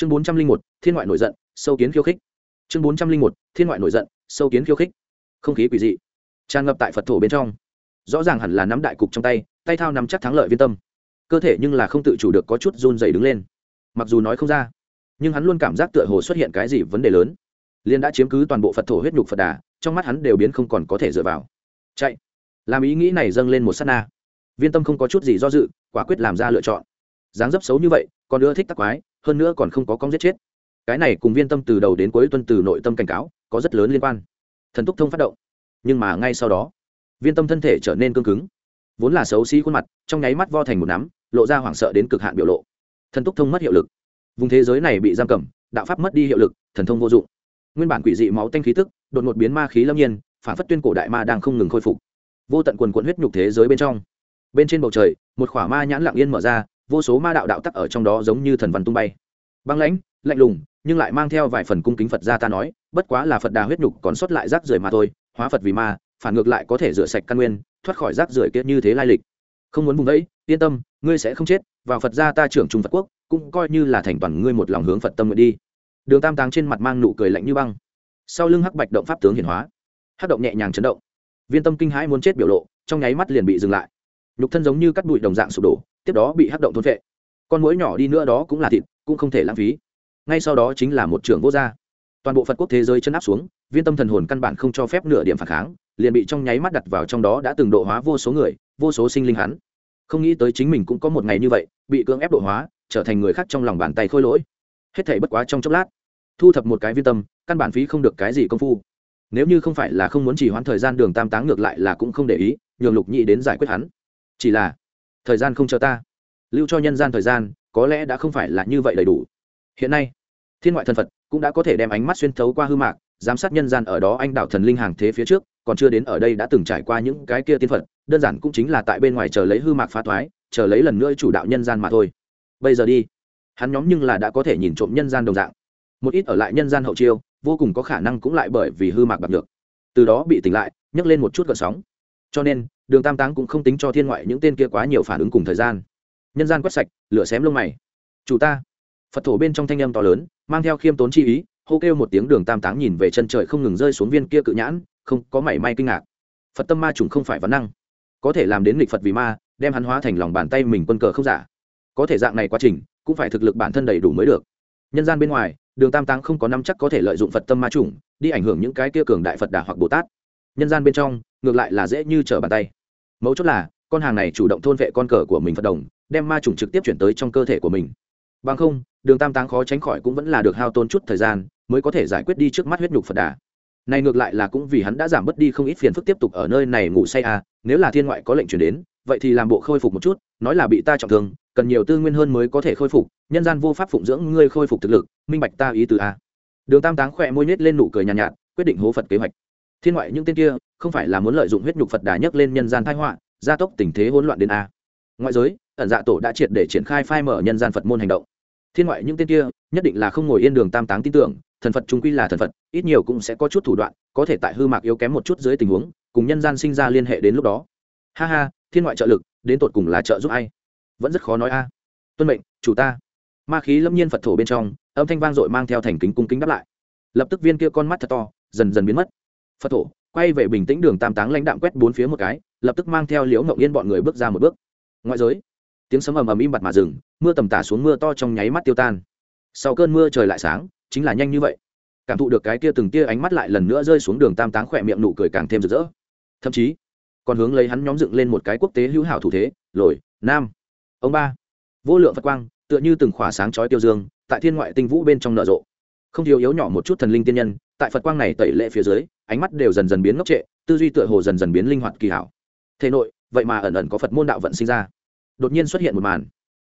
chương bốn trăm linh một, thiên ngoại nổi giận, sâu kiến khiêu khích. Chương bốn trăm linh một, thiên ngoại nổi giận, sâu kiến khiêu khích. Không khí quỷ dị, tràn ngập tại phật thổ bên trong. Rõ ràng hẳn là nắm đại cục trong tay tay thao nắm chắc thắng lợi viên tâm. Cơ thể nhưng là không tự chủ được có chút run dày đứng lên. Mặc dù nói không ra, nhưng hắn luôn cảm giác tựa hồ xuất hiện cái gì vấn đề lớn. Liên đã chiếm cứ toàn bộ phật thổ huyết nhục phật đà, trong mắt hắn đều biến không còn có thể dựa vào. Chạy. Làm ý nghĩ này dâng lên một s á t na. Viên tâm không có chút gì do dự, quả quyết làm ra lựa chọn. Dáng dấp xấu như vậy, còn nữa thích tắc quái hơn nữa còn không có con giết chết. Cái này cùng viên tâm từ đầu đến cuối tuân từ nội tâm cảnh cáo, có rất lớn liên quan. Thần túc thông phát động. Nhưng mà ngay sau đó, viên tâm thân thể trở nên cương cứng. Vốn là xấu xí khuôn mặt, trong nháy mắt vo thành một nắm, lộ ra hoảng sợ đến cực hạn biểu lộ. Thần túc thông mất hiệu lực. Vùng thế giới này bị giam cầm, đạo pháp mất đi hiệu lực, thần thông vô dụng. Nguyên bản quỷ dị máu tanh khí tức, đột ngột biến ma khí lâm nhiên, phản phất tuyên cổ đại ma đang không ngừng khôi phục. Vô tận quần quận huyết nhục thế giới bên trong. Bên trên bầu trời, một khỏa ma nhãn lặng yên mở ra vô số ma đạo đạo tắc ở trong đó giống như thần văn tung bay. Băng lãnh, lạnh lùng, nhưng lại mang theo vài phần cung kính phật gia ta nói, bất quá là phật đà huyết nhục còn sót lại rác rưởi mà thôi, hóa phật vì ma, phản ngược lại có thể rửa sạch căn nguyên, thoát khỏi rác rưởi kia như thế lai lịch. Không muốn vùng đấy yên tâm, ngươi sẽ không chết, vào phật gia ta trưởng trung phật quốc, cũng coi như là thành toàn ngươi một lòng hướng phật tâm nguyện đi. Đường tam táng trên mặt mang nụ cười lạnh như băng. Sau lưng hắc bạch động pháp tướng hiển hóa, hắc động nhẹ nhàng chấn động. Viên tâm kinh hãi muốn chết biểu lộ, trong nháy mắt liền bị dừng lại. Nhục thân giống như cắt bụi đồng dạng sụp đổ tiếp đó bị hắc động thôn vệ. Con mũi nhỏ đi nữa đó cũng là thịt, cũng không thể lãng phí. Ngay sau đó chính là một trưởng vô gia. Toàn bộ phật quốc thế giới chân áp xuống, viên tâm thần hồn căn bản không cho phép nửa điểm phản kháng, liền bị trong nháy mắt đặt vào trong đó đã từng độ hóa vô số người, vô số sinh linh hắn. Không nghĩ tới chính mình cũng có một ngày như vậy, bị cưỡng ép độ hóa, trở thành người khác trong lòng bàn tay khôi lỗi. Hết thảy bất quá trong chốc lát, thu thập một cái viên tâm, căn bản phí không được cái gì công phu. Nếu như không phải là không muốn chỉ hoãn thời gian đường tam táng ngược lại là cũng không để ý, nhường lục nhị đến giải quyết hắn. Chỉ là thời gian không chờ ta. Lưu cho nhân gian thời gian, có lẽ đã không phải là như vậy đầy đủ. Hiện nay, thiên ngoại thần phật cũng đã có thể đem ánh mắt xuyên thấu qua hư mạc, giám sát nhân gian ở đó anh đạo thần linh hàng thế phía trước, còn chưa đến ở đây đã từng trải qua những cái kia tiên phật, đơn giản cũng chính là tại bên ngoài chờ lấy hư mạc phá thoái, chờ lấy lần nữa chủ đạo nhân gian mà thôi. Bây giờ đi, hắn nhóm nhưng là đã có thể nhìn trộm nhân gian đồng dạng. Một ít ở lại nhân gian hậu chiêu, vô cùng có khả năng cũng lại bởi vì hư mạc bạc được từ đó bị tỉnh lại, nhấc lên một chút gợn sóng. Cho nên đường tam táng cũng không tính cho thiên ngoại những tên kia quá nhiều phản ứng cùng thời gian. Nhân gian quét sạch, lửa xém lông mày. Chủ ta. Phật thổ bên trong thanh âm to lớn, mang theo khiêm tốn chi ý, hô kêu một tiếng đường tam táng nhìn về chân trời không ngừng rơi xuống viên kia cự nhãn, không có mảy may kinh ngạc. Phật tâm ma trùng không phải văn năng. Có thể làm đến nghịch phật vì ma, đem hắn hóa thành lòng bàn tay mình quân cờ không giả. Có thể dạng này quá trình, cũng phải thực lực bản thân đầy đủ mới được. Nhân gian bên ngoài, đường tam táng không có năm chắc có thể lợi dụng phật tâm ma trùng, đi ảnh hưởng những cái kia cường đại phật đà hoặc bồ tát. Nhân gian bên trong ngược lại là dễ như trở bàn tay. Mấu chốt là con hàng này chủ động thôn vệ con cờ của mình phật đồng đem ma trùng trực tiếp chuyển tới trong cơ thể của mình. Bằng không đường tam táng khó tránh khỏi cũng vẫn là được hao tốn chút thời gian mới có thể giải quyết đi trước mắt huyết nhục phật đà. Này ngược lại là cũng vì hắn đã giảm bớt đi không ít phiền phức tiếp tục ở nơi này ngủ say à nếu là thiên ngoại có lệnh chuyển đến vậy thì làm bộ khôi phục một chút nói là bị ta trọng thương cần nhiều tư nguyên hơn mới có thể khôi phục nhân gian vô pháp phụng dưỡng ngươi khôi phục thực lực minh bạch ta ý từ a. Đường tam táng khỏe môi nhét lên nụ cười nhàn nhạt, nhạt quyết định hố phật kế hoạch. Thiên ngoại những tên kia không phải là muốn lợi dụng huyết nhục phật đà nhấc lên nhân gian thái họa, gia tốc tình thế hỗn loạn đến a. Ngoại giới, ẩn dạ tổ đã triệt để triển khai phai mở nhân gian phật môn hành động. Thiên ngoại những tên kia, nhất định là không ngồi yên đường tam táng tin tưởng, thần phật trung quy là thần phật, ít nhiều cũng sẽ có chút thủ đoạn, có thể tại hư mạc yếu kém một chút dưới tình huống, cùng nhân gian sinh ra liên hệ đến lúc đó. Ha ha, thiên ngoại trợ lực, đến tột cùng là trợ giúp ai? Vẫn rất khó nói a. Tuân mệnh, chủ ta. Ma khí lâm nhiên phật thổ bên trong, âm thanh vang dội mang theo thành kính cung kính đáp lại. Lập tức viên kia con mắt thật to, dần dần biến mất. Phật thổ quay về bình tĩnh đường tam táng lãnh đạm quét bốn phía một cái, lập tức mang theo liễu ngậu yên bọn người bước ra một bước. Ngoại giới, tiếng sấm ầm ầm im bặt mà rừng mưa tầm tả xuống mưa to trong nháy mắt tiêu tan. Sau cơn mưa trời lại sáng, chính là nhanh như vậy. Cảm thụ được cái kia từng tia ánh mắt lại lần nữa rơi xuống đường tam táng khỏe miệng nụ cười càng thêm rực rỡ. Thậm chí, còn hướng lấy hắn nhóm dựng lên một cái quốc tế hữu hảo thủ thế, lồi, nam, ông ba. Vô lượng phật quang, tựa như từng khỏa sáng chói tiêu dương, tại thiên ngoại tinh vũ bên trong nở rộ. Không thiếu yếu nhỏ một chút thần linh tiên nhân tại phật quang này tẩy lệ phía dưới, ánh mắt đều dần dần biến ngốc trệ, tư duy tựa hồ dần dần biến linh hoạt kỳ hảo. Thế nội, vậy mà ẩn ẩn có phật môn đạo vận sinh ra. Đột nhiên xuất hiện một màn.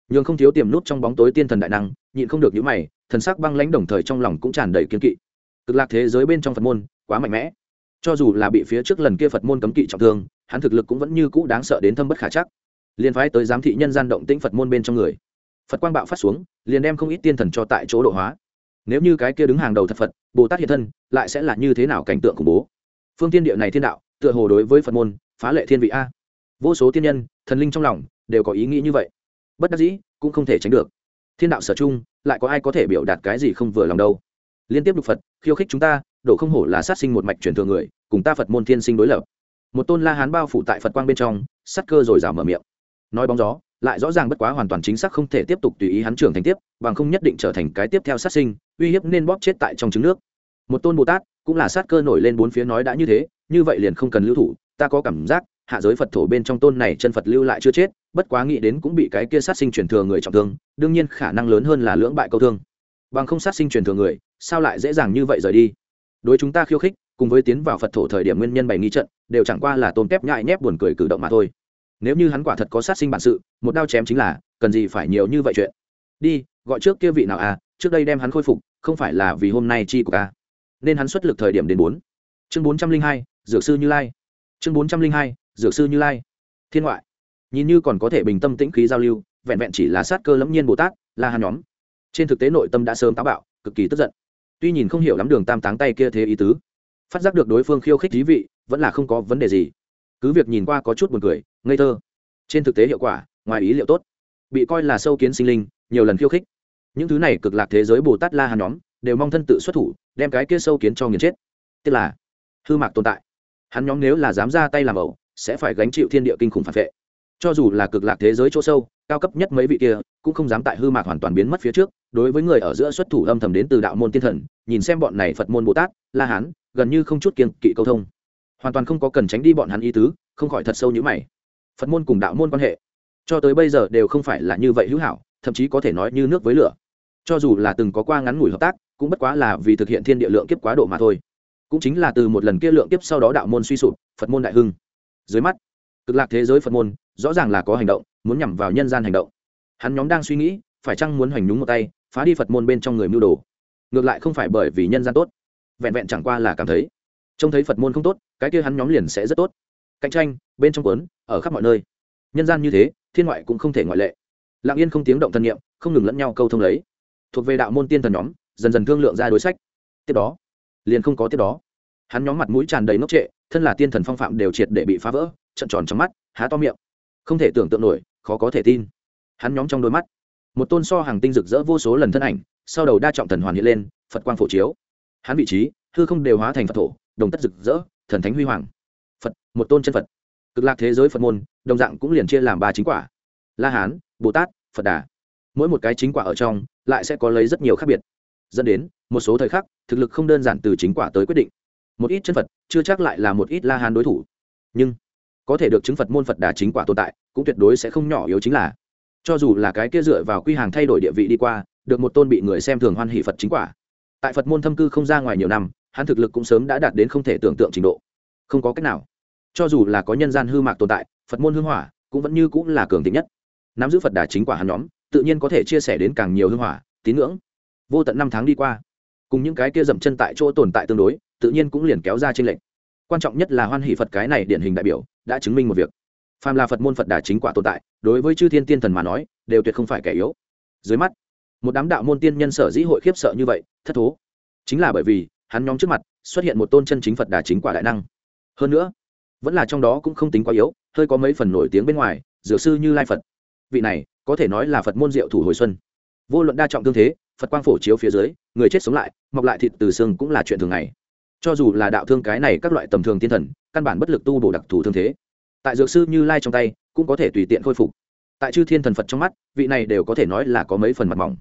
Nhường không thiếu tiềm nút trong bóng tối tiên thần đại năng, nhịn không được những mày, thần sắc băng lãnh đồng thời trong lòng cũng tràn đầy kiên kỵ. Cực lạc thế giới bên trong phật môn, quá mạnh mẽ. Cho dù là bị phía trước lần kia phật môn cấm kỵ trọng thương, hắn thực lực cũng vẫn như cũ đáng sợ đến thâm bất khả chắc. Liền phái tới giám thị nhân gian động tĩnh phật môn bên trong người. Phật quang bạo phát xuống, liền đem không ít tiên thần cho tại chỗ độ hóa nếu như cái kia đứng hàng đầu thật phật, bồ tát hiện thân, lại sẽ là như thế nào cảnh tượng khủng bố? Phương tiên địa này thiên đạo, tựa hồ đối với phật môn, phá lệ thiên vị a. Vô số tiên nhân, thần linh trong lòng, đều có ý nghĩ như vậy. Bất đắc dĩ, cũng không thể tránh được. Thiên đạo sở chung lại có ai có thể biểu đạt cái gì không vừa lòng đâu? Liên tiếp đục phật, khiêu khích chúng ta, đổ không hổ là sát sinh một mạch truyền thừa người, cùng ta phật môn thiên sinh đối lập. Một tôn la hán bao phủ tại phật quang bên trong sắt cơ rồi rào mở miệng. Nói bóng gió, lại rõ ràng bất quá hoàn toàn chính xác không thể tiếp tục tùy ý hắn trưởng thành tiếp bằng không nhất định trở thành cái tiếp theo sát sinh, uy hiếp nên bóp chết tại trong trứng nước. Một tôn bồ tát, cũng là sát cơ nổi lên bốn phía nói đã như thế, như vậy liền không cần lưu thủ, ta có cảm giác, hạ giới phật thổ bên trong tôn này chân phật lưu lại chưa chết, bất quá nghĩ đến cũng bị cái kia sát sinh truyền thừa người trọng thương, đương nhiên khả năng lớn hơn là lưỡng bại câu thương. Bằng không sát sinh truyền thừa người, sao lại dễ dàng như vậy rời đi? Đối chúng ta khiêu khích, cùng với tiến vào phật thổ thời điểm nguyên nhân bày nghi trận, đều chẳng qua là tôn kép nhại nhép buồn cười cử động mà thôi. Nếu như hắn quả thật có sát sinh bản sự, một đao chém chính là, cần gì phải nhiều như vậy chuyện? Đi gọi trước kia vị nào à trước đây đem hắn khôi phục, không phải là vì hôm nay chi của ca nên hắn xuất lực thời điểm đến bốn. Chương bốn trăm linh hai, dược sư như lai. Chương bốn trăm linh hai, dược sư như lai. Thiên ngoại. Nhìn như còn có thể bình tâm tĩnh khí giao lưu, vẹn vẹn chỉ là sát cơ lẫm nhiên bồ tát, là hàn nhóm. Trên thực tế nội tâm đã sớm táo bạo, cực kỳ tức giận. Tuy nhìn không hiểu lắm đường tam táng tay kia thế ý tứ, phát giác được đối phương khiêu khích thí vị, vẫn là không có vấn đề gì. Cứ việc nhìn qua có chút buồn cười, ngây thơ. Trên thực tế hiệu quả, ngoài ý liệu tốt. Bị coi là sâu kiến sinh linh, nhiều lần khiêu khích những thứ này cực lạc thế giới bồ tát la hàn nhóm đều mong thân tự xuất thủ, đem cái kia sâu kiến cho nghiền chết. Tức là, hư mạc tồn tại. Hắn nhóm nếu là dám ra tay làm ẩu, sẽ phải gánh chịu thiên địa kinh khủng phản vệ. Cho dù là cực lạc thế giới chỗ sâu, cao cấp nhất mấy vị kia, cũng không dám tại hư mạc hoàn toàn biến mất phía trước, đối với người ở giữa xuất thủ âm thầm đến từ đạo môn tiên thần, nhìn xem bọn này phật môn bồ tát, la hán, gần như không chút kiên kỵ câu thông. Hoàn toàn không có cần tránh đi bọn hắn ý tứ, không khỏi thật sâu như mày. Phật môn cùng đạo môn quan hệ, cho tới bây giờ đều không phải là như vậy hữu hảo, thậm chí có thể nói như nước với lửa cho dù là từng có qua ngắn ngủi hợp tác, cũng bất quá là vì thực hiện thiên địa lượng kiếp quá độ mà thôi. Cũng chính là từ một lần kia lượng kiếp sau đó đạo môn suy sụp, phật môn đại hưng. Dưới mắt, cực lạc thế giới phật môn, rõ ràng là có hành động, muốn nhằm vào nhân gian hành động. Hắn nhóm đang suy nghĩ, phải chăng muốn hoành nhúng một tay, phá đi phật môn bên trong người mưu đồ. Ngược lại không phải bởi vì nhân gian tốt, vẹn vẹn chẳng qua là cảm thấy. Trông thấy phật môn không tốt, cái kia hắn nhóm liền sẽ rất tốt. Cạnh tranh, bên trong quấn ở khắp mọi nơi. Nhân gian như thế, thiên ngoại cũng không thể ngoại lệ. Lặng yên không tiếng động thân nhiệm không ngừng lẫn nhau câu thông lấy thuộc về đạo môn tiên thần nhóm, dần dần thương lượng ra đối sách. Tiếp đó, liền không có tiếp đó. Hắn nhóm mặt mũi tràn đầy ngốc trệ, thân là tiên thần phong phạm đều triệt để bị phá vỡ, trận tròn trong mắt, há to miệng. Không thể tưởng tượng nổi, khó có thể tin. Hắn nhóm trong đôi mắt, một tôn so hàng tinh rực rỡ vô số lần thân ảnh, sau đầu đa trọng thần hoàn hiện lên, phật quang phổ chiếu. Hắn vị trí, hư không đều hóa thành phật thổ, đồng tất rực rỡ, thần thánh huy hoàng. Phật, một tôn chân phật. Cực lạc thế giới phật môn, đồng dạng cũng liền chia làm ba chính quả. La hán, bồ tát, phật đà. Mỗi một cái chính quả ở trong lại sẽ có lấy rất nhiều khác biệt. Dẫn đến, một số thời khắc, thực lực không đơn giản từ chính quả tới quyết định. Một ít chân phật, chưa chắc lại là một ít la hán đối thủ. Nhưng, có thể được chứng phật môn phật đà chính quả tồn tại, cũng tuyệt đối sẽ không nhỏ yếu chính là, cho dù là cái kia dựa vào quy hàng thay đổi địa vị đi qua, được một tôn bị người xem thường hoan hỷ phật chính quả. Tại phật môn thâm cư không ra ngoài nhiều năm, hắn thực lực cũng sớm đã đạt đến không thể tưởng tượng trình độ. Không có cách nào. Cho dù là có nhân gian hư mạc tồn tại, phật môn hư hỏa cũng vẫn như cũng là cường tính nhất. Nắm giữ phật đà chính quả hắn nhóm tự nhiên có thể chia sẻ đến càng nhiều hương hỏa, tín ngưỡng. Vô tận năm tháng đi qua, cùng những cái kia dậm chân tại chỗ tồn tại tương đối, tự nhiên cũng liền kéo ra trên lệnh quan trọng nhất là hoan hỷ phật cái này điển hình đại biểu, đã chứng minh một việc. Phàm là phật môn phật đà chính quả tồn tại, đối với chư thiên tiên thần mà nói, đều tuyệt không phải kẻ yếu. Dưới mắt, một đám đạo môn tiên nhân sở dĩ hội khiếp sợ như vậy, thất thố. Chính là bởi vì, hắn nhóm trước mặt, xuất hiện một tôn chân chính phật đà chính quả đại năng. Hơn nữa, vẫn là trong đó cũng không tính quá yếu, hơi có mấy phần nổi tiếng bên ngoài, dược sư như lai phật. Vị này có thể nói là phật môn diệu thủ hồi xuân. Vô luận đa trọng tương thế, phật quang phổ chiếu phía dưới, người chết sống lại, mọc lại thịt từ xương cũng là chuyện thường ngày. Cho dù là đạo thương cái này các loại tầm thường tiên thần, căn bản bất lực tu bổ đặc thù thương thế. Tại dược sư như lai trong tay, cũng có thể tùy tiện khôi phục. Tại chư thiên thần phật trong mắt, vị này đều có thể nói là có mấy phần mặt mỏng.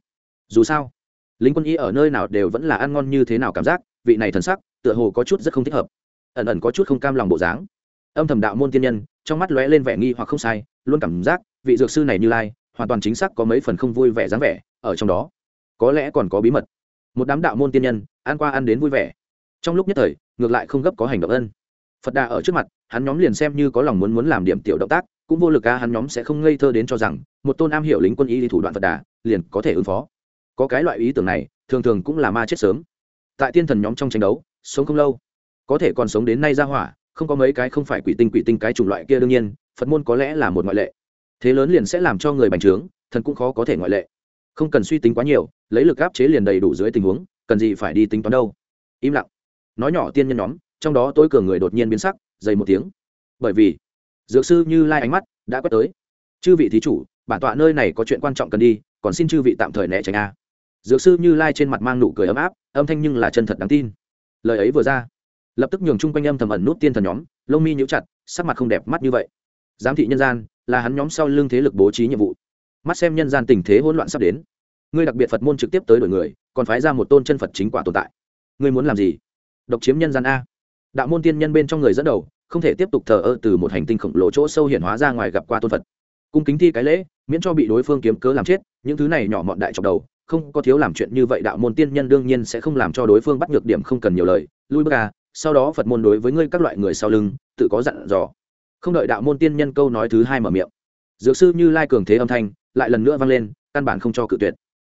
Dù sao lính quân y ở nơi nào đều vẫn là ăn ngon như thế nào cảm giác, vị này thần sắc, tựa hồ có chút rất không thích hợp. Ẩn ẩn có chút không cam lòng bộ dáng. Âm thầm đạo môn tiên nhân, trong mắt lóe lên vẻ nghi hoặc không sai, luôn cảm giác vị dược sư này như lai hoàn toàn chính xác có mấy phần không vui vẻ dáng vẻ ở trong đó. Có lẽ còn có bí mật. Một đám đạo môn tiên nhân, ăn qua ăn đến vui vẻ. Trong lúc nhất thời, ngược lại không gấp có hành động ân. Phật đà ở trước mặt, hắn nhóm liền xem như có lòng muốn muốn làm điểm tiểu động tác, cũng vô lực ca hắn nhóm sẽ không ngây thơ đến cho rằng, một tôn am hiểu lính quân y đi thủ đoạn phật đà, liền có thể ứng phó. Có cái loại ý tưởng này, thường thường cũng là ma chết sớm. Tại tiên thần nhóm trong tranh đấu, sống không lâu. Có thể còn sống đến nay ra hỏa, không có mấy cái không phải quỷ tinh quỷ tinh cái chủng loại kia đương nhiên, phật môn có lẽ là một ngoại lệ thế lớn liền sẽ làm cho người bành trướng, thần cũng khó có thể ngoại lệ. Không cần suy tính quá nhiều, lấy lực áp chế liền đầy đủ dưới tình huống, cần gì phải đi tính toán đâu. Im lặng. Nói nhỏ tiên nhân nhóm, trong đó tôi cường người đột nhiên biến sắc, dày một tiếng. Bởi vì, dược sư như lai ánh mắt đã quét tới. Chư vị thí chủ, bản tọa nơi này có chuyện quan trọng cần đi, còn xin chư vị tạm thời né tránh a. Dược sư như lai trên mặt mang nụ cười ấm áp, âm thanh nhưng là chân thật đáng tin. Lời ấy vừa ra, lập tức nhường chung quanh âm thầm ẩn nút tiên thần nhóm, lông mi nhíu chặt, sắc mặt không đẹp mắt như vậy. Giám thị nhân gian là hắn nhóm sau lưng thế lực bố trí nhiệm vụ. Mắt xem nhân gian tình thế hỗn loạn sắp đến. Ngươi đặc biệt phật môn trực tiếp tới đổi người còn phái ra một tôn chân phật chính quả tồn tại. Ngươi muốn làm gì? Độc chiếm nhân gian a. Đạo môn tiên nhân bên trong người dẫn đầu không thể tiếp tục thờ ơ từ một hành tinh khổng lồ chỗ sâu hiển hóa ra ngoài gặp qua tôn phật. Cung kính thi cái lễ miễn cho bị đối phương kiếm cớ làm chết những thứ này nhỏ mọn đại trong đầu không có thiếu làm chuyện như vậy đạo môn tiên nhân đương nhiên sẽ không làm cho đối phương bắt nhược điểm không cần nhiều lời. Lui bước ra, sau đó phật môn đối với ngươi các loại người sau lưng tự có dặn dò không đợi đạo môn tiên nhân câu nói thứ hai mở miệng. Dược sư như lai cường thế âm thanh lại lần nữa vang lên, căn bản không cho cự tuyệt.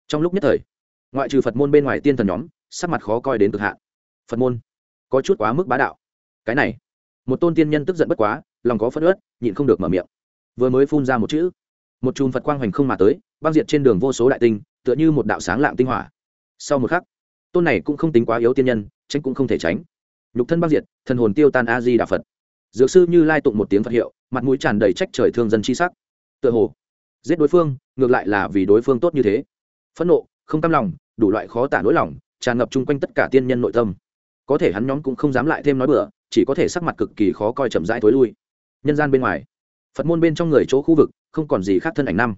Trong lúc nhất thời, ngoại trừ phật môn bên ngoài tiên thần nhóm, sắc mặt khó coi đến cực hạn. Phật môn, có chút quá mức bá đạo. Cái này, một tôn tiên nhân tức giận bất quá, lòng có phất ớt nhịn không được mở miệng. Vừa mới phun ra một chữ, một chùm phật quang hoành không mà tới, băng diệt trên đường vô số đại tinh, tựa như một đạo sáng lạng tinh hỏa. Sau một khắc, tôn này cũng không tính quá yếu tiên nhân, tránh cũng không thể tránh. Nhục thân băng diệt, thần hồn tiêu tan a di đà phật dược sư như lai tụng một tiếng phật hiệu, mặt mũi tràn đầy trách trời thương dân chi sắc. Tựa hồ, giết đối phương, ngược lại là vì đối phương tốt như thế. Phẫn nộ, không cam lòng, đủ loại khó tả nỗi lòng, tràn ngập chung quanh tất cả tiên nhân nội tâm. Có thể hắn nhóm cũng không dám lại thêm nói bừa, chỉ có thể sắc mặt cực kỳ khó coi chậm rãi tối lui. Nhân gian bên ngoài, phật môn bên trong người chỗ khu vực, không còn gì khác thân ảnh năm.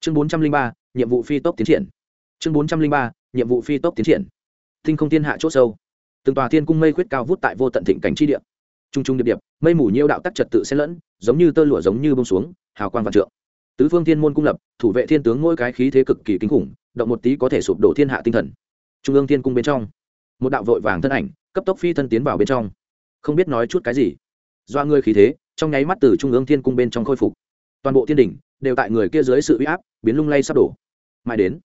Chương bốn trăm linh ba, nhiệm vụ phi tốc tiến triển. Chương bốn trăm linh ba, nhiệm vụ phi tốc tiến triển. Thinh không thiên hạ c h ỗ sâu. Từng tòa thiên cung mây khuyết cao vút tại vô tận thịnh cảnh tri địa t r u n g t r u n g điệp điệp, mây mù nhiêu đạo tắc trật tự xen lẫn, giống như tơ lụa giống như bông xuống, hào quang vạn trượng. Tứ phương thiên môn cung lập, thủ vệ thiên tướng ngôi cái khí thế cực kỳ kinh khủng, động một tí có thể sụp đổ thiên hạ tinh thần. Trung ương thiên cung bên trong, một đạo vội vàng thân ảnh, cấp tốc phi thân tiến vào bên trong. Không biết nói chút cái gì. Do ngươi khí thế, trong nháy mắt từ trung ương thiên cung bên trong khôi phục. Toàn bộ thiên đỉnh, đều tại người kia dưới sự uy áp, biến lung lay sắp đổ. Mãi đến,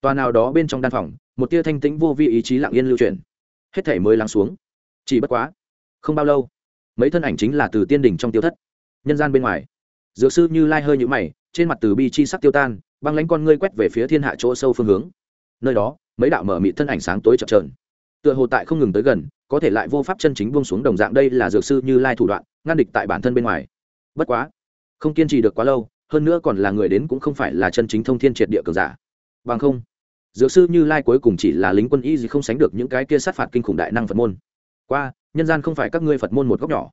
tòa nào đó bên trong đan phòng, một tia thanh tĩnh vô vi ý chí lặng yên lưu truyền hết thể mới lắng xuống. Chỉ bất quá, không bao lâu mấy thân ảnh chính là từ tiên đỉnh trong tiêu thất, nhân gian bên ngoài. Dược sư như lai hơi nhũ mày, trên mặt từ bi chi sắc tiêu tan, băng lánh con ngươi quét về phía thiên hạ chỗ sâu phương hướng. Nơi đó, mấy đạo mở mị thân ảnh sáng tối chập trờn tựa hồ tại không ngừng tới gần, có thể lại vô pháp chân chính buông xuống đồng dạng đây là dược sư như lai thủ đoạn, ngăn địch tại bản thân bên ngoài. Bất quá, không kiên trì được quá lâu, hơn nữa còn là người đến cũng không phải là chân chính thông thiên triệt địa cường giả. Bằng không, dược sư như lai cuối cùng chỉ là lính quân y gì không sánh được những cái kia sát phạt kinh khủng đại năng phật môn. Qua nhân gian không phải các ngươi phật môn một góc nhỏ.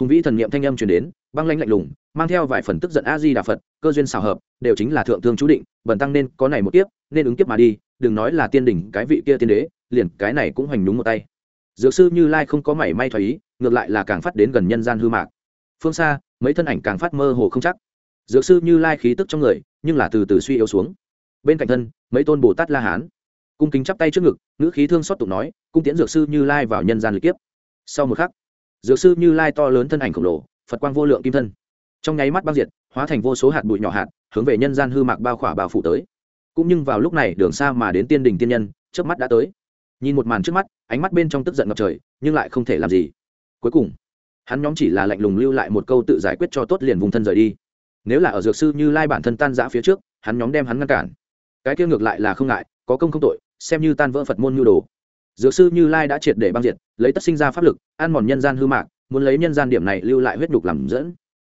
Hùng vĩ thần niệm thanh âm truyền đến, băng lanh lạnh lùng, mang theo vài phần tức giận a di đà phật, cơ duyên xào hợp, đều chính là thượng thương chú định, bần tăng nên có này một kiếp, nên ứng kiếp mà đi, đừng nói là tiên đỉnh cái vị kia tiên đế, liền cái này cũng hoành đúng một tay. Dược sư như lai không có mảy may thoái ý, ngược lại là càng phát đến gần nhân gian hư mạc. Phương xa, mấy thân ảnh càng phát mơ hồ không chắc. Dược sư như lai khí tức trong người, nhưng là từ từ suy yếu xuống. Bên cạnh thân, mấy tôn bồ tát la hán. Cung kính chắp tay trước ngực, ngữ khí thương xót tục nói, cung tiễn dược sư như lai vào nhân gian lịch kiếp sau một khắc, dược sư như lai to lớn thân ảnh khổng lồ, phật quang vô lượng kim thân. Trong nháy mắt băng diệt, hóa thành vô số hạt bụi nhỏ hạt, hướng về nhân gian hư mạc bao khỏa bao phủ tới. Cũng nhưng vào lúc này, đường xa mà đến tiên đình tiên nhân trước mắt đã tới. Nhìn một màn trước mắt, ánh mắt bên trong tức giận ngập trời, nhưng lại không thể làm gì. Cuối cùng, hắn nhóm chỉ là lạnh lùng lưu lại một câu tự giải quyết cho tốt liền vùng thân rời đi. Nếu là ở dược sư như lai bản thân tan giã phía trước, hắn nhóm đem hắn ngăn cản. Cái kia ngược lại là không ngại, có công không tội, xem như tan vỡ phật môn nhu đồ dược sư như lai đã triệt để băng diệt, lấy tất sinh ra pháp lực ăn mòn nhân gian hư mạc, muốn lấy nhân gian điểm này lưu lại huyết nhục làm dẫn.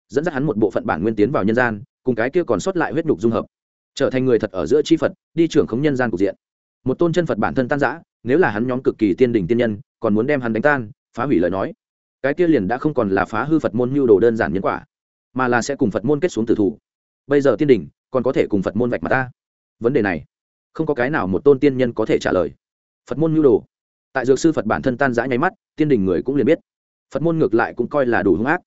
Dẫn dắt hắn một bộ phận bản nguyên tiến vào nhân gian, cùng cái kia còn sót lại huyết nhục dung hợp. Trở thành người thật ở giữa chi phật, đi trưởng khống nhân gian cục diện. Một tôn chân phật bản thân tan giã nếu là hắn nhóm cực kỳ tiên đình tiên nhân, còn muốn đem hắn đánh tan, phá hủy lời nói. Cái kia liền đã không còn là phá hư phật môn mưu đồ đơn giản nhân quả, mà là sẽ cùng phật môn kết xuống tử thủ. Bây giờ tiên đình còn có thể cùng phật môn vạch mặt ta. Vấn đề này, không có cái nào một tôn tiên nhân có thể trả lời phật môn nhu đồ. Tại dược sư phật bản thân tan giã nháy mắt, tiên đình người cũng liền biết. Phật môn ngược lại cũng coi là đủ hung ác.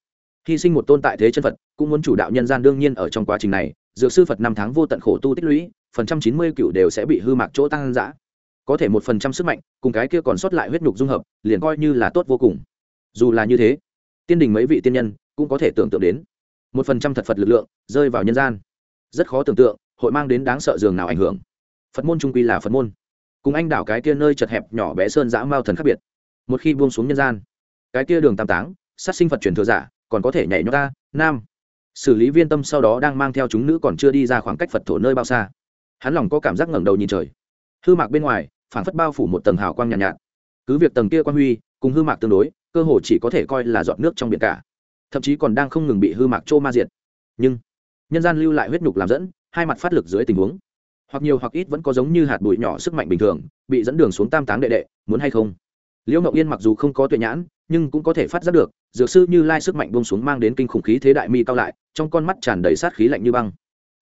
Hy sinh một tôn tại thế chân phật, cũng muốn chủ đạo nhân gian đương nhiên ở trong quá trình này. Dược sư phật năm tháng vô tận khổ tu tích lũy, phần trăm chín mươi cựu đều sẽ bị hư mạc chỗ tăng giã có thể một phần trăm sức mạnh, cùng cái kia còn sót lại huyết nhục dung hợp, liền coi như là tốt vô cùng. Dù là như thế, tiên đình mấy vị tiên nhân cũng có thể tưởng tượng đến. Một phần trăm thật phật lực lượng rơi vào nhân gian. Rất khó tưởng tượng, hội mang đến đáng sợ dường nào ảnh hưởng. Phật môn trung quy là phật môn cùng anh đảo cái kia nơi chật hẹp nhỏ bé sơn dã mao thần khác biệt. Một khi buông xuống nhân gian cái kia đường tam táng sát sinh phật truyền thừa giả còn có thể nhảy nhót ta nam. Xử lý viên tâm sau đó đang mang theo chúng nữ còn chưa đi ra khoảng cách phật thổ nơi bao xa. Hắn lòng có cảm giác ngẩng đầu nhìn trời. Hư mạc bên ngoài phản phất bao phủ một tầng hào quang nhàn nhạt, nhạt. Cứ việc tầng kia quan huy cùng hư mạc tương đối cơ hồ chỉ có thể coi là giọt nước trong biển cả. Thậm chí còn đang không ngừng bị hư mạc trô ma diệt. Nhưng nhân gian lưu lại huyết nhục làm dẫn hai mặt phát lực dưới tình huống hoặc nhiều hoặc ít vẫn có giống như hạt bụi nhỏ sức mạnh bình thường, bị dẫn đường xuống tam táng đệ đệ, muốn hay không? Liễu ngọc yên mặc dù không có tuệ nhãn, nhưng cũng có thể phát giác được, dược sư như lai sức mạnh bông xuống mang đến kinh khủng khí thế đại mi cao lại, trong con mắt tràn đầy sát khí lạnh như băng.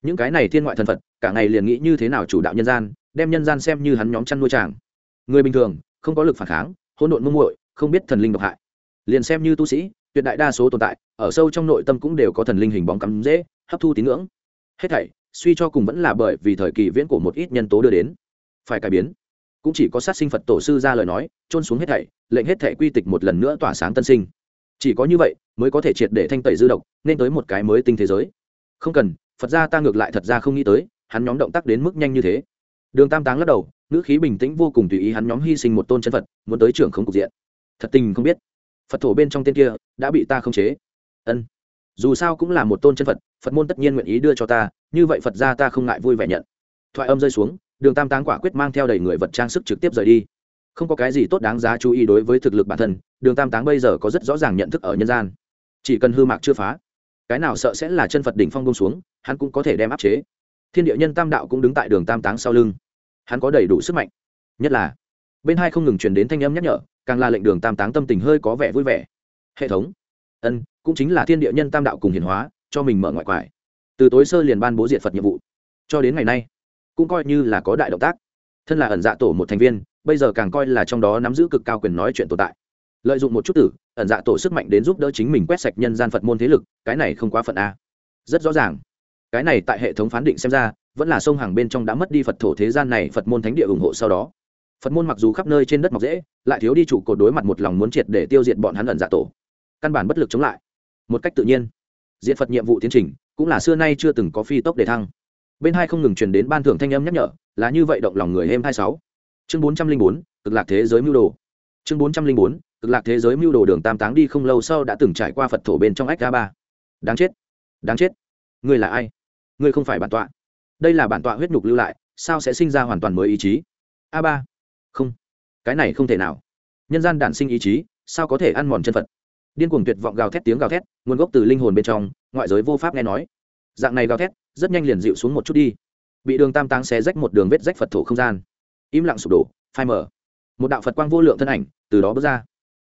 Những cái này thiên ngoại thần phật, cả ngày liền nghĩ như thế nào chủ đạo nhân gian, đem nhân gian xem như hắn nhóm chăn nuôi tràng người bình thường, không có lực phản kháng, hỗn độn mông muội, không biết thần linh độc hại. Liền xem như tu sĩ, tuyệt đại đa số tồn tại, ở sâu trong nội tâm cũng đều có thần linh hình bóng cắm dễ, hấp thu tín ngưỡng. Hết thảy suy cho cùng vẫn là bởi vì thời kỳ viễn của một ít nhân tố đưa đến. Phải cải biến. Cũng chỉ có sát sinh phật tổ sư ra lời nói trôn xuống hết thảy, lệnh hết thảy quy tịch một lần nữa tỏa sáng tân sinh. Chỉ có như vậy mới có thể triệt để thanh tẩy dư độc, nên tới một cái mới tinh thế giới. Không cần, phật gia ta ngược lại thật ra không nghĩ tới, hắn nhóm động tác đến mức nhanh như thế. Đường tam táng lắc đầu, ngữ khí bình tĩnh vô cùng tùy ý hắn nhóm hy sinh một tôn chân phật, muốn tới trưởng không cục diện. Thật tình không biết. Phật thổ bên trong tên kia, đã bị ta khống chế. Ân. Dù sao cũng là một tôn chân phật phật môn tất nhiên nguyện ý đưa cho ta như vậy phật ra ta không ngại vui vẻ nhận. Thoại âm rơi xuống, đường tam táng quả quyết mang theo đầy người vật trang sức trực tiếp rời đi. Không có cái gì tốt đáng giá chú ý đối với thực lực bản thân, đường tam táng bây giờ có rất rõ ràng nhận thức ở nhân gian. Chỉ cần hư mạc chưa phá, cái nào sợ sẽ là chân phật đỉnh phong bông xuống, hắn cũng có thể đem áp chế. Thiên địa nhân tam đạo cũng đứng tại đường tam táng sau lưng. Hắn có đầy đủ sức mạnh. Nhất là, bên hai không ngừng truyền đến thanh âm nhắc nhở, càng là lệnh đường tam táng tâm tình hơi có vẻ vui vẻ. Hệ thống, ân, cũng chính là thiên địa nhân tam đạo cùng hiển hóa, cho mình mở ngoại quải từ tối sơ liền ban bố diệt phật nhiệm vụ cho đến ngày nay cũng coi như là có đại động tác thân là ẩn dạ tổ một thành viên bây giờ càng coi là trong đó nắm giữ cực cao quyền nói chuyện tồn tại lợi dụng một chút tử ẩn dạ tổ sức mạnh đến giúp đỡ chính mình quét sạch nhân gian phật môn thế lực cái này không quá phận a rất rõ ràng cái này tại hệ thống phán định xem ra vẫn là sông hàng bên trong đã mất đi phật thổ thế gian này phật môn thánh địa ủng hộ sau đó phật môn mặc dù khắp nơi trên đất mọc dễ lại thiếu đi trụ cột đối mặt một lòng muốn triệt để tiêu diệt bọn hắn ẩn dạ tổ căn bản bất lực chống lại một cách tự nhiên diện phật nhiệm vụ tiến trình cũng là xưa nay chưa từng có phi tốc để thăng. Bên hai không ngừng truyền đến ban thưởng thanh âm nhắc nhở, là như vậy động lòng người êm hai sáu. Chương bốn trăm linh bốn, cực lạc thế giới mưu đồ. Chương bốn trăm linh bốn, cực lạc thế giới mưu đồ đường tam táng đi không lâu sau đã từng trải qua phật thổ bên trong ách a ba. Đáng chết đáng chết. Ngươi là ai? Ngươi không phải bản tọa. Đây là bản tọa huyết nhục lưu lại, sao sẽ sinh ra hoàn toàn mới ý chí? A ba. Không. Cái này không thể nào. Nhân gian đản sinh ý chí, sao có thể ăn mòn chân phật? Điên cuồng tuyệt vọng gào thét tiếng gào thét, nguồn gốc từ linh hồn bên trong, ngoại giới vô pháp nghe nói. Dạng này gào thét, rất nhanh liền dịu xuống một chút đi. Bị đường tam táng xé rách một đường vết rách phật thổ không gian. Im lặng sụp đổ, phai mở một đạo phật quang vô lượng thân ảnh, từ đó bước ra.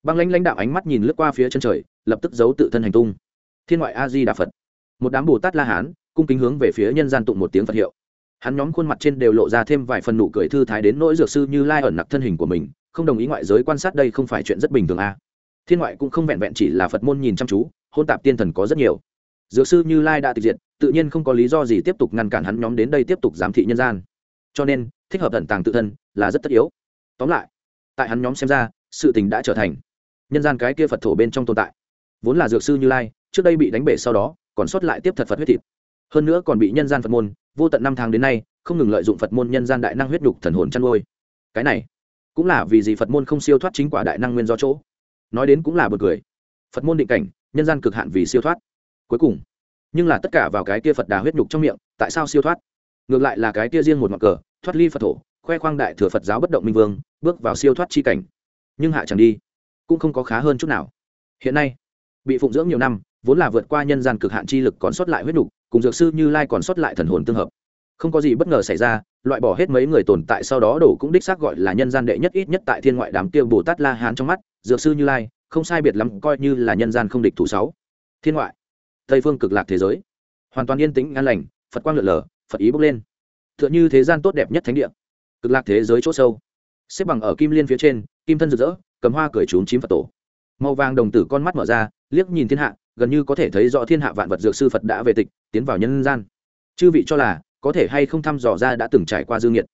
Băng lãnh lãnh đạo ánh mắt nhìn lướt qua phía chân trời, lập tức giấu tự thân hành tung. Thiên ngoại a di đà phật. Một đám bồ tát la hán, cung kính hướng về phía nhân gian tụng một tiếng phật hiệu. Hắn nhóm khuôn mặt trên đều lộ ra thêm vài phần nụ cười thư thái đến nỗi dược sư như lai ẩn nặc thân hình của mình, không đồng ý ngoại giới quan sát đây không phải chuyện rất bình thường a thiên ngoại cũng không vẹn vẹn chỉ là phật môn nhìn chăm chú, hôn tạp tiên thần có rất nhiều. Dược sư như lai đã tịch diệt, tự nhiên không có lý do gì tiếp tục ngăn cản hắn nhóm đến đây tiếp tục giám thị nhân gian. Cho nên, thích hợp tận tàng tự thân là rất tất yếu. Tóm lại, tại hắn nhóm xem ra, sự tình đã trở thành nhân gian cái kia phật thổ bên trong tồn tại. Vốn là dược sư như lai, trước đây bị đánh bể sau đó, còn sót lại tiếp thật phật huyết thịt. Hơn nữa còn bị nhân gian phật môn, vô tận năm tháng đến nay, không ngừng lợi dụng phật môn nhân gian đại năng huyết nhục thần hồn chăn nuôi. Cái này cũng là vì gì phật môn không siêu thoát chính quả đại năng nguyên do chỗ nói đến cũng là bật cười. Phật môn định cảnh, nhân gian cực hạn vì siêu thoát. Cuối cùng, nhưng là tất cả vào cái kia phật đà huyết nhục trong miệng, tại sao siêu thoát? Ngược lại là cái kia riêng một ngọn cờ, thoát ly phật thổ, khoe khoang đại thừa phật giáo bất động minh vương, bước vào siêu thoát chi cảnh. Nhưng hạ chẳng đi, cũng không có khá hơn chút nào. Hiện nay, bị phụng dưỡng nhiều năm, vốn là vượt qua nhân gian cực hạn chi lực còn sót lại huyết nhục, cùng dược sư như lai còn sót lại thần hồn tương hợp. Không có gì bất ngờ xảy ra, loại bỏ hết mấy người tồn tại sau đó đổ cũng đích xác gọi là nhân gian đệ nhất ít nhất tại thiên ngoại đám tiêu bồ tát la hán trong mắt dược sư như lai, không sai biệt lắm, coi như là nhân gian không địch thủ sáu. Thiên ngoại, tây phương cực lạc thế giới. Hoàn toàn yên tĩnh, an lành, phật quang lượn lờ, phật ý bốc lên. T h ư ợ n h ư thế gian tốt đẹp nhất thánh địa. Cực lạc thế giới c h ỗ sâu. Xếp bằng ở kim liên phía trên, kim thân rực rỡ, cầm hoa cười trúng chín phật tổ. Màu vàng đồng tử con mắt mở ra, liếc nhìn thiên hạ, gần như có thể thấy rõ thiên hạ vạn vật dược sư phật đã về tịch, tiến vào nhân gian. Chư vị cho là, có thể hay không thăm dò ra đã từng trải qua dương nhiệt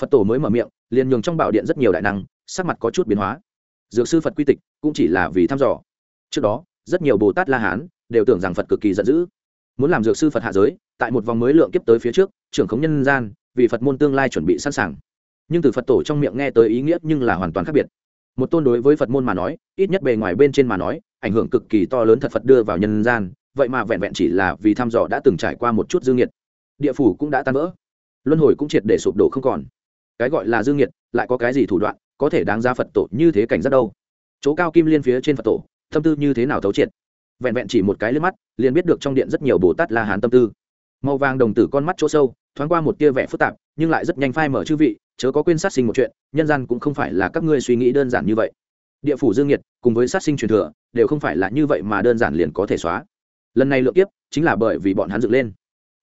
phật tổ mới mở miệng, liền nhường trong bảo điện rất nhiều đại năng, sắc mặt có chút biến hóa dược sư phật quy tịch cũng chỉ là vì thăm dò. Trước đó, rất nhiều bồ tát la hán đều tưởng rằng phật cực kỳ giận dữ. Muốn làm dược sư phật hạ giới, tại một vòng mới lượng kiếp tới phía trước, trưởng khống nhân gian, vì phật môn tương lai chuẩn bị sẵn sàng. Nhưng từ phật tổ trong miệng nghe tới ý nghĩa nhưng là hoàn toàn khác biệt. Một tôn đối với phật môn mà nói, ít nhất bề ngoài bên trên mà nói, ảnh hưởng cực kỳ to lớn thật phật đưa vào nhân gian, vậy mà vẹn vẹn chỉ là vì thăm dò đã từng trải qua một chút dương nhiệt địa phủ cũng đã tan vỡ. Luân hồi cũng triệt để sụp đổ không còn. Cái gọi là dương nhiệt lại có cái gì thủ đoạn? Có thể đáng ra phật tổ như thế cảnh rất đâu. Chỗ cao kim liên phía trên phật tổ tâm tư như thế nào thấu triệt? Vẹn vẹn chỉ một cái lên mắt liền biết được trong điện rất nhiều bồ tát la hán tâm tư. Màu vàng đồng tử con mắt chỗ sâu thoáng qua một tia vẻ phức tạp nhưng lại rất nhanh phai mở chư vị chớ có quên sát sinh một chuyện nhân gian cũng không phải là các ngươi suy nghĩ đơn giản như vậy. Địa phủ dương nhiệt cùng với sát sinh truyền thừa đều không phải là như vậy mà đơn giản liền có thể xóa. Lần này lượng kiếp chính là bởi vì bọn hắn dựng lên.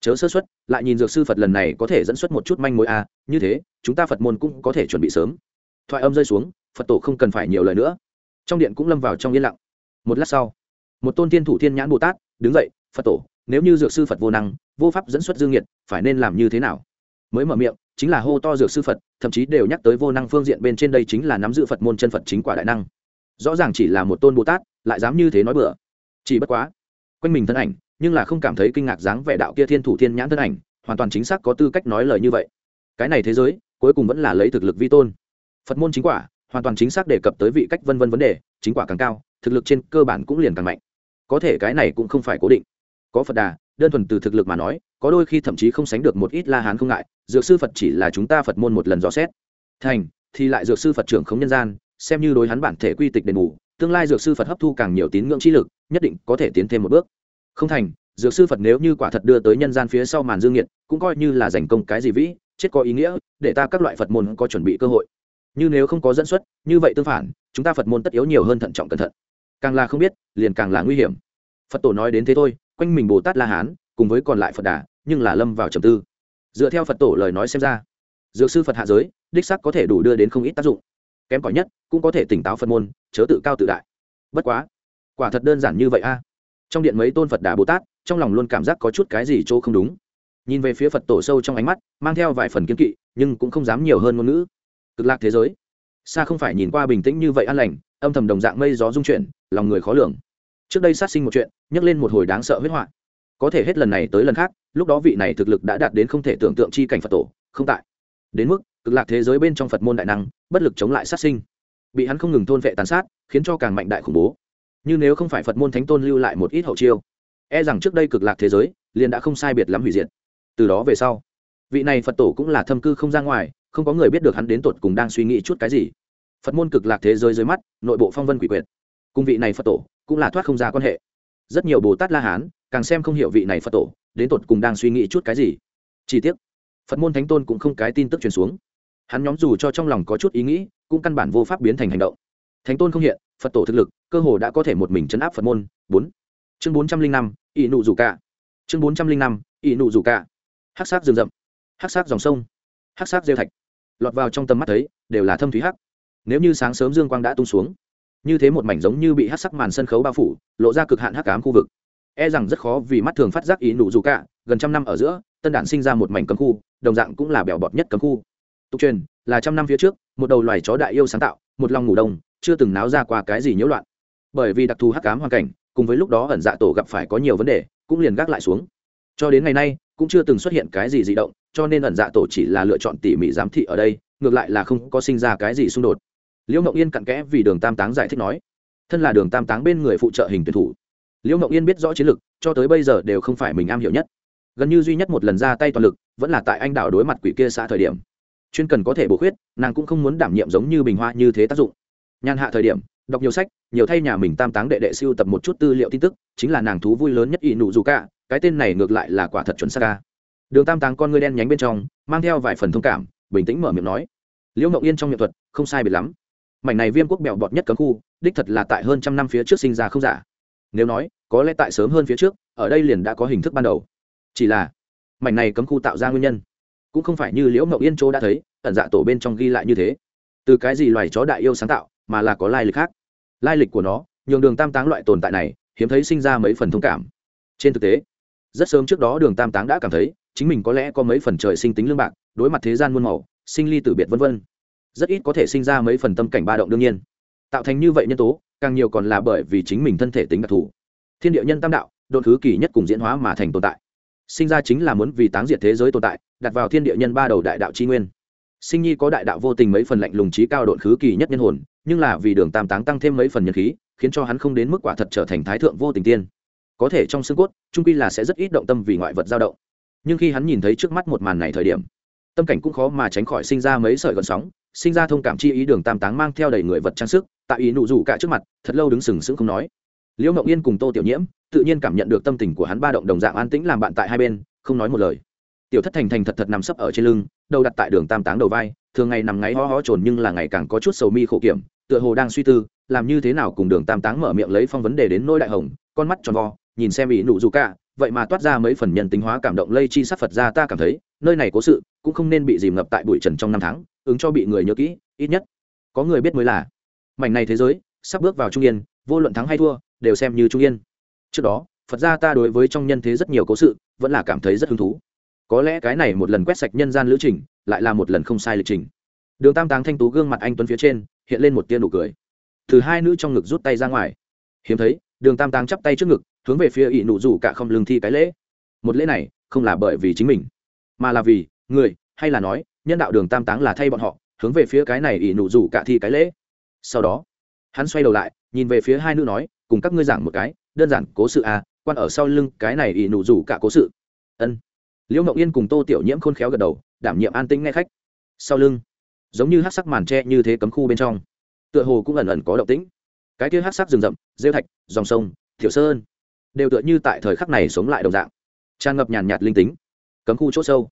Chớ sơ xuất lại nhìn dược sư phật lần này có thể dẫn xuất một chút manh mối a à, như thế chúng ta phật môn cũng có thể chuẩn bị sớm thoại âm rơi xuống, phật tổ không cần phải nhiều lời nữa. Trong điện cũng lâm vào trong yên lặng. Một lát sau, một tôn tiên thủ thiên nhãn bồ tát đứng dậy, phật tổ, nếu như dược sư phật vô năng, vô pháp dẫn xuất dương nhiệt phải nên làm như thế nào? Mới mở miệng, chính là hô to dược sư phật, thậm chí đều nhắc tới vô năng phương diện bên trên đây chính là nắm giữ phật môn chân phật chính quả đại năng. Rõ ràng chỉ là một tôn bồ tát, lại dám như thế nói bừa. Chỉ bất quá, quanh mình thân ảnh, nhưng là không cảm thấy kinh ngạc dáng vẻ đạo kia thiên thủ thiên nhãn thân ảnh, hoàn toàn chính xác có tư cách nói lời như vậy. Cái này thế giới, cuối cùng vẫn là lấy thực lực vi tôn phật môn chính quả, hoàn toàn chính xác đề cập tới vị cách vân vân vấn đề, chính quả càng cao, thực lực trên cơ bản cũng liền càng mạnh. Có thể cái này cũng không phải cố định. Có phật đà, đơn thuần từ thực lực mà nói, có đôi khi thậm chí không sánh được một ít la hán không ngại, dược sư phật chỉ là chúng ta phật môn một lần dò xét. Thành, thì lại dược sư phật trưởng không nhân gian, xem như đối hắn bản thể quy tịch đền bù, tương lai dược sư phật hấp thu càng nhiều tín ngưỡng chi lực, nhất định có thể tiến thêm một bước. Không thành, dược sư phật nếu như quả thật đưa tới nhân gian phía sau màn dương nhiệt, cũng coi như là giành công cái gì vĩ, chết có ý nghĩa, để ta các loại phật môn có chuẩn bị cơ hội như nếu không có dẫn xuất, như vậy tương phản, chúng ta phật môn tất yếu nhiều hơn thận trọng cẩn thận. Càng là không biết, liền càng là nguy hiểm. Phật tổ nói đến thế thôi, quanh mình bồ tát la hán, cùng với còn lại phật đà, nhưng là lâm vào trầm tư. Dựa theo phật tổ lời nói xem ra, dược sư phật hạ giới, đích sắc có thể đủ đưa đến không ít tác dụng. Kém cỏi nhất, cũng có thể tỉnh táo phật môn, chớ tự cao tự đại. Bất quá, quả thật đơn giản như vậy a. Trong điện mấy tôn phật đà bồ tát, trong lòng luôn cảm giác có chút cái gì chỗ không đúng. Nhìn về phía phật tổ sâu trong ánh mắt, mang theo vài phần kiên kỵ, nhưng cũng không dám nhiều hơn ngôn ngữ cực lạc thế giới. Xa không phải nhìn qua bình tĩnh như vậy an lành, âm thầm đồng dạng mây gió dung chuyển, lòng người khó lường. Trước đây sát sinh một chuyện, nhắc lên một hồi đáng sợ huyết họa. Có thể hết lần này tới lần khác, lúc đó vị này thực lực đã đạt đến không thể tưởng tượng chi cảnh phật tổ, không tại. Đến mức, cực lạc thế giới bên trong phật môn đại năng, bất lực chống lại sát sinh. Bị hắn không ngừng thôn vệ tàn sát, khiến cho càng mạnh đại khủng bố. Như nếu không phải phật môn thánh tôn lưu lại một ít hậu chiêu e rằng trước đây cực lạc thế giới liền đã không sai biệt lắm hủy diệt. Từ đó về sau vị này phật tổ cũng là thâm cư không ra ngoài không có người biết được hắn đến tột cùng đang suy nghĩ chút cái gì phật môn cực lạc thế giới dưới mắt nội bộ phong vân quỷ quyệt cùng vị này phật tổ cũng là thoát không ra quan hệ rất nhiều bồ tát la hán càng xem không hiểu vị này phật tổ đến tột cùng đang suy nghĩ chút cái gì chi tiết phật môn thánh tôn cũng không cái tin tức truyền xuống hắn nhóm dù cho trong lòng có chút ý nghĩ cũng căn bản vô pháp biến thành hành động thánh tôn không hiện phật tổ thực lực cơ hồ đã có thể một mình chấn áp phật môn bốn chương bốn trăm linh năm ỷ nụ rủ cả chương bốn trăm linh năm ỷ nụ rủ cả hắc sát rừng rậm hắc sắc dòng sông, hắc sắc rêu thạch, lọt vào trong tầm mắt thấy, đều là thâm thúy hắc. Nếu như sáng sớm dương quang đã tung xuống, như thế một mảnh giống như bị hắc sắc màn sân khấu bao phủ, lộ ra cực hạn hắc ám khu vực. E rằng rất khó vì mắt thường phát giác ý nụ dù cả, gần trăm năm ở giữa, tân đản sinh ra một mảnh cấm khu, đồng dạng cũng là bèo bọt nhất cấm khu. Tục truyền, là trăm năm phía trước, một đầu loài chó đại yêu sáng tạo, một lòng ngủ đông, chưa từng náo ra qua cái gì nhiễu loạn. Bởi vì đặc thù hắc ám hoàn cảnh, cùng với lúc đó ẩn dạ tổ gặp phải có nhiều vấn đề, cũng liền gác lại xuống. Cho đến ngày nay, cũng chưa từng xuất hiện cái gì dị động cho nên ẩn dạ tổ chỉ là lựa chọn tỉ mỉ giám thị ở đây, ngược lại là không có sinh ra cái gì xung đột. Liễu mộng yên cặn kẽ vì đường tam táng giải thích nói, thân là đường tam táng bên người phụ trợ hình tuyển thủ. Liễu mộng yên biết rõ chiến lược cho tới bây giờ đều không phải mình am hiểu nhất. Gần như duy nhất một lần ra tay toàn lực, vẫn là tại anh đảo đối mặt quỷ kia xã thời điểm. Chuyên cần có thể bổ khuyết, nàng cũng không muốn đảm nhiệm giống như bình hoa như thế tác dụng. Nhàn hạ thời điểm, đọc nhiều sách, nhiều thay nhà mình tam táng đệ đệ siêu tập một chút tư liệu tin tức, chính là nàng thú vui lớn nhất ỷ nụ dù cả, cái tên này ngược lại là quả thật chuẩn xác ca đường tam táng con ngươi đen nhánh bên trong, mang theo vài phần thông cảm, bình tĩnh mở miệng nói. Liễu ngậu yên trong nghệ thuật, không sai biệt lắm. Mảnh này viêm quốc bẹo bọt nhất cấm khu, đích thật là tại hơn trăm năm phía trước sinh ra không giả. Nếu nói, có lẽ tại sớm hơn phía trước, ở đây liền đã có hình thức ban đầu. Chỉ là, mảnh này cấm khu tạo ra nguyên nhân, cũng không phải như liễu ngậu yên chỗ đã thấy, ẩn dạ tổ bên trong ghi lại như thế. Từ cái gì loài chó đại yêu sáng tạo, mà là có lai lịch khác. Lai lịch của nó, nhường đường tam táng loại tồn tại này, hiếm thấy sinh ra mấy phần thông cảm. Trên thực tế, rất sớm trước đó đường tam táng đã cảm thấy chính mình có lẽ có mấy phần trời sinh tính lương bạc, đối mặt thế gian muôn màu, sinh ly tử biệt vân vân. Rất ít có thể sinh ra mấy phần tâm cảnh ba động đương nhiên. Tạo thành như vậy nhân tố, càng nhiều còn là bởi vì chính mình thân thể tính đặc thù. Thiên địa nhân tam đạo đột thứ kỳ nhất cùng diễn hóa mà thành tồn tại. Sinh ra chính là muốn vì táng diệt thế giới tồn tại, đặt vào thiên địa nhân ba đầu đại đạo tri nguyên. Sinh nhi có đại đạo vô tình mấy phần lạnh lùng trí cao đột khứ kỳ nhất nhân hồn, nhưng là vì đường tam táng tăng thêm mấy phần nhân khí, khiến cho hắn không đến mức quả thật trở thành thái thượng vô tình tiên. Có thể trong xương cốt, trung quy là sẽ rất ít động tâm vì ngoại vật dao động nhưng khi hắn nhìn thấy trước mắt một màn này thời điểm, tâm cảnh cũng khó mà tránh khỏi sinh ra mấy sợi gọn sóng, sinh ra thông cảm chi ý đường tam táng mang theo đầy người vật trang sức tại ý nụ rủ cả trước mặt, thật lâu đứng sừng sững không nói. Liễu mộng yên cùng tô tiểu nhiễm tự nhiên cảm nhận được tâm tình của hắn ba động đồng dạng an tĩnh làm bạn tại hai bên, không nói một lời. Tiểu thất thành thành thật thật nằm sấp ở trên lưng, đầu đặt tại đường tam táng đầu vai, thường ngày nằm ngáy ho ho trồn nhưng là ngày càng có chút sầu mi khổ kiểm, tựa hồ đang suy tư, làm như thế nào cùng đường tam táng mở miệng lấy phong vấn đề đến nỗi đại hồng, con mắt tròn vo, nhìn xem bị nụ dù cả vậy mà toát ra mấy phần nhân tính hóa cảm động lây chi sát phật ra, ta cảm thấy, nơi này cố sự, cũng không nên bị dìm ngập tại bụi trần trong năm tháng, ứng cho bị người nhớ kỹ, ít nhất, có người biết mới là. Mảnh này thế giới, sắp bước vào trung yên, vô luận thắng hay thua, đều xem như trung yên. Trước đó, phật ra ta đối với trong nhân thế rất nhiều cố sự, vẫn là cảm thấy rất hứng thú. Có lẽ cái này một lần quét sạch nhân gian lữ trình, lại là một lần không sai lịch trình. Đường tam táng thanh tú gương mặt anh tuấn phía trên, hiện lên một tia nụ cười. Từ hai nữ trong ngực rút tay ra ngoài. Hiếm thấy đường tam táng chắp tay trước ngực, hướng về phía ỷ nụ rủ cả không lương thi cái lễ. Một lễ này không là bởi vì chính mình, mà là vì người, hay là nói, nhân đạo đường tam táng là thay bọn họ, hướng về phía cái này ỷ nụ rủ cả thi cái lễ. Sau đó, hắn xoay đầu lại, nhìn về phía hai nữ nói, cùng các ngươi giảng một cái, đơn giản cố sự à quan ở sau lưng cái này ỷ nụ rủ cả cố sự. Ân. Liễu ngậu yên cùng tô tiểu nhiễm khôn khéo gật đầu, đảm nhiệm an tĩnh nghe khách. Sau lưng, giống như hát sắc màn tre như thế cấm khu bên trong, tựa hồ cũng ẩn ẩn có động tĩnh cái kia hát sắc rừng rậm, rêu thạch, dòng sông thiểu sơn, đều tựa như tại thời khắc này sống lại đồng dạng. Tràn ngập nhàn nhạt linh tính, cấm khu c h ỗ sâu.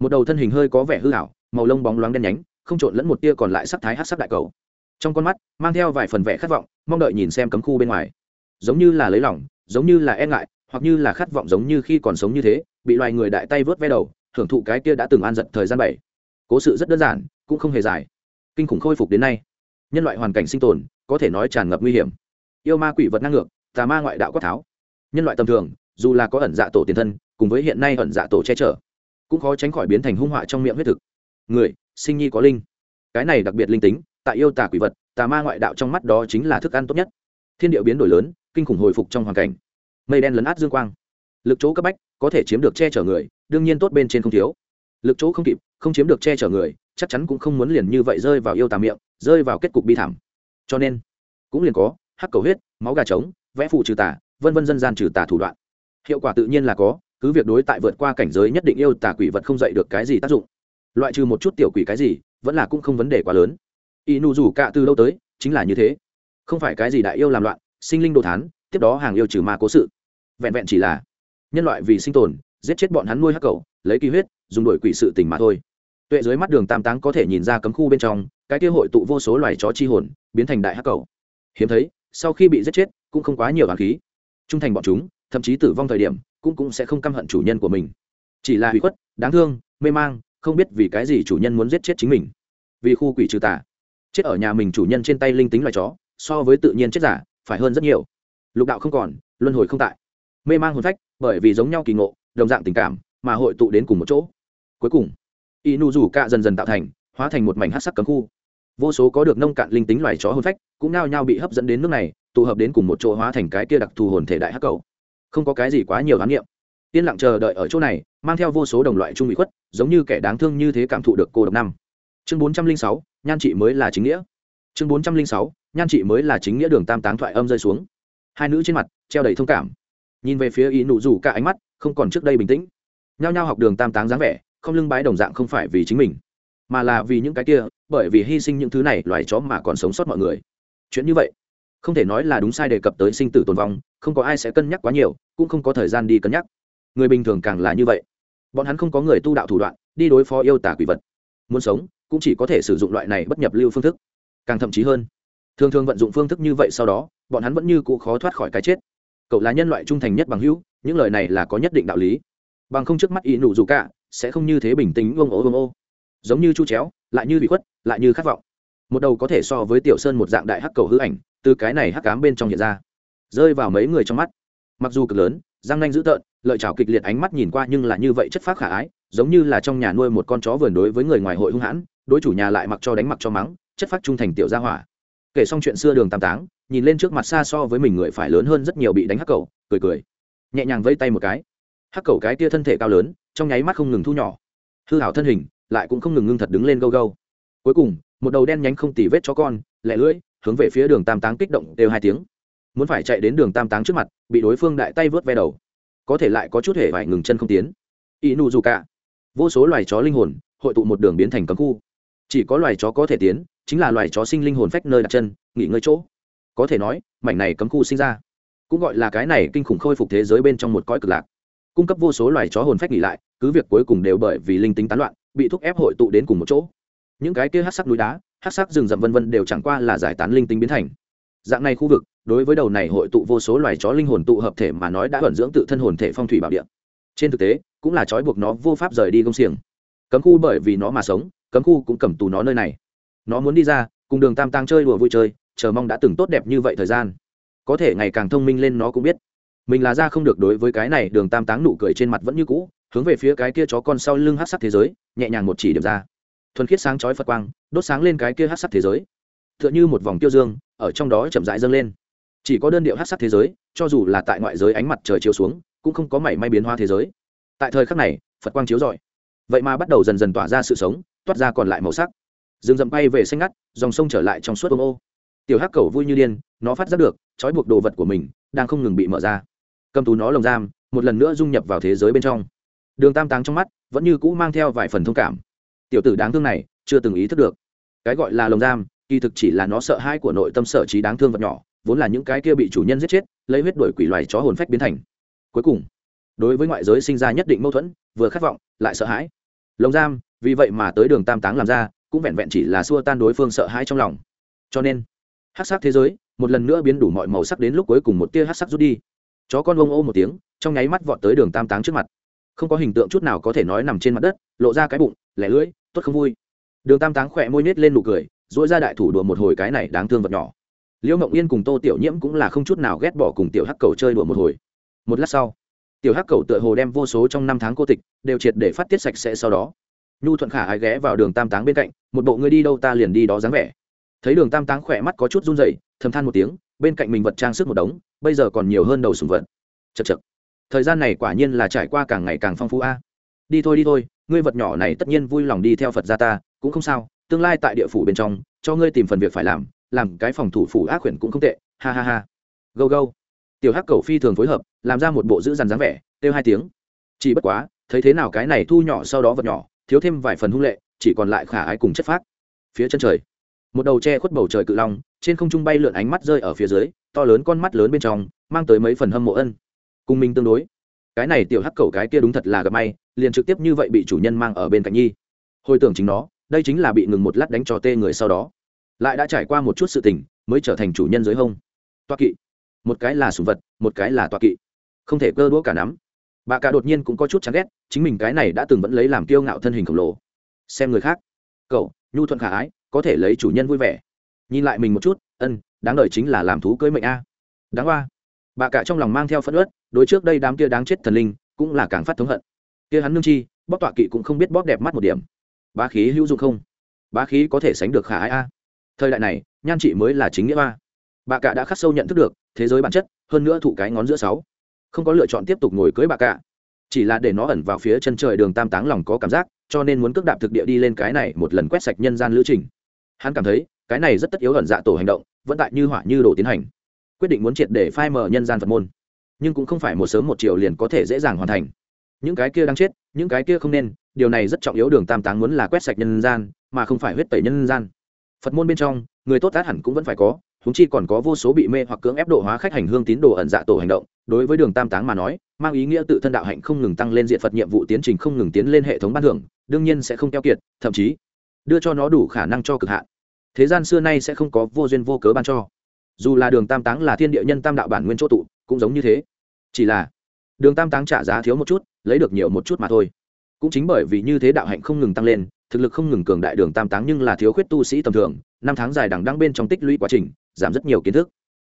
Một đầu thân hình hơi có vẻ hư hảo màu lông bóng loáng đen nhánh, không trộn lẫn một tia còn lại sắc thái hát sắc đại cầu. Trong con mắt, mang theo vài phần vẻ khát vọng, mong đợi nhìn xem cấm khu bên ngoài. Giống như là lấy lỏng giống như là e ngại, hoặc như là khát vọng giống như khi còn sống như thế, bị loài người đại tay vớt ve đầu hưởng thụ cái kia đã từng an giận thời gian bảy. Cố sự rất đơn giản, cũng không hề dài. Kinh khủng khôi phục đến nay. Nhân loại hoàn cảnh sinh tồn có thể nói tràn ngập nguy hiểm. Yêu ma quỷ vật năng ngược, tà ma ngoại đạo quát tháo. Nhân loại tầm thường, dù là có ẩn dạ tổ tiền thân, cùng với hiện nay ẩn dạ tổ che chở, cũng khó tránh khỏi biến thành hung họa trong miệng huyết thực. Người, sinh nhi có linh. Cái này đặc biệt linh tính tại yêu tà quỷ vật, tà ma ngoại đạo trong mắt đó chính là thức ăn tốt nhất. Thiên điệu biến đổi lớn, kinh khủng hồi phục trong hoàn cảnh. Mây đen lấn át dương quang. Lực chỗ cấp bách, có thể chiếm được che chở người, đương nhiên tốt bên trên không thiếu. Lực chỗ không kịp, không chiếm được che chở người, chắc chắn cũng không muốn liền như vậy rơi vào yêu tà miệng, rơi vào kết cục bi thảm cho nên, cũng liền có, hắc cầu huyết, máu gà trống, vẽ phụ trừ tà, vân vân dân gian trừ tà thủ đoạn. Hiệu quả tự nhiên là có, cứ việc đối tại vượt qua cảnh giới nhất định yêu tà quỷ vật không dạy được cái gì tác dụng. Loại trừ một chút tiểu quỷ cái gì, vẫn là cũng không vấn đề quá lớn. Y nu rủ cạ từ lâu tới, chính là như thế. Không phải cái gì đại yêu làm loạn, sinh linh đồ thán, tiếp đó hàng yêu trừ ma cố sự. Vẹn vẹn chỉ là nhân loại vì sinh tồn, giết chết bọn hắn nuôi hắc cầu, lấy kỳ huyết, dùng đổi quỷ sự tình mà thôi. Tuệ dưới mắt đường tam táng có thể nhìn ra cấm khu bên trong cái kia hội tụ vô số loài chó chi hồn, biến thành đại hắc cầu. Hiếm thấy, sau khi bị giết chết, cũng không quá nhiều hàn khí. Trung thành bọn chúng, thậm chí tử vong thời điểm, cũng cũng sẽ không căm hận chủ nhân của mình. Chỉ là hủy khuất, đáng thương, mê mang, không biết vì cái gì chủ nhân muốn giết chết chính mình. Vì khu quỷ trừ tà. Chết ở nhà mình chủ nhân trên tay linh tính loài chó, so với tự nhiên chết giả, phải hơn rất nhiều. Lục đạo không còn, luân hồi không tại. Mê mang hồn phách, bởi vì giống nhau kỳ ngộ, đồng dạng tình cảm, mà hội tụ đến cùng một chỗ. Cuối cùng y rủ cạ dần dần tạo thành hóa thành một mảnh hát sắc cấm khu. Vô số có được nông cạn linh tính loài chó hôn phách cũng nao nhao bị hấp dẫn đến nước này, tụ hợp đến cùng một chỗ hóa thành cái kia đặc thù hồn thể đại hắc cầu. Không có cái gì quá nhiều khám nghiệm yên lặng chờ đợi ở chỗ này, mang theo vô số đồng loại trung bị khuất, giống như kẻ đáng thương như thế cảm thụ được cô độc năm. Chương bốn trăm linh sáu, nhan chị mới là chính nghĩa. Chương bốn trăm linh sáu, nhan chị mới là chính nghĩa đường tam táng thoại âm rơi xuống. Hai nữ trên mặt, treo đầy thông cảm. Nhìn về phía ý nụ rủ cả ánh mắt, không còn trước đây bình tĩnh. Nhao nhao học đường tam táng dáng vẻ, không lưng bái đồng dạng không phải vì chính mình mà là vì những cái kia, bởi vì hy sinh những thứ này, loài chó mà còn sống sót mọi người. Chuyện như vậy, không thể nói là đúng sai đề cập tới sinh tử tồn vong, không có ai sẽ cân nhắc quá nhiều, cũng không có thời gian đi cân nhắc. Người bình thường càng là như vậy. Bọn hắn không có người tu đạo thủ đoạn, đi đối phó yêu tả quỷ vật. Muốn sống, cũng chỉ có thể sử dụng loại này bất nhập lưu phương thức. Càng thậm chí hơn, thường thường vận dụng phương thức như vậy sau đó, bọn hắn vẫn như cụ khó thoát khỏi cái chết. Cậu là nhân loại trung thành nhất bằng hữu, những lời này là có nhất định đạo lý. Bằng không trước mắt ý nụ dù cả, sẽ không như thế bình tĩnh vông ố vông ô giống như chu chéo, lại như bị khuất, lại như khát vọng. Một đầu có thể so với tiểu sơn một dạng đại hắc cầu hư ảnh, từ cái này hắc cám bên trong hiện ra, rơi vào mấy người trong mắt. Mặc dù cực lớn, răng nanh dữ tợn, lợi chảo kịch liệt ánh mắt nhìn qua nhưng là như vậy chất phác khả ái, giống như là trong nhà nuôi một con chó vườn đối với người ngoài hội hung hãn, đối chủ nhà lại mặc cho đánh mặc cho mắng, chất phác trung thành tiểu gia hỏa. Kể xong chuyện xưa đường tam táng, nhìn lên trước mặt xa so với mình người phải lớn hơn rất nhiều bị đánh hắc cầu, cười cười, nhẹ nhàng vây tay một cái. Hắc cầu cái tia thân thể cao lớn, trong nháy mắt không ngừng thu nhỏ. Hư hảo thân hình lại cũng không ngừng ngưng thật đứng lên gâu gâu. Cuối cùng, một đầu đen nhánh không tỉ vết chó con lẹ lưỡi, hướng về phía đường tam táng kích động đều hai tiếng. Muốn phải chạy đến đường tam táng trước mặt, bị đối phương đại tay vớt ve đầu. Có thể lại có chút hề phải ngừng chân không tiến. Y nụ dù cả vô số loài chó linh hồn, hội tụ một đường biến thành cấm khu. Chỉ có loài chó có thể tiến, chính là loài chó sinh linh hồn phách nơi đặt chân, nghỉ ngơi chỗ. Có thể nói, mảnh này cấm khu sinh ra, cũng gọi là cái này kinh khủng khôi phục thế giới bên trong một cõi cực lạc. Cung cấp vô số loài chó hồn phách nghỉ lại, cứ việc cuối cùng đều bởi vì linh tính tán loạn bị thúc ép hội tụ đến cùng một chỗ. Những cái kia hát sắc núi đá, hát sắc rừng rậm vân vân đều chẳng qua là giải tán linh tính biến thành. Dạng này khu vực, đối với đầu này hội tụ vô số loài chó linh hồn tụ hợp thể mà nói đã vận dưỡng tự thân hồn thể phong thủy bảo địa. Trên thực tế, cũng là trói buộc nó vô pháp rời đi công xiềng. Cấm khu bởi vì nó mà sống, cấm khu cũng cầm tù nó nơi này. Nó muốn đi ra, cùng đường tam tăng chơi đùa vui chơi, chờ mong đã từng tốt đẹp như vậy thời gian. Có thể ngày càng thông minh lên nó cũng biết. Mình là ra không được đối với cái này, đường tam táng nụ cười trên mặt vẫn như cũ hướng về phía cái kia chó con sau lưng hát sắc thế giới, nhẹ nhàng một chỉ điểm ra. Thuần khiết sáng chói phật quang, đốt sáng lên cái kia hát sắc thế giới. T h ư ợ n h ư một vòng tiêu dương, ở trong đó chậm rãi dâng lên. Chỉ có đơn điệu hát sắc thế giới, cho dù là tại ngoại giới ánh mặt trời chiếu xuống, cũng không có mảy may biến hoa thế giới. Tại thời khắc này, phật quang chiếu rọi. Vậy mà bắt đầu dần dần tỏa ra sự sống, toát ra còn lại màu sắc. Rừng rậm bay về xanh ngắt, dòng sông trở lại trong suốt ô ô. Tiểu hắc cầu vui như điên, nó phát giác được, trói buộc đồ vật của mình, đang không ngừng bị mở ra. Cầm tú nó lồng giam, một lần nữa dung nhập vào thế giới bên trong đường tam táng trong mắt vẫn như cũ mang theo vài phần thông cảm. Tiểu tử đáng thương này, chưa từng ý thức được. Cái gọi là lồng giam, kỳ thực chỉ là nó sợ hãi của nội tâm sở trí đáng thương vật nhỏ, vốn là những cái kia bị chủ nhân giết chết, lấy huyết đổi quỷ loài chó hồn phách biến thành. Cuối cùng, đối với ngoại giới sinh ra nhất định mâu thuẫn, vừa khát vọng, lại sợ hãi. Lồng giam, vì vậy mà tới đường tam táng làm ra, cũng vẹn vẹn chỉ là xua tan đối phương sợ hãi trong lòng. Cho nên hát sắc thế giới, một lần nữa biến đủ mọi màu sắc đến lúc cuối cùng một tia hát sắc rút đi. Chó con vông ô một tiếng, trong nháy mắt vọt tới đường tam táng trước mặt không có hình tượng chút nào có thể nói nằm trên mặt đất, lộ ra cái bụng, lẻ lưỡi, tốt không vui. Đường tam táng khỏe môi nết lên nụ cười dỗi ra đại thủ đùa một hồi cái này đáng thương vật nhỏ. Liễu mộng yên cùng tô tiểu nhiễm cũng là không chút nào ghét bỏ cùng tiểu hắc cầu chơi đùa một hồi. Một lát sau, tiểu hắc cầu tựa hồ đem vô số trong năm tháng cô tịch đều triệt để phát tiết sạch sẽ sau đó. Nhu thuận khả ai ghé vào đường tam táng bên cạnh, một bộ ngươi đi đâu ta liền đi đó dáng vẻ. Thấy đường tam táng khỏe mắt có chút run rẩy, thầm than một tiếng, bên cạnh mình vật trang sức một đống, bây giờ còn nhiều hơn đầu sùng vật. Chật chật thời gian này quả nhiên là trải qua càng ngày càng phong phú a. Đi thôi đi thôi, ngươi vật nhỏ này tất nhiên vui lòng đi theo phật gia ta, cũng không sao, tương lai tại địa phủ bên trong, cho ngươi tìm phần việc phải làm làm cái phòng thủ phủ ác quyển cũng không tệ, ha ha ha. Go go tiểu hắc cầu phi thường phối hợp, làm ra một bộ giữ dằn dáng vẻ, kêu hai tiếng. Chỉ bất quá, thấy thế nào cái này thu nhỏ sau đó vật nhỏ, thiếu thêm vài phần hung lệ, chỉ còn lại khả ái cùng chất phác. Phía chân trời, một đầu tre khuất bầu trời cự long, trên không trung bay lượn ánh mắt rơi ở phía dưới, to lớn con mắt lớn bên trong, mang tới mấy phần hâm mộ ân cùng mình tương đối. Cái này tiểu hắc cầu cái kia đúng thật là gặp may, liền trực tiếp như vậy bị chủ nhân mang ở bên cạnh nhi. Hồi tưởng chính nó, đây chính là bị ngừng một lát đánh trò tê người sau đó. Lại đã trải qua một chút sự tình, mới trở thành chủ nhân dưới hông. Toa kỵ. Một cái là sùng vật, một cái là toa kỵ. Không thể cơ đũa cả nắm. Bà cả đột nhiên cũng có chút chán ghét, chính mình cái này đã từng vẫn lấy làm kiêu ngạo thân hình khổng lồ. Xem người khác. Cậu, nhu thuận khả ái, có thể lấy chủ nhân vui vẻ. Nhìn lại mình một chút, ân, đáng đời chính là làm thú cưới mệnh a. Đáng hoa bà cả trong lòng mang theo phẫn ớt đối trước đây đám kia đáng chết thần linh cũng là càng phát thống hận. Kia hắn nương chi, bóp tọa kỵ cũng không biết bóp đẹp mắt một điểm. Bá khí hữu dụng không? Bá khí có thể sánh được khả ai a. Thời đại này, nhan trị mới là chính nghĩa ba. Bà cạ đã khắc sâu nhận thức được, thế giới bản chất, hơn nữa thụ cái ngón giữa sáu. Không có lựa chọn tiếp tục ngồi cưới bà cạ. Chỉ là để nó ẩn vào phía chân trời đường tam táng lòng có cảm giác, cho nên muốn cước đạp thực địa đi lên cái này một lần quét sạch nhân gian lữ trình. Hắn cảm thấy, cái này rất tất yếu ẩn dạ tổ hành động, vẫn tại như hỏa như đồ tiến hành. Quyết định muốn triệt để phai mở nhân gian phật môn nhưng cũng không phải một sớm một chiều liền có thể dễ dàng hoàn thành. Những cái kia đang chết, những cái kia không nên, điều này rất trọng yếu đường tam táng muốn là quét sạch nhân gian, mà không phải huyết tẩy nhân gian. Phật môn bên trong, người tốt át hẳn cũng vẫn phải có húng chi còn có vô số bị mê hoặc cưỡng ép độ hóa khách hành hương tín đồ ẩn dạ tổ hành động, đối với đường tam táng mà nói, mang ý nghĩa tự thân đạo hạnh không ngừng tăng lên diện phật nhiệm vụ tiến trình không ngừng tiến lên hệ thống ban thưởng, đương nhiên sẽ không keo kiệt, thậm chí đưa cho nó đủ khả năng cho cực hạn. Thế gian xưa nay sẽ không có vô duyên vô cớ ban cho. Dù là đường tam táng là thiên địa nhân tam đạo bản nguyên chỗ tụ cũng giống như thế. Chỉ là, đường tam táng trả giá thiếu một chút, lấy được nhiều một chút mà thôi. Cũng chính bởi vì như thế đạo hạnh không ngừng tăng lên, thực lực không ngừng cường đại đường tam táng nhưng là thiếu khuyết tu sĩ tầm thường, năm tháng dài đằng đăng bên trong tích lũy quá trình, giảm rất nhiều kiến thức.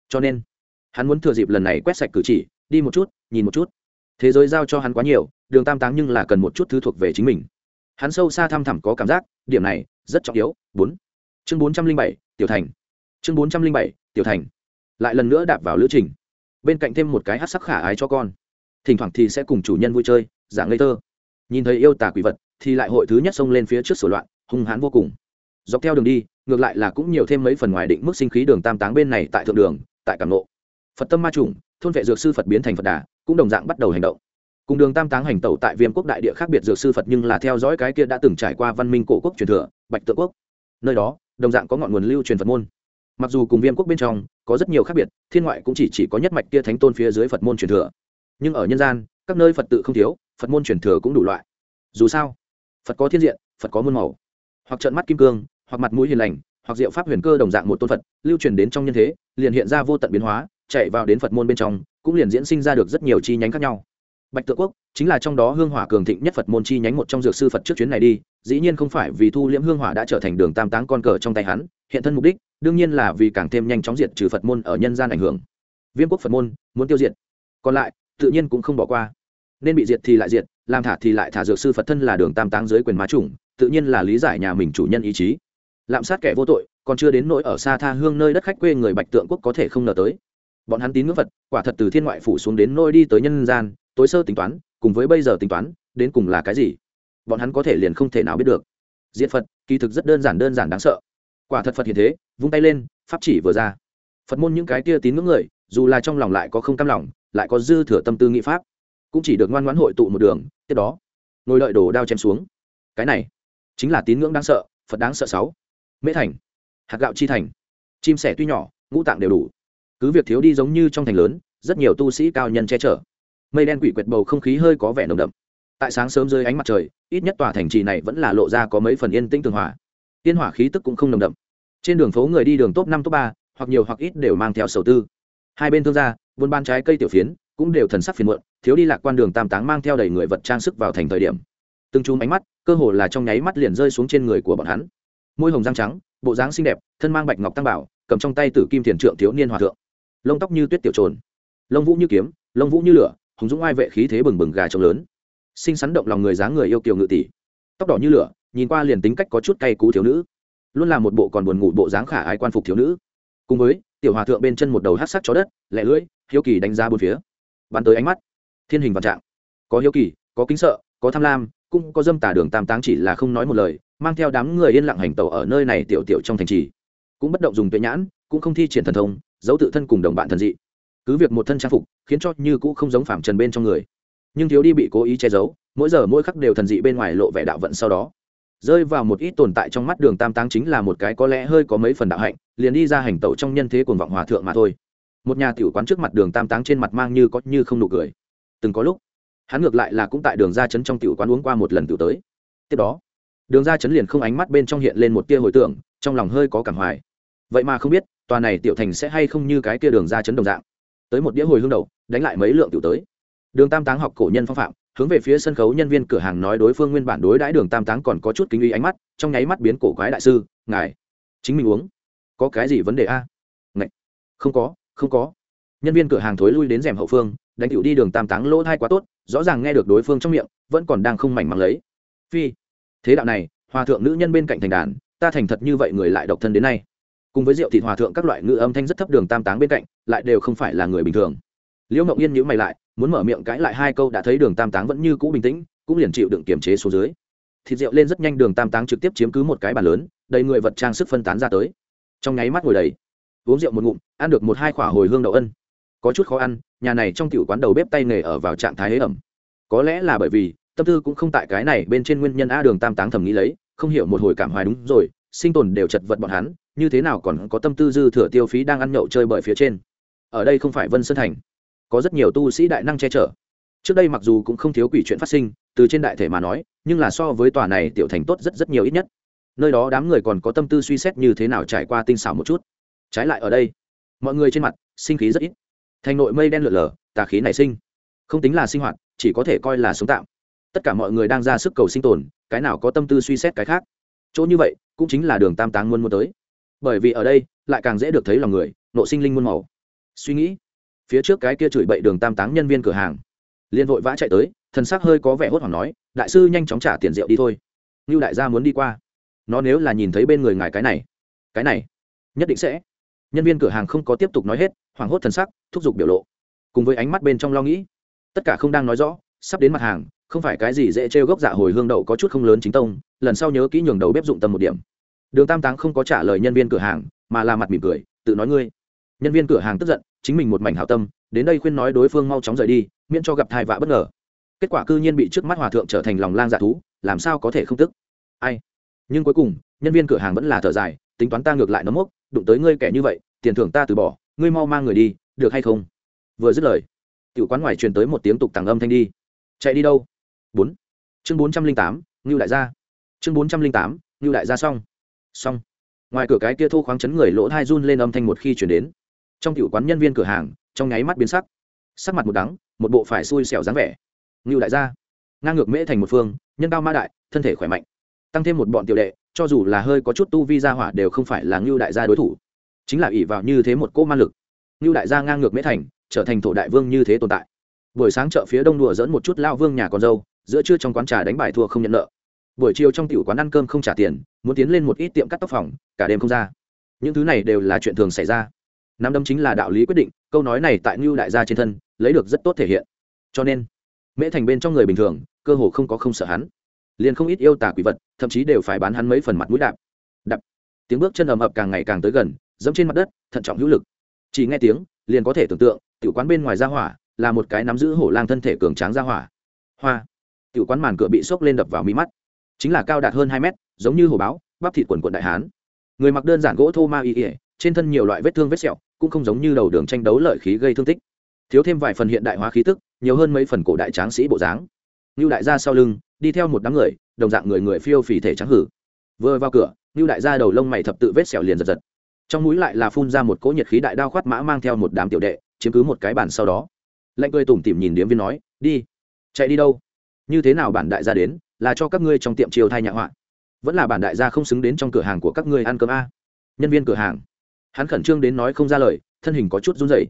Cho nên, hắn muốn thừa dịp lần này quét sạch cử chỉ, đi một chút, nhìn một chút. Thế giới giao cho hắn quá nhiều, đường tam táng nhưng là cần một chút thứ thuộc về chính mình. Hắn sâu xa thăm thẳm có cảm giác, điểm này, rất trọng yếu. Bốn. Chương bốn trăm linh bảy, tiểu thành. Chương bốn trăm linh bảy, tiểu thành. Lại lần nữa đạp vào lữ trình bên cạnh thêm một cái hát sắc khả ái cho con. Thỉnh thoảng thì sẽ cùng chủ nhân vui chơi giảng ngây thơ. Nhìn thấy yêu tà quỷ vật, thì lại hội thứ nhất xông lên phía trước sổ loạn, hung hãn vô cùng. Dọc theo đường đi, ngược lại là cũng nhiều thêm mấy phần ngoài định mức sinh khí đường tam táng bên này tại thượng đường, tại cảm lộ. phật tâm ma trùng, thôn vệ dược sư phật biến thành phật đà, cũng đồng dạng bắt đầu hành động. Cùng đường tam táng hành tẩu tại viêm quốc đại địa khác biệt dược sư phật nhưng là theo dõi cái kia đã từng trải qua văn minh cổ quốc truyền thừa, bạch tự quốc. Nơi đó, đồng dạng có ngọn nguồn lưu truyền phật môn mặc dù cùng viêm quốc bên trong có rất nhiều khác biệt thiên ngoại cũng chỉ, chỉ có nhất mạch kia thánh tôn phía dưới phật môn truyền thừa. Nhưng ở nhân gian các nơi phật tự không thiếu phật môn truyền thừa cũng đủ loại. Dù sao phật có thiên diện phật có muôn màu. Hoặc trận mắt kim cương hoặc mặt mũi hiền lành hoặc diệu pháp huyền cơ đồng dạng một tôn phật lưu truyền đến trong nhân thế liền hiện ra vô tận biến hóa chạy vào đến phật môn bên trong cũng liền diễn sinh ra được rất nhiều chi nhánh khác nhau. Bạch tượng quốc chính là trong đó hương hỏa cường thịnh nhất phật môn chi nhánh một trong dược sư phật trước chuyến này đi dĩ nhiên không phải vì thu liễm hương hỏa đã trở thành đường tam táng con cờ trong tay hắn hiện thân mục đích đương nhiên là vì càng thêm nhanh chóng diệt trừ phật môn ở nhân gian ảnh hưởng. Viêm quốc phật môn, muốn tiêu diệt. Còn lại, tự nhiên cũng không bỏ qua. Nên bị diệt thì lại diệt, làm thả thì lại thả dược sư phật thân là đường tam táng dưới quyền má chủng, tự nhiên là lý giải nhà mình chủ nhân ý chí. Lạm sát kẻ vô tội, còn chưa đến nỗi ở xa tha hương nơi đất khách quê người bạch tượng quốc có thể không ngờ tới. Bọn hắn tín ngưỡng phật, quả thật từ thiên ngoại phủ xuống đến nôi đi tới nhân gian, tối sơ tính toán, cùng với bây giờ tính toán, đến cùng là cái gì? Bọn hắn có thể liền không thể nào biết được. Diện phật, kỳ thực rất đơn giản đơn giản đáng sợ quả thật phật hiện thế vung tay lên pháp chỉ vừa ra phật môn những cái kia tín ngưỡng người dù là trong lòng lại có không cam lòng lại có dư thừa tâm tư nghị pháp cũng chỉ được ngoan ngoãn hội tụ một đường tiếp đó ngồi đợi đổ đao chém xuống cái này chính là tín ngưỡng đáng sợ phật đáng sợ sáu mễ thành hạt gạo chi thành chim sẻ tuy nhỏ ngũ tạng đều đủ cứ việc thiếu đi giống như trong thành lớn rất nhiều tu sĩ cao nhân che chở mây đen quỷ quyệt bầu không khí hơi có vẻ nồng đậm tại sáng sớm dưới ánh mặt trời ít nhất tòa thành trì này vẫn là lộ ra có mấy phần yên tĩnh tường hòa Tiên hỏa khí tức cũng không nồng đậm. Trên đường phố người đi đường top năm, top ba, hoặc nhiều hoặc ít đều mang theo sầu tư. Hai bên thương gia, buôn ban trái cây tiểu phiến, cũng đều thần sắc phiền muộn, thiếu đi lạc quan đường tam táng mang theo đầy người vật trang sức vào thành thời điểm. Từng chùm ánh mắt, cơ hồ là trong nháy mắt liền rơi xuống trên người của bọn hắn. Môi hồng răng trắng, bộ dáng xinh đẹp, thân mang bạch ngọc tăng bảo, cầm trong tay tử kim thiền trượng thiếu niên hòa thượng. Lông tóc như tuyết tiểu trồn, lông vũ như kiếm, lông vũ như lửa, hùng dũng ai vệ khí thế bừng bừng gà trống lớn. Xinh xắn động lòng người dáng người yêu kiều ngự tỷ. Tóc đỏ như lửa nhìn qua liền tính cách có chút cay cú thiếu nữ, luôn là một bộ còn buồn ngủ bộ dáng khả ái quan phục thiếu nữ. Cùng với, tiểu hòa thượng bên chân một đầu hát sắc chó đất lẹ lưỡi, hiếu kỳ đánh ra bốn phía. Bắn tới ánh mắt, thiên hình vạn trạng. Có hiếu kỳ, có kính sợ, có tham lam, cũng có dâm tà đường tam táng chỉ là không nói một lời, mang theo đám người yên lặng hành tàu ở nơi này tiểu tiểu trong thành trì. Cũng bất động dùng tuệ nhãn, cũng không thi triển thần thông, giấu tự thân cùng đồng bạn thần dị. Cứ việc một thân trang phục, khiến cho như cũ không giống phạm trần bên trong người. Nhưng thiếu đi bị cố ý che giấu, mỗi giờ mỗi khắc đều thần dị bên ngoài lộ vẻ đạo vận sau đó rơi vào một ít tồn tại trong mắt đường tam táng chính là một cái có lẽ hơi có mấy phần đạo hạnh, liền đi ra hành tẩu trong nhân thế cuồng vọng hòa thượng mà thôi. Một nhà tiểu quán trước mặt đường tam táng trên mặt mang như có như không nụ cười. Từng có lúc, hắn ngược lại là cũng tại đường ra chấn trong tiểu quán uống qua một lần tiểu tới. Tiếp đó, đường ra chấn liền không ánh mắt bên trong hiện lên một tia hồi tưởng, trong lòng hơi có cảm hoài. Vậy mà không biết, tòa này tiểu thành sẽ hay không như cái kia đường ra chấn đồng dạng. Tới một đĩa hồi hương đầu, đánh lại mấy lượng tiểu tới. Đường tam táng học cổ nhân phong phạm hướng về phía sân khấu nhân viên cửa hàng nói đối phương nguyên bản đối đãi đường tam táng còn có chút kính uy ánh mắt, trong nháy mắt biến cổ quái đại sư, ngài, chính mình uống. Có cái gì vấn đề a? Ngậy. không có không có. Nhân viên cửa hàng thối lui đến rèm hậu phương, đánh cựu đi đường tam táng lỗ thai quá tốt, rõ ràng nghe được đối phương trong miệng, vẫn còn đang không mảnh mắng lấy. Phi, thế đạo này, hòa thượng nữ nhân bên cạnh thành đàn, ta thành thật như vậy người lại độc thân đến nay. Cùng với rượu thịt hòa thượng các loại ngữ âm thanh rất thấp đường tam táng bên cạnh, lại đều không phải là người bình thường. Liễu mộng yên nhữ mày lại muốn mở miệng cãi lại hai câu đã thấy đường tam táng vẫn như cũ bình tĩnh, cũng liền chịu đựng kiềm chế số dưới. Thịt rượu lên rất nhanh đường tam táng trực tiếp chiếm cứ một cái bàn lớn, đầy người vật trang sức phân tán ra tới. Trong nháy mắt ngồi đầy. Uống rượu một ngụm, ăn được một hai khỏa hồi hương đậu ân. Có chút khó ăn, nhà này trong tiểu quán đầu bếp tay nghề ở vào trạng thái hế ẩm. Có lẽ là bởi vì, tâm tư cũng không tại cái này bên trên nguyên nhân a đường tam táng thầm nghĩ lấy, không hiểu một hồi cảm hoài đúng rồi, sinh tồn đều chật vật bọn hắn, như thế nào còn có tâm tư dư thừa tiêu phí đang ăn nhậu chơi bởi phía trên. Ở đây không phải vân sơn thành có rất nhiều tu sĩ đại năng che chở. Trước đây mặc dù cũng không thiếu quỷ chuyện phát sinh, từ trên đại thể mà nói, nhưng là so với tòa này tiểu thành tốt rất rất nhiều ít nhất. Nơi đó đám người còn có tâm tư suy xét như thế nào trải qua tinh xảo một chút. Trái lại ở đây, mọi người trên mặt, sinh khí rất ít. Thành nội mây đen lượn lờ tà khí nảy sinh. Không tính là sinh hoạt, chỉ có thể coi là sống tạm. Tất cả mọi người đang ra sức cầu sinh tồn, cái nào có tâm tư suy xét cái khác? Chỗ như vậy, cũng chính là đường tam táng muôn muốn tới. Bởi vì ở đây, lại càng dễ được thấy lòng người, nộ sinh linh muôn màu. Suy nghĩ phía trước cái kia chửi bậy đường tam táng nhân viên cửa hàng. Liên vội vã chạy tới, thần sắc hơi có vẻ hốt hoảng nói, đại sư nhanh chóng trả tiền rượu đi thôi. Như đại gia muốn đi qua. Nó nếu là nhìn thấy bên người ngài cái này cái này, nhất định sẽ. Nhân viên cửa hàng không có tiếp tục nói hết, hoảng hốt thần sắc, thúc giục biểu lộ. Cùng với ánh mắt bên trong lo nghĩ, tất cả không đang nói rõ, sắp đến mặt hàng, không phải cái gì dễ trêu gốc dạ hồi hương đậu có chút không lớn chính tông, lần sau nhớ kỹ nhường đầu bếp dụng tâm một điểm. Đường tam táng không có trả lời nhân viên cửa hàng, mà là mặt mỉm cười, tự nói ngươi nhân viên cửa hàng tức giận, chính mình một mảnh hảo tâm, đến đây khuyên nói đối phương mau chóng rời đi, miễn cho gặp thai vạ bất ngờ. Kết quả cư nhiên bị trước mắt hòa thượng trở thành lòng lang dạ thú, làm sao có thể không tức? Ai? Nhưng cuối cùng, nhân viên cửa hàng vẫn là thở dài, tính toán ta ngược lại nó mốc, đụng tới ngươi kẻ như vậy, tiền thưởng ta từ bỏ, ngươi mau mang người đi, được hay không? Vừa dứt lời, tiểu quán ngoài truyền tới một tiếng tục tàng âm thanh đi. Chạy đi đâu? Bốn. Chương bốn trăm linh tám, ngưu đại gia. Chương bốn trăm linh tám, ngưu đại gia xong. Xong. Ngoài cửa cái kia thô khoáng chấn người lỗ thai run lên âm thanh một khi chuyển đến trong tiểu quán nhân viên cửa hàng, trong nháy mắt biến sắc. Sắc mặt một đắng, một bộ phải xui xẻo dáng vẻ. Ngưu đại gia. Ngang ngược mễ thành một phương, nhân cao mã đại, thân thể khỏe mạnh. Tăng thêm một bọn tiểu đệ, cho dù là hơi có chút tu vi gia hỏa đều không phải là ngưu đại gia đối thủ. Chính là ỷ vào như thế một cỗ ma lực. Ngưu đại gia ngang ngược mễ thành, trở thành thổ đại vương như thế tồn tại. Buổi sáng chợ phía đông đùa dẫn một chút lao vương nhà con dâu, giữa trưa trong quán trà đánh bài thua không nhận nợ. Buổi chiều trong tiểu quán ăn cơm không trả tiền, muốn tiến lên một ít tiệm cắt tóc phòng, cả đêm không ra. Những thứ này đều là chuyện thường xảy ra nắm đấm chính là đạo lý quyết định, câu nói này tại ngưu đại gia trên thân, lấy được rất tốt thể hiện. Cho nên, mễ thành bên trong người bình thường, cơ hồ không có không sợ hắn. Liền không ít yêu tà quỷ vật, thậm chí đều phải bán hắn mấy phần mặt mũi đạp. Đạp. Tiếng bước chân ầm ập càng ngày càng tới gần, dẫm trên mặt đất, thận trọng hữu lực. Chỉ nghe tiếng, liền có thể tưởng tượng, tiểu quán bên ngoài ra hỏa, là một cái nắm giữ hổ lang thân thể cường tráng ra hỏa. Hoa. Tiểu quán màn cửa bị sốc lên đập vào mi mắt. Chính là cao đạt hơn hai mét, giống như hổ báo, bắp thịt quần quần đại hán. Người mặc đơn giản gỗ thô ma y ỉa trên thân nhiều loại vết thương vết sẹo, cũng không giống như đầu đường tranh đấu lợi khí gây thương tích. Thiếu thêm vài phần hiện đại hóa khí tức, nhiều hơn mấy phần cổ đại tráng sĩ bộ dáng. Như đại gia sau lưng, đi theo một đám người, đồng dạng người người phiêu phì thể trắng hử. Vừa vào cửa như đại gia đầu lông mày thập tự vết sẹo liền giật giật. Trong mũi lại là phun ra một cỗ nhiệt khí đại đao khoát mã mang theo một đám tiểu đệ, chiếm cứ một cái bàn sau đó. Lạnh cười tủm tỉm nhìn điếm viên nói, đi. Chạy đi đâu? Như thế nào bản đại gia đến, là cho các ngươi trong tiệm chiều thay nhạ họa? Vẫn là bản đại gia không xứng đến trong cửa hàng của các ngươi ăn cơm a? Nhân viên cửa hàng hắn khẩn trương đến nói không ra lời, thân hình có chút run rẩy.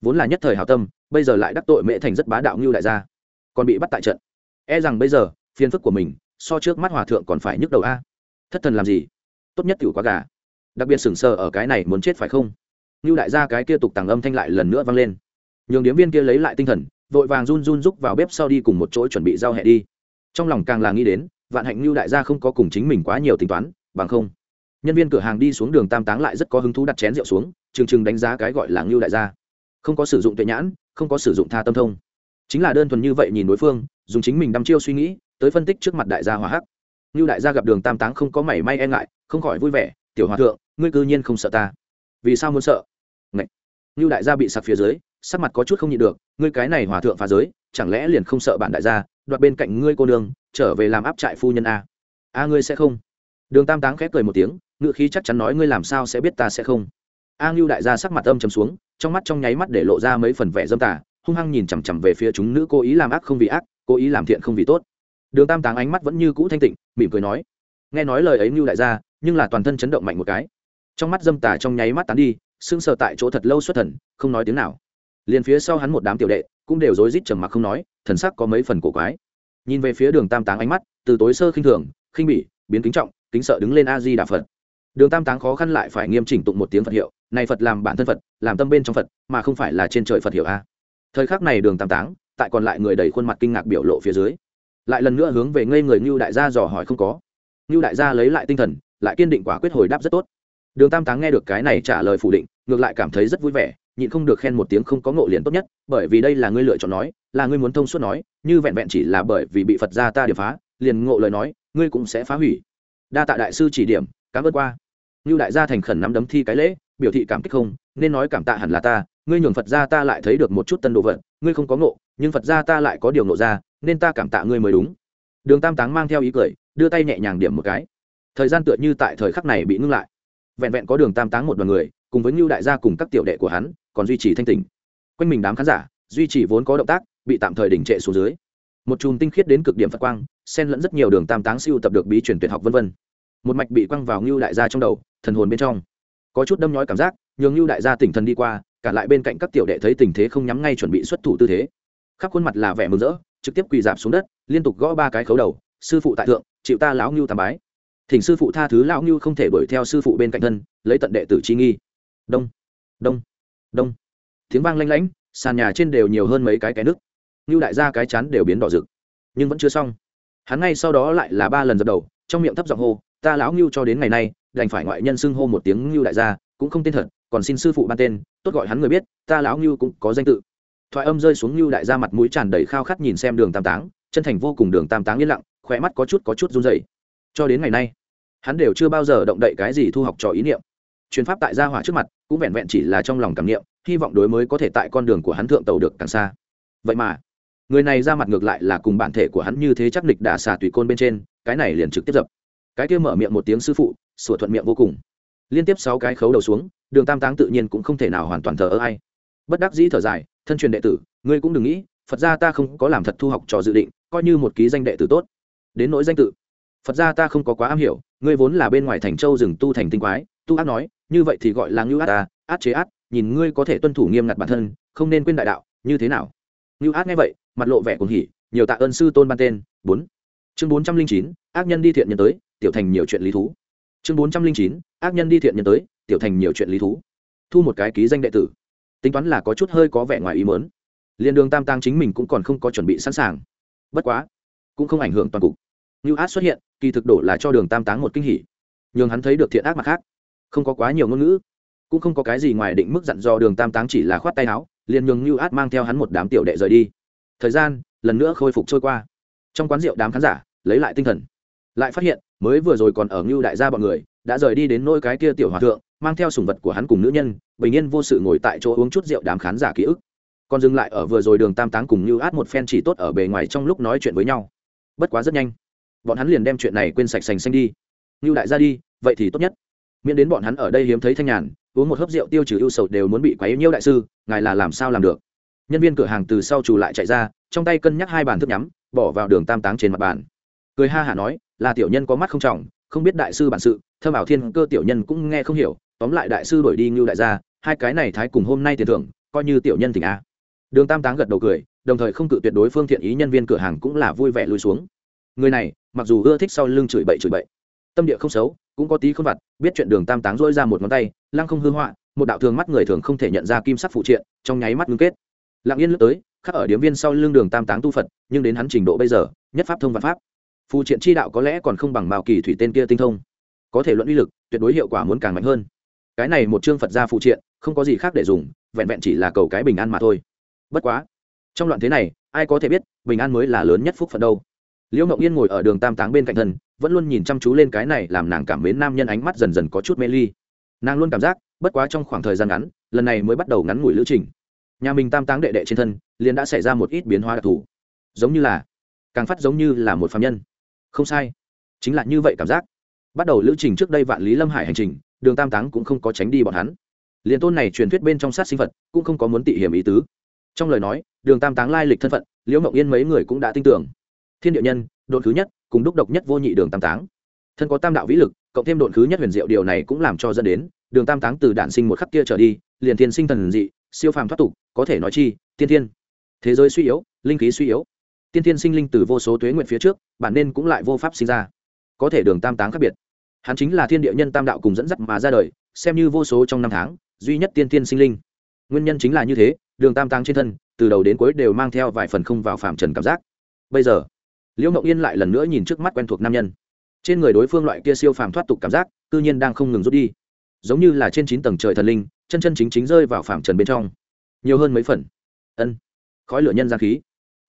Vốn là nhất thời hào tâm, bây giờ lại đắc tội mễ thành rất bá đạo ngưu đại gia. Còn bị bắt tại trận. E rằng bây giờ, phiền phức của mình, so trước mắt hòa thượng còn phải nhức đầu a. Thất thần làm gì? Tốt nhất tiểu quá gà. Đặc biệt sừng sờ ở cái này muốn chết phải không? Ngưu đại gia cái kia tục tàng âm thanh lại lần nữa vang lên. Nhường điếm viên kia lấy lại tinh thần, vội vàng run run rúc vào bếp sau đi cùng một chỗ chuẩn bị giao hẹ đi. Trong lòng càng là nghĩ đến, vạn hạnh ngưu đại gia không có cùng chính mình quá nhiều tính toán, bằng không nhân viên cửa hàng đi xuống đường tam táng lại rất có hứng thú đặt chén rượu xuống chừng chừng đánh giá cái gọi là ngưu đại gia. Không có sử dụng tuệ nhãn, không có sử dụng tha tâm thông. Chính là đơn thuần như vậy nhìn đối phương, dùng chính mình đăm chiêu suy nghĩ, tới phân tích trước mặt đại gia hòa hắc. Ngưu đại gia gặp đường tam táng không có mảy may e ngại, không khỏi vui vẻ, tiểu hòa thượng, ngươi cư nhiên không sợ ta. Vì sao muốn sợ? Ngậy. ngưu đại gia bị sặc phía dưới, sắc mặt có chút không nhịn được, ngươi cái này hòa thượng phá giới, chẳng lẽ liền không sợ bản đại gia, đoạt bên cạnh ngươi cô nương, trở về làm áp trại phu nhân a? A ngươi sẽ không. Đường tam táng khép cười một tiếng ngựa khí chắc chắn nói ngươi làm sao sẽ biết ta sẽ không. A ngưu đại gia sắc mặt âm chầm xuống, trong mắt trong nháy mắt để lộ ra mấy phần vẻ dâm tà, hung hăng nhìn chằm chằm về phía chúng nữ cố ý làm ác không vì ác, cố ý làm thiện không vì tốt. Đường tam táng ánh mắt vẫn như cũ thanh tịnh, mỉm cười nói, nghe nói lời ấy, ngưu đại gia, nhưng là toàn thân chấn động mạnh một cái. Trong mắt dâm tà trong nháy mắt tán đi sưng sờ tại chỗ thật lâu xuất thần, không nói tiếng nào. Liền phía sau hắn một đám tiểu đệ cũng đều rối rít trầm mặc không nói, thần sắc có mấy phần cổ quái. Nhìn về phía đường tam táng ánh mắt, từ tối sơ khinh thường, khinh bỉ, biến kính trọng, kính sợ đứng lên a di đà phật đường tam táng khó khăn lại phải nghiêm chỉnh tụng một tiếng phật hiệu, này phật làm bản thân phật, làm tâm bên trong phật, mà không phải là trên trời phật hiệu a. Thời khắc này đường tam táng, tại còn lại người đầy khuôn mặt kinh ngạc biểu lộ phía dưới, lại lần nữa hướng về ngây người ngưu đại gia dò hỏi không có. Ngưu đại gia lấy lại tinh thần, lại kiên định quả quyết hồi đáp rất tốt. Đường tam táng nghe được cái này trả lời phủ định, ngược lại cảm thấy rất vui vẻ, nhịn không được khen một tiếng không có ngộ liền tốt nhất, bởi vì đây là ngươi lựa chọn nói, là ngươi muốn thông suốt nói, như vẹn vẹn chỉ là bởi vì bị phật gia ta điệp phá, liền ngộ lời nói, ngươi cũng sẽ phá hủy. Đa tạ đại sư chỉ điểm, cảm ơn qua như đại gia thành khẩn nắm đấm thi cái lễ, biểu thị cảm kích không, nên nói cảm tạ hẳn là ta, ngươi nhường phật gia ta lại thấy được một chút tân đồ vật, ngươi không có ngộ, nhưng phật gia ta lại có điều ngộ ra, nên ta cảm tạ ngươi mới đúng. Đường tam táng mang theo ý cười, đưa tay nhẹ nhàng điểm một cái. Thời gian tựa như tại thời khắc này bị ngưng lại. Vẹn vẹn có đường tam táng một đoàn người, cùng với ngưu đại gia cùng các tiểu đệ của hắn, còn duy trì thanh tình quanh mình đám khán giả, duy trì vốn có động tác, bị tạm thời đình trệ xuống dưới. Một chùm tinh khiết đến cực điểm phật quang, xen lẫn rất nhiều đường tam táng siêu tập được bí truyền tuyệt học vân vân. Một mạch bị quăng vào ngưu đại gia trong đầu thần hồn bên trong. Có chút đâm nhói cảm giác, nhường như đại gia tỉnh thần đi qua, cả lại bên cạnh các tiểu đệ thấy tình thế không nhắm ngay chuẩn bị xuất thủ tư thế. Khắp khuôn mặt là vẻ mừng rỡ, trực tiếp quỳ dạp xuống đất, liên tục gõ ba cái khấu đầu, sư phụ tại thượng, chịu ta lão ngưu tam bái. Thỉnh sư phụ tha thứ lão ngưu không thể đuổi theo sư phụ bên cạnh thân, lấy tận đệ tử chi nghi. Đông đông đông. Tiếng vang lanh lảnh, sàn nhà trên đều nhiều hơn mấy cái cái nước ngưu đại gia cái chán đều biến đỏ rực, nhưng vẫn chưa xong. Hắn ngay sau đó lại là ba lần dập đầu, trong miệng thấp giọng hô, ta lão ngưu cho đến ngày nay đành phải ngoại nhân xưng hô một tiếng ngưu đại gia, cũng không tên thật, còn xin sư phụ ban tên, tốt gọi hắn người biết, ta lão ngưu cũng có danh tự. Thoại âm rơi xuống ngưu đại gia mặt mũi tràn đầy khao khát nhìn xem đường tam táng, chân thành vô cùng đường tam táng yên lặng khỏe mắt có chút có chút run dày cho đến ngày nay, hắn đều chưa bao giờ động đậy cái gì thu học trò ý niệm. Chuyến pháp tại gia hỏa trước mặt, cũng vẹn vẹn chỉ là trong lòng cảm niệm, hy vọng đối mới có thể tại con đường của hắn thượng tàu được càng xa. Vậy mà, người này ra mặt ngược lại là cùng bản thể của hắn như thế chắc lịch đả xà tùy côn bên trên, cái này liền trực tiếp dập. Cái kia mở miệng một tiếng sư phụ sửa thuận miệng vô cùng. Liên tiếp sáu cái khấu đầu xuống, đường tam táng tự nhiên cũng không thể nào hoàn toàn thờ ơ ai. Bất đắc dĩ thở dài, thân truyền đệ tử, ngươi cũng đừng nghĩ, phật gia ta không có làm thật thu học trò dự định, coi như một ký danh đệ tử tốt. Đến nỗi danh tự, phật gia ta không có quá am hiểu, ngươi vốn là bên ngoài thành châu rừng tu thành tinh quái, tu ác nói, như vậy thì gọi là ngưu át ta át chế át nhìn ngươi có thể tuân thủ nghiêm ngặt bản thân, không nên quên đại đạo, như thế nào? Ngưu át nghe vậy, mặt lộ vẻ cùng hỉ, nhiều tạ ơn sư tôn ban tên, bốn. Chương bốn trăm linh chín, ác nhân đi thiện nhân tới, tiểu thành nhiều chuyện lý thú chương bốn trăm linh chín, ác nhân đi thiện nhân tới, tiểu thành nhiều chuyện lý thú. Thu một cái ký danh đệ tử. Tính toán là có chút hơi có vẻ ngoài ý mớn liên đường tam tăng chính mình cũng còn không có chuẩn bị sẵn sàng. Bất quá, cũng không ảnh hưởng toàn cục. Như át xuất hiện, kỳ thực đổ là cho đường tam táng một kinh hỉ. Nhường hắn thấy được thiện ác mặt khác. Không có quá nhiều ngôn ngữ, cũng không có cái gì ngoài định mức dặn do đường tam táng chỉ là khoát tay áo, liền nhường như át mang theo hắn một đám tiểu đệ rời đi. Thời gian, lần nữa khôi phục trôi qua. Trong quán rượu đám khán giả, lấy lại tinh thần lại phát hiện, mới vừa rồi còn ở ngưu đại gia bọn người, đã rời đi đến nôi cái kia tiểu hòa thượng, mang theo sùng vật của hắn cùng nữ nhân, bình yên vô sự ngồi tại chỗ uống chút rượu đám khán giả ký ức. Còn dừng lại ở vừa rồi đường tam táng cùng như át một phen chỉ tốt ở bề ngoài trong lúc nói chuyện với nhau. Bất quá rất nhanh, bọn hắn liền đem chuyện này quên sạch sành xanh đi. Như đại gia đi, vậy thì tốt nhất. Miễn đến bọn hắn ở đây hiếm thấy thanh nhàn, uống một hớp rượu tiêu trừ ưu sầu đều muốn bị quấy nhiêu đại sư, ngài là làm sao làm được? Nhân viên cửa hàng từ sau trù lại chạy ra, trong tay cân nhắc hai bàn thức nhắm, bỏ vào đường tam táng trên mặt bàn. Cười ha hả nói là tiểu nhân có mắt không trọng, không biết đại sư bản sự thơm ảo thiên cơ tiểu nhân cũng nghe không hiểu, tóm lại đại sư đổi đi ngưu đại gia, hai cái này thái cùng hôm nay tiền thưởng, coi như tiểu nhân tỉnh a. Đường tam táng gật đầu cười, đồng thời không cự tuyệt đối phương thiện ý nhân viên cửa hàng cũng là vui vẻ lui xuống. Người này, mặc dù ưa thích sau lưng chửi bậy chửi bậy, tâm địa không xấu, cũng có tí không vặt, biết chuyện đường tam táng dỗi ra một ngón tay, lăng không hư họa, một đạo thường mắt người thường không thể nhận ra kim sắc phụ triện, trong nháy mắt ngưng kết. Lặng yên lướt tới, khắc ở điếm viên sau lưng đường tam táng tu phật, nhưng đến hắn trình độ bây giờ, nhất pháp thông văn pháp phụ triện chi đạo có lẽ còn không bằng mạo kỳ thủy tên kia tinh thông. Có thể luận uy lực, tuyệt đối hiệu quả muốn càng mạnh hơn. Cái này một chương phật gia phụ triện, không có gì khác để dùng, vẹn vẹn chỉ là cầu cái bình an mà thôi. Bất quá, trong loạn thế này, ai có thể biết, bình an mới là lớn nhất phúc phận đâu. Liễu mộng yên ngồi ở đường tam táng bên cạnh thân vẫn luôn nhìn chăm chú lên cái này làm nàng cảm mến nam nhân ánh mắt dần dần có chút mê ly. Nàng luôn cảm giác, bất quá trong khoảng thời gian ngắn, lần này mới bắt đầu ngắn ngủi lữ trình. Nhà mình tam táng đệ đệ trên thân, liền đã xảy ra một ít biến hóa đặc thù. Giống như là, càng phát giống như là một phạm nhân không sai. Chính là như vậy cảm giác. Bắt đầu lữ trình trước đây vạn lý lâm hải hành trình, đường tam táng cũng không có tránh đi bọn hắn. Liền tôn này truyền thuyết bên trong sát sinh vật, cũng không có muốn tị hiểm ý tứ. Trong lời nói, đường tam táng lai lịch thân phận, liễu mộng yên mấy người cũng đã tin tưởng. Thiên địa nhân, độn thứ nhất, cùng đúc độc nhất vô nhị đường tam táng. Thân có tam đạo vĩ lực, cộng thêm độn thứ nhất huyền diệu điều này cũng làm cho dẫn đến, đường tam táng từ đản sinh một khắc kia trở đi, liền thiên sinh thần dị, siêu phàm thoát tục, có thể nói chi, tiên thiên. Thế giới suy yếu, linh khí suy yếu tiên thiên sinh linh từ vô số tuế nguyện phía trước, bản nên cũng lại vô pháp sinh ra. Có thể đường tam táng khác biệt. Hắn chính là thiên địa nhân tam đạo cùng dẫn dắt mà ra đời, xem như vô số trong năm tháng, duy nhất tiên thiên sinh linh. Nguyên nhân chính là như thế, đường tam táng trên thân, từ đầu đến cuối đều mang theo vài phần không vào phạm trần cảm giác. Bây giờ, liễu mộng yên lại lần nữa nhìn trước mắt quen thuộc nam nhân. Trên người đối phương loại kia siêu phàm thoát tục cảm giác, cư nhiên đang không ngừng rút đi. Giống như là trên chín tầng trời thần linh, chân chân chính chính rơi vào phạm trần bên trong. Nhiều hơn mấy phần. Ân. Khói lửa nhân gian khí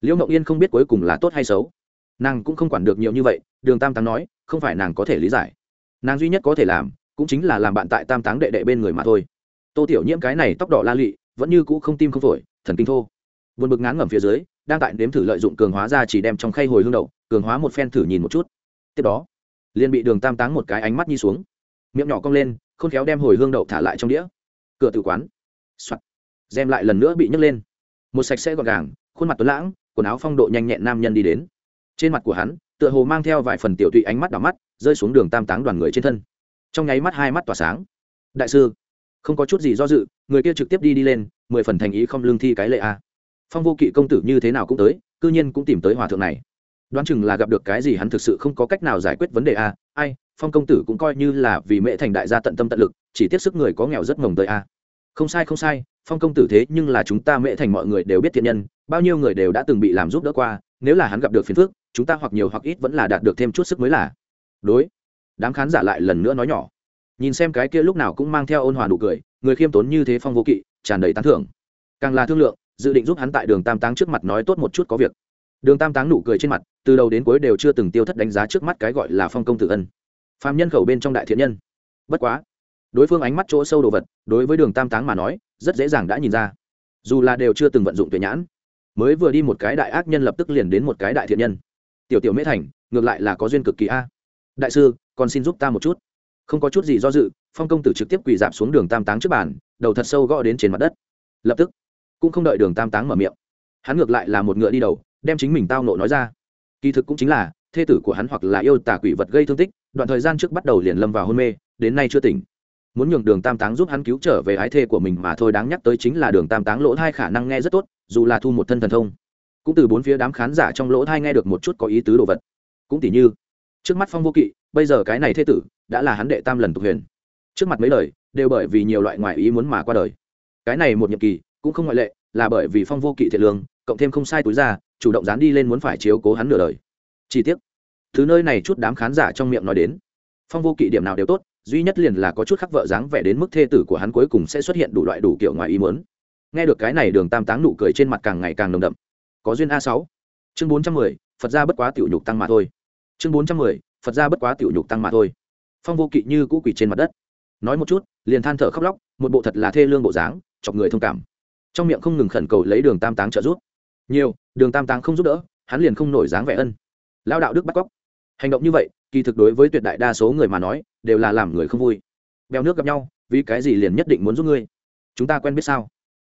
liễu mộng yên không biết cuối cùng là tốt hay xấu. Nàng cũng không quản được nhiều như vậy, đường tam táng nói, không phải nàng có thể lý giải. Nàng duy nhất có thể làm, cũng chính là làm bạn tại tam táng đệ đệ bên người mà thôi. Tô tiểu nhiễm cái này tóc đỏ la lụy vẫn như cũ không tim không phổi, thần kinh thô. Vượt bực ngán ngẩm phía dưới, đang tại nếm thử lợi dụng cường hóa ra chỉ đem trong khay hồi hương đậu, cường hóa một phen thử nhìn một chút. Tiếp đó, liền bị đường tam táng một cái ánh mắt nhi xuống. Miệng nhỏ cong lên, khôn khéo đem hồi hương đậu thả lại trong đĩa. Cửa tử quán. Soạt. Xem lại lần nữa bị nhấc lên. Một sạch sẽ gọn gàng, khuôn mặt tuấn lãng quần áo phong độ nhanh nhẹn nam nhân đi đến. Trên mặt của hắn, tựa hồ mang theo vài phần tiểu tụy ánh mắt đỏ mắt, rơi xuống đường tam táng đoàn người trên thân. Trong nháy mắt hai mắt tỏa sáng. Đại sư, không có chút gì do dự, người kia trực tiếp đi đi lên, mười phần thành ý không lương thi cái lệ a. Phong vô kỵ công tử như thế nào cũng tới, cư nhiên cũng tìm tới hòa thượng này. Đoán chừng là gặp được cái gì hắn thực sự không có cách nào giải quyết vấn đề a. Ai, phong công tử cũng coi như là vì mẹ thành đại gia tận tâm tận lực, chỉ tiếp sức người có nghèo rất ngồng tới a. Không sai không sai phong công tử thế nhưng là chúng ta mẹ thành mọi người đều biết thiện nhân, bao nhiêu người đều đã từng bị làm giúp đỡ qua, nếu là hắn gặp được phiền phức, chúng ta hoặc nhiều hoặc ít vẫn là đạt được thêm chút sức mới là. Đối, đám khán giả lại lần nữa nói nhỏ. Nhìn xem cái kia lúc nào cũng mang theo ôn hòa nụ cười, người khiêm tốn như thế phong vô kỵ, tràn đầy tán thưởng. Càng là thương lượng, dự định giúp hắn tại đường tam táng trước mặt nói tốt một chút có việc. Đường tam táng nụ cười trên mặt, từ đầu đến cuối đều chưa từng tiêu thất đánh giá trước mắt cái gọi là phong công tử ân. Phạm nhân khẩu bên trong đại thiện nhân. Bất quá đối phương ánh mắt chỗ sâu đồ vật, đối với đường tam táng mà nói, rất dễ dàng đã nhìn ra. Dù là đều chưa từng vận dụng tuyệt nhãn, mới vừa đi một cái đại ác nhân lập tức liền đến một cái đại thiện nhân. Tiểu tiểu mễ thành, ngược lại là có duyên cực kỳ a. Đại sư, còn xin giúp ta một chút. Không có chút gì do dự, phong công tử trực tiếp quỳ dạp xuống đường tam táng trước bàn, đầu thật sâu gõ đến trên mặt đất. Lập tức, cũng không đợi đường tam táng mở miệng, hắn ngược lại là một ngựa đi đầu, đem chính mình tao nộ nói ra. Kỳ thực cũng chính là, thê tử của hắn hoặc là yêu tả quỷ vật gây thương tích, đoạn thời gian trước bắt đầu liền lâm vào hôn mê, đến nay chưa tỉnh muốn nhường đường tam táng giúp hắn cứu trở về ái thê của mình mà thôi, đáng nhắc tới chính là đường tam táng lỗ thai khả năng nghe rất tốt, dù là thu một thân thần thông. Cũng từ bốn phía đám khán giả trong lỗ thai nghe được một chút có ý tứ đồ vật. Cũng tỉ như, trước mắt phong vô kỵ, bây giờ cái này thê tử đã là hắn đệ tam lần tục huyền. Trước mặt mấy lời, đều bởi vì nhiều loại ngoại ý muốn mà qua đời. Cái này một nhiệm kỳ, cũng không ngoại lệ, là bởi vì phong vô kỵ thiệt lương, cộng thêm không sai túi ra, chủ động dán đi lên muốn phải chiếu cố hắn nửa đời. Chi tiết thứ nơi này chút đám khán giả trong miệng nói đến, phong vô kỵ điểm nào đều tốt duy nhất liền là có chút khắc vợ dáng vẻ đến mức thê tử của hắn cuối cùng sẽ xuất hiện đủ loại đủ kiểu ngoài ý muốn. Nghe được cái này đường tam táng nụ cười trên mặt càng ngày càng nồng đậm. Có duyên a sáu. Chương bốn trăm mười, phật gia bất quá tiểu nhục tăng mà thôi. Chương bốn trăm mười, phật gia bất quá tiểu nhục tăng mà thôi. Phong vô kỵ như cũ quỷ trên mặt đất. Nói một chút, liền than thở khóc lóc, một bộ thật là thê lương bộ dáng, chọc người thông cảm. Trong miệng không ngừng khẩn cầu lấy đường tam táng trợ giúp. Nhiều, đường tam táng không giúp đỡ, hắn liền không nổi dáng vẻ ân. Lao đạo đức bắt cóc hành động như vậy, kỳ thực đối với tuyệt đại đa số người mà nói, đều là làm người không vui. Bèo nước gặp nhau, vì cái gì liền nhất định muốn giúp ngươi? Chúng ta quen biết sao?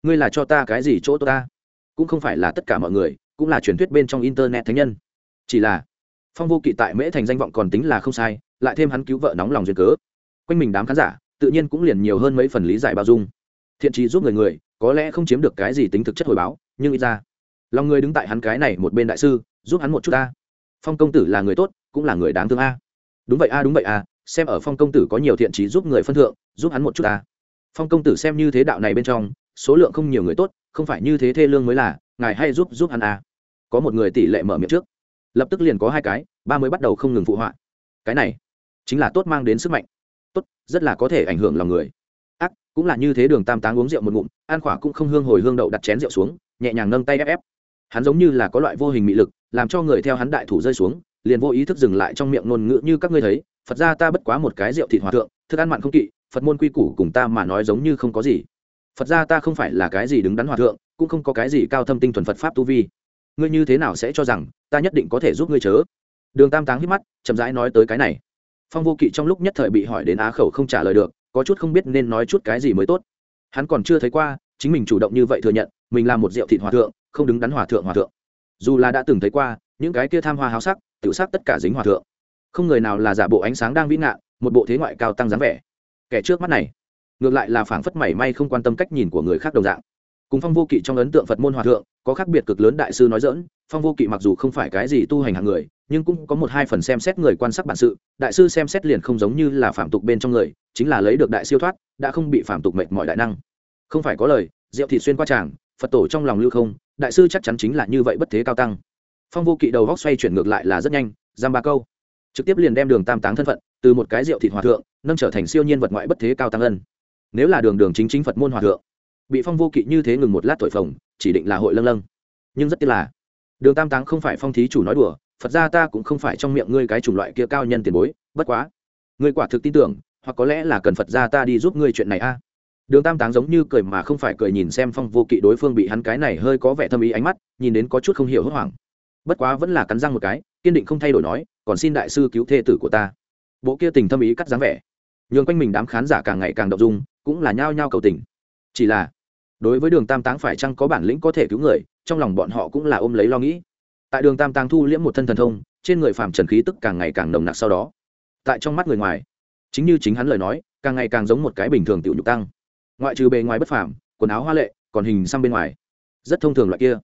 Ngươi là cho ta cái gì chỗ tôi ta? Cũng không phải là tất cả mọi người, cũng là truyền thuyết bên trong internet thánh nhân. Chỉ là, phong vô kỵ tại mễ thành danh vọng còn tính là không sai, lại thêm hắn cứu vợ nóng lòng duyên cớ. Quanh mình đám khán giả, tự nhiên cũng liền nhiều hơn mấy phần lý giải bao dung. Thiện trí giúp người người, có lẽ không chiếm được cái gì tính thực chất hồi báo, nhưng ít ra, lòng người đứng tại hắn cái này một bên đại sư, giúp hắn một chút ta. Phong công tử là người tốt cũng là người đáng thương a. Đúng vậy a, đúng vậy a, xem ở phong công tử có nhiều thiện trí giúp người phân thượng, giúp hắn một chút a. Phong công tử xem như thế đạo này bên trong, số lượng không nhiều người tốt, không phải như thế thê lương mới là, ngài hay giúp giúp hắn a. Có một người tỷ lệ mở miệng trước. Lập tức liền có hai cái, ba mới bắt đầu không ngừng phụ họa. Cái này, chính là tốt mang đến sức mạnh. Tốt, rất là có thể ảnh hưởng lòng người. Ác, cũng là như thế đường tam táng uống rượu một ngụm an khỏa cũng không hương hồi hương đậu đặt chén rượu xuống, nhẹ nhàng nâng tay ép ép. Hắn giống như là có loại vô hình mị lực, làm cho người theo hắn đại thủ rơi xuống liền vô ý thức dừng lại trong miệng ngôn ngữ như các ngươi thấy, phật ra ta bất quá một cái rượu thịt hòa thượng, thức ăn mặn không kỵ, phật môn quy củ cùng ta mà nói giống như không có gì. Phật ra ta không phải là cái gì đứng đắn hòa thượng, cũng không có cái gì cao thâm tinh thuần phật pháp tu vi. Ngươi như thế nào sẽ cho rằng ta nhất định có thể giúp ngươi chớ? Đường tam táng hít mắt, chậm rãi nói tới cái này. Phong vô kỵ trong lúc nhất thời bị hỏi đến á khẩu không trả lời được, có chút không biết nên nói chút cái gì mới tốt. Hắn còn chưa thấy qua, chính mình chủ động như vậy thừa nhận, mình là một rượu thịt hòa thượng, không đứng đắn hòa thượng hòa thượng. Dù là đã từng thấy qua, những cái kia tham hoa háo sắc tự sắc tất cả dính hòa thượng. Không người nào là giả bộ ánh sáng đang vĩ ngạn, một bộ thế ngoại cao tăng dáng vẻ. Kẻ trước mắt này, ngược lại là phảng phất mảy may không quan tâm cách nhìn của người khác đồng dạng. Cùng phong vô kỵ trong ấn tượng phật môn hòa thượng, có khác biệt cực lớn đại sư nói dỡn phong vô kỵ mặc dù không phải cái gì tu hành hạng người, nhưng cũng có một hai phần xem xét người quan sát bản sự, đại sư xem xét liền không giống như là phạm tục bên trong người, chính là lấy được đại siêu thoát, đã không bị phạm tục mệt mọi đại năng. Không phải có lời diệu thị xuyên qua tràng, phật tổ trong lòng lưu không, đại sư chắc chắn chính là như vậy bất thế cao tăng phong vô kỵ đầu góc xoay chuyển ngược lại là rất nhanh, giam ba câu. Trực tiếp liền đem đường tam táng thân phận, từ một cái rượu thịt hòa thượng, nâng trở thành siêu nhiên vật ngoại bất thế cao tăng ân. Nếu là đường đường chính chính phật môn hòa thượng, bị phong vô kỵ như thế ngừng một lát thổi phồng, chỉ định là hội lâng lâng. Nhưng rất tiếc là, đường tam táng không phải phong thí chủ nói đùa, phật ra ta cũng không phải trong miệng ngươi cái chủng loại kia cao nhân tiền bối, bất quá, ngươi quả thực tin tưởng, hoặc có lẽ là cần phật ra ta đi giúp ngươi chuyện này a. Đường tam táng giống như cười mà không phải cười nhìn xem phong vô kỵ đối phương bị hắn cái này hơi có vẻ thâm ý ánh mắt, nhìn đến có chút không hiểu hốt hoảng bất quá vẫn là cắn răng một cái, kiên định không thay đổi nói, còn xin đại sư cứu thê tử của ta. Bộ kia tình thâm ý cắt dáng vẻ. Nhường quanh mình đám khán giả càng ngày càng đ ộ n g dung, cũng là nhao nhao cầu tình. Chỉ là, đối với đường tam táng phải chăng có bản lĩnh có thể cứu người, trong lòng bọn họ cũng là ôm lấy lo nghĩ. Tại đường tam táng thu liễm một thân thần thông, trên người phàm trần khí tức càng ngày càng nồng nặc sau đó. Tại trong mắt người ngoài, chính như chính hắn lời nói, càng ngày càng giống một cái bình thường tiểu nhục tăng. Ngoại trừ bề ngoài bất phàm, quần áo hoa lệ, còn hình xăm bên ngoài. Rất thông thường loại kia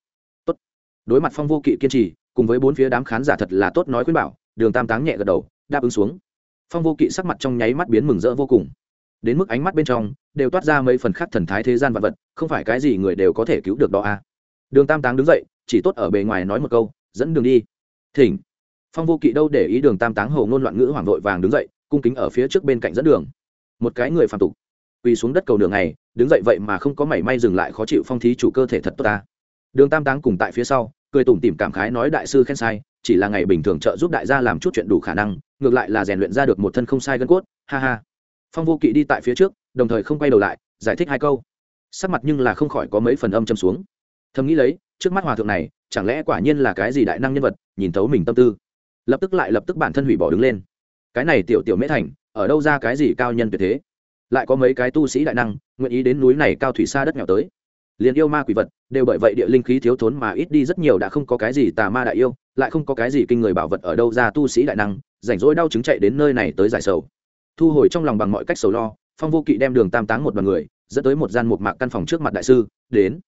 đối mặt phong vô kỵ kiên trì, cùng với bốn phía đám khán giả thật là tốt nói khuyên bảo, đường tam táng nhẹ gật đầu, đáp ứng xuống. Phong vô kỵ sắc mặt trong nháy mắt biến mừng rỡ vô cùng. Đến mức ánh mắt bên trong, đều toát ra mấy phần khác thần thái thế gian vật vật, không phải cái gì người đều có thể cứu được đó à. đường tam táng đứng dậy, chỉ tốt ở bề ngoài nói một câu, dẫn đường đi. Thỉnh. Phong vô kỵ đâu để ý đường tam táng hầu ngôn loạn ngữ hoàng vội vàng đứng dậy, cung kính ở phía trước bên cạnh dẫn đường. Một cái người phản tục. Quỳ xuống đất cầu đường này đứng dậy vậy mà không có mảy may dừng lại khó chịu phong thí chủ cơ thể thật tốt ta đường tam táng cùng tại phía sau, cười tủm tỉm cảm khái nói đại sư khen sai, chỉ là ngày bình thường trợ giúp đại gia làm chút chuyện đủ khả năng, ngược lại là rèn luyện ra được một thân không sai gân cốt, ha ha. Phong vô kỵ đi tại phía trước, đồng thời không quay đầu lại, giải thích hai câu. Sắc mặt nhưng là không khỏi có mấy phần âm châm xuống. Thầm nghĩ lấy, trước mắt hòa thượng này, chẳng lẽ quả nhiên là cái gì đại năng nhân vật, nhìn thấu mình tâm tư. Lập tức lại lập tức bản thân hủy bỏ đứng lên. Cái này tiểu tiểu mễ thành, ở đâu ra cái gì cao nhân tuyệt thế? Lại có mấy cái tu sĩ đại năng, nguyện ý đến núi này cao thủy xa đất nghèo tới liền yêu ma quỷ vật, đều bởi vậy địa linh khí thiếu thốn mà ít đi rất nhiều, đã không có cái gì tà ma đại yêu, lại không có cái gì kinh người bảo vật ở đâu ra tu sĩ đại năng, rảnh rỗi đau chứng chạy đến nơi này tới giải sầu. Thu hồi trong lòng bằng mọi cách sầu lo, phong vô kỵ đem đường tam táng một đoàn người, dẫn tới một gian một mạc căn phòng trước mặt đại sư, đến.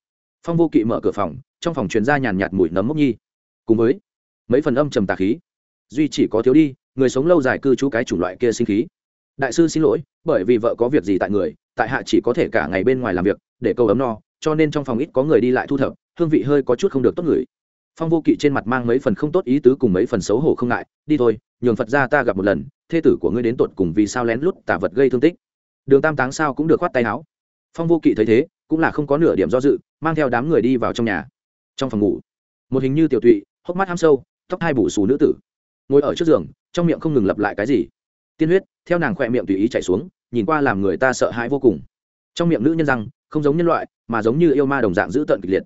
Phong vô kỵ mở cửa phòng, trong phòng truyền ra nhàn nhạt mùi nấm mốc nhi. Cùng với mấy phần âm trầm tà khí, duy chỉ có thiếu đi, người sống lâu dài cư trú cái chủng loại kia sinh khí. Đại sư xin lỗi, bởi vì vợ có việc gì tại người, tại hạ chỉ có thể cả ngày bên ngoài làm việc, để câu ấm no cho nên trong phòng ít có người đi lại thu thập, hương vị hơi có chút không được tốt người. Phong vô kỵ trên mặt mang mấy phần không tốt ý tứ cùng mấy phần xấu hổ không ngại, đi thôi, nhường phật ra ta gặp một lần, thê tử của ngươi đến tột cùng vì sao lén lút tả vật gây thương tích. Đường tam táng sao cũng được khoát tay áo. Phong vô kỵ thấy thế, cũng là không có nửa điểm do dự, mang theo đám người đi vào trong nhà. Trong phòng ngủ, một hình như tiểu tụy, hốc mắt ham sâu, tóc hai bù xù nữ tử. Ngồi ở trước giường, trong miệng không ngừng lặp lại cái gì. Tiên huyết, theo nàng khỏe miệng tùy ý chạy xuống, nhìn qua làm người ta sợ hãi vô cùng. Trong miệng nữ nhân răng không giống nhân loại, mà giống như yêu ma đồng dạng dữ tợn kịch liệt.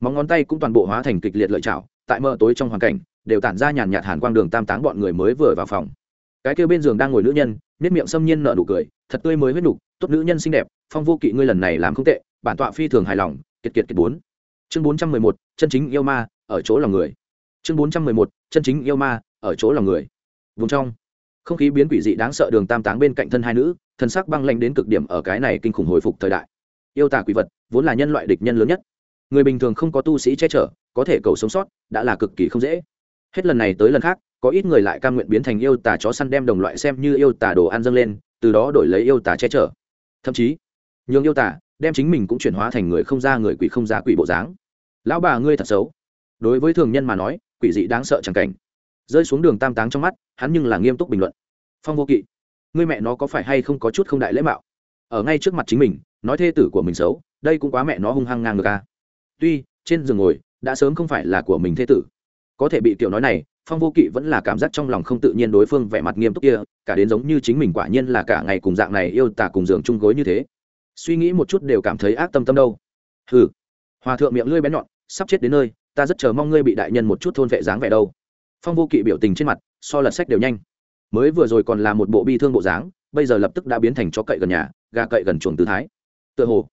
Móng ngón tay cũng toàn bộ hóa thành kịch liệt lợi chảo, tại mờ tối trong hoàn cảnh, đều tản ra nhàn nhạt hàn quang đường tam táng bọn người mới vừa vào phòng. Cái kêu bên giường đang ngồi nữ nhân nếp miệng xâm nhiên nở nụ cười, thật tươi mới huyết nục, tốt nữ nhân xinh đẹp, phong vô kỵ ngươi lần này làm không tệ, bản tọa phi thường hài lòng, kiệt kiệt kiệt bốn. Chương bốn trăm mười một, chân chính yêu ma, ở chỗ lòng người. Chương bốn trăm mười một, chân chính yêu ma, ở chỗ lòng người. Vùng trong, không khí biến quỷ dị đáng sợ đường tam táng bên cạnh thân hai nữ, thân sắc băng lanh đến cực điểm ở cái này kinh khủng hồi phục thời đại yêu tả quỷ vật, vốn là nhân loại địch nhân lớn nhất. Người bình thường không có tu sĩ che chở, có thể cầu sống sót, đã là cực kỳ không dễ. Hết lần này tới lần khác, có ít người lại cam nguyện biến thành yêu tả chó săn đem đồng loại xem như yêu tả đồ ăn dâng lên, từ đó đổi lấy yêu tả che chở. Thậm chí, nhường yêu tả đem chính mình cũng chuyển hóa thành người không ra người quỷ không ra quỷ bộ dáng. Lão bà ngươi thật xấu. Đối với thường nhân mà nói, quỷ dị đáng sợ chẳng cảnh. Rơi xuống đường tam táng trong mắt, hắn nhưng là nghiêm túc bình luận. Phong vô kỵ. Ngươi mẹ nó có phải hay không có chút không đại lễ mạo? Ở ngay trước mặt chính mình nói thê tử của mình xấu, đây cũng quá mẹ nó hung hăng ngang ngược ca à. tuy, trên giường ngồi, đã sớm không phải là của mình thê tử. Có thể bị tiểu nói này, phong vô kỵ vẫn là cảm giác trong lòng không tự nhiên đối phương vẻ mặt nghiêm túc kia, cả đến giống như chính mình quả nhiên là cả ngày cùng dạng này yêu tả cùng giường chung gối như thế. Suy nghĩ một chút đều cảm thấy ác tâm tâm đâu. Hừ. Hòa thượng miệng lưỡi bén nhọn, sắp chết đến nơi, ta rất chờ mong ngươi bị đại nhân một chút thôn vệ dáng vẻ đâu. Phong vô kỵ biểu tình trên mặt, so lật sách đều nhanh. Mới vừa rồi còn là một bộ bi thương bộ dáng, bây giờ lập tức đã biến thành chó cậy gần nhà, gà cậy gần chuồng tư thái tựa hồ.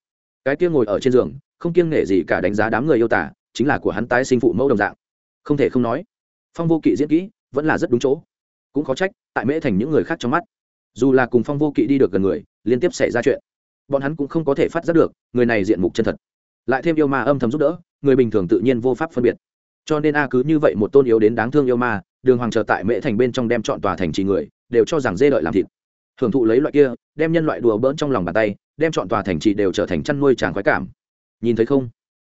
Cái kia ngồi ở trên giường, không kiêng nể gì cả đánh giá đám người yêu tả, chính là của hắn tái sinh phụ mẫu đồng dạng. Không thể không nói, phong vô kỵ diễn kỹ vẫn là rất đúng chỗ. Cũng khó trách, tại mễ thành những người khác trong mắt. Dù là cùng phong vô kỵ đi được gần người, liên tiếp xảy ra chuyện, bọn hắn cũng không có thể phát giác được, người này diện mục chân thật. Lại thêm yêu ma âm thầm giúp đỡ, người bình thường tự nhiên vô pháp phân biệt. Cho nên a cứ như vậy một tôn yếu đến đáng thương yêu ma, đường hoàng chờ tại mễ thành bên trong đem chọn tòa thành trì người, đều cho rằng dê đợi làm thịt. Hưởng thụ lấy loại kia, đem nhân loại đùa bỡn trong lòng bàn tay đem chọn tòa thành trì đều trở thành chăn nuôi tràng khoái cảm. Nhìn thấy không?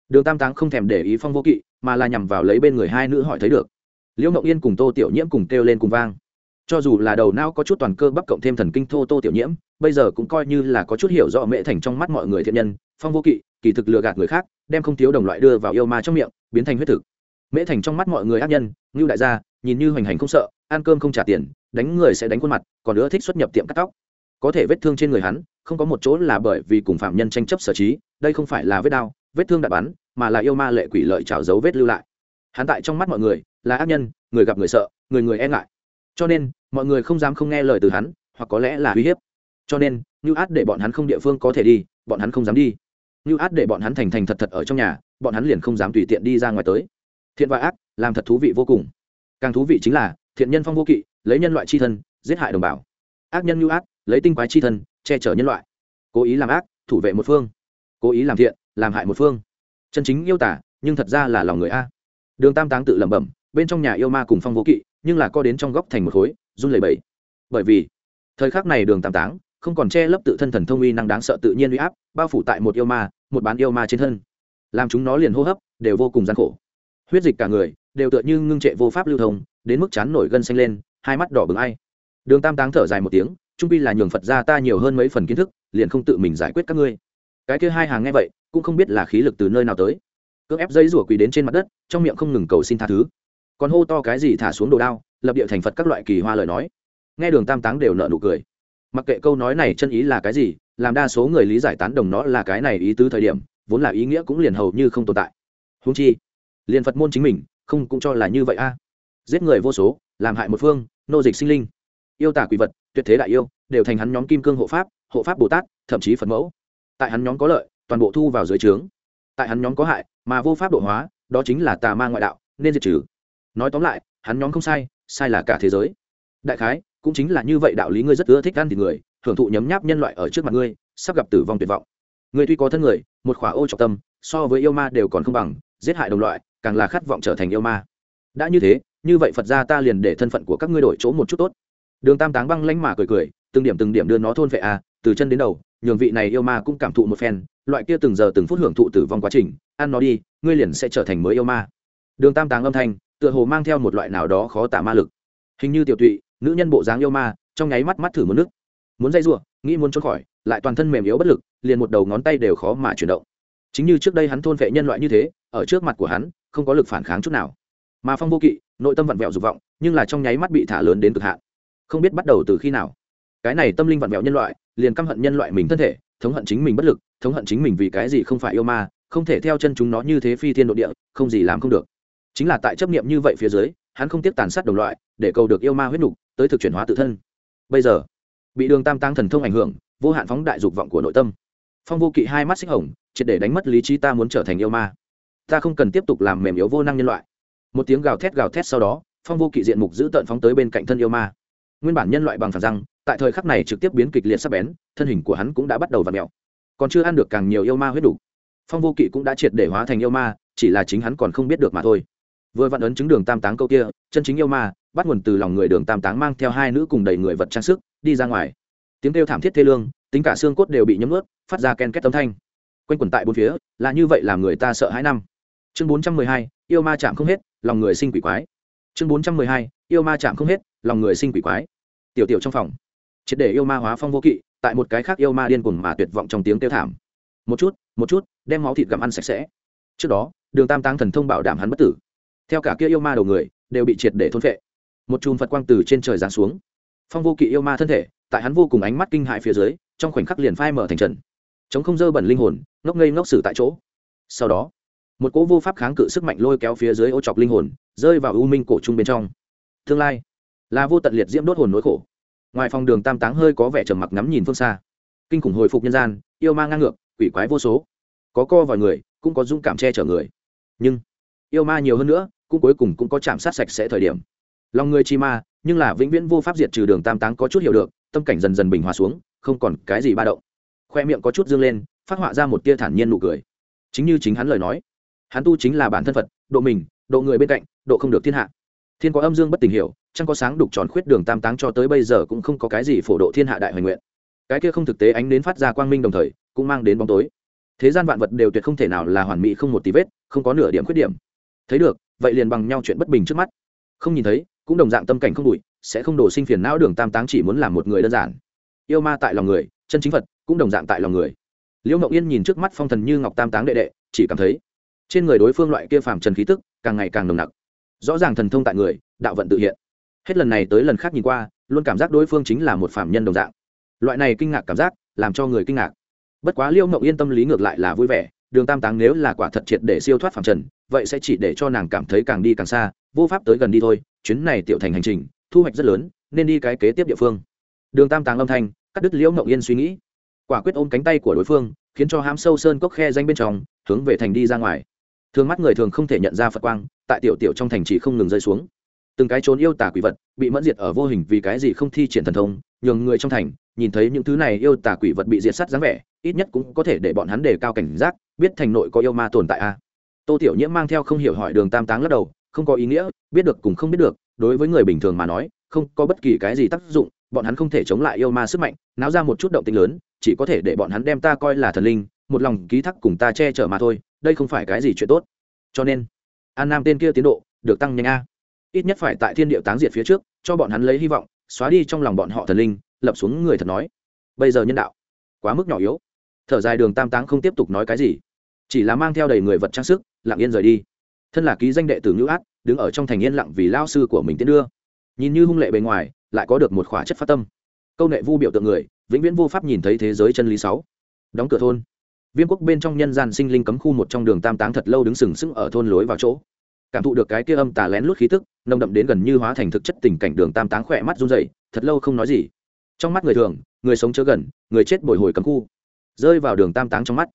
Đường tam táng không thèm để ý phong vô kỵ, mà là nhằm vào lấy bên người hai nữ hỏi thấy được. Liễu mộng yên cùng tô tiểu nhiễm cùng kêu lên cùng vang. Cho dù là đầu não có chút toàn cơ bắp cộng thêm thần kinh thô tô tiểu nhiễm, bây giờ cũng coi như là có chút hiểu rõ mễ thành trong mắt mọi người thiện nhân, phong vô kỵ, kỳ thực lừa gạt người khác, đem không thiếu đồng loại đưa vào yêu ma trong miệng, biến thành huyết thực. Mễ thành trong mắt mọi người ác nhân, ngưu đại gia, nhìn như hoành hành không sợ, ăn cơm không trả tiền, đánh người sẽ đánh khuôn mặt, còn nữa thích xuất nhập tiệm cắt tóc. Có thể vết thương trên người hắn không có một chỗ là bởi vì cùng phạm nhân tranh chấp sở trí, đây không phải là vết đau vết thương đạn bắn, mà là yêu ma lệ quỷ lợi trào dấu vết lưu lại. Hắn tại trong mắt mọi người, là ác nhân, người gặp người sợ, người người e ngại. Cho nên, mọi người không dám không nghe lời từ hắn, hoặc có lẽ là uy hiếp. Cho nên như át để bọn hắn không địa phương có thể đi, bọn hắn không dám đi. Như át để bọn hắn thành thành thật thật ở trong nhà, bọn hắn liền không dám tùy tiện đi ra ngoài tới. Thiện và ác, làm thật thú vị vô cùng. Càng thú vị chính là, thiện nhân phong vô kỵ, lấy nhân loại c h i thân, giết hại đồng bào. Ác nhân như ác lấy tinh quái c h i thân che chở nhân loại. Cố ý làm ác, thủ vệ một phương. Cố ý làm thiện, làm hại một phương. Chân chính yêu tả, nhưng thật ra là lòng người a. Đường tam táng tự lẩm bẩm, bên trong nhà yêu ma cùng phong vô kỵ, nhưng là co đến trong góc thành một khối, run lẩy bẩy. Bởi vì, thời khắc này đường tam táng không còn che lấp tự thân thần thông uy năng đáng sợ tự nhiên uy áp, bao phủ tại một yêu ma, một bán yêu ma trên thân. Làm chúng nó liền hô hấp, đều vô cùng gian khổ. Huyết dịch cả người, đều tựa như ngưng trệ vô pháp lưu thông, đến mức chán nổi gân xanh lên, hai mắt đỏ bừng ai. Đường tam táng thở dài một tiếng trung pi là nhường phật ra ta nhiều hơn mấy phần kiến thức, liền không tự mình giải quyết các ngươi. Cái kia hai hàng nghe vậy, cũng không biết là khí lực từ nơi nào tới. Cưỡng ép dây rủa quỳ đến trên mặt đất, trong miệng không ngừng cầu xin tha thứ. Còn hô to cái gì thả xuống đồ đao, lập địa thành phật các loại kỳ hoa lời nói. Nghe đường tam táng đều nợ nụ cười. Mặc kệ câu nói này chân ý là cái gì, làm đa số người lý giải tán đồng nó là cái này ý tứ thời điểm, vốn là ý nghĩa cũng liền hầu như không tồn tại. Húng chi, liền phật môn chính mình, không cũng cho là như vậy a. Giết người vô số, làm hại một phương, nô dịch sinh linh yêu tả quỷ vật, tuyệt thế đại yêu, đều thành hắn nhóm kim cương hộ pháp hộ pháp bồ tát, thậm chí phật mẫu. Tại hắn nhóm có lợi, toàn bộ thu vào dưới trướng. Tại hắn nhóm có hại, mà vô pháp độ hóa, đó chính là tà ma ngoại đạo, nên diệt trừ. Nói tóm lại, hắn nhóm không sai sai là cả thế giới. Đại khái, cũng chính là như vậy đạo lý ngươi rất ưa thích ăn thịt người hưởng thụ nhấm nháp nhân loại ở trước mặt ngươi, sắp gặp tử vong tuyệt vọng. Ngươi tuy có thân người, một khỏa ô trọng tâm, so với yêu ma đều còn không bằng, giết hại đồng loại, càng là khát vọng trở thành yêu ma. Đã như thế, như vậy phật ra ta liền để thân phận của các ngươi đổi chỗ một chút tốt đường tam táng băng lãnh mà cười cười, từng điểm từng điểm đưa nó thôn vệ a từ chân đến đầu, nhường vị này yêu ma cũng cảm thụ một phen, loại kia từng giờ từng phút hưởng thụ tử vong quá trình, ăn nó đi, ngươi liền sẽ trở thành mới yêu ma. Đường tam táng âm thanh, tựa hồ mang theo một loại nào đó khó tả ma lực. Hình như tiểu tụy, nữ nhân bộ dáng yêu ma, trong nháy mắt mắt thử một nước. Muốn dây giụa nghĩ muốn trốn khỏi, lại toàn thân mềm yếu bất lực, liền một đầu ngón tay đều khó mà chuyển động. Chính như trước đây hắn thôn vệ nhân loại như thế, ở trước mặt của hắn, không có lực phản kháng chút nào. Mà phong vô kỵ, nội tâm vặn vẹo dục vọng, nhưng là trong nháy mắt bị thả lớn đến cực hạn không biết bắt đầu từ khi nào. Cái này tâm linh vặn vẹo nhân loại, liền căm hận nhân loại mình thân thể, thống hận chính mình bất lực, thống hận chính mình vì cái gì không phải yêu ma, không thể theo chân chúng nó như thế phi thiên độ địa, không gì làm không được. Chính là tại chấp niệm như vậy phía dưới, hắn không tiếp tàn sát đồng loại, để cầu được yêu ma huyết nục, tới thực chuyển hóa tự thân. Bây giờ, bị đường tam tăng thần thông ảnh hưởng, vô hạn phóng đại dục vọng của nội tâm. Phong vô kỵ hai mắt xích hồng, triệt để đánh mất lý trí ta muốn trở thành yêu ma. Ta không cần tiếp tục làm mềm yếu vô năng nhân loại. Một tiếng gào thét gào thét sau đó, phong vô kỵ diện mục giữ tợn phóng tới bên cạnh thân yêu ma nguyên bản nhân loại bằng phản răng, tại thời khắc này trực tiếp biến kịch liệt sắp bén, thân hình của hắn cũng đã bắt đầu v ặ mẹo còn chưa ăn được càng nhiều yêu ma huyết đủ. Phong vô kỵ cũng đã triệt để hóa thành yêu ma, chỉ là chính hắn còn không biết được mà thôi. Vừa vặn ấn chứng đường tam táng câu kia, chân chính yêu ma, bắt nguồn từ lòng người đường tam táng mang theo hai nữ cùng đầy người vật trang sức, đi ra ngoài. Tiếng kêu thảm thiết thê lương, tính cả xương cốt đều bị nhấm ướt phát ra ken két âm thanh. Quanh quần tại bốn phía, là như vậy làm người ta sợ hãi năm. Chương bốn trăm mười hai, yêu ma chạm không hết, lòng người sinh quỷ quái. Chương bốn trăm mười hai, yêu ma chạm không hết, lòng người sinh quỷ quái tiểu tiểu trong phòng. Triệt để yêu ma hóa phong vô kỵ, tại một cái khác yêu ma điên cuồng mà tuyệt vọng trong tiếng kêu thảm. Một chút một chút, đem máu thịt gặm ăn sạch sẽ. Trước đó, đường tam tăng thần thông bảo đảm hắn bất tử. Theo cả kia yêu ma đầu người, đều bị triệt để thôn phệ. Một chùm phật quang từ trên trời giáng xuống. Phong vô kỵ yêu ma thân thể, tại hắn vô cùng ánh mắt kinh hại phía dưới, trong khoảnh khắc liền phai mở thành trần. Chống không dơ bẩn linh hồn, ngốc ngây ngốc xử tại chỗ. Sau đó, một cỗ vô pháp kháng cự sức mạnh lôi kéo phía dưới ô chọc linh hồn, rơi vào u minh cổ trung bên trong. Tương lai là vô tận liệt diễm đốt hồn nỗi khổ. Ngoài phòng đường tam táng hơi có vẻ trầm mặc ngắm nhìn phương xa. Kinh khủng hồi phục nhân gian, yêu ma ngang ngược, quỷ quái vô số. Có co vào người, cũng có dũng cảm che chở người. Nhưng, yêu ma nhiều hơn nữa, cũng cuối cùng cũng có chạm sát sạch sẽ thời điểm. Lòng người chi ma, nhưng là vĩnh viễn vô pháp diệt trừ đường tam táng có chút hiểu được, tâm cảnh dần dần bình hòa xuống, không còn cái gì ba động. Khoe miệng có chút dương lên, phát họa ra một tia thản nhiên nụ cười. Chính như chính hắn lời nói, hắn tu chính là bản thân phật, độ mình, độ người bên cạnh, độ không được thiên hạ thiên có âm dương bất tình hiểu chẳng có sáng đục tròn khuyết đường tam táng cho tới bây giờ cũng không có cái gì phổ độ thiên hạ đại hoài nguyện. Cái kia không thực tế ánh đến phát ra quang minh đồng thời, cũng mang đến bóng tối. Thế gian vạn vật đều tuyệt không thể nào là hoàn mỹ không một tí vết, không có nửa điểm khuyết điểm. Thấy được, vậy liền bằng nhau chuyện bất bình trước mắt. Không nhìn thấy, cũng đồng dạng tâm cảnh không đủi sẽ không đổ sinh phiền não đường tam táng chỉ muốn làm một người đơn giản. Yêu ma tại lòng người, chân chính phật, cũng đồng dạng tại lòng người. Liễu ngọc yên nhìn trước mắt phong thần như ngọc tam táng đệ đệ, chỉ cảm thấy trên người đối phương loại kia phàm trần khí tức, càng ngày càng nồng nặc rõ ràng thần thông tại người, đạo vận tự hiện. Hết lần này tới lần khác nhìn qua, luôn cảm giác đối phương chính là một phạm nhân đồng dạng. Loại này kinh ngạc cảm giác, làm cho người kinh ngạc. Bất quá liêu mộng yên tâm lý ngược lại là vui vẻ, đường tam táng nếu là quả thật triệt để siêu thoát phạm trần, vậy sẽ chỉ để cho nàng cảm thấy càng đi càng xa, vô pháp tới gần đi thôi, chuyến này tiểu thành hành trình, thu hoạch rất lớn, nên đi cái kế tiếp địa phương. Đường tam táng âm thanh, cắt đứt liễu mộng yên suy nghĩ. Quả quyết ôm cánh tay của đối phương, khiến cho hám sâu sơn cốc khe danh bên trong, hướng về thành đi ra ngoài thường mắt người thường không thể nhận ra phật quang, tại tiểu tiểu trong thành chỉ không ngừng rơi xuống. Từng cái trốn yêu tả quỷ vật bị mẫn diệt ở vô hình vì cái gì không thi triển thần thông, nhường người trong thành nhìn thấy những thứ này yêu tả quỷ vật bị diệt sát dáng vẻ, ít nhất cũng có thể để bọn hắn đề cao cảnh giác, biết thành nội có yêu ma tồn tại a. Tô tiểu nhiễm mang theo không hiểu hỏi đường tam táng lắc đầu, không có ý nghĩa, biết được cùng không biết được, đối với người bình thường mà nói, không có bất kỳ cái gì tác dụng, bọn hắn không thể chống lại yêu ma sức mạnh, náo ra một chút động tinh lớn, chỉ có thể để bọn hắn đem ta coi là thần linh một lòng ký thác cùng ta che chở mà thôi, đây không phải cái gì chuyện tốt. Cho nên, an nam tên kia tiến độ được tăng nhanh a. Ít nhất phải tại thiên địa táng diệt phía trước, cho bọn hắn lấy hy vọng, xóa đi trong lòng bọn họ thần linh, lập xuống người thật nói. Bây giờ nhân đạo quá mức nhỏ yếu. Thở dài đường tam táng không tiếp tục nói cái gì. Chỉ là mang theo đầy người vật trang sức, lặng yên rời đi. Thân là ký danh đệ tử ngữ át, đứng ở trong thành yên lặng vì lao sư của mình tiến đưa. Nhìn như hung lệ bề ngoài, lại có được một khỏa chất phát tâm. Câu nệ vu biểu tượng người, vĩnh viễn vô pháp nhìn thấy thế giới chân lý sáu. Đóng cửa thôn viêm quốc bên trong nhân gian sinh linh cấm khu một trong đường tam táng thật lâu đứng sừng sững ở thôn lối vào chỗ. Cảm thụ được cái kia âm tà lén lút khí tức, nồng đậm đến gần như hóa thành thực chất tình cảnh đường tam táng khỏe mắt run dậy thật lâu không nói gì. Trong mắt người thường, người sống chớ gần, người chết bồi hồi cấm khu, rơi vào đường tam táng trong mắt.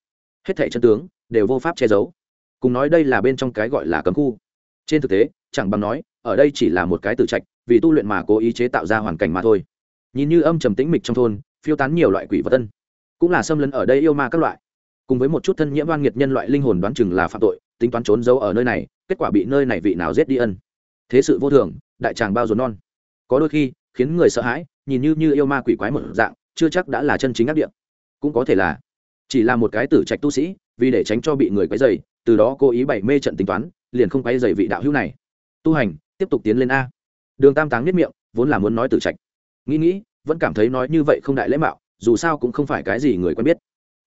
Hết thẻ chân tướng, đều vô pháp che giấu. Cùng nói đây là bên trong cái gọi là cấm khu. Trên thực tế, chẳng bằng nói, ở đây chỉ là một cái tự trạch, vì tu luyện mà cố ý chế tạo ra hoàn cảnh mà thôi. Nhìn như âm trầm tĩnh mịch trong thôn, phiêu tán nhiều loại quỷ vật tân cũng là xâm lấn ở đây yêu ma các loại cùng với một chút thân nhiễm oan nghiệt nhân loại linh hồn đoán chừng là phạm tội, tính toán trốn giấu ở nơi này, kết quả bị nơi này vị nào giết đi ân. Thế sự vô thường, đại tràng bao dồn non. Có đôi khi, khiến người sợ hãi, nhìn như như yêu ma quỷ quái một dạng, chưa chắc đã là chân chính ác địa. Cũng có thể là, chỉ là một cái tử trạch tu sĩ, vì để tránh cho bị người quấy dày từ đó cố ý bày mê trận tính toán, liền không quấy dày vị đạo hữu này. Tu hành, tiếp tục tiến lên a. Đường tam táng nhất miệng, vốn là muốn nói tử trạch. Nghĩ nghĩ, vẫn cảm thấy nói như vậy không đại lễ mạo, dù sao cũng không phải cái gì người quen biết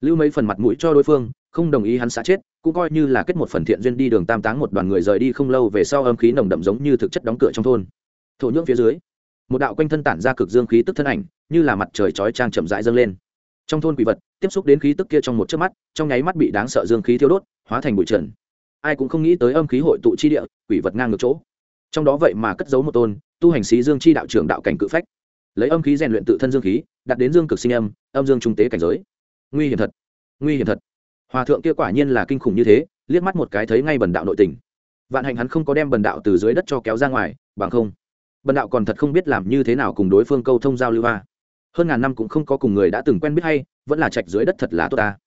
lưu mấy phần mặt mũi cho đối phương, không đồng ý hắn xả chết, cũng coi như là kết một phần thiện duyên đi đường tam táng một đoàn người rời đi không lâu về sau âm khí nồng đậm giống như thực chất đóng cửa trong thôn. Thổ nhưỡng phía dưới, một đạo quanh thân tản ra cực dương khí tức thân ảnh, như là mặt trời chói trang chậm rãi dâng lên. Trong thôn quỷ vật, tiếp xúc đến khí tức kia trong một chớp mắt, trong nháy mắt bị đáng sợ dương khí thiêu đốt, hóa thành bụi trần. Ai cũng không nghĩ tới âm khí hội tụ chi địa, quỷ vật ngang ngược chỗ. Trong đó vậy mà cất giấu một tôn, tu hành sĩ dương chi đạo trưởng đạo cảnh cự phách. Lấy âm khí rèn luyện tự thân dương khí đặt đến dương cực sinh âm âm dương trung tế cảnh giới nguy hiểm thật nguy hiểm thật. Hòa thượng kia quả nhiên là kinh khủng như thế liếc mắt một cái thấy ngay bần đạo nội tình. Vạn hạnh hắn không có đem bần đạo từ dưới đất cho kéo ra ngoài bằng không bần đạo còn thật không biết làm như thế nào cùng đối phương câu thông giao lưu hoa hơn ngàn năm cũng không có cùng người đã từng quen biết hay vẫn là trạch dưới đất thật là tốt ta.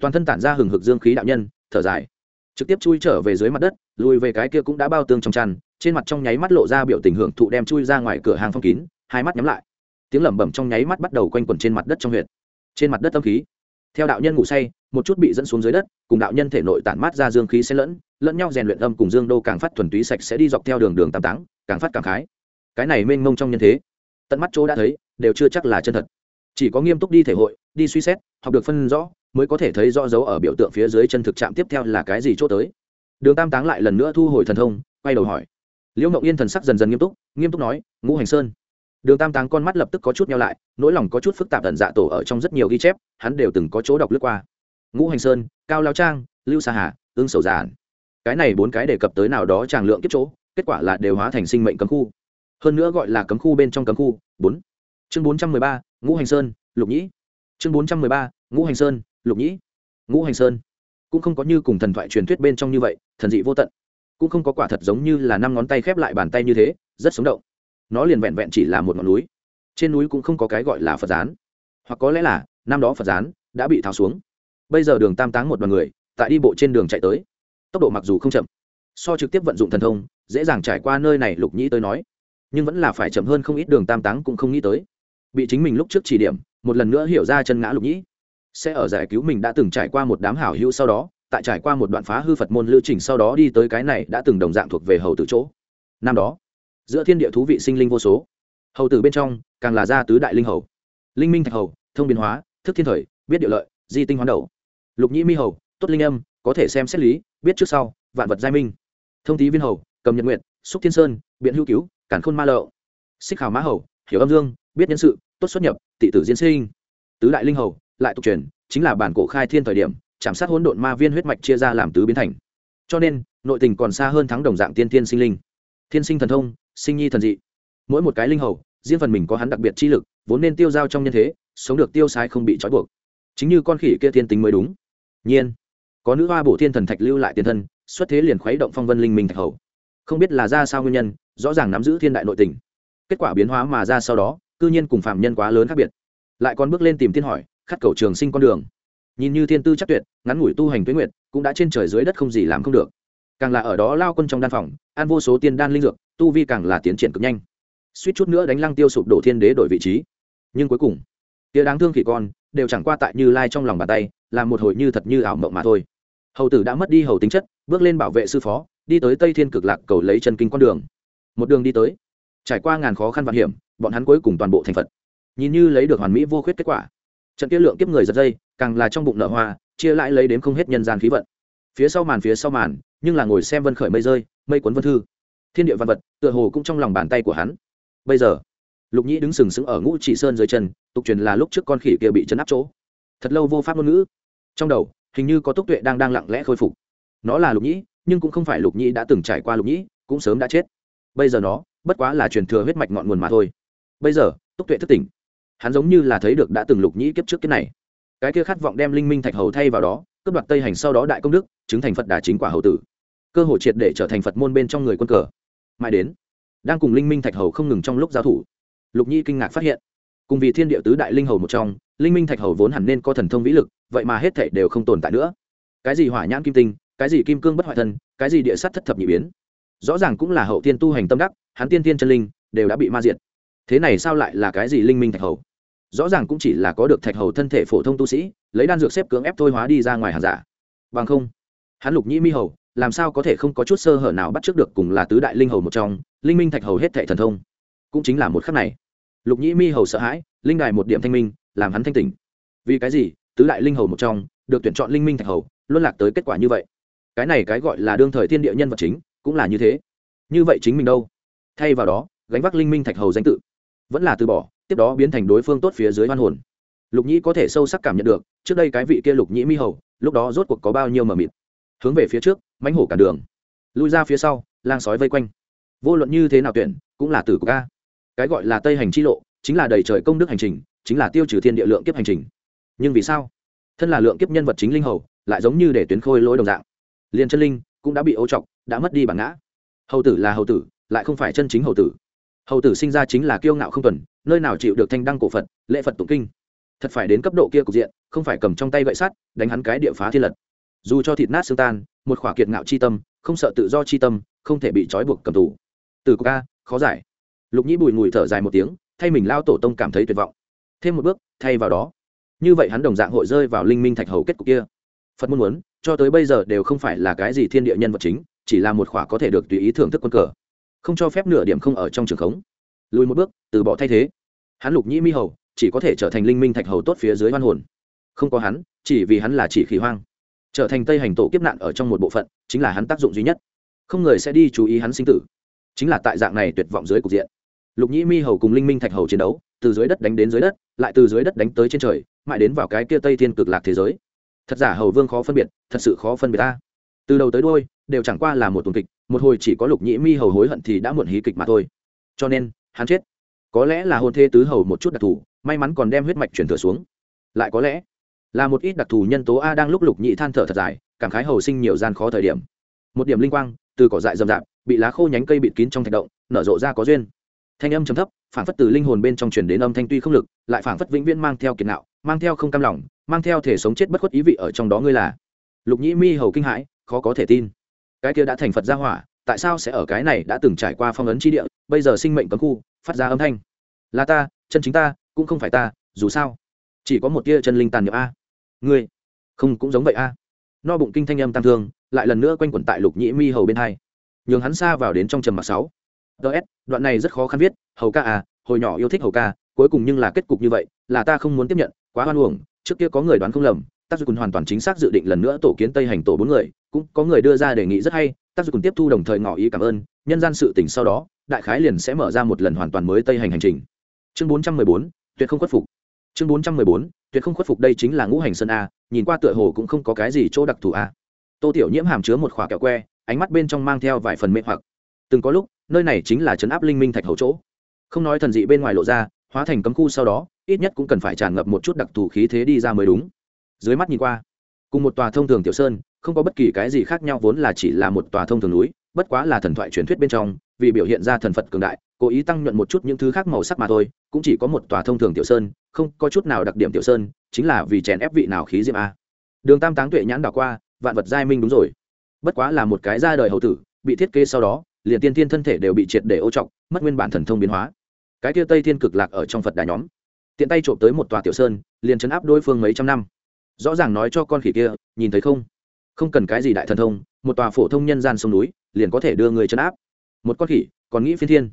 Toàn thân tản ra hừng hực dương khí đạo nhân thở dài. Trực tiếp chui trở về dưới mặt đất lùi về cái kia cũng đã bao tương trong chăn trên mặt trong nháy mắt lộ ra biểu tình hưởng thụ đem chui ra ngoài cửa hàng phong kín hai mắt nhắm lại. Tiếng lẩm bẩm trong nháy mắt bắt đầu quanh quẩn trên mặt đất trong huyện, trên mặt đất tâm khí theo đạo nhân ngủ say, một chút bị dẫn xuống dưới đất, cùng đạo nhân thể nội tản mát ra dương khí xen lẫn lẫn nhau rèn luyện âm cùng dương đô càng phát thuần túy sạch sẽ đi dọc theo đường đường tam táng, càng phát càng khái. Cái này mênh mông trong nhân thế, tận mắt chỗ đã thấy, đều chưa chắc là chân thật. Chỉ có nghiêm túc đi thể hội, đi suy xét, học được phân rõ, mới có thể thấy rõ dấu ở biểu tượng phía dưới chân thực chạm tiếp theo là cái gì chỗ tới. Đường tam táng lại lần nữa thu hồi thần thông, quay đầu hỏi. Liễu ngậu yên thần sắc dần dần nghiêm túc nghiêm túc nói, ngũ hành sơn đường tam táng con mắt lập tức có chút nhau lại, nỗi lòng có chút phức tạp tận dạ tổ ở trong rất nhiều ghi chép, hắn đều từng có chỗ đọc lướt qua. Ngũ hành sơn, cao lao trang, lưu sa hà ương sầu giản cái này bốn cái đề cập tới nào đó tràng lượng kiếp chỗ, kết quả là đều hóa thành sinh mệnh cấm khu. Hơn nữa gọi là cấm khu bên trong cấm khu, bốn. Chương bốn trăm mười ba, ngũ hành sơn, lục nhĩ. Chương bốn trăm mười ba, ngũ hành sơn, lục nhĩ. Ngũ hành sơn. Cũng không có như cùng thần thoại truyền thuyết bên trong như vậy, thần dị vô tận. Cũng không có quả thật giống như là năm ngón tay khép lại bàn tay như thế, rất sống động nó liền vẹn vẹn chỉ là một ngọn núi. Trên núi cũng không có cái gọi là phật gián. Hoặc có lẽ là, năm đó phật gián đã bị tháo xuống. Bây giờ đường tam táng một đoàn người, tại đi bộ trên đường chạy tới. Tốc độ mặc dù không chậm, so trực tiếp vận dụng thần thông, dễ dàng trải qua nơi này lục nhĩ tới nói. Nhưng vẫn là phải chậm hơn không ít đường tam táng cũng không nghĩ tới. Bị chính mình lúc trước chỉ điểm, một lần nữa hiểu ra chân ngã lục nhĩ. Sẽ ở giải cứu mình đã từng trải qua một đám hảo hữu sau đó, tại trải qua một đoạn phá hư phật môn lưu trình sau đó đi tới cái này đã từng đồng dạng thuộc về hầu tử chỗ. Năm đó giữa thiên địa thú vị sinh linh vô số. Hầu tử bên trong, càng là gia tứ đại linh hầu. Linh minh thạch hầu, thông biến hóa, thức thiên thời, biết địa lợi, di tinh hoán đầu. Lục nhĩ mi hầu, tốt linh âm, có thể xem xét lý, biết trước sau, vạn vật giai minh. Thông tý viên hầu, cầm nhật nguyện xúc thiên sơn, biện hữu cứu, cản khôn ma lậu. Xích hào mã hầu, hiểu âm dương, biết nhân sự, tốt xuất nhập, tị tử diễn sinh. Tứ đại linh hầu, lại tục truyền, chính là bản cổ khai thiên thời điểm, chạm sát hỗn độn ma viên huyết mạch chia ra làm tứ biến thành. Cho nên, nội tình còn xa hơn thắng đồng dạng tiên tiên sinh linh. Thiên sinh thần thông sinh nhi thần dị. Mỗi một cái linh hầu, riêng phần mình có hắn đặc biệt chi lực, vốn nên tiêu giao trong nhân thế, sống được tiêu sai không bị trói buộc. Chính như con khỉ kia thiên tính mới đúng. Nhiên, có nữ hoa bổ thiên thần thạch lưu lại tiền thân, xuất thế liền khuấy động phong vân linh minh thạch hầu. Không biết là ra sao nguyên nhân, rõ ràng nắm giữ thiên đại nội tình. Kết quả biến hóa mà ra sau đó, cư nhiên cùng phạm nhân quá lớn khác biệt. Lại còn bước lên tìm tiên hỏi khát cầu trường sinh con đường. Nhìn như thiên tư chắc tuyệt, ngắn ngủi tu hành tuyến nguyện cũng đã trên trời dưới đất không gì làm không được. Càng là ở đó lao quân trong đan phòng ăn vô số tiên đan linh dược tu vi càng là tiến triển cực nhanh. Suýt chút nữa đánh lăng tiêu sụp đổ thiên đế đổi vị trí. Nhưng cuối cùng, tia đáng thương khỉ con đều chẳng qua tại như lai trong lòng bàn tay làm một hồi như thật như ảo mộng mà thôi. Hầu tử đã mất đi hầu tính chất, bước lên bảo vệ sư phó, đi tới tây thiên cực lạc cầu lấy chân kinh con đường. Một đường đi tới, trải qua ngàn khó khăn vạn hiểm, bọn hắn cuối cùng toàn bộ thành phật. Nhìn như lấy được hoàn mỹ vô khuyết kết quả, trận kia lượng kiếp người giật dây, càng là trong bụng nợ hoa, chia lại lấy đến không hết nhân gian khí vận. Phía sau màn, phía sau màn, nhưng là ngồi xem vân khởi mây rơi, mây cuốn vân thư thiên địa văn vật, tựa hồ cũng trong lòng bàn tay của hắn. Bây giờ, lục nhĩ đứng sừng sững ở ngũ chỉ sơn dưới chân, tục truyền là lúc trước con khỉ kia bị chấn áp chỗ. Thật lâu vô pháp ngôn ngữ. Trong đầu, hình như có túc tuệ đang đang lặng lẽ khôi phục. Nó là lục nhĩ, nhưng cũng không phải lục nhĩ đã từng trải qua lục nhĩ, cũng sớm đã chết. Bây giờ nó, bất quá là truyền thừa huyết mạch ngọn nguồn mà thôi. Bây giờ, túc tuệ thức tỉnh. Hắn giống như là thấy được đã từng lục nhĩ kiếp trước kiếp này. Cái kia khát vọng đem linh minh thạch hầu thay vào đó, cướp đoạt tây hành sau đó đại công đức, chứng thành phật đà chính quả hầu tử. Cơ hội triệt để trở thành phật môn bên trong người quân cờ mãi đến. Đang cùng linh minh thạch hầu không ngừng trong lúc giao thủ, lục nhi kinh ngạc phát hiện, cùng vì thiên địa tứ đại linh hầu một trong, linh minh thạch hầu vốn hẳn nên có thần thông vĩ lực, vậy mà hết thể đều không tồn tại nữa. Cái gì hỏa nhãn kim tinh, cái gì kim cương bất hoại thân, cái gì địa sắt thất thập nhị biến. Rõ ràng cũng là hậu tiên tu hành tâm đắc, hắn tiên tiên chân linh đều đã bị ma diệt. Thế này sao lại là cái gì linh minh thạch hầu? Rõ ràng cũng chỉ là có được thạch hầu thân thể phổ thông tu sĩ, lấy đan dược xếp cưỡng ép thôi hóa đi ra ngoài hàng giả. Bằng không, hắn lục nhĩ mi hầu làm sao có thể không có chút sơ hở nào bắt trước được cùng là tứ đại linh hầu một trong, linh minh thạch hầu hết thệ thần thông. Cũng chính là một khắc này, lục nhĩ mi hầu sợ hãi, linh đài một điểm thanh minh, làm hắn thanh tỉnh. Vì cái gì? Tứ đại linh hầu một trong, được tuyển chọn linh minh thạch hầu luôn lạc tới kết quả như vậy. Cái này cái gọi là đương thời thiên địa nhân vật chính, cũng là như thế. Như vậy chính mình đâu? Thay vào đó, gánh vác linh minh thạch hầu danh tự. Vẫn là từ bỏ, tiếp đó biến thành đối phương tốt phía dưới hoan hồn. Lục nhĩ có thể sâu sắc cảm nhận được, trước đây cái vị kia lục nhĩ mi hầu, lúc đó rốt cuộc có bao nhiêu mờ mịt hướng về phía trước mánh hổ cả đường. Lui ra phía sau, lang sói vây quanh. Vô luận như thế nào tuyển, cũng là tử của ca. Cái gọi là tây hành chi lộ, chính là đầy trời công đức hành trình, chính là tiêu trừ thiên địa lượng kiếp hành trình. Nhưng vì sao? Thân là lượng kiếp nhân vật chính linh hầu, lại giống như để tuyến khôi lỗi đồng dạng. Liền chân linh cũng đã bị ô trọc, đã mất đi bản ngã. Hầu tử là hầu tử, lại không phải chân chính hầu tử. Hầu tử sinh ra chính là kiêu ngạo không tuần, nơi nào chịu được thanh đăng cổ phật lệ phật tụng kinh. Thật phải đến cấp độ kia cục diện, không phải cầm trong tay gậy sắt, đánh hắn cái địa phá thiên lật dù cho thịt nát xương tan, một khỏa kiệt ngạo chi tâm, không sợ tự do chi tâm, không thể bị trói buộc cầm tù. Từ ca, khó giải. Lục nhĩ bùi ngùi thở dài một tiếng, thay mình lao tổ tông cảm thấy tuyệt vọng. Thêm một bước, thay vào đó. Như vậy hắn đồng dạng hội rơi vào linh minh thạch hầu kết cục kia. Phật muốn muốn, cho tới bây giờ đều không phải là cái gì thiên địa nhân vật chính, chỉ là một khỏa có thể được tùy ý thưởng thức quân cờ. Không cho phép nửa điểm không ở trong trường khống. Lùi một bước, từ bỏ thay thế. Hắn lục nhĩ mi hầu, chỉ có thể trở thành linh minh thạch hầu tốt phía dưới hoan hồn. Không có hắn, chỉ vì hắn là chỉ khí hoang trở thành tây hành tổ kiếp nạn ở trong một bộ phận, chính là hắn tác dụng duy nhất. Không người sẽ đi chú ý hắn sinh tử. Chính là tại dạng này tuyệt vọng dưới cục diện. Lục nhĩ mi hầu cùng linh minh thạch hầu chiến đấu, từ dưới đất đánh đến dưới đất, lại từ dưới đất đánh tới trên trời, mãi đến vào cái kia tây thiên cực lạc thế giới. Thật giả hầu vương khó phân biệt, thật sự khó phân biệt ta. Từ đầu tới đôi đều chẳng qua là một tuần kịch, một hồi chỉ có lục nhĩ mi hầu hối hận thì đã muộn hí kịch mà thôi. Cho nên, hắn chết. Có lẽ là hôn thê tứ hầu một chút đặc thù, may mắn còn đem huyết mạch chuyển thừa xuống. Lại có lẽ là một ít đặc thù nhân tố a đang lúc lục nhị than thở thật dài, cảm khái hầu sinh nhiều gian khó thời điểm. Một điểm linh quang, từ cỏ dại rậm rạp, bị lá khô nhánh cây bịt kín trong thạch động, nở rộ ra có duyên. Thanh âm trầm thấp phản phất từ linh hồn bên trong truyền đến âm thanh tuy không lực, lại phản phất vĩnh viễn mang theo kiệt nạo mang theo không cam lòng, mang theo thể sống chết bất khuất ý vị ở trong đó ngươi là. Lục nhĩ mi hầu kinh hãi, khó có thể tin. Cái kia đã thành phật gia hỏa, tại sao sẽ ở cái này đã từng trải qua phong ấn chi địa, bây giờ sinh mệnh cấm khu, phát ra âm thanh? Là ta, chân chính ta, cũng không phải ta, dù sao. Chỉ có một tia chân linh tàn nhập a ngươi không cũng giống vậy a. No bụng kinh thanh âm tăng thương, lại lần nữa quanh quẩn tại lục nhĩ mi hầu bên hai. Nhường hắn xa vào đến trong trầm mặc sáu. Ts đoạn này rất khó khăn viết, hầu ca à hồi nhỏ yêu thích hầu ca, cuối cùng nhưng là kết cục như vậy, là ta không muốn tiếp nhận, quá hoan uổng, trước kia có người đoán không lầm tác dụng hoàn toàn chính xác dự định lần nữa tổ kiến tây hành tổ bốn người, cũng có người đưa ra đề nghị rất hay tác dụng tiếp thu đồng thời ngỏ ý cảm ơn, nhân gian sự tỉnh sau đó, đại khái liền sẽ mở ra một lần hoàn toàn mới tây hành hành trình. Chương bốn trăm mười bốn, tuyệt không khuất phục chương bốn trăm mười bốn, tuyệt không khuất phục đây chính là ngũ hành sơn a, nhìn qua tựa hồ cũng không có cái gì chỗ đặc thù a. Tô tiểu nhiễm hàm chứa một khỏa kẹo que, ánh mắt bên trong mang theo vài phần mê hoặc. Từng có lúc, nơi này chính là trấn áp linh minh thạch hầu chỗ. Không nói thần dị bên ngoài lộ ra, hóa thành cấm khu sau đó, ít nhất cũng cần phải tràn ngập một chút đặc thù khí thế đi ra mới đúng. Dưới mắt nhìn qua, cùng một tòa thông thường tiểu sơn, không có bất kỳ cái gì khác nhau vốn là chỉ là một tòa thông thường núi, bất quá là thần thoại truyền thuyết bên trong, vì biểu hiện ra thần phật cường đại cố ý tăng nhuận một chút những thứ khác màu sắc mà thôi, cũng chỉ có một tòa thông thường tiểu sơn, không có chút nào đặc điểm tiểu sơn, chính là vì chèn ép vị nào khí diệm a. Đường tam táng tuệ nhãn đảo qua, vạn vật giai minh đúng rồi. Bất quá là một cái ra đời hậu tử, bị thiết kế sau đó, liền tiên thiên thân thể đều bị triệt để ô trọc, mất nguyên bản thần thông biến hóa. Cái kia tây thiên cực lạc ở trong phật đà nhóm, tiện tay trộm tới một tòa tiểu sơn, liền chấn áp đối phương mấy trăm năm. Rõ ràng nói cho con khỉ kia, nhìn thấy không? Không cần cái gì đại thần thông, một tòa phổ thông nhân gian sông núi, liền có thể đưa người chấn áp. Một con khỉ, còn nghĩ phiên thiên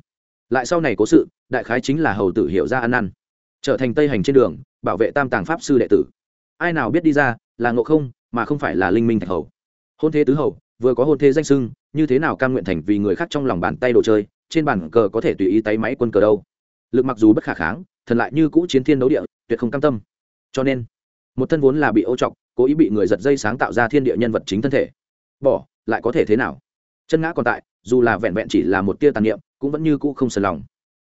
lại sau này cố sự, đại khái chính là hầu tử hiểu ra ăn năn. Trở thành tây hành trên đường, bảo vệ tam tàng pháp sư đệ tử. Ai nào biết đi ra, là ngộ không, mà không phải là linh minh thạch hầu. Hôn thế tứ hầu, vừa có hôn thế danh sưng, như thế nào cam nguyện thành vì người khác trong lòng bàn tay đồ chơi, trên bàn cờ có thể tùy ý tay máy quân cờ đâu. Lực mặc dù bất khả kháng, thần lại như cũ chiến thiên đấu địa, tuyệt không cam tâm. Cho nên, một thân vốn là bị ô trọc, cố ý bị người giật dây sáng tạo ra thiên địa nhân vật chính thân thể. Bỏ, lại có thể thế nào? Chân ngã còn tại, dù là vẹn vẹn chỉ là một tia tàn niệm cũng vẫn như cũ không sờ lòng.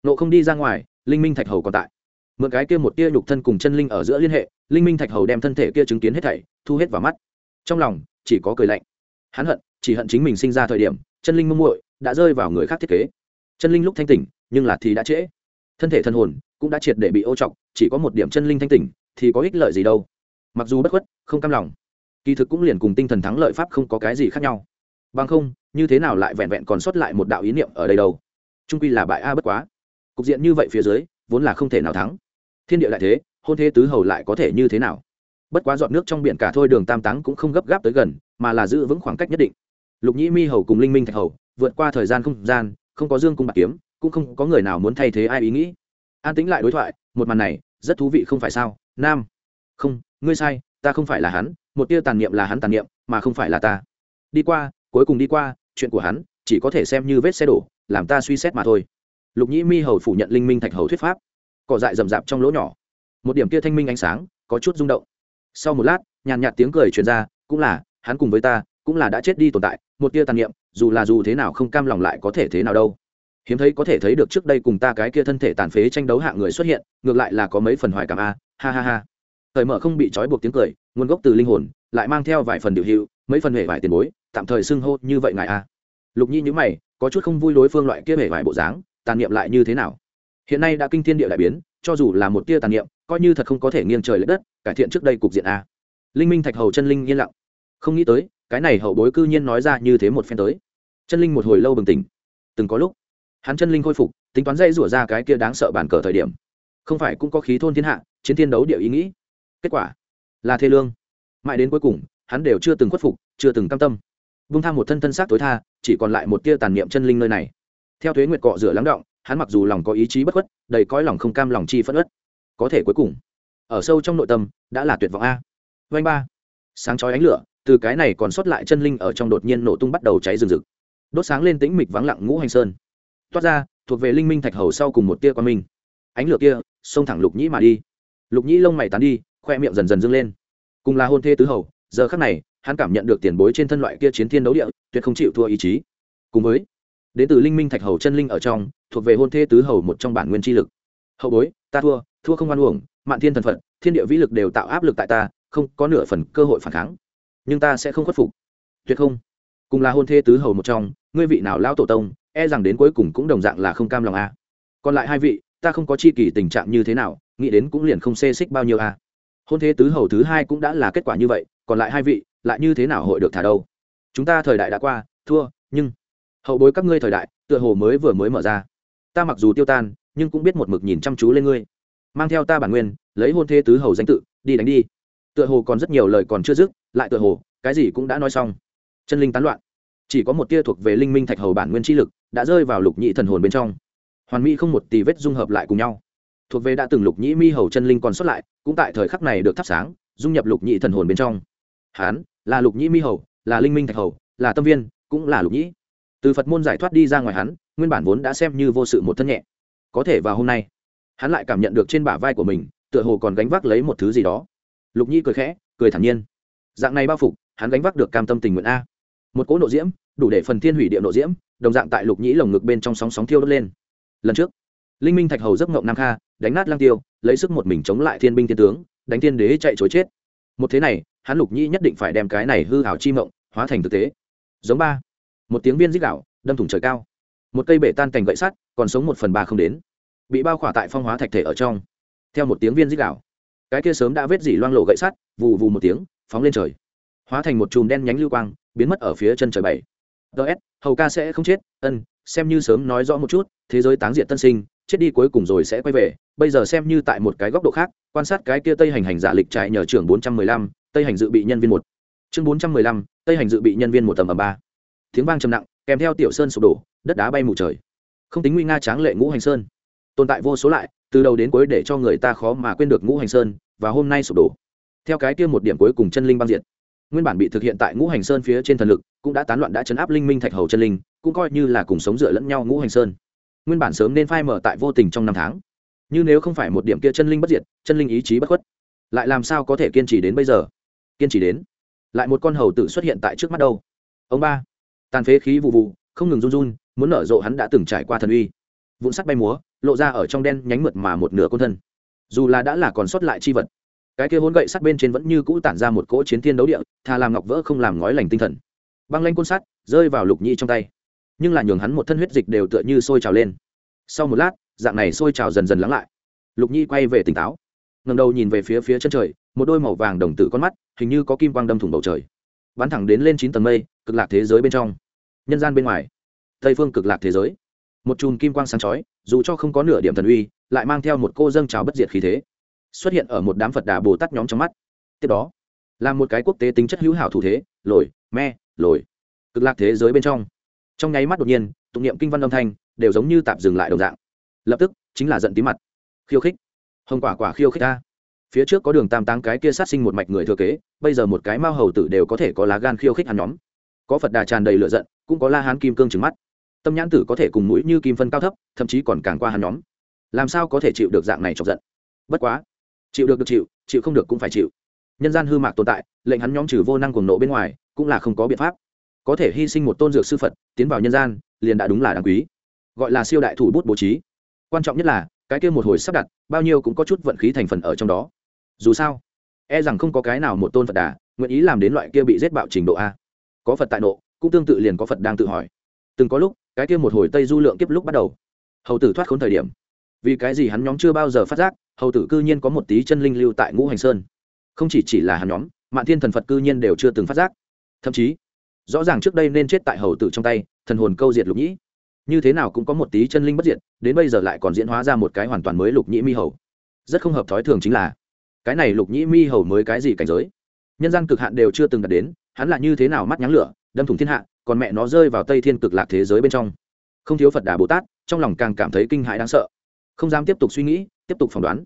Nộ không đi ra ngoài, linh minh thạch hầu còn tại. Mượn cái kia một tia nhục thân cùng chân linh ở giữa liên hệ, linh minh thạch hầu đem thân thể kia chứng kiến hết thảy, thu hết vào mắt. Trong lòng, chỉ có cười lạnh. Hắn hận, chỉ hận chính mình sinh ra thời điểm, chân linh mông muội đã rơi vào người khác thiết kế. Chân linh lúc thanh tỉnh, nhưng là thì đã trễ. Thân thể thân hồn cũng đã triệt để bị ô trọc, chỉ có một điểm chân linh thanh tỉnh thì có ích lợi gì đâu. Mặc dù bất khuất, không cam lòng, kỳ thực cũng liền cùng tinh thần thắng lợi pháp không có cái gì khác nhau. Bằng không, như thế nào lại vẹn vẹn còn sót lại một đạo ý niệm ở đây đâu? Trung quy là bại a bất quá. Cục diện như vậy phía dưới, vốn là không thể nào thắng. Thiên địa lại thế, hôn thế tứ hầu lại có thể như thế nào? Bất quá dọn nước trong biển cả thôi đường tam táng cũng không gấp gáp tới gần, mà là giữ vững khoảng cách nhất định. Lục nhĩ mi hầu cùng linh minh thạch hầu, vượt qua thời gian không gian, không có dương cung bạc kiếm, cũng không có người nào muốn thay thế ai ý nghĩ. An tính lại đối thoại, một màn này, rất thú vị không phải sao? Nam. Không, ngươi sai, ta không phải là hắn, một tia tàn niệm là hắn tàn niệm, mà không phải là ta. Đi qua, cuối cùng đi qua, chuyện của hắn, chỉ có thể xem như vết xe đổ làm ta suy xét mà thôi. Lục nhĩ mi hầu phủ nhận linh minh thạch hầu thuyết pháp. Cỏ dại rậm rạp trong lỗ nhỏ. Một điểm kia thanh minh ánh sáng có chút rung động. Sau một lát nhàn nhạt tiếng cười truyền ra cũng là hắn cùng với ta cũng là đã chết đi tồn tại một tia tàn niệm dù là dù thế nào không cam lòng lại có thể thế nào đâu. Hiếm thấy có thể thấy được trước đây cùng ta cái kia thân thể tàn phế tranh đấu hạng người xuất hiện ngược lại là có mấy phần hoài cảm a ha ha ha. Thời mở không bị trói buộc tiếng cười nguồn gốc từ linh hồn lại mang theo vài phần điều hữu, mấy phần hệ vải tiền bối tạm thời xưng hô như vậy ngài a. Lục nhi nhữ mày có chút không vui đối phương loại kia hệ vải bộ dáng, tàn niệm lại như thế nào? Hiện nay đã kinh thiên địa đại biến, cho dù là một tia tàn niệm, coi như thật không có thể nghiêng trời l ệ đất, cải thiện trước đây cục diện a. Linh minh thạch hầu chân linh yên lặng. Không nghĩ tới, cái này hậu bối cư nhiên nói ra như thế một phen tới. Chân linh một hồi lâu bừng tỉnh. Từng có lúc, hắn chân linh khôi phục, tính toán dây rủa ra cái kia đáng sợ bản cờ thời điểm. Không phải cũng có khí thôn thiên hạ, chiến thiên đấu địa ý nghĩ. Kết quả là thê lương. Mãi đến cuối cùng, hắn đều chưa từng khuất phục, chưa từng cam tâm vung tham một thân thân xác tối tha, chỉ còn lại một tia tàn niệm chân linh nơi này. Theo thuế nguyệt cọ rửa lắng động, hắn mặc dù lòng có ý chí bất khuất, đầy cõi lòng không cam lòng chi phất ất có thể cuối cùng, ở sâu trong nội tâm, đã là tuyệt vọng a. Vanh ba, sáng chói ánh lửa, từ cái này còn sót lại chân linh ở trong đột nhiên nổ tung bắt đầu cháy rừng rực. Đốt sáng lên tĩnh mịch vắng lặng ngũ hành sơn. Toát ra, thuộc về linh minh thạch hầu sau cùng một tia quan minh. Ánh lửa kia, xông thẳng lục nhĩ mà đi. Lục nhĩ lông mày tán đi, khoe miệng dần dần dâng lên. Cùng là hôn thê tứ hầu, giờ khắc này hắn cảm nhận được tiền bối trên thân loại kia chiến thiên đấu địa, tuyệt không chịu thua ý chí. Cùng với, đến từ linh minh thạch hầu chân linh ở trong, thuộc về hôn thê tứ hầu một trong bản nguyên chi lực. Hậu bối, ta thua thua không ngoan uổng, mạn thiên thần phận thiên địa vĩ lực đều tạo áp lực tại ta, không có nửa phần cơ hội phản kháng. Nhưng ta sẽ không khuất phục. Tuyệt không. Cùng là hôn thê tứ hầu một trong, ngươi vị nào lão tổ tông e rằng đến cuối cùng cũng đồng dạng là không cam lòng a. Còn lại hai vị, ta không có chi kỳ tình trạng như thế nào, nghĩ đến cũng liền không xê xích bao nhiêu a. Hôn thế tứ hầu thứ hai cũng đã là kết quả như vậy, còn lại hai vị lại như thế nào hội được thả đâu? Chúng ta thời đại đã qua, thua, nhưng hậu bối các ngươi thời đại, tựa hồ mới vừa mới mở ra. Ta mặc dù tiêu tan, nhưng cũng biết một mực nhìn chăm chú lên ngươi. Mang theo ta bản nguyên, lấy hôn thế tứ hầu danh tự, đi đánh đi. Tựa hồ còn rất nhiều lời còn chưa dứt, lại tựa hồ, cái gì cũng đã nói xong. Chân linh tán loạn. Chỉ có một tia thuộc về linh minh thạch hầu bản nguyên chi lực, đã rơi vào lục nhị thần hồn bên trong. Hoàn mỹ không một tì vết dung hợp lại cùng nhau. Thuộc về đã từng lục nhĩ mi hầu chân linh còn xuất lại, cũng tại thời khắc này được thắp sáng, dung nhập lục nhị thần hồn bên trong. Hán là lục nhĩ mi hầu, là linh minh thạch hầu, là tâm viên, cũng là lục nhĩ. Từ phật môn giải thoát đi ra ngoài hắn, nguyên bản vốn đã xem như vô sự một thân nhẹ. Có thể vào hôm nay, hắn lại cảm nhận được trên bả vai của mình, tựa hồ còn gánh vác lấy một thứ gì đó. Lục nhĩ cười khẽ, cười thản nhiên. Dạng này bao phục, hắn gánh vác được cam tâm tình nguyện a. Một cỗ nộ diễm, đủ để phần thiên hủy địa nộ diễm, đồng dạng tại lục nhĩ lồng ngực bên trong sóng sóng thiêu đốt lên. Lần trước, linh minh thạch hầu giấc ngộng nam kha, đánh nát lang tiêu, lấy sức một mình chống lại thiên binh thiên tướng, đánh thiên đế chạy chối chết một thế này, hắn lục nhi nhất định phải đem cái này hư hảo chi mộng hóa thành thực tế. Giống ba. Một tiếng viên dích đạo, đâm thủng trời cao. Một cây bể tan cành gậy sắt, còn sống một phần ba không đến. Bị bao khỏa tại phong hóa thạch thể ở trong. Theo một tiếng viên dích đạo, cái kia sớm đã vết dỉ loang lộ gậy sắt, vù vù một tiếng, phóng lên trời. Hóa thành một chùm đen nhánh lưu quang, biến mất ở phía chân trời bảy. Ts hầu ca sẽ không chết, ân, xem như sớm nói rõ một chút, thế giới táng diện tân sinh, chết đi cuối cùng rồi sẽ quay về, bây giờ xem như tại một cái góc độ khác quan sát cái kia tây hành hành giả lịch trại nhờ trưởng bốn trăm mười lăm, tây hành dự bị nhân viên một. Chương bốn trăm mười lăm, tây hành dự bị nhân viên một tầm ầm ba. Tiếng vang trầm nặng, kèm theo tiểu sơn sụp đổ, đất đá bay mù trời. Không tính nguy nga tráng lệ ngũ hành sơn. Tồn tại vô số lại, từ đầu đến cuối để cho người ta khó mà quên được ngũ hành sơn, và hôm nay sụp đổ. Theo cái kia một điểm cuối cùng chân linh băng diện nguyên bản bị thực hiện tại ngũ hành sơn phía trên thần lực, cũng đã tán loạn đã chấn áp linh minh thạch hầu chân linh, cũng coi như là cùng sống dựa lẫn nhau ngũ hành sơn. Nguyên bản sớm nên phai mở tại vô tình trong năm tháng như nếu không phải một điểm kia chân linh bất diệt, chân linh ý chí bất khuất, lại làm sao có thể kiên trì đến bây giờ? Kiên trì đến, lại một con hầu tử xuất hiện tại trước mắt đâu? Ông ba, tàn phế khí vụ vụ, không ngừng run run, muốn nở rộ hắn đã từng trải qua thần uy. Vụn sắt bay múa, lộ ra ở trong đen nhánh mượt mà một nửa côn thân. Dù là đã là còn sót lại chi vật, cái kia hôn gậy sắt bên trên vẫn như cũ tản ra một cỗ chiến thiên đấu địa thà làm ngọc vỡ không làm ngói lành tinh thần. Băng lanh côn sắt rơi vào lục nhi trong tay, nhưng là nhường hắn một thân huyết dịch đều tựa như sôi trào lên. Sau một lát dạng này sôi trào dần dần lắng lại. Lục nhi quay về tỉnh táo ngầm đầu nhìn về phía phía chân trời, một đôi màu vàng đồng tử con mắt hình như có kim quang đâm thủng bầu trời. Bắn thẳng đến lên chín tầng mây, cực lạc thế giới bên trong. Nhân gian bên ngoài, tây phương cực lạc thế giới. Một chùm kim quang sáng chói, dù cho không có nửa điểm thần uy, lại mang theo một cô dâng trào bất diệt khí thế, xuất hiện ở một đám phật đà bồ tát nhóm trong mắt. Tiếp đó, là một cái quốc tế tính chất hữu hảo thủ thế, lồi, me, lồi. Cực lạc thế giới bên trong. Trong nháy mắt đột nhiên, tụng niệm kinh văn âm thanh đều giống như tạm dừng lại đồng dạng lập tức chính là giận tí mặt. Khiêu khích. Hồng quả quả khiêu khích ta. Phía trước có đường tam táng cái kia sát sinh một mạch người thừa kế, bây giờ một cái mao hầu tử đều có thể có lá gan khiêu khích hắn nhóm. Có phật đà tràn đầy lửa giận, cũng có la hán kim cương trứng mắt. Tâm nhãn tử có thể cùng mũi như kim phân cao thấp, thậm chí còn càng qua hắn nhóm. Làm sao có thể chịu được dạng này chọc giận? Bất quá, chịu được được chịu chịu không được cũng phải chịu. Nhân gian hư mạc tồn tại, lệnh hắn nhóm trừ vô năng cuồng nộ bên ngoài, cũng là không có biện pháp. Có thể hy sinh một tôn dược sư phật, tiến vào nhân gian, liền đã đúng là đáng quý. Gọi là siêu đại thủ bút bố trí quan trọng nhất là, cái kia một hồi sắp đặt, bao nhiêu cũng có chút vận khí thành phần ở trong đó. Dù sao e rằng không có cái nào một tôn phật đà, nguyện ý làm đến loại kia bị giết bạo trình độ a. Có phật tại nộ, cũng tương tự liền có phật đang tự hỏi. Từng có lúc, cái kia một hồi tây du lượng kiếp lúc bắt đầu. Hầu tử thoát khốn thời điểm. Vì cái gì hắn nhóm chưa bao giờ phát giác, hầu tử cư nhiên có một tí chân linh lưu tại ngũ hành sơn. Không chỉ chỉ là hắn nhóm mạng thiên thần phật cư nhiên đều chưa từng phát giác. Thậm chí, rõ ràng trước đây nên chết tại hầu tử trong tay, thần hồn câu diệt lục nhĩ như thế nào cũng có một tí chân linh bất diệt, đến bây giờ lại còn diễn hóa ra một cái hoàn toàn mới lục nhĩ mi hầu. Rất không hợp thói thường chính là, cái này lục nhĩ mi hầu mới cái gì cảnh giới? Nhân gian cực hạn đều chưa từng đạt đến, hắn là như thế nào mắt nháng lửa, đâm thủng thiên hạ, còn mẹ nó rơi vào tây thiên cực lạc thế giới bên trong. Không thiếu phật đà bồ tát, trong lòng càng cảm thấy kinh hãi đáng sợ. Không dám tiếp tục suy nghĩ, tiếp tục phỏng đoán.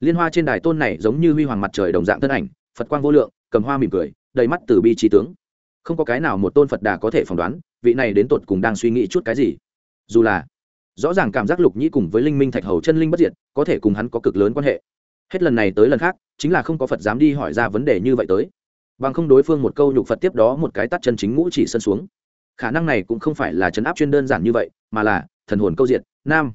Liên hoa trên đài tôn này giống như huy hoàng mặt trời đồng dạng thân ảnh, phật quang vô lượng, cầm hoa mỉm cười, đầy mắt từ bi trí tướng. Không có cái nào một tôn phật đà có thể phỏng đoán, vị này đến tột cùng đang suy nghĩ chút cái gì dù là rõ ràng cảm giác lục nhĩ cùng với linh minh thạch hầu chân linh bất diệt, có thể cùng hắn có cực lớn quan hệ. Hết lần này tới lần khác, chính là không có phật dám đi hỏi ra vấn đề như vậy tới. Bằng không đối phương một câu nhục phật tiếp đó một cái tắt chân chính ngũ chỉ sân xuống. Khả năng này cũng không phải là chấn áp chuyên đơn giản như vậy, mà là thần hồn câu diệt, nam.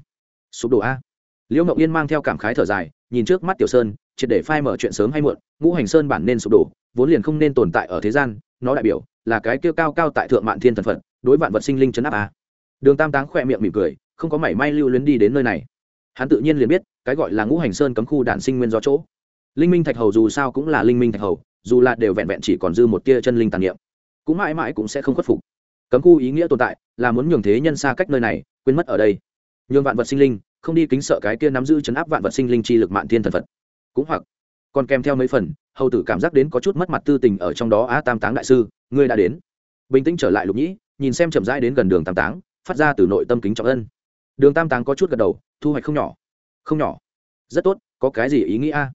Sụp đổ a. Liễu ngậu yên mang theo cảm khái thở dài, nhìn trước mắt tiểu sơn, triệt để phai mở chuyện sớm hay muộn, ngũ hành sơn bản nên sụp đổ, vốn liền không nên tồn tại ở thế gian, nó đại biểu là cái kêu cao cao tại thượng mạn thiên thần phật, đối vạn vật sinh linh chấn áp a đường tam táng khỏe miệng mỉm cười, không có mảy may lưu luyến đi đến nơi này. Hắn tự nhiên liền biết, cái gọi là ngũ hành sơn cấm khu đản sinh nguyên do chỗ. Linh minh thạch hầu dù sao cũng là linh minh thạch hầu, dù là đều vẹn vẹn chỉ còn dư một tia chân linh tàn niệm, cũng mãi mãi cũng sẽ không khuất phục. Cấm khu ý nghĩa tồn tại, là muốn nhường thế nhân xa cách nơi này, quên mất ở đây. Nhường vạn vật sinh linh, không đi kính sợ cái kia nắm giữ chấn áp vạn vật sinh linh chi lực mạn thiên thần phật. Cũng hoặc, còn kèm theo mấy phần, hầu tử cảm giác đến có chút mất mặt tư tình ở trong đó á tam táng đại sư, ngươi đã đến. Bình tĩnh trở lại lục nhĩ, nhìn xem chậm rãi đến gần đường tam táng phát ra từ nội tâm kính trọng ân. Đường tam táng có chút gật đầu, thu hoạch không nhỏ. Không nhỏ. Rất tốt, có cái gì ý nghĩ a?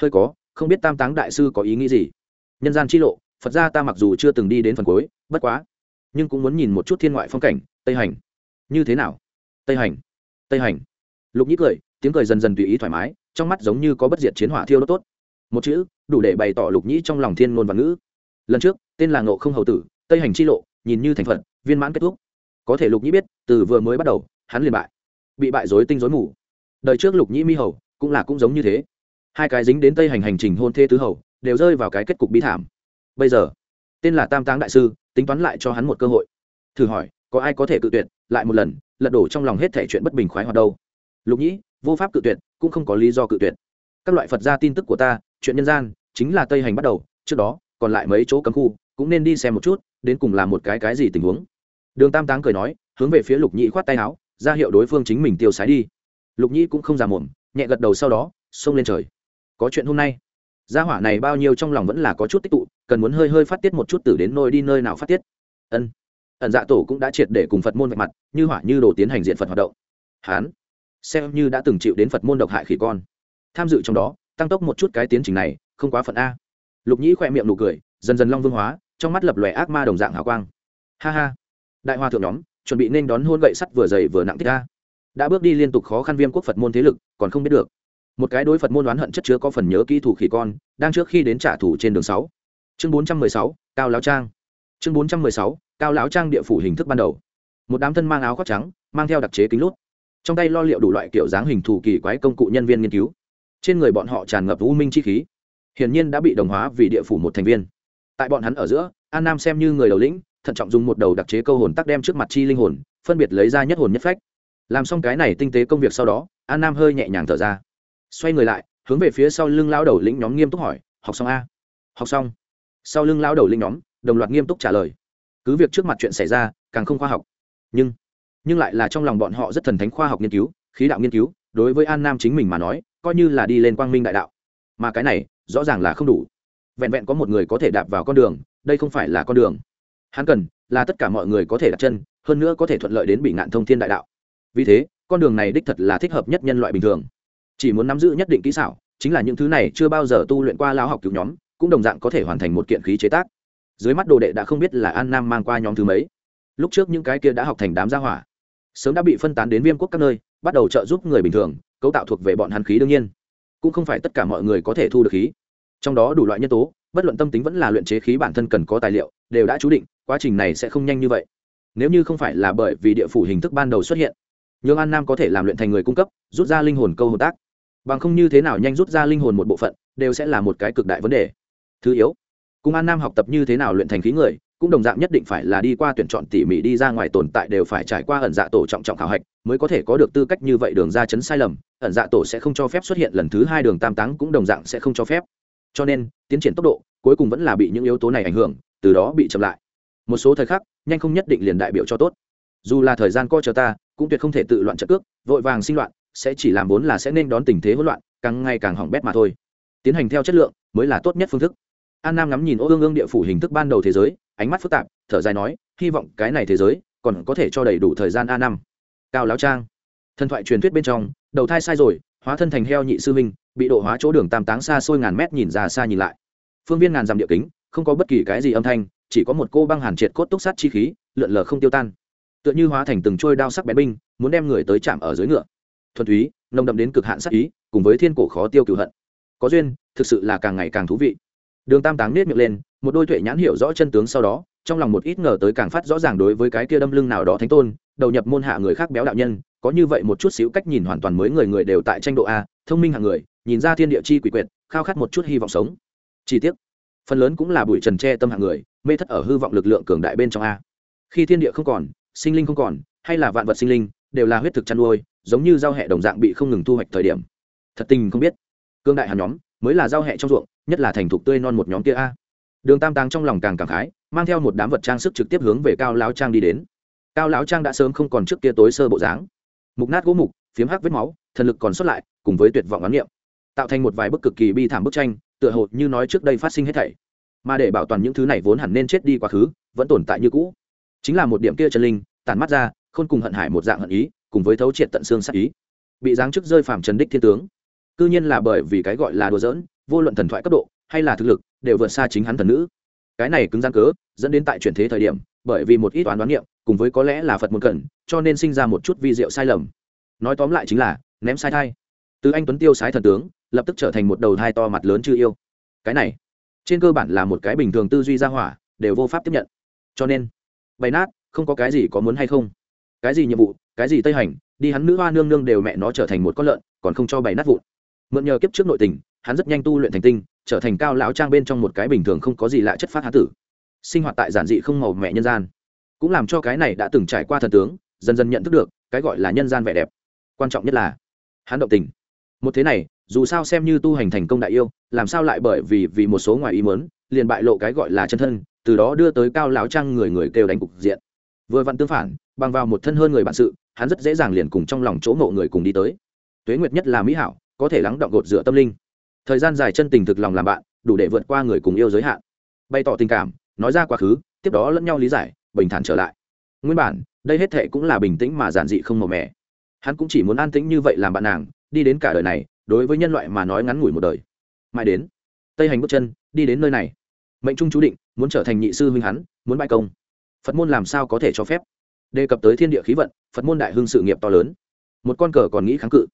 Hơi có, không biết tam táng đại sư có ý nghĩ gì. Nhân gian chi lộ, phật gia ta mặc dù chưa từng đi đến phần cuối, bất quá, nhưng cũng muốn nhìn một chút thiên ngoại phong cảnh, tây hành. Như thế nào? Tây hành. Tây hành. Lục nhĩ cười, tiếng cười dần dần tùy ý thoải mái, trong mắt giống như có bất diệt chiến hỏa thiêu đốt tốt. Một chữ, đủ để bày tỏ lục nhĩ trong lòng thiên ngôn và ngữ. Lần trước, tên là ngộ không hầu tử, tây hành chi lộ, nhìn như thành phật, viên mãn kết thúc có thể lục nhĩ biết, từ vừa mới bắt đầu, hắn liền bại. Bị bại dối tinh dối mù. Đời trước lục nhĩ mi hầu, cũng là cũng giống như thế. Hai cái dính đến tây hành hành trình hôn thê tứ hầu, đều rơi vào cái kết cục bi thảm. Bây giờ, tên là tam táng đại sư, tính toán lại cho hắn một cơ hội. Thử hỏi, có ai có thể cự tuyệt, lại một lần, lật đổ trong lòng hết thể chuyện bất bình khoái hoạt đâu? Lục nhĩ, vô pháp cự tuyệt, cũng không có lý do cự tuyệt. Các loại phật gia tin tức của ta, chuyện nhân gian, chính là tây hành bắt đầu, trước đó, còn lại mấy chỗ cấm khu, cũng nên đi xem một chút, đến cùng làm một cái cái gì tình huống đường tam táng cười nói, hướng về phía lục nhĩ khoát tay áo, ra hiệu đối phương chính mình tiêu sái đi. Lục nhĩ cũng không già mồm nhẹ gật đầu sau đó, xông lên trời. Có chuyện hôm nay. Gia hỏa này bao nhiêu trong lòng vẫn là có chút tích tụ, cần muốn hơi hơi phát tiết một chút từ đến nơi đi nơi nào phát tiết. Ân. Ẩn dạ tổ cũng đã triệt để cùng phật môn vạch mặt, như hỏa như đồ tiến hành diện phật hoạt động. Hán. Xem như đã từng chịu đến phật môn độc hại khỉ con. Tham dự trong đó, tăng tốc một chút cái tiến trình này, không quá phận a. Lục nhĩ khỏe miệng nụ cười, dần dần long vương hóa, trong mắt lập lòe ác ma đồng dạng hào quang. Ha ha đại hoa thượng nhóm, chuẩn bị nên đón hôn gậy sắt vừa dày vừa nặng thích a đã bước đi liên tục khó khăn viêm quốc phật môn thế lực, còn không biết được. Một cái đối phật môn đoán hận chất chứa có phần nhớ kỹ thủ khỉ con, đang trước khi đến trả thù trên đường sáu. Chương bốn trăm mười sáu, cao lão trang. Chương bốn trăm mười sáu, cao lão trang địa phủ hình thức ban đầu. Một đám thân mang áo khoác trắng, mang theo đặc chế kính lút. Trong tay lo liệu đủ loại kiểu dáng hình thù kỳ quái công cụ nhân viên nghiên cứu. Trên người bọn họ tràn ngập u minh chi khí. Hiển nhiên đã bị đồng hóa vì địa phủ một thành viên. Tại bọn hắn ở giữa, an nam xem như người đầu lĩnh thận trọng dùng một đầu đặc chế câu hồn tắc đem trước mặt chi linh hồn, phân biệt lấy ra nhất hồn nhất phách. Làm xong cái này tinh tế công việc sau đó, an nam hơi nhẹ nhàng thở ra. Xoay người lại, hướng về phía sau lưng lao đầu lĩnh nhóm nghiêm túc hỏi, học xong a? Học xong. Sau lưng lao đầu lĩnh nhóm, đồng loạt nghiêm túc trả lời. Cứ việc trước mặt chuyện xảy ra, càng không khoa học. Nhưng nhưng lại là trong lòng bọn họ rất thần thánh khoa học nghiên cứu, khí đạo nghiên cứu, đối với an nam chính mình mà nói, coi như là đi lên quang minh đại đạo. Mà cái này, rõ ràng là không đủ. Vẹn vẹn có một người có thể đạp vào con đường, đây không phải là con đường hắn cần là tất cả mọi người có thể đặt chân, hơn nữa có thể thuận lợi đến bị ngạn thông thiên đại đạo. Vì thế, con đường này đích thật là thích hợp nhất nhân loại bình thường. Chỉ muốn nắm giữ nhất định kỹ xảo, chính là những thứ này chưa bao giờ tu luyện qua lao học cứu nhóm, cũng đồng dạng có thể hoàn thành một kiện khí chế tác. Dưới mắt đồ đệ đã không biết là an nam mang qua nhóm thứ mấy. Lúc trước những cái kia đã học thành đám gia hỏa, sớm đã bị phân tán đến viêm quốc các nơi, bắt đầu trợ giúp người bình thường, cấu tạo thuộc về bọn hắn khí đương nhiên. Cũng không phải tất cả mọi người có thể thu được khí. Trong đó đủ loại nhân tố, bất luận tâm tính vẫn là luyện chế khí bản thân cần có tài liệu, đều đã chú định quá trình này sẽ không nhanh như vậy. Nếu như không phải là bởi vì địa phủ hình thức ban đầu xuất hiện nhường an nam có thể làm luyện thành người cung cấp, rút ra linh hồn câu hợp tác. Bằng không như thế nào nhanh rút ra linh hồn một bộ phận, đều sẽ là một cái cực đại vấn đề. Thứ yếu, cùng an nam học tập như thế nào luyện thành khí người, cũng đồng dạng nhất định phải là đi qua tuyển chọn tỉ mỉ đi ra ngoài tồn tại đều phải trải qua ẩn dạ tổ trọng trọng khảo hạch, mới có thể có được tư cách như vậy đường ra chấn sai lầm, ẩn dạ tổ sẽ không cho phép xuất hiện lần thứ hai đường tam táng cũng đồng dạng sẽ không cho phép. Cho nên, tiến triển tốc độ cuối cùng vẫn là bị những yếu tố này ảnh hưởng, từ đó bị chậm lại một số thời khắc, nhanh không nhất định liền đại biểu cho tốt. Dù là thời gian co chờ ta, cũng tuyệt không thể tự loạn trợ cước, vội vàng sinh loạn, sẽ chỉ làm vốn là sẽ nên đón tình thế hỗn loạn, càng ngày càng hỏng bét mà thôi. Tiến hành theo chất lượng, mới là tốt nhất phương thức. An nam ngắm nhìn ô ương ương địa phủ hình thức ban đầu thế giới, ánh mắt phức tạp, thở dài nói, hy vọng cái này thế giới còn có thể cho đầy đủ thời gian a năm cao lão trang. Thần thoại truyền thuyết bên trong, đầu thai sai rồi, hóa thân thành heo nhị sư minh bị độ hóa chỗ đường tam táng xa xôi ngàn mét nhìn ra xa nhìn lại. Phương viên ngàn dặm địa kính, không có bất kỳ cái gì âm thanh chỉ có một cô băng hàn triệt cốt túc sát chi khí, lượn lờ không tiêu tan. Tựa như hóa thành từng trôi đao sắc bén binh, muốn đem người tới chạm ở dưới ngựa. Thuần túy, nồng đậm đến cực hạn sắc ý, cùng với thiên cổ khó tiêu cựu hận. Có duyên, thực sự là càng ngày càng thú vị. Đường tam táng nết miệng lên, một đôi tuệ nhãn hiểu rõ chân tướng sau đó, trong lòng một ít ngờ tới càng phát rõ ràng đối với cái kia đâm lưng nào đó thánh tôn, đầu nhập môn hạ người khác béo đạo nhân, có như vậy một chút xíu cách nhìn hoàn toàn mới người người đều tại tranh độ a, thông minh hạng người, nhìn ra thiên địa chi quỷ quyệt, khao khát một chút hy vọng sống. Chi tiết phần lớn cũng là bụi trần tre tâm hạng người, mê thất ở hư vọng lực lượng cường đại bên trong a. Khi thiên địa không còn, sinh linh không còn, hay là vạn vật sinh linh, đều là huyết thực chăn nuôi, giống như giao hẹ đồng dạng bị không ngừng thu hoạch thời điểm. Thật tình không biết. Cương đại hàn nhóm, mới là giao hẹ trong ruộng, nhất là thành thục tươi non một nhóm kia a. Đường tam tàng trong lòng càng cảm khái, mang theo một đám vật trang sức trực tiếp hướng về cao lão trang đi đến. Cao lão trang đã sớm không còn trước kia tối sơ bộ dáng. Mục nát gỗ mục, phiếm hắc vết máu, thần lực còn xuất lại, cùng với tuyệt vọng oán niệm. Tạo thành một vài bức cực kỳ bi thảm bức tranh tựa hồ như nói trước đây phát sinh hết thảy. Mà để bảo toàn những thứ này vốn hẳn nên chết đi quá khứ, vẫn tồn tại như cũ. Chính là một điểm kia chân linh tàn mắt ra không cùng hận hải một dạng hận ý, cùng với thấu triệt tận xương sát ý. Bị giáng chức rơi phàm trần đích thiên tướng. Cư nhiên là bởi vì cái gọi là đùa giỡn, vô luận thần thoại cấp độ, hay là thực lực, đều vượt xa chính hắn thần nữ. Cái này cứng gian cớ, dẫn đến tại chuyển thế thời điểm, bởi vì một ít toán đoán niệm, cùng với có lẽ là phật muốn cần, cho nên sinh ra một chút vi diệu sai lầm. Nói tóm lại chính là, ném sai thai. Từ anh tuấn tiêu sái thần tướng lập tức trở thành một đầu thai to mặt lớn chưa yêu. Cái này, trên cơ bản là một cái bình thường tư duy ra hỏa, đều vô pháp tiếp nhận. Cho nên, bày nát, không có cái gì có muốn hay không. Cái gì nhiệm vụ, cái gì tây hành, đi hắn nữ hoa nương nương đều mẹ nó trở thành một con lợn, còn không cho bày nát vụn. Mượn nhờ kiếp trước nội tình, hắn rất nhanh tu luyện thành tinh, trở thành cao lão trang bên trong một cái bình thường không có gì lạ chất phát hán tử. Sinh hoạt tại giản dị không màu mẹ nhân gian, cũng làm cho cái này đã từng trải qua thần tướng, dần dần nhận thức được, cái gọi là nhân gian vẻ đẹp. Quan trọng nhất là, hắn động tình. Một thế này dù sao xem như tu hành thành công đại yêu, làm sao lại bởi vì vì một số ngoài ý mớn liền bại lộ cái gọi là chân thân, từ đó đưa tới cao lão trang người người kêu đánh cục diện. Vừa vặn tương phản, bằng vào một thân hơn người bạn sự, hắn rất dễ dàng liền cùng trong lòng chỗ ngộ người cùng đi tới. Tuế nguyệt nhất là mỹ hảo, có thể lắng động gột rửa tâm linh. Thời gian dài chân tình thực lòng làm bạn, đủ để vượt qua người cùng yêu giới hạn. Bày tỏ tình cảm, nói ra quá khứ, tiếp đó lẫn nhau lý giải, bình thản trở lại. Nguyên bản, đây hết thệ cũng là bình tĩnh mà giản dị không màu mè. Hắn cũng chỉ muốn an tĩnh như vậy làm bạn nàng, đi đến cả đời này đối với nhân loại mà nói ngắn ngủi một đời. Mãi đến, tây hành bước chân, đi đến nơi này. Mệnh trung chú định, muốn trở thành nhị sư huynh hắn, muốn bãi công. Phật môn làm sao có thể cho phép? Đề cập tới thiên địa khí vận, phật môn đại hưng sự nghiệp to lớn. Một con cờ còn nghĩ kháng cự.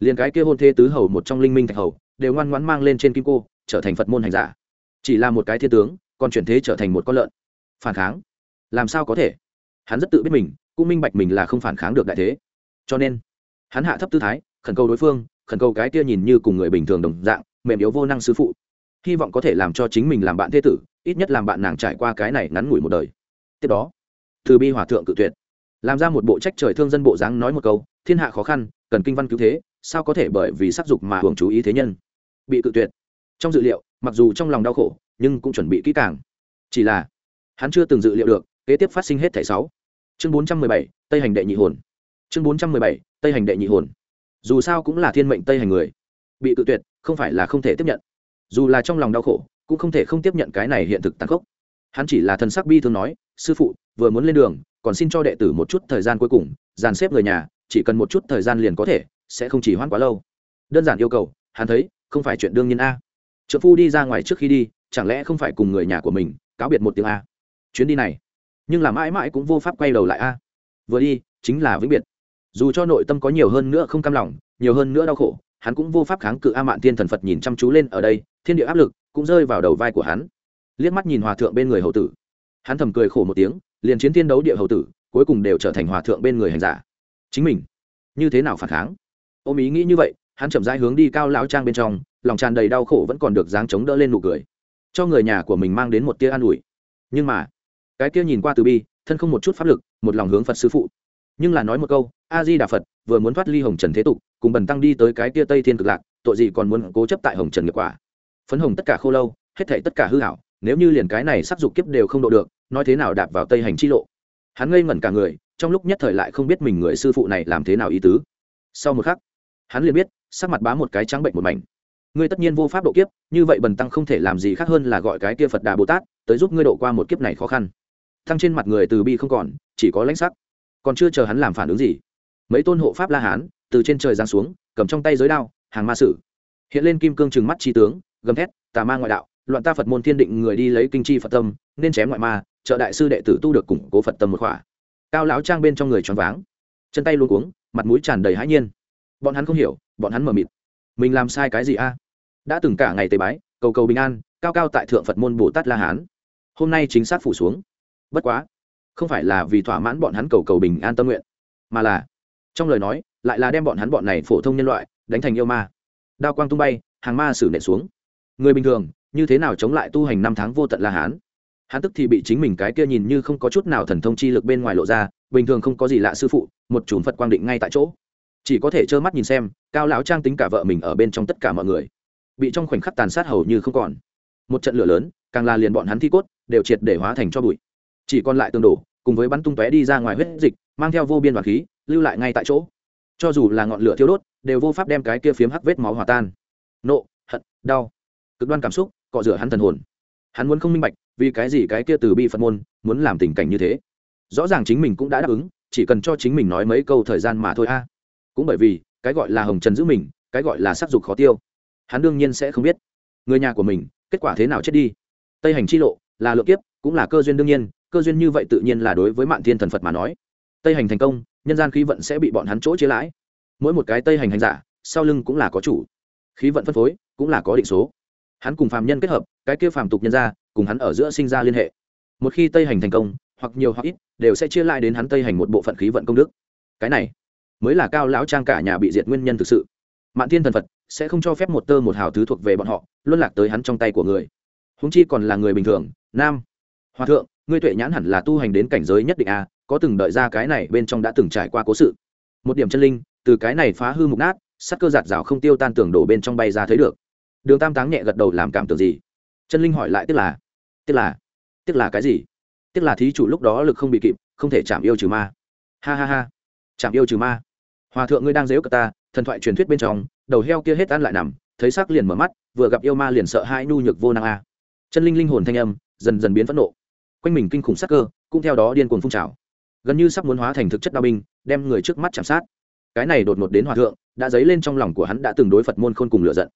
Liền cái kia hôn thế tứ hầu một trong linh minh thạch hầu, đều ngoan ngoãn mang lên trên kim cô, trở thành phật môn hành giả. Chỉ là một cái thiên tướng, còn chuyển thế trở thành một con lợn. Phản kháng? Làm sao có thể? Hắn rất tự biết mình, cũng minh bạch mình là không phản kháng được đại thế. Cho nên, hắn hạ thấp tư thái, khẩn cầu đối phương khẩn cầu cái kia nhìn như cùng người bình thường đồng dạng, mềm yếu vô năng sư phụ. Hy vọng có thể làm cho chính mình làm bạn thế tử, ít nhất làm bạn nàng trải qua cái này ngắn ngủi một đời. Tiếp đó, từ bi hòa thượng cự tuyệt. Làm ra một bộ trách trời thương dân bộ dáng nói một câu, thiên hạ khó khăn, cần kinh văn cứu thế, sao có thể bởi vì sắc dục mà hưởng chú ý thế nhân? Bị cự tuyệt. Trong dự liệu, mặc dù trong lòng đau khổ, nhưng cũng chuẩn bị kỹ càng. Chỉ là, hắn chưa từng dự liệu được, kế tiếp phát sinh hết thẻ sáu. Chương bốn trăm mười bảy, tây hành đệ nhị hồn. Chương bốn trăm mười bảy, tây hành đệ nhị hồn dù sao cũng là thiên mệnh tây hành người. Bị tự tuyệt, không phải là không thể tiếp nhận. Dù là trong lòng đau khổ, cũng không thể không tiếp nhận cái này hiện thực tàn khốc. Hắn chỉ là thần sắc bi thương nói, sư phụ, vừa muốn lên đường, còn xin cho đệ tử một chút thời gian cuối cùng, dàn xếp người nhà, chỉ cần một chút thời gian liền có thể, sẽ không chỉ hoãn quá lâu. Đơn giản yêu cầu, hắn thấy, không phải chuyện đương nhiên a. Trợ phu đi ra ngoài trước khi đi, chẳng lẽ không phải cùng người nhà của mình, cáo biệt một tiếng a? Chuyến đi này, nhưng là mãi mãi cũng vô pháp quay đầu lại a. Vừa đi, chính là vĩnh biệt dù cho nội tâm có nhiều hơn nữa không cam lòng, nhiều hơn nữa đau khổ, hắn cũng vô pháp kháng cự a mạn Thiên thần phật nhìn chăm chú lên ở đây, thiên địa áp lực cũng rơi vào đầu vai của hắn. Liếc mắt nhìn hòa thượng bên người hầu tử. Hắn thầm cười khổ một tiếng, liền chiến thiên đấu địa hầu tử, cuối cùng đều trở thành hòa thượng bên người hành giả. Chính mình, như thế nào phản kháng? Ôm ý nghĩ như vậy, hắn chậm rãi hướng đi cao lão trang bên trong, lòng tràn đầy đau khổ vẫn còn được dáng chống đỡ lên nụ cười. Cho người nhà của mình mang đến một tia an ủi. Nhưng mà, cái kia nhìn qua từ bi, thân không một chút pháp lực, một lòng hướng phật sư phụ. Nhưng là nói một câu a di đà phật, vừa muốn thoát ly hồng trần thế tục, cùng bần tăng đi tới cái kia tây thiên cực lạc, tội gì còn muốn cố chấp tại hồng trần nghiệp quả. Phấn hồng tất cả khô lâu, hết thể tất cả hư hảo, nếu như liền cái này sắc dục kiếp đều không độ được, nói thế nào đạp vào tây hành chi lộ? Hắn ngây ngẩn cả người, trong lúc nhất thời lại không biết mình người sư phụ này làm thế nào ý tứ. Sau một khắc, hắn liền biết, sắc mặt bá một cái trắng bệnh một mảnh. Ngươi tất nhiên vô pháp độ kiếp, như vậy bần tăng không thể làm gì khác hơn là gọi cái kia phật đà bồ tát, tới giúp ngươi độ qua một kiếp này khó khăn. Thăng trên mặt người từ bi không còn, chỉ có lãnh sắc. Còn chưa chờ hắn làm phản ứng gì mấy tôn hộ pháp la hán từ trên trời giáng xuống, cầm trong tay giới đao, hàng ma sử. Hiện lên kim cương trừng mắt chi tướng, gầm thét, tà ma ngoại đạo, loạn ta phật môn thiên định người đi lấy kinh chi phật tâm, nên chém ngoại ma, trợ đại sư đệ tử tu được củng cố phật tâm một khỏa. Cao lão trang bên trong người choáng váng, chân tay luôn cuống, mặt mũi tràn đầy hãi nhiên. Bọn hắn không hiểu, bọn hắn mờ mịt. Mình làm sai cái gì a? Đã từng cả ngày tế bái, cầu cầu bình an, cao cao tại thượng phật môn bồ tát la hán. Hôm nay chính xác phủ xuống. Bất quá, không phải là vì thỏa mãn bọn hắn cầu cầu bình an tâm nguyện, mà là trong lời nói, lại là đem bọn hắn bọn này phổ thông nhân loại đánh thành yêu ma. Đao quang tung bay, hàng ma xử nệ xuống. Người bình thường, như thế nào chống lại tu hành năm tháng vô tận la hán? Hắn tức thì bị chính mình cái kia nhìn như không có chút nào thần thông chi lực bên ngoài lộ ra, bình thường không có gì lạ sư phụ, một chùm phật quang định ngay tại chỗ. Chỉ có thể trơ mắt nhìn xem, cao lão trang tính cả vợ mình ở bên trong tất cả mọi người. Bị trong khoảnh khắc tàn sát hầu như không còn. Một trận lửa lớn, càng là liền bọn hắn thi cốt, đều triệt để hóa thành cho bụi. Chỉ còn lại tương đổ, cùng với bắn tung tóe đi ra ngoài huyết dịch, mang theo vô biên và khí lưu lại ngay tại chỗ. Cho dù là ngọn lửa thiêu đốt, đều vô pháp đem cái kia phiếm hắc vết máu hòa tan. Nộ, hận, đau. Cực đoan cảm xúc, cọ rửa hắn thần hồn. Hắn muốn không minh bạch, vì cái gì cái kia từ bi phật môn muốn làm tình cảnh như thế. Rõ ràng chính mình cũng đã đáp ứng, chỉ cần cho chính mình nói mấy câu thời gian mà thôi a. Cũng bởi vì, cái gọi là hồng trần giữ mình, cái gọi là sắc dục khó tiêu, hắn đương nhiên sẽ không biết. Người nhà của mình, kết quả thế nào chết đi? Tây hành chi lộ, là lượng kiếp, cũng là cơ duyên đương nhiên, cơ duyên như vậy tự nhiên là đối với mạng thiên thần phật mà nói. Tây hành thành công nhân gian khí vận sẽ bị bọn hắn chỗ chế lãi. Mỗi một cái tây hành hành giả, sau lưng cũng là có chủ. Khí vận phân phối cũng là có định số. Hắn cùng phàm nhân kết hợp, cái kia phàm tục nhân ra cùng hắn ở giữa sinh ra liên hệ. Một khi tây hành thành công, hoặc nhiều hoặc ít, đều sẽ chia lại đến hắn tây hành một bộ phận khí vận công đức. Cái này mới là cao lão trang cả nhà bị diệt nguyên nhân thực sự. Mạn thiên thần phật sẽ không cho phép một tơ một hào thứ thuộc về bọn họ, luân lạc tới hắn trong tay của người. Húng chi còn là người bình thường, nam, hòa thượng, ngươi tuệ nhãn hẳn là tu hành đến cảnh giới nhất định a có từng đợi ra cái này bên trong đã từng trải qua cố sự. Một điểm chân linh, từ cái này phá hư mục nát, sắc cơ giạt rào không tiêu tan tưởng đổ bên trong bay ra thấy được. Đường tam táng nhẹ gật đầu làm cảm tưởng gì. Chân linh hỏi lại, tức là tức là tức là cái gì? Tức là thí chủ lúc đó lực không bị kịp, không thể chạm yêu trừ ma. Ha ha ha, chạm yêu trừ ma. Hòa thượng ngươi đang dếu cờ ta, thần thoại truyền thuyết bên trong, đầu heo kia hết ăn lại nằm, thấy sắc liền mở mắt, vừa gặp yêu ma liền sợ hai nhu nhược vô năng a. Chân linh linh hồn thanh âm dần dần biến phẫn nộ. Quanh mình kinh khủng sắc cơ, cũng theo đó điên cuồng phun trào gần như sắp muốn hóa thành thực chất đao binh, đem người trước mắt chạm sát. Cái này đột ngột đến hòa thượng, đã dấy lên trong lòng của hắn đã từng đối phật môn khôn cùng lựa giận.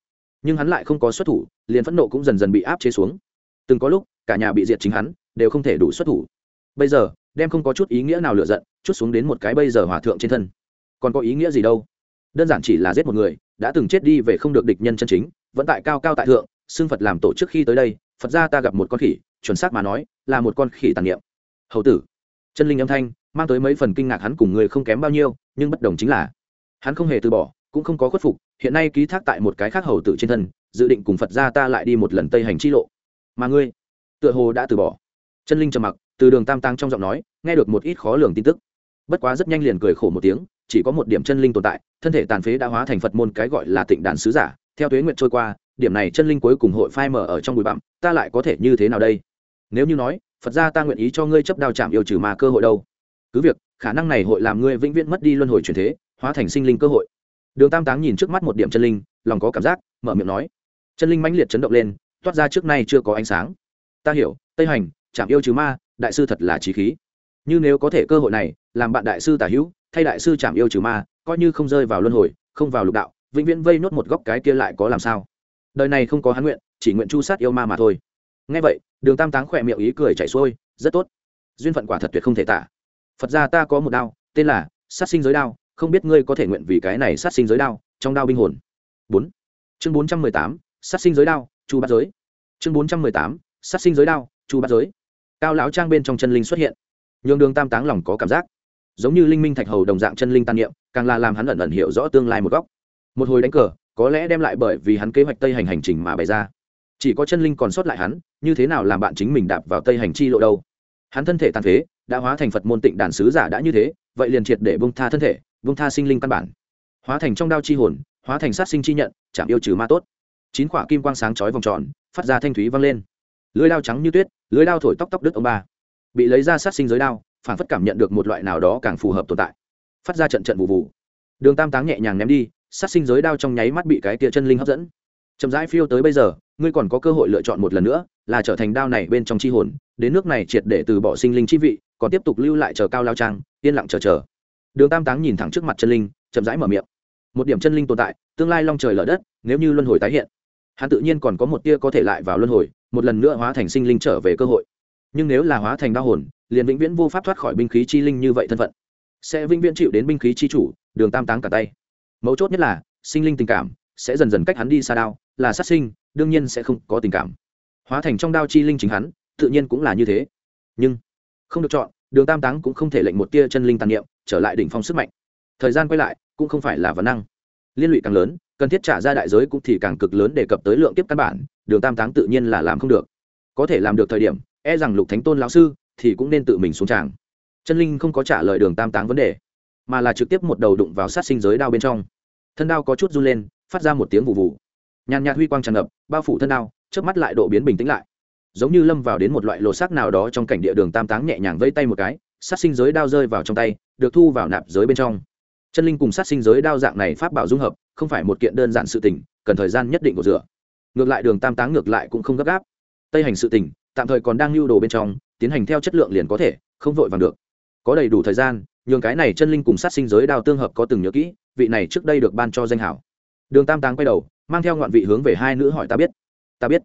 Nhưng hắn lại không có xuất thủ, liền phẫn nộ cũng dần dần bị áp chế xuống. Từng có lúc, cả nhà bị diệt chính hắn, đều không thể đủ xuất thủ. Bây giờ, đem không có chút ý nghĩa nào lựa giận, chút xuống đến một cái bây giờ hòa thượng trên thân. Còn có ý nghĩa gì đâu? Đơn giản chỉ là giết một người, đã từng chết đi về không được địch nhân chân chính, vẫn tại cao cao tại thượng, xưng phật làm tổ trước khi tới đây, phật ra ta gặp một con khỉ, chuẩn xác mà nói, là một con khỉ tàn niệm. Hầu tử. Chân linh âm thanh mang tới mấy phần kinh ngạc hắn cùng người không kém bao nhiêu, nhưng bất đồng chính là, hắn không hề từ bỏ, cũng không có khuất phục, hiện nay ký thác tại một cái khác hầu tử trên thân, dự định cùng phật ra ta lại đi một lần tây hành chi lộ. Mà ngươi, tựa hồ đã từ bỏ. Chân linh trầm mặc, từ đường tam tăng trong giọng nói, nghe được một ít khó lường tin tức. Bất quá rất nhanh liền cười khổ một tiếng, chỉ có một điểm chân linh tồn tại, thân thể tàn phế đã hóa thành phật môn cái gọi là tịnh đàn sứ giả, theo tuế nguyện trôi qua, điểm này chân linh cuối cùng hội phai mở ở trong bụi bặm, ta lại có thể như thế nào đây? Nếu như nói, phật ra ta nguyện ý cho ngươi chấp đao chạm yêu trừ mà cơ hội đâu? Cứ việc, khả năng này hội làm ngươi vĩnh viễn mất đi luân hồi truyền thế, hóa thành sinh linh cơ hội. Đường tam táng nhìn trước mắt một điểm chân linh, lòng có cảm giác, mở miệng nói. Chân linh mãnh liệt chấn động lên, toát ra trước nay chưa có ánh sáng. Ta hiểu, tây hành chạm yêu trừ ma, đại sư thật là trí khí. Như nếu có thể cơ hội này, làm bạn đại sư tả hữu, thay đại sư chạm yêu trừ ma, coi như không rơi vào luân hồi, không vào lục đạo, vĩnh viễn vây nốt một góc cái kia lại có làm sao? Đời này không có hắn nguyện, chỉ nguyện chu sát yêu ma mà thôi. Ngay vậy, đường tam táng khỏe miệng ý cười chảy xuôi, rất tốt. Duyên phận quả thật tuyệt không thể tả phật gia ta có một đao, tên là sát sinh giới đao, không biết ngươi có thể nguyện vì cái này sát sinh giới đao trong đao binh hồn. Bốn. Chương bốn trăm mười tám, sát sinh giới đao, chu bát giới. Chương bốn trăm mười tám, sát sinh giới đao, chu bát giới. Cao lão trang bên trong chân linh xuất hiện. Nhường đường tam táng lòng có cảm giác. Giống như linh minh thạch hầu đồng dạng chân linh tan niệm, càng là làm hắn ẩn ẩn hiểu rõ tương lai một góc. Một hồi đánh cờ, có lẽ đem lại bởi vì hắn kế hoạch tây hành hành trình mà bày ra. Chỉ có chân linh còn sót lại hắn, như thế nào làm bạn chính mình đạp vào tây hành chi lộ đâu? Hắn thân thể tàn phế, đã hóa thành phật môn tịnh đàn sứ giả đã như thế, vậy liền triệt để bông tha thân thể bông tha sinh linh căn bản. Hóa thành trong đao chi hồn, hóa thành sát sinh chi nhận chạm yêu trừ ma tốt. Chín quả kim quang sáng chói vòng tròn, phát ra thanh thúy vang lên. Lưới đao trắng như tuyết, lưới đao thổi tóc tóc đứt ông ba. Bị lấy ra sát sinh giới đao, phản phất cảm nhận được một loại nào đó càng phù hợp tồn tại. Phát ra trận trận vụ vụ. Đường tam táng nhẹ nhàng ném đi, sát sinh giới đao trong nháy mắt bị cái tia chân linh hấp dẫn chậm rãi phiêu tới bây giờ, ngươi còn có cơ hội lựa chọn một lần nữa, là trở thành đao này bên trong chi hồn, đến nước này triệt để từ bỏ sinh linh chi vị, còn tiếp tục lưu lại chờ cao lao trang, yên lặng chờ chờ. Đường tam táng nhìn thẳng trước mặt chân linh, chậm rãi mở miệng. Một điểm chân linh tồn tại, tương lai long trời lở đất, nếu như luân hồi tái hiện, hắn tự nhiên còn có một tia có thể lại vào luân hồi, một lần nữa hóa thành sinh linh trở về cơ hội. Nhưng nếu là hóa thành đao hồn, liền vĩnh viễn vô pháp thoát khỏi binh khí chi linh như vậy thân phận. Sẽ vĩnh viễn chịu đến binh khí chi chủ, đường tam táng cả tay. Mấu chốt nhất là, sinh linh tình cảm sẽ dần dần cách hắn đi xa đao là sát sinh, đương nhiên sẽ không có tình cảm. Hóa thành trong đao chi linh chính hắn, tự nhiên cũng là như thế. Nhưng, không được chọn, đường tam táng cũng không thể lệnh một tia chân linh tàn niệm, trở lại đỉnh phong sức mạnh. Thời gian quay lại, cũng không phải là vấn năng. Liên lụy càng lớn, cần thiết trả ra đại giới cũng thì càng cực lớn đề cập tới lượng tiếp căn bản, đường tam táng tự nhiên là làm không được. Có thể làm được thời điểm e rằng lục thánh tôn lão sư thì cũng nên tự mình xuống tràng. Chân linh không có trả lời đường tam táng vấn đề, mà là trực tiếp một đầu đụng vào sát sinh giới đao bên trong. Thân đao có chút run lên, phát ra một tiếng vụ vụ nhàn nhạt huy quang tràn ngập, bao phủ thân đao trước mắt lại độ biến bình tĩnh lại. Giống như lâm vào đến một loại lột xác nào đó trong cảnh địa đường tam táng nhẹ nhàng vây tay một cái, sát sinh giới đao rơi vào trong tay, được thu vào nạp giới bên trong. Chân linh cùng sát sinh giới đao dạng này pháp bảo dung hợp, không phải một kiện đơn giản sự tình, cần thời gian nhất định của rửa ngược lại đường tam táng ngược lại cũng không gấp gáp. Tây hành sự tình, tạm thời còn đang lưu đồ bên trong, tiến hành theo chất lượng liền có thể, không vội vàng được. Có đầy đủ thời gian, nhường cái này chân linh cùng sát sinh giới đao tương hợp có từng nhớ kỹ, vị này trước đây được ban cho danh hảo. Đường tam táng quay đầu mang theo ngoạn vị hướng về hai nữ hỏi ta biết. Ta biết.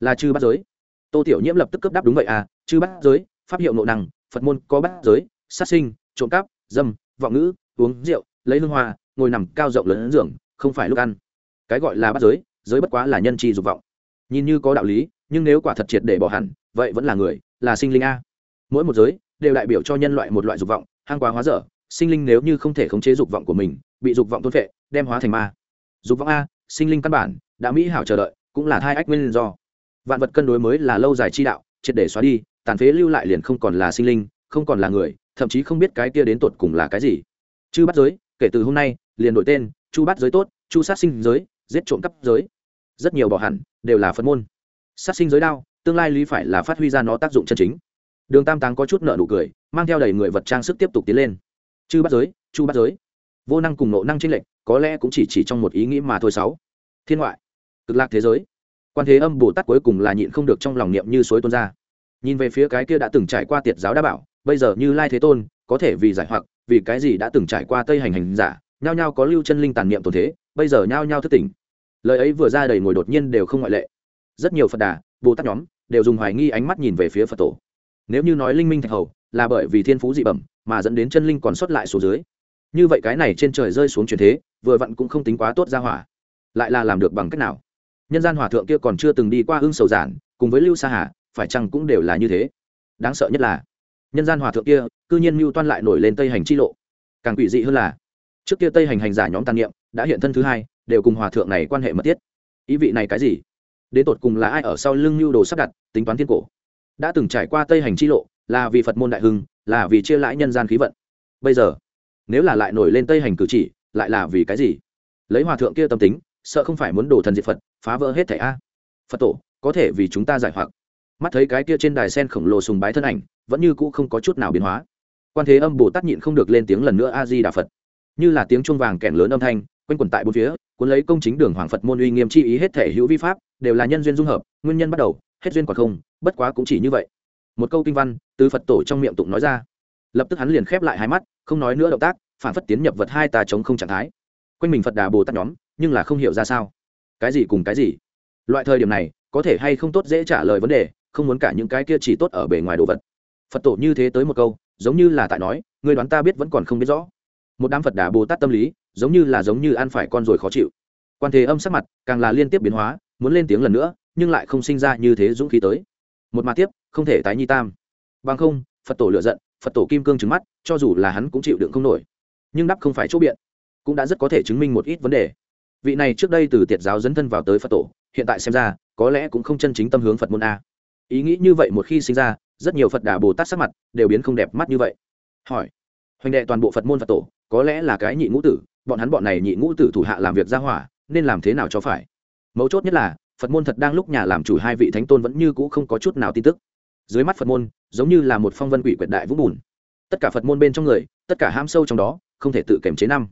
Là chư bắt giới. Tô tiểu nhiễm lập tức cấp đáp đúng vậy à chư bắt giới, pháp hiệu nộ năng, phật môn có bắt giới, sát sinh, trộm cắp, dâm, vọng ngữ, uống rượu, lấy hương hoa, ngồi nằm cao rộng lớn giường, không phải lúc ăn. Cái gọi là bắt giới giới bất quá là nhân chi dục vọng. Nhìn như có đạo lý, nhưng nếu quả thật triệt để bỏ hẳn, vậy vẫn là người, là sinh linh a. Mỗi một giới đều đại biểu cho nhân loại một loại dục vọng, hang quá hóa dở, sinh linh nếu như không thể khống chế dục vọng của mình, bị dục vọng thôn phệ, đem hóa thành ma. Dục vọng a sinh linh căn bản, đã mỹ hảo chờ đợi, cũng là thai ách nguyên do. Vạn vật cân đối mới là lâu dài chi đạo, triệt để xóa đi, tàn phế lưu lại liền không còn là sinh linh, không còn là người, thậm chí không biết cái kia đến tột cùng là cái gì. Chư bắt giới, kể từ hôm nay, liền đổi tên, chu bắt giới tốt, chu sát sinh giới, giết trộm cắp giới. Rất nhiều bỏ hẳn, đều là phân môn. Sát sinh giới đao, tương lai lý phải là phát huy ra nó tác dụng chân chính. Đường tam táng có chút nợ nụ cười, mang theo đầy người vật trang sức tiếp tục tiến lên. Chư bắt giới, chu bắt giới. Vô năng cùng nộ năng tranh lệch có lẽ cũng chỉ chỉ trong một ý nghĩ mà thôi sáu. Thiên ngoại, cực lạc thế giới. Quan thế âm bồ tát cuối cùng là nhịn không được trong lòng niệm như suối tuôn ra. Nhìn về phía cái kia đã từng trải qua tiệt giáo đa bảo, bây giờ như lai thế tôn, có thể vì giải hoặc, vì cái gì đã từng trải qua tây hành hành giả, nhao nhao có lưu chân linh tàn niệm tồn thế, bây giờ nhao nhao thức tỉnh. Lời ấy vừa ra đầy ngồi đột nhiên đều không ngoại lệ. Rất nhiều phật đà, bồ tát nhóm đều dùng hoài nghi ánh mắt nhìn về phía phật tổ. Nếu như nói linh minh thạch hầu, là bởi vì thiên phú dị bẩm, mà dẫn đến chân linh còn sót lại số dưới. Như vậy cái này trên trời rơi xuống truyền thế vừa vặn cũng không tính quá tốt ra hỏa. Lại là làm được bằng cách nào? Nhân gian hòa thượng kia còn chưa từng đi qua hương sầu giản, cùng với lưu sa hà, phải chăng cũng đều là như thế? Đáng sợ nhất là, nhân gian hòa thượng kia, cư nhiên mưu toan lại nổi lên tây hành chi lộ. Càng quỷ dị hơn là, trước kia tây hành hành giả nhóm tàn niệm, đã hiện thân thứ hai, đều cùng hòa thượng này quan hệ mật thiết. Ý vị này cái gì? Đến tột cùng là ai ở sau lưng mưu đồ sắp đặt, tính toán thiên cổ? Đã từng trải qua tây hành chi lộ, là vì phật môn đại hưng, là vì chia lãi nhân gian khí vận. Bây giờ, nếu là lại nổi lên tây hành cử chỉ lại là vì cái gì? Lấy hòa thượng kia tâm tính, sợ không phải muốn đổ thần diệt phật, phá vỡ hết thẻ a. Phật tổ, có thể vì chúng ta giải hoặc. Mắt thấy cái kia trên đài sen khổng lồ sùng bái thân ảnh, vẫn như cũ không có chút nào biến hóa. Quan thế âm bồ tát nhịn không được lên tiếng lần nữa a di đà phật. Như là tiếng chuông vàng kèn lớn âm thanh, quanh quẩn tại bốn phía, cuốn lấy công chính đường hoàng phật môn uy nghiêm chi ý hết thể hữu vi pháp, đều là nhân duyên dung hợp, nguyên nhân bắt đầu, hết duyên còn không, bất quá cũng chỉ như vậy. Một câu kinh văn, từ phật tổ trong miệng tụng nói ra. Lập tức hắn liền khép lại hai mắt, không nói nữa động tác phản phất tiến nhập vật hai ta chống không trạng thái. Quanh mình phật đà bồ tát nhóm, nhưng là không hiểu ra sao. Cái gì cùng cái gì? Loại thời điểm này, có thể hay không tốt dễ trả lời vấn đề, không muốn cả những cái kia chỉ tốt ở bề ngoài đồ vật. Phật tổ như thế tới một câu, giống như là tại nói người đoán ta biết vẫn còn không biết rõ. Một đám phật đà bồ tát tâm lý, giống như là giống như ăn phải con rồi khó chịu. Quan thế âm sắc mặt, càng là liên tiếp biến hóa, muốn lên tiếng lần nữa, nhưng lại không sinh ra như thế dũng khí tới. Một mà tiếp, không thể tái nhi tam. Bằng không, phật tổ lựa giận, phật tổ kim cương trứng mắt, cho dù là hắn cũng chịu đựng không nổi nhưng đắp không phải chỗ biện. Cũng đã rất có thể chứng minh một ít vấn đề. Vị này trước đây từ tiệt giáo dấn thân vào tới phật tổ, hiện tại xem ra, có lẽ cũng không chân chính tâm hướng phật môn a. Ý nghĩ như vậy một khi sinh ra, rất nhiều phật đà bồ tát sắc mặt đều biến không đẹp mắt như vậy. Hỏi hoành đệ toàn bộ phật môn phật tổ, có lẽ là cái nhị ngũ tử? Bọn hắn bọn này nhị ngũ tử thủ hạ làm việc ra hỏa, nên làm thế nào cho phải? Mấu chốt nhất là, phật môn thật đang lúc nhà làm chủ hai vị thánh tôn vẫn như cũ không có chút nào tin tức. Dưới mắt phật môn, giống như là một phong vân quỷ quyệt đại vũ bùn. Tất cả phật môn bên trong người, tất cả ham sâu trong đó không thể tự kiềm chế năm.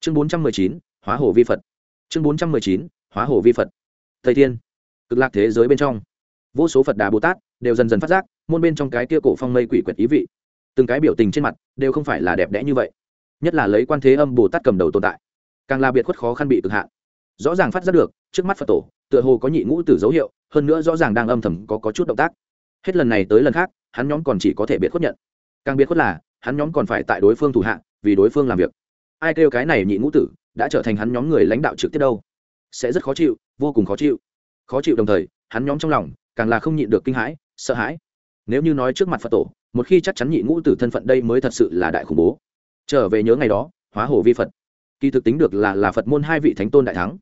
Chương bốn trăm mười chín hóa hồ vi phật. Chương bốn trăm mười chín hóa hồ vi phật. Thầy thiên. Cực lạc thế giới bên trong vô số phật đà bồ tát đều dần dần phát giác môn bên trong cái kia cổ phong mây quỷ quyệt ý vị. Từng cái biểu tình trên mặt đều không phải là đẹp đẽ như vậy nhất là lấy quan thế âm bồ tát cầm đầu tồn tại càng là biệt khuất khó khăn bị cực hạn. Rõ ràng phát giác được trước mắt phật tổ tựa hồ có nhị ngũ tử dấu hiệu hơn nữa rõ ràng đang âm thầm có, có chút động tác. Hết lần này tới lần khác hắn nhóm còn chỉ có thể biệt khuất nhận. Càng biệt khuất là hắn nhóm còn phải tại đối phương thủ hạ vì đối phương làm việc. Ai kêu cái này nhị ngũ tử, đã trở thành hắn nhóm người lãnh đạo trực tiếp đâu? Sẽ rất khó chịu, vô cùng khó chịu. Khó chịu đồng thời, hắn nhóm trong lòng càng là không nhịn được kinh hãi, sợ hãi. Nếu như nói trước mặt phật tổ, một khi chắc chắn nhị ngũ tử thân phận đây mới thật sự là đại khủng bố. Trở về nhớ ngày đó, hóa hồ vi phật. Kỳ thực tính được là là phật môn hai vị thánh tôn đại thắng.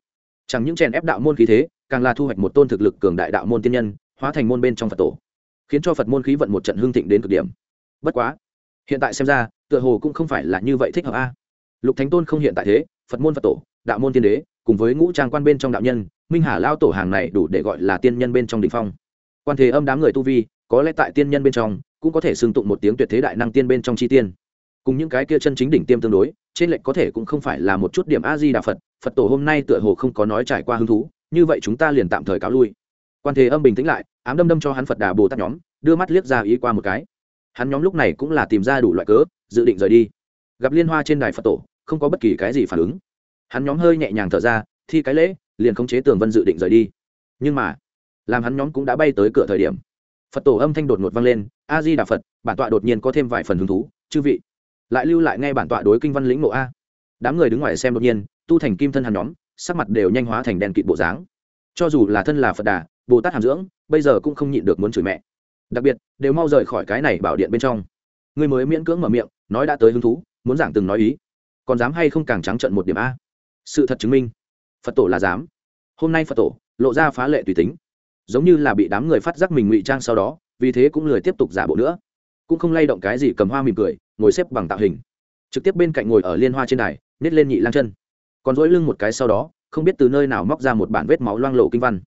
Chẳng những chèn ép đạo môn khí thế, càng là thu hoạch một tôn thực lực cường đại đạo môn tiên nhân, hóa thành môn bên trong phật tổ, khiến cho phật môn khí vận một trận hương thịnh đến cực điểm. Bất quá, hiện tại xem ra tựa hồ cũng không phải là như vậy thích hợp a. Lục thánh tôn không hiện tại thế, phật môn phật tổ, đạo môn tiên đế, cùng với ngũ trang quan bên trong đạo nhân, minh hà lao tổ hàng này đủ để gọi là tiên nhân bên trong đ ỉ n h phong. Quan thế âm đám người tu vi, có lẽ tại tiên nhân bên trong, cũng có thể xưng tụng một tiếng tuyệt thế đại năng tiên bên trong chi tiên. Cùng những cái kia chân chính đỉnh tiêm tương đối, trên lệnh có thể cũng không phải là một chút điểm a di đà phật phật tổ hôm nay tựa hồ không có nói trải qua hứng thú, như vậy chúng ta liền tạm thời cáo lui. Quan thế âm bình tĩnh lại, ám đâm đâm cho hắn phật đà bồ tát nhóm, đưa mắt liếc ra ý qua một cái hắn nhóm lúc này cũng là tìm ra đủ loại cớ, dự định rời đi. Gặp liên hoa trên đài phật tổ, không có bất kỳ cái gì phản ứng. Hắn nhóm hơi nhẹ nhàng thở ra, thi cái lễ, liền khống chế tường vân dự định rời đi. Nhưng mà, làm hắn nhóm cũng đã bay tới cửa thời điểm, phật tổ âm thanh đột ngột vang lên, a di đà phật, bản tọa đột nhiên có thêm vài phần hứng thú, chư vị. Lại lưu lại ngay bản tọa đối kinh văn lĩnh mộ a. Đám người đứng ngoài xem đột nhiên, tu thành kim thân hắn nhóm, sắc mặt đều nhanh hóa thành đèn kịt bộ dáng. Cho dù là thân là phật đà, bồ tát hàm dưỡng, bây giờ cũng không nhịn được muốn chửi mẹ đặc biệt, đều mau rời khỏi cái này bảo điện bên trong. Người mới miễn cưỡng mở miệng, nói đã tới hứng thú, muốn giảng từng nói ý. Còn dám hay không càng trắng trận một điểm a? Sự thật chứng minh, phật tổ là dám. Hôm nay phật tổ, lộ ra phá lệ tùy tính. Giống như là bị đám người phát giác mình ngụy trang sau đó, vì thế cũng lười tiếp tục giả bộ nữa. Cũng không lay động cái gì cầm hoa mỉm cười, ngồi xếp bằng tạo hình. Trực tiếp bên cạnh ngồi ở liên hoa trên đài nhét lên nhị lang chân. Còn dỗi lưng một cái sau đó, không biết từ nơi nào móc ra một bản vết máu loang lộ kinh văn.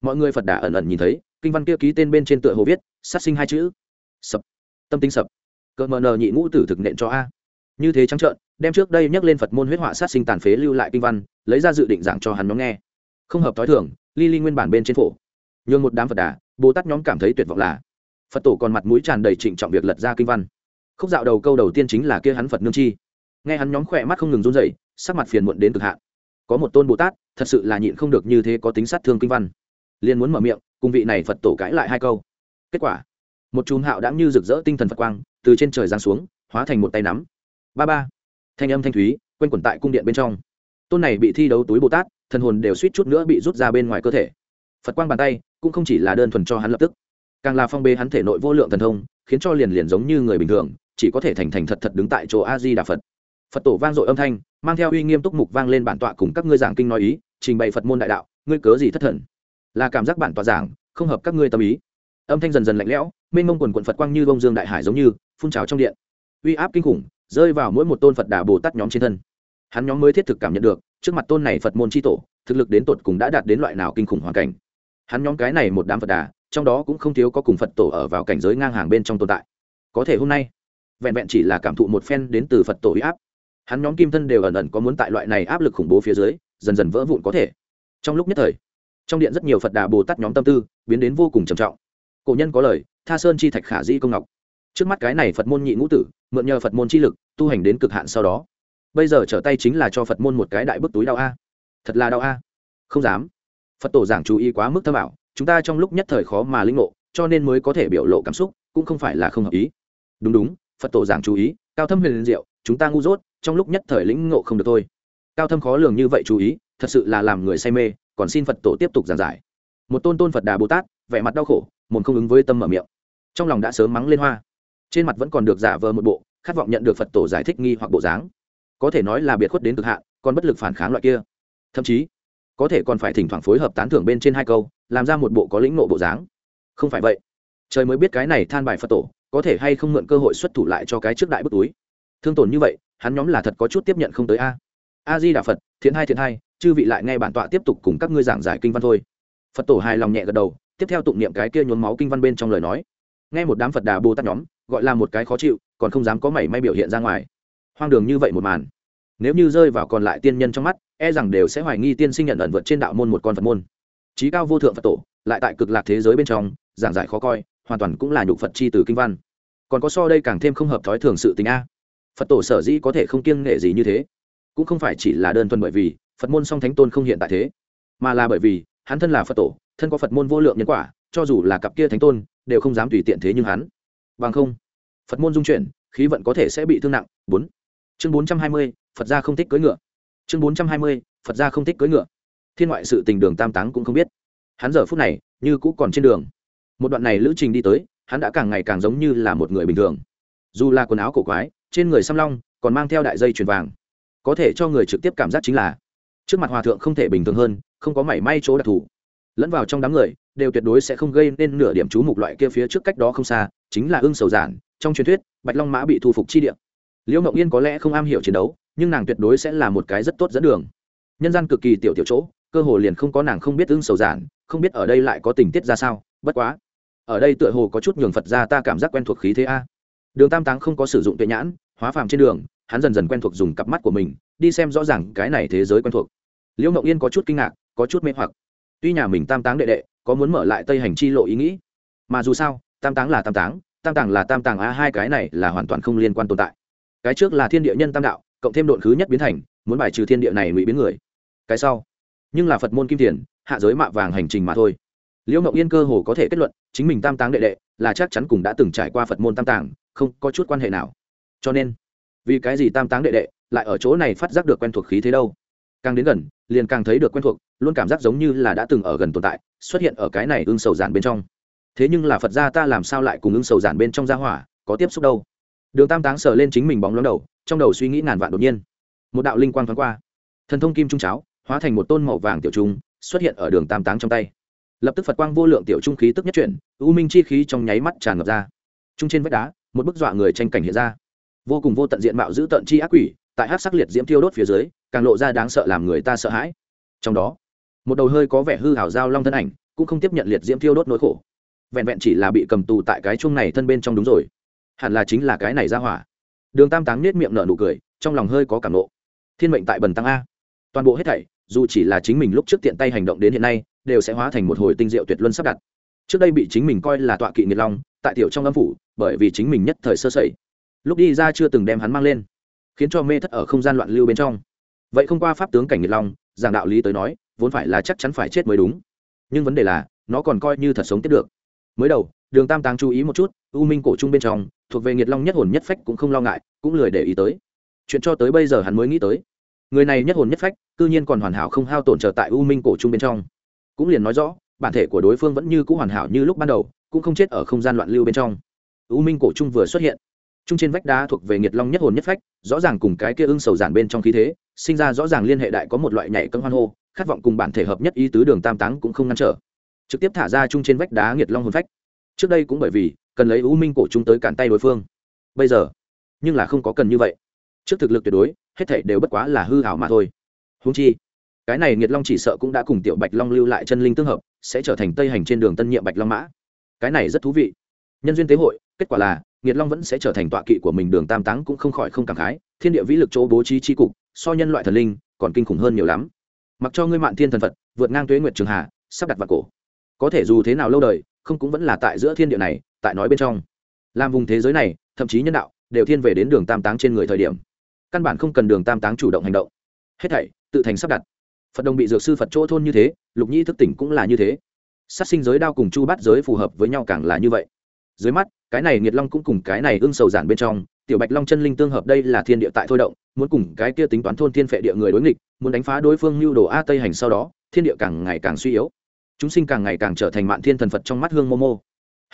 Mọi người phật đà ẩn ẩn nhìn thấy, kinh văn kia ký tên bên trên tựa hồ viết sát sinh hai chữ. Sập. Tâm tính sập. Cỡ mờ nờ nhị ngũ tử thực nện cho a. Như thế trắng trợn, đem trước đây nhắc lên phật môn huyết họa sát sinh tàn phế lưu lại kinh văn, lấy ra dự định giảng cho hắn nhóm nghe. Không hợp t h i thường ly ly nguyên bản bên trên phổ. Nhường một đám phật đà, bồ tát nhóm cảm thấy tuyệt vọng là, phật tổ còn mặt mũi tràn đầy trịnh trọng việc lật ra kinh văn. Khúc dạo đầu câu đầu tiên chính là kia hắn phật nương chi. Nghe hắn nhóm khỏe mắt không ngừng run dậy sắc mặt phiền muộn đến cực hạn. Có một tôn bồ tát, thật sự là nhịn không được như thế có tính sát thương kinh văn. Liền muốn mở miệng, cùng vị này phật tổ cãi lại hai câu kết quả. Một chùm hạo đãng như rực rỡ tinh thần phật quang, từ trên trời giáng xuống, hóa thành một tay nắm. Ba ba. Thanh âm thanh thúy q u a n quẩn tại cung điện bên trong. Tôn này bị thi đấu túi bồ tát, thần hồn đều suýt chút nữa bị rút ra bên ngoài cơ thể. Phật quang bàn tay, cũng không chỉ là đơn thuần cho hắn lập tức, càng là phong bê hắn thể nội vô lượng thần thông, khiến cho liền liền giống như người bình thường, chỉ có thể thành thành thật thật đứng tại chỗ a di đà phật. Phật tổ vang dội âm thanh, mang theo uy nghiêm túc mục vang lên bản tọa cùng các ngươi giảng kinh nói ý, trình bày phật môn đại đạo, ngươi cớ gì thất thần? Là cảm giác bản tọa giảng, không hợp các ngươi tâm ý âm thanh dần dần lạnh lẽo, mênh mông quần quận phật quang như bông dương đại hải giống như, phun trào trong điện. Uy áp kinh khủng, rơi vào mỗi một tôn phật đà bồ tát nhóm trên thân. Hắn nhóm mới thiết thực cảm nhận được, trước mặt tôn này phật môn tri tổ, thực lực đến tột cùng đã đạt đến loại nào kinh khủng hoàn cảnh. Hắn nhóm cái này một đám phật đà, trong đó cũng không thiếu có cùng phật tổ ở vào cảnh giới ngang hàng bên trong tồn tại. Có thể hôm nay, vẹn vẹn chỉ là cảm thụ một phen đến từ phật tổ uy áp. Hắn nhóm kim thân đều ẩn ẩn có muốn tại loại này áp lực khủng bố phía dưới, dần dần vỡ vụn có thể. Trong lúc nhất thời, trong điện rất nhiều phật đà bồ tát nhóm tâm tư, biến đến vô cùng trầm trọng cổ nhân có lời, tha sơn chi thạch khả dĩ công ngọc. Trước mắt cái này phật môn nhị ngũ tử, mượn nhờ phật môn chi lực, tu hành đến cực hạn sau đó. Bây giờ trở tay chính là cho phật môn một cái đại bức túi đau a. Thật là đau a. Không dám. Phật tổ giảng chú ý quá mức thâm ảo, chúng ta trong lúc nhất thời khó mà linh ngộ, cho nên mới có thể biểu lộ cảm xúc, cũng không phải là không hợp ý. Đúng đúng, phật tổ giảng chú ý, cao thâm huyền liên diệu, chúng ta ngu dốt, trong lúc nhất thời lĩnh ngộ không được thôi. Cao thâm khó lường như vậy chú ý, thật sự là làm người say mê, còn xin phật tổ tiếp tục giảng giải. Một tôn tôn phật đà bồ tát, vẻ mặt đau khổ mồm không ứng với tâm mở miệng. Trong lòng đã sớm mắng lên hoa. Trên mặt vẫn còn được giả vờ một bộ, khát vọng nhận được phật tổ giải thích nghi hoặc bộ dáng. Có thể nói là biệt khuất đến cực hạn, còn bất lực phản kháng loại kia. Thậm chí, có thể còn phải thỉnh thoảng phối hợp tán thưởng bên trên hai câu, làm ra một bộ có lĩnh nộ bộ dáng. Không phải vậy. Trời mới biết cái này than bài phật tổ, có thể hay không mượn cơ hội xuất thủ lại cho cái trước đại bức túi. Thương tổn như vậy, hắn nhóm là thật có chút tiếp nhận không tới a. A di đà phật, thiện hai thiện hai chư vị lại nghe bản tọa tiếp tục cùng các ngươi giảng giải kinh văn thôi. Phật tổ hài lòng nhẹ gật đầu tiếp theo tụng niệm cái kia nhuốm máu kinh văn bên trong lời nói. Nghe một đám phật đà bồ tát nhóm, gọi là một cái khó chịu, còn không dám có mảy may biểu hiện ra ngoài. Hoang đường như vậy một màn, nếu như rơi vào còn lại tiên nhân trong mắt e rằng đều sẽ hoài nghi tiên sinh nhận ẩn vượt trên đạo môn một con phật môn. Trí cao vô thượng phật tổ, lại tại cực lạc thế giới bên trong, giảng giải khó coi, hoàn toàn cũng là nhục phật chi từ kinh văn. Còn có so đây càng thêm không hợp thói thường sự tình a. Phật tổ sở dĩ có thể không kiêng nghệ gì như thế, cũng không phải chỉ là đơn thuần bởi vì phật môn song thánh tôn không hiện tại thế, mà là bởi vì hắn thân là phật tổ thân có phật môn vô lượng nhân quả, cho dù là cặp kia thánh tôn, đều không dám tùy tiện thế nhưng hắn. Bằng không, phật môn dung chuyển, khí vận có thể sẽ bị thương nặng. Bốn. Chương bốn trăm hai mươi, phật gia không thích cưỡi ngựa. Chương bốn trăm hai mươi, phật gia không thích cưỡi ngựa. Thiên ngoại sự tình đường tam táng cũng không biết. Hắn giờ phút này, như cũ còn trên đường. Một đoạn này lữ trình đi tới, hắn đã càng ngày càng giống như là một người bình thường. Dù là quần áo cổ quái, trên người xăm long, còn mang theo đại dây chuyền vàng. Có thể cho người trực tiếp cảm giác chính là, trước mặt hòa thượng không thể bình thường hơn, không có mảy may chỗ đặc thù lẫn vào trong đám người, đều tuyệt đối sẽ không gây nên nửa điểm chú mục loại kia phía trước cách đó không xa, chính là ưng sầu giản, trong truyền thuyết, bạch long mã bị thu phục chi địa. Liễu mộng yên có lẽ không am hiểu chiến đấu, nhưng nàng tuyệt đối sẽ là một cái rất tốt dẫn đường. Nhân gian cực kỳ tiểu tiểu chỗ, cơ hồ liền không có nàng không biết ưng sầu giản, không biết ở đây lại có tình tiết ra sao, bất quá, ở đây tựa hồ có chút nhường phật ra ta cảm giác quen thuộc khí thế a. Đường tam táng không có sử dụng tuệ nhãn, hóa phàm trên đường, hắn dần dần quen thuộc dùng cặp mắt của mình, đi xem rõ ràng cái này thế giới quen thuộc. Liễu mộng yên có chút kinh ngạc, có chút mê hoặc tuy nhà mình tam táng đệ đệ, có muốn mở lại tây hành chi lộ ý nghĩ, mà dù sao, tam táng là tam táng, tam tàng là tam tàng a, hai cái này là hoàn toàn không liên quan tồn tại. Cái trước là thiên địa nhân tam đạo, cộng thêm độn khứ nhất biến thành, muốn bài trừ thiên địa này ngụy biến người. Cái sau, nhưng là phật môn kim tiền, hạ giới mạ vàng hành trình mà thôi. Liễu mộng yên cơ hồ có thể kết luận, chính mình tam táng đệ đệ, là chắc chắn cùng đã từng trải qua phật môn tam tàng không có chút quan hệ nào. Cho nên, vì cái gì tam táng đệ đệ lại ở chỗ này phát giác được quen thuộc khí thế đâu? Càng đến gần, liền càng thấy được quen thuộc, luôn cảm giác giống như là đã từng ở gần tồn tại, xuất hiện ở cái này ương sầu giản bên trong. Thế nhưng là phật gia ta làm sao lại cùng ương sầu giản bên trong gia hỏa, có tiếp xúc đâu? Đường tam táng sờ lên chính mình bóng lóng đầu, trong đầu suy nghĩ ngàn vạn đột nhiên. Một đạo linh quang thoáng qua. Thần thông kim trung cháo, hóa thành một tôn màu vàng tiểu trung, xuất hiện ở đường tam táng trong tay. Lập tức phật quang vô lượng tiểu trung khí tức nhất chuyển, u minh chi khí trong nháy mắt tràn ngập ra. Trung trên vách đá, một bức dọa người tranh cảnh hiện ra. Vô cùng vô tận diện mạo giữ tận chi ác quỷ, tại hát sắc liệt diễm thiêu đốt phía dưới càng lộ ra đáng sợ làm người ta sợ hãi. Trong đó, một đầu hơi có vẻ hư hảo giao long thân ảnh cũng không tiếp nhận liệt diễm thiêu đốt nỗi khổ. Vẹn vẹn chỉ là bị cầm tù tại cái chung này thân bên trong đúng rồi. Hẳn là chính là cái này ra hỏa. Đường tam táng nết miệng nở nụ cười, trong lòng hơi có cảm nộ. Thiên mệnh tại bần tăng a. Toàn bộ hết thảy, dù chỉ là chính mình lúc trước tiện tay hành động đến hiện nay, đều sẽ hóa thành một hồi tinh diệu tuyệt luân sắp đặt. Trước đây bị chính mình coi là tọa kỵ nghiệt long, tại tiểu trong âm phủ, bởi vì chính mình nhất thời sơ sẩy. Lúc đi ra chưa từng đem hắn mang lên, khiến cho mê thất ở không gian loạn lưu bên trong vậy không qua pháp tướng cảnh nhiệt long, giảng đạo lý tới nói, vốn phải là chắc chắn phải chết mới đúng. Nhưng vấn đề là, nó còn coi như thật sống tiếp được. Mới đầu, đường tam táng chú ý một chút, u minh cổ trung bên trong, thuộc về nghiệt long nhất hồn nhất phách cũng không lo ngại, cũng lười để ý tới. Chuyện cho tới bây giờ hắn mới nghĩ tới. Người này nhất hồn nhất phách, cư nhiên còn hoàn hảo không hao tổn trở tại u minh cổ trung bên trong. Cũng liền nói rõ, bản thể của đối phương vẫn như c ũ hoàn hảo như lúc ban đầu, cũng không chết ở không gian loạn lưu bên trong. U minh cổ trung vừa xuất hiện trung trên vách đá thuộc về nghiệt long nhất hồn nhất phách, rõ ràng cùng cái kia ưng sầu giản bên trong khí thế, sinh ra rõ ràng liên hệ đại có một loại nhảy cân hoan hô, khát vọng cùng bản thể hợp nhất ý tứ đường tam táng cũng không ngăn trở. Trực tiếp thả ra chung trên vách đá nghiệt long hồn phách. Trước đây cũng bởi vì, cần lấy u minh cổ chúng tới cản tay đối phương. Bây giờ, nhưng là không có cần như vậy. Trước thực lực tuyệt đối, hết thảy đều bất quá là hư hảo mà thôi. Húng chi, cái này nghiệt long chỉ sợ cũng đã cùng tiểu bạch long lưu lại chân linh tương hợp, sẽ trở thành tây hành trên đường tân nhiệm bạch long mã. Cái này rất thú vị. Nhân duyên tế hội, kết quả là nghiệt long vẫn sẽ trở thành tọa kỵ của mình, đường tam táng cũng không khỏi không cảm khái. Thiên địa vĩ lực chỗ bố trí tri cục, so nhân loại thần linh còn kinh khủng hơn nhiều lắm. Mặc cho ngươi mạn thiên thần phật, vượt ngang tuế nguyệt trường hạ sắp đặt vào cổ. Có thể dù thế nào lâu đời, không cũng vẫn là tại giữa thiên địa này, tại nói bên trong. Làm vùng thế giới này, thậm chí nhân đạo, đều thiên về đến đường tam táng trên người thời điểm. Căn bản không cần đường tam táng chủ động hành động. Hết thảy, tự thành sắp đặt. Phật đồng bị dược sư phật chỗ thôn như thế, lục nhi thức tỉnh cũng là như thế. Sát sinh giới đao cùng chu bát giới phù hợp với nhau càng là như vậy. Dưới mắt cái này nghiệt long cũng cùng cái này ưng sầu giản bên trong, tiểu bạch long chân linh tương hợp đây là thiên địa tại thôi động, muốn cùng cái kia tính toán thôn thiên phệ địa người đối nghịch, muốn đánh phá đối phương lưu đồ a tây hành sau đó, thiên địa càng ngày càng suy yếu. Chúng sinh càng ngày càng trở thành mạn thiên thần phật trong mắt hương mô mô.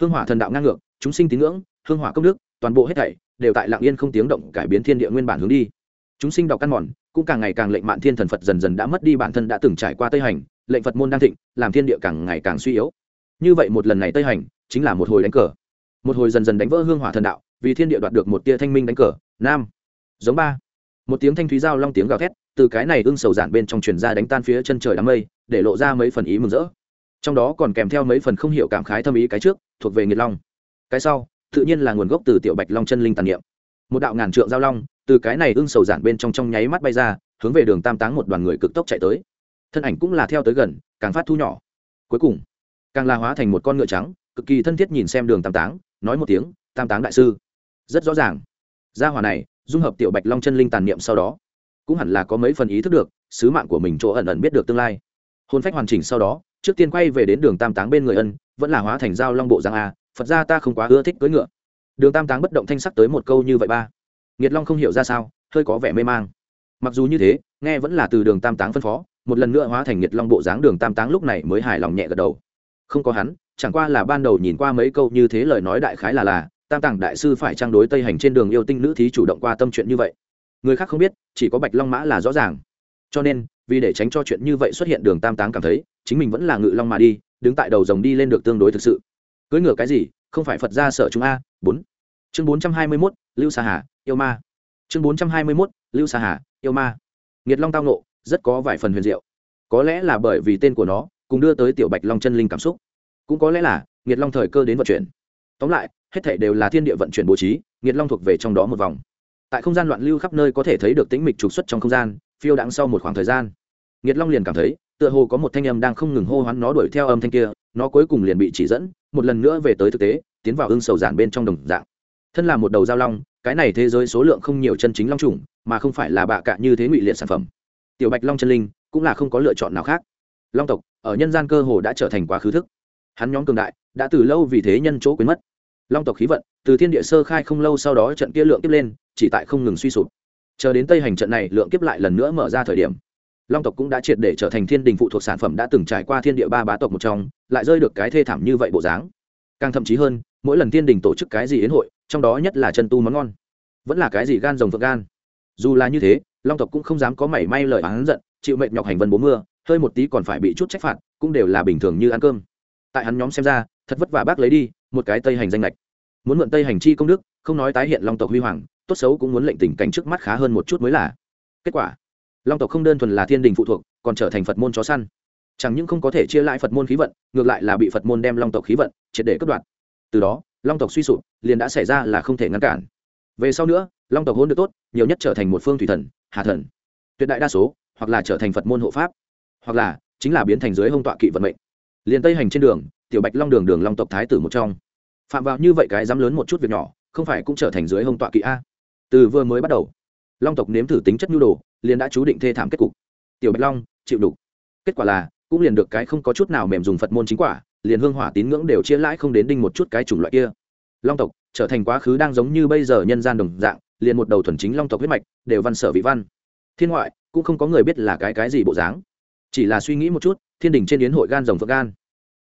Hương hỏa thần đạo ngang ngược, chúng sinh tín ngưỡng, hương hỏa công đức, toàn bộ hết thảy đều tại lạng yên không tiếng động cải biến thiên địa nguyên bản hướng đi. Chúng sinh đọc căn mòn, cũng càng ngày càng lệnh mạn thiên thần phật dần dần đã mất đi bản thân đã từng trải qua tây hành, lệnh phật môn đang thịnh, làm thiên địa càng ngày càng suy yếu. Như vậy một lần này tây hành, chính là một hồi đánh cờ một hồi dần dần đánh vỡ hương hỏa thần đạo, vì thiên địa đoạt được một tia thanh minh đánh cờ, nam, giống ba. Một tiếng thanh thúy giao long tiếng gào thét, từ cái này ưng sầu giản bên trong truyền ra đánh tan phía chân trời đám mây, để lộ ra mấy phần ý mừng rỡ. Trong đó còn kèm theo mấy phần không hiểu cảm khái thâm ý cái trước, thuộc về nghiệt long. Cái sau, tự nhiên là nguồn gốc từ tiểu bạch long chân linh tàn niệm. Một đạo ngàn trượng giao long, từ cái này ưng sầu giản bên trong trong nháy mắt bay ra, hướng về đường tam táng một đoàn người cực tốc chạy tới. Thân ảnh cũng là theo tới gần, càng phát thu nhỏ. Cuối cùng, càng la hóa thành một con ngựa trắng, cực kỳ thân thiết nhìn xem đường tam táng nói một tiếng, tam táng đại sư. Rất rõ ràng. Gia hỏa này, dung hợp tiểu bạch long chân linh tàn niệm sau đó, cũng hẳn là có mấy phần ý thức được, sứ mạng của mình chỗ ẩn ẩn biết được tương lai. Hôn phách hoàn chỉnh sau đó, trước tiên quay về đến đường tam táng bên người ân, vẫn là hóa thành giao long bộ giang a, phật ra ta không quá ưa thích cưỡi ngựa. Đường tam táng bất động thanh sắc tới một câu như vậy ba. Nghiệt long không hiểu ra sao, hơi có vẻ mê mang. Mặc dù như thế, nghe vẫn là từ đường tam táng phân phó, một lần nữa hóa thành nghiệt long bộ dáng đường tam táng lúc này mới hài lòng nhẹ gật đầu. Không có hắn chẳng qua là ban đầu nhìn qua mấy câu như thế lời nói đại khái là là, tam tàng đại sư phải trang đối tây hành trên đường yêu tinh nữ thí chủ động qua tâm chuyện như vậy? Người khác không biết, chỉ có bạch long mã là rõ ràng. Cho nên, vì để tránh cho chuyện như vậy xuất hiện đường tam táng cảm thấy, chính mình vẫn là ngự long mà đi, đứng tại đầu rồng đi lên được tương đối thực sự. Cưỡi ngựa cái gì? Không phải phật gia sở chúng a, bốn. Chương bốn trăm hai mươi mốt, lưu sa hà, yêu ma. Chương bốn trăm hai mươi mốt, lưu sa hà, yêu ma. Nghiệt long tao nộ rất có vài phần huyền diệu. Có lẽ là bởi vì tên của nó, cùng đưa tới tiểu bạch long chân linh cảm xúc cũng có lẽ là nghiệt long thời cơ đến vận chuyển. Tóm lại, hết thể đều là thiên địa vận chuyển bố trí nghiệt long thuộc về trong đó một vòng. Tại không gian loạn lưu khắp nơi có thể thấy được tĩnh mịch trục xuất trong không gian, phiêu đãng sau một khoảng thời gian nghiệt long liền cảm thấy, tựa hồ có một thanh âm đang không ngừng hô hoán nó đuổi theo âm thanh kia, nó cuối cùng liền bị chỉ dẫn, một lần nữa về tới thực tế, tiến vào hưng sầu giản bên trong đồng dạng. Thân là một đầu giao long, cái này thế giới số lượng không nhiều chân chính long trùng mà không phải là bạ cạ như thế ngụy liệt sản phẩm. Tiểu bạch long chân linh, cũng là không có lựa chọn nào khác. Long tộc, ở nhân gian cơ hồ đã trở thành quá khứ thức hắn nhóm cường đại, đã từ lâu vì thế nhân chỗ quên mất. Long tộc khí vận, từ thiên địa sơ khai không lâu sau đó trận kia lượng kiếp lên, chỉ tại không ngừng suy sụp. Chờ đến tây hành trận này lượng kiếp lại lần nữa mở ra thời điểm, long tộc cũng đã triệt để trở thành thiên đình phụ thuộc sản phẩm đã từng trải qua thiên địa ba bá tộc một trong, lại rơi được cái thê thảm như vậy bộ dáng. Càng thậm chí hơn, mỗi lần thiên đình tổ chức cái gì yến hội, trong đó nhất là chân tu món ngon, vẫn là cái gì gan rồng vượng gan. Dù là như thế, long tộc cũng không dám có mảy may lời oán giận, chịu mệnh nhọc hành vân bố mưa, hơi một tí còn phải bị chút trách phạt, cũng đều là bình thường như ăn cơm tại hắn nhóm xem ra, thật vất vả bác lấy đi, một cái tây hành danh lệch muốn mượn tây hành chi công đức, không nói tái hiện long tộc huy hoàng, tốt xấu cũng muốn lệnh tình cảnh trước mắt khá hơn một chút mới là. Kết quả, long tộc không đơn thuần là thiên đình phụ thuộc, còn trở thành phật môn chó săn. Chẳng những không có thể chia lại phật môn khí vận, ngược lại là bị phật môn đem long tộc khí vận triệt để cất đoạt. Từ đó, long tộc suy sụp, liền đã xảy ra là không thể ngăn cản. Về sau nữa, long tộc hôn được tốt, nhiều nhất trở thành một phương thủy thần, hà thần. Tuyệt đại đa số, hoặc là trở thành phật môn hộ pháp, hoặc là chính là biến thành dưới hông tọa kỵ vận mệnh liền tây hành trên đường, tiểu bạch long đường đường long tộc thái tử một trong. Phạm vào như vậy cái dám lớn một chút việc nhỏ, không phải cũng trở thành dưới hông tọa kỵ a? Từ vừa mới bắt đầu, long tộc nếm thử tính chất nhu đồ, liền đã chú định thê thảm kết cục. Tiểu bạch long, chịu đủ kết quả là, cũng liền được cái không có chút nào mềm dùng phật môn chính quả, liền hương hỏa tín ngưỡng đều chia lãi không đến đinh một chút cái chủng loại kia. Long tộc, trở thành quá khứ đang giống như bây giờ nhân gian đồng dạng, liền một đầu thuần chính long tộc huyết mạch, đều văn sở vị văn. Thiên ngoại, cũng không có người biết là cái cái gì bộ dáng chỉ là suy nghĩ một chút, thiên đình trên yến hội gan rồng phượng gan,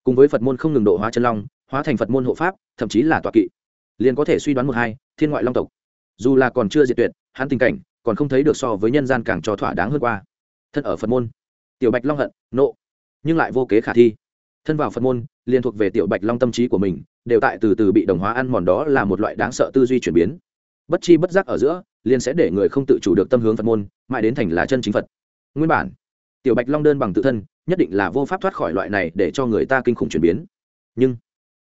cùng với phật môn không ngừng độ hóa chân long, hóa thành phật môn hộ pháp, thậm chí là tọa kỵ, liền có thể suy đoán một hai, thiên ngoại long tộc. Dù là còn chưa diệt tuyệt, hắn tình cảnh còn không thấy được so với nhân gian càng cho thỏa đáng hơn qua. Thân ở phật môn, tiểu bạch long hận, nộ, nhưng lại vô kế khả thi. Thân vào phật môn liên thuộc về tiểu bạch long tâm trí của mình, đều tại từ từ bị đồng hóa ăn mòn đó là một loại đáng sợ tư duy chuyển biến. Bất chi bất giác ở giữa, liền sẽ để người không tự chủ được tâm hướng phật môn, mãi đến thành là chân chính phật. Nguyên bản tiểu bạch long đơn bằng tự thân, nhất định là vô pháp thoát khỏi loại này để cho người ta kinh khủng chuyển biến. Nhưng,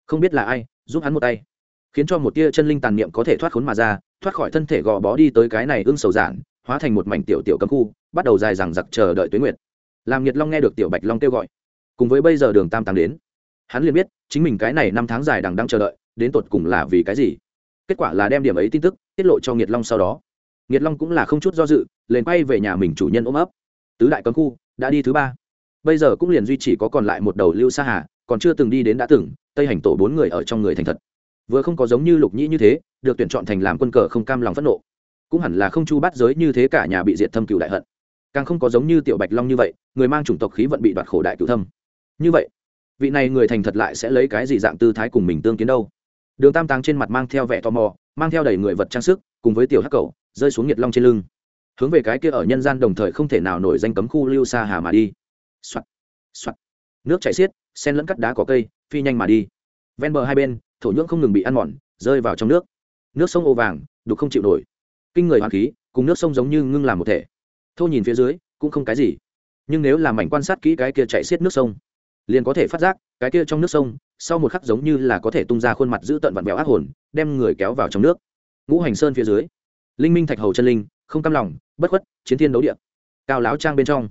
không biết là ai, giúp hắn một tay. Khiến cho một tia chân linh tàn niệm có thể thoát khốn mà ra, thoát khỏi thân thể gò bó đi tới cái này ưng sầu giản, hóa thành một mảnh tiểu tiểu cấm khu, bắt đầu dài dằng giặc chờ đợi tuế nguyệt. Làm nhiệt long nghe được tiểu bạch long kêu gọi. Cùng với bây giờ đường tam tăng đến, hắn liền biết, chính mình cái này năm tháng dài đằng đang chờ đợi, đến tột cùng là vì cái gì. Kết quả là đem điểm ấy tin tức, tiết lộ cho nghiệt long sau đó. Nghiệt long cũng là không chút do dự, liền quay về nhà mình chủ nhân ôm ấp. Tứ đại cấm khu đã đi thứ ba. Bây giờ cũng liền duy chỉ có còn lại một đầu lưu sa hà, còn chưa từng đi đến đã từng, tây hành tổ bốn người ở trong người thành thật. Vừa không có giống như lục nhĩ như thế, được tuyển chọn thành làm quân cờ không cam lòng phẫn nộ. Cũng hẳn là không chu bắt giới như thế cả nhà bị diệt thâm cựu đại hận. Càng không có giống như tiểu bạch long như vậy, người mang chủng tộc khí vận bị đoạt khổ đại cựu thâm. Như vậy, vị này người thành thật lại sẽ lấy cái gì dạng tư thái cùng mình tương kiến đâu? Đường tam táng trên mặt mang theo vẻ tò mò, mang theo đầy người vật trang sức, cùng với tiểu hắc cầu, rơi xuống nhiệt long trên lưng hướng về cái kia ở nhân gian đồng thời không thể nào nổi danh cấm khu lưu xa hà mà đi. Soạt soạt. Nước chảy xiết, sen lẫn cắt đá có cây, phi nhanh mà đi. Ven bờ hai bên, thổ nhưỡng không ngừng bị ăn mòn, rơi vào trong nước. Nước sông ô vàng, đục không chịu nổi. Kinh người hoàng khí, cùng nước sông giống như ngưng làm một thể. Thô nhìn phía dưới, cũng không cái gì. Nhưng nếu làm mảnh quan sát kỹ cái kia chạy xiết nước sông, liền có thể phát giác, cái kia trong nước sông, sau một khắc giống như là có thể tung ra khuôn mặt giữ tận vặn vẹo ác hồn, đem người kéo vào trong nước. Ngũ hành sơn phía dưới, linh minh thạch hầu chân linh không cam lòng, bất khuất, chiến thiên đấu địa. Cao láo trang bên trong.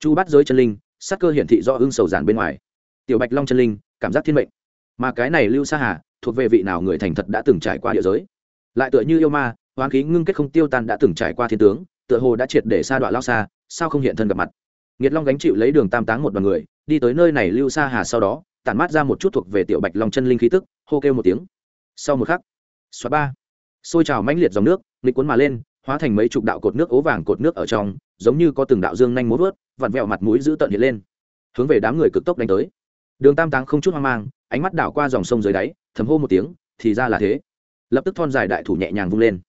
Chu bắt giới chân linh sắc cơ hiển thị do ưng sầu giản bên ngoài. Tiểu bạch long chân linh, cảm giác thiên mệnh. Mà cái này lưu sa hà, thuộc về vị nào người thành thật đã từng trải qua địa giới. Lại tựa như yêu ma, hoán khí ngưng kết không tiêu tan đã từng trải qua thiên tướng, tựa hồ đã triệt để sa đoạn lao xa, sao không hiện thân gặp mặt. Nghiệt long gánh chịu lấy đường tam táng một đoàn người, đi tới nơi này lưu sa hà sau đó, tản mát ra một chút thuộc về tiểu bạch long chân linh khí tức, hô kêu một tiếng. Sau một khắc xóa ba, xôi trào mãnh liệt dòng nước, nghịch cuốn mà lên hóa thành mấy chục đạo cột nước ố vàng cột nước ở trong, giống như có từng đạo dương nhanh muốn vớt vặn vẹo mặt mũi giữ tận hiện lên. Hướng về đám người cực tốc đánh tới. Đường tam táng không chút hoang mang, ánh mắt đảo qua dòng sông dưới đáy, thầm hô một tiếng, thì ra là thế. Lập tức thon dài đại thủ nhẹ nhàng vung lên.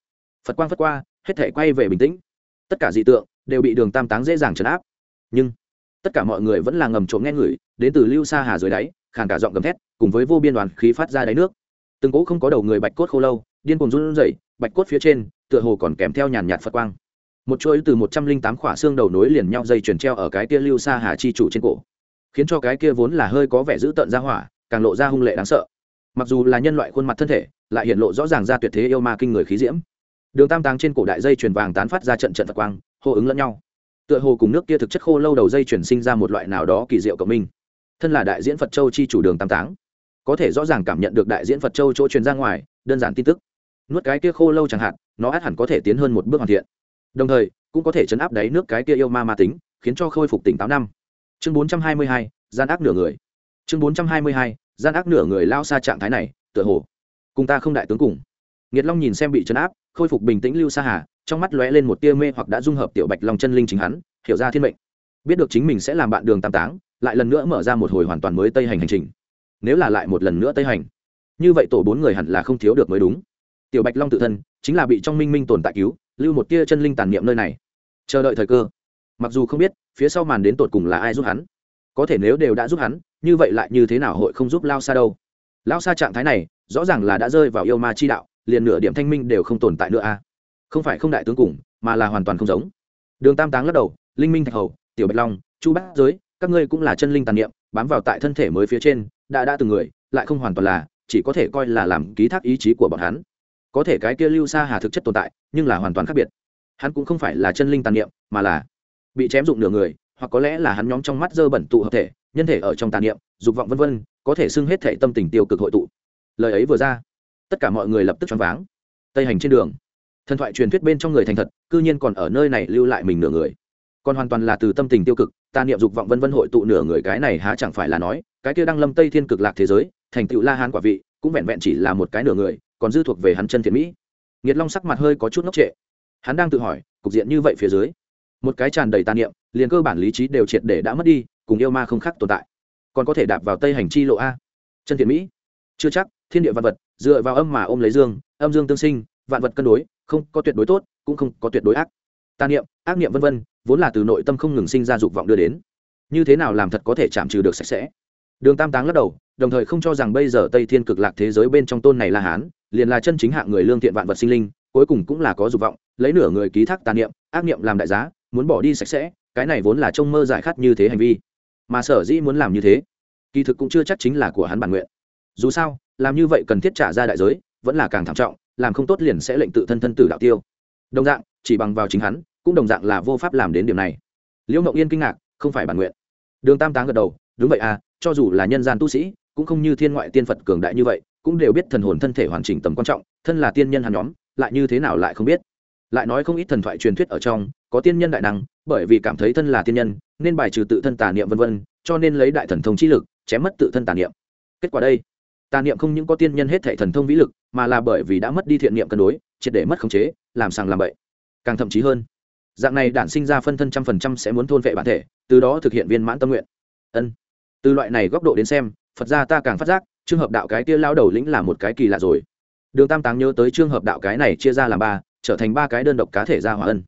Phật quang phất qua, hết thể quay về bình tĩnh. Tất cả dị tượng đều bị đường tam táng dễ dàng chấn áp. Nhưng, tất cả mọi người vẫn là ngầm trộm nghe ngửi đến từ lưu xa hà dưới đáy, khàn cả giọng gầm thét, cùng với vô biên đoàn khí phát ra đáy nước. Từng cỗ không có đầu người bạch cốt khô lâu, điên cuồng run rẩy, bạch cốt phía trên tựa hồ còn kèm theo nhàn nhạt phật quang. Một chuỗi từ một trăm linh tám khỏa xương đầu nối liền nhau dây chuyền treo ở cái kia lưu xa hà chi chủ trên cổ. Khiến cho cái kia vốn là hơi có vẻ dữ tợn ra hỏa, càng lộ ra hung lệ đáng sợ. Mặc dù là nhân loại khuôn mặt thân thể, lại hiện lộ rõ ràng ra tuyệt thế yêu ma kinh người khí diễm. Đường tam táng trên cổ đại dây chuyền vàng tán phát ra trận trận phật quang, hô ứng lẫn nhau. Tựa hồ cùng nước kia thực chất khô lâu đầu dây chuyển sinh ra một loại nào đó kỳ diệu cộng minh. Thân là đại diễn phật châu chi chủ đường tam táng, có thể rõ ràng cảm nhận được đại diễn phật châu chỗ truyền ra ngoài, đơn giản tin tức nuốt cái kia khô lâu chẳng hạn, nó át hẳn có thể tiến hơn một bước hoàn thiện. Đồng thời, cũng có thể chấn áp đáy nước cái kia yêu ma ma tính, khiến cho khôi phục tỉnh táo năm. Chương bốn trăm hai mươi hai, gian ác nửa người. Chương bốn trăm hai mươi hai, gian ác nửa người lao xa trạng thái này, tựa hồ. Cùng ta không đại tướng cùng. Nghiệt long nhìn xem bị chấn áp, khôi phục bình tĩnh lưu sa hà, trong mắt lóe lên một tia mê hoặc đã dung hợp tiểu bạch long chân linh chính hắn, hiểu ra thiên mệnh. Biết được chính mình sẽ làm bạn đường tam táng, lại lần nữa mở ra một hồi hoàn toàn mới tây hành hành trình. Nếu là lại một lần nữa tây hành, như vậy tổ bốn người hẳn là không thiếu được mới đúng tiểu bạch long tự thân chính là bị trong minh minh tồn tại cứu, lưu một tia chân linh tàn niệm nơi này. Chờ đợi thời cơ. Mặc dù không biết, phía sau màn đến tột cùng là ai giúp hắn. Có thể nếu đều đã giúp hắn, như vậy lại như thế nào hội không giúp lao xa đâu? Lao xa trạng thái này, rõ ràng là đã rơi vào yêu ma chi đạo, liền nửa điểm thanh minh đều không tồn tại nữa a không phải không đại tướng cùng, mà là hoàn toàn không giống. Đường tam táng lắc đầu, linh minh thạch hầu, tiểu bạch long, chu bát giới, các ngươi cũng là chân linh tàn niệm, bám vào tại thân thể mới phía trên, đã đã từng người, lại không hoàn toàn là, chỉ có thể coi là làm ký thác ý chí của bọn hắn có thể cái kia lưu Sa hà thực chất tồn tại, nhưng là hoàn toàn khác biệt. Hắn cũng không phải là chân linh tàn niệm, mà là bị chém dụng nửa người, hoặc có lẽ là hắn nhóm trong mắt dơ bẩn tụ hợp thể, nhân thể ở trong tàn niệm, dục vọng vân vân, có thể xưng hết thể tâm tình tiêu cực hội tụ. Lời ấy vừa ra, tất cả mọi người lập tức choáng váng. Tây hành trên đường, thần thoại truyền thuyết bên trong người thành thật, cư nhiên còn ở nơi này lưu lại mình nửa người. Còn hoàn toàn là từ tâm tình tiêu cực, tàn niệm dục vọng vân vân hội tụ nửa người cái này há chẳng phải là nói, cái kia đang lâm tây thiên cực lạc thế giới, thành tựu la hán quả vị, cũng vẹn vẹn chỉ là một cái nửa người còn dư thuộc về hắn chân thiện mỹ. Nghiệt long sắc mặt hơi có chút ngốc trệ. Hắn đang tự hỏi, cục diện như vậy phía dưới, một cái tràn đầy tà niệm, liền cơ bản lý trí đều triệt để đã mất đi, cùng yêu ma không khác tồn tại. Còn có thể đạp vào tây hành chi lộ a. Chân thiện mỹ. Chưa chắc, thiên địa vạn vật, dựa vào âm mà ôm lấy dương, âm dương tương sinh, vạn vật cân đối, không có tuyệt đối tốt, cũng không có tuyệt đối ác. Tà niệm, ác niệm vân vân, vốn là từ nội tâm không ngừng sinh ra dục vọng đưa đến. Như thế nào làm thật có thể chạm trừ được sạch sẽ? Đường tam táng lắc đầu, đồng thời không cho rằng bây giờ tây thiên cực lạc thế giới bên trong tôn này là hán, liền là chân chính hạng người lương thiện vạn vật sinh linh, cuối cùng cũng là có dục vọng, lấy nửa người ký thác tà niệm, ác niệm làm đại giá, muốn bỏ đi sạch sẽ, cái này vốn là trông mơ giải khát như thế hành vi. Mà sở dĩ muốn làm như thế, kỳ thực cũng chưa chắc chính là của hắn bản nguyện. Dù sao, làm như vậy cần thiết trả ra đại giới, vẫn là càng thảm trọng, làm không tốt liền sẽ lệnh tự thân thân tử đạo tiêu. Đồng dạng, chỉ bằng vào chính hắn, cũng đồng dạng là vô pháp làm đến điểm này. Liễu ngậu yên kinh ngạc, không phải bản nguyện. Đường tam táng gật đầu, đúng vậy à cho dù là nhân gian tu sĩ, cũng không như thiên ngoại tiên phật cường đại như vậy, cũng đều biết thần hồn thân thể hoàn chỉnh tầm quan trọng, thân là tiên nhân hàn nhóm, lại như thế nào lại không biết. Lại nói không ít thần thoại truyền thuyết ở trong, có tiên nhân đại năng, bởi vì cảm thấy thân là tiên nhân, nên bài trừ tự thân tà niệm vân vân, cho nên lấy đại thần thông trí lực, chém mất tự thân tà niệm. Kết quả đây, tà niệm không những có tiên nhân hết thảy thần thông vĩ lực, mà là bởi vì đã mất đi thiện niệm cân đối, triệt để mất khống chế, làm sàng làm bậy. Càng thậm chí hơn, dạng này đản sinh ra phân thân trăm phần trăm sẽ muốn thôn vệ bản thể, từ đó thực hiện viên mãn tâm nguyện. Ân từ loại này góc độ đến xem, phật ra ta càng phát giác trường hợp đạo cái kia lao đầu lĩnh là một cái kỳ lạ rồi. Đường tam táng nhớ tới trường hợp đạo cái này chia ra làm ba, trở thành ba cái đơn độc cá thể ra hòa ân.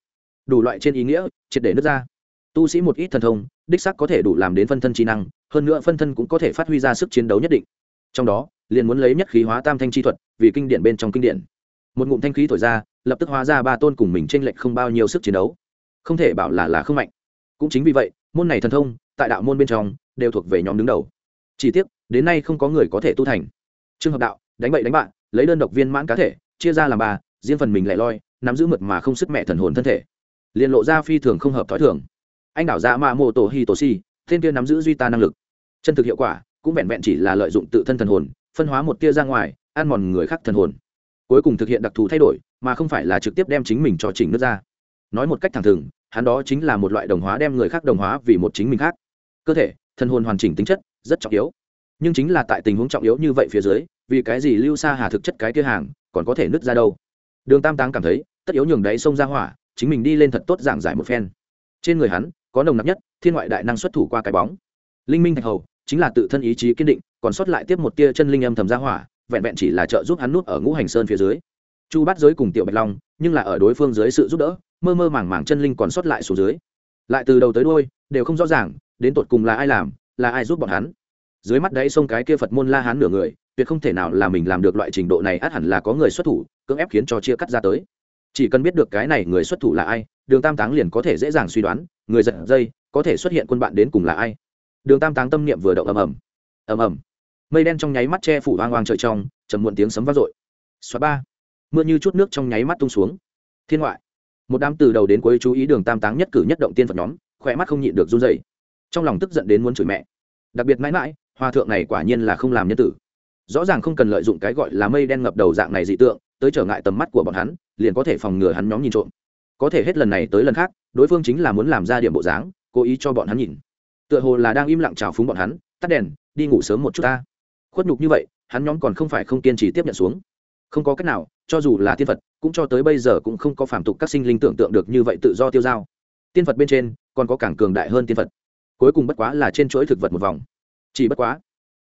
Đủ loại trên ý nghĩa, triệt để nước ra. Tu sĩ một ít thần thông, đích sắc có thể đủ làm đến phân thân trí năng, hơn nữa phân thân cũng có thể phát huy ra sức chiến đấu nhất định. Trong đó, liền muốn lấy nhất khí hóa tam thanh chi thuật, vì kinh điển bên trong kinh điển. Một ngụm thanh khí thổi ra, lập tức hóa ra ba tôn cùng mình tranh lệch không bao nhiêu sức chiến đấu. Không thể bảo là là không mạnh. Cũng chính vì vậy, môn này thần thông, tại đạo môn bên trong đều thuộc về nhóm đứng đầu. Chỉ tiếc, đến nay không có người có thể tu thành. Trường hợp đạo, đánh bậy đánh bạn, lấy đơn độc viên mãn cá thể, chia ra làm ba, riêng phần mình lẻ loi, nắm giữ mượt mà không sức mẹ thần hồn thân thể. Liền lộ ra phi thường không hợp thói thường. Anh đảo dạ ra ma mô tổ hi tổ si tên kia nắm giữ duy ta năng lực. Chân thực hiệu quả, cũng vẹn vẹn chỉ là lợi dụng tự thân thần hồn, phân hóa một tia ra ngoài, ăn mòn người khác thần hồn. Cuối cùng thực hiện đặc thù thay đổi, mà không phải là trực tiếp đem chính mình cho chỉnh nước ra. Nói một cách thẳng thừng, hắn đó chính là một loại đồng hóa đem người khác đồng hóa vì một chính mình khác. Cơ thể thần hồn hoàn chỉnh tính chất, rất trọng yếu. Nhưng chính là tại tình huống trọng yếu như vậy phía dưới, vì cái gì lưu xa hà thực chất cái kia hàng còn có thể nứt ra đâu? Đường tam táng cảm thấy, tất yếu nhường đáy sông ra hỏa, chính mình đi lên thật tốt giảng giải một phen. Trên người hắn, có nồng nặc nhất, thiên ngoại đại năng xuất thủ qua cái bóng. Linh minh thạch hầu, chính là tự thân ý chí kiên định, còn sót lại tiếp một tia chân linh âm thầm ra hỏa, vẹn vẹn chỉ là trợ giúp hắn nuốt ở ngũ hành sơn phía dưới. Chu bắt giới cùng tiểu bạch long, nhưng là ở đối phương dưới sự giúp đỡ, mơ mơ màng màng chân linh còn sót lại xuống dưới. Lại từ đầu tới đôi đều không rõ ràng đến tột cùng là ai làm, là ai giúp bọn hắn? Dưới mắt đấy sông cái kia phật môn la hán nửa người, tuyệt không thể nào là mình làm được loại trình độ này, át hẳn là có người xuất thủ, cưỡng ép khiến cho chia cắt ra tới. Chỉ cần biết được cái này người xuất thủ là ai, đường tam táng liền có thể dễ dàng suy đoán, người giật dây, có thể xuất hiện quân bạn đến cùng là ai. Đường tam táng tâm niệm vừa động ầm ầm ầm ầm. Mây đen trong nháy mắt che phủ hoang hoang trời trong, trầm muộn tiếng sấm vang dội. Xóa ba, mưa như chút nước trong nháy mắt tung xuống. Thiên ngoại, một đám từ đầu đến cuối chú ý đường tam táng nhất cử nhất động tiên phật nhóm, khỏe mắt không nhịn được run dày trong lòng tức giận đến muốn chửi mẹ. Đặc biệt mãi mãi, hòa thượng này quả nhiên là không làm nhân tử. Rõ ràng không cần lợi dụng cái gọi là mây đen ngập đầu dạng này dị tượng, tới trở ngại tầm mắt của bọn hắn, liền có thể phòng ngừa hắn nhóm nhìn trộm. Có thể hết lần này tới lần khác, đối phương chính là muốn làm ra điểm bộ dáng, cố ý cho bọn hắn nhìn. Tựa hồ là đang im lặng chào phúng bọn hắn, tắt đèn, đi ngủ sớm một chút ta. Khuất nhục như vậy, hắn nhóm còn không phải không kiên trì tiếp nhận xuống. Không có cách nào, cho dù là tiên phật, cũng cho tới bây giờ cũng không có phản tục các sinh linh tưởng tượng được như vậy tự do tiêu dao. Tiên phật bên trên, còn có càng cường đại hơn tiên phật cuối cùng bất quá là trên chuỗi thực vật một vòng. Chỉ bất quá,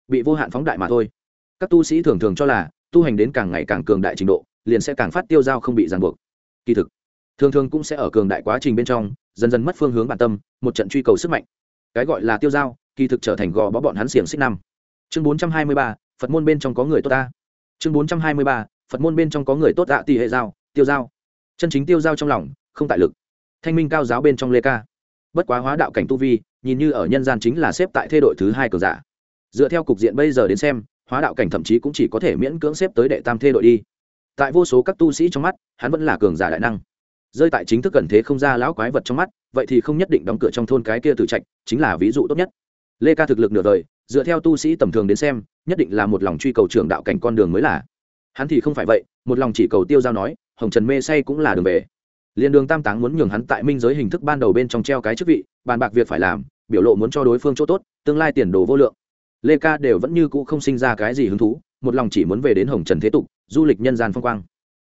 bị vô hạn phóng đại mà thôi. Các tu sĩ thường thường cho là, tu hành đến càng ngày càng cường đại trình độ, liền sẽ càng phát tiêu dao không bị ràng buộc. Kỳ thực, thường thường cũng sẽ ở cường đại quá trình bên trong, dần dần mất phương hướng bản tâm, một trận truy cầu sức mạnh. Cái gọi là tiêu dao, kỳ thực trở thành gò bó bọn hắn xiềng xích năm. Chương bốn trăm hai mươi ba, phật môn bên trong có người tốt ta. Chương bốn trăm hai mươi ba, phật môn bên trong có người tốt tạ tỷ hệ giao tiêu giao chân chính tiêu giao trong lòng, không tại lực. Thanh minh cao giáo bên trong lê ca bất quá hóa đạo cảnh tu vi, nhìn như ở nhân gian chính là xếp tại thê đội thứ hai cường giả. Dựa theo cục diện bây giờ đến xem, hóa đạo cảnh thậm chí cũng chỉ có thể miễn cưỡng xếp tới đệ tam thê đội đi. Tại vô số các tu sĩ trong mắt, hắn vẫn là cường giả đại năng. Rơi tại chính thức cần thế không ra lão quái vật trong mắt, vậy thì không nhất định đóng cửa trong thôn cái kia tử trạch, chính là ví dụ tốt nhất. Lê ca thực lực nửa đời, dựa theo tu sĩ tầm thường đến xem, nhất định là một lòng truy cầu trường đạo cảnh con đường mới là. Hắn thì không phải vậy, một lòng chỉ cầu tiêu giao nói, hồng trần mê say cũng là đường về. Liên đường tam táng muốn nhường hắn tại minh giới hình thức ban đầu bên trong treo cái chức vị, bàn bạc việc phải làm, biểu lộ muốn cho đối phương chỗ tốt, tương lai tiền đồ vô lượng. Lê ca đều vẫn như cũ không sinh ra cái gì hứng thú, một lòng chỉ muốn về đến hồng trần thế tục, du lịch nhân gian phong quang.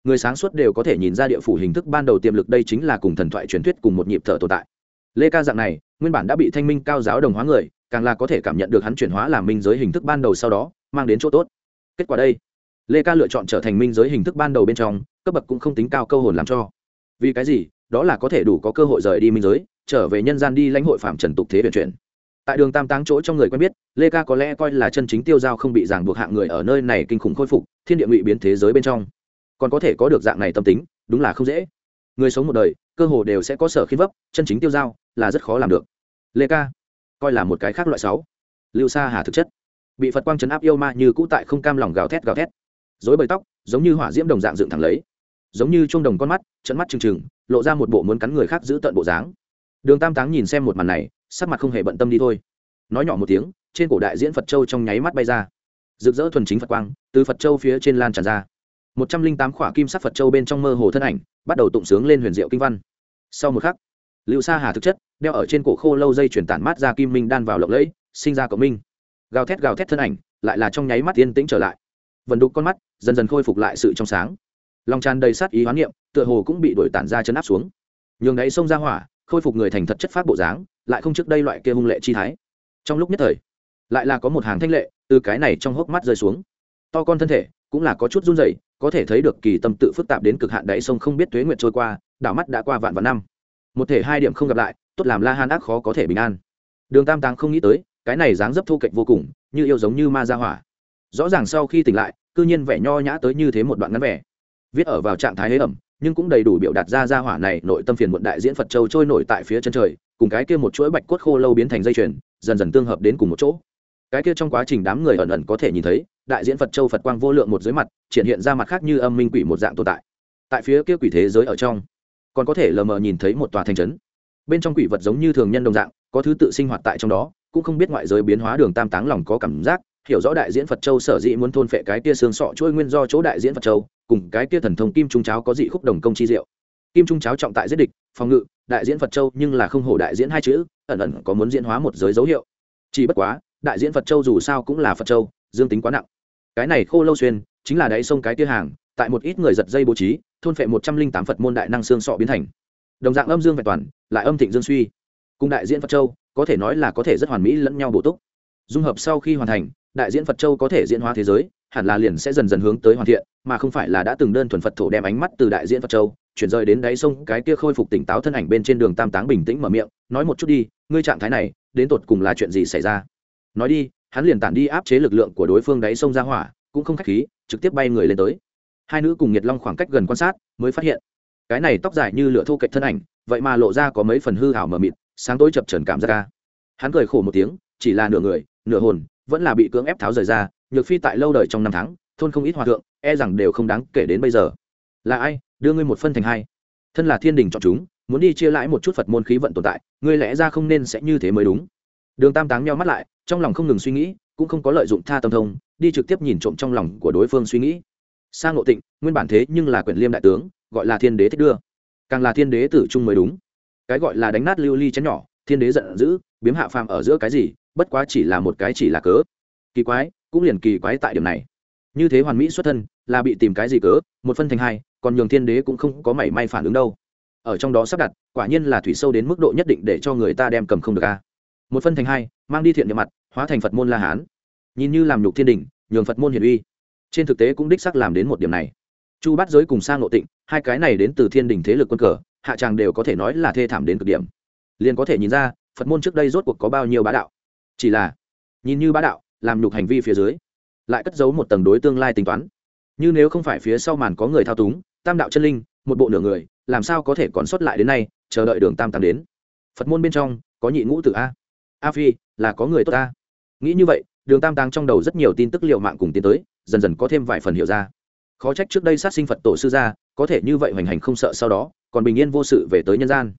Người sáng suốt đều có thể nhìn ra địa phủ hình thức ban đầu tiềm lực đây chính là cùng thần thoại truyền thuyết cùng một nhịp thở tồn tại. Lê ca dạng này, nguyên bản đã bị thanh minh cao giáo đồng hóa người, càng là có thể cảm nhận được hắn chuyển hóa làm minh giới hình thức ban đầu sau đó, mang đến chỗ tốt. Kết quả đây, lê ca lựa chọn trở thành minh giới hình thức ban đầu bên trong, cấp bậc cũng không tính cao câu hồn làm cho vì cái gì? Đó là có thể đủ có cơ hội rời đi minh giới, trở về nhân gian đi lãnh hội phạm trần tục thế tuyển chuyển. Tại đường tam táng chỗ trong người quen biết, lê ca có lẽ coi là chân chính tiêu giao không bị ràng buộc hạng người ở nơi này kinh khủng khôi phục, thiên địa ngụy biến thế giới bên trong. Còn có thể có được dạng này tâm tính, đúng là không dễ. Người sống một đời, cơ hồ đều sẽ có sở khiến vấp, chân chính tiêu giao là rất khó làm được. Lê ca, coi là một cái khác loại sáu. Lưu sa hà thực chất. Bị phật quang chấn áp yêu ma như cũ tại không cam lòng gào thét gào thét. Dối bời tóc, giống như hỏa diễm đồng dạng dựng thẳng lấy giống như chuông đồng con mắt trận mắt trừng trừng, lộ ra một bộ muốn cắn người khác giữ tận bộ dáng. Đường tam táng nhìn xem một màn này, sắc mặt không hề bận tâm đi thôi. Nói nhỏ một tiếng, trên cổ đại diễn phật châu trong nháy mắt bay ra. Rực rỡ thuần chính phật quang, từ phật châu phía trên lan tràn ra. Một trăm linh tám khỏa kim sắc phật châu bên trong mơ hồ thân ảnh, bắt đầu tụng sướng lên huyền diệu kinh văn. Sau một khắc, lưu sa hà thực chất, đeo ở trên cổ khô lâu dây chuyển tản mát ra kim minh đan vào lộng lẫy, sinh ra cộng minh. Gào thét gào thét thân ảnh, lại là trong nháy mắt yên tĩnh trở lại. Vần đục con mắt, dần dần khôi phục lại sự trong sáng lòng tràn đầy sát ý hoán niệm, tựa hồ cũng bị đổi tản ra chấn áp xuống. Nhường đáy sông ra hỏa, khôi phục người thành thật chất phát bộ dáng, lại không trước đây loại kia hung lệ chi thái. Trong lúc nhất thời, lại là có một hàng thanh lệ từ cái này trong hốc mắt rơi xuống. To con thân thể, cũng là có chút run rẩy, có thể thấy được kỳ tâm tự phức tạp đến cực hạn đáy sông không biết tuế nguyện trôi qua, đảo mắt đã qua vạn vạn năm. Một thể hai điểm không gặp lại, tốt làm la han ác khó có thể bình an. Đường tam táng không nghĩ tới, cái này dáng dấp thu kệch vô cùng, như yêu giống như ma gia hỏa. Rõ ràng sau khi tỉnh lại, cư nhiên vẻ nho nhã tới như thế một đoạn ngắn vẻ viết ở vào trạng thái hế ẩm, nhưng cũng đầy đủ biểu đạt ra ra hỏa này nội tâm phiền muộn đại diễn phật châu trôi nổi tại phía chân trời, cùng cái kia một chuỗi bạch cốt khô lâu biến thành dây chuyền, dần dần tương hợp đến cùng một chỗ. Cái kia trong quá trình đám người ẩn ẩn có thể nhìn thấy, đại diễn phật châu phật quang vô lượng một dưới mặt, triển hiện ra mặt khác như âm minh quỷ một dạng tồn tại. Tại phía kia quỷ thế giới ở trong, còn có thể lờ mờ nhìn thấy một tòa thành trấn. Bên trong quỷ vật giống như thường nhân đồng dạng, có thứ tự sinh hoạt tại trong đó, cũng không biết ngoại giới biến hóa đường tam táng lòng có cảm giác, hiểu rõ đại diễn phật châu sở dĩ muốn thôn phệ cái kia xương sọ chuỗi nguyên do chỗ đại diễn phật châu cùng cái kia thần thông kim trung cháo có dị khúc đồng công chi diệu. Kim trung cháo trọng tại giết địch, phòng ngự, đại diễn phật châu nhưng là không hổ đại diễn hai chữ, ẩn ẩn có muốn diễn hóa một giới dấu hiệu. Chỉ bất quá, đại diễn phật châu dù sao cũng là phật châu, dương tính quá nặng. Cái này khô lâu xuyên, chính là đáy sông cái kia hàng, tại một ít người giật dây bố trí, thôn phệ một trăm linh tám phật môn đại năng xương sọ biến thành. Đồng dạng âm dương vẹn toàn, lại âm thịnh dương suy. Cùng đại diễn phật châu, có thể nói là có thể rất hoàn mỹ lẫn nhau bổ túc. Dung hợp sau khi hoàn thành, đại diễn phật châu có thể diễn hóa thế giới hẳn là liền sẽ dần dần hướng tới hoàn thiện, mà không phải là đã từng đơn thuần phật thổ đem ánh mắt từ đại diễn phật châu, chuyển rời đến đáy sông cái kia khôi phục tỉnh táo thân ảnh bên trên đường tam táng bình tĩnh mở miệng, nói một chút đi, ngươi trạng thái này, đến tột cùng là chuyện gì xảy ra? Nói đi, hắn liền tản đi áp chế lực lượng của đối phương đáy sông ra hỏa, cũng không khách khí, trực tiếp bay người lên tới. Hai nữ cùng nhiệt long khoảng cách gần quan sát, mới phát hiện, cái này tóc dài như lửa thô kệch thân ảnh, vậy mà lộ ra có mấy phần hư hảo mờ mịt, sáng tối chập trần cảm ra ca hắn cười khổ một tiếng, chỉ là nửa người, nửa hồn, vẫn là bị cưỡng ép tháo rời ra nhược phi tại lâu đời trong năm tháng, thôn không ít hòa thượng e rằng đều không đáng kể đến bây giờ. Là ai? Đưa ngươi một phân thành hai. Thân là thiên đình chọn chúng, muốn đi chia lãi một chút phật môn khí vận tồn tại, ngươi lẽ ra không nên sẽ như thế mới đúng. Đường tam táng nhau mắt lại, trong lòng không ngừng suy nghĩ, cũng không có lợi dụng tha tâm thông, đi trực tiếp nhìn trộm trong lòng của đối phương suy nghĩ. Sang ngộ tịnh, nguyên bản thế nhưng là quyển liêm đại tướng, gọi là thiên đế thích đưa. Càng là thiên đế tử trung mới đúng. Cái gọi là đánh nát lưu ly chén nhỏ, thiên đế giận dữ, biếm hạ phàm ở giữa cái gì, bất quá chỉ là một cái chỉ là cớ. Kỳ quái cũng liền kỳ quái tại điểm này. Như thế hoàn mỹ xuất thân, là bị tìm cái gì cớ, một phân thành hai, còn nhường thiên đế cũng không có mảy may phản ứng đâu. Ở trong đó sắp đặt, quả nhiên là thủy sâu đến mức độ nhất định để cho người ta đem cầm không được a. Một phân thành hai, mang đi thiện địa mặt, hóa thành phật môn la hán. Nhìn như làm nhục thiên đình, nhường phật môn hiển uy. Trên thực tế cũng đích sắc làm đến một điểm này. Chu bát giới cùng sang ngộ tịnh, hai cái này đến từ thiên đình thế lực quân cờ, hạ tràng đều có thể nói là thê thảm đến cực điểm. Liền có thể nhìn ra, phật môn trước đây rốt cuộc có bao nhiêu bá đạo. Chỉ là, nhìn như bá đạo làm nhục hành vi phía dưới, lại cất giấu một tầng đối tương lai tính toán. Như nếu không phải phía sau màn có người thao túng, tam đạo chân linh, một bộ nửa người, làm sao có thể còn xuất lại đến nay, chờ đợi đường tam tam đến? Phật môn bên trong, có nhị ngũ tử a. A phi, là có người tốt ta nghĩ như vậy, đường tam tăng trong đầu rất nhiều tin tức liệu mạng cùng tiến tới, dần dần có thêm vài phần hiểu ra. Khó trách trước đây sát sinh phật tổ sư ra có thể như vậy hoành hành không sợ sau đó, còn bình yên vô sự về tới nhân gian.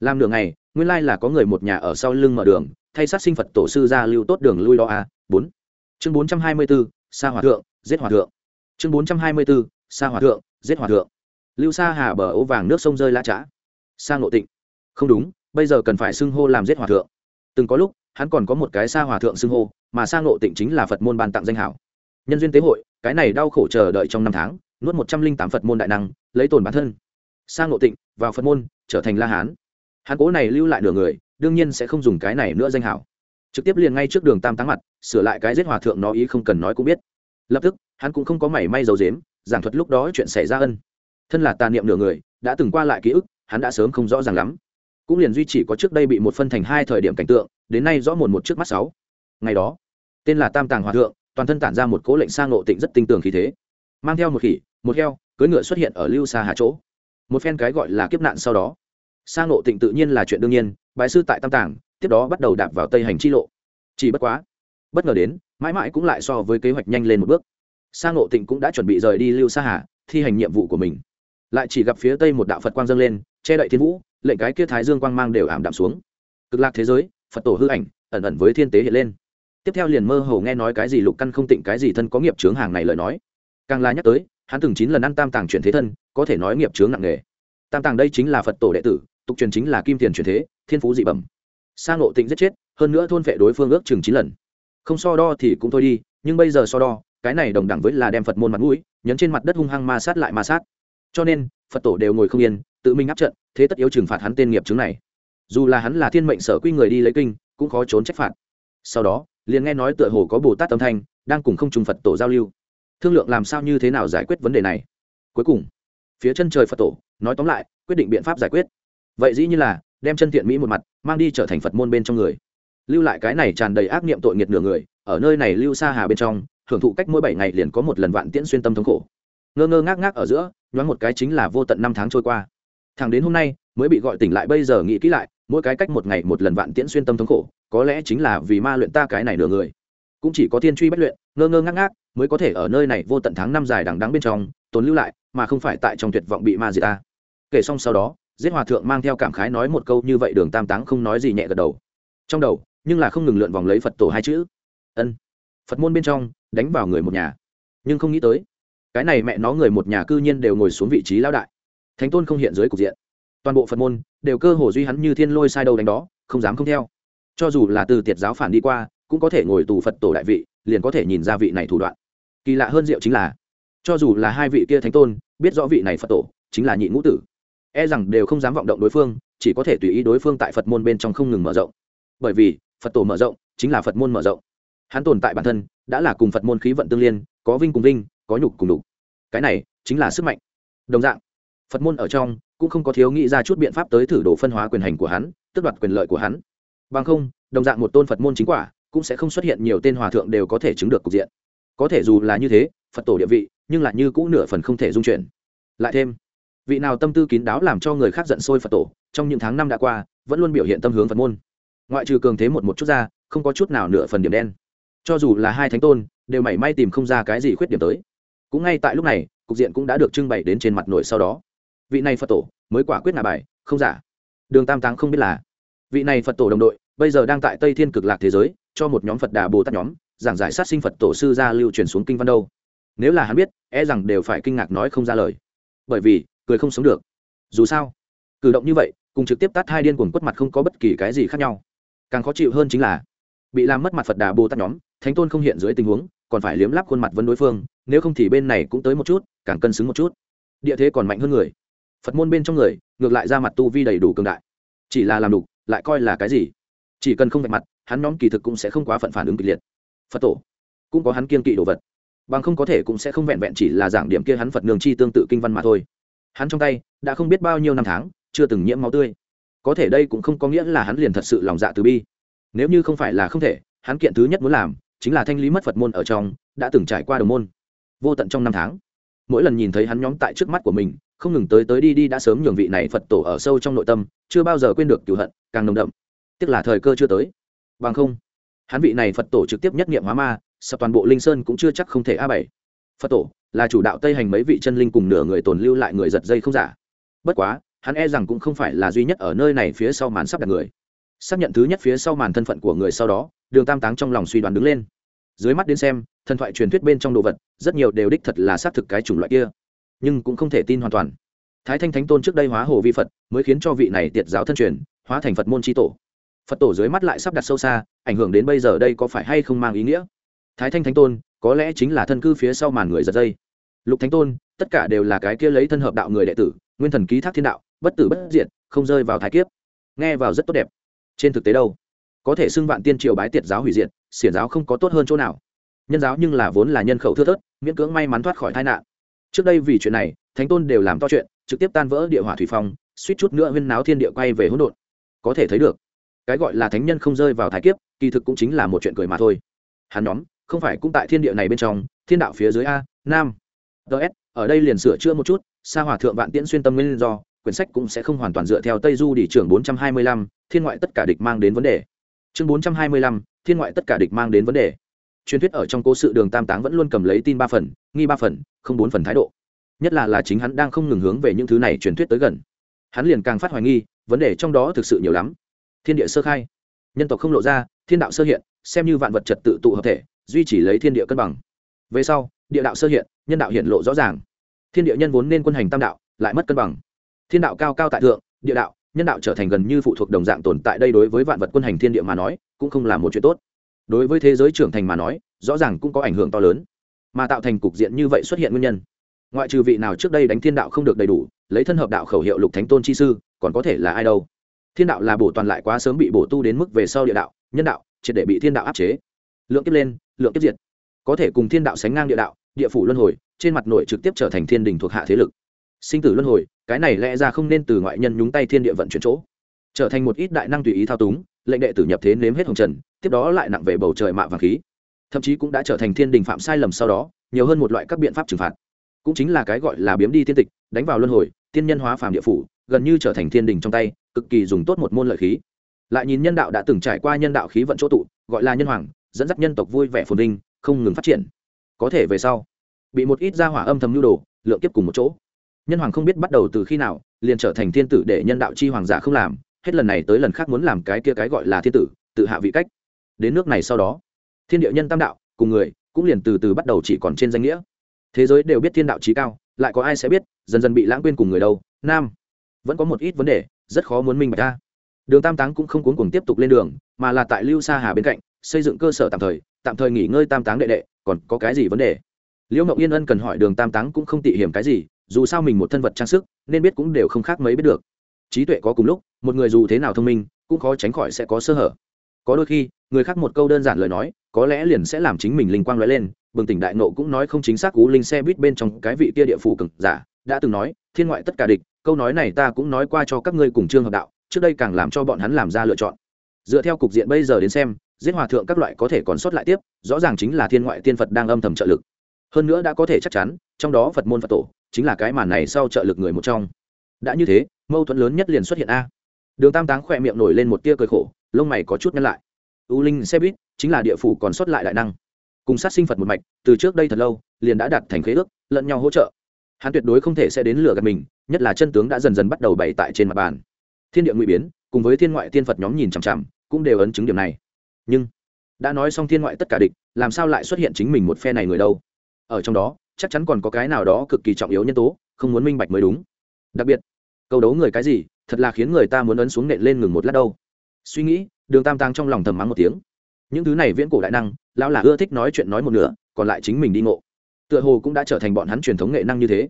Làm đường này nguyên lai là có người một nhà ở sau lưng mở đường, thay sát sinh phật tổ sư ra lưu tốt đường lui đó a bốn. Chương bốn trăm hai mươi bốn, sa hòa thượng, giết hòa thượng. Chương bốn trăm hai mươi bốn, sa hòa thượng, giết hòa thượng. Lưu sa hà bờ ố vàng nước sông rơi la trã sang nội tịnh. Không đúng, bây giờ cần phải xưng hô làm giết hòa thượng. Từng có lúc, hắn còn có một cái sa hòa thượng xưng hô, mà sang nội tịnh chính là phật môn ban tặng danh hảo. Nhân duyên tế hội, cái này đau khổ chờ đợi trong năm tháng, nuốt một trăm linh tám phật môn đại năng, lấy tồn bản thân. Sang nội tịnh, vào phật môn, trở thành la hán. Hắn cố này lưu lại nửa người, đương nhiên sẽ không dùng cái này nữa danh hảo trực tiếp liền ngay trước đường tam táng mặt, sửa lại cái giết hòa thượng nó ý không cần nói cũng biết. Lập tức, hắn cũng không có mảy may dầu dếm giảng thuật lúc đó chuyện xảy ra ân. Thân là tà niệm nửa người, đã từng qua lại ký ức, hắn đã sớm không rõ ràng lắm. Cũng liền duy chỉ có trước đây bị một phân thành hai thời điểm cảnh tượng, đến nay rõ mồn một trước mắt sáu. Ngày đó, tên là tam tàng hòa thượng, toàn thân tản ra một cố lệnh sang ngộ tịnh rất tinh tường khí thế. Mang theo một khỉ, một heo, cưỡi ngựa xuất hiện ở lưu xa hà chỗ. Một phen cái gọi là kiếp nạn sau đó. Sang ngộ tịnh tự nhiên là chuyện đương nhiên bài sư tại tam tàng tiếp đó bắt đầu đạp vào tây hành chi lộ. Chỉ bất quá, bất ngờ đến, mãi mãi cũng lại so với kế hoạch nhanh lên một bước. Sang ngộ tịnh cũng đã chuẩn bị rời đi lưu xa hà, thi hành nhiệm vụ của mình. Lại chỉ gặp phía tây một đạo phật quang dâng lên, che đậy thiên vũ, lệnh cái kia thái dương quang mang đều ảm đạm xuống. Cực lạc thế giới, phật tổ hư ảnh, ẩn ẩn với thiên tế hiện lên. Tiếp theo liền mơ hồ nghe nói cái gì lục căn không tịnh, cái gì thân có nghiệp chướng hàng này lời nói. Càng là nhắc tới, hắn từng chín lần ăn tam tàng chuyển thế thân, có thể nói nghiệp chướng nặng nề. Tam tàng đây chính là phật tổ đệ tử, tục truyền chính là kim tiền chuyển thế, thiên phú dị bẩm sang ngộ tịnh giết chết, hơn nữa thôn vệ đối phương ước chừng chín lần. Không so đo thì cũng thôi đi, nhưng bây giờ so đo, cái này đồng đẳng với là đem phật môn mặt mũi, nhấn trên mặt đất hung hăng ma sát lại ma sát. Cho nên, phật tổ đều ngồi không yên, tự mình áp trận, thế tất yếu trừng phạt hắn tên nghiệp chứng này. Dù là hắn là thiên mệnh sở quy người đi lấy kinh, cũng khó trốn trách phạt. Sau đó, liền nghe nói tựa hồ có bồ tát tâm thanh, đang cùng không trùng phật tổ giao lưu. Thương lượng làm sao như thế nào giải quyết vấn đề này. Cuối cùng, phía chân trời phật tổ, nói tóm lại, quyết định biện pháp giải quyết. Vậy dĩ như là, đem chân thiện mỹ một mặt mang đi trở thành phật môn bên trong người. Lưu lại cái này tràn đầy ác niệm tội nghiệt nửa người, ở nơi này lưu xa hà bên trong, hưởng thụ cách mỗi bảy ngày liền có một lần vạn tiễn xuyên tâm thống khổ. Ngơ ngơ ngác ngác ở giữa, nhoáng một cái chính là vô tận năm tháng trôi qua. Thằng đến hôm nay, mới bị gọi tỉnh lại, bây giờ nghĩ kỹ lại, mỗi cái cách một ngày một lần vạn tiễn xuyên tâm thống khổ, có lẽ chính là vì ma luyện ta cái này nửa người. Cũng chỉ có thiên truy bất luyện, ngơ ngơ ngác ngác, mới có thể ở nơi này vô tận tháng năm dài đằng đắng bên trong, tồn lưu lại, mà không phải tại trong tuyệt vọng bị ma diệt ta. Kể xong sau đó giết hòa thượng mang theo cảm khái nói một câu như vậy đường tam táng không nói gì nhẹ gật đầu. Trong đầu, nhưng là không ngừng lượn vòng lấy phật tổ hai chữ. Ân. Phật môn bên trong, đánh vào người một nhà. Nhưng không nghĩ tới, cái này mẹ nó người một nhà cư nhiên đều ngồi xuống vị trí lão đại. Thánh tôn không hiện dưới cục diện. Toàn bộ phật môn, đều cơ hồ duy hắn như thiên lôi sai đầu đánh đó, không dám không theo. Cho dù là từ tiệt giáo phản đi qua, cũng có thể ngồi tù phật tổ đại vị, liền có thể nhìn ra vị này thủ đoạn. Kỳ lạ hơn diệu chính là, cho dù là hai vị kia thánh tôn, biết rõ vị này phật tổ, chính là nhị ngũ tử e rằng đều không dám vọng động đối phương, chỉ có thể tùy ý đối phương tại phật môn bên trong không ngừng mở rộng. Bởi vì, phật tổ mở rộng chính là phật môn mở rộng. Hắn tồn tại bản thân đã là cùng phật môn khí vận tương liên, có vinh cùng vinh, có nhục cùng đục cái này chính là sức mạnh. Đồng dạng, phật môn ở trong cũng không có thiếu nghĩ ra chút biện pháp tới thử đồ phân hóa quyền hành của hắn, tước đoạt quyền lợi của hắn. Bằng không, đồng dạng một tôn phật môn chính quả cũng sẽ không xuất hiện nhiều tên hòa thượng đều có thể chứng được cục diện. Có thể dù là như thế, phật tổ địa vị nhưng lại như cũng nửa phần không thể dung chuyển. Lại thêm vị nào tâm tư kín đáo làm cho người khác giận sôi phật tổ, trong những tháng năm đã qua, vẫn luôn biểu hiện tâm hướng phật môn. Ngoại trừ cường thế một một chút ra, không có chút nào nửa phần điểm đen. Cho dù là hai thánh tôn, đều mảy may tìm không ra cái gì khuyết điểm tới. Cũng ngay tại lúc này, cục diện cũng đã được trưng bày đến trên mặt nổi sau đó. Vị này phật tổ, mới quả quyết ngả bài, không giả. Đường tam táng không biết là, vị này phật tổ đồng đội, bây giờ đang tại tây thiên cực lạc thế giới, cho một nhóm phật đà bồ tát nhóm, giảng giải sát sinh phật tổ sư ra lưu truyền xuống kinh văn đâu. Nếu là hắn biết e rằng đều phải kinh ngạc nói không ra lời. Bởi vì cười không sống được. Dù sao, cử động như vậy, cùng trực tiếp tát hai điên cuồng quất mặt không có bất kỳ cái gì khác nhau. Càng khó chịu hơn chính là, bị làm mất mặt phật đà bồ tát nhóm, thánh tôn không hiện dưới tình huống, còn phải liếm lắp khuôn mặt vân đối phương, nếu không thì bên này cũng tới một chút, càng cân xứng một chút. Địa thế còn mạnh hơn người. Phật môn bên trong người, ngược lại ra mặt tu vi đầy đủ cường đại. Chỉ là làm đục, lại coi là cái gì? Chỉ cần không vạch mặt, hắn nhóm kỳ thực cũng sẽ không quá phận phản ứng kịch liệt. Phật tổ, cũng có hắn kiên kỵ đồ vật. Bằng không có thể cũng sẽ không vẹn vẹn chỉ là giảng điểm kia hắn phật nương chi tương tự kinh văn mà thôi hắn trong tay, đã không biết bao nhiêu năm tháng, chưa từng nhiễm máu tươi. Có thể đây cũng không có nghĩa là hắn liền thật sự lòng dạ từ bi. Nếu như không phải là không thể, hắn kiện thứ nhất muốn làm, chính là thanh lý mất phật môn ở trong, đã từng trải qua đồng môn. Vô tận trong năm tháng. Mỗi lần nhìn thấy hắn nhóm tại trước mắt của mình, không ngừng tới tới đi đi đã sớm nhường vị này phật tổ ở sâu trong nội tâm, chưa bao giờ quên được cửu hận, càng nồng đậm. Tức là thời cơ chưa tới. Bằng không, hắn vị này phật tổ trực tiếp nhất nghiệm hóa ma, sập toàn bộ linh sơn cũng chưa chắc không thể a bảy. Phật tổ là chủ đạo tây hành mấy vị chân linh cùng nửa người tồn lưu lại người giật dây không giả. Bất quá, hắn e rằng cũng không phải là duy nhất ở nơi này phía sau màn sắp đặt người. Xác nhận thứ nhất phía sau màn thân phận của người sau đó, đường tam táng trong lòng suy đoán đứng lên. Dưới mắt đến xem, thần thoại truyền thuyết bên trong đồ vật, rất nhiều đều đích thật là xác thực cái chủng loại kia, nhưng cũng không thể tin hoàn toàn. Thái thanh thánh tôn trước đây hóa hồ vi phật, mới khiến cho vị này tiệt giáo thân truyền, hóa thành phật môn tri tổ. Phật tổ dưới mắt lại sắp đặt sâu xa, ảnh hưởng đến bây giờ đây có phải hay không mang ý nghĩa? Thái thanh thánh tôn, có lẽ chính là thân cư phía sau màn người giật dây lục thánh tôn, tất cả đều là cái kia lấy thân hợp đạo người đệ tử, nguyên thần ký thác thiên đạo, bất tử bất diệt, không rơi vào thái kiếp. Nghe vào rất tốt đẹp. Trên thực tế đâu? Có thể xưng vạn tiên triều bái tiệt giáo hủy diệt, xiển giáo không có tốt hơn chỗ nào. Nhân giáo nhưng là vốn là nhân khẩu thưa thớt, miễn cưỡng may mắn thoát khỏi tai nạn. Trước đây vì chuyện này, thánh tôn đều làm to chuyện, trực tiếp tan vỡ địa hỏa thủy phong, suýt chút nữa huyên náo thiên địa quay về hỗn độn. Có thể thấy được, cái gọi là thánh nhân không rơi vào thái kiếp, kỳ thực cũng chính là một chuyện cười mà thôi. Hắn nhóm, không phải cũng tại thiên địa này bên trong, thiên đạo phía dưới a, nam ts ở đây liền sửa chữa một chút sa hòa thượng vạn tiễn xuyên tâm nguyên do quyển sách cũng sẽ không hoàn toàn dựa theo tây du đi trưởng 425, thiên ngoại tất cả địch mang đến vấn đề. Chương 425, thiên ngoại tất cả địch mang đến vấn đề. Truyền thuyết ở trong cố sự đường tam táng vẫn luôn cầm lấy tin ba phần nghi ba phần không bốn phần thái độ. Nhất là là chính hắn đang không ngừng hướng về những thứ này truyền thuyết tới gần. Hắn liền càng phát hoài nghi vấn đề trong đó thực sự nhiều lắm. Thiên địa sơ khai. Nhân tộc không lộ ra thiên đạo sơ hiện xem như vạn vật trật tự tụ hợp thể duy trì lấy thiên địa cân bằng. Về sau địa đạo sơ hiện nhân đạo hiện lộ rõ ràng. Thiên địa nhân vốn nên quân hành tam đạo, lại mất cân bằng. Thiên đạo cao cao tại thượng, địa đạo, nhân đạo trở thành gần như phụ thuộc đồng dạng tồn tại đây đối với vạn vật quân hành thiên địa mà nói, cũng không là một chuyện tốt. Đối với thế giới trưởng thành mà nói, rõ ràng cũng có ảnh hưởng to lớn. Mà tạo thành cục diện như vậy xuất hiện nguyên nhân. Ngoại trừ vị nào trước đây đánh thiên đạo không được đầy đủ, lấy thân hợp đạo khẩu hiệu lục thánh tôn chi sư, còn có thể là ai đâu? Thiên đạo là bổ toàn lại quá sớm bị bổ tu đến mức về sau địa đạo, nhân đạo, triệt để bị thiên đạo áp chế. Lượng kiếp lên, lượng kiếp diệt. Có thể cùng thiên đạo sánh ngang địa đạo địa phủ luân hồi, trên mặt nội trực tiếp trở thành thiên đình thuộc hạ thế lực. Sinh tử luân hồi, cái này lẽ ra không nên từ ngoại nhân nhúng tay thiên địa vận chuyển chỗ. Trở thành một ít đại năng tùy ý thao túng, lệnh đệ tử nhập thế nếm hết hồng trần, tiếp đó lại nặng về bầu trời mạ vàng khí. Thậm chí cũng đã trở thành thiên đình phạm sai lầm sau đó, nhiều hơn một loại các biện pháp trừng phạt. Cũng chính là cái gọi là biếm đi tiên tịch, đánh vào luân hồi, tiên nhân hóa phàm địa phủ, gần như trở thành thiên đình trong tay, cực kỳ dùng tốt một môn lợi khí. Lại nhìn nhân đạo đã từng trải qua nhân đạo khí vận chỗ tụ, gọi là nhân hoàng, dẫn dắt nhân tộc vui vẻ phồn vinh, không ngừng phát triển có thể về sau. Bị một ít gia hỏa âm thầm nhu đồ, lượng kiếp cùng một chỗ. Nhân hoàng không biết bắt đầu từ khi nào, liền trở thành thiên tử để nhân đạo chi hoàng giả không làm, hết lần này tới lần khác muốn làm cái kia cái gọi là thiên tử, tự hạ vị cách. Đến nước này sau đó, thiên địa nhân tam đạo, cùng người, cũng liền từ từ bắt đầu chỉ còn trên danh nghĩa. Thế giới đều biết thiên đạo trí cao, lại có ai sẽ biết, dần dần bị lãng quên cùng người đâu, nam. Vẫn có một ít vấn đề, rất khó muốn minh bạch ra. Đường tam táng cũng không cuốn cùng tiếp tục lên đường, mà là tại lưu sa hà bên cạnh, xây dựng cơ sở tạm thời tạm thời nghỉ ngơi tam táng đệ đệ còn có cái gì vấn đề? Liễu mộng yên ân cần hỏi đường tam táng cũng không tị hiểm cái gì, dù sao mình một thân vật trang sức, nên biết cũng đều không khác mấy biết được. Trí tuệ có cùng lúc, một người dù thế nào thông minh, cũng khó tránh khỏi sẽ có sơ hở. Có đôi khi, người khác một câu đơn giản lời nói, có lẽ liền sẽ làm chính mình linh quang lóe lên, bừng tỉnh đại nộ cũng nói không chính xác cú linh xe buýt bên trong cái vị kia địa phủ cực giả, đã từng nói, thiên ngoại tất cả địch, câu nói này ta cũng nói qua cho các ngươi cùng trương hợp đạo, trước đây càng làm cho bọn hắn làm ra lựa chọn. Dựa theo cục diện bây giờ đến xem giết hòa thượng các loại có thể còn sót lại tiếp, rõ ràng chính là thiên ngoại tiên phật đang âm thầm trợ lực. Hơn nữa đã có thể chắc chắn, trong đó phật môn phật tổ, chính là cái màn này sau trợ lực người một trong. Đã như thế, mâu thuẫn lớn nhất liền xuất hiện a. Đường tam táng khỏe miệng nổi lên một tia cười khổ, lông mày có chút nhăn lại. U linh xe buýt, chính là địa phủ còn sót lại đại năng. Cùng sát sinh phật một mạch, từ trước đây thật lâu, liền đã đạt thành khế ước, lẫn nhau hỗ trợ. Hắn tuyệt đối không thể sẽ đến lửa gạt mình, nhất là chân tướng đã dần dần bắt đầu bày tại trên mặt bàn. Thiên địa ngụy biến, cùng với thiên ngoại tiên phật nhóm nhìn chằm chằm, cũng đều ấn chứng điểm này nhưng, đã nói xong thiên ngoại tất cả địch, làm sao lại xuất hiện chính mình một phe này người đâu? Ở trong đó, chắc chắn còn có cái nào đó cực kỳ trọng yếu nhân tố, không muốn minh bạch mới đúng. Đặc biệt, câu đấu người cái gì, thật là khiến người ta muốn ấn xuống nện lên ngừng một lát đâu. Suy nghĩ, đường tam tăng trong lòng thầm mắng một tiếng. Những thứ này viễn cổ đại năng, lão là ưa thích nói chuyện nói một nửa, còn lại chính mình đi ngộ. Tựa hồ cũng đã trở thành bọn hắn truyền thống nghệ năng như thế.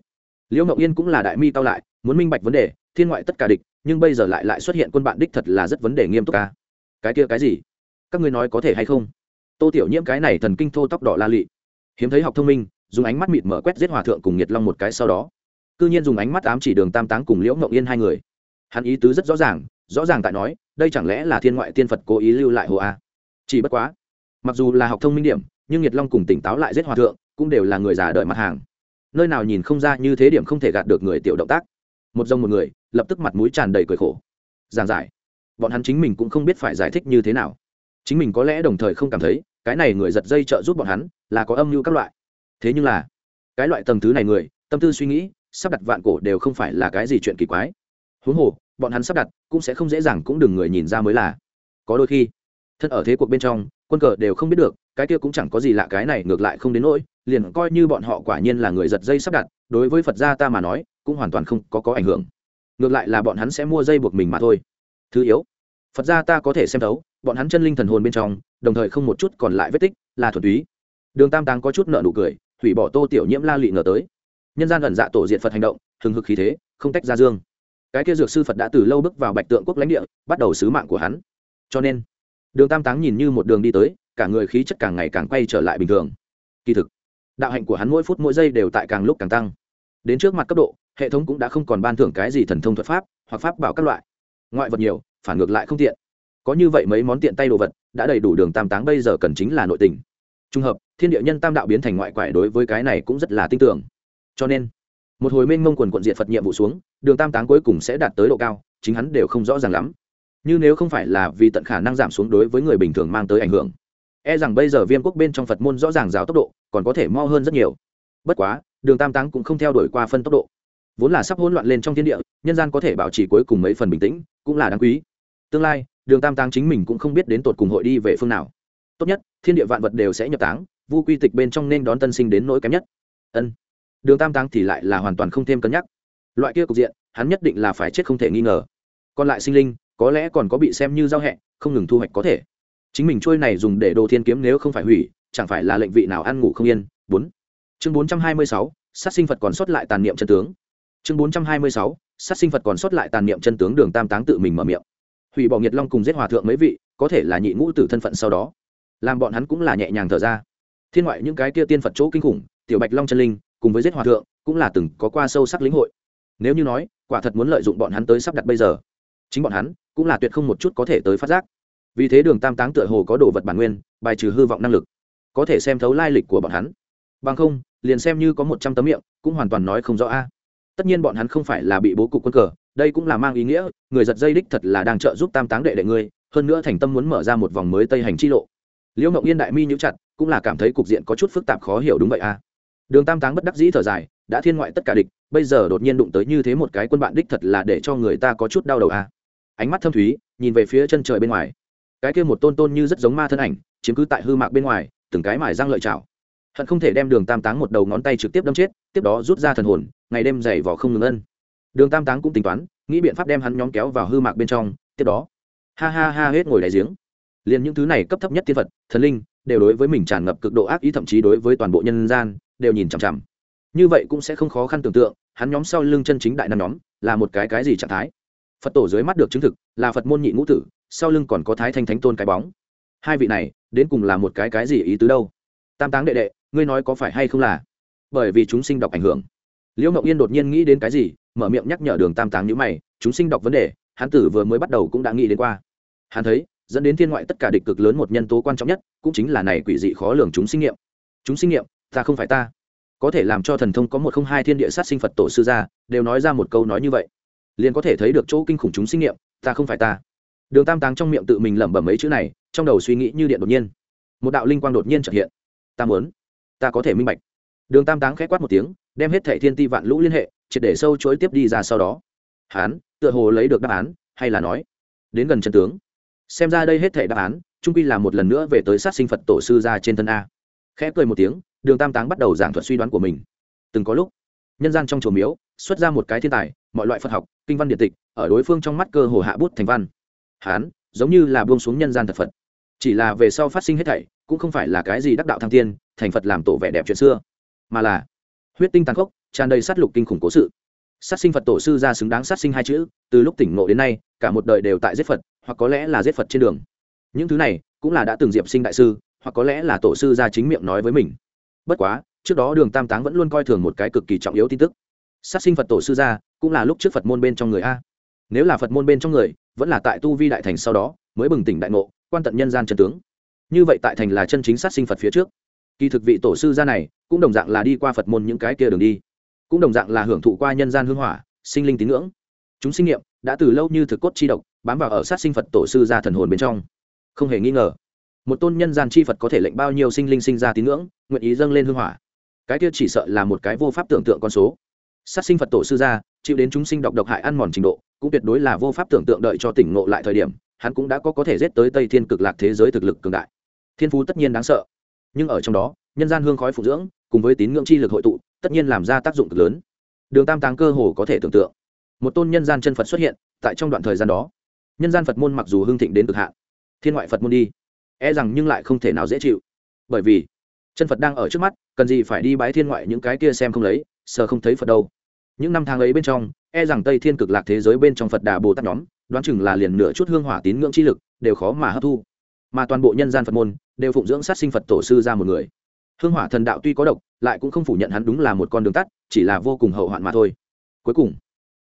Liễu ngọc yên cũng là đại mi cao lại, muốn minh bạch vấn đề, thiên ngoại tất cả địch, nhưng bây giờ lại lại xuất hiện quân bạn đích thật là rất vấn đề nghiêm túc ca cái kia cái gì? Các ngươi nói có thể hay không? Tô tiểu nhiễm cái này thần kinh thô tóc đỏ la lị. Hiếm thấy học thông minh, dùng ánh mắt mịt mở quét giết hòa thượng cùng nhiệt long một cái sau đó. Cư nhiên dùng ánh mắt ám chỉ đường tam táng cùng liễu ngậu yên hai người. Hắn ý tứ rất rõ ràng rõ ràng tại nói, đây chẳng lẽ là thiên ngoại tiên phật cố ý lưu lại hồ a? Chỉ bất quá, mặc dù là học thông minh điểm, nhưng nhiệt long cùng tỉnh táo lại giết hòa thượng, cũng đều là người già đợi mặt hàng. Nơi nào nhìn không ra như thế điểm không thể gạt được người tiểu động tác. Một dòng một người, lập tức mặt mũi tràn đầy cười khổ. Giảng giải, bọn hắn chính mình cũng không biết phải giải thích như thế nào chính mình có lẽ đồng thời không cảm thấy, cái này người giật dây trợ giúp bọn hắn, là có âm mưu các loại. Thế nhưng là, cái loại tầng thứ này người, tâm tư suy nghĩ, sắp đặt vạn cổ đều không phải là cái gì chuyện kỳ quái. Huống hồ, bọn hắn sắp đặt, cũng sẽ không dễ dàng cũng đừng người nhìn ra mới là. Có đôi khi, thân ở thế cuộc bên trong, quân cờ đều không biết được, cái kia cũng chẳng có gì lạ cái này ngược lại không đến nỗi, liền coi như bọn họ quả nhiên là người giật dây sắp đặt, đối với phật gia ta mà nói, cũng hoàn toàn không có có ảnh hưởng. Ngược lại là bọn hắn sẽ mua dây buộc mình mà thôi. Thứ yếu, phật gia ta có thể xem thấu bọn hắn chân linh thần hồn bên trong, đồng thời không một chút còn lại vết tích, là thuần túy. Đường tam táng có chút nợ nụ cười, hủy bỏ tô tiểu nhiễm la lị ngờ tới. Nhân gian ẩn dạ tổ diện phật hành động, hừng hực khí thế, không tách ra dương. Cái kia dược sư phật đã từ lâu bước vào bạch tượng quốc lãnh địa, bắt đầu sứ mạng của hắn. Cho nên, đường tam táng nhìn như một đường đi tới, cả người khí chất càng ngày càng quay trở lại bình thường. Kỳ thực, đạo hạnh của hắn mỗi phút mỗi giây đều tại càng lúc càng tăng. Đến trước mặt cấp độ, hệ thống cũng đã không còn ban thưởng cái gì thần thông thuật pháp hoặc pháp bảo các loại. Ngoại vật nhiều, phản ngược lại không tiện có như vậy mấy món tiện tay đồ vật, đã đầy đủ đường tam táng bây giờ cần chính là nội tình. Trung hợp, thiên địa nhân tam đạo biến thành ngoại quải đối với cái này cũng rất là tin tưởng. Cho nên, một hồi mênh mông quần quận diện phật nhiệm vụ xuống, đường tam táng cuối cùng sẽ đạt tới độ cao, chính hắn đều không rõ ràng lắm. Như nếu không phải là vì tận khả năng giảm xuống đối với người bình thường mang tới ảnh hưởng. E rằng bây giờ viêm quốc bên trong phật môn rõ ràng giáo tốc độ, còn có thể mo hơn rất nhiều. Bất quá, đường tam táng cũng không theo đuổi qua phân tốc độ. Vốn là sắp hỗn loạn lên trong thiên địa, nhân gian có thể bảo trì cuối cùng mấy phần bình tĩnh, cũng là đáng quý. Tương lai đường tam táng chính mình cũng không biết đến tột cùng hội đi về phương nào. Tốt nhất, thiên địa vạn vật đều sẽ nhập táng, vu quy tịch bên trong nên đón tân sinh đến nỗi kém nhất. Ân. Đường tam táng thì lại là hoàn toàn không thêm cân nhắc. Loại kia cục diện, hắn nhất định là phải chết không thể nghi ngờ. Còn lại sinh linh, có lẽ còn có bị xem như giao hẹ, không ngừng thu hoạch có thể. Chính mình trôi này dùng để đồ thiên kiếm nếu không phải hủy, chẳng phải là lệnh vị nào ăn ngủ không yên. Bốn. Chương bốn trăm hai mươi sáu, sát sinh phật còn sót lại tàn niệm chân tướng. Chương bốn trăm hai mươi sáu, sát sinh phật còn sót lại tàn niệm chân tướng, đường tam táng tự mình mở miệng hủy bỏ nhiệt long cùng giết hòa thượng mấy vị, có thể là nhị ngũ tử thân phận sau đó. Làm bọn hắn cũng là nhẹ nhàng thở ra. Thiên ngoại những cái kia tiên phật chỗ kinh khủng, tiểu bạch long chân linh, cùng với giết hòa thượng, cũng là từng có qua sâu sắc lĩnh hội. Nếu như nói, quả thật muốn lợi dụng bọn hắn tới sắp đặt bây giờ, chính bọn hắn cũng là tuyệt không một chút có thể tới phát giác. Vì thế đường tam táng tựa hồ có đồ vật bản nguyên, bài trừ hư vọng năng lực, có thể xem thấu lai lịch của bọn hắn. Bằng không, liền xem như có một trăm tấm miệng, cũng hoàn toàn nói không rõ a. Tất nhiên bọn hắn không phải là bị bố cục quân cờ đây cũng là mang ý nghĩa, người giật dây đích thật là đang trợ giúp tam táng đệ đệ ngươi, hơn nữa thành tâm muốn mở ra một vòng mới tây hành chi lộ. Liễu ngọc yên đại mi nhũ chặt, cũng là cảm thấy cục diện có chút phức tạp khó hiểu đúng vậy à. Đường tam táng bất đắc dĩ thở dài, đã thiên ngoại tất cả địch, bây giờ đột nhiên đụng tới như thế một cái quân bạn đích thật là để cho người ta có chút đau đầu à. Ánh mắt thâm thúy, nhìn về phía chân trời bên ngoài. Cái kia một tôn tôn như rất giống ma thân ảnh, chiếm cứ tại hư mạc bên ngoài, từng cái mải răng lợi chảo. Hận không thể đem đường tam táng một đầu ngón tay trực tiếp đâm chết, tiếp đó rút ra thần hồn, ngày đêm dày vỏ không ngừng ân đường tam táng cũng tính toán, nghĩ biện pháp đem hắn nhóm kéo vào hư mạc bên trong, tiếp đó. Ha ha ha hết ngồi đáy giếng. Liền những thứ này cấp thấp nhất thiên phật, thần linh, đều đối với mình tràn ngập cực độ ác ý, thậm chí đối với toàn bộ nhân gian, đều nhìn chằm chằm. Như vậy cũng sẽ không khó khăn tưởng tượng, hắn nhóm sau lưng chân chính đại nam nhóm, là một cái cái gì trạng thái? Phật tổ dưới mắt được chứng thực, là phật môn nhị ngũ tử, sau lưng còn có thái thanh thánh tôn cái bóng. Hai vị này, đến cùng là một cái cái gì ý tứ đâu? Tam táng đệ đệ, ngươi nói có phải hay không là? Bởi vì chúng sinh đọc ảnh hưởng liễu ngậu yên đột nhiên nghĩ đến cái gì, mở miệng nhắc nhở đường tam táng nhữ mày, chúng sinh đọc vấn đề hán tử vừa mới bắt đầu cũng đã nghĩ đến qua. Hắn thấy, dẫn đến thiên ngoại tất cả địch cực lớn một nhân tố quan trọng nhất, cũng chính là này quỷ dị khó lường chúng sinh nghiệm chúng sinh nghiệm ta không phải ta. Có thể làm cho thần thông có một không hai thiên địa sát sinh phật tổ sư gia, đều nói ra một câu nói như vậy. Liền có thể thấy được chỗ kinh khủng chúng sinh nghiệm ta không phải ta. Đường tam táng trong miệng tự mình lẩm bẩm mấy chữ này, trong đầu suy nghĩ như điện đột nhiên. Một đạo linh quang đột nhiên trợ hiện. Ta muốn, ta có thể minh bạch. Đường tam táng k h quát một tiếng đem hết thệ thiên ti vạn lũ liên hệ, triệt để sâu chối tiếp đi ra sau đó. Hán, tựa hồ lấy được đáp án, hay là nói, đến gần chân tướng. Xem ra đây hết thệ đáp án trung quy là một lần nữa về tới sát sinh phật tổ sư ra trên thân a. Khẽ cười một tiếng, đường tam táng bắt đầu giảng thuật suy đoán của mình. Từng có lúc, nhân gian trong chùa miếu, xuất ra một cái thiên tài, mọi loại phật học, kinh văn điện tịch, ở đối phương trong mắt cơ hồ hạ bút thành văn. Hán, giống như là buông xuống nhân gian thật phật. Chỉ là về sau phát sinh hết thảy, cũng không phải là cái gì đắc đạo thăng tiên, thành phật làm tổ vẻ đẹp chuyện xưa, mà là huyết tinh tàn khốc, tràn đầy sát lục kinh khủng cố sự. Sát sinh phật tổ sư ra xứng đáng sát sinh hai chữ, từ lúc tỉnh ngộ đến nay, cả một đời đều tại giết phật, hoặc có lẽ là giết phật trên đường. Những thứ này, cũng là đã từng diệp sinh đại sư, hoặc có lẽ là tổ sư ra chính miệng nói với mình. Bất quá, trước đó đường tam táng vẫn luôn coi thường một cái cực kỳ trọng yếu tin tức. Sát sinh phật tổ sư gia, cũng là lúc trước phật môn bên trong người a. Nếu là phật môn bên trong người, vẫn là tại tu vi đại thành sau đó, mới bừng tỉnh đại ngộ, quan tận nhân gian chân tướng. Như vậy tại thành là chân chính sát sinh phật phía trước kỳ thực vị tổ sư gia này cũng đồng dạng là đi qua phật môn những cái kia đường đi, cũng đồng dạng là hưởng thụ qua nhân gian hương hỏa, sinh linh tín ngưỡng. Chúng sinh nghiệm đã từ lâu như thực cốt chi độc, bám vào ở sát sinh phật tổ sư gia thần hồn bên trong. Không hề nghi ngờ, một tôn nhân gian chi phật có thể lệnh bao nhiêu sinh linh sinh ra tín ngưỡng, nguyện ý dâng lên hương hỏa. Cái kia chỉ sợ là một cái vô pháp tưởng tượng con số. Sát sinh phật tổ sư gia chịu đến chúng sinh độc độc hại ăn mòn trình độ, cũng tuyệt đối là vô pháp tưởng tượng đợi cho tỉnh ngộ lại thời điểm, hắn cũng đã có có thể giết tới tây thiên cực lạc thế giới thực lực cường đại. Thiên phú tất nhiên đáng sợ nhưng ở trong đó, nhân gian hương khói phụ dưỡng, cùng với tín ngưỡng chi lực hội tụ, tất nhiên làm ra tác dụng cực lớn. Đường tam táng cơ hồ có thể tưởng tượng. Một tôn nhân gian chân phật xuất hiện, tại trong đoạn thời gian đó, nhân gian phật môn mặc dù hưng thịnh đến cực hạn, thiên ngoại phật môn đi e rằng nhưng lại không thể nào dễ chịu. Bởi vì, chân phật đang ở trước mắt, cần gì phải đi bái thiên ngoại những cái kia xem không lấy, sờ không thấy phật đâu. Những năm tháng ấy bên trong e rằng tây thiên cực lạc thế giới bên trong phật đà bồ tát nhóm, đoán chừng là liền nửa chút hương hỏa tín ngưỡng chi lực, đều khó mà hấp thu. Mà toàn bộ nhân gian phật môn đều phụng dưỡng sát sinh phật tổ sư ra một người. Hương hỏa thần đạo tuy có độc, lại cũng không phủ nhận hắn đúng là một con đường tắt, chỉ là vô cùng hậu hoạn mà thôi. Cuối cùng,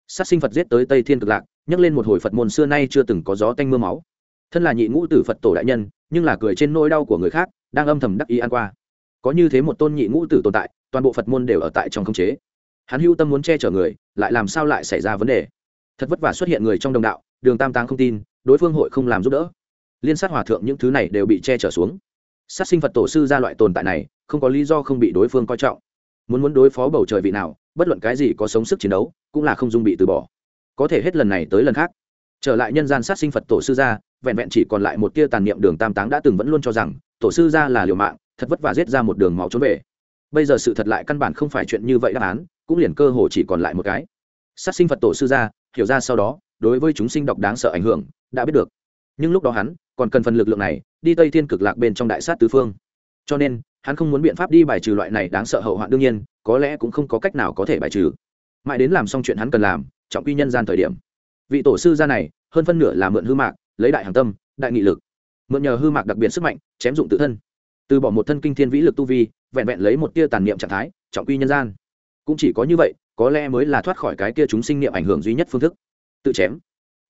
sát sinh phật giết tới tây thiên cực lạc nhấc lên một hồi phật môn xưa nay chưa từng có gió tanh mưa máu. Thân là nhị ngũ tử phật tổ đại nhân, nhưng là cười trên nỗi đau của người khác, đang âm thầm đắc ý ăn qua. Có như thế một tôn nhị ngũ tử tồn tại, toàn bộ phật môn đều ở tại trong khống chế. Hắn hưu tâm muốn che chở người, lại làm sao lại xảy ra vấn đề? Thật vất vả xuất hiện người trong đồng đạo, đường tam táng không tin, đối phương hội không làm giúp đỡ liên sát hòa thượng những thứ này đều bị che chở xuống. Sát sinh phật tổ sư ra loại tồn tại này, không có lý do không bị đối phương coi trọng. Muốn muốn đối phó bầu trời vị nào, bất luận cái gì có sống sức chiến đấu, cũng là không dung bị từ bỏ. Có thể hết lần này tới lần khác. Trở lại nhân gian sát sinh phật tổ sư gia, vẹn vẹn chỉ còn lại một tia tàn niệm đường tam táng đã từng vẫn luôn cho rằng, tổ sư gia là liều mạng, thật vất vả giết ra một đường máu trốn về. Bây giờ sự thật lại căn bản không phải chuyện như vậy đáp án, cũng liền cơ hồ chỉ còn lại một cái. Sát sinh phật tổ sư gia, hiểu ra sau đó, đối với chúng sinh độc đáng sợ ảnh hưởng, đã biết được. Nhưng lúc đó hắn còn cần phần lực lượng này, đi tây thiên cực lạc bên trong đại sát tứ phương. Cho nên, hắn không muốn biện pháp đi bài trừ loại này đáng sợ hậu hoạn đương nhiên, có lẽ cũng không có cách nào có thể bài trừ. Mãi đến làm xong chuyện hắn cần làm, trọng quy nhân gian thời điểm. Vị tổ sư gia này, hơn phân nửa là mượn hư mạc, lấy đại hàng tâm, đại nghị lực. Mượn nhờ hư mạc đặc biệt sức mạnh, chém dụng tự thân. Từ bỏ một thân kinh thiên vĩ lực tu vi, vẹn vẹn lấy một tia tàn niệm trạng thái, trọng quy nhân gian. Cũng chỉ có như vậy, có lẽ mới là thoát khỏi cái kia chúng sinh niệm ảnh hưởng duy nhất phương thức. Tự chém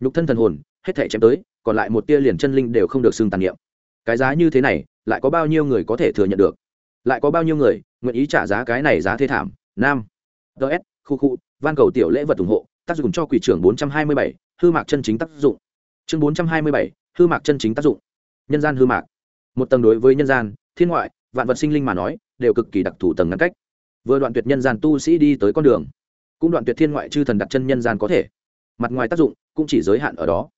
nhục thân thần hồn, hết thể chém tới, còn lại một tia liền chân linh đều không được xưng tàn niệm. Cái giá như thế này, lại có bao nhiêu người có thể thừa nhận được? Lại có bao nhiêu người nguyện ý trả giá cái này giá thế thảm? Nam. Ts khu khu, van cầu tiểu lễ vật ủng hộ, tác dụng cho quỷ trưởng bốn trăm hai mươi bảy, hư mạc chân chính tác dụng. Chương bốn trăm hai mươi bảy, hư mạc chân chính tác dụng. Nhân gian hư mạc. Một tầng đối với nhân gian, thiên ngoại, vạn vật sinh linh mà nói, đều cực kỳ đặc thù tầng ngăn cách. Vừa đoạn tuyệt nhân gian tu sĩ đi tới con đường, cũng đoạn tuyệt thiên ngoại chư thần đặt chân nhân gian có thể mặt ngoài tác dụng cũng chỉ giới hạn ở đó.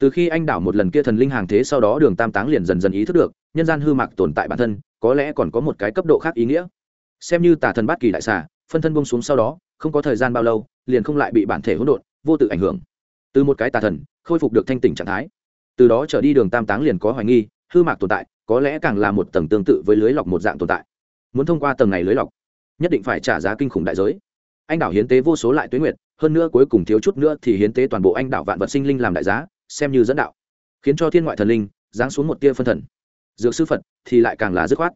Từ khi anh đảo một lần kia thần linh hàng thế sau đó đường tam táng liền dần dần ý thức được, nhân gian hư mạc tồn tại bản thân, có lẽ còn có một cái cấp độ khác ý nghĩa. Xem như tà thần bát kỳ đại xà, phân thân bông xuống sau đó, không có thời gian bao lâu, liền không lại bị bản thể hỗn độn, vô tự ảnh hưởng. Từ một cái tà thần, khôi phục được thanh tỉnh trạng thái. Từ đó trở đi đường tam táng liền có hoài nghi, hư mạc tồn tại, có lẽ càng là một tầng tương tự với lưới lọc một dạng tồn tại. Muốn thông qua tầng này lưới lọc, nhất định phải trả giá kinh khủng đại giới. Anh đảo hiến tế vô số lại tuyến nguyệt hơn nữa cuối cùng thiếu chút nữa thì hiến tế toàn bộ anh đạo vạn vật sinh linh làm đại giá, xem như dẫn đạo. Khiến cho thiên ngoại thần linh giáng xuống một tia phân thần. Dược sư phật thì lại càng là dứt khoát.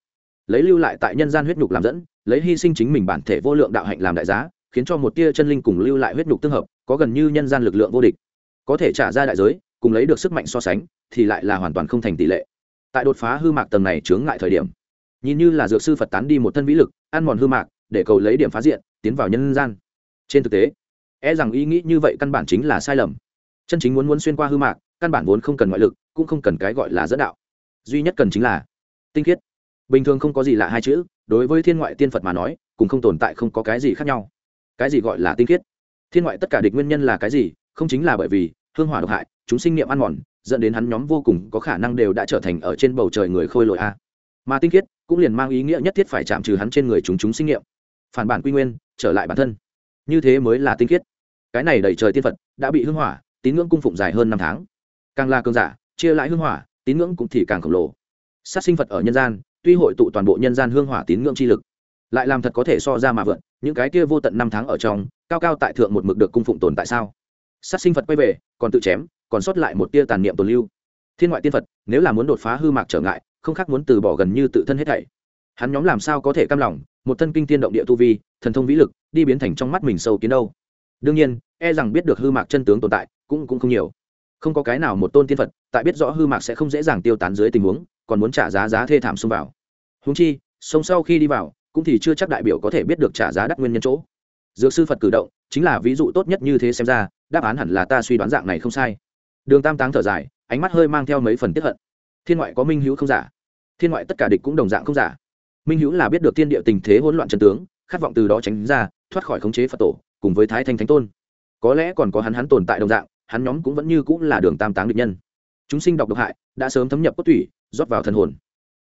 Lấy lưu lại tại nhân gian huyết nhục làm dẫn, lấy hy sinh chính mình bản thể vô lượng đạo hạnh làm đại giá, khiến cho một tia chân linh cùng lưu lại huyết nhục tương hợp, có gần như nhân gian lực lượng vô địch. Có thể trả ra đại giới, cùng lấy được sức mạnh so sánh, thì lại là hoàn toàn không thành tỷ lệ. Tại đột phá hư mạc tầng này chướng ngại thời điểm, nhìn như là dược sư phật tán đi một thân vĩ lực, ăn mòn hư mạc, để cầu lấy điểm phá diện, tiến vào nhân gian. Trên thực tế e rằng ý nghĩ như vậy căn bản chính là sai lầm. Chân chính muốn muốn xuyên qua hư mạc, căn bản vốn không cần ngoại lực, cũng không cần cái gọi là dẫn đạo. Duy nhất cần chính là tinh khiết. Bình thường không có gì lạ hai chữ, đối với thiên ngoại tiên phật mà nói, cũng không tồn tại không có cái gì khác nhau. Cái gì gọi là tinh khiết? Thiên ngoại tất cả địch nguyên nhân là cái gì? Không chính là bởi vì hương hỏa độc hại, chúng sinh niệm ăn mòn, dẫn đến hắn nhóm vô cùng có khả năng đều đã trở thành ở trên bầu trời người khôi lội a. Mà tinh khiết cũng liền mang ý nghĩa nhất thiết phải chạm trừ hắn trên người chúng chúng sinh niệm. Phản bản quy nguyên, trở lại bản thân như thế mới là tinh khiết. Cái này đẩy trời tiên phật, đã bị hương hỏa, tín ngưỡng cung phụng dài hơn năm tháng. Càng là cường giả, chia lại hương hỏa, tín ngưỡng cũng thì càng khổng lồ. Sát sinh phật ở nhân gian, tuy hội tụ toàn bộ nhân gian hương hỏa tín ngưỡng chi lực, lại làm thật có thể so ra mà vượn, những cái kia vô tận năm tháng ở trong, cao cao tại thượng một mực được cung phụng tồn tại sao? Sát sinh phật quay về, còn tự chém, còn sót lại một tia tàn niệm tồn lưu. Thiên ngoại tiên phật, nếu là muốn đột phá hư mạc trở ngại, không khác muốn từ bỏ gần như tự thân hết thảy. Hắn nhóm làm sao có thể cam lòng một thân kinh tiên động địa tu vi, thần thông vĩ lực, đi biến thành trong mắt mình sâu kiến đâu. Đương nhiên e rằng biết được hư mạc chân tướng tồn tại, cũng cũng không nhiều. Không có cái nào một tôn tiên phật, tại biết rõ hư mạc sẽ không dễ dàng tiêu tán dưới tình huống, còn muốn trả giá giá thê thảm xông vào. Húng chi, sông sau khi đi vào, cũng thì chưa chắc đại biểu có thể biết được trả giá đắt nguyên nhân chỗ. Dược sư phật cử động, chính là ví dụ tốt nhất như thế xem ra, đáp án hẳn là ta suy đoán dạng này không sai. Đường tam táng thở dài, ánh mắt hơi mang theo mấy phần tiếp hận. Thiên ngoại có minh hữu không giả? Thiên ngoại tất cả địch cũng đồng dạng không giả minh hữu là biết được thiên địa tình thế hỗn loạn chân tướng, khát vọng từ đó tránh ra, thoát khỏi khống chế phật tổ, cùng với thái thanh thánh tôn. Có lẽ còn có hắn hắn tồn tại đồng dạng, hắn nhóm cũng vẫn như cũng là đường tam táng địch nhân. Chúng sinh độc độc hại, đã sớm thấm nhập cốt tủy, rót vào thần hồn.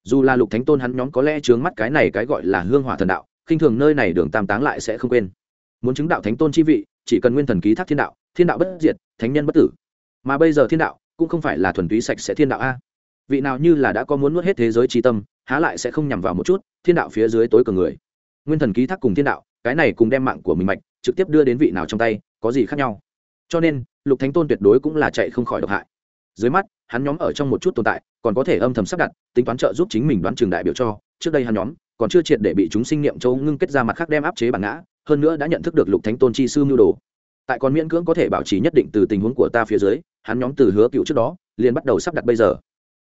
Dù là lục thánh tôn hắn nhóm có lẽ chướng mắt cái này cái gọi là hương hỏa thần đạo, khinh thường nơi này đường tam táng lại sẽ không quên. Muốn chứng đạo thánh tôn chi vị, chỉ cần nguyên thần ký thác thiên đạo thiên đạo bất diệt, thánh nhân bất tử. Mà bây giờ thiên đạo, cũng không phải là thuần túy sạch sẽ thiên đạo a. Vị nào như là đã có muốn nuốt hết thế giới tri tâm há lại sẽ không nhằm vào một chút, thiên đạo phía dưới tối cường người. Nguyên thần ký thác cùng thiên đạo, cái này cùng đem mạng của mình mạch trực tiếp đưa đến vị nào trong tay, có gì khác nhau? Cho nên, lục thánh tôn tuyệt đối cũng là chạy không khỏi độc hại. Dưới mắt, hắn nhóm ở trong một chút tồn tại, còn có thể âm thầm sắp đặt, tính toán trợ giúp chính mình đoán trường đại biểu cho. Trước đây hắn nhóm còn chưa triệt để bị chúng sinh niệm châu ngưng kết ra mặt khác đem áp chế bản ngã, hơn nữa đã nhận thức được lục thánh tôn chi sư mưu đồ. Tại còn miễn cưỡng có thể bảo trì nhất định từ tình huống của ta phía dưới, hắn nhóm từ hứa cựu trước đó, liền bắt đầu sắp đặt bây giờ.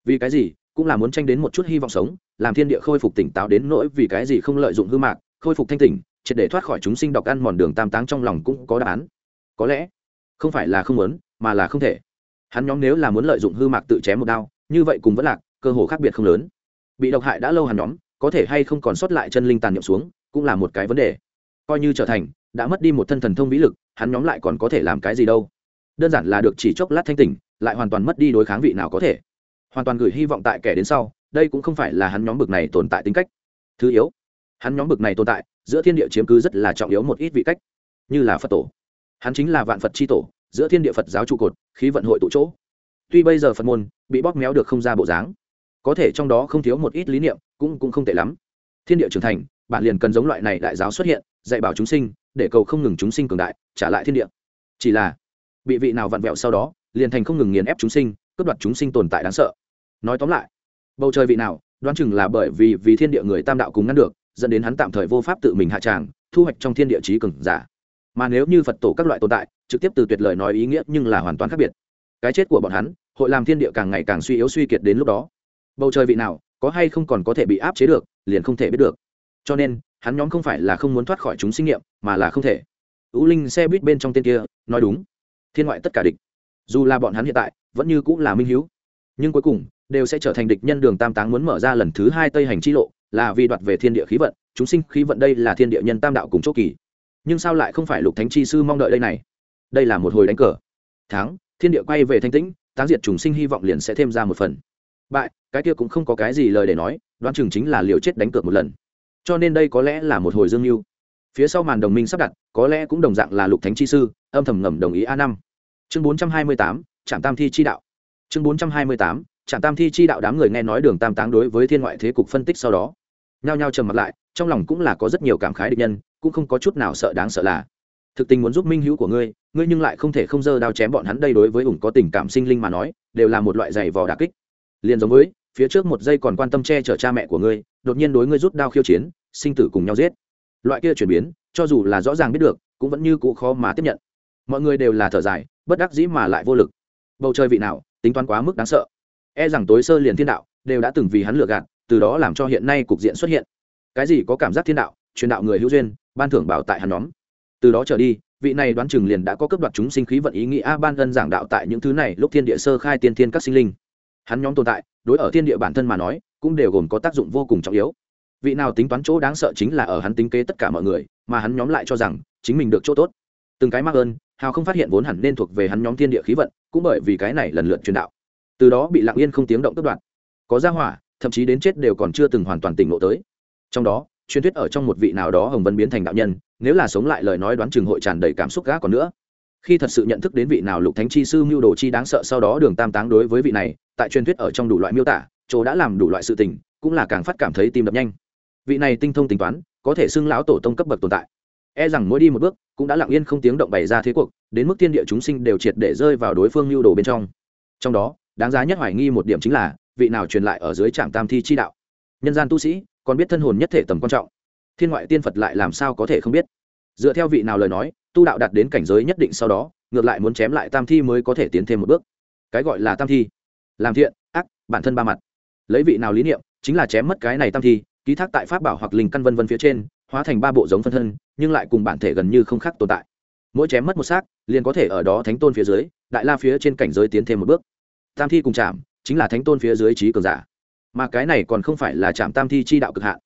Vì cái gì? Cũng là muốn tranh đến một chút hy vọng sống, làm thiên địa khôi phục tỉnh táo đến nỗi vì cái gì không lợi dụng hư mạc, khôi phục thanh tỉnh, triệt để thoát khỏi chúng sinh độc ăn mòn đường tam táng trong lòng cũng có đáp án. Có lẽ, không phải là không muốn, mà là không thể. Hắn nhóm nếu là muốn lợi dụng hư mạc tự chém một đao, như vậy cùng vẫn lạc, cơ hồ khác biệt không lớn. Bị độc hại đã lâu hắn nhóm, có thể hay không còn sót lại chân linh tàn niệm xuống, cũng là một cái vấn đề. Coi như trở thành, đã mất đi một thân thần thông vĩ lực, hắn nhóm lại còn có thể làm cái gì đâu. Đơn giản là được chỉ chốc lát thanh tỉnh, lại hoàn toàn mất đi đối kháng vị nào có thể hoàn toàn gửi hy vọng tại kẻ đến sau, đây cũng không phải là hắn nhóm bực này tồn tại tính cách. Thứ yếu, hắn nhóm bực này tồn tại, giữa thiên địa chiếm cứ rất là trọng yếu một ít vị cách, như là phật tổ. Hắn chính là vạn phật c h i tổ, giữa thiên địa phật giáo trụ cột, khí vận hội tụ chỗ. Tuy bây giờ phật môn bị bóp méo được không ra bộ dáng, có thể trong đó không thiếu một ít lý niệm, cũng cũng không tệ lắm. Thiên địa trưởng thành, bạn liền cần giống loại này đại giáo xuất hiện, dạy bảo chúng sinh, để cầu không ngừng chúng sinh cường đại, trả lại thiên địa. Chỉ là, bị vị nào vặn vẹo sau đó, liền thành không ngừng nghiền ép chúng sinh cướp đoạt chúng sinh tồn tại đáng sợ. Nói tóm lại, bầu trời vị nào, đoán chừng là bởi vì vì thiên địa người tam đạo cùng ngăn được, dẫn đến hắn tạm thời vô pháp tự mình hạ tràng, thu hoạch trong thiên địa trí cường giả. Mà nếu như phật tổ các loại tồn tại, trực tiếp từ tuyệt lời nói ý nghĩa nhưng là hoàn toàn khác biệt. Cái chết của bọn hắn, hội làm thiên địa càng ngày càng suy yếu suy kiệt đến lúc đó. Bầu trời vị nào, có hay không còn có thể bị áp chế được, liền không thể biết được. Cho nên, hắn nhóm không phải là không muốn thoát khỏi chúng sinh nghiệm mà là không thể. Ưu linh xe buýt bên trong tên kia, nói đúng. Thiên ngoại tất cả địch. Dù là bọn hắn hiện tại vẫn như cũng là minh Hiếu, nhưng cuối cùng đều sẽ trở thành địch nhân đường tam táng muốn mở ra lần thứ hai tây hành chi lộ là vì đoạt về thiên địa khí vận chúng sinh khí vận đây là thiên địa nhân tam đạo cùng chốt kỳ. Nhưng sao lại không phải lục thánh chi sư mong đợi đây này? Đây là một hồi đánh cờ. Tháng thiên địa quay về thanh tĩnh táng diệt chúng sinh hy vọng liền sẽ thêm ra một phần. Bại cái kia cũng không có cái gì lời để nói đoán chừng chính là liều chết đánh cược một lần. Cho nên đây có lẽ là một hồi dương mưu. Phía sau màn đồng minh sắp đặt có lẽ cũng đồng dạng là lục thánh chi sư âm thầm ngầm đồng ý a năm. Chương bốn trăm hai mươi tám trạm tam thi chi đạo. Chương bốn trăm hai mươi tám, trạm tam thi chi đạo đám người nghe nói đường tam táng đối với thiên ngoại thế cục phân tích sau đó, nhao nhao trầm mặt lại, trong lòng cũng là có rất nhiều cảm khái định nhân, cũng không có chút nào sợ đáng sợ là, thực tình muốn giúp minh hữu của ngươi ngươi nhưng lại không thể không dơ đao chém bọn hắn đây đối với ủng có tình cảm sinh linh mà nói, đều là một loại giày vò đà kích. Liền giống với, phía trước một giây còn quan tâm che chở cha mẹ của ngươi, đột nhiên đối ngươi rút đao khiêu chiến, sinh tử cùng nhau giết. Loại kia chuyển biến, cho dù là rõ ràng biết được, cũng vẫn như cũ khó mà tiếp nhận. Mọi người đều là thở dài, bất đắc dĩ mà lại vô lực bầu trời vị nào, tính toán quá mức đáng sợ. E rằng tối sơ liền thiên đạo đều đã từng vì hắn lừa gạt, từ đó làm cho hiện nay cục diện xuất hiện. Cái gì có cảm giác thiên đạo, truyền đạo người hữu duyên, ban thưởng bảo tại hắn nhóm. Từ đó trở đi, vị này đoán chừng liền đã có cấp đoạt chúng sinh khí vận ý nghĩa ban ân giảng đạo tại những thứ này lúc thiên địa sơ khai tiên thiên các sinh linh. Hắn nhóm tồn tại, đối ở thiên địa bản thân mà nói, cũng đều gồm có tác dụng vô cùng trọng yếu. Vị nào tính toán chỗ đáng sợ chính là ở hắn tính kế tất cả mọi người, mà hắn nhóm lại cho rằng chính mình được chỗ tốt. Từng cái mắc ơn hào không phát hiện vốn hẳn nên thuộc về hắn nhóm thiên địa khí vận, cũng bởi vì cái này lần lượt truyền đạo. Từ đó bị lặng yên không tiếng động tất đoạn có gia hỏa, thậm chí đến chết đều còn chưa từng hoàn toàn tỉnh ngộ tới. Trong đó, truyền thuyết ở trong một vị nào đó hồng vân biến thành đạo nhân, nếu là sống lại lời nói đoán chừng hội tràn đầy cảm xúc gã còn nữa. Khi thật sự nhận thức đến vị nào lục thánh chi sư mưu đồ chi đáng sợ sau đó đường tam táng đối với vị này, tại truyền thuyết ở trong đủ loại miêu tả, chỗ đã làm đủ loại sự tình, cũng là càng phát cảm thấy tim đập nhanh. Vị này tinh thông tính toán, có thể xưng lão tổ tông cấp bậc tồn tại e rằng mỗi đi một bước cũng đã lặng yên không tiếng động bày ra thế cuộc, đến mức thiên địa chúng sinh đều triệt để rơi vào đối phương lưu đồ bên trong. Trong đó, đáng giá nhất hoài nghi một điểm chính là, vị nào truyền lại ở dưới trạm tam thi chi đạo? Nhân gian tu sĩ, còn biết thân hồn nhất thể tầm quan trọng. Thiên ngoại tiên phật lại làm sao có thể không biết? Dựa theo vị nào lời nói, tu đạo đạt đến cảnh giới nhất định sau đó, ngược lại muốn chém lại tam thi mới có thể tiến thêm một bước. Cái gọi là tam thi. Làm thiện, ác, bản thân ba mặt. Lấy vị nào lý niệm, chính là chém mất cái này tam thi, ký thác tại pháp bảo hoặc linh căn vân vân phía trên hóa thành ba bộ giống phân thân, nhưng lại cùng bản thể gần như không khác tồn tại. Mỗi chém mất một xác, liền có thể ở đó thánh tôn phía dưới, đại la phía trên cảnh giới tiến thêm một bước. Tam thi cùng chạm, chính là thánh tôn phía dưới trí cường giả. Mà cái này còn không phải là chạm tam thi chi đạo cực hạn.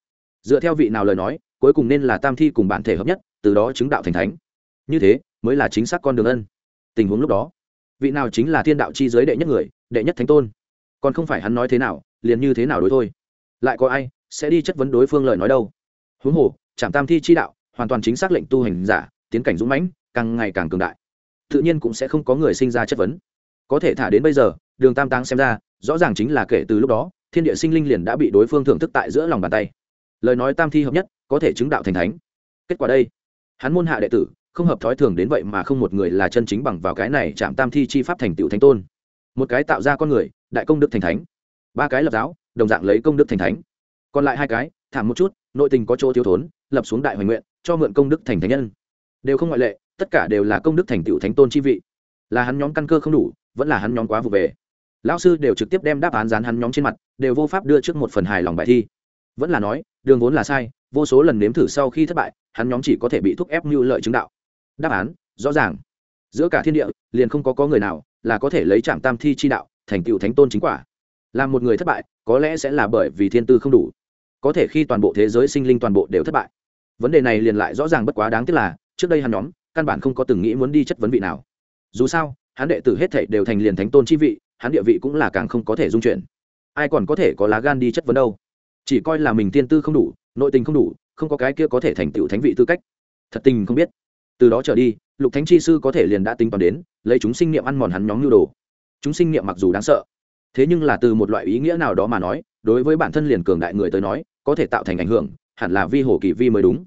Dựa theo vị nào lời nói, cuối cùng nên là tam thi cùng bản thể hợp nhất, từ đó chứng đạo thành thánh. Như thế, mới là chính xác con đường ân. Tình huống lúc đó, vị nào chính là thiên đạo chi giới đệ nhất người, đệ nhất thánh tôn? Còn không phải hắn nói thế nào, liền như thế nào đối thôi. Lại có ai sẽ đi chất vấn đối phương lời nói đâu? Huống hồ trạm tam thi chi đạo, hoàn toàn chính xác lệnh tu hành giả, tiến cảnh dũng mãnh, càng ngày càng cường đại. Tự nhiên cũng sẽ không có người sinh ra chất vấn. Có thể thả đến bây giờ, đường tam táng xem ra, rõ ràng chính là kể từ lúc đó, thiên địa sinh linh liền đã bị đối phương thưởng thức tại giữa lòng bàn tay. Lời nói tam thi hợp nhất, có thể chứng đạo thành thánh. Kết quả đây, hắn môn hạ đệ tử, không hợp thói thường đến vậy mà không một người là chân chính bằng vào cái này chạm tam thi chi pháp thành tựu thánh tôn. Một cái tạo ra con người, đại công đức thành thánh. Ba cái lập giáo, đồng dạng lấy công đức thành thánh. Còn lại hai cái thảm một chút nội tình có chỗ thiếu thốn, lập xuống đại hoành nguyện, cho mượn công đức thành thánh nhân. Đều không ngoại lệ, tất cả đều là công đức thành tựu thánh tôn chi vị. Là hắn nhóm căn cơ không đủ, vẫn là hắn nhóm quá vụ về. Lão sư đều trực tiếp đem đáp án dán hắn nhóm trên mặt, đều vô pháp đưa trước một phần hài lòng bài thi. Vẫn là nói, đường vốn là sai, vô số lần nếm thử sau khi thất bại, hắn nhóm chỉ có thể bị thúc ép mưu lợi chứng đạo. Đáp án, rõ ràng. Giữa cả thiên địa, liền không có có người nào là có thể lấy trạm tam thi chi đạo thành tựu thánh tôn chính quả. Làm một người thất bại, có lẽ sẽ là bởi vì thiên tư không đủ có thể khi toàn bộ thế giới sinh linh toàn bộ đều thất bại. Vấn đề này liền lại rõ ràng bất quá đáng tiếc là, trước đây hắn nhóm, căn bản không có từng nghĩ muốn đi chất vấn vị nào. Dù sao, hắn đệ tử hết thảy đều thành liền thánh tôn chi vị, hắn địa vị cũng là càng không có thể dung chuyển. Ai còn có thể có lá gan đi chất vấn đâu? Chỉ coi là mình tiên tư không đủ, nội tình không đủ, không có cái kia có thể thành tựu thánh vị tư cách. Thật tình không biết. Từ đó trở đi, lục thánh chi sư có thể liền đã tính toán đến, lấy chúng sinh niệm ăn mòn hắn nhóm nhu đồ. Chúng sinh niệm mặc dù đáng sợ, thế nhưng là từ một loại ý nghĩa nào đó mà nói, đối với bản thân liền cường đại người tới nói có thể tạo thành ảnh hưởng, hẳn là vi hồ kỳ vi mới đúng.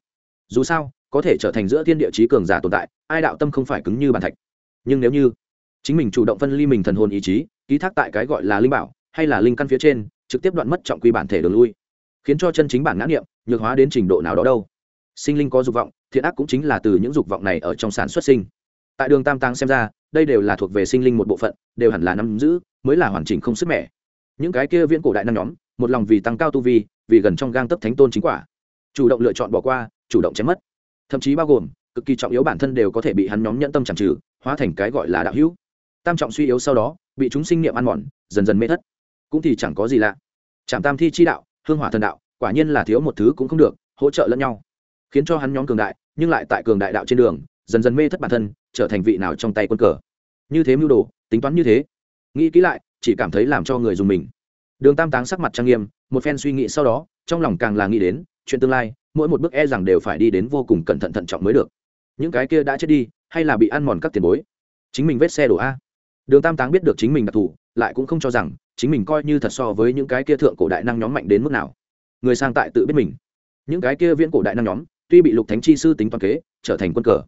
Dù sao, có thể trở thành giữa thiên địa trí cường giả tồn tại, ai đạo tâm không phải cứng như bàn thạch. Nhưng nếu như chính mình chủ động phân ly mình thần hồn ý chí, ký thác tại cái gọi là linh bảo, hay là linh căn phía trên, trực tiếp đoạn mất trọng quy bản thể đường lui, khiến cho chân chính bản ngã niệm nhược hóa đến trình độ nào đó đâu. Sinh linh có dục vọng, thiện ác cũng chính là từ những dục vọng này ở trong sản xuất sinh. Tại đường tam tăng xem ra, đây đều là thuộc về sinh linh một bộ phận, đều hẳn là nắm giữ, mới là hoàn chỉnh không sức mẻ. Những cái kia viễn cổ đại năng nhóm, một lòng vì tăng cao tu vi vì gần trong gang tấp thánh tôn chính quả. Chủ động lựa chọn bỏ qua, chủ động chém mất. Thậm chí bao gồm, cực kỳ trọng yếu bản thân đều có thể bị hắn nhóm nhẫn tâm chẳng trừ, hóa thành cái gọi là đạo hữu. Tam trọng suy yếu sau đó, bị chúng sinh niệm ăn mòn, dần dần mê thất. Cũng thì chẳng có gì lạ. Trạm tam thi chi đạo, hương hỏa thần đạo, quả nhiên là thiếu một thứ cũng không được, hỗ trợ lẫn nhau. Khiến cho hắn nhóm cường đại, nhưng lại tại cường đại đạo trên đường, dần dần mê thất bản thân, trở thành vị nào trong tay quân cờ. Như thế mưu đồ, tính toán như thế. Nghĩ kỹ lại, chỉ cảm thấy làm cho người dùng mình đường tam táng sắc mặt trang nghiêm, một phen suy nghĩ sau đó, trong lòng càng là nghĩ đến, chuyện tương lai, mỗi một bước e rằng đều phải đi đến vô cùng cẩn thận thận trọng mới được. Những cái kia đã chết đi, hay là bị ăn mòn các tiền bối? Chính mình vết xe đổ a. Đường tam táng biết được chính mình đặc thù, lại cũng không cho rằng, chính mình coi như thật so với những cái kia thượng cổ đại năng nhóm mạnh đến mức nào. Người sang tại tự biết mình. Những cái kia viễn cổ đại năng nhóm, tuy bị lục thánh chi sư tính toàn kế, trở thành quân cờ,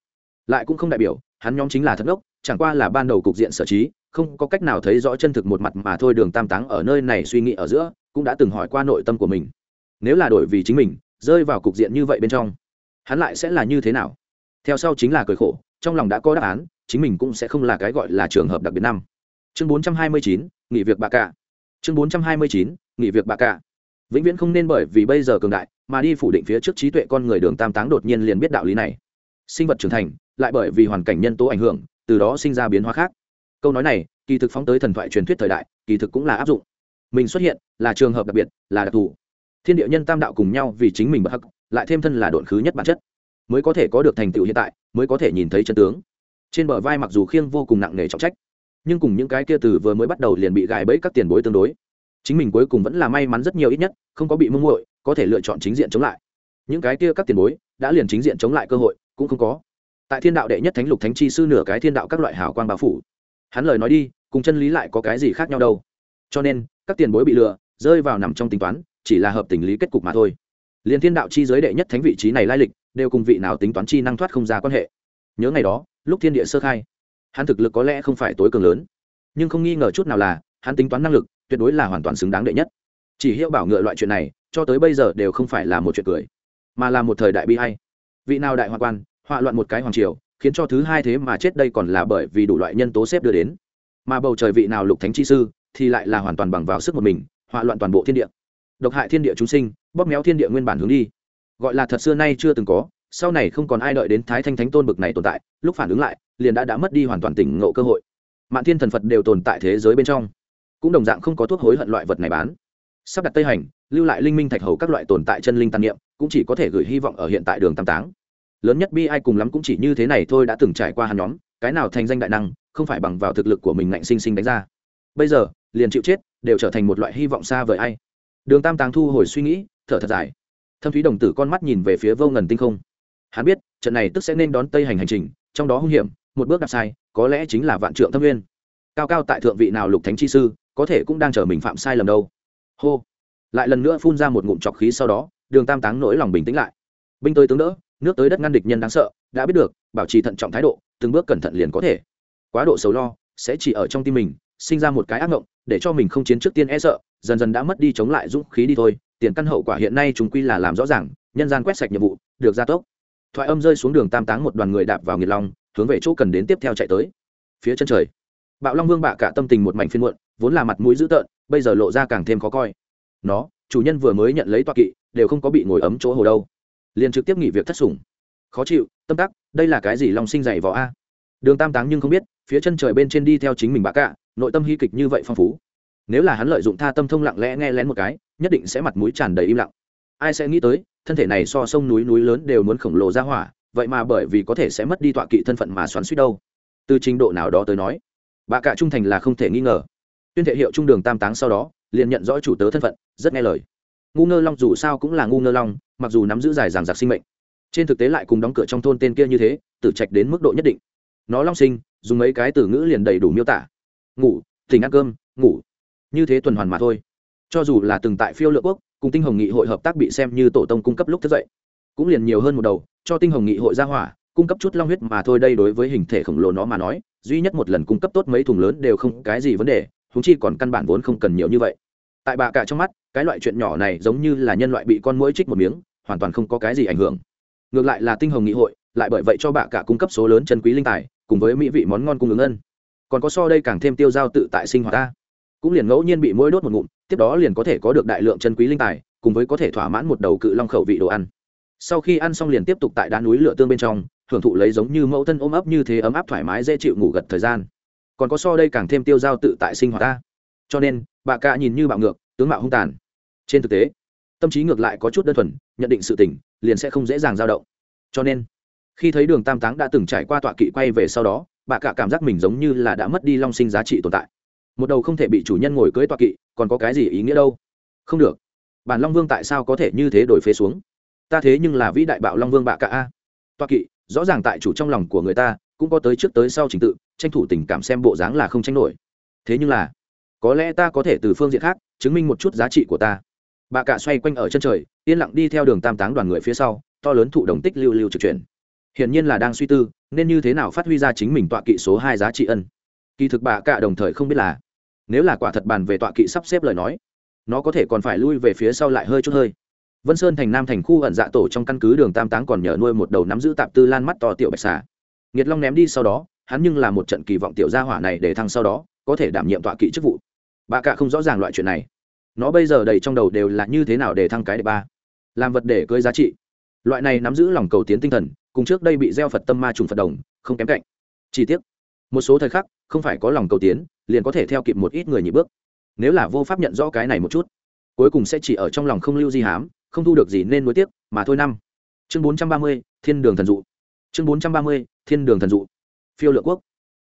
lại cũng không đại biểu, hắn nhóm chính là thật ốc chẳng qua là ban đầu cục diện sở trí không có cách nào thấy rõ chân thực một mặt mà thôi đường tam táng ở nơi này suy nghĩ ở giữa, cũng đã từng hỏi qua nội tâm của mình. Nếu là đổi vì chính mình, rơi vào cục diện như vậy bên trong, hắn lại sẽ là như thế nào? Theo sau chính là cười khổ, trong lòng đã có đáp án, chính mình cũng sẽ không là cái gọi là trường hợp đặc biệt năm. Chương bốn trăm hai mươi chín, nghỉ việc bà cả. Chương bốn trăm hai mươi chín, nghỉ việc bà cả. Vĩnh viễn không nên bởi vì bây giờ cường đại, mà đi phủ định phía trước trí tuệ con người đường tam táng đột nhiên liền biết đạo lý này. Sinh vật trưởng thành, lại bởi vì hoàn cảnh nhân tố ảnh hưởng, từ đó sinh ra biến hóa khác câu nói này, kỳ thực phóng tới thần thoại truyền thuyết thời đại, kỳ thực cũng là áp dụng. Mình xuất hiện là trường hợp đặc biệt, là đặc thù. Thiên địa nhân tam đạo cùng nhau vì chính mình bất hắc, lại thêm thân là độn khứ nhất bản chất. Mới có thể có được thành tựu hiện tại, mới có thể nhìn thấy chân tướng. Trên bờ vai mặc dù khiêng vô cùng nặng nề trọng trách, nhưng cùng những cái kia từ vừa mới bắt đầu liền bị gài bẫy các tiền bối tương đối. Chính mình cuối cùng vẫn là may mắn rất nhiều ít nhất, không có bị mưng muội, có thể lựa chọn chính diện chống lại. Những cái kia các tiền bối, đã liền chính diện chống lại cơ hội cũng không có. Tại thiên đạo đệ nhất thánh lục thánh chi sư nửa cái thiên đạo các loại hảo quang bao phủ hắn lời nói đi, cùng chân lý lại có cái gì khác nhau đâu. Cho nên, các tiền bối bị lừa, rơi vào nằm trong tính toán, chỉ là hợp tình lý kết cục mà thôi. Liền thiên đạo chi giới đệ nhất thánh vị trí này lai lịch, đều cùng vị nào tính toán chi năng thoát không ra quan hệ. Nhớ ngày đó, lúc thiên địa sơ khai, hắn thực lực có lẽ không phải tối cường lớn, nhưng không nghi ngờ chút nào là, hắn tính toán năng lực, tuyệt đối là hoàn toàn xứng đáng đệ nhất. Chỉ hiệu bảo ngựa loại chuyện này, cho tới bây giờ đều không phải là một chuyện cười, mà là một thời đại bi hay vị nào đại hoa quan, họa loạn một cái hoàng triều khiến cho thứ hai thế mà chết đây còn là bởi vì đủ loại nhân tố xếp đưa đến. Mà bầu trời vị nào lục thánh chi sư thì lại là hoàn toàn bằng vào sức một mình, hỏa loạn toàn bộ thiên địa. Độc hại thiên địa chúng sinh, bóp méo thiên địa nguyên bản hướng đi. Gọi là thật xưa nay chưa từng có, sau này không còn ai đợi đến thái thanh thánh tôn bực này tồn tại, lúc phản ứng lại, liền đã đã mất đi hoàn toàn tỉnh ngộ cơ hội. Mạng thiên thần phật đều tồn tại thế giới bên trong. Cũng đồng dạng không có thuốc hối hận loại vật này bán. Sắp đặt tây hành, lưu lại linh minh thạch hầu các loại tồn tại chân linh tàn niệm, cũng chỉ có thể gửi hy vọng ở hiện tại đường tam táng lớn nhất bi ai cùng lắm cũng chỉ như thế này thôi đã từng trải qua hắn nhóm, cái nào thành danh đại năng, không phải bằng vào thực lực của mình ngạnh sinh sinh đánh ra. Bây giờ, liền chịu chết, đều trở thành một loại hy vọng xa vời ai. Đường tam táng thu hồi suy nghĩ, thở thật dài. Thâm thúy đồng tử con mắt nhìn về phía vô ngần tinh không. Hắn biết, trận này tức sẽ nên đón tây hành hành trình, trong đó hung hiểm, một bước đạp sai, có lẽ chính là vạn trượng thâm nguyên. Cao cao tại thượng vị nào lục thánh chi sư, có thể cũng đang chờ mình phạm sai lầm đâu. Hô. Lại lần nữa phun ra một ngụm trọc khí sau đó, đường tam táng nỗi lòng bình tĩnh lại. Binh tới tướng đỡ nước tới đất ngăn địch nhân đáng sợ, đã biết được, bảo trì thận trọng thái độ, từng bước cẩn thận liền có thể. Quá độ sầu lo, sẽ chỉ ở trong tim mình, sinh ra một cái ác mộng, để cho mình không chiến trước tiên e sợ, dần dần đã mất đi chống lại dũng khí đi thôi. Tiền căn hậu quả hiện nay chúng quy là làm rõ ràng, nhân gian quét sạch nhiệm vụ, được gia tốc. Thoại âm rơi xuống đường tam táng một đoàn người đạp vào nghiệt long, hướng về chỗ cần đến tiếp theo chạy tới. Phía chân trời, bạo long vương bạ cả tâm tình một mảnh phiên muộn, vốn là mặt mũi dữ tợn, bây giờ lộ ra càng thêm khó coi. Nó, chủ nhân vừa mới nhận lấy toa kỵ, đều không có bị ngồi ấm chỗ hồ đâu liền trực tiếp nghỉ việc thất sủng. Khó chịu, tâm tắc, đây là cái gì lòng sinh dày vỏ a? Đường tam táng nhưng không biết, phía chân trời bên trên đi theo chính mình bạ cạ nội tâm hy kịch như vậy phong phú. Nếu là hắn lợi dụng tha tâm thông lặng lẽ nghe lén một cái, nhất định sẽ mặt mũi tràn đầy im lặng. Ai sẽ nghĩ tới, thân thể này so sông núi núi lớn đều muốn khổng lồ ra hỏa, vậy mà bởi vì có thể sẽ mất đi tọa kỵ thân phận mà xoắn suýt đâu. Từ trình độ nào đó tới nói, bà cạ trung thành là không thể nghi ngờ. Tuyên thể hiệu trung đường tam táng sau đó, liền nhận rõ chủ tớ thân phận, rất nghe lời. Ngu ngơ long dù sao cũng là ngu ngơ long mặc dù nắm giữ dài dàng giặc sinh mệnh, trên thực tế lại cùng đóng cửa trong thôn tên kia như thế, tử trạch đến mức độ nhất định. Nó long sinh, dùng mấy cái từ ngữ liền đầy đủ miêu tả. Ngủ tỉnh ăn cơm, ngủ. Như thế tuần hoàn mà thôi. Cho dù là từng tại phiêu lựa quốc, cùng tinh hồng nghị hội hợp tác bị xem như tổ tông cung cấp lúc thức dậy, cũng liền nhiều hơn một đầu, cho tinh hồng nghị hội ra hỏa, cung cấp chút long huyết mà thôi đây đối với hình thể khổng lồ nó mà nói, duy nhất một lần cung cấp tốt mấy thùng lớn đều không cái gì vấn đề húng chi còn căn bản vốn không cần nhiều như vậy. Tại bà cả trong mắt, cái loại chuyện nhỏ này giống như là nhân loại bị con mũi trích một miếng hoàn toàn không có cái gì ảnh hưởng. Ngược lại là tinh hồng nghị hội, lại bởi vậy cho bạ cả cung cấp số lớn chân quý linh tài, cùng với mỹ vị món ngon cung ứng ân. Còn có so đây càng thêm tiêu giao tự tại sinh hoạt ta. Cũng liền ngẫu nhiên bị mỗi đốt một ngụm, tiếp đó liền có thể có được đại lượng chân quý linh tài, cùng với có thể thỏa mãn một đầu cự long khẩu vị đồ ăn. Sau khi ăn xong liền tiếp tục tại đá núi lửa tương bên trong hưởng thụ lấy giống như mẫu thân ôm ấp như thế ấm áp thoải mái dễ chịu ngủ gật thời gian. Còn có so đây càng thêm tiêu giao tự tại sinh hoạt ta. Cho nên bà cạ nhìn như bạo ngược, tướng mạo hung tàn. Trên thực tế tâm trí ngược lại có chút đơn thuần, nhận định sự tình, liền sẽ không dễ dàng dao động. Cho nên, khi thấy đường tam táng đã từng trải qua tọa kỵ quay về sau đó, bà cạ cảm giác mình giống như là đã mất đi long sinh giá trị tồn tại. Một đầu không thể bị chủ nhân ngồi cưới tọa kỵ, còn có cái gì ý nghĩa đâu? Không được. Bản long vương tại sao có thể như thế đổi phế xuống? Ta thế nhưng là vĩ đại bạo long vương bạ cả a. Toa kỵ, rõ ràng tại chủ trong lòng của người ta, cũng có tới trước tới sau trình tự, tranh thủ tình cảm xem bộ dáng là không tranh nổi. Thế nhưng là, có lẽ ta có thể từ phương diện khác, chứng minh một chút giá trị của ta bà cạ xoay quanh ở chân trời, yên lặng đi theo đường tam táng đoàn người phía sau, to lớn thụ đồng tích lưu lưu trực chuyển. Hiển nhiên là đang suy tư, nên như thế nào phát huy ra chính mình tọa kỵ số hai giá trị ân. Kỳ thực bà cạ đồng thời không biết là, nếu là quả thật bàn về tọa kỵ sắp xếp lời nói, nó có thể còn phải lui về phía sau lại hơi chút hơi. Vân sơn thành nam thành khu ẩn dạ tổ trong căn cứ đường tam táng còn nhờ nuôi một đầu nắm giữ tạp tư lan mắt to tiểu bạch xà. Nghiệt long ném đi sau đó, hắn nhưng là một trận kỳ vọng tiểu gia hỏa này để thăng sau đó, có thể đảm nhiệm tọa kỵ chức vụ. Bà cạ không rõ ràng loại chuyện này nó bây giờ đầy trong đầu đều là như thế nào để thăng cái đệ ba. Làm vật để cưới giá trị. Loại này nắm giữ lòng cầu tiến tinh thần cùng trước đây bị gieo phật tâm ma trùng phật đồng không kém cạnh. Chỉ tiếc, một số thời khắc không phải có lòng cầu tiến liền có thể theo kịp một ít người nhị bước. Nếu là vô pháp nhận rõ cái này một chút cuối cùng sẽ chỉ ở trong lòng không lưu di hám không thu được gì nên nuối tiếc mà thôi năm. Chương bốn trăm ba mươi thiên đường thần dụ. Chương bốn trăm ba mươi thiên đường thần dụ. Phiêu lượng quốc.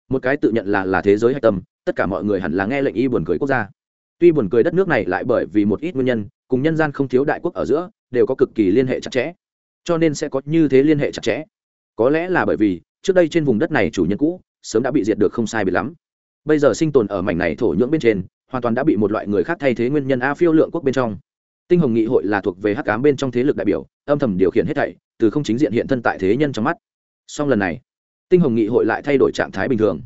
Một cái tự nhận là là thế giới hạch tâm tất cả mọi người hẳn là nghe lệnh y buồn cười quốc gia tuy buồn cười đất nước này lại bởi vì một ít nguyên nhân, cùng nhân gian không thiếu đại quốc ở giữa, đều có cực kỳ liên hệ chặt chẽ. Cho nên sẽ có như thế liên hệ chặt chẽ. Có lẽ là bởi vì, trước đây trên vùng đất này chủ nhân cũ, sớm đã bị diệt được không sai biệt lắm. Bây giờ sinh tồn ở mảnh này thổ nhưỡng bên trên, hoàn toàn đã bị một loại người khác thay thế nguyên nhân a phiêu lượng quốc bên trong. Tinh hồng nghị hội là thuộc về hắc cám bên trong thế lực đại biểu, âm thầm điều khiển hết thảy, từ không chính diện hiện thân tại thế nhân trong mắt. Song lần này, tinh hồng nghị hội lại thay đổi trạng thái bình thường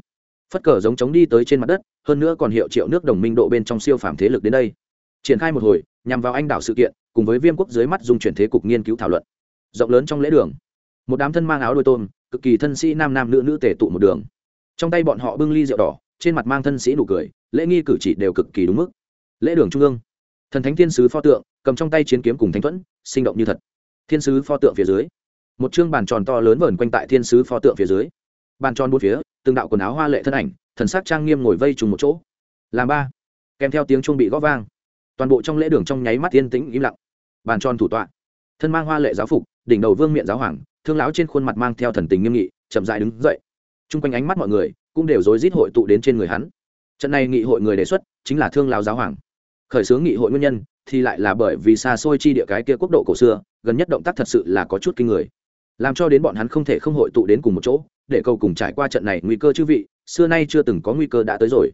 phất cờ giống chống đi tới trên mặt đất, hơn nữa còn hiệu triệu nước đồng minh độ bên trong siêu phàm thế lực đến đây. Triển khai một hồi, nhằm vào anh đảo sự kiện, cùng với viêm quốc dưới mắt dùng chuyển thế cục nghiên cứu thảo luận. Rộng lớn trong lễ đường, một đám thân mang áo đôi tôm, cực kỳ thân sĩ nam nam nữ nữ tề tụ một đường. Trong tay bọn họ bưng ly rượu đỏ, trên mặt mang thân sĩ nụ cười, lễ nghi cử chỉ đều cực kỳ đúng mức. Lễ đường trung ương, thần thánh thiên sứ pho tượng, cầm trong tay chiến kiếm cùng thánh thuẫn, sinh động như thật. Thiên sứ pho tượng phía dưới, một chương bàn tròn to lớn vờn quanh tại thiên sứ pho tượng phía dưới. Bàn tròn bốn phía từng đạo quần áo hoa lệ thân ảnh, thần sắc trang nghiêm ngồi vây trùng một chỗ. Làm ba. Kèm theo tiếng chuông bị gõ vang. Toàn bộ trong lễ đường trong nháy mắt yên tĩnh im lặng. Bàn tròn thủ tọa. Thân mang hoa lệ giáo phục, đỉnh đầu vương miện giáo hoàng, thương lão trên khuôn mặt mang theo thần tình nghiêm nghị, chậm dại đứng dậy. Chung quanh ánh mắt mọi người cũng đều rối rít hội tụ đến trên người hắn. Trận này nghị hội người đề xuất chính là thương lão giáo hoàng. Khởi xướng nghị hội nguyên nhân thì lại là bởi vì xa xôi chi địa cái kia quốc độ cổ xưa, gần nhất động tác thật sự là có chút kinh người. Làm cho đến bọn hắn không thể không hội tụ đến cùng một chỗ để cầu cùng trải qua trận này nguy cơ chư vị, xưa nay chưa từng có nguy cơ đã tới rồi.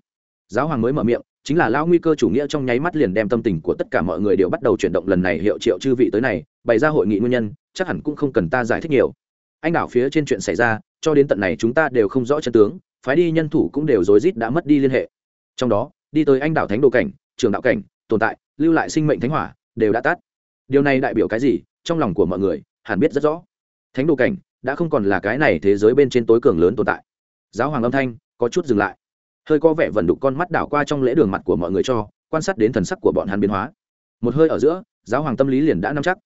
Giáo hoàng mới mở miệng, chính là lao nguy cơ chủ nghĩa trong nháy mắt liền đem tâm tình của tất cả mọi người đều bắt đầu chuyển động lần này hiệu triệu chư vị tới này, bày ra hội nghị nguyên nhân, chắc hẳn cũng không cần ta giải thích nhiều. Anh đảo phía trên chuyện xảy ra, cho đến tận này chúng ta đều không rõ chân tướng, phái đi nhân thủ cũng đều rối rít đã mất đi liên hệ. Trong đó, đi tới anh đảo thánh đồ cảnh, trường đạo cảnh, tồn tại, lưu lại sinh mệnh thánh hỏa, đều đã tắt. Điều này đại biểu cái gì? Trong lòng của mọi người, hẳn biết rất rõ. Thánh đồ cảnh đã không còn là cái này thế giới bên trên tối cường lớn tồn tại. Giáo hoàng âm thanh có chút dừng lại. Hơi có vẻ vần đục con mắt đảo qua trong lễ đường mặt của mọi người cho, quan sát đến thần sắc của bọn hắn biến hóa. Một hơi ở giữa, giáo hoàng tâm lý liền đã nắm chắc.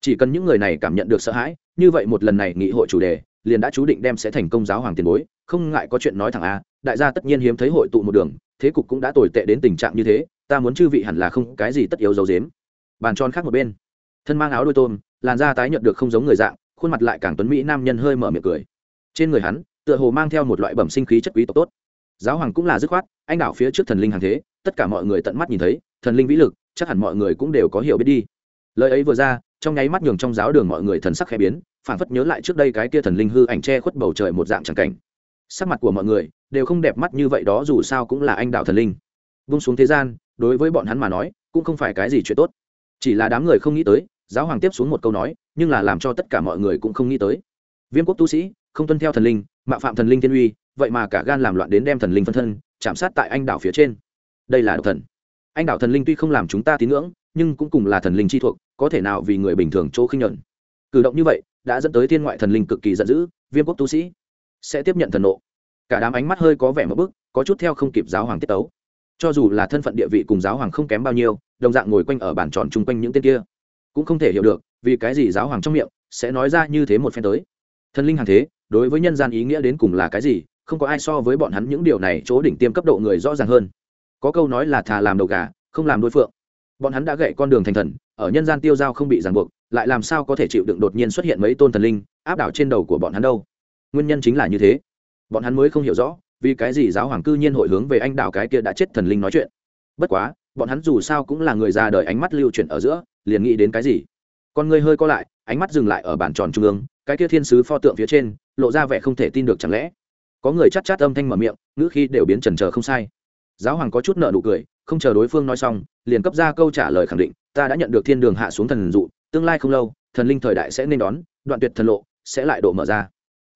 Chỉ cần những người này cảm nhận được sợ hãi, như vậy một lần này nghị hội chủ đề, liền đã chú định đem sẽ thành công giáo hoàng tiền bối. Không ngại có chuyện nói thẳng a, đại gia tất nhiên hiếm thấy hội tụ một đường, thế cục cũng đã tồi tệ đến tình trạng như thế, ta muốn chư vị hẳn là không cái gì tất yếu dấu dếm bàn tròn khác một bên. Thân mang áo đôi tôm, làn da tái nhợt được không giống người dạng khuôn mặt lại càng tuấn mỹ nam nhân hơi mở miệng cười. Trên người hắn, tựa hồ mang theo một loại bẩm sinh khí chất quý tộc tốt. Giáo hoàng cũng là dứt khoát, anh đảo phía trước thần linh hàng thế, tất cả mọi người tận mắt nhìn thấy, thần linh vĩ lực, chắc hẳn mọi người cũng đều có hiểu biết đi. Lời ấy vừa ra, trong nháy mắt nhường trong giáo đường mọi người thần sắc khẽ biến phản phất nhớ lại trước đây cái kia thần linh hư ảnh che khuất bầu trời một dạng tràng cảnh. Sắc mặt của mọi người đều không đẹp mắt như vậy đó, dù sao cũng là anh đạo thần linh. Vung xuống thế gian, đối với bọn hắn mà nói, cũng không phải cái gì chuyện tốt. Chỉ là đám người không nghĩ tới, giáo hoàng tiếp xuống một câu nói nhưng là làm cho tất cả mọi người cũng không nghĩ tới. Viêm quốc tu sĩ, không tuân theo thần linh, mạo phạm thần linh thiên uy, vậy mà cả gan làm loạn đến đem thần linh phân thân, chạm sát tại anh đảo phía trên. Đây là độc thần. Anh đảo thần linh tuy không làm chúng ta tín ngưỡng, nhưng cũng cùng là thần linh chi thuộc, có thể nào vì người bình thường chỗ khinh nhuận. Cử động như vậy, đã dẫn tới thiên ngoại thần linh cực kỳ giận dữ, viêm quốc tu sĩ sẽ tiếp nhận thần nộ. Cả đám ánh mắt hơi có vẻ mất bức, có chút theo không kịp giáo hoàng tiết tấu. Cho dù là thân phận địa vị cùng giáo hoàng không kém bao nhiêu, đồng dạng ngồi quanh ở bàn tròn chung quanh những tên kia cũng không thể hiểu được, vì cái gì giáo hoàng trong miệng sẽ nói ra như thế một phen tới. Thần linh hàng thế, đối với nhân gian ý nghĩa đến cùng là cái gì, không có ai so với bọn hắn những điều này chỗ đỉnh tiêm cấp độ người rõ ràng hơn. Có câu nói là thà làm đầu gà, không làm đối phượng. Bọn hắn đã gậy con đường thành thần, ở nhân gian tiêu dao không bị ràng buộc, lại làm sao có thể chịu đựng đột nhiên xuất hiện mấy tôn thần linh, áp đảo trên đầu của bọn hắn đâu? Nguyên nhân chính là như thế. Bọn hắn mới không hiểu rõ, vì cái gì giáo hoàng cư nhiên hội hướng về anh đảo cái kia đã chết thần linh nói chuyện. Bất quá, bọn hắn dù sao cũng là người già đời ánh mắt lưu chuyển ở giữa liền nghĩ đến cái gì? Con ngươi hơi co lại, ánh mắt dừng lại ở bàn tròn trung ương, cái kia thiên sứ pho tượng phía trên, lộ ra vẻ không thể tin được chẳng lẽ. Có người chát chát âm thanh mở miệng, ngữ khi đều biến trần trờ không sai. Giáo hoàng có chút nợ nụ cười, không chờ đối phương nói xong, liền cấp ra câu trả lời khẳng định, ta đã nhận được thiên đường hạ xuống thần dụ, tương lai không lâu, thần linh thời đại sẽ nên đón, đoạn tuyệt thần lộ sẽ lại độ mở ra.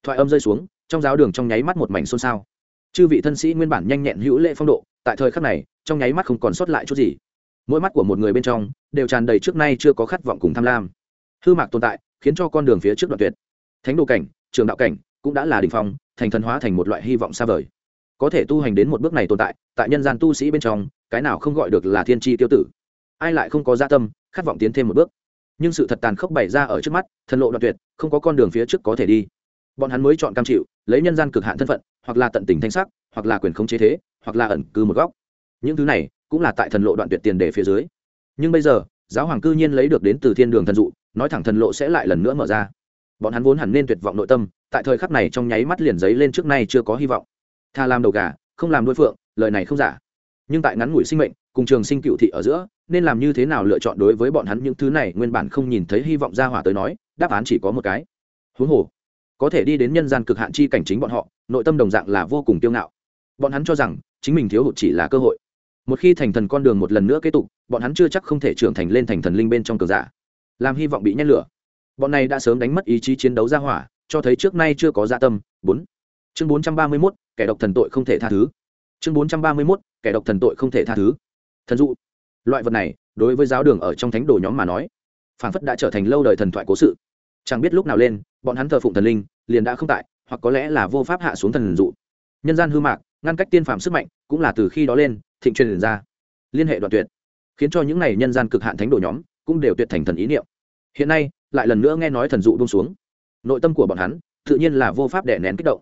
Thoại âm rơi xuống, trong giáo đường trong nháy mắt một mảnh xôn xao. Chư vị thân sĩ nguyên bản nhanh nhẹn hữu lệ phong độ, tại thời khắc này, trong nháy mắt không còn sót lại chút gì mỗi mắt của một người bên trong đều tràn đầy trước nay chưa có khát vọng cùng tham lam. Hư mạc tồn tại khiến cho con đường phía trước đoạn tuyệt. Thánh đồ cảnh, trường đạo cảnh cũng đã là đ ỉ n h phong, thành thần hóa thành một loại hy vọng xa vời. Có thể tu hành đến một bước này tồn tại tại nhân gian tu sĩ bên trong, cái nào không gọi được là thiên tri tiêu tử. Ai lại không có gia tâm, khát vọng tiến thêm một bước. Nhưng sự thật tàn khốc bày ra ở trước mắt, thần lộ đoạn tuyệt, không có con đường phía trước có thể đi. Bọn hắn mới chọn cam chịu, lấy nhân gian cực hạn thân phận, hoặc là tận tình thanh sắc, hoặc là quyền khống chế thế, hoặc là ẩn cư một góc. Những thứ này cũng là tại thần lộ đoạn tuyệt tiền đề phía dưới. Nhưng bây giờ, giáo hoàng cư nhiên lấy được đến từ thiên đường thần dụ, nói thẳng thần lộ sẽ lại lần nữa mở ra. Bọn hắn vốn hẳn nên tuyệt vọng nội tâm, tại thời khắc này trong nháy mắt liền giấy lên trước nay chưa có hy vọng. Tha làm đầu gà, không làm đuôi phượng, lời này không giả. Nhưng tại ngắn ngủi sinh mệnh, cùng trường sinh cựu thị ở giữa, nên làm như thế nào lựa chọn đối với bọn hắn những thứ này nguyên bản không nhìn thấy hy vọng ra hỏa tới nói, đáp án chỉ có một cái. Huống hồ, có thể đi đến nhân gian cực hạn chi cảnh chính bọn họ, nội tâm đồng dạng là vô cùng kiêu ngạo. Bọn hắn cho rằng, chính mình thiếu hụt chỉ là cơ hội một khi thành thần con đường một lần nữa kế tục, bọn hắn chưa chắc không thể trưởng thành lên thành thần linh bên trong cường giả. Làm hy vọng bị nhét lửa. Bọn này đã sớm đánh mất ý chí chiến đấu ra hỏa, cho thấy trước nay chưa có dạ tâm. Bốn. Chương bốn trăm ba mươi mốt, kẻ độc thần tội không thể tha thứ. Chương bốn trăm ba mươi mốt, kẻ độc thần tội không thể tha thứ. Thần dụ. Loại vật này, đối với giáo đường ở trong thánh đồ nhóm mà nói phản phất đã trở thành lâu đời thần thoại cố sự. Chẳng biết lúc nào lên, bọn hắn thờ phụng thần linh, liền đã không tại, hoặc có lẽ là vô pháp hạ xuống thần dụ. Nhân gian hư mạc, ngăn cách tiên phạm sức mạnh, cũng là từ khi đó lên thịnh truyền ra. Liên hệ đoạn tuyệt, khiến cho những này nhân gian cực hạn thánh đồ nhóm cũng đều tuyệt thành thần ý niệm. Hiện nay, lại lần nữa nghe nói thần dụ bông xuống. Nội tâm của bọn hắn, tự nhiên là vô pháp đẻ nén kích động.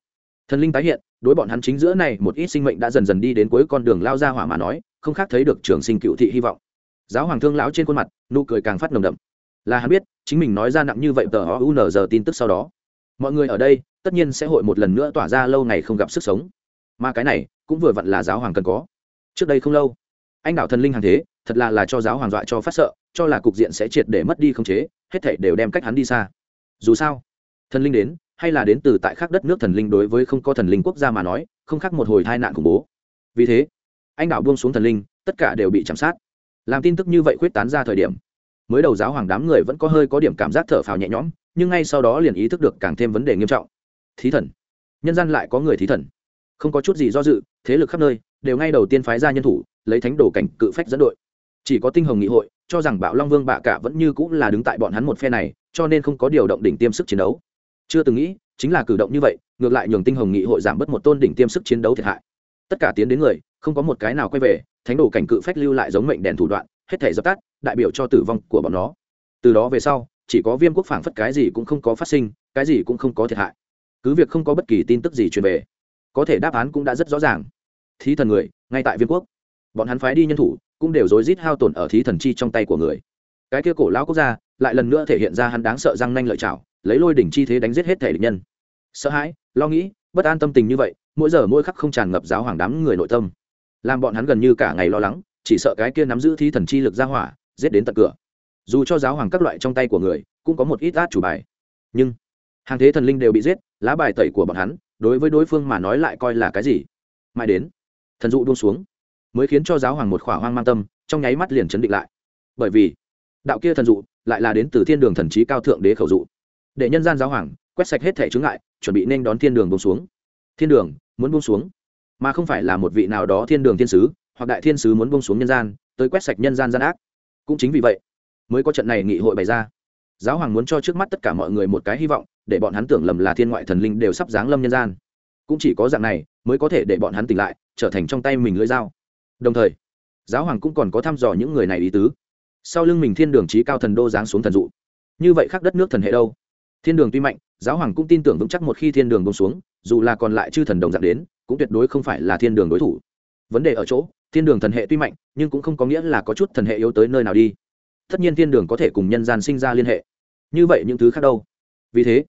Thần linh tái hiện, đối bọn hắn chính giữa này một ít sinh mệnh đã dần dần đi đến cuối con đường lao ra hỏa mà nói, không khác thấy được trường sinh cựu thị hy vọng. Giáo hoàng thương lão trên khuôn mặt, nụ cười càng phát nồng đậm. Là hắn biết, chính mình nói ra nặng như vậy tờ o u n giờ tin tức sau đó, mọi người ở đây tất nhiên sẽ hội một lần nữa tỏa ra lâu ngày không gặp sức sống. Mà cái này, cũng vừa vặn là giáo hoàng cần có trước đây không lâu, anh đạo thần linh hàng thế, thật là là cho giáo hoàng dọa cho phát sợ, cho là cục diện sẽ triệt để mất đi khống chế, hết thảy đều đem cách hắn đi xa. Dù sao, thần linh đến, hay là đến từ tại khác đất nước thần linh đối với không có thần linh quốc gia mà nói, không khác một hồi tai nạn khủng bố. Vì thế, anh đạo buông xuống thần linh, tất cả đều bị chạm sát. Làm tin tức như vậy khuyết tán ra thời điểm, mới đầu giáo hoàng đám người vẫn có hơi có điểm cảm giác thở phào nhẹ nhõm, nhưng ngay sau đó liền ý thức được càng thêm vấn đề nghiêm trọng. Thí thần. Nhân gian lại có người thí thần không có chút gì do dự, thế lực khắp nơi đều ngay đầu tiên phái ra nhân thủ, lấy thánh đồ cảnh cự phách dẫn đội. Chỉ có tinh hồng nghị hội, cho rằng bạo long vương bạ cả vẫn như cũng là đứng tại bọn hắn một phe này, cho nên không có điều động đỉnh tiêm sức chiến đấu. Chưa từng nghĩ, chính là cử động như vậy, ngược lại nhường tinh hồng nghị hội giảm bớt một tôn đỉnh tiêm sức chiến đấu thiệt hại. Tất cả tiến đến người, không có một cái nào quay về, thánh đồ cảnh cự phách lưu lại giống mệnh đèn thủ đoạn, hết thể dập tắt, đại biểu cho tử vong của bọn nó. Từ đó về sau, chỉ có viêm quốc phảng phất cái gì cũng không có phát sinh, cái gì cũng không có thiệt hại. Cứ việc không có bất kỳ tin tức gì truyền về có thể đáp án cũng đã rất rõ ràng. Thí thần người, ngay tại viêm quốc. Bọn hắn phái đi nhân thủ, cũng đều rối rít hao tổn ở thí thần chi trong tay của người. Cái kia cổ lão quốc gia, lại lần nữa thể hiện ra hắn đáng sợ răng nanh lợi chảo lấy lôi đỉnh chi thế đánh giết hết thể địch nhân. Sợ hãi, lo nghĩ, bất an tâm tình như vậy, mỗi giờ mỗi khắc không tràn ngập giáo hoàng đám người nội tâm. Làm bọn hắn gần như cả ngày lo lắng, chỉ sợ cái kia nắm giữ thí thần chi lực ra hỏa, giết đến tận cửa. Dù cho giáo hoàng các loại trong tay của người, cũng có một ít át chủ bài. Nhưng, hàng thế thần linh đều bị giết, lá bài tẩy của bọn hắn đối với đối phương mà nói lại coi là cái gì? Mãi đến, thần dụ buông xuống, mới khiến cho giáo hoàng một khỏa hoang mang tâm, trong nháy mắt liền chấn định lại. Bởi vì, đạo kia thần dụ lại là đến từ thiên đường thần trí cao thượng đế khẩu dụ. Để nhân gian giáo hoàng quét sạch hết thẻ chướng ngại, chuẩn bị nên đón thiên đường buông xuống. Thiên đường muốn buông xuống, mà không phải là một vị nào đó thiên đường thiên sứ, hoặc đại thiên sứ muốn buông xuống nhân gian, tới quét sạch nhân gian gian ác. Cũng chính vì vậy, mới có trận này nghị hội bày ra. Giáo hoàng muốn cho trước mắt tất cả mọi người một cái hy vọng để bọn hắn tưởng lầm là thiên ngoại thần linh đều sắp giáng lâm nhân gian. Cũng chỉ có dạng này mới có thể để bọn hắn tỉnh lại, trở thành trong tay mình lưỡi dao. Đồng thời, giáo hoàng cũng còn có thăm dò những người này ý tứ. Sau lưng mình thiên đường trí cao thần đô giáng xuống thần dụ. Như vậy khác đất nước thần hệ đâu? Thiên đường tuy mạnh, giáo hoàng cũng tin tưởng vững chắc một khi thiên đường bông xuống, dù là còn lại chư thần đồng dạng đến, cũng tuyệt đối không phải là thiên đường đối thủ. Vấn đề ở chỗ, thiên đường thần hệ tuy mạnh, nhưng cũng không có nghĩa là có chút thần hệ yếu tới nơi nào đi. Tất nhiên thiên đường có thể cùng nhân gian sinh ra liên hệ. Như vậy những thứ khác đâu? Vì thế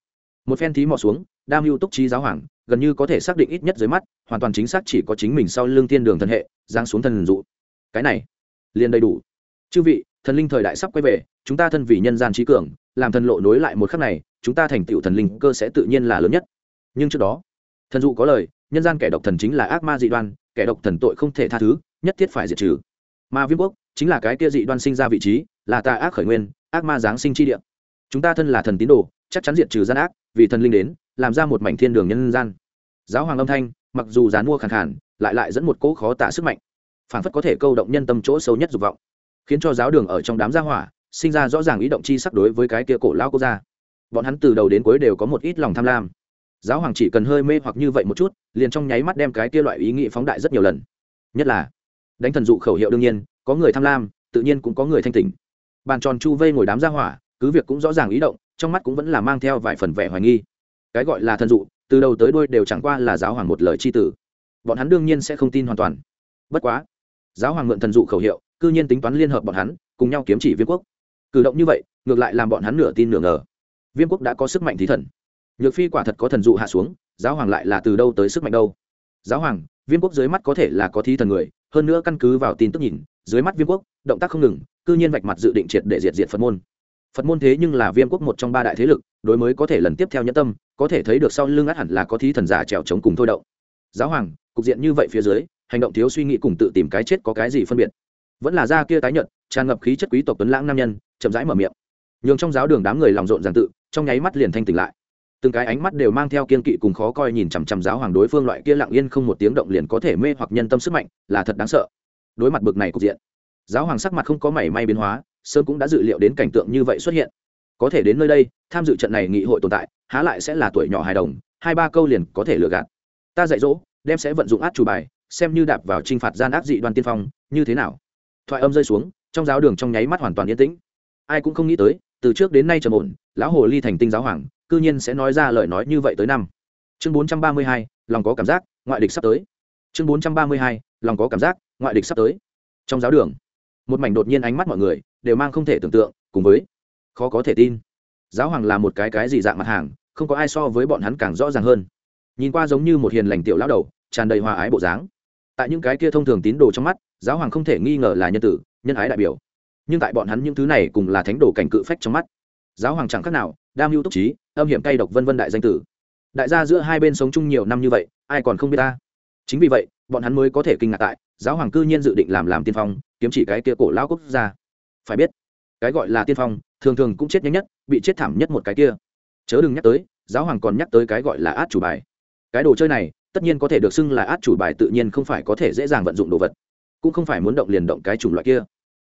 một phen thí mò xuống, đam mưu túc trí giáo hoàng, gần như có thể xác định ít nhất dưới mắt, hoàn toàn chính xác chỉ có chính mình sau lưng tiên đường thần hệ, giáng xuống thần dụ. Cái này, liền đầy đủ. Chư vị, thần linh thời đại sắp quay về, chúng ta thân vì nhân gian trí cường, làm thần lộ nối lại một khắc này, chúng ta thành tựu thần linh cơ sẽ tự nhiên là lớn nhất. Nhưng trước đó, thần dụ có lời, nhân gian kẻ độc thần chính là ác ma dị đoan, kẻ độc thần tội không thể tha thứ, nhất thiết phải diệt trừ. Ma viêm quốc chính là cái kia dị đoan sinh ra vị trí, là tà ác khởi nguyên, ác ma giáng sinh chi địa. Chúng ta thân là thần tín đồ chắc chắn diệt trừ gian ác, vì thần linh đến, làm ra một mảnh thiên đường nhân gian. Giáo hoàng âm thanh, mặc dù dán mua khẳng khản lại lại dẫn một cỗ khó tả sức mạnh. Phản phất có thể câu động nhân tâm chỗ sâu nhất dục vọng. Khiến cho giáo đường ở trong đám gia hỏa, sinh ra rõ ràng ý động chi sắc đối với cái kia cổ lao quốc gia. Bọn hắn từ đầu đến cuối đều có một ít lòng tham lam. Giáo hoàng chỉ cần hơi mê hoặc như vậy một chút, liền trong nháy mắt đem cái kia loại ý nghĩ phóng đại rất nhiều lần. Nhất là, đánh thần dụ khẩu hiệu đương nhiên, có người tham lam, tự nhiên cũng có người thanh tỉnh. Bàn tròn chu vây ngồi đám gia hỏa, cứ việc cũng rõ ràng ý động trong mắt cũng vẫn là mang theo vài phần vẻ hoài nghi. Cái gọi là thần dụ, từ đầu tới đôi đều chẳng qua là giáo hoàng một lời c h i tử. Bọn hắn đương nhiên sẽ không tin hoàn toàn. Bất quá, giáo hoàng mượn thần dụ khẩu hiệu, cư nhiên tính toán liên hợp bọn hắn, cùng nhau kiếm chỉ viêm quốc. Cử động như vậy, ngược lại làm bọn hắn nửa tin nửa ngờ. Viêm quốc đã có sức mạnh thí thần. Nhược phi quả thật có thần dụ hạ xuống, giáo hoàng lại là từ đâu tới sức mạnh đâu? Giáo hoàng, viêm quốc dưới mắt có thể là có thí thần người, hơn nữa căn cứ vào tin tức nhìn, dưới mắt viêm quốc, động tác không ngừng, cư nhiên vạch mặt dự định triệt để diệt diệt phật môn phật môn thế nhưng là viêm quốc một trong ba đại thế lực, đối mới có thể lần tiếp theo nhẫn tâm, có thể thấy được sau lưng át hẳn là có thí thần giả trèo chống cùng thôi động. Giáo hoàng, cục diện như vậy phía dưới, hành động thiếu suy nghĩ cùng tự tìm cái chết có cái gì phân biệt. Vẫn là da kia tái nhợt, tràn ngập khí chất quý tộc tuấn lãng nam nhân, chậm rãi mở miệng. Nhường trong giáo đường đám người lòng rộn ràng tự, trong nháy mắt liền thanh tỉnh lại. Từng cái ánh mắt đều mang theo kiên kỵ cùng khó coi nhìn chằm chằm giáo hoàng đối phương loại kia lặng yên không một tiếng động liền có thể mê hoặc nhân tâm sức mạnh, là thật đáng sợ. Đối mặt bực này cục diện, giáo hoàng sắc mặt không có mảy may biến hóa sớm cũng đã dự liệu đến cảnh tượng như vậy xuất hiện. Có thể đến nơi đây, tham dự trận này nghị hội tồn tại, há lại sẽ là tuổi nhỏ hài đồng, hai ba câu liền có thể lừa gạt. Ta dạy dỗ, đem sẽ vận dụng át chủ bài, xem như đạp vào t r i n h phạt gian ác dị đoan tiên phong, như thế nào? Thoại âm rơi xuống, trong giáo đường trong nháy mắt hoàn toàn yên tĩnh. Ai cũng không nghĩ tới, từ trước đến nay trầm ổn, lão hồ ly thành tinh giáo hoàng, cư nhiên sẽ nói ra lời nói như vậy tới năm. Chương bốn trăm ba mươi hai, lòng có cảm giác, ngoại địch sắp tới. Chương bốn trăm ba mươi hai, lòng có cảm giác, ngoại địch sắp tới. Trong giáo đường một mảnh đột nhiên ánh mắt mọi người đều mang không thể tưởng tượng, cùng với khó có thể tin. Giáo hoàng là một cái cái gì dạng mặt hàng, không có ai so với bọn hắn càng rõ ràng hơn. Nhìn qua giống như một hiền lành tiểu lão đầu, tràn đầy hòa ái bộ dáng. Tại những cái kia thông thường tín đồ trong mắt, giáo hoàng không thể nghi ngờ là nhân tử, nhân ái đại biểu. Nhưng tại bọn hắn những thứ này cùng là thánh đồ cảnh cự phách trong mắt, giáo hoàng chẳng khác nào, đam mưu túc trí, âm hiểm cay độc vân vân đại danh tử. Đại gia giữa hai bên sống chung nhiều năm như vậy, ai còn không biết ta? Chính vì vậy, bọn hắn mới có thể kinh ngạc tại, giáo hoàng cư nhiên dự định làm làm tiên phong kiếm chỉ cái kia cổ lão quốc gia. Phải biết, cái gọi là tiên phong, thường thường cũng chết nhanh nhất, bị chết thảm nhất một cái kia. Chớ đừng nhắc tới, giáo hoàng còn nhắc tới cái gọi là át chủ bài. Cái đồ chơi này, tất nhiên có thể được xưng là át chủ bài tự nhiên không phải có thể dễ dàng vận dụng đồ vật. Cũng không phải muốn động liền động cái chủng loại kia.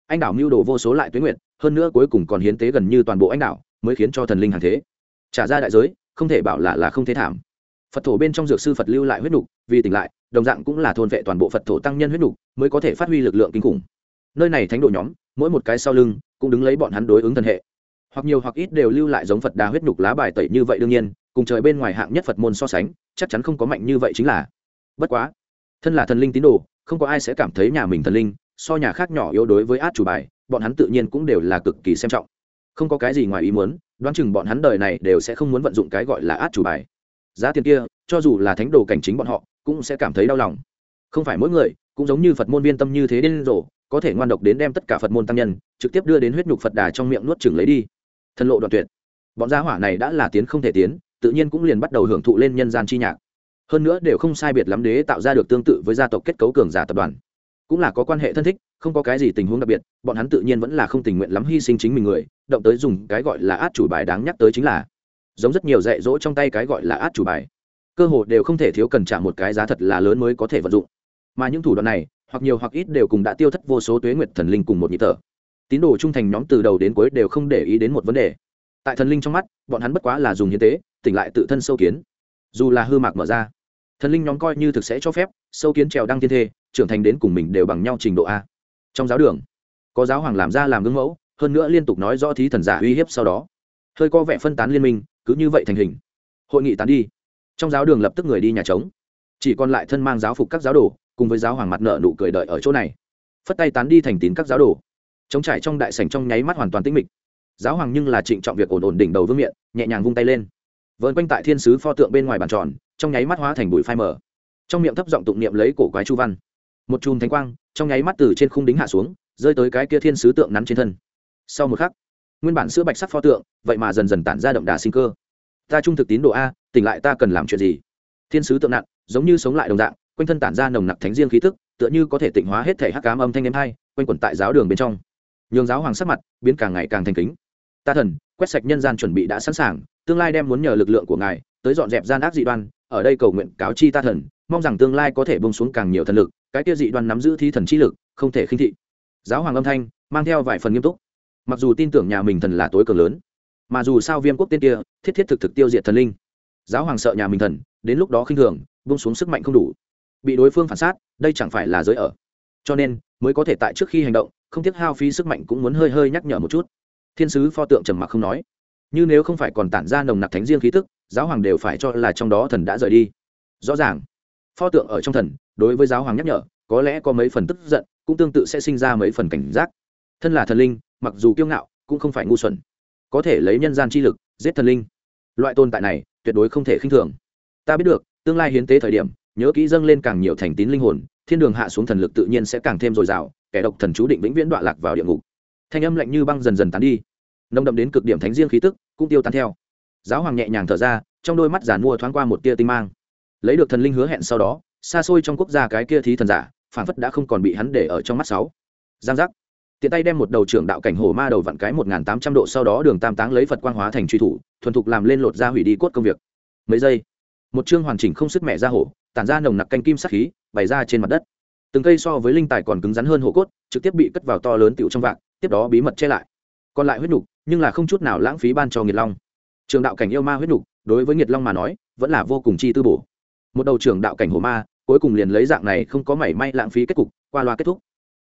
Anh đảo mưu đồ vô số lại tuyến nguyện hơn nữa cuối cùng còn hiến tế gần như toàn bộ anh đảo, mới khiến cho thần linh hàng thế. Trả ra đại giới, không thể bảo là là không thế thảm. Phật thổ bên trong dược sư phật lưu lại huyết nục, vì tỉnh lại, đồng dạng cũng là thôn vệ toàn bộ phật thổ tăng nhân huyết nục, mới có thể phát huy lực lượng kinh khủng nơi này thánh đồ nhóm, mỗi một cái sau lưng cũng đứng lấy bọn hắn đối ứng thần hệ. Hoặc nhiều hoặc ít đều lưu lại giống phật đà huyết nhục lá bài tẩy như vậy đương nhiên, cùng trời bên ngoài hạng nhất phật môn so sánh, chắc chắn không có mạnh như vậy chính là. Bất quá, thân là thần linh tín đồ, không có ai sẽ cảm thấy nhà mình thần linh, so nhà khác nhỏ yếu đối với át chủ bài, bọn hắn tự nhiên cũng đều là cực kỳ xem trọng. Không có cái gì ngoài ý muốn, đoán chừng bọn hắn đời này đều sẽ không muốn vận dụng cái gọi là át chủ bài. Giá tiền kia, cho dù là thánh đồ cảnh chính bọn họ, cũng sẽ cảm thấy đau lòng. Không phải mỗi người, cũng giống như phật môn viên tâm như thế điên rồ có thể ngoan độc đến đem tất cả phật môn tăng nhân, trực tiếp đưa đến huyết nhục phật đà trong miệng nuốt chừng lấy đi. Thân lộ đoạn tuyệt. Bọn gia hỏa này đã là tiến không thể tiến, tự nhiên cũng liền bắt đầu hưởng thụ lên nhân gian chi nhạc. Hơn nữa đều không sai biệt lắm đế tạo ra được tương tự với gia tộc kết cấu cường giả tập đoàn. Cũng là có quan hệ thân thích, không có cái gì tình huống đặc biệt, bọn hắn tự nhiên vẫn là không tình nguyện lắm hy sinh chính mình người, động tới dùng cái gọi là át chủ bài đáng nhắc tới chính là, giống rất nhiều dạy dỗ trong tay cái gọi là át chủ bài. Cơ hội đều không thể thiếu cần trả một cái giá thật là lớn mới có thể vận dụng. Mà những thủ đoạn này hoặc nhiều hoặc ít đều cùng đã tiêu thất vô số tuế nguyệt thần linh cùng một nhịp thở. Tín đồ trung thành nhóm từ đầu đến cuối đều không để ý đến một vấn đề. Tại thần linh trong mắt, bọn hắn bất quá là dùng hiến tế, tỉnh lại tự thân sâu kiến. Dù là hư mạc mở ra, thần linh nhóm coi như thực sẽ cho phép, sâu kiến trèo đăng thiên thê, trưởng thành đến cùng mình đều bằng nhau trình độ a. Trong giáo đường, có giáo hoàng làm ra làm gương mẫu, hơn nữa liên tục nói rõ thí thần giả uy hiếp sau đó. Hơi có vẻ phân tán liên minh, cứ như vậy thành hình. Hội nghị tán đi. Trong giáo đường lập tức người đi nhà trống. Chỉ còn lại thân mang giáo phục các giáo đồ cùng với giáo hoàng mặt nợ nụ cười đợi ở chỗ này. Phất tay tán đi thành tín các giáo đồ. Chống trải trong đại sảnh trong nháy mắt hoàn toàn tĩnh mịch. Giáo hoàng nhưng là trịnh trọng việc ổn ổn đỉnh đầu vương miện, nhẹ nhàng vung tay lên. Vợn quanh tại thiên sứ pho tượng bên ngoài bàn tròn, trong nháy mắt hóa thành bụi phai mờ. Trong miệng thấp giọng tụng niệm lấy cổ quái chu văn. Một chùm thánh quang, trong nháy mắt từ trên khung đính hạ xuống, rơi tới cái kia thiên sứ tượng nắn trên thân. Sau một khắc, nguyên bản sữa bạch sắc pho tượng, vậy mà dần dần tản ra đậm đà sinh cơ. Ta trung thực tín đồ a, tỉnh lại ta cần làm chuyện gì? Thiên sứ tượng nặng, giống như sống lại đồng dạng quanh thân tản ra nồng nặc thánh riêng khí tức, tựa như có thể tịnh hóa hết thể hắc cám âm thanh em hai, quanh quẩn tại giáo đường bên trong. Nhường giáo hoàng sắc mặt biến càng ngày càng thành kính. Ta thần, quét sạch nhân gian chuẩn bị đã sẵn sàng, tương lai đem muốn nhờ lực lượng của ngài tới dọn dẹp gian ác dị đoan, ở đây cầu nguyện cáo chi ta thần, mong rằng tương lai có thể bông xuống càng nhiều thần lực, cái kia dị đoan nắm giữ thi thần chi lực, không thể khinh thị. Giáo hoàng âm thanh mang theo vài phần nghiêm túc. Mặc dù tin tưởng nhà mình thần là tối cường lớn, mà dù sao viêm quốc tên kia, thiết thiết thực thực tiêu diệt thần linh. Giáo hoàng sợ nhà mình thần, đến lúc đó khinh thường bông xuống sức mạnh không đủ bị đối phương phản sát đây chẳng phải là giới ở. Cho nên, mới có thể tại trước khi hành động, không tiếc hao phí sức mạnh cũng muốn hơi hơi nhắc nhở một chút. Thiên sứ pho tượng trầm mặc không nói. Như nếu không phải còn tản ra nồng nặc thánh riêng khí tức, giáo hoàng đều phải cho là trong đó thần đã rời đi. Rõ ràng. Pho tượng ở trong thần, đối với giáo hoàng nhắc nhở, có lẽ có mấy phần tức giận, cũng tương tự sẽ sinh ra mấy phần cảnh giác. Thân là thần linh, mặc dù kiêu ngạo, cũng không phải ngu xuẩn. Có thể lấy nhân gian chi lực, giết thần linh. Loại tồn tại này, tuyệt đối không thể khinh thường. Ta biết được, tương lai hiến tế thời điểm nhớ kỹ dâng lên càng nhiều thành tín linh hồn, thiên đường hạ xuống thần lực tự nhiên sẽ càng thêm dồi dào, kẻ độc thần chú định vĩnh viễn đoạn lạc vào địa ngục. Thanh âm lạnh như băng dần dần tán đi. Nồng đậm đến cực điểm thánh riêng khí tức cũng tiêu tan theo. Giáo hoàng nhẹ nhàng thở ra, trong đôi mắt giàn mua thoáng qua một tia tinh mang. Lấy được thần linh hứa hẹn sau đó, xa xôi trong quốc gia cái kia thí thần giả phản phất đã không còn bị hắn để ở trong mắt sáu. Giang giác. Tiện tay đem một đầu trưởng đạo cảnh hổ ma đầu vặn cái một tám trăm độ sau đó đường tam táng lấy phật quang hóa thành truy thủ, thuần thục làm lên lột ra hủy đi cốt công việc. Mấy giây một chương hoàn chỉnh không sức mẹ ra hổ, tản ra nồng nặc canh kim sắc khí, bày ra trên mặt đất. Từng cây so với linh tài còn cứng rắn hơn hổ cốt, trực tiếp bị cất vào to lớn tiểu trong vạc, tiếp đó bí mật che lại. Còn lại huyết nhục nhưng là không chút nào lãng phí ban cho nghiệt long. Trường đạo cảnh yêu ma huyết nhục đối với nghiệt long mà nói, vẫn là vô cùng chi tư bổ. Một đầu trường đạo cảnh hổ ma, cuối cùng liền lấy dạng này không có mảy may lãng phí kết cục, qua loa kết thúc.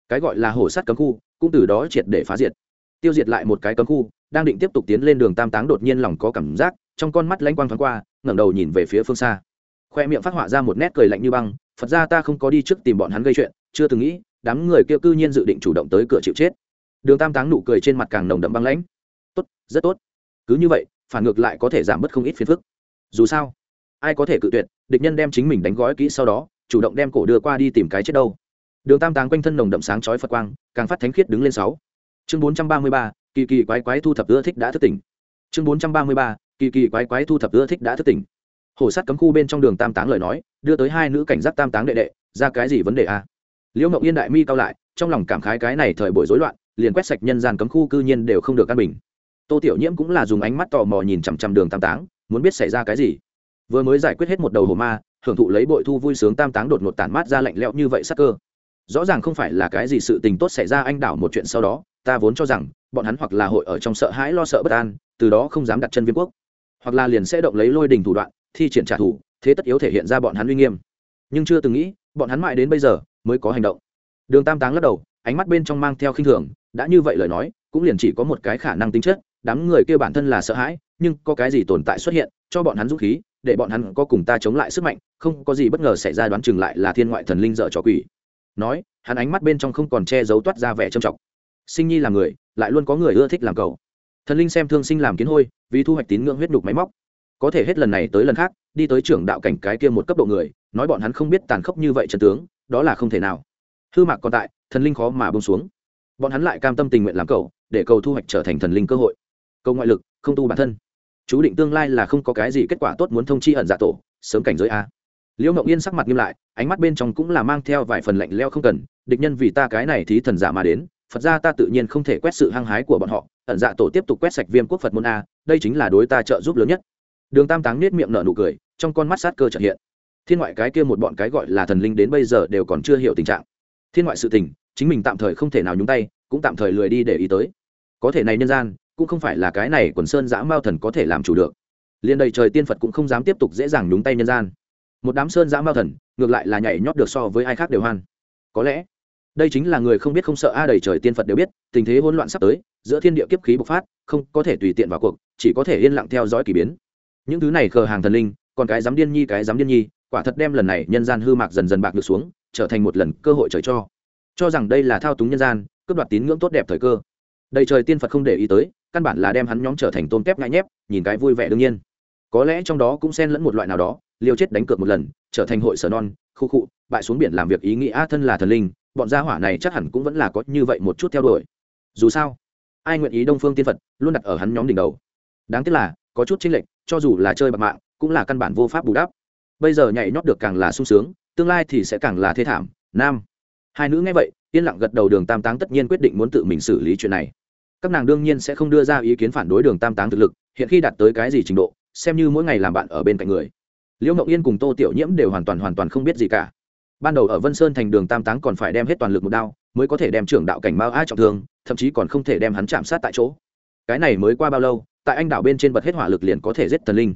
Cái gọi là hổ sắt cấm khu, cũng từ đó triệt để phá diệt. Tiêu diệt lại một cái cấm khu, đang định tiếp tục tiến lên đường tam táng đột nhiên lòng có cảm giác trong con mắt lanh quang thoáng qua, ngẩng đầu nhìn về phía phương xa. Khoe miệng phát họa ra một nét cười lạnh như băng, phật ra ta không có đi trước tìm bọn hắn gây chuyện, chưa từng nghĩ, đám người kia cư nhiên dự định chủ động tới cửa chịu chết. Đường tam táng nụ cười trên mặt càng nồng đậm băng lãnh. Tốt, rất tốt. Cứ như vậy, phản ngược lại có thể giảm bớt không ít phiền phức. Dù sao, ai có thể cự tuyệt, địch nhân đem chính mình đánh gói kỹ sau đó, chủ động đem cổ đưa qua đi tìm cái chết đâu. Đường tam táng quanh thân nồng đậm sáng chói phật quang, càng phát thánh khiết đứng lên sáu. Chương bốn trăm ba mươi ba, kỳ kỳ quái quái thu thập ưa thích đã thức tỉnh. Chương bốn trăm ba mươi ba kỳ kỳ quái quái thu thập ưa thích đã thức tỉnh. Hổ sắt cấm khu bên trong đường tam táng lời nói, đưa tới hai nữ cảnh giác tam táng đệ đệ, ra cái gì vấn đề a à? liễu mộng yên đại mi cao lại, trong lòng cảm khái cái này thời buổi rối loạn, liền quét sạch nhân gian cấm khu cư nhiên đều không được căn bình. Tô tiểu nhiễm cũng là dùng ánh mắt tò mò nhìn chằm chằm đường tam táng, muốn biết xảy ra cái gì. Vừa mới giải quyết hết một đầu hồ ma, hưởng thụ lấy bội thu vui sướng tam táng đột ngột tản mát ra lạnh lẽo như vậy sắc cơ. Rõ ràng không phải là cái gì sự tình tốt xảy ra anh đảo một chuyện sau đó, ta vốn cho rằng, bọn hắn hoặc là hội ở trong sợ hãi lo sợ bất an, từ đó không dám đặt chân viên quốc hoặc là liền sẽ động lấy lôi đình thủ đoạn, thi triển trả thù, thế tất yếu thể hiện ra bọn hắn uy nghiêm. Nhưng chưa từng nghĩ, bọn hắn mãi đến bây giờ mới có hành động. Đường tam táng lắc đầu, ánh mắt bên trong mang theo khinh thường, đã như vậy lời nói, cũng liền chỉ có một cái khả năng tính chất, đám người kia bản thân là sợ hãi, nhưng có cái gì tồn tại xuất hiện, cho bọn hắn dũng khí, để bọn hắn có cùng ta chống lại sức mạnh, không có gì bất ngờ xảy ra đoán chừng lại là thiên ngoại thần linh dở trò quỷ. Nói, hắn ánh mắt bên trong không còn che giấu toát ra vẻ trầm trọng. Sinh nhi là người, lại luôn có người ưa thích làm cầu. Thần linh xem thương sinh làm kiến hôi vì thu hoạch tín ngưỡng huyết nhục máy móc. Có thể hết lần này tới lần khác, đi tới trưởng đạo cảnh cái kia một cấp độ người, nói bọn hắn không biết tàn khốc như vậy trần tướng, đó là không thể nào. Hư mạc còn tại, thần linh khó mà bông xuống. Bọn hắn lại cam tâm tình nguyện làm cầu, để cầu thu hoạch trở thành thần linh cơ hội. Cầu ngoại lực, không tu bản thân. Chú định tương lai là không có cái gì kết quả tốt muốn thông chi ẩn dạ tổ, sớm cảnh giới a. Liễu ngậu yên sắc mặt nghiêm lại, ánh mắt bên trong cũng là mang theo vài phần lạnh leo không cần, địch nhân vì ta cái này thí thần giả mà đến, phật ra ta tự nhiên không thể quét sự hăng hái của bọn họ, ẩn dạ tổ tiếp tục quét sạch viêm quốc phật môn a đây chính là đối ta trợ giúp lớn nhất. Đường tam táng nết miệng nở nụ cười, trong con mắt sát cơ trợ hiện. Thiên ngoại cái kia một bọn cái gọi là thần linh đến bây giờ đều còn chưa hiểu tình trạng. Thiên ngoại sự tình, chính mình tạm thời không thể nào nhúng tay, cũng tạm thời lười đi để ý tới. Có thể này nhân gian, cũng không phải là cái này quần sơn dã mao thần có thể làm chủ được. Liền đầy trời tiên phật cũng không dám tiếp tục dễ dàng nhúng tay nhân gian. Một đám sơn dã mao thần, ngược lại là nhảy nhót được so với ai khác đều hoan. Có lẽ, đây chính là người không biết không sợ a, đầy trời tiên phật đều biết, tình thế hỗn loạn sắp tới, giữa thiên địa kiếp khí bộc phát, không có thể tùy tiện vào cuộc chỉ có thể yên lặng theo dõi k ỳ biến. Những thứ này khờ hàng thần linh, còn cái dám điên nhi, cái dám điên nhi, quả thật đem lần này nhân gian hư mạc dần dần bạc được xuống, trở thành một lần cơ hội trời cho. Cho rằng đây là thao túng nhân gian, cướp đoạt tín ngưỡng tốt đẹp thời cơ. Đầy trời tiên phật không để ý tới, căn bản là đem hắn nhóm trở thành tôm kép ngại nhép, nhìn cái vui vẻ đương nhiên. Có lẽ trong đó cũng xen lẫn một loại nào đó, liều chết đánh cược một lần, trở thành hội sở non, khu khụ bại xuống biển làm việc ý nghĩa thân là thần linh, bọn gia hỏa này chắc hẳn cũng vẫn là có như vậy một chút theo đuổi. Dù sao, ai nguyện ý đông phương tiên phật luôn đặt ở hắn nhóm đỉnh đầu? Đáng tiếc là, có chút chênh lệch, cho dù là chơi bạc mạng, cũng là căn bản vô pháp bù đắp. Bây giờ nhảy nhót được càng là sung sướng, tương lai thì sẽ càng là thê thảm. Nam. Hai nữ nghe vậy, yên lặng gật đầu đường tam táng tất nhiên quyết định muốn tự mình xử lý chuyện này. Các nàng đương nhiên sẽ không đưa ra ý kiến phản đối đường tam táng thực lực, hiện khi đạt tới cái gì trình độ, xem như mỗi ngày làm bạn ở bên cạnh người. Liễu mộng yên cùng tô tiểu nhiễm đều hoàn toàn hoàn toàn không biết gì cả. Ban đầu ở vân sơn thành đường tam táng còn phải đem hết toàn lực một đao, mới có thể đem trưởng đạo cảnh mao a trọng thương, thậm chí còn không thể đem hắn chạm sát tại chỗ. Cái này mới qua bao lâu tại anh đảo bên trên bật hết hỏa lực liền có thể giết thần linh.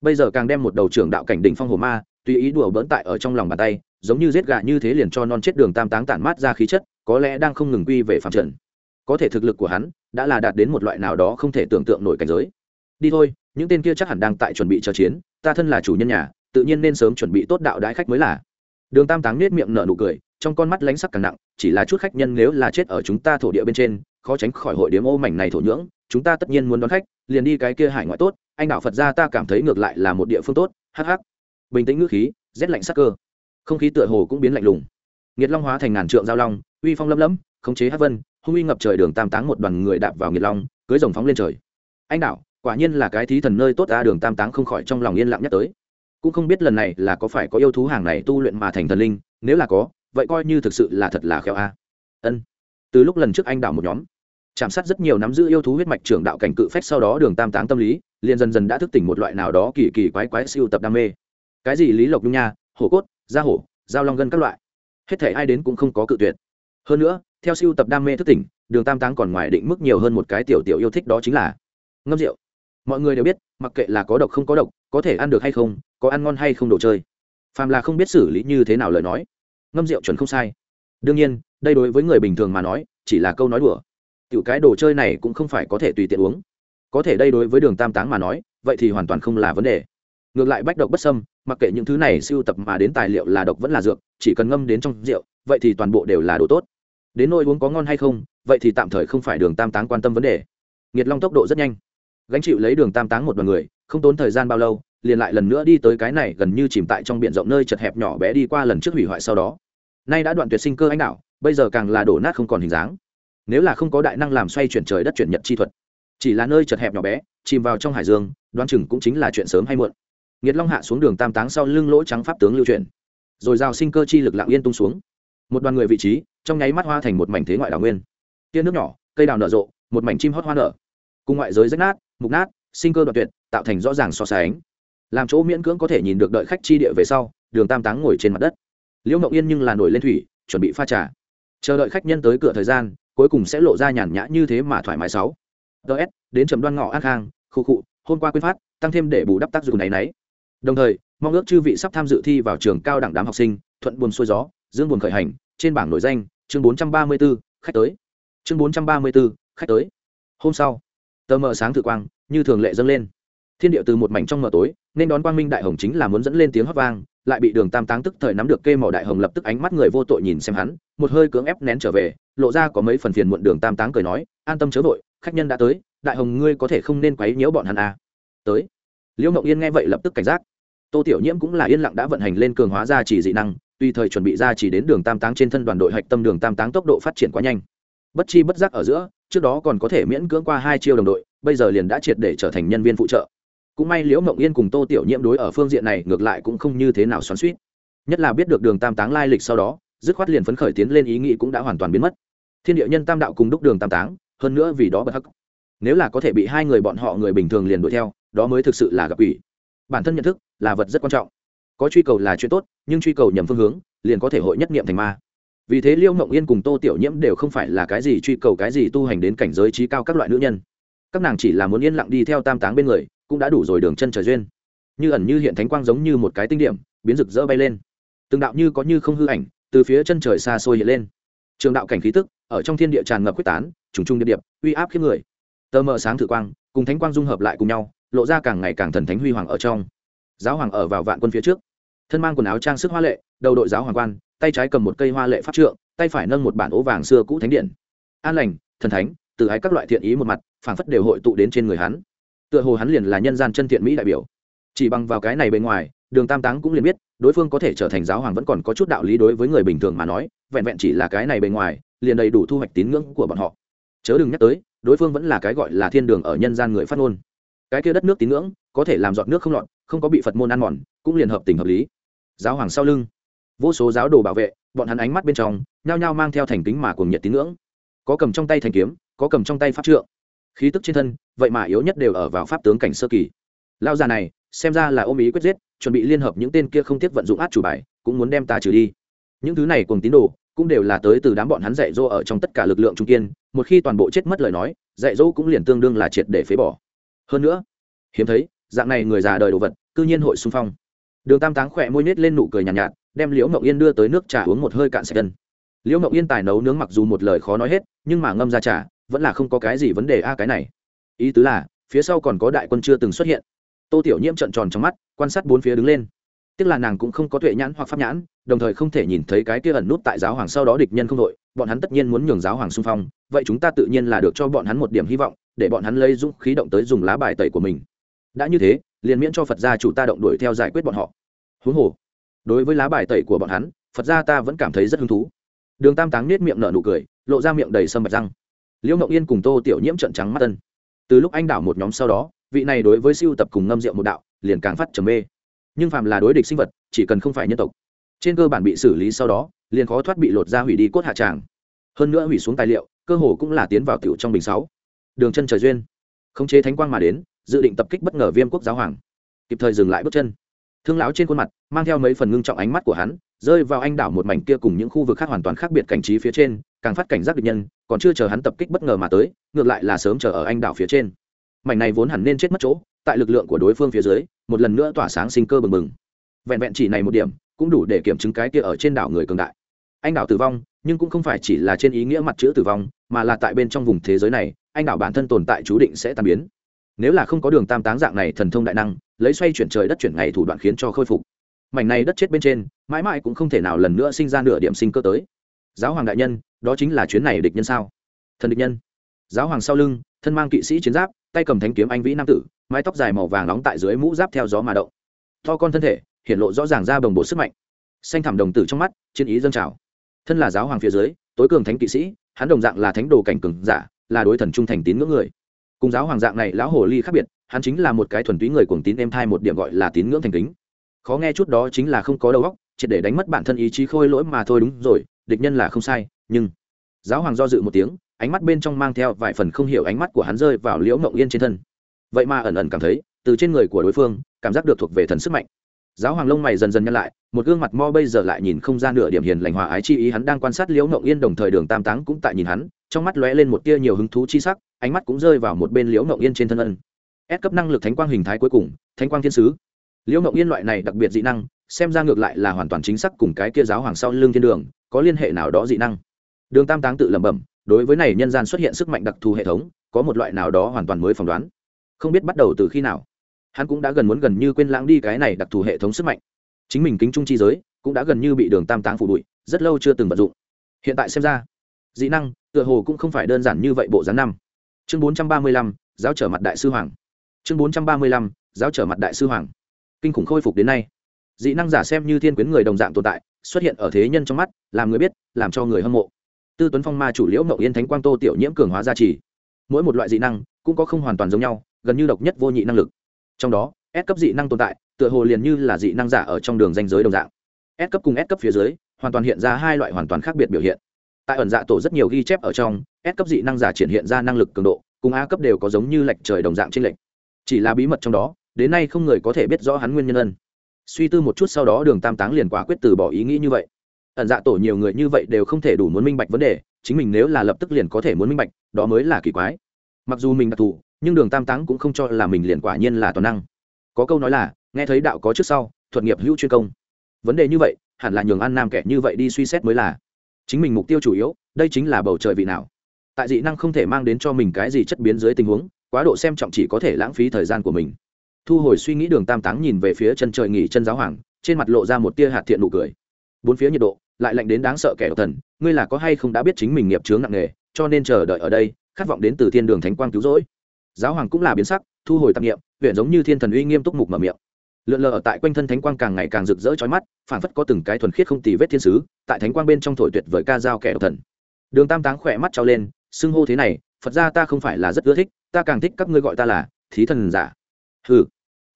Bây giờ càng đem một đầu trưởng đạo cảnh đỉnh phong hồ ma, tùy ý đùa bỡn tại ở trong lòng bàn tay, giống như giết gà như thế liền cho non chết đường tam táng tản mát ra khí chất, có lẽ đang không ngừng quy về phạm trần. Có thể thực lực của hắn đã là đạt đến một loại nào đó không thể tưởng tượng nổi cảnh giới. Đi thôi, những tên kia chắc hẳn đang tại chuẩn bị chờ chiến, ta thân là chủ nhân nhà, tự nhiên nên sớm chuẩn bị tốt đạo đãi khách mới là. Đường tam táng nết miệng nở nụ cười trong con mắt lánh sắc càng nặng, chỉ là chút khách nhân nếu là chết ở chúng ta thổ địa bên trên, khó tránh khỏi hội điếm ô mảnh này thổ nhưỡng, chúng ta tất nhiên muốn đón khách, liền đi cái kia hải ngoại tốt, anh đạo phật ra ta cảm thấy ngược lại là một địa phương tốt, hắc hắc. Bình tĩnh ngữ khí, rét lạnh sắc cơ. Không khí tựa hồ cũng biến lạnh lùng. Nghiệt long hóa thành ngàn trượng giao long, uy phong lâm lẫm khống chế hát vân, hung uy ngập trời đường tam táng một đoàn người đạp vào nghiệt long, cưới rồng phóng lên trời. Anh đạo, quả nhiên là cái thí thần nơi tốt ra đường tam táng không khỏi trong lòng yên lặng nhắc tới. Cũng không biết lần này là có phải có yêu thú hàng này tu luyện mà thành thần linh, nếu là có vậy coi như thực sự là thật là khéo a. Ân. Từ lúc lần trước anh đảo một nhóm, chạm sát rất nhiều nắm giữ yêu thú huyết mạch trưởng đạo cảnh cự phách sau đó đường tam táng tâm lý, liền dần dần đã thức tỉnh một loại nào đó kỳ kỳ quái quái siêu tập đam mê. Cái gì lý lộc nhung nha, hổ cốt da hổ dao long gân các loại. Hết thể ai đến cũng không có cự tuyệt. Hơn nữa, theo siêu tập đam mê thức tỉnh, đường tam táng còn ngoài định mức nhiều hơn một cái tiểu tiểu yêu thích đó chính là ngâm rượu. Mọi người đều biết, mặc kệ là có độc không có độc, có thể ăn được hay không, có ăn ngon hay không đồ chơi. Phàm là không biết xử lý như thế nào lời nói ngâm rượu chuẩn không sai. Đương nhiên, đây đối với người bình thường mà nói, chỉ là câu nói đùa. Tiểu cái đồ chơi này cũng không phải có thể tùy tiện uống. Có thể đây đối với đường tam táng mà nói, vậy thì hoàn toàn không là vấn đề. Ngược lại bách độc bất sâm mặc kệ những thứ này siêu tập mà đến tài liệu là độc vẫn là dược, chỉ cần ngâm đến trong rượu, vậy thì toàn bộ đều là đồ tốt. Đến nôi uống có ngon hay không, vậy thì tạm thời không phải đường tam táng quan tâm vấn đề. Nghiệt long tốc độ rất nhanh. Gánh chịu lấy đường tam táng một đoàn người, không tốn thời gian bao lâu liền lại lần nữa đi tới cái này gần như chìm tại trong biển rộng nơi chật hẹp nhỏ bé đi qua lần trước hủy hoại sau đó. Nay đã đoạn tuyệt sinh cơ anh đạo bây giờ càng là đổ nát không còn hình dáng. Nếu là không có đại năng làm xoay chuyển trời đất chuyển nhật chi thuật, chỉ là nơi chật hẹp nhỏ bé, chìm vào trong hải dương, đoán chừng cũng chính là chuyện sớm hay muộn. Nghiệt long hạ xuống đường tam táng sau lưng lỗ trắng pháp tướng lưu truyền rồi rào sinh cơ chi lực lặng yên tung xuống. Một đoàn người vị trí, trong nháy mắt hoa thành một mảnh thế ngoại đảo nguyên. Tiên nước nhỏ, cây đào nở rộ, một mảnh chim hót hoa nở. Cùng ngoại giới rách nát, mục nát, sinh cơ đoạn tuyệt, tạo thành rõ ràng so sánh làm chỗ miễn cưỡng có thể nhìn được đợi khách chi địa về sau đường tam táng ngồi trên mặt đất. Liễu ngậu yên nhưng là nổi lên thủy chuẩn bị pha trà. Chờ đợi khách nhân tới cửa thời gian cuối cùng sẽ lộ ra nhàn nhã như thế mà thoải mái sáu. Ts đến trầm đoan ngọ an khang khu cụ hôm qua quyên phát tăng thêm để bù đắp tác dụng này nấy. Đồng thời mong ước chư vị sắp tham dự thi vào trường cao đẳng đám học sinh thuận buồn xuôi gió dương buồn khởi hành trên bảng nội danh chương 434, khách tới. Chương 434, khách tới. Hôm sau tờ mờ sáng thử quang như thường lệ dâng lên thiên địa từ một mảnh trong mờ tối, nên đón quang minh đại hồng chính là muốn dẫn lên tiếng hót vang, lại bị đường tam táng tức thời nắm được kê mỏ đại hồng lập tức ánh mắt người vô tội nhìn xem hắn, một hơi cưỡng ép nén trở về, lộ ra có mấy phần phiền muộn đường tam táng cười nói, an tâm chớ vội, khách nhân đã tới, đại hồng ngươi có thể không nên quấy nhiễu bọn hắn à. tới? Liễu mộng yên nghe vậy lập tức cảnh giác. Tô tiểu nhiễm cũng là yên lặng đã vận hành lên cường hóa ra chỉ dị năng tùy thời chuẩn bị ra chỉ đến đường tam táng trên thân đoàn đội hạch tâm đường tam táng tốc độ phát triển quá nhanh. Bất chi bất giác ở giữa, trước đó còn có thể miễn cưỡng qua hai chiêu đồng đội, bây giờ liền đã triệt để trở thành nhân viên phụ trợ cũng may liễu mộng yên cùng tô tiểu nhiễm đối ở phương diện này ngược lại cũng không như thế nào xoắn suýt nhất là biết được đường tam táng lai lịch sau đó, dứt khoát liền phấn khởi tiến lên ý nghĩ cũng đã hoàn toàn biến mất. Thiên địa nhân tam đạo cùng đúc đường tam táng, hơn nữa vì đó bất hắc. Nếu là có thể bị hai người bọn họ người bình thường liền đuổi theo, đó mới thực sự là gặp ủy bản thân nhận thức là vật rất quan trọng. Có truy cầu là chuyện tốt, nhưng truy cầu nhầm phương hướng, liền có thể hội nhất nghiệm thành ma. Vì thế liêu mộng yên cùng tô tiểu nhiễm đều không phải là cái gì truy cầu cái gì tu hành đến cảnh giới trí cao các loại nữ nhân. Các nàng chỉ là muốn yên lặng đi theo tam táng bên người cũng đã đủ rồi đường chân trời duyên. Như ẩn như hiện thánh quang giống như một cái tinh điểm, biến rực rỡ bay lên. Từng đạo như có như không hư ảnh, từ phía chân trời xa xôi hiện lên. Trường đạo cảnh khí tức, ở trong thiên địa tràn ngập quyết tán, trùng trung điệp điệp, uy áp khiếp người. Tơ mờ sáng thử quang, cùng thánh quang dung hợp lại cùng nhau, lộ ra càng ngày càng thần thánh huy hoàng ở trong. Giáo hoàng ở vào vạn quân phía trước. Thân mang quần áo trang sức hoa lệ, đầu đội giáo hoàng quan, tay trái cầm một cây hoa lệ pháp trượng, tay phải nâng một bản ố vàng xưa cũ thánh điện. An lành, thần thánh, từ ái các loại thiện ý một mặt, phảng phất đều hội tụ đến trên người hắn tựa hồ hắn liền là nhân gian chân thiện mỹ đại biểu. Chỉ bằng vào cái này bên ngoài, đường tam táng cũng liền biết, đối phương có thể trở thành giáo hoàng vẫn còn có chút đạo lý đối với người bình thường mà nói, vẹn vẹn chỉ là cái này bên ngoài, liền đầy đủ thu hoạch tín ngưỡng của bọn họ. Chớ đừng nhắc tới, đối phương vẫn là cái gọi là thiên đường ở nhân gian người phát ngôn. Cái kia đất nước tín ngưỡng, có thể làm giọt nước không lọt, không có bị phật môn ăn mòn, cũng liền hợp tình hợp lý. Giáo hoàng sau lưng. Vô số giáo đồ bảo vệ, bọn hắn ánh mắt bên trong, nhao nhao mang theo thành kính mà cùng nhiệt tín ngưỡng. Có cầm trong tay thành kiếm, có cầm trong tay pháp trượng khí tức trên thân vậy mà yếu nhất đều ở vào pháp tướng cảnh sơ kỳ. Lao già này xem ra là ôm ý quyết giết chuẩn bị liên hợp những tên kia không tiếc vận dụng át chủ bài cũng muốn đem ta trừ đi. Những thứ này cùng tín đồ cũng đều là tới từ đám bọn hắn dạy dỗ ở trong tất cả lực lượng trung kiên một khi toàn bộ chết mất lời nói dạy dỗ cũng liền tương đương là triệt để phế bỏ. Hơn nữa hiếm thấy dạng này người già đời đồ vật cư nhiên hội xung phong. Đường tam táng khỏe môi nết lên nụ cười nhàn nhạt, nhạt đem liễu mộng yên đưa tới nước trà uống một hơi cạn sạch gần. liễu mộng yên tài nấu nướng mặc dù một lời khó nói hết nhưng mà ngâm ra trà vẫn là không có cái gì vấn đề a, cái này. Ý tứ là, phía sau còn có đại quân chưa từng xuất hiện. Tô tiểu nhiễm trận tròn trong mắt, quan sát bốn phía đứng lên. Tức là nàng cũng không có tuệ nhãn hoặc pháp nhãn, đồng thời không thể nhìn thấy cái kia ẩn nút tại giáo hoàng sau đó địch nhân không đội, bọn hắn tất nhiên muốn nhường giáo hoàng xung phong, vậy chúng ta tự nhiên là được cho bọn hắn một điểm hy vọng, để bọn hắn lấy dũng khí động tới dùng lá bài tẩy của mình. Đã như thế, liền miễn cho phật gia chủ ta động đuổi theo giải quyết bọn họ. Huống hồ, đối với lá bài tẩy của bọn hắn, phật gia ta vẫn cảm thấy rất hứng thú. Đường tam táng nết miệng nở nụ cười, lộ ra miệng đầy sâm bạch răng liễu Mộng yên cùng tô tiểu nhiễm trận trắng mắt tân từ lúc anh đảo một nhóm sau đó, vị này đối với siêu tập cùng ngâm rượu một đạo, liền càng phát trầm mê. Nhưng phàm là đối địch sinh vật, chỉ cần không phải nhân tộc, trên cơ bản bị xử lý sau đó, liền khó thoát bị lột ra hủy đi cốt hạ tràng. Hơn nữa hủy xuống tài liệu, cơ hồ cũng là tiến vào tiểu trong bình sáu. Đường chân trời duyên. Khống chế thánh quang mà đến, dự định tập kích bất ngờ viêm quốc giáo hoàng. Kịp thời dừng lại bước chân. Thương lão trên khuôn mặt, mang theo mấy phần ngưng trọng ánh mắt của hắn rơi vào anh đảo một mảnh kia cùng những khu vực khác hoàn toàn khác biệt cảnh trí phía trên, càng phát cảnh giác địch nhân, còn chưa chờ hắn tập kích bất ngờ mà tới, ngược lại là sớm chờ ở anh đảo phía trên. Mảnh này vốn hẳn nên chết mất chỗ, tại lực lượng của đối phương phía dưới, một lần nữa tỏa sáng sinh cơ bừng bừng. Vẹn vẹn chỉ này một điểm, cũng đủ để kiểm chứng cái kia ở trên đảo người cường đại. Anh đảo tử vong, nhưng cũng không phải chỉ là trên ý nghĩa mặt chữ tử vong, mà là tại bên trong vùng thế giới này, anh đảo bản thân tồn tại chú định sẽ tan biến. Nếu là không có đường tam táng dạng này thần thông đại năng, lấy xoay chuyển trời đất chuyển ngày thủ đoạn khiến cho khôi phục mảnh này đất chết bên trên, mãi mãi cũng không thể nào lần nữa sinh ra nửa điểm sinh cơ tới. Giáo hoàng đại nhân, đó chính là chuyến này địch nhân sao? Thần địch nhân. Giáo hoàng sau lưng, thân mang kỵ sĩ chiến giáp, tay cầm thanh kiếm anh vĩ nam tử, mái tóc dài màu vàng nóng tại dưới mũ giáp theo gió mà động. To con thân thể, hiện lộ rõ ràng ra bồng bộ sức mạnh. Xanh thảm đồng tử trong mắt, chiến ý dâng trào. Thân là giáo hoàng phía dưới, tối cường thánh kỵ sĩ, hắn đồng dạng là thánh đồ cảnh cường giả, là đối thần trung thành tín ngưỡng người. Cùng giáo hoàng dạng này lão hồ ly khác biệt, hắn chính là một cái thuần túy người cuồng tín em thai một điểm gọi là tín ngưỡng thành kính khó nghe chút đó chính là không có đầu óc chỉ để đánh mất bản thân ý chí khôi lỗi mà thôi đúng rồi, địch nhân là không sai, nhưng giáo hoàng do dự một tiếng, ánh mắt bên trong mang theo vài phần không hiểu ánh mắt của hắn rơi vào liễu mộng yên trên thân. Vậy mà ẩn ẩn cảm thấy, từ trên người của đối phương, cảm giác được thuộc về thần sức mạnh. Giáo hoàng lông mày dần dần nhăn lại, một gương mặt mo bây giờ lại nhìn không ra nửa điểm hiền lành hòa ái chi ý, hắn đang quan sát liễu mộng yên đồng thời đường tam táng cũng tại nhìn hắn, trong mắt lóe lên một tia nhiều hứng thú chi sắc, ánh mắt cũng rơi vào một bên liễu mộng yên trên thân ân. Ép cấp năng lực thánh quang hình thái cuối cùng, thánh quang thiên sứ liễu mộng yên loại này đặc biệt dị năng, xem ra ngược lại là hoàn toàn chính xác cùng cái kia giáo hoàng sau lưng thiên đường, có liên hệ nào đó dị năng. Đường tam táng tự lẩm bẩm, đối với này nhân gian xuất hiện sức mạnh đặc thù hệ thống, có một loại nào đó hoàn toàn mới phỏng đoán. Không biết bắt đầu từ khi nào. Hắn cũng đã gần muốn gần như quên lãng đi cái này đặc thù hệ thống sức mạnh. Chính mình kính trung chi giới, cũng đã gần như bị đường tam táng phủ bụi, rất lâu chưa từng vận dụng. Hiện tại xem ra, dị năng, tựa hồ cũng không phải đơn giản như vậy bộ dáng năm. Chương bốn trăm ba mươi lăm, giáo trở mặt đại sư hoàng. Chương bốn trăm ba mươi lăm, giáo trở mặt đại sư hoàng kinh khủng khôi phục đến nay. Dị năng giả xem như thiên quyến người đồng dạng tồn tại, xuất hiện ở thế nhân trong mắt, làm người biết, làm cho người hâm mộ. Tư tuấn phong ma chủ liễu mậu yên thánh quang tô tiểu nhiễm cường hóa gia trì. Mỗi một loại dị năng cũng có không hoàn toàn giống nhau, gần như độc nhất vô nhị năng lực. Trong đó, S cấp dị năng tồn tại, tựa hồ liền như là dị năng giả ở trong đường danh giới đồng dạng. S cấp cùng S cấp phía dưới, hoàn toàn hiện ra hai loại hoàn toàn khác biệt biểu hiện. Tại ẩn dạ tổ rất nhiều ghi chép ở trong, S cấp dị năng giả triển hiện ra năng lực cường độ, cùng A cấp đều có giống như lệch trời đồng dạng trên lệch. Chỉ là bí mật trong đó đến nay không người có thể biết rõ hắn nguyên nhân ân. Suy tư một chút sau đó đường tam táng liền quả quyết từ bỏ ý nghĩ như vậy. Ẩn dạ tổ nhiều người như vậy đều không thể đủ muốn minh bạch vấn đề, chính mình nếu là lập tức liền có thể muốn minh bạch, đó mới là kỳ quái. Mặc dù mình đặc thù, nhưng đường tam táng cũng không cho là mình liền quả nhiên là toàn năng. Có câu nói là, nghe thấy đạo có trước sau, thuật nghiệp hữu chuyên công. Vấn đề như vậy, hẳn là nhường an nam kẻ như vậy đi suy xét mới là. Chính mình mục tiêu chủ yếu, đây chính là bầu trời vị nào. Tại dị năng không thể mang đến cho mình cái gì chất biến dưới tình huống, quá độ xem trọng chỉ có thể lãng phí thời gian của mình thu hồi suy nghĩ đường tam táng nhìn về phía chân trời nghỉ chân giáo hoàng, trên mặt lộ ra một tia hạt thiện nụ cười. Bốn phía nhiệt độ lại lạnh đến đáng sợ kẻ độc thần, ngươi là có hay không đã biết chính mình nghiệp chướng nặng nề, cho nên chờ đợi ở đây, khát vọng đến từ thiên đường thánh quang cứu rỗi. Giáo hoàng cũng là biến sắc, thu hồi tạp nghiệm huyện giống như thiên thần uy nghiêm túc mục mở miệng. Lượn lờ ở tại quanh thân thánh quang càng ngày càng rực rỡ trói mắt phản phất có từng cái thuần khiết không tì vết thiên sứ, tại thánh quang bên trong thổi tuyệt vời ca dao kẻ độc thần. Đường tam táng khỏe mắt trao lên, xưng hô thế này, phật ra ta không phải là rất ưa thích, ta càng thích các ngươi gọi ta là thí thần giả hừ,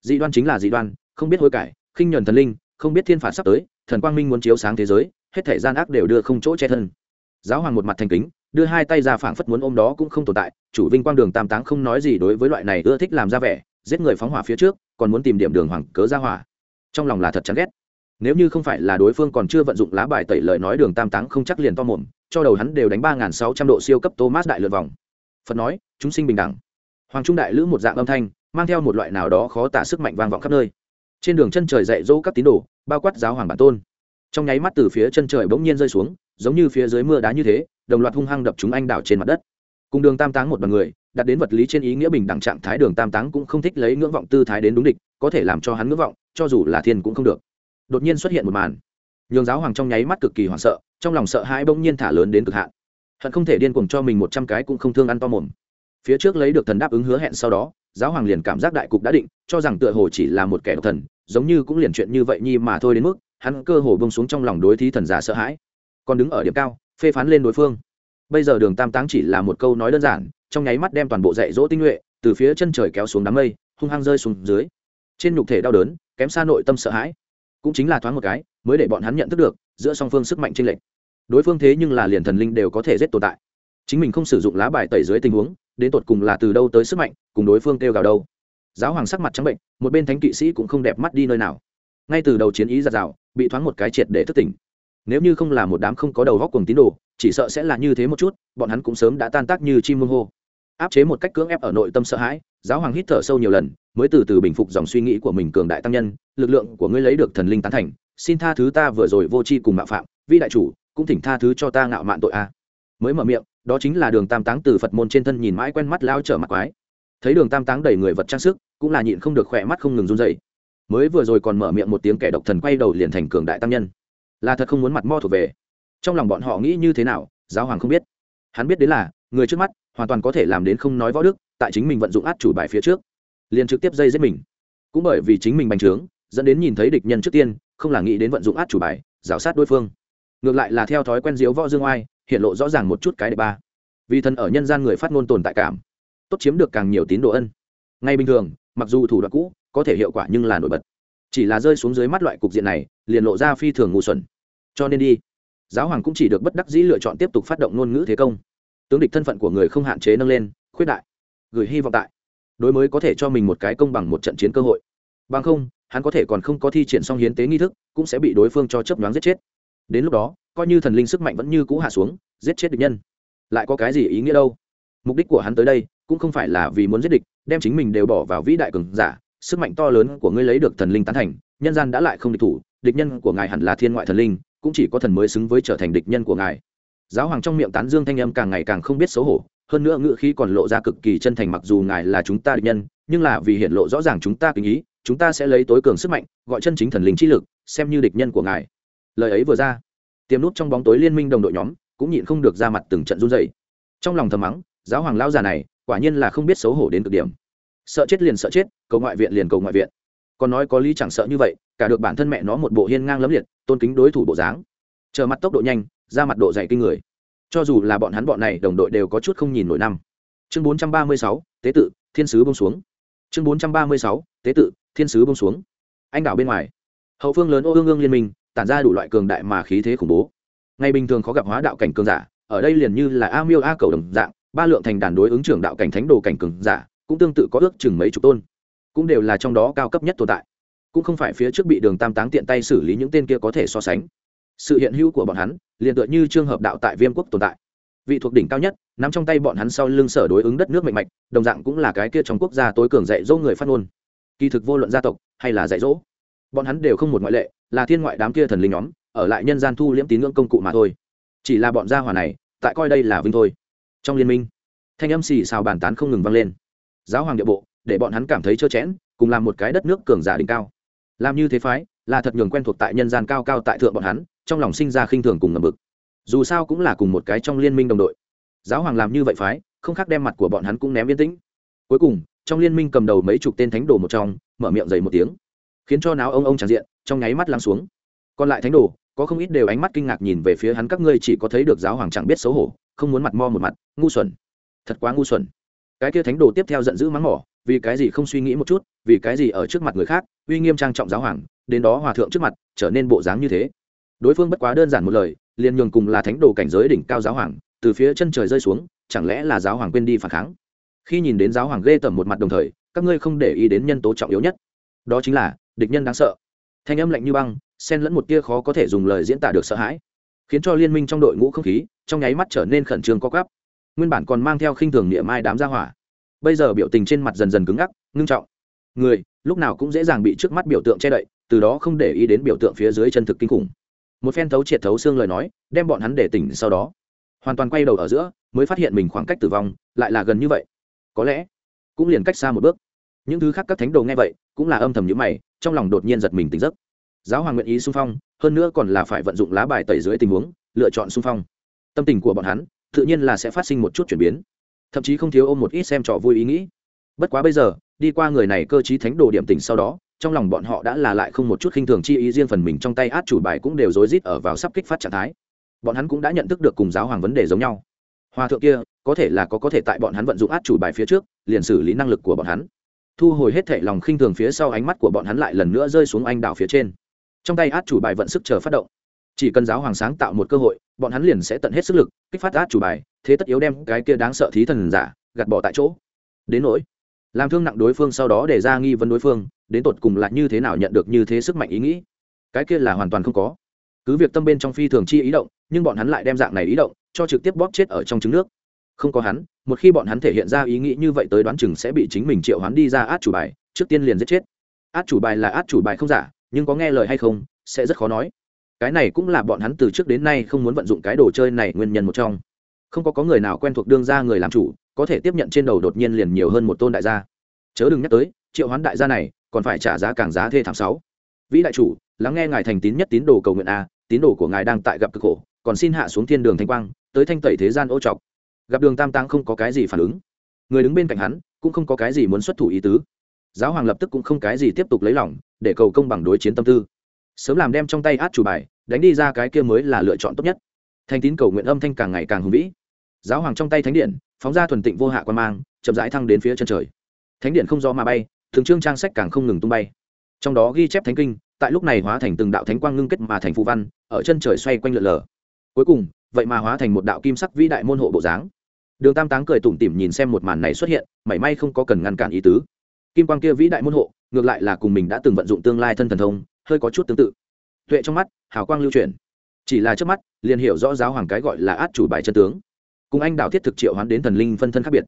dị đoan chính là dị đoan, không biết hối cải, khinh nhuần thần linh, không biết thiên phạt sắp tới, thần quang minh muốn chiếu sáng thế giới, hết thể gian ác đều đưa không chỗ che thân. Giáo hoàng một mặt thành kính, đưa hai tay ra phảng phất muốn ôm đó cũng không tồn tại, chủ vinh quang đường tam táng không nói gì đối với loại này ưa thích làm ra vẻ, giết người phóng hỏa phía trước, còn muốn tìm điểm đường hoàng cớ ra hỏa. Trong lòng là thật chán ghét. Nếu như không phải là đối phương còn chưa vận dụng lá bài tẩy lời nói đường tam táng không chắc liền to mồm, cho đầu hắn đều đánh ba nghìn sáu trăm độ siêu cấp thomas đại lượt vòng. Phật nói, chúng sinh bình đẳng. Hoàng trung đại lữ một dạng âm thanh mang theo một loại nào đó khó tả sức mạnh vang vọng khắp nơi. Trên đường chân trời dạy dỗ các tín đồ, bao quát giáo hoàng bản tôn. Trong nháy mắt từ phía chân trời bỗng nhiên rơi xuống, giống như phía dưới mưa đá như thế, đồng loạt hung hăng đập chúng anh đảo trên mặt đất. Cùng đường tam táng một bằng người, đặt đến vật lý trên ý nghĩa bình đẳng trạng thái đường tam táng cũng không thích lấy ngưỡng vọng tư thái đến đúng địch, có thể làm cho hắn ngưỡng vọng, cho dù là thiên cũng không được. Đột nhiên xuất hiện một màn. Nhường giáo hoàng trong nháy mắt cực kỳ hoảng sợ, trong lòng sợ hãi bỗng nhiên thả lớn đến cực hạn. Hận không thể điên cuồng cho mình một trăm cái cũng không thương ăn to mồm phía trước lấy được thần đáp ứng hứa hẹn sau đó, giáo hoàng liền cảm giác đại cục đã định, cho rằng tựa hồ chỉ là một kẻ độc thần, giống như cũng liền chuyện như vậy nhi mà thôi đến mức, hắn cơ hồ bông xuống trong lòng đối thí thần giả sợ hãi. Còn đứng ở điểm cao, phê phán lên đối phương. Bây giờ đường tam táng chỉ là một câu nói đơn giản, trong nháy mắt đem toàn bộ dạy dỗ tinh nhuệ, từ phía chân trời kéo xuống đám mây, hung hăng rơi xuống dưới. Trên nhục thể đau đớn, kém xa nội tâm sợ hãi. Cũng chính là thoáng một cái, mới để bọn hắn nhận thức được, giữa song phương sức mạnh chênh lệch. Đối phương thế nhưng là liền thần linh đều có thể giết tồn tại. Chính mình không sử dụng lá bài tẩy dưới tình huống đến tột cùng là từ đâu tới sức mạnh, cùng đối phương kêu gào đâu. Giáo hoàng sắc mặt trắng bệnh, một bên thánh kỵ sĩ cũng không đẹp mắt đi nơi nào. Ngay từ đầu chiến ý giạt rào, bị thoáng một cái triệt để thức tỉnh. Nếu như không là một đám không có đầu góc cùng tín đồ, chỉ sợ sẽ là như thế một chút, bọn hắn cũng sớm đã tan tác như chim mương hô. Áp chế một cách cưỡng ép ở nội tâm sợ hãi, giáo hoàng hít thở sâu nhiều lần, mới từ từ bình phục dòng suy nghĩ của mình cường đại tăng nhân, lực lượng của ngươi lấy được thần linh tán thành, xin tha thứ ta vừa rồi vô tri cùng mạo phạm, vi đại chủ, cũng thỉnh tha thứ cho ta ngạo mạn tội a. Mới mở miệng đó chính là đường tam táng từ phật môn trên thân nhìn mãi quen mắt lao trở mặt quái. Thấy đường tam táng đầy người vật trang sức, cũng là nhịn không được khỏe mắt không ngừng run dậy mới vừa rồi còn mở miệng một tiếng kẻ độc thần quay đầu liền thành cường đại tăng nhân. Là thật không muốn mặt mo thuộc về. Trong lòng bọn họ nghĩ như thế nào, giáo hoàng không biết. Hắn biết đến là, người trước mắt, hoàn toàn có thể làm đến không nói võ đức, tại chính mình vận dụng át chủ bài phía trước, liền trực tiếp dây giết mình. Cũng bởi vì chính mình bành trướng, dẫn đến nhìn thấy địch nhân trước tiên, không là nghĩ đến vận dụng át chủ bài rào sát đối phương. Ngược lại là theo thói quen diếu võ dương oai hiện lộ rõ ràng một chút cái đệ ba. Vì thần ở nhân gian người phát ngôn tồn tại cảm, tốt chiếm được càng nhiều tín đồ ân. Ngay bình thường, mặc dù thủ đoạn cũ, có thể hiệu quả nhưng là nổi bật. Chỉ là rơi xuống dưới mắt loại cục diện này, liền lộ ra phi thường ngu xuẩn. Cho nên đi, giáo hoàng cũng chỉ được bất đắc dĩ lựa chọn tiếp tục phát động ngôn ngữ thế công. Tướng địch thân phận của người không hạn chế nâng lên, khuyết đại, gửi hy vọng tại, đối mới có thể cho mình một cái công bằng một trận chiến cơ hội. Bằng không, hắn có thể còn không có thi triển xong hiến tế nghi thức, cũng sẽ bị đối phương cho chấp nhoáng giết chết. Đến lúc đó coi như thần linh sức mạnh vẫn như cũ hạ xuống, giết chết địch nhân. Lại có cái gì ý nghĩa đâu? Mục đích của hắn tới đây, cũng không phải là vì muốn giết địch, đem chính mình đều bỏ vào vĩ đại cường giả, sức mạnh to lớn của ngươi lấy được thần linh tán thành, nhân gian đã lại không địch thủ, địch nhân của ngài hẳn là thiên ngoại thần linh, cũng chỉ có thần mới xứng với trở thành địch nhân của ngài. Giáo hoàng trong miệng tán dương thanh âm càng ngày càng không biết xấu hổ, hơn nữa ngữ khí còn lộ ra cực kỳ chân thành mặc dù ngài là chúng ta địch nhân, nhưng là vì hiện lộ rõ ràng chúng ta kính ý, chúng ta sẽ lấy tối cường sức mạnh, gọi chân chính thần linh chi lực, xem như địch nhân của ngài. Lời ấy vừa ra tiềm nút trong bóng tối liên minh đồng đội nhóm cũng nhịn không được ra mặt từng trận run dày trong lòng thầm mắng, giáo hoàng lao già này, quả nhiên là không biết xấu hổ đến cực điểm. Sợ chết liền sợ chết, cầu ngoại viện liền cầu ngoại viện. Còn nói có lý chẳng sợ như vậy, cả được bản thân mẹ nó một bộ hiên ngang lấm liệt, tôn kính đối thủ bộ dáng. Chờ mặt tốc độ nhanh, ra mặt độ dày kinh người. Cho dù là bọn hắn bọn này đồng đội đều có chút không nhìn nổi năm. Chương bốn trăm ba mươi sáu, tế tự, thiên sứ bông xuống. Chương bốn trăm ba mươi sáu, tế tự, thiên sứ bông xuống. Anh đảo bên ngoài. Hậu phương lớn ô ương ương liên minh tản ra đủ loại cường đại mà khí thế khủng bố. Ngày bình thường khó gặp hóa đạo cảnh cường giả, ở đây liền như là a miêu a cầu đồng dạng, ba lượng thành đàn đối ứng trưởng đạo cảnh thánh đồ cảnh cường giả, cũng tương tự có ước chừng mấy chục tôn. Cũng đều là trong đó cao cấp nhất tồn tại. Cũng không phải phía trước bị đường tam táng tiện tay xử lý những tên kia có thể so sánh. Sự hiện hữu của bọn hắn, liền tựa như trường hợp đạo tại viêm quốc tồn tại. Vị thuộc đỉnh cao nhất, nắm trong tay bọn hắn sau lưng sở đối ứng đất nước mạnh mạnh đồng dạng cũng là cái kia trong quốc gia tối cường dạy dỗ người phát ngôn. Kỳ thực vô luận gia tộc, hay là dạy dỗ, bọn hắn đều không một ngoại lệ là thiên ngoại đám kia thần linh nhóm, ở lại nhân gian thu liễm tín ngưỡng công cụ mà thôi. Chỉ là bọn gia hỏa này, tại coi đây là vinh thôi. Trong liên minh, thanh âm xì xào bàn tán không ngừng vang lên. Giáo hoàng địa bộ, để bọn hắn cảm thấy trơ chẽn, cùng làm một cái đất nước cường giả đỉnh cao. Làm như thế phái, là thật nhường quen thuộc tại nhân gian cao cao tại thượng bọn hắn, trong lòng sinh ra khinh thường cùng ngầm bực dù sao cũng là cùng một cái trong liên minh đồng đội. Giáo hoàng làm như vậy phái, không khác đem mặt của bọn hắn cũng ném yên tĩnh. Cuối cùng, trong liên minh cầm đầu mấy chục tên thánh đồ một trong, mở miệng dày một tiếng khiến cho náo ông ông tràn diện, trong nháy mắt lắng xuống. Còn lại thánh đồ, có không ít đều ánh mắt kinh ngạc nhìn về phía hắn, các ngươi chỉ có thấy được giáo hoàng chẳng biết xấu hổ, không muốn mặt mo một mặt, ngu xuẩn. Thật quá ngu xuẩn. Cái kia thánh đồ tiếp theo giận dữ mắng mỏ, vì cái gì không suy nghĩ một chút, vì cái gì ở trước mặt người khác, uy nghiêm trang trọng giáo hoàng, đến đó hòa thượng trước mặt, trở nên bộ dáng như thế. Đối phương bất quá đơn giản một lời, liền nhường cùng là thánh đồ cảnh giới đỉnh cao giáo hoàng, từ phía chân trời rơi xuống, chẳng lẽ là giáo hoàng quên đi phản kháng? Khi nhìn đến giáo hoàng ghê tởm một mặt đồng thời, các ngươi không để ý đến nhân tố trọng yếu nhất. Đó chính là địch nhân đáng sợ. Thanh âm lạnh như băng, xen lẫn một tia khó có thể dùng lời diễn tả được sợ hãi, khiến cho liên minh trong đội ngũ không khí trong nháy mắt trở nên khẩn trương co quắp. Nguyên bản còn mang theo khinh thường niệm mai đám gia hỏa, bây giờ biểu tình trên mặt dần dần cứng ngắc, ngưng trọng. Người, lúc nào cũng dễ dàng bị trước mắt biểu tượng che đậy, từ đó không để ý đến biểu tượng phía dưới chân thực kinh khủng. Một phen thấu triệt thấu xương lời nói, đem bọn hắn để tỉnh sau đó. Hoàn toàn quay đầu ở giữa, mới phát hiện mình khoảng cách tử vong lại là gần như vậy. Có lẽ, cũng liền cách xa một bước. Những thứ khác các thánh đồ nghe vậy, cũng là âm thầm như mày trong lòng đột nhiên giật mình tỉnh giấc. Giáo hoàng nguyện ý xung phong, hơn nữa còn là phải vận dụng lá bài tẩy dưới tình huống, lựa chọn xung phong. Tâm tình của bọn hắn, tự nhiên là sẽ phát sinh một chút chuyển biến. Thậm chí không thiếu ôm một ít xem trò vui ý nghĩ. Bất quá bây giờ, đi qua người này cơ trí thánh đồ điểm tỉnh sau đó, trong lòng bọn họ đã là lại không một chút khinh thường chi ý riêng phần mình trong tay át chủ bài cũng đều rối rít ở vào sắp kích phát trạng thái. Bọn hắn cũng đã nhận thức được cùng giáo hoàng vấn đề giống nhau. Hòa thượng kia, có thể là có có thể tại bọn hắn vận dụng át chủ bài phía trước, liền xử lý năng lực của bọn hắn thu hồi hết thể lòng khinh thường phía sau ánh mắt của bọn hắn lại lần nữa rơi xuống anh đảo phía trên. Trong tay át chủ bài vận sức chờ phát động. Chỉ cần giáo hoàng sáng tạo một cơ hội, bọn hắn liền sẽ tận hết sức lực kích phát át chủ bài, thế tất yếu đem cái kia đáng sợ thí thần giả gạt bỏ tại chỗ. Đến nỗi, làm thương nặng đối phương sau đó để ra nghi vấn đối phương, đến tột cùng là như thế nào nhận được như thế sức mạnh ý nghĩ? Cái kia là hoàn toàn không có. Cứ việc tâm bên trong phi thường chi ý động, nhưng bọn hắn lại đem dạng này ý động cho trực tiếp bóp chết ở trong trứng nước không có hắn, một khi bọn hắn thể hiện ra ý nghĩ như vậy tới đoán chừng sẽ bị chính mình triệu hắn đi ra át chủ bài, trước tiên liền giết chết. Át chủ bài là át chủ bài không giả, nhưng có nghe lời hay không, sẽ rất khó nói. Cái này cũng là bọn hắn từ trước đến nay không muốn vận dụng cái đồ chơi này nguyên nhân một trong. Không có có người nào quen thuộc đương ra người làm chủ, có thể tiếp nhận trên đầu đột nhiên liền nhiều hơn một tôn đại gia. Chớ đừng nhắc tới, triệu hoán đại gia này, còn phải trả giá càng giá thê thảm sáu. Vĩ đại chủ, lắng nghe ngài thành tín nhất tín đồ cầu nguyện a, tín đồ của ngài đang tại gặp cực khổ, còn xin hạ xuống thiên đường thanh quang, tới thanh tẩy thế gian ô trọc gặp đường tam tăng không có cái gì phản ứng. Người đứng bên cạnh hắn, cũng không có cái gì muốn xuất thủ ý tứ. Giáo hoàng lập tức cũng không cái gì tiếp tục lấy lòng, để cầu công bằng đối chiến tâm tư. Sớm làm đem trong tay át chủ bài, đánh đi ra cái kia mới là lựa chọn tốt nhất. Thanh tín cầu nguyện âm thanh càng ngày càng hùng vĩ. Giáo hoàng trong tay thánh điện, phóng ra thuần tịnh vô hạ quan mang, chậm rãi thăng đến phía chân trời. Thánh điện không do mà bay, thường trương trang sách càng không ngừng tung bay. Trong đó ghi chép thánh kinh, tại lúc này hóa thành từng đạo thánh quang ngưng kết mà thành phù văn, ở chân trời xoay quanh lượn lờ. Cuối cùng vậy mà hóa thành một đạo kim sắc vĩ đại môn hộ bộ dáng. Đường tam táng cười tủm tỉm nhìn xem một màn này xuất hiện, mảy may không có cần ngăn cản ý tứ. Kim quang kia vĩ đại môn hộ, ngược lại là cùng mình đã từng vận dụng tương lai thân thần thông, hơi có chút tương tự. Tuệ trong mắt, hào quang lưu chuyển. Chỉ là trước mắt, liền hiểu rõ giáo hoàng cái gọi là át chủ bài chân tướng. Cùng anh đạo thiết thực triệu hoán đến thần linh phân thân khác biệt.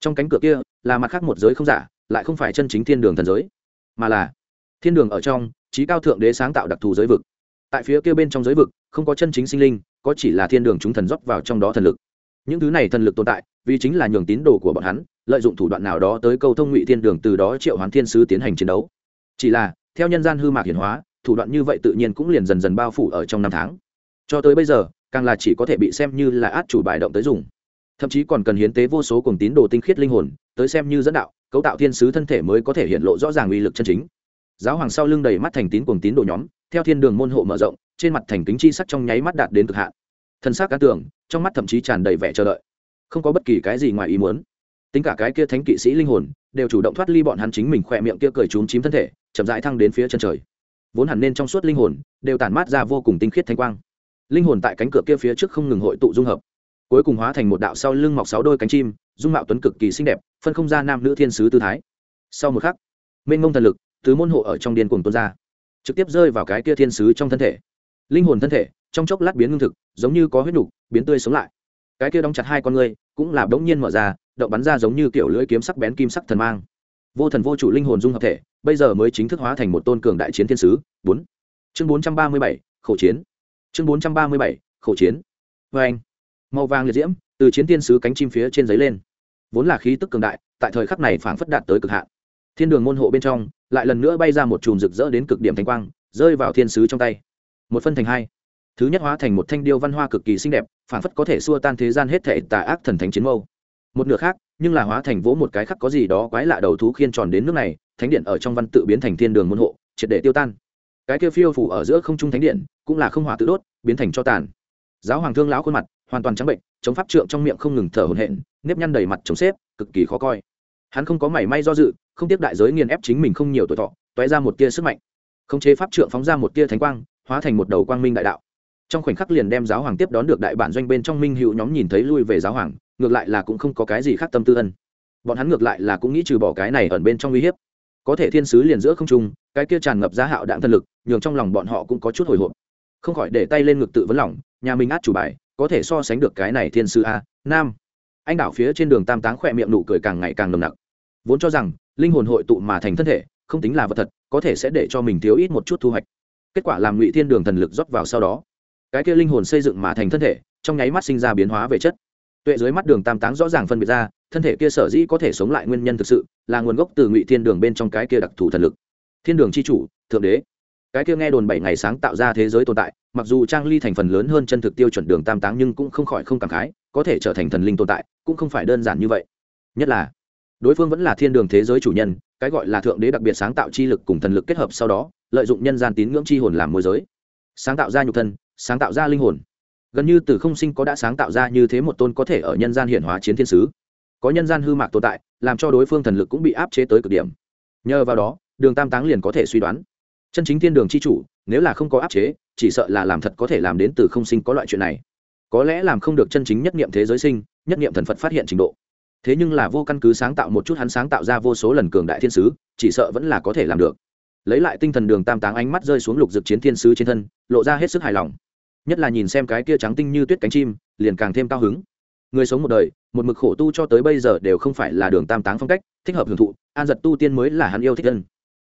Trong cánh cửa kia, là mặt khác một giới không giả, lại không phải chân chính thiên đường thần giới, mà là thiên đường ở trong trí cao thượng đế sáng tạo đặc thù giới vực. Tại phía kia bên trong giới vực, không có chân chính sinh linh có chỉ là thiên đường chúng thần dốc vào trong đó thần lực. Những thứ này thần lực tồn tại, vì chính là nhường tín đồ của bọn hắn lợi dụng thủ đoạn nào đó tới câu thông ngụy thiên đường từ đó triệu hoán thiên sứ tiến hành chiến đấu. Chỉ là, theo nhân gian hư mạc hiển hóa, thủ đoạn như vậy tự nhiên cũng liền dần dần bao phủ ở trong năm tháng. Cho tới bây giờ, càng là chỉ có thể bị xem như là át chủ bài động tới dùng. Thậm chí còn cần hiến tế vô số cùng tín đồ tinh khiết linh hồn, tới xem như dẫn đạo, cấu tạo thiên sứ thân thể mới có thể hiện lộ rõ ràng uy lực chân chính. Giáo hoàng sau lưng đầy mắt thành tín cùng tín đồ nhóm, theo thiên đường môn hộ mở rộng trên mặt thành kính chi sắc trong nháy mắt đạt đến cực hạn. Thân xác cá tường, trong mắt thậm chí tràn đầy vẻ chờ đợi. Không có bất kỳ cái gì ngoài ý muốn. Tính cả cái kia thánh kỵ sĩ linh hồn, đều chủ động thoát ly bọn hắn chính mình khỏe miệng kia cười trúng chím thân thể, chậm rãi thăng đến phía chân trời. Vốn hẳn nên trong suốt linh hồn, đều tản mát ra vô cùng tinh khiết thanh quang. Linh hồn tại cánh cửa kia phía trước không ngừng hội tụ dung hợp. Cuối cùng hóa thành một đạo sau lưng mọc sáu đôi cánh chim, dung mạo tuấn cực kỳ xinh đẹp, phân không ra nam nữ thiên sứ tư thái. Sau một khắc, mênh ngông thần lực từ môn hộ ở trong điên cuồng tuôn ra, trực tiếp rơi vào cái kia thiên sứ trong thân thể linh hồn thân thể trong chốc lát biến ngưng thực, giống như có huyết nhục biến tươi sống lại. Cái kia đóng chặt hai con ngươi, cũng là đống nhiên mở ra, động bắn ra giống như kiểu lưỡi kiếm sắc bén kim sắc thần mang. Vô thần vô chủ linh hồn dung hợp thể, bây giờ mới chính thức hóa thành một tôn cường đại chiến thiên sứ. Bốn. Chương bốn trăm ba mươi bảy khẩu chiến. Chương bốn trăm ba mươi bảy khẩu chiến. Vê anh, màu vàng liệt diễm từ chiến thiên sứ cánh chim phía trên giấy lên. Vốn là khí tức cường đại, tại thời khắc này phảng phất đạt tới cực hạn. Thiên đường môn hộ bên trong, lại lần nữa bay ra một chùm rực rỡ đến cực điểm thanh quang, rơi vào thiên sứ trong tay một phân thành hai. Thứ nhất hóa thành một thanh điêu văn hoa cực kỳ xinh đẹp phản phất có thể xua tan thế gian hết thệ tà ác thần thánh chiến mâu. Một nửa khác, nhưng là hóa thành vỗ một cái khắc có gì đó quái lạ đầu thú khiên tròn đến nước này, thánh điện ở trong văn tự biến thành thiên đường môn hộ, triệt để tiêu tan. Cái kia phiêu phủ ở giữa không trung thánh điện, cũng là không hỏa tự đốt, biến thành cho tàn. Giáo hoàng thương lão khuôn mặt, hoàn toàn trắng bệnh, chống pháp trượng trong miệng không ngừng thở hổn hển, nếp nhăn đầy mặt chống xếp, cực kỳ khó coi. Hắn không có mảy may do dự, không tiếp đại giới nghiền ép chính mình không nhiều tuổi thọ, toé ra một tia sức mạnh. Khống chế pháp trượng phóng ra một tia thánh quang hóa thành một đầu quang minh đại đạo. Trong khoảnh khắc liền đem giáo hoàng tiếp đón được đại bản doanh bên trong minh hữu nhóm nhìn thấy lui về giáo hoàng, ngược lại là cũng không có cái gì khác tâm tư ân. Bọn hắn ngược lại là cũng nghĩ trừ bỏ cái này ẩn bên trong uy hiếp. Có thể thiên sứ liền giữa không trung, cái kia tràn ngập giá hạo đạn thân lực, nhường trong lòng bọn họ cũng có chút hồi hộp. Không khỏi để tay lên ngực tự vấn lòng, nhà mình át chủ bài, có thể so sánh được cái này thiên sứ a, nam. Anh đảo phía trên đường tam táng khỏe miệng nụ cười càng ngày càng nồng nặc. Vốn cho rằng, linh hồn hội tụ mà thành thân thể, không tính là vật thật, có thể sẽ để cho mình thiếu ít một chút thu hoạch kết quả làm ngụy thiên đường thần lực rót vào sau đó cái kia linh hồn xây dựng mà thành thân thể trong nháy mắt sinh ra biến hóa về chất tuệ dưới mắt đường tam táng rõ ràng phân biệt ra thân thể kia sở dĩ có thể sống lại nguyên nhân thực sự là nguồn gốc từ ngụy thiên đường bên trong cái kia đặc thù thần lực thiên đường c h i chủ thượng đế cái kia nghe đồn bảy ngày sáng tạo ra thế giới tồn tại mặc dù trang ly thành phần lớn hơn chân thực tiêu chuẩn đường tam táng nhưng cũng không khỏi không cảm khái có thể trở thành thần linh tồn tại cũng không phải đơn giản như vậy nhất là đối phương vẫn là thiên đường thế giới chủ nhân, cái gọi là thượng đế đặc biệt sáng tạo chi lực cùng thần lực kết hợp sau đó, lợi dụng nhân gian tín ngưỡng chi hồn làm môi giới. Sáng tạo ra nhục thân, sáng tạo ra linh hồn. Gần như từ không sinh có đã sáng tạo ra như thế một tôn có thể ở nhân gian hiển hóa chiến thiên sứ. Có nhân gian hư mạc tồn tại, làm cho đối phương thần lực cũng bị áp chế tới cực điểm. Nhờ vào đó, đường tam táng liền có thể suy đoán. Chân chính thiên đường c h i chủ, nếu là không có áp chế, chỉ sợ là làm thật có thể làm đến từ không sinh có loại chuyện này. Có lẽ làm không được chân chính nhất niệm thế giới sinh, nhất niệm thần phật phát hiện trình độ thế nhưng là vô căn cứ sáng tạo một chút hắn sáng tạo ra vô số lần cường đại thiên sứ, chỉ sợ vẫn là có thể làm được. Lấy lại tinh thần đường tam táng ánh mắt rơi xuống lục dực chiến thiên sứ trên thân, lộ ra hết sức hài lòng. Nhất là nhìn xem cái kia trắng tinh như tuyết cánh chim, liền càng thêm cao hứng. Người sống một đời, một mực khổ tu cho tới bây giờ đều không phải là đường tam táng phong cách, thích hợp hưởng thụ, an giật tu tiên mới là hắn yêu thích dân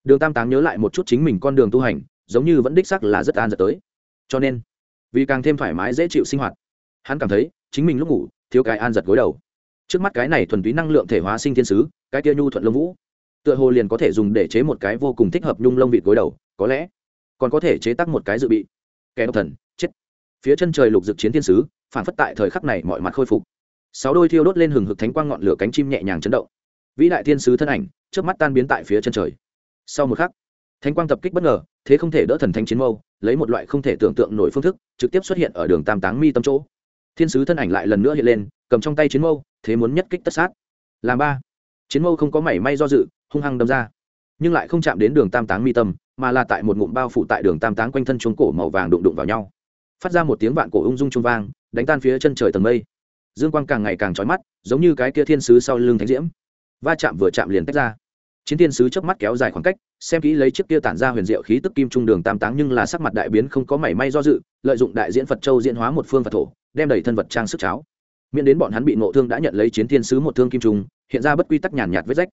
đường tam táng nhớ lại một chút chính mình con đường tu hành, giống như vẫn đích sắc là rất an giật tới. Cho nên, vì càng thêm thoải mái dễ chịu sinh hoạt, hắn cảm thấy chính mình lúc ngủ thiếu cái an giật gối đầu trước mắt cái này thuần túy năng lượng thể hóa sinh thiên sứ, cái kia nhu thuận lông vũ, tựa hồ liền có thể dùng để chế một cái vô cùng thích hợp nhung lông vịt gối đầu, có lẽ còn có thể chế tác một cái dự bị. Kẻ độc thần, chết. Phía chân trời lục dực chiến thiên sứ, phản phất tại thời khắc này mọi mặt khôi phục. Sáu đôi thiêu đốt lên hừng hực thánh quang ngọn lửa cánh chim nhẹ nhàng chấn động. Vĩ đại thiên sứ thân ảnh trước mắt tan biến tại phía chân trời. Sau một khắc, thánh quang tập kích bất ngờ, thế không thể đỡ thần thánh chiến mâu, lấy một loại không thể tưởng tượng nổi phương thức, trực tiếp xuất hiện ở đường tam táng mi tâm chỗ. Thiên sứ thân ảnh lại lần nữa hiện lên cầm trong tay chiến mâu, thế muốn nhất kích tất sát. Làm ba. Chiến mâu không có mảy may do dự, hung hăng đâm ra. Nhưng lại không chạm đến đường tam táng mi tâm, mà là tại một ngụm bao phủ tại đường tam táng quanh thân chuống cổ màu vàng đụng đụng vào nhau. Phát ra một tiếng vạn cổ ung dung trung vang, đánh tan phía chân trời tầng mây. Dương quang càng ngày càng trói mắt, giống như cái kia thiên sứ sau lưng thánh diễm. Va chạm vừa chạm liền tách ra. Chiến thiên sứ chớp mắt kéo dài khoảng cách, xem kỹ lấy chiếc kia tản ra huyền diệu khí tức kim trung đường tam táng nhưng là sắc mặt đại biến không có mảy may do dự, lợi dụng đại diễn phật châu diễn hóa một phương phật thổ, đem đầy thân vật trang sức cháo miễn đến bọn hắn bị nộ thương đã nhận lấy chiến thiên sứ một thương kim trùng, hiện ra bất quy tắc nhàn nhạt vết rách.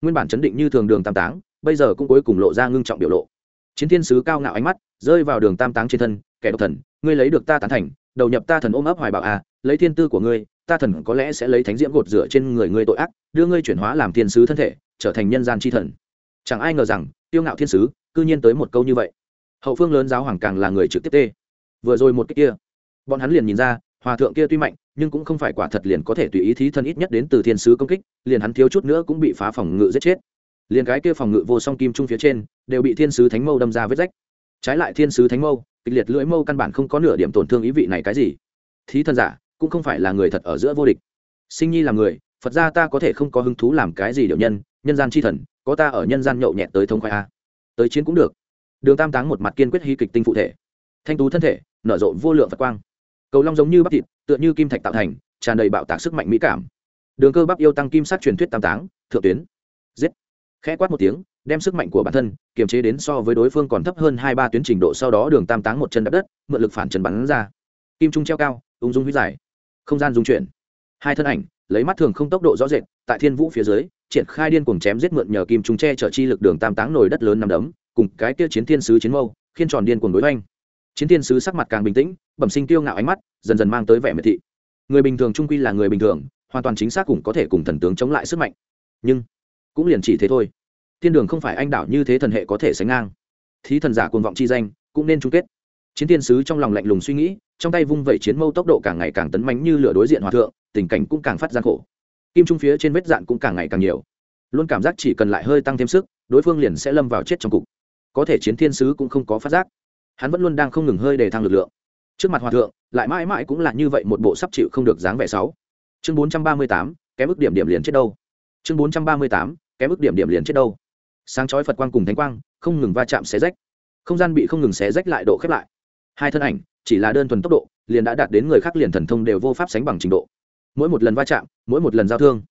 Nguyên bản chấn định như thường đường tam táng bây giờ cũng cuối cùng lộ ra ngưng trọng biểu lộ. Chiến thiên sứ cao ngạo ánh mắt rơi vào đường tam táng trên thân kẻ độc thần ngươi lấy được ta tán thành đầu nhập ta thần ôm ấp hoài bảo à lấy thiên tư của ngươi ta thần có lẽ sẽ lấy thánh diễm gột rửa trên người ngươi tội ác đưa ngươi chuyển hóa làm thiên sứ thân thể trở thành nhân gian tri thần. Chẳng ai ngờ rằng tiêu ngạo thiên sứ cư nhiên tới một câu như vậy. Hậu phương lớn giáo hoàng càng là người trực tiếp tê. Vừa rồi một cách kia bọn hắn liền nhìn ra hòa thượng kia tuy mạnh, nhưng cũng không phải quả thật liền có thể tùy ý thí thân ít nhất đến từ thiên sứ công kích, liền hắn thiếu chút nữa cũng bị phá phòng ngự giết chết. Liền cái kia phòng ngự vô song kim trung phía trên, đều bị thiên sứ thánh mâu đâm ra vết rách. Trái lại thiên sứ thánh mâu, kịch liệt lưỡi mâu căn bản không có nửa điểm tổn thương ý vị này cái gì. Thí thân giả, cũng không phải là người thật ở giữa vô địch. Sinh nhi là người, phật ra ta có thể không có hứng thú làm cái gì điệu nhân nhân gian c h i thần, có ta ở nhân gian nhậu nhẹt tới thống khoai a. Tới chiến cũng được. Đường tam táng một mặt kiên quyết hy kịch tinh phụ thể. Thanh tú thân thể, nở rộ vô lượng phật quang cầu long giống như bắp thịt, tựa như kim thạch tạo thành, tràn đầy bạo tạc sức mạnh mỹ cảm. Đường cơ bắp yêu tăng kim sát truyền thuyết tam táng, thượng tuyến. Giết. Khẽ quát một tiếng, đem sức mạnh của bản thân kiềm chế đến so với đối phương còn thấp hơn hai ba tuyến trình độ sau đó đường tam táng một chân đập đất, mượn lực phản trần bắn ra. Kim trung treo cao, ung dung huyết dài. Không gian dung chuyển. Hai thân ảnh, lấy mắt thường không tốc độ rõ rệt, tại thiên vũ phía dưới, triển khai điên cuồng chém giết mượn nhờ kim trung tre chở chi lực đường tam táng nổi đất lớn nằm đấm, cùng cái kia chiến thiên sứ chiến mâu, khiên tròn điên cuồng đối oanh chiến thiên sứ sắc mặt càng bình tĩnh, bẩm sinh tiêu ngạo ánh mắt, dần dần mang tới vẻ miệt thị. Người bình thường trung quy là người bình thường, hoàn toàn chính xác cũng có thể cùng thần tướng chống lại sức mạnh. Nhưng, cũng liền chỉ thế thôi. Thiên đường không phải anh đảo như thế thần hệ có thể sánh ngang. Thí thần giả cuồng vọng chi danh, cũng nên chung kết. Chiến thiên sứ trong lòng lạnh lùng suy nghĩ, trong tay vung vẩy chiến mâu tốc độ càng ngày càng tấn mánh như lửa đối diện hòa thượng, tình cảnh cũng càng phát gian khổ. Kim trung phía trên vết dạn cũng càng ngày càng nhiều. Luôn cảm giác chỉ cần lại hơi tăng thêm sức, đối phương liền sẽ lâm vào chết trong cục. Có thể chiến thiên sứ cũng không có phát giác hắn vẫn luôn đang không ngừng hơi để thăng lực lượng. Trước mặt hòa thượng, lại mãi mãi cũng là như vậy một bộ sắp chịu không được dáng vẻ sáu. Chương bốn trăm ba mươi tám, kém ức điểm điểm liền chết đâu. Chương bốn trăm ba mươi tám, kém ức điểm điểm liền chết đâu. Sáng chói phật quang cùng thánh quang, không ngừng va chạm xé rách. Không gian bị không ngừng xé rách lại độ khép lại. Hai thân ảnh, chỉ là đơn thuần tốc độ, liền đã đạt đến người khác liền thần thông đều vô pháp sánh bằng trình độ. Mỗi một lần va chạm, mỗi một lần giao thương,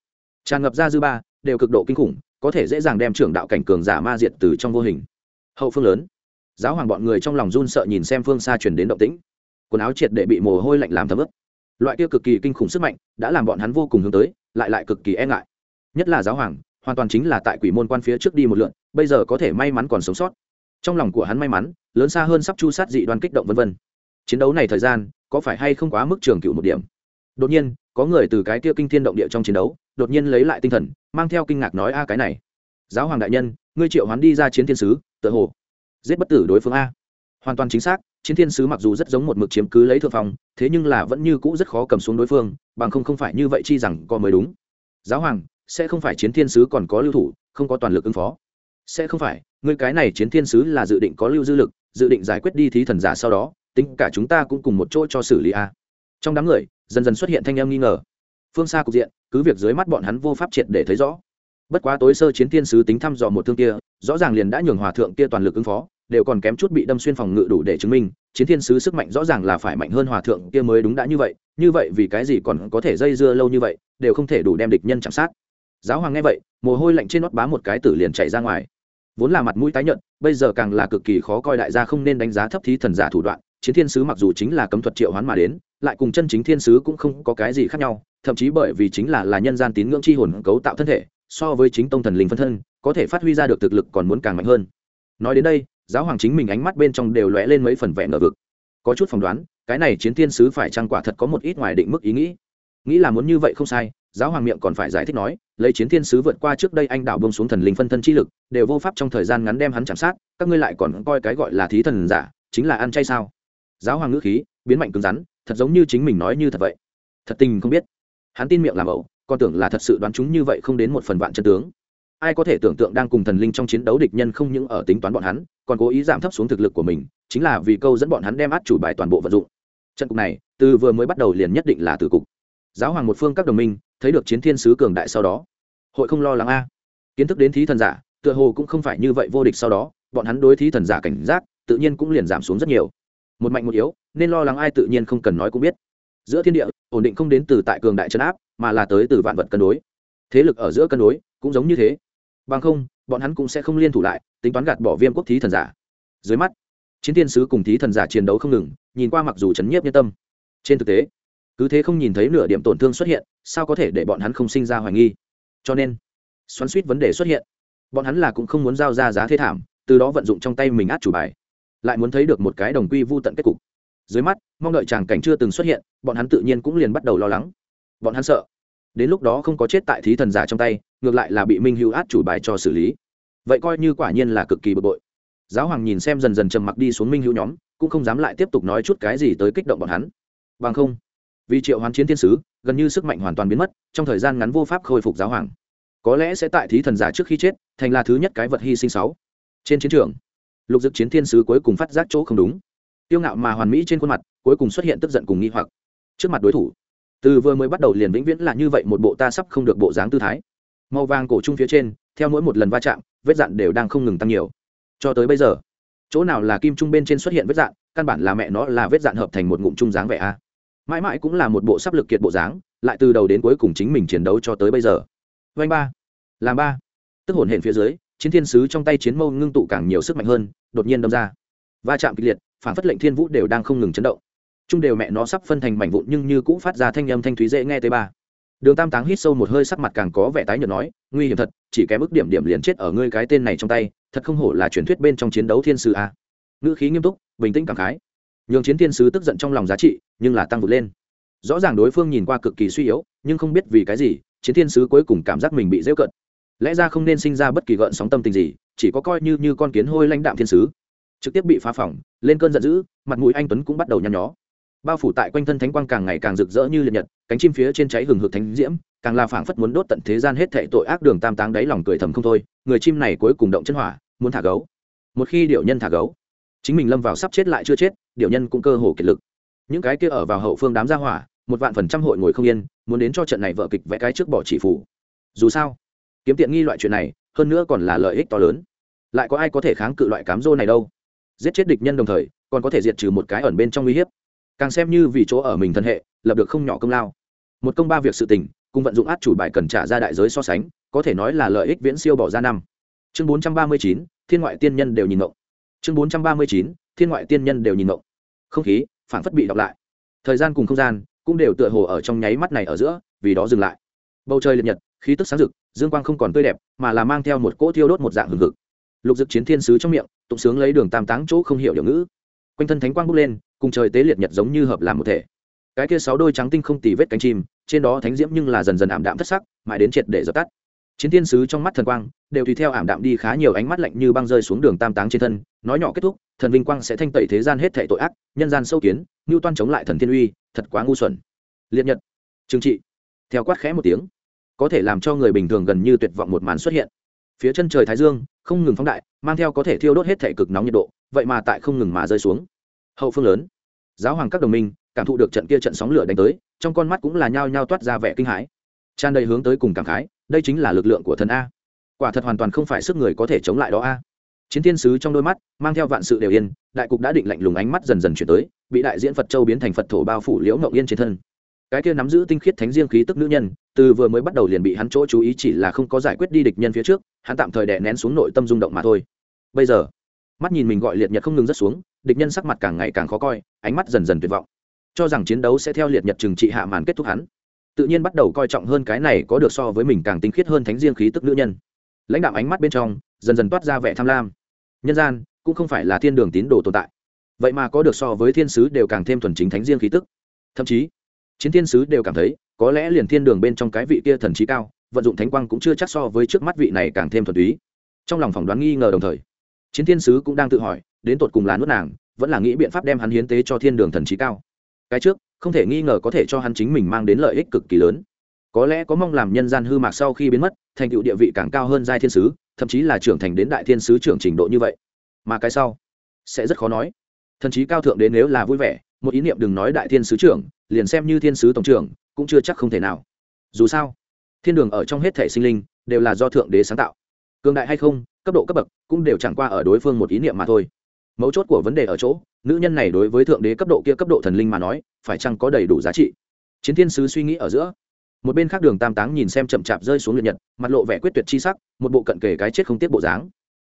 tràn ngập ra dư ba, đều cực độ kinh khủng, có thể dễ dàng đem trưởng đạo cảnh cường giả ma diệt từ trong vô hình. Hậu phương lớn giáo hoàng bọn người trong lòng run sợ nhìn xem phương xa chuyển đến động tĩnh. Quần áo triệt để bị mồ hôi lạnh làm thấm ướt. Loại kia cực kỳ kinh khủng sức mạnh đã làm bọn hắn vô cùng hướng tới, lại lại cực kỳ e ngại. Nhất là giáo hoàng, hoàn toàn chính là tại quỷ môn quan phía trước đi một lượn, bây giờ có thể may mắn còn sống sót. Trong lòng của hắn may mắn, lớn xa hơn sắp chu sát dị đoan kích động vân vân. Chiến đấu này thời gian, có phải hay không quá mức trường cựu một điểm? Đột nhiên, có người từ cái kia kinh thiên động địa trong chiến đấu, đột nhiên lấy lại tinh thần, mang theo kinh ngạc nói, a, cái này. Giáo hoàng đại nhân, ngươi triệu hắn đi ra chiến thiên sứ tự hồ giết bất tử đối phương a. Hoàn toàn chính xác, chiến thiên sứ mặc dù rất giống một mực chiếm cứ lấy thượng phòng thế nhưng là vẫn như cũ rất khó cầm xuống đối phương, bằng không không phải như vậy chi rằng có mới đúng. Giáo hoàng, sẽ không phải chiến thiên sứ còn có lưu thủ, không có toàn lực ứng phó. Sẽ không phải ngươi cái này chiến thiên sứ là dự định có lưu dư lực, dự định giải quyết đi thí thần giả sau đó, tính cả chúng ta cũng cùng một chỗ cho xử lý a. Trong đám người, dần dần xuất hiện thanh em nghi ngờ. Phương xa cục diện, cứ việc dưới mắt bọn hắn vô pháp triệt để thấy rõ. Bất quá tối sơ chiến thiên sứ tính thăm dò một thương kia, rõ ràng liền đã nhường hòa thượng kia toàn lực ứng phó đều còn kém chút bị đâm xuyên phòng ngự đủ để chứng minh, chiến thiên sứ sức mạnh rõ ràng là phải mạnh hơn hòa thượng kia mới đúng đã như vậy như vậy vì cái gì còn có thể dây dưa lâu như vậy, đều không thể đủ đem địch nhân chạm sát. Giáo hoàng nghe vậy, mồ hôi lạnh trên nót bá một cái tử liền chạy ra ngoài. Vốn là mặt mũi tái nhợt, bây giờ càng là cực kỳ khó coi đại gia không nên đánh giá thấp thí thần giả thủ đoạn, chiến thiên sứ mặc dù chính là cấm thuật triệu hoán mà đến, lại cùng chân chính thiên sứ cũng không có cái gì khác nhau, thậm chí bởi vì chính là là nhân gian tín ngưỡng chi hồn cấu tạo thân thể, so với chính tông thần linh phân thân, có thể phát huy ra được thực lực còn muốn càng mạnh hơn. Nói đến đây giáo hoàng chính mình ánh mắt bên trong đều lóe lên mấy phần vẻ ngờ vực. Có chút phỏng đoán, cái này chiến thiên sứ phải trang quả thật có một ít ngoài định mức ý nghĩ? Nghĩ là muốn như vậy không sai, giáo hoàng miệng còn phải giải thích nói, lấy chiến thiên sứ vượt qua trước đây anh đảo bông xuống thần linh phân thân chi lực, đều vô pháp trong thời gian ngắn đem hắn chạm sát, các ngươi lại còn coi cái gọi là thí thần giả, chính là ăn chay sao? Giáo hoàng ngữ khí, biến mạnh cứng rắn, thật giống như chính mình nói như thật vậy. Thật tình không biết. Hắn tin miệng làm ẩu, còn tưởng là thật sự đoán chúng như vậy không đến một phần vạn chân tướng ai có thể tưởng tượng đang cùng thần linh trong chiến đấu địch nhân không những ở tính toán bọn hắn, còn cố ý giảm thấp xuống thực lực của mình, chính là vì câu dẫn bọn hắn đem át chủ bài toàn bộ vận dụng. Trận cục này, từ vừa mới bắt đầu liền nhất định là từ cục. Giáo hoàng một phương các đồng minh, thấy được chiến thiên sứ cường đại sau đó, hội không lo lắng a. Kiến thức đến thí thần giả, tựa hồ cũng không phải như vậy vô địch sau đó, bọn hắn đối thí thần giả cảnh giác, tự nhiên cũng liền giảm xuống rất nhiều. Một mạnh một yếu, nên lo lắng ai tự nhiên không cần nói cũng biết. Giữa thiên địa, ổn định không đến từ tại cường đại trấn áp, mà là tới từ vạn vật cân đối. Thế lực ở giữa cân đối, cũng giống như thế bằng không, bọn hắn cũng sẽ không liên thủ lại, tính toán gạt bỏ viêm quốc thí thần giả. Dưới mắt, chiến thiên sứ cùng thí thần giả chiến đấu không ngừng, nhìn qua mặc dù chấn nhiếp nhân tâm. Trên thực tế, cứ thế không nhìn thấy nửa điểm tổn thương xuất hiện, sao có thể để bọn hắn không sinh ra hoài nghi? Cho nên, xoắn suýt vấn đề xuất hiện. Bọn hắn là cũng không muốn giao ra giá thế thảm, từ đó vận dụng trong tay mình át chủ bài. Lại muốn thấy được một cái đồng quy vô tận kết cục. Dưới mắt, mong đợi chàng cảnh chưa từng xuất hiện, bọn hắn tự nhiên cũng liền bắt đầu lo lắng. Bọn hắn sợ đến lúc đó không có chết tại thí thần giả trong tay, ngược lại là bị minh hữu át chủ bài cho xử lý. Vậy coi như quả nhiên là cực kỳ bực bội. Giáo hoàng nhìn xem dần dần trầm mặc đi xuống minh hữu nhóm, cũng không dám lại tiếp tục nói chút cái gì tới kích động bọn hắn. Bằng không, vì triệu hoán chiến thiên sứ, gần như sức mạnh hoàn toàn biến mất, trong thời gian ngắn vô pháp khôi phục giáo hoàng. Có lẽ sẽ tại thí thần giả trước khi chết, thành là thứ nhất cái vật hy sinh sáu. Trên chiến trường, lục dực chiến thiên sứ cuối cùng phát giác chỗ không đúng. Tiêu ngạo mà hoàn mỹ trên khuôn mặt, cuối cùng xuất hiện tức giận cùng nghi hoặc. Trước mặt đối thủ từ vừa mới bắt đầu liền vĩnh viễn là như vậy, một bộ ta sắp không được bộ dáng tư thái. Màu vàng cổ trung phía trên, theo mỗi một lần va chạm, vết dạn đều đang không ngừng tăng nhiều. Cho tới bây giờ, chỗ nào là kim trung bên trên xuất hiện vết dạn, căn bản là mẹ nó là vết dạn hợp thành một ngụm trung dáng vẻ a. Mãi mãi cũng là một bộ sắp lực kiệt bộ dáng, lại từ đầu đến cuối cùng chính mình chiến đấu cho tới bây giờ. Vanh ba, làm ba. Tức hổn hển phía dưới, chiến thiên sứ trong tay chiến mâu ngưng tụ càng nhiều sức mạnh hơn, đột nhiên đâm ra. Va chạm kịch liệt, phản phất lệnh thiên vũ đều đang không ngừng chấn động chung đều mẹ nó sắp phân thành mảnh vụn nhưng như cũng phát ra thanh âm thanh thúy dễ nghe tới ba. Đường tam táng hít sâu một hơi sắc mặt càng có vẻ tái nhợt nói, nguy hiểm thật, chỉ kém ức điểm điểm liền chết ở ngươi cái tên này trong tay, thật không hổ là truyền thuyết bên trong chiến đấu thiên sứ a. Ngữ khí nghiêm túc, bình tĩnh cảm khái. Nhường chiến thiên sứ tức giận trong lòng giá trị, nhưng là tăng vụt lên. Rõ ràng đối phương nhìn qua cực kỳ suy yếu, nhưng không biết vì cái gì, chiến thiên sứ cuối cùng cảm giác mình bị dễ cận. Lẽ ra không nên sinh ra bất kỳ gợn sóng tâm tình gì, chỉ có coi như như con kiến hôi lãnh đạm thiên sứ. Trực tiếp bị phá phỏng lên cơn giận dữ, mặt mũi anh tuấn cũng bắt đầu nhăn nhó bao phủ tại quanh thân thánh quang càng ngày càng rực rỡ như liệt nhật, cánh chim phía trên cháy hừng hực thánh diễm, càng là phảng phất muốn đốt tận thế gian hết thệ tội ác đường tam táng đáy lòng cười thầm không thôi, người chim này cuối cùng động chân hỏa, muốn thả gấu. Một khi điệu nhân thả gấu, chính mình lâm vào sắp chết lại chưa chết điệu nhân cũng cơ hồ kiệt lực. Những cái kia ở vào hậu phương đám gia hỏa, một vạn phần trăm hội ngồi không yên, muốn đến cho trận này vợ kịch vẽ cái trước bỏ chỉ phủ. Dù sao, kiếm tiện nghi loại chuyện này, hơn nữa còn là lợi ích to lớn. Lại có ai có thể kháng cự loại cám dô này đâu? Giết chết địch nhân đồng thời, còn có thể diệt trừ một cái ẩn bên trong uy hiếp càng xem như vì chỗ ở mình thân hệ, lập được không nhỏ công lao. Một công ba việc sự tình, cùng vận dụng át chủ bài cần trả ra đại giới so sánh, có thể nói là lợi ích viễn siêu bỏ ra năm. Chương bốn trăm ba mươi chín, thiên ngoại tiên nhân đều nhìn ngộng. Chương bốn trăm ba mươi chín, thiên ngoại tiên nhân đều nhìn ngộng. Không khí phản phất bị đọc lại. Thời gian cùng không gian, cũng đều tựa hồ ở trong nháy mắt này ở giữa, vì đó dừng lại. Bầu trời liệt nhật, khí tức sáng rực, dương quang không còn tươi đẹp, mà là mang theo một cỗ thiêu đốt một dạng hừng hực. Lục dực chiến thiên sứ trong miệng, tụng sướng lấy đường tam táng chỗ không hiểu điều ngữ quanh thân thánh quang bốc lên, cùng trời tế liệt nhật giống như hợp làm một thể. Cái kia sáu đôi trắng tinh không tì vết cánh chim, trên đó thánh diễm nhưng là dần dần ảm đạm thất sắc, mãi đến triệt để dập tắt. Chiến thiên sứ trong mắt thần quang đều tùy theo ảm đạm đi khá nhiều ánh mắt lạnh như băng rơi xuống đường tam táng trên thân, nói nhỏ kết thúc, thần vinh quang sẽ thanh tẩy thế gian hết thệ tội ác, nhân gian sâu kiến, ngưu toan chống lại thần thiên uy, thật quá ngu xuẩn. Liệt nhật, trừng trị. Theo quát khẽ một tiếng, có thể làm cho người bình thường gần như tuyệt vọng một màn xuất hiện. Phía chân trời thái dương, không ngừng phóng đại, mang theo có thể thiêu đốt hết thể cực nóng nhiệt độ vậy mà tại không ngừng mà rơi xuống. Hậu phương lớn. Giáo hoàng các đồng minh cảm thụ được trận kia trận sóng lửa đánh tới, trong con mắt cũng là nhao nhao toát ra vẻ kinh hãi. Tràn đầy hướng tới cùng cảm khái, đây chính là lực lượng của thần a. Quả thật hoàn toàn không phải sức người có thể chống lại đó a. Chiến thiên sứ trong đôi mắt mang theo vạn sự đều yên, đại cục đã định lạnh lùng ánh mắt dần dần chuyển tới, bị đại diễn phật châu biến thành phật thổ bao phủ liễu ngậu yên trên thân. Cái kia nắm giữ tinh khiết thánh riêng khí tức nữ nhân, từ vừa mới bắt đầu liền bị hắn chỗ chú ý chỉ là không có giải quyết đi địch nhân phía trước, hắn tạm thời đè nén xuống nội tâm rung động mà thôi. Bây giờ mắt nhìn mình gọi liệt nhật không ngừng rất xuống, địch nhân sắc mặt càng ngày càng khó coi, ánh mắt dần dần tuyệt vọng. Cho rằng chiến đấu sẽ theo liệt nhật trừng trị hạ màn kết thúc hắn. Tự nhiên bắt đầu coi trọng hơn cái này có được so với mình càng tinh khiết hơn thánh riêng khí tức nữ nhân. Lãnh đạo ánh mắt bên trong, dần dần toát ra vẻ tham lam. Nhân gian, cũng không phải là thiên đường tín đồ tồn tại. Vậy mà có được so với thiên sứ đều càng thêm thuần chính thánh riêng khí tức. Thậm chí, chiến thiên sứ đều cảm thấy, có lẽ liền thiên đường bên trong cái vị kia thần trí cao, vận dụng thánh quang cũng chưa chắc so với trước mắt vị này càng thêm thuần túy. Trong lòng phỏng đoán nghi ngờ đồng thời chiến thiên sứ cũng đang tự hỏi, đến tột cùng là nuốt nàng, vẫn là nghĩ biện pháp đem hắn hiến tế cho thiên đường thần trí cao. Cái trước, không thể nghi ngờ có thể cho hắn chính mình mang đến lợi ích cực kỳ lớn. Có lẽ có mong làm nhân gian hư mạc sau khi biến mất, thành tựu địa vị càng cao hơn giai thiên sứ, thậm chí là trưởng thành đến đại thiên sứ trưởng trình độ như vậy. Mà cái sau, sẽ rất khó nói. Thần trí cao thượng đến nếu là vui vẻ, một ý niệm đừng nói đại thiên sứ trưởng, liền xem như thiên sứ tổng trưởng, cũng chưa chắc không thể nào. Dù sao, thiên đường ở trong hết thể sinh linh, đều là do thượng đế sáng tạo cường đại hay không, cấp độ cấp bậc cũng đều chẳng qua ở đối phương một ý niệm mà thôi. Mấu chốt của vấn đề ở chỗ, nữ nhân này đối với thượng đế cấp độ kia cấp độ thần linh mà nói, phải chăng có đầy đủ giá trị? Chiến thiên sứ suy nghĩ ở giữa. Một bên khác đường tam táng nhìn xem chậm chạp rơi xuống liệt nhật, mặt lộ vẻ quyết tuyệt chi sắc, một bộ cận kề cái chết không tiếc bộ dáng.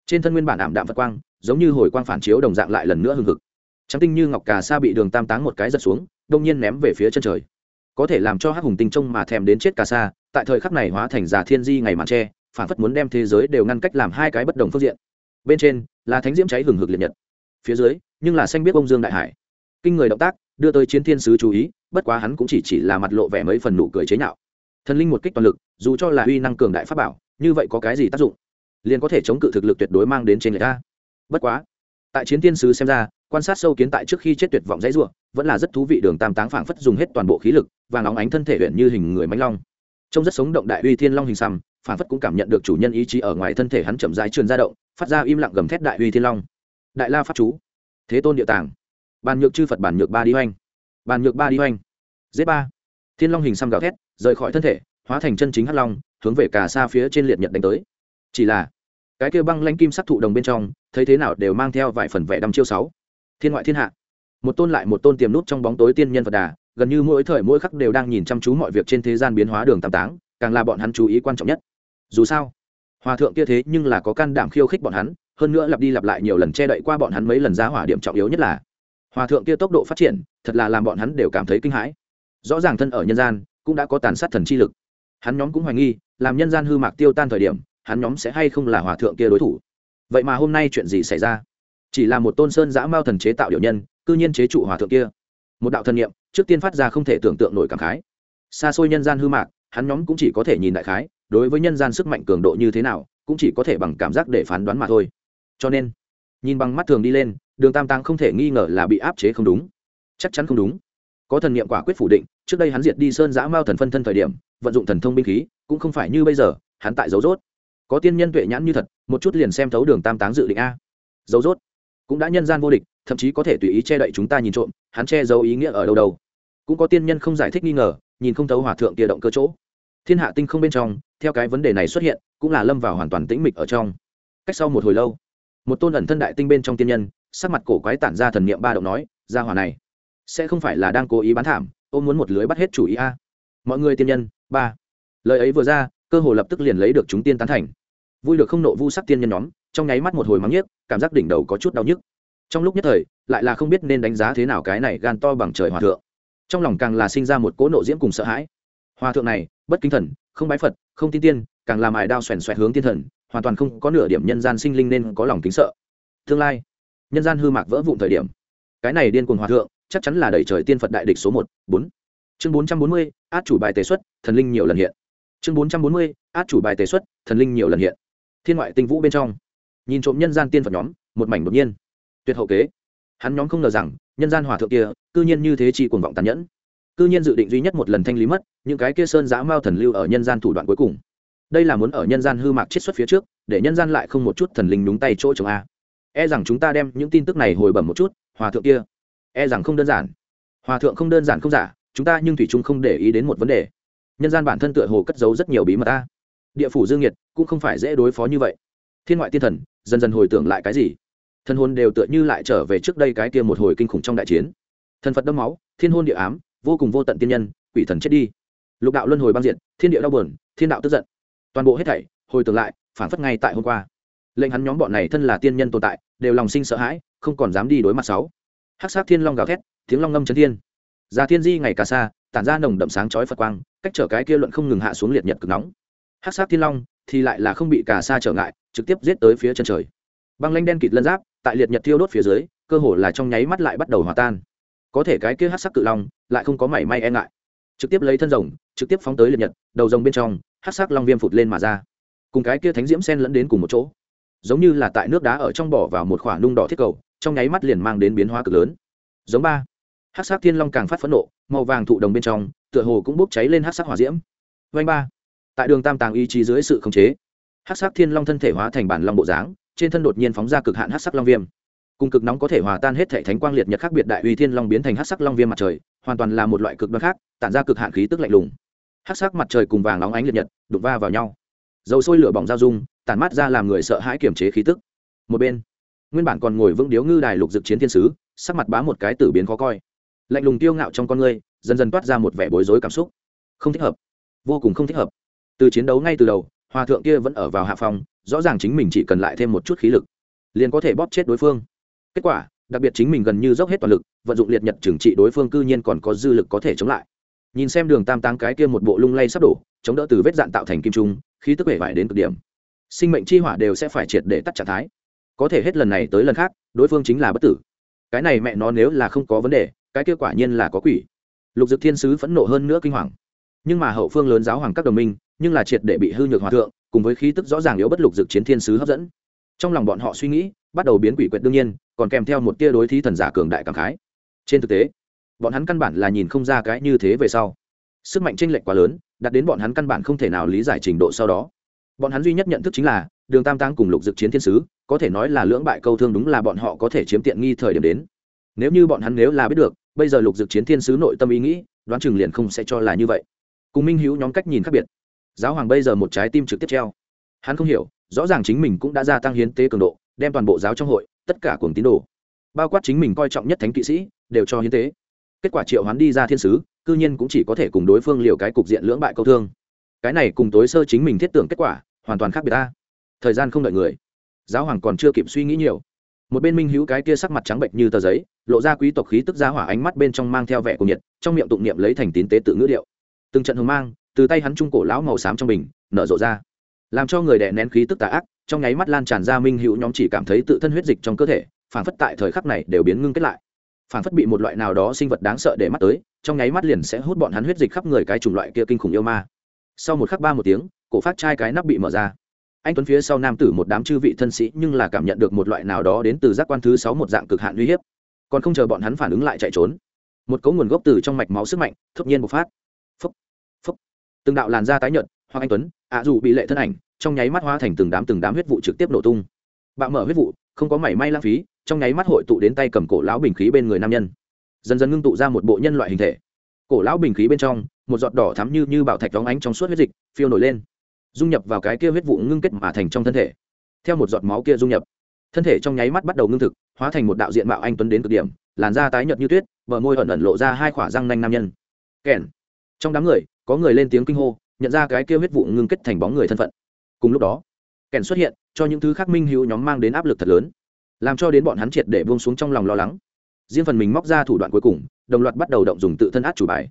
Trên thân nguyên bản ảm đạm vật quang, giống như hồi quang phản chiếu đồng dạng lại lần nữa hừng hực. Trắng tinh như ngọc cà sa bị đường tam táng một cái giật xuống, đông nhiên ném về phía chân trời. Có thể làm cho hắc hùng tinh trông mà thèm đến chết cà sa, tại thời khắc này hóa thành giả thiên di ngày màn tre phản phất muốn đem thế giới đều ngăn cách làm hai cái bất đồng phương diện. Bên trên là thánh diễm cháy hừng hực liệt nhật, phía dưới nhưng là xanh biết ông dương đại hải. Kinh người động tác đưa tới chiến thiên sứ chú ý, bất quá hắn cũng chỉ chỉ là mặt lộ vẻ mấy phần nụ cười chế nhạo. Thần linh một kích toàn lực, dù cho là uy năng cường đại pháp bảo, như vậy có cái gì tác dụng? Liền có thể chống cự thực lực tuyệt đối mang đến trên người ta. Bất quá, tại chiến thiên sứ xem ra, quan sát sâu kiến tại trước khi chết tuyệt vọng dãy ruộng vẫn là rất thú vị đường tam táng phảng phất dùng hết toàn bộ khí lực và nóng ánh thân thể huyện như hình người mánh long. Trông rất sống động đại uy thiên long hình xăm phản phất cũng cảm nhận được chủ nhân ý chí ở ngoài thân thể hắn chậm rãi truyền ra động, phát ra im lặng gầm thét đại uy thiên long. Đại la pháp chú. Thế tôn địa tàng. Bàn nhược chư phật bản nhược ba đi hoành. Bàn nhược ba đi hoành. Z ba. Thiên long hình xăm gào thét, rời khỏi thân thể, hóa thành chân chính hắc long, hướng về cả xa phía trên liệt nhật đánh tới. Chỉ là, cái kia băng lãnh kim sắc thụ đồng bên trong, thấy thế nào đều mang theo vài phần vẻ đăm chiêu sáu. Thiên ngoại thiên hạ. Một tôn lại một tôn tiềm nút trong bóng tối tiên nhân phật đà, gần như mỗi thời mỗi khắc đều đang nhìn chăm chú mọi việc trên thế gian biến hóa đường tam táng, càng là bọn hắn chú ý quan trọng nhất dù sao, hòa thượng kia thế nhưng là có can đảm khiêu khích bọn hắn, hơn nữa lặp đi lặp lại nhiều lần che đậy qua bọn hắn mấy lần giá hỏa điểm trọng yếu nhất là, hòa thượng kia tốc độ phát triển, thật là làm bọn hắn đều cảm thấy kinh hãi. Rõ ràng thân ở nhân gian, cũng đã có tàn sát thần chi lực. Hắn nhóm cũng hoài nghi, làm nhân gian hư mạc tiêu tan thời điểm, hắn nhóm sẽ hay không là hòa thượng kia đối thủ. Vậy mà hôm nay chuyện gì xảy ra? Chỉ là một tôn sơn giã mao thần chế tạo điệu nhân, cư nhiên chế trụ hòa thượng kia. Một đạo thần niệm, trước tiên phát ra không thể tưởng tượng nổi cảm khái. Xa xôi nhân gian hư mạc hắn nhóm cũng chỉ có thể nhìn đại khái, đối với nhân gian sức mạnh cường độ như thế nào, cũng chỉ có thể bằng cảm giác để phán đoán mà thôi. Cho nên, nhìn bằng mắt thường đi lên, đường tam tăng không thể nghi ngờ là bị áp chế không đúng. Chắc chắn không đúng. Có thần niệm quả quyết phủ định, trước đây hắn diệt đi sơn giã mao thần phân thân thời điểm, vận dụng thần thông binh khí, cũng không phải như bây giờ, hắn tại dấu rốt. Có tiên nhân tuệ nhãn như thật, một chút liền xem thấu đường tam táng dự định a. Dấu rốt. Cũng đã nhân gian vô địch, thậm chí có thể tùy ý che đậy chúng ta nhìn trộm, hắn che giấu ý nghĩa ở đâu đâu. Cũng có tiên nhân không giải thích nghi ngờ nhìn không thấu hòa thượng kia động cơ chỗ. Thiên hạ tinh không bên trong, theo cái vấn đề này xuất hiện, cũng là lâm vào hoàn toàn tĩnh mịch ở trong. Cách sau một hồi lâu, một tôn ẩn thân đại tinh bên trong tiên nhân, sắc mặt cổ quái tản ra thần niệm ba động nói ra hỏa này, sẽ không phải là đang cố ý bán thảm, ôm muốn một lưới bắt hết chủ ý a. Mọi người tiên nhân, ba. Lời ấy vừa ra, cơ hồ lập tức liền lấy được chúng tiên tán thành. Vui được không nộ vu sắc tiên nhân nhóm, trong nháy mắt một hồi mắng nhiếc, cảm giác đỉnh đầu có chút đau nhức. Trong lúc nhất thời, lại là không biết nên đánh giá thế nào cái này gan to bằng trời hòa thượng trong lòng càng là sinh ra một cỗ nộ diễm cùng sợ hãi. Hòa thượng này, bất kính thần, không bái phật, không tin tiên, càng làm ải đao xoèn xoẹt hướng tiên thần, hoàn toàn không có nửa điểm nhân gian sinh linh nên có lòng kính sợ. Tương lai, nhân gian hư mạc vỡ vụn thời điểm. Cái này điên cuồng hòa thượng, chắc chắn là đẩy trời tiên phật đại địch số một, bốn. Chương bốn trăm bốn mươi, át chủ bài tề xuất, thần linh nhiều lần hiện. Chương bốn trăm bốn mươi, át chủ bài tề xuất, thần linh nhiều lần hiện. Thiên ngoại tinh vũ bên trong. Nhìn trộm nhân gian tiên phật nhóm, một mảnh đột nhiên. Tuyệt hậu kế hắn nhóm không ngờ rằng, nhân gian hòa thượng kia, cư nhiên như thế chi cuồng vọng tàn nhẫn. Cư nhiên dự định duy nhất một lần thanh lý mất, những cái kia sơn giã mao thần lưu ở nhân gian thủ đoạn cuối cùng. Đây là muốn ở nhân gian hư mạc chết xuất phía trước, để nhân gian lại không một chút thần linh đúng tay chỗ chồng a. E rằng chúng ta đem những tin tức này hồi bẩm một chút, hòa thượng kia. E rằng không đơn giản. Hòa thượng không đơn giản không giả, chúng ta nhưng thủy trung không để ý đến một vấn đề. Nhân gian bản thân tựa hồ cất giấu rất nhiều bí mật ta địa phủ dương nhiệt cũng không phải dễ đối phó như vậy. Thiên ngoại tiên thần, dần dần hồi tưởng lại cái gì? Thân hồn đều tựa như lại trở về trước đây cái kia một hồi kinh khủng trong đại chiến. Thần phật đẫm máu, thiên hôn địa ám, vô cùng vô tận tiên nhân, quỷ thần chết đi. Lục đạo luân hồi băng diện thiên địa đau buồn, thiên đạo tức giận. Toàn bộ hết thảy, hồi tưởng lại phản phất ngay tại hôm qua. Lệnh hắn nhóm bọn này thân là tiên nhân tồn tại, đều lòng sinh sợ hãi, không còn dám đi đối mặt sáu. Hắc sát thiên long gào thét, tiếng long ngâm chấn thiên. Già thiên di ngày cả xa, tản ra nồng đậm sáng chói phật quang, cách trở cái kia luận không ngừng hạ xuống liệt nhật cực nóng. Hắc sát thiên long thì lại là không bị cả xa trở ngại, trực tiếp giết tới phía chân trời. Băng lanh đen kịt lân giáp tại liệt nhật thiêu đốt phía dưới, cơ hồ là trong nháy mắt lại bắt đầu hòa tan. Có thể cái kia hắc sắc cự long lại không có mảy may e ngại. Trực tiếp lấy thân rồng, trực tiếp phóng tới liệt nhật, đầu rồng bên trong, hắc sắc long viêm phụt lên mà ra. Cùng cái kia thánh diễm sen lẫn đến cùng một chỗ. Giống như là tại nước đá ở trong bỏ vào một khoả nung đỏ thiết cầu, trong nháy mắt liền mang đến biến hóa cực lớn. Giống ba. Hắc sắc thiên long càng phát phẫn nộ, màu vàng thụ đồng bên trong, tựa hồ cũng bốc cháy lên hắc sắc hỏa diễm. Vanh ba. Tại đường tam tàng ý chí dưới sự khống chế, hắc sắc thiên long thân thể hóa thành bản long bộ dáng trên thân đột nhiên phóng ra cực hạn hắc sắc long viêm. Cùng cực nóng có thể hòa tan hết thể thánh quang liệt nhật khác biệt đại uy thiên long biến thành hắc sắc long viêm mặt trời, hoàn toàn là một loại cực đoan khác, tản ra cực hạn khí tức lạnh lùng. Hắc sắc mặt trời cùng vàng óng ánh liệt nhật, đụng va vào nhau. Dầu sôi lửa bỏng giao dung, tản mát ra làm người sợ hãi kiềm chế khí tức. Một bên, nguyên bản còn ngồi vững điếu ngư đài lục dực chiến thiên sứ, sắc mặt bá một cái tử biến khó coi. Lạnh lùng tiêu ngạo trong con ngươi dần dần toát ra một vẻ bối rối cảm xúc. Không thích hợp. Vô cùng không thích hợp. Từ chiến đấu ngay từ đầu hòa thượng kia vẫn ở vào hạ phòng, rõ ràng chính mình chỉ cần lại thêm một chút khí lực, liền có thể bóp chết đối phương. Kết quả, đặc biệt chính mình gần như dốc hết toàn lực, vận dụng liệt nhật trừng trị đối phương cư nhiên còn có dư lực có thể chống lại. Nhìn xem đường tam táng cái kia một bộ lung lay sắp đổ, chống đỡ từ vết dạn tạo thành kim trung, khí tức vẻ vải đến cực điểm. Sinh mệnh chi hỏa đều sẽ phải triệt để tắt trạng thái. Có thể hết lần này tới lần khác, đối phương chính là bất tử. Cái này mẹ nó nếu là không có vấn đề, cái kia quả nhiên là có quỷ. Lục dực thiên sứ phẫn nộ hơn nữa kinh hoàng nhưng mà hậu phương lớn giáo hoàng các đồng minh, nhưng là triệt để bị hư nhược hòa thượng, cùng với khí tức rõ ràng yếu bất lục dực chiến thiên sứ hấp dẫn. Trong lòng bọn họ suy nghĩ, bắt đầu biến quỷ quyệt đương nhiên, còn kèm theo một tia đối thí thần giả cường đại cảm khái. Trên thực tế, bọn hắn căn bản là nhìn không ra cái như thế về sau. Sức mạnh tranh lệch quá lớn đặt đến bọn hắn căn bản không thể nào lý giải trình độ sau đó. Bọn hắn duy nhất nhận thức chính là, đường tam tăng cùng lục dực chiến thiên sứ, có thể nói là lưỡng bại câu thương đúng là bọn họ có thể chiếm tiện nghi thời điểm đến. Nếu như bọn hắn nếu là biết được, bây giờ lục dực chiến thiên sứ nội tâm ý nghĩ, đoán chừng liền không sẽ cho là như vậy cùng minh hữu nhóm cách nhìn khác biệt giáo hoàng bây giờ một trái tim trực tiếp treo hắn không hiểu rõ ràng chính mình cũng đã gia tăng hiến tế cường độ đem toàn bộ giáo trong hội tất cả cùng tín đồ bao quát chính mình coi trọng nhất thánh kỵ sĩ đều cho hiến tế kết quả triệu hắn đi ra thiên sứ cư nhiên cũng chỉ có thể cùng đối phương liều cái cục diện lưỡng bại câu thương cái này cùng tối sơ chính mình thiết tưởng kết quả hoàn toàn khác biệt ta thời gian không đợi người giáo hoàng còn chưa kịp suy nghĩ nhiều một bên minh hữu cái kia sắc mặt trắng bệnh như tờ giấy lộ ra quý tộc khí tức giá hỏa ánh mắt bên trong mang theo vẻ của nhiệt trong miệng tụng niệm lấy thành tín tế tự ngữ điệu từng trận hồng mang, từ tay hắn trung cổ lão màu xám trong bình, nở rộ ra. Làm cho người đè nén khí tức tà ác, trong nháy mắt lan tràn ra minh hữu nhóm chỉ cảm thấy tự thân huyết dịch trong cơ thể phản phất tại thời khắc này đều biến ngưng kết lại. Phản phất bị một loại nào đó sinh vật đáng sợ để mắt tới, trong nháy mắt liền sẽ hút bọn hắn huyết dịch khắp người cái chủng loại kia kinh khủng yêu ma. Sau một khắc ba một tiếng, cổ phát chai cái nắp bị mở ra. Anh tuấn phía sau nam tử một đám chư vị thân sĩ nhưng là cảm nhận được một loại nào đó đến từ giác quan thứ sáu một dạng cực hạn uy hiếp. Còn không chờ bọn hắn phản ứng lại chạy trốn, một cấu nguồn gốc từ trong mạch máu sức mạnh, thốt nhiên bộc phát từng đạo làn da tái nhợt hoặc anh tuấn, ạ dù bị lệ thân ảnh, trong nháy mắt hóa thành từng đám từng đám huyết vụ trực tiếp nổ tung. Bạo mở huyết vụ, không có mảy may lãng phí, trong nháy mắt hội tụ đến tay cầm cổ lão bình khí bên người nam nhân. Dần dần ngưng tụ ra một bộ nhân loại hình thể. Cổ lão bình khí bên trong, một giọt đỏ thắm như như bảo thạch đóng ánh trong suốt huyết dịch, phiêu nổi lên. Dung nhập vào cái kia huyết vụ ngưng kết mà thành trong thân thể. Theo một giọt máu kia dung nhập, thân thể trong nháy mắt bắt đầu ngưng thực, hóa thành một đạo diện mạo anh tuấn đến cực điểm, làn da tái nhợt như tuyết, bờ môi ẩn ẩn lộ ra hai khỏa răng nanh nam nhân. Kèn. Trong đám người có người lên tiếng kinh hô, nhận ra cái kia huyết vụ ngưng kết thành bóng người thân phận. Cùng lúc đó, kèn xuất hiện, cho những thứ khác minh hữu nhóm mang đến áp lực thật lớn, làm cho đến bọn hắn triệt để buông xuống trong lòng lo lắng. Riêng phần mình móc ra thủ đoạn cuối cùng, đồng loạt bắt đầu động dùng tự thân át chủ bài.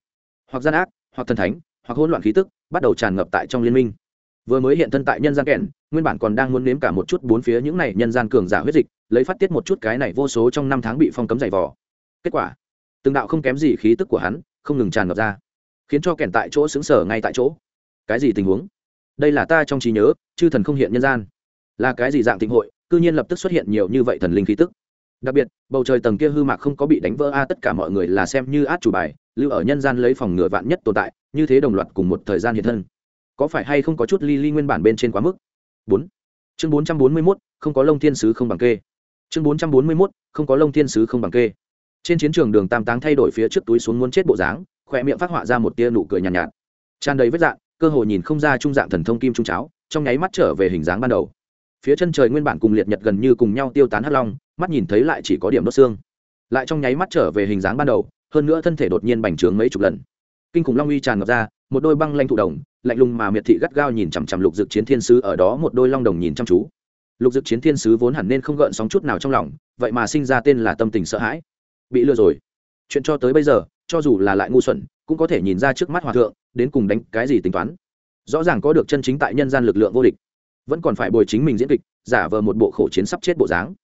Hoặc gian ác, hoặc thần thánh, hoặc hỗn loạn khí tức, bắt đầu tràn ngập tại trong liên minh. Vừa mới hiện thân tại nhân gian kèn, nguyên bản còn đang muốn nếm cả một chút bốn phía những này nhân gian cường giả huyết dịch, lấy phát tiết một chút cái này vô số trong năm tháng bị phong cấm dày vò. Kết quả, từng đạo không kém gì khí tức của hắn, không ngừng tràn ngập ra khiến cho kèn tại chỗ xứng sở ngay tại chỗ. Cái gì tình huống? Đây là ta trong trí nhớ, chư thần không hiện nhân gian. Là cái gì dạng tịnh hội, cư nhiên lập tức xuất hiện nhiều như vậy thần linh khí tức. Đặc biệt, bầu trời tầng kia hư mạc không có bị đánh vỡ a, tất cả mọi người là xem như át chủ bài, lưu ở nhân gian lấy phòng ngừa vạn nhất tồn tại, như thế đồng loạt cùng một thời gian hiện thân. Có phải hay không có chút ly ly nguyên bản bên trên quá mức? Bốn. Chương bốn trăm bốn mươi mốt, không có lông thiên sứ không bằng kê. Chương bốn trăm bốn mươi mốt, không có lông thiên sứ không bằng kê. Trên chiến trường đường tam táng thay đổi phía trước túi xuống muốn chết bộ dáng khỏe miệng phát họa ra một tia nụ cười nhàn nhạt, nhạt. Tràn đầy vết dạng cơ hồ nhìn không ra trung dạng thần thông kim trung cháo trong nháy mắt trở về hình dáng ban đầu. Phía chân trời nguyên bản cùng liệt nhật gần như cùng nhau tiêu tán hắc long mắt nhìn thấy lại chỉ có điểm đốt xương. Lại trong nháy mắt trở về hình dáng ban đầu hơn nữa thân thể đột nhiên bành trướng mấy chục lần. Kinh khủng long uy tràn ngập ra một đôi băng lanh thụ đồng lạnh lùng mà miệt thị gắt gao nhìn chằm chằm lục dực chiến thiên sứ ở đó một đôi long đồng nhìn chăm chú. Lục dực chiến thiên sứ vốn hẳn nên không gợn sóng chút nào trong lòng vậy mà sinh ra tên là tâm tình sợ hãi. Bị lừa rồi. Chuyện cho tới bây giờ cho dù là lại ngu xuẩn, cũng có thể nhìn ra trước mắt hòa thượng, đến cùng đánh cái gì tính toán. Rõ ràng có được chân chính tại nhân gian lực lượng vô địch, vẫn còn phải bồi chính mình diễn kịch, giả vờ một bộ khổ chiến sắp chết bộ dáng.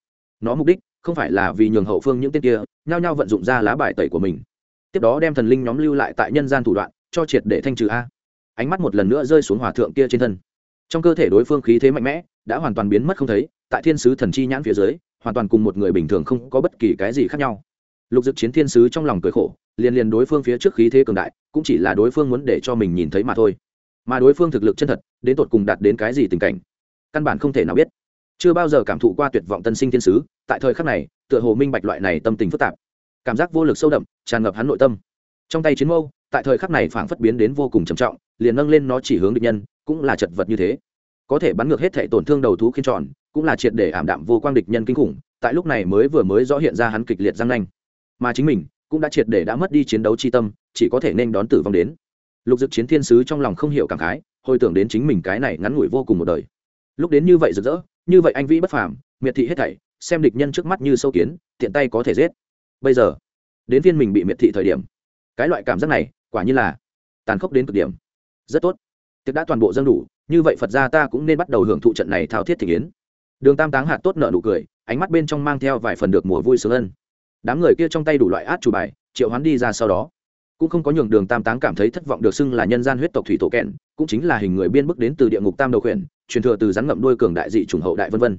Nó mục đích, không phải là vì nhường hậu phương những tên kia, nhao nhao vận dụng ra lá bài tẩy của mình. Tiếp đó đem thần linh nhóm lưu lại tại nhân gian thủ đoạn, cho triệt để thanh trừ a. Ánh mắt một lần nữa rơi xuống hòa thượng kia trên thân. Trong cơ thể đối phương khí thế mạnh mẽ, đã hoàn toàn biến mất không thấy, tại thiên sứ thần chi nhãn phía dưới, hoàn toàn cùng một người bình thường không có bất kỳ cái gì khác nhau. Lục dực chiến thiên sứ trong lòng cười khổ liền liền đối phương phía trước khí thế cường đại, cũng chỉ là đối phương muốn để cho mình nhìn thấy mà thôi. Mà đối phương thực lực chân thật, đến tột cùng đạt đến cái gì tình cảnh, căn bản không thể nào biết. Chưa bao giờ cảm thụ qua tuyệt vọng tân sinh thiên sứ, tại thời khắc này, tựa hồ minh bạch loại này tâm tình phức tạp. Cảm giác vô lực sâu đậm, tràn ngập hắn nội tâm. Trong tay chiến mâu, tại thời khắc này phảng phất biến đến vô cùng trầm trọng, liền nâng lên nó chỉ hướng địch nhân, cũng là chật vật như thế. Có thể bắn ngược hết thể tổn thương đầu thú khiến tròn, cũng là triệt để ảm đạm vô quang địch nhân kinh khủng, tại lúc này mới vừa mới rõ hiện ra hắn kịch liệt răng nanh. Mà chính mình cũng đã triệt để đã mất đi chiến đấu chi tâm, chỉ có thể nên đón tử vong đến. Lục dực chiến thiên sứ trong lòng không hiểu cảm khái, hồi tưởng đến chính mình cái này ngắn ngủi vô cùng một đời. Lúc đến như vậy rực rỡ, như vậy anh vĩ bất phàm, miệt thị hết thảy, xem địch nhân trước mắt như sâu kiến, tiện tay có thể giết. Bây giờ, đến viên mình bị miệt thị thời điểm. Cái loại cảm giác này, quả như là tàn khốc đến cực điểm. Rất tốt. Tiệc đã toàn bộ dân đủ, như vậy phật gia ta cũng nên bắt đầu hưởng thụ trận này thao thiết thị kiến đường tam táng hạt tốt nợ nụ cười, ánh mắt bên trong mang theo vài phần được mùa vui sướng ân đám người kia trong tay đủ loại át chủ bài, triệu hoán đi ra sau đó. Cũng không có nhường đường tam táng cảm thấy thất vọng được xưng là nhân gian huyết tộc thủy tổ kẹn, cũng chính là hình người biên bức đến từ địa ngục tam đầu khuyển, truyền thừa từ rắn ngậm đuôi cường đại dị trùng hậu đại vân vân.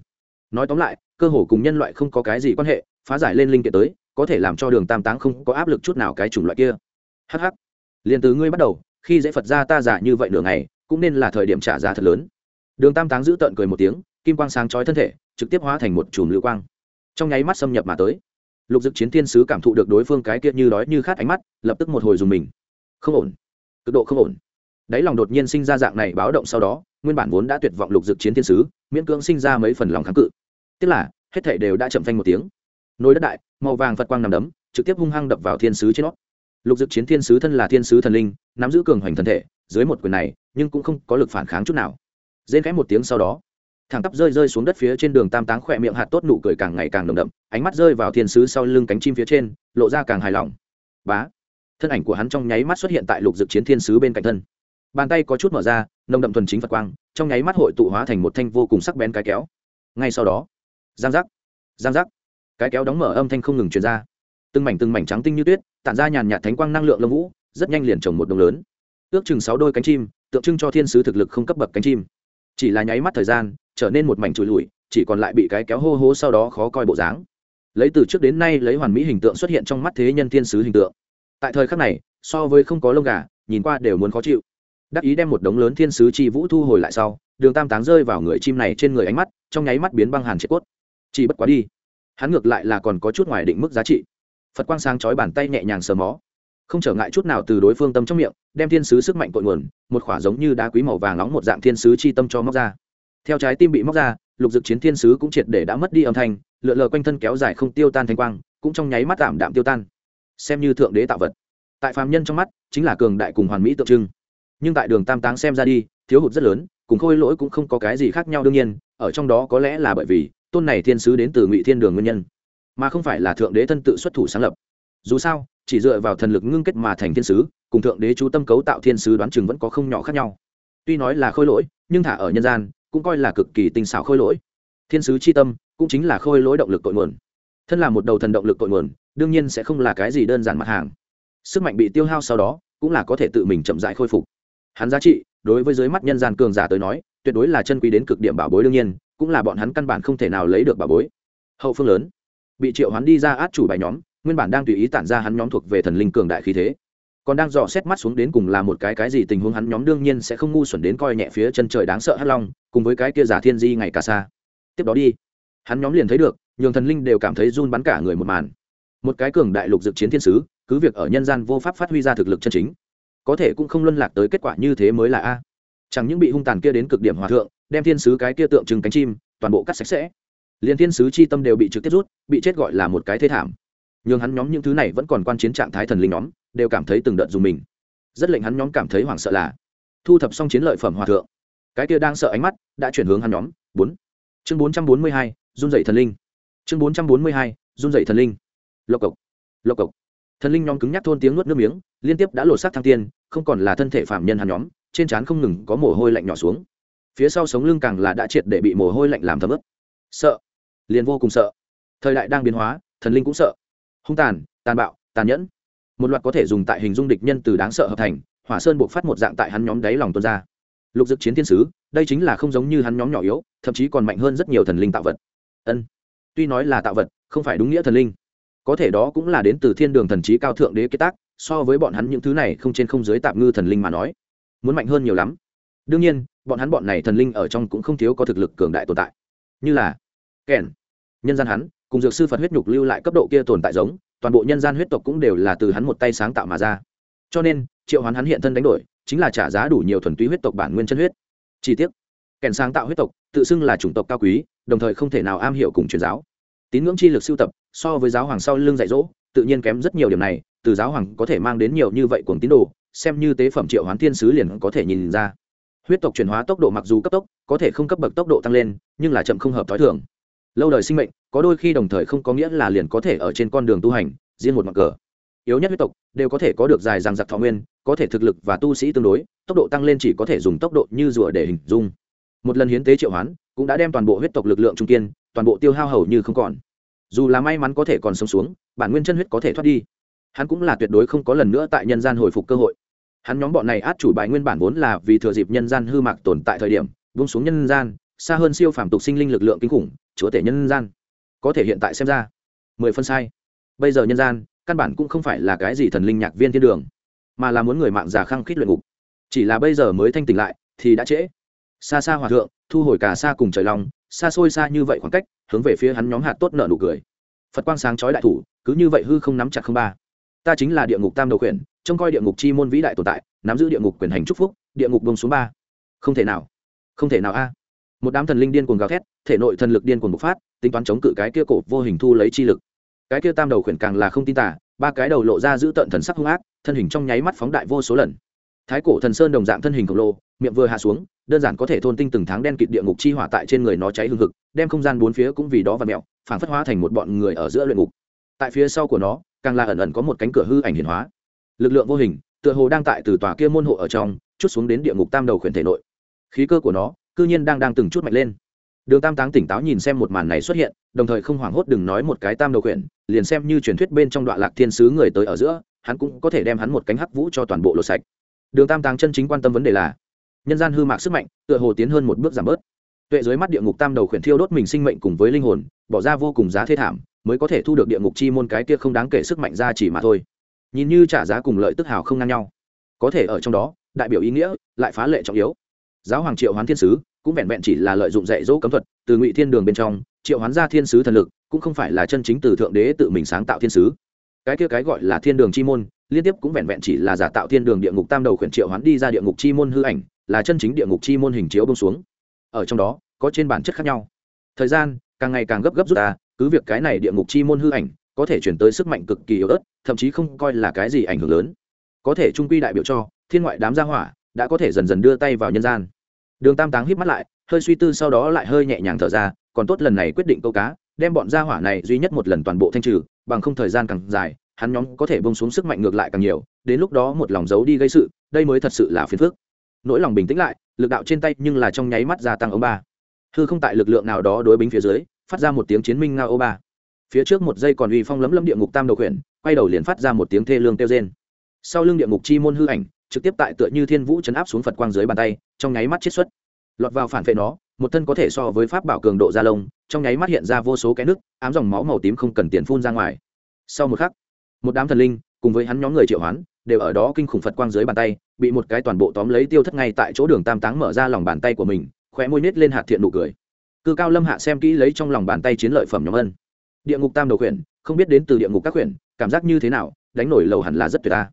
Nói tóm lại, cơ hồ cùng nhân loại không có cái gì quan hệ, phá giải lên linh kiện tới, có thể làm cho đường tam táng không có áp lực chút nào cái chủng loại kia. Hh liền từ ngươi bắt đầu, khi dễ phật ra ta giả như vậy nửa ngày, cũng nên là thời điểm trả giá thật lớn. Đường tam táng giữ tợn cười một tiếng, kim quang sáng chói thân thể, trực tiếp hóa thành một chùm lưu quang. Trong nháy mắt xâm nhập mà tới lục dực chiến thiên sứ cảm thụ được đối phương cái kia như đói như khát ánh mắt, lập tức một hồi dùng mình. Không ổn, cực độ không ổn. Đáy lòng đột nhiên sinh ra dạng này báo động sau đó, nguyên bản vốn đã tuyệt vọng lục dực chiến thiên sứ, miễn cưỡng sinh ra mấy phần lòng kháng cự. Tức là, hết thể đều đã chậm phanh một tiếng. Nối đất đại, màu vàng phật quang nằm đấm, trực tiếp hung hăng đập vào thiên sứ trên nó. Lục dực chiến thiên sứ thân là thiên sứ thần linh, nắm giữ cường hoành thân thể, dưới một quyền này, nhưng cũng không có lực phản kháng chút nào. Dên khẽ một tiếng sau đó thẳng tắp rơi rơi xuống đất phía trên đường tam táng khỏe miệng hạt tốt nụ cười càng ngày càng nồng đậm, ánh mắt rơi vào thiên sứ sau lưng cánh chim phía trên, lộ ra càng hài lòng. Bá! Thân ảnh của hắn trong nháy mắt xuất hiện tại lục dực chiến thiên sứ bên cạnh thân. Bàn tay có chút mở ra, nồng đậm thuần chính phật quang, trong nháy mắt hội tụ hóa thành một thanh vô cùng sắc bén cái kéo. Ngay sau đó, giang giác giang giác, cái kéo đóng mở âm thanh không ngừng truyền ra. Từng mảnh từng mảnh trắng tinh như tuyết, tản ra nhàn nhạt thánh quang năng lượng lông vũ, rất nhanh liền trồng một đồng lớn. Ước chừng sáu đôi cánh chim, tượng trưng cho thiên sứ thực lực không cấp bậc cánh chim chỉ là nháy mắt thời gian, trở nên một mảnh trụi lùi, chỉ còn lại bị cái kéo hô hô sau đó khó coi bộ dáng. Lấy từ trước đến nay lấy hoàn mỹ hình tượng xuất hiện trong mắt thế nhân thiên sứ hình tượng. Tại thời khắc này, so với không có lông gà, nhìn qua đều muốn khó chịu. Đắc ý đem một đống lớn thiên sứ chi vũ thu hồi lại sau, đường tam táng rơi vào người chim này trên người ánh mắt, trong nháy mắt biến băng hàn chết cốt. Chỉ bất quá đi. Hắn ngược lại là còn có chút ngoài định mức giá trị. Phật quang sáng chói bàn tay nhẹ nhàng sờ mó không trở ngại chút nào từ đối phương tâm trong miệng, đem thiên sứ sức mạnh cội nguồn, một khỏa giống như đá quý màu vàng nóng một dạng thiên sứ chi tâm cho móc ra. Theo trái tim bị móc ra, lục dực chiến thiên sứ cũng triệt để đã mất đi âm thanh, lượn lờ quanh thân kéo dài không tiêu tan thanh quang, cũng trong nháy mắt tạm đạm tiêu tan. Xem như thượng đế tạo vật. Tại phàm nhân trong mắt, chính là cường đại cùng hoàn mỹ tượng trưng. Nhưng tại đường tam táng xem ra đi, thiếu hụt rất lớn, cùng khôi lỗi cũng không có cái gì khác nhau đương nhiên, ở trong đó có lẽ là bởi vì, tôn này thiên sứ đến từ ngụy thiên đường nguyên nhân, mà không phải là thượng đế thân tự xuất thủ sáng lập dù sao, chỉ dựa vào thần lực ngưng kết mà thành thiên sứ, cùng thượng đế chú tâm cấu tạo thiên sứ đoán chừng vẫn có không nhỏ khác nhau. Tuy nói là khôi lỗi, nhưng thả ở nhân gian, cũng coi là cực kỳ tinh xảo khôi lỗi. Thiên sứ c h i tâm, cũng chính là khôi lỗi động lực tội nguồn. Thân là một đầu thần động lực tội nguồn, đương nhiên sẽ không là cái gì đơn giản mặt hàng. Sức mạnh bị tiêu hao sau đó, cũng là có thể tự mình chậm dại khôi phục. Hắn giá trị, đối với dưới mắt nhân gian cường giả tới nói, tuyệt đối là chân quý đến cực điểm bảo bối đương nhiên, cũng là bọn hắn căn bản không thể nào lấy được bảo bối. Hậu phương lớn, bị triệu hắn đi ra át chủ bài nhóm nguyên bản đang tùy ý tản ra hắn nhóm thuộc về thần linh cường đại khí thế. Còn đang dò xét mắt xuống đến cùng là một cái cái gì tình huống, hắn nhóm đương nhiên sẽ không ngu xuẩn đến coi nhẹ phía chân trời đáng sợ hắc long, cùng với cái kia giả thiên di ngày cả xa. Tiếp đó đi. Hắn nhóm liền thấy được, nhường thần linh đều cảm thấy run bắn cả người một màn. Một cái cường đại lục dự chiến thiên sứ, cứ việc ở nhân gian vô pháp phát huy ra thực lực chân chính, có thể cũng không luân lạc tới kết quả như thế mới là a. Chẳng những bị hung tàn kia đến cực điểm hòa thượng, đem thiên sứ cái kia tượng trưng cánh chim, toàn bộ cắt sạch sẽ. Liền thiên sứ chi tâm đều bị trực tiếp rút, bị chết gọi là một cái thế thảm nhưng hắn nhóm những thứ này vẫn còn quan chiến trạng thái thần linh nhóm, đều cảm thấy từng đợt dùng mình. Rất lệnh hắn nhóm cảm thấy hoảng sợ là, thu thập xong chiến lợi phẩm hòa thượng. Cái kia đang sợ ánh mắt đã chuyển hướng hắn nhóm. Bốn. Chương bốn trăm bốn mươi hai, run dậy thần linh. Chương bốn trăm bốn mươi hai, run dậy thần linh. Lộc cộc. Lộc cộc. Thần linh nhóm cứng nhắc thôn tiếng nuốt nước miếng, liên tiếp đã lột xác thăng tiên, không còn là thân thể phạm nhân hắn nhóm, trên trán không ngừng có mồ hôi lạnh nhỏ xuống. Phía sau sống lưng càng là đã triệt để bị mồ hôi lạnh làm thấm ướt. Sợ. Liền vô cùng sợ. Thời đại đang biến hóa, thần linh cũng sợ hung tàn tàn bạo, tàn nhẫn. Một loạt có thể dùng tại hình dung địch nhân từ đáng sợ hợp thành, hỏa sơn buộc phát một dạng tại hắn nhóm đáy lòng tuôn ra. Lục dực chiến thiên sứ, đây chính là không giống như hắn nhóm nhỏ yếu, thậm chí còn mạnh hơn rất nhiều thần linh tạo vật. Ân, tuy nói là tạo vật, không phải đúng nghĩa thần linh. Có thể đó cũng là đến từ thiên đường thần trí cao thượng đế kế tác, so với bọn hắn những thứ này không trên không dưới tạm ngư thần linh mà nói, muốn mạnh hơn nhiều lắm. Đương nhiên, bọn hắn bọn này thần linh ở trong cũng không thiếu có thực lực cường đại tồn tại. Như là kèn, nhân gian hắn cùng dược sư phật huyết nhục lưu lại cấp độ kia tồn tại giống, toàn bộ nhân gian huyết tộc cũng đều là từ hắn một tay sáng tạo mà ra. Cho nên, triệu hoán hắn hiện thân đánh đổi, chính là trả giá đủ nhiều thuần túy huyết tộc bản nguyên chân huyết. Chi tiết kèn sáng tạo huyết tộc, tự xưng là chủng tộc cao quý, đồng thời không thể nào am hiểu cùng truyền giáo. Tín ngưỡng chi lực sưu tập, so với giáo hoàng sau lưng dạy dỗ, tự nhiên kém rất nhiều điểm này, từ giáo hoàng có thể mang đến nhiều như vậy cuồng tín đồ, xem như tế phẩm triệu hoán thiên sứ liền có thể nhìn ra. Huyết tộc chuyển hóa tốc độ mặc dù cấp tốc, có thể không cấp bậc tốc độ tăng lên, nhưng là chậm không hợp t h ó i thường lâu đời sinh mệnh, có đôi khi đồng thời không có nghĩa là liền có thể ở trên con đường tu hành, riêng một mặt cờ. Yếu nhất huyết tộc, đều có thể có được dài rằng giặc thọ nguyên, có thể thực lực và tu sĩ tương đối, tốc độ tăng lên chỉ có thể dùng tốc độ như rùa để hình dung. Một lần hiến tế triệu hoán, cũng đã đem toàn bộ huyết tộc lực lượng trung kiên, toàn bộ tiêu hao hầu như không còn. Dù là may mắn có thể còn sống xuống, bản nguyên chân huyết có thể thoát đi. Hắn cũng là tuyệt đối không có lần nữa tại nhân gian hồi phục cơ hội. Hắn nhóm bọn này át chủ bài nguyên bản vốn là vì thừa dịp nhân gian hư mạc tồn tại thời điểm vung xuống nhân gian xa hơn siêu phàm tục sinh linh lực lượng kinh khủng, chúa tể nhân gian. Có thể hiện tại xem ra, mười phân sai. Bây giờ nhân gian, căn bản cũng không phải là cái gì thần linh nhạc viên thiên đường, mà là muốn người mạng già khăng khít luyện ngục. Chỉ là bây giờ mới thanh tỉnh lại, thì đã trễ. Xa xa hòa thượng, thu hồi cả xa cùng trời lòng xa xôi xa như vậy khoảng cách, hướng về phía hắn nhóm hạt tốt nợ nụ cười. Phật quang sáng chói đại thủ, cứ như vậy hư không nắm chặt không ba. Ta chính là địa ngục tam đầu quyền trông coi địa ngục chi môn vĩ đại tồn tại, nắm giữ địa ngục quyền hành trúc phúc, địa ngục bông xuống ba. Không thể nào, không thể nào a một đám thần linh điên cuồng gào thét thể nội thần lực điên cuồng bộc phát tính toán chống cự cái kia cổ vô hình thu lấy chi lực. Cái kia tam đầu khuyển càng là không tin tả ba cái đầu lộ ra giữ tận thần sắc hung ác thân hình trong nháy mắt phóng đại vô số lần. Thái cổ thần sơn đồng dạng thân hình khổng lồ miệng vừa hạ xuống đơn giản có thể thôn tinh từng tháng đen kịt địa ngục chi hỏa tại trên người nó cháy hương hực, đem không gian bốn phía cũng vì đó và mẹo phản phất hóa thành một bọn người ở giữa luyện ngục. Tại phía sau của nó càng là ẩn ẩn có một cánh cửa hư ảnh hiển hóa. Lực lượng vô hình tựa hồ đang tại từ tòa kia môn hộ ở trong chút xuống đến địa ngục tam đầu khuyển thể nội. Khí cơ của nó cư nhiên đang đang từng chút mạnh lên. Đường tam táng tỉnh táo nhìn xem một màn này xuất hiện, đồng thời không hoảng hốt đừng nói một cái tam đầu quyển liền xem như truyền thuyết bên trong đoạn lạc thiên sứ người tới ở giữa, hắn cũng có thể đem hắn một cánh hắc vũ cho toàn bộ lột sạch. Đường tam táng chân chính quan tâm vấn đề là, nhân gian hư mạc sức mạnh, tựa hồ tiến hơn một bước giảm bớt. Tuệ dưới mắt địa ngục tam đầu khuyển thiêu đốt mình sinh mệnh cùng với linh hồn, bỏ ra vô cùng giá thế thảm, mới có thể thu được địa ngục chi môn cái kia không đáng kể sức mạnh ra chỉ mà thôi. Nhìn như trả giá cùng lợi tức hào không ngang nhau. Có thể ở trong đó, đại biểu ý nghĩa, lại phá lệ trọng yếu giáo hoàng triệu hoán thiên sứ cũng vẹn vẹn chỉ là lợi dụng dạy dỗ cấm thuật từ ngụy thiên đường bên trong, triệu hoán ra thiên sứ thần lực cũng không phải là chân chính từ thượng đế tự mình sáng tạo thiên sứ. Cái kia cái gọi là thiên đường chi môn, liên tiếp cũng vẹn vẹn chỉ là giả tạo thiên đường địa ngục tam đầu khuyển triệu hoán đi ra địa ngục chi môn hư ảnh, là chân chính địa ngục chi môn hình chiếu bông xuống. Ở trong đó, có trên bản chất khác nhau. Thời gian, càng ngày càng gấp gấp rút ta, cứ việc cái này địa ngục chi môn hư ảnh có thể chuyển tới sức mạnh cực kỳ yếu ớt, thậm chí không coi là cái gì ảnh hưởng lớn. Có thể trung quy đại biểu cho, thiên ngoại đám gia hỏa đã có thể dần dần đưa tay vào nhân gian đường tam táng híp mắt lại, hơi suy tư sau đó lại hơi nhẹ nhàng thở ra, còn tốt lần này quyết định câu cá, đem bọn gia hỏa này duy nhất một lần toàn bộ thanh trừ, bằng không thời gian càng dài, hắn nhóm có thể bông xuống sức mạnh ngược lại càng nhiều, đến lúc đó một lòng giấu đi gây sự, đây mới thật sự là phiền phức. Nỗi lòng bình tĩnh lại, lực đạo trên tay nhưng là trong nháy mắt gia tăng ống ba. Hư không tại lực lượng nào đó đối bính phía dưới, phát ra một tiếng chiến minh ngao ô ba. Phía trước một giây còn uy phong lấm lấm địa ngục tam đầu khuyển, quay đầu liền phát ra một tiếng thê lương kêu rên. Sau lưng địa ngục chi môn hư ảnh trực tiếp tại tựa như thiên vũ chấn áp xuống phật quang dưới bàn tay trong nháy mắt chiết xuất lọt vào phản vệ nó một thân có thể so với pháp bảo cường độ da lông trong nháy mắt hiện ra vô số cái nước ám dòng máu màu tím không cần tiền phun ra ngoài sau một khắc một đám thần linh cùng với hắn nhóm người triệu hoán đều ở đó kinh khủng phật quang dưới bàn tay bị một cái toàn bộ tóm lấy tiêu thất ngay tại chỗ đường tam táng mở ra lòng bàn tay của mình khóe môi nết lên hạt thiện nụ cười cư cao lâm hạ xem kỹ lấy trong lòng bàn tay chiến lợi phẩm nhóm ân địa ngục tam đầu khuyển không biết đến từ địa ngục các khuyển cảm giác như thế nào đánh nổi lầu hẳn là rất tuyệt ta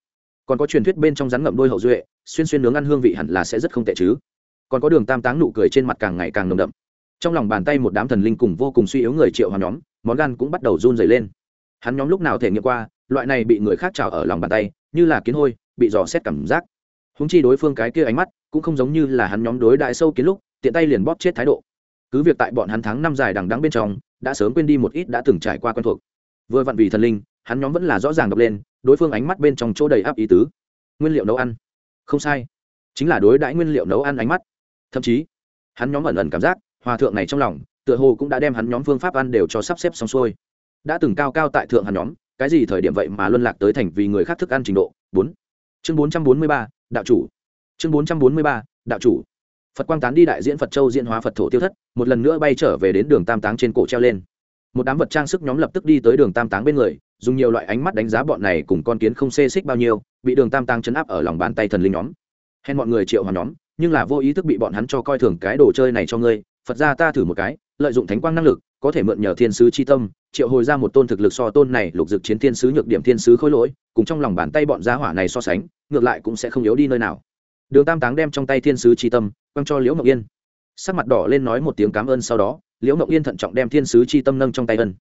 còn có truyền thuyết bên trong rắn ngậm đôi hậu duệ, xuyên xuyên nướng ăn hương vị hẳn là sẽ rất không tệ chứ. Còn có đường tam táng nụ cười trên mặt càng ngày càng nồng đậm. Trong lòng bàn tay một đám thần linh cùng vô cùng suy yếu người triệu hoàng nhóm, món gan cũng bắt đầu run dày lên. Hắn nhóm lúc nào thể nghiệm qua, loại này bị người khác trào ở lòng bàn tay, như là kiến hôi, bị dò xét cảm giác. Húng chi đối phương cái kia ánh mắt, cũng không giống như là hắn nhóm đối đại sâu kiến lúc, tiện tay liền bóp chết thái độ. Cứ việc tại bọn hắn tháng năm dài đằng đắng bên trong, đã sớm quên đi một ít đã từng trải qua quen thuộc. Vừa vặn vì thần linh hắn nhóm vẫn là rõ ràng đọc lên, đối phương ánh mắt bên trong chỗ đầy áp ý tứ. Nguyên liệu nấu ăn. Không sai. Chính là đối đãi nguyên liệu nấu ăn ánh mắt. Thậm chí, hắn nhóm ẩn ẩn cảm giác, hòa thượng này trong lòng, tựa hồ cũng đã đem hắn nhóm phương pháp ăn đều cho sắp xếp xong xuôi. Đã từng cao cao tại thượng hắn nhóm, cái gì thời điểm vậy mà luân lạc tới thành vì người khác thức ăn trình độ? Bốn. Chương bốn trăm bốn mươi ba, đạo chủ. Chương bốn trăm bốn mươi ba, đạo chủ. Phật quang tán đi đại diễn phật châu diễn hóa phật thổ tiêu thất, một lần nữa bay trở về đến đường tam táng trên cổ treo lên. Một đám vật trang sức nhóm lập tức đi tới đường tam táng bên người dùng nhiều loại ánh mắt đánh giá bọn này cùng con kiến không xê xích bao nhiêu, bị đường tam Tăng chấn áp ở lòng bàn tay thần linh nhóm. Hèn mọi người triệu hòa nhóm, nhưng là vô ý thức bị bọn hắn cho coi thường cái đồ chơi này cho ngươi, phật ra ta thử một cái, lợi dụng thánh quang năng lực, có thể mượn nhờ thiên sứ chi tâm, triệu hồi ra một tôn thực lực so tôn này lục dực chiến thiên sứ nhược điểm thiên sứ khôi lỗi, cùng trong lòng bàn tay bọn gia hỏa này so sánh, ngược lại cũng sẽ không yếu đi nơi nào. Đường tam táng đem trong tay thiên sứ chi tâm, quăng cho liễu ngọc yên. Sắc mặt đỏ lên nói một tiếng cảm ơn sau đó, liễu ngọc yên thận trọng đem thiên sứ chi tâm nâng trong tay ân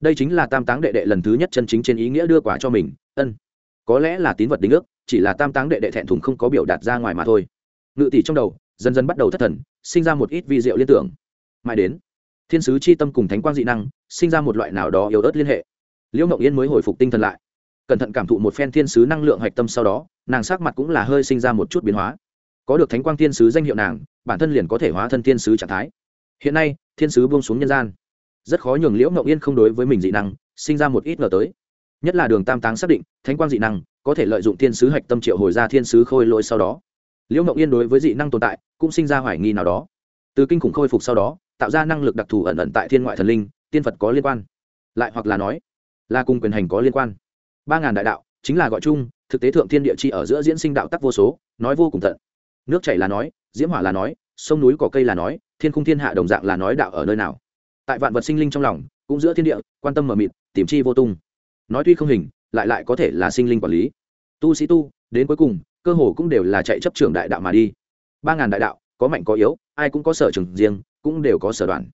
đây chính là tam táng đệ đệ lần thứ nhất chân chính trên ý nghĩa đưa quả cho mình, ân. Có lẽ là tín vật đính ước, chỉ là tam táng đệ đệ thẹn thùng không có biểu đạt ra ngoài mà thôi. Ngự tỷ trong đầu, dần dần bắt đầu thất thần, sinh ra một ít vi diệu liên tưởng. Mãi đến, thiên sứ c h i tâm cùng thánh quang dị năng, sinh ra một loại nào đó yếu ớt liên hệ. Liễu mộng yên mới hồi phục tinh thần lại. Cẩn thận cảm thụ một phen thiên sứ năng lượng hạch tâm sau đó, nàng sắc mặt cũng là hơi sinh ra một chút biến hóa. Có được thánh quang thiên sứ danh hiệu nàng, bản thân liền có thể hóa thân thiên sứ trạng thái. Hiện nay, thiên sứ buông xuống nhân gian rất khó nhường liễu mộng yên không đối với mình dị năng, sinh ra một ít ngờ tới. Nhất là đường tam táng xác định, thánh quang dị năng có thể lợi dụng thiên sứ hạch tâm triệu hồi ra thiên sứ khôi lỗi sau đó. Liễu mộng yên đối với dị năng tồn tại cũng sinh ra hoài nghi nào đó. Từ kinh khủng khôi phục sau đó, tạo ra năng lực đặc thù ẩn ẩn tại thiên ngoại thần linh, tiên phật có liên quan. Lại hoặc là nói, là cùng quyền hành có liên quan. Ba ngàn đại đạo chính là gọi chung, thực tế thượng thiên địa chi ở giữa diễn sinh đạo tắc vô số, nói vô cùng tận. Nước chảy là nói, diễm hỏa là nói, sông núi cỏ cây là nói, thiên khung thiên hạ đồng dạng là nói đạo ở nơi nào tại vạn vật sinh linh trong lòng, cũng giữa thiên địa, quan tâm mờ mịt, tìm chi vô tung. Nói tuy không hình, lại lại có thể là sinh linh quản lý. Tu sĩ tu, đến cuối cùng, cơ hồ cũng đều là chạy chấp trưởng đại đạo mà đi. Ba ngàn đại đạo, có mạnh có yếu, ai cũng có sở trường riêng, cũng đều có sở đoàn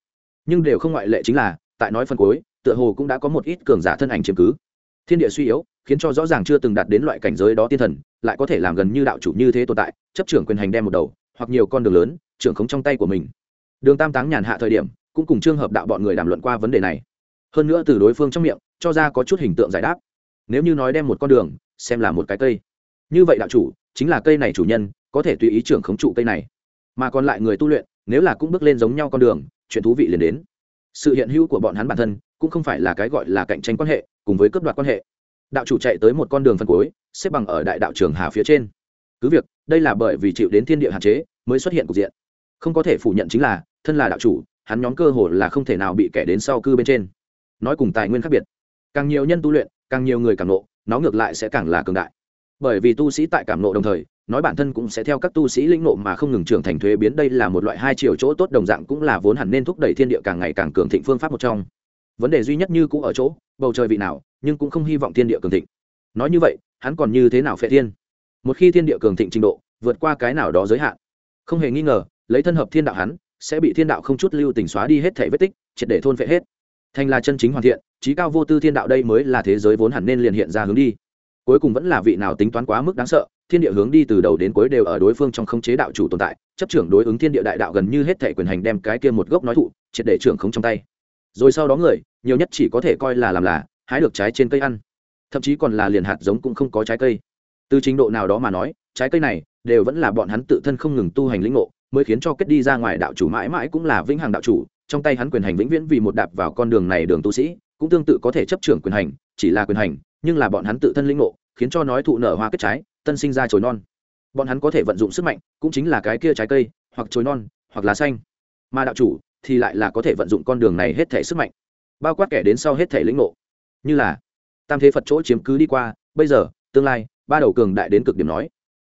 nhưng đều không ngoại lệ chính là, tại nói phân cuối, tựa hồ cũng đã có một ít cường giả thân ảnh chiếm cứ. Thiên địa suy yếu, khiến cho rõ ràng chưa từng đạt đến loại cảnh giới đó tiên thần, lại có thể làm gần như đạo chủ như thế tồn tại, chấp trưởng quyền hành đem một đầu, hoặc nhiều con đường lớn, trưởng khống trong tay của mình. Đường tam táng nhàn hạ thời điểm cũng cùng trường hợp đạo bọn người đàm luận qua vấn đề này. Hơn nữa từ đối phương trong miệng, cho ra có chút hình tượng giải đáp. Nếu như nói đem một con đường, xem là một cái cây. Như vậy đạo chủ, chính là cây này chủ nhân, có thể tùy ý trưởng khống trụ cây này. Mà còn lại người tu luyện, nếu là cũng bước lên giống nhau con đường, chuyện thú vị liền đến. Sự hiện hữu của bọn hắn bản thân, cũng không phải là cái gọi là cạnh tranh quan hệ, cùng với cấp đoạt quan hệ. Đạo chủ chạy tới một con đường phân cuối, xếp bằng ở đại đạo trường hà phía trên. Cứ việc, đây là bởi vì chịu đến thiên địa hạn chế, mới xuất hiện cục diện. Không có thể phủ nhận chính là, thân là đạo chủ hắn nhóm cơ hồ là không thể nào bị kẻ đến sau cư bên trên. Nói cùng tài nguyên khác biệt, càng nhiều nhân tu luyện, càng nhiều người cảm nộ nó ngược lại sẽ càng là cường đại. Bởi vì tu sĩ tại cảm nộ đồng thời, nói bản thân cũng sẽ theo các tu sĩ lĩnh nộ mà không ngừng trưởng thành thuế biến, đây là một loại hai chiều chỗ tốt, đồng dạng cũng là vốn hẳn nên thúc đẩy thiên địa càng ngày càng cường thịnh phương pháp một trong. Vấn đề duy nhất như cũ ở chỗ, bầu trời vị nào, nhưng cũng không hy vọng thiên địa cường thịnh. Nói như vậy, hắn còn như thế nào phệ thiên? Một khi thiên địa cường thịnh trình độ, vượt qua cái nào đó giới hạn, không hề nghi ngờ, lấy thân hợp thiên đạo hắn sẽ bị thiên đạo không chút lưu tình xóa đi hết thể vết tích, triệt để thôn phệ hết. Thành là chân chính hoàn thiện, trí cao vô tư thiên đạo đây mới là thế giới vốn hẳn nên liền hiện ra hướng đi. Cuối cùng vẫn là vị nào tính toán quá mức đáng sợ, thiên địa hướng đi từ đầu đến cuối đều ở đối phương trong khống chế đạo chủ tồn tại, chấp trưởng đối ứng thiên địa đại đạo gần như hết thể quyền hành đem cái kia một gốc nói thụ, triệt để trưởng không trong tay. Rồi sau đó người, nhiều nhất chỉ có thể coi là làm là, hái được trái trên cây ăn. Thậm chí còn là liền hạt giống cũng không có trái cây. Từ trình độ nào đó mà nói, trái cây này đều vẫn là bọn hắn tự thân không ngừng tu hành lĩnh ngộ mới khiến cho kết đi ra ngoài đạo chủ mãi mãi cũng là vĩnh hằng đạo chủ, trong tay hắn quyền hành vĩnh viễn vì một đạp vào con đường này đường tu sĩ, cũng tương tự có thể chấp trưởng quyền hành, chỉ là quyền hành, nhưng là bọn hắn tự thân linh ngộ, khiến cho nói thụ nở hoa kết trái, tân sinh ra chồi non. Bọn hắn có thể vận dụng sức mạnh, cũng chính là cái kia trái cây, hoặc chồi non, hoặc lá xanh. Mà đạo chủ thì lại là có thể vận dụng con đường này hết thể sức mạnh, bao quát kẻ đến sau hết thể lĩnh ngộ. Như là, tam thế phật chỗ chiếm cứ đi qua, bây giờ, tương lai, ba đầu cường đại đến cực điểm nói,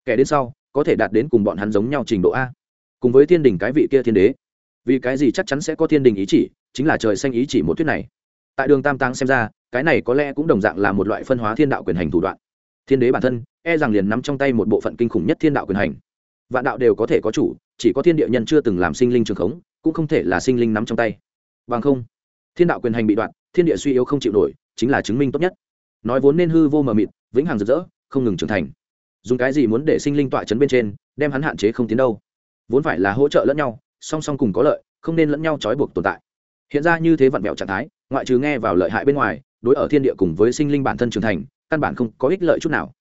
kẻ đến sau có thể đạt đến cùng bọn hắn giống nhau trình độ a cùng với thiên đình cái vị kia thiên đế. Vì cái gì chắc chắn sẽ có thiên đình ý chỉ, chính là trời xanh ý chỉ một thuyết này. Tại đường tam tăng xem ra, cái này có lẽ cũng đồng dạng là một loại phân hóa thiên đạo quyền hành thủ đoạn. Thiên đế bản thân e rằng liền nắm trong tay một bộ phận kinh khủng nhất thiên đạo quyền hành. Vạn đạo đều có thể có chủ, chỉ có thiên địa nhân chưa từng làm sinh linh trường khống, cũng không thể là sinh linh nắm trong tay. Bằng không, thiên đạo quyền hành bị đoạn, thiên địa suy yếu không chịu nổi, chính là chứng minh tốt nhất. Nói vốn nên hư vô mờ mịt, vĩnh hằng rực rỡ, không ngừng trưởng thành. Dùng cái gì muốn để sinh linh tọa chấn bên trên, đem hắn hạn chế không tiến đâu vốn phải là hỗ trợ lẫn nhau, song song cùng có lợi, không nên lẫn nhau trói buộc tồn tại. Hiện ra như thế vặn vẹo trạng thái, ngoại trừ nghe vào lợi hại bên ngoài, đối ở thiên địa cùng với sinh linh bản thân trưởng thành, căn bản không có ích lợi chút nào.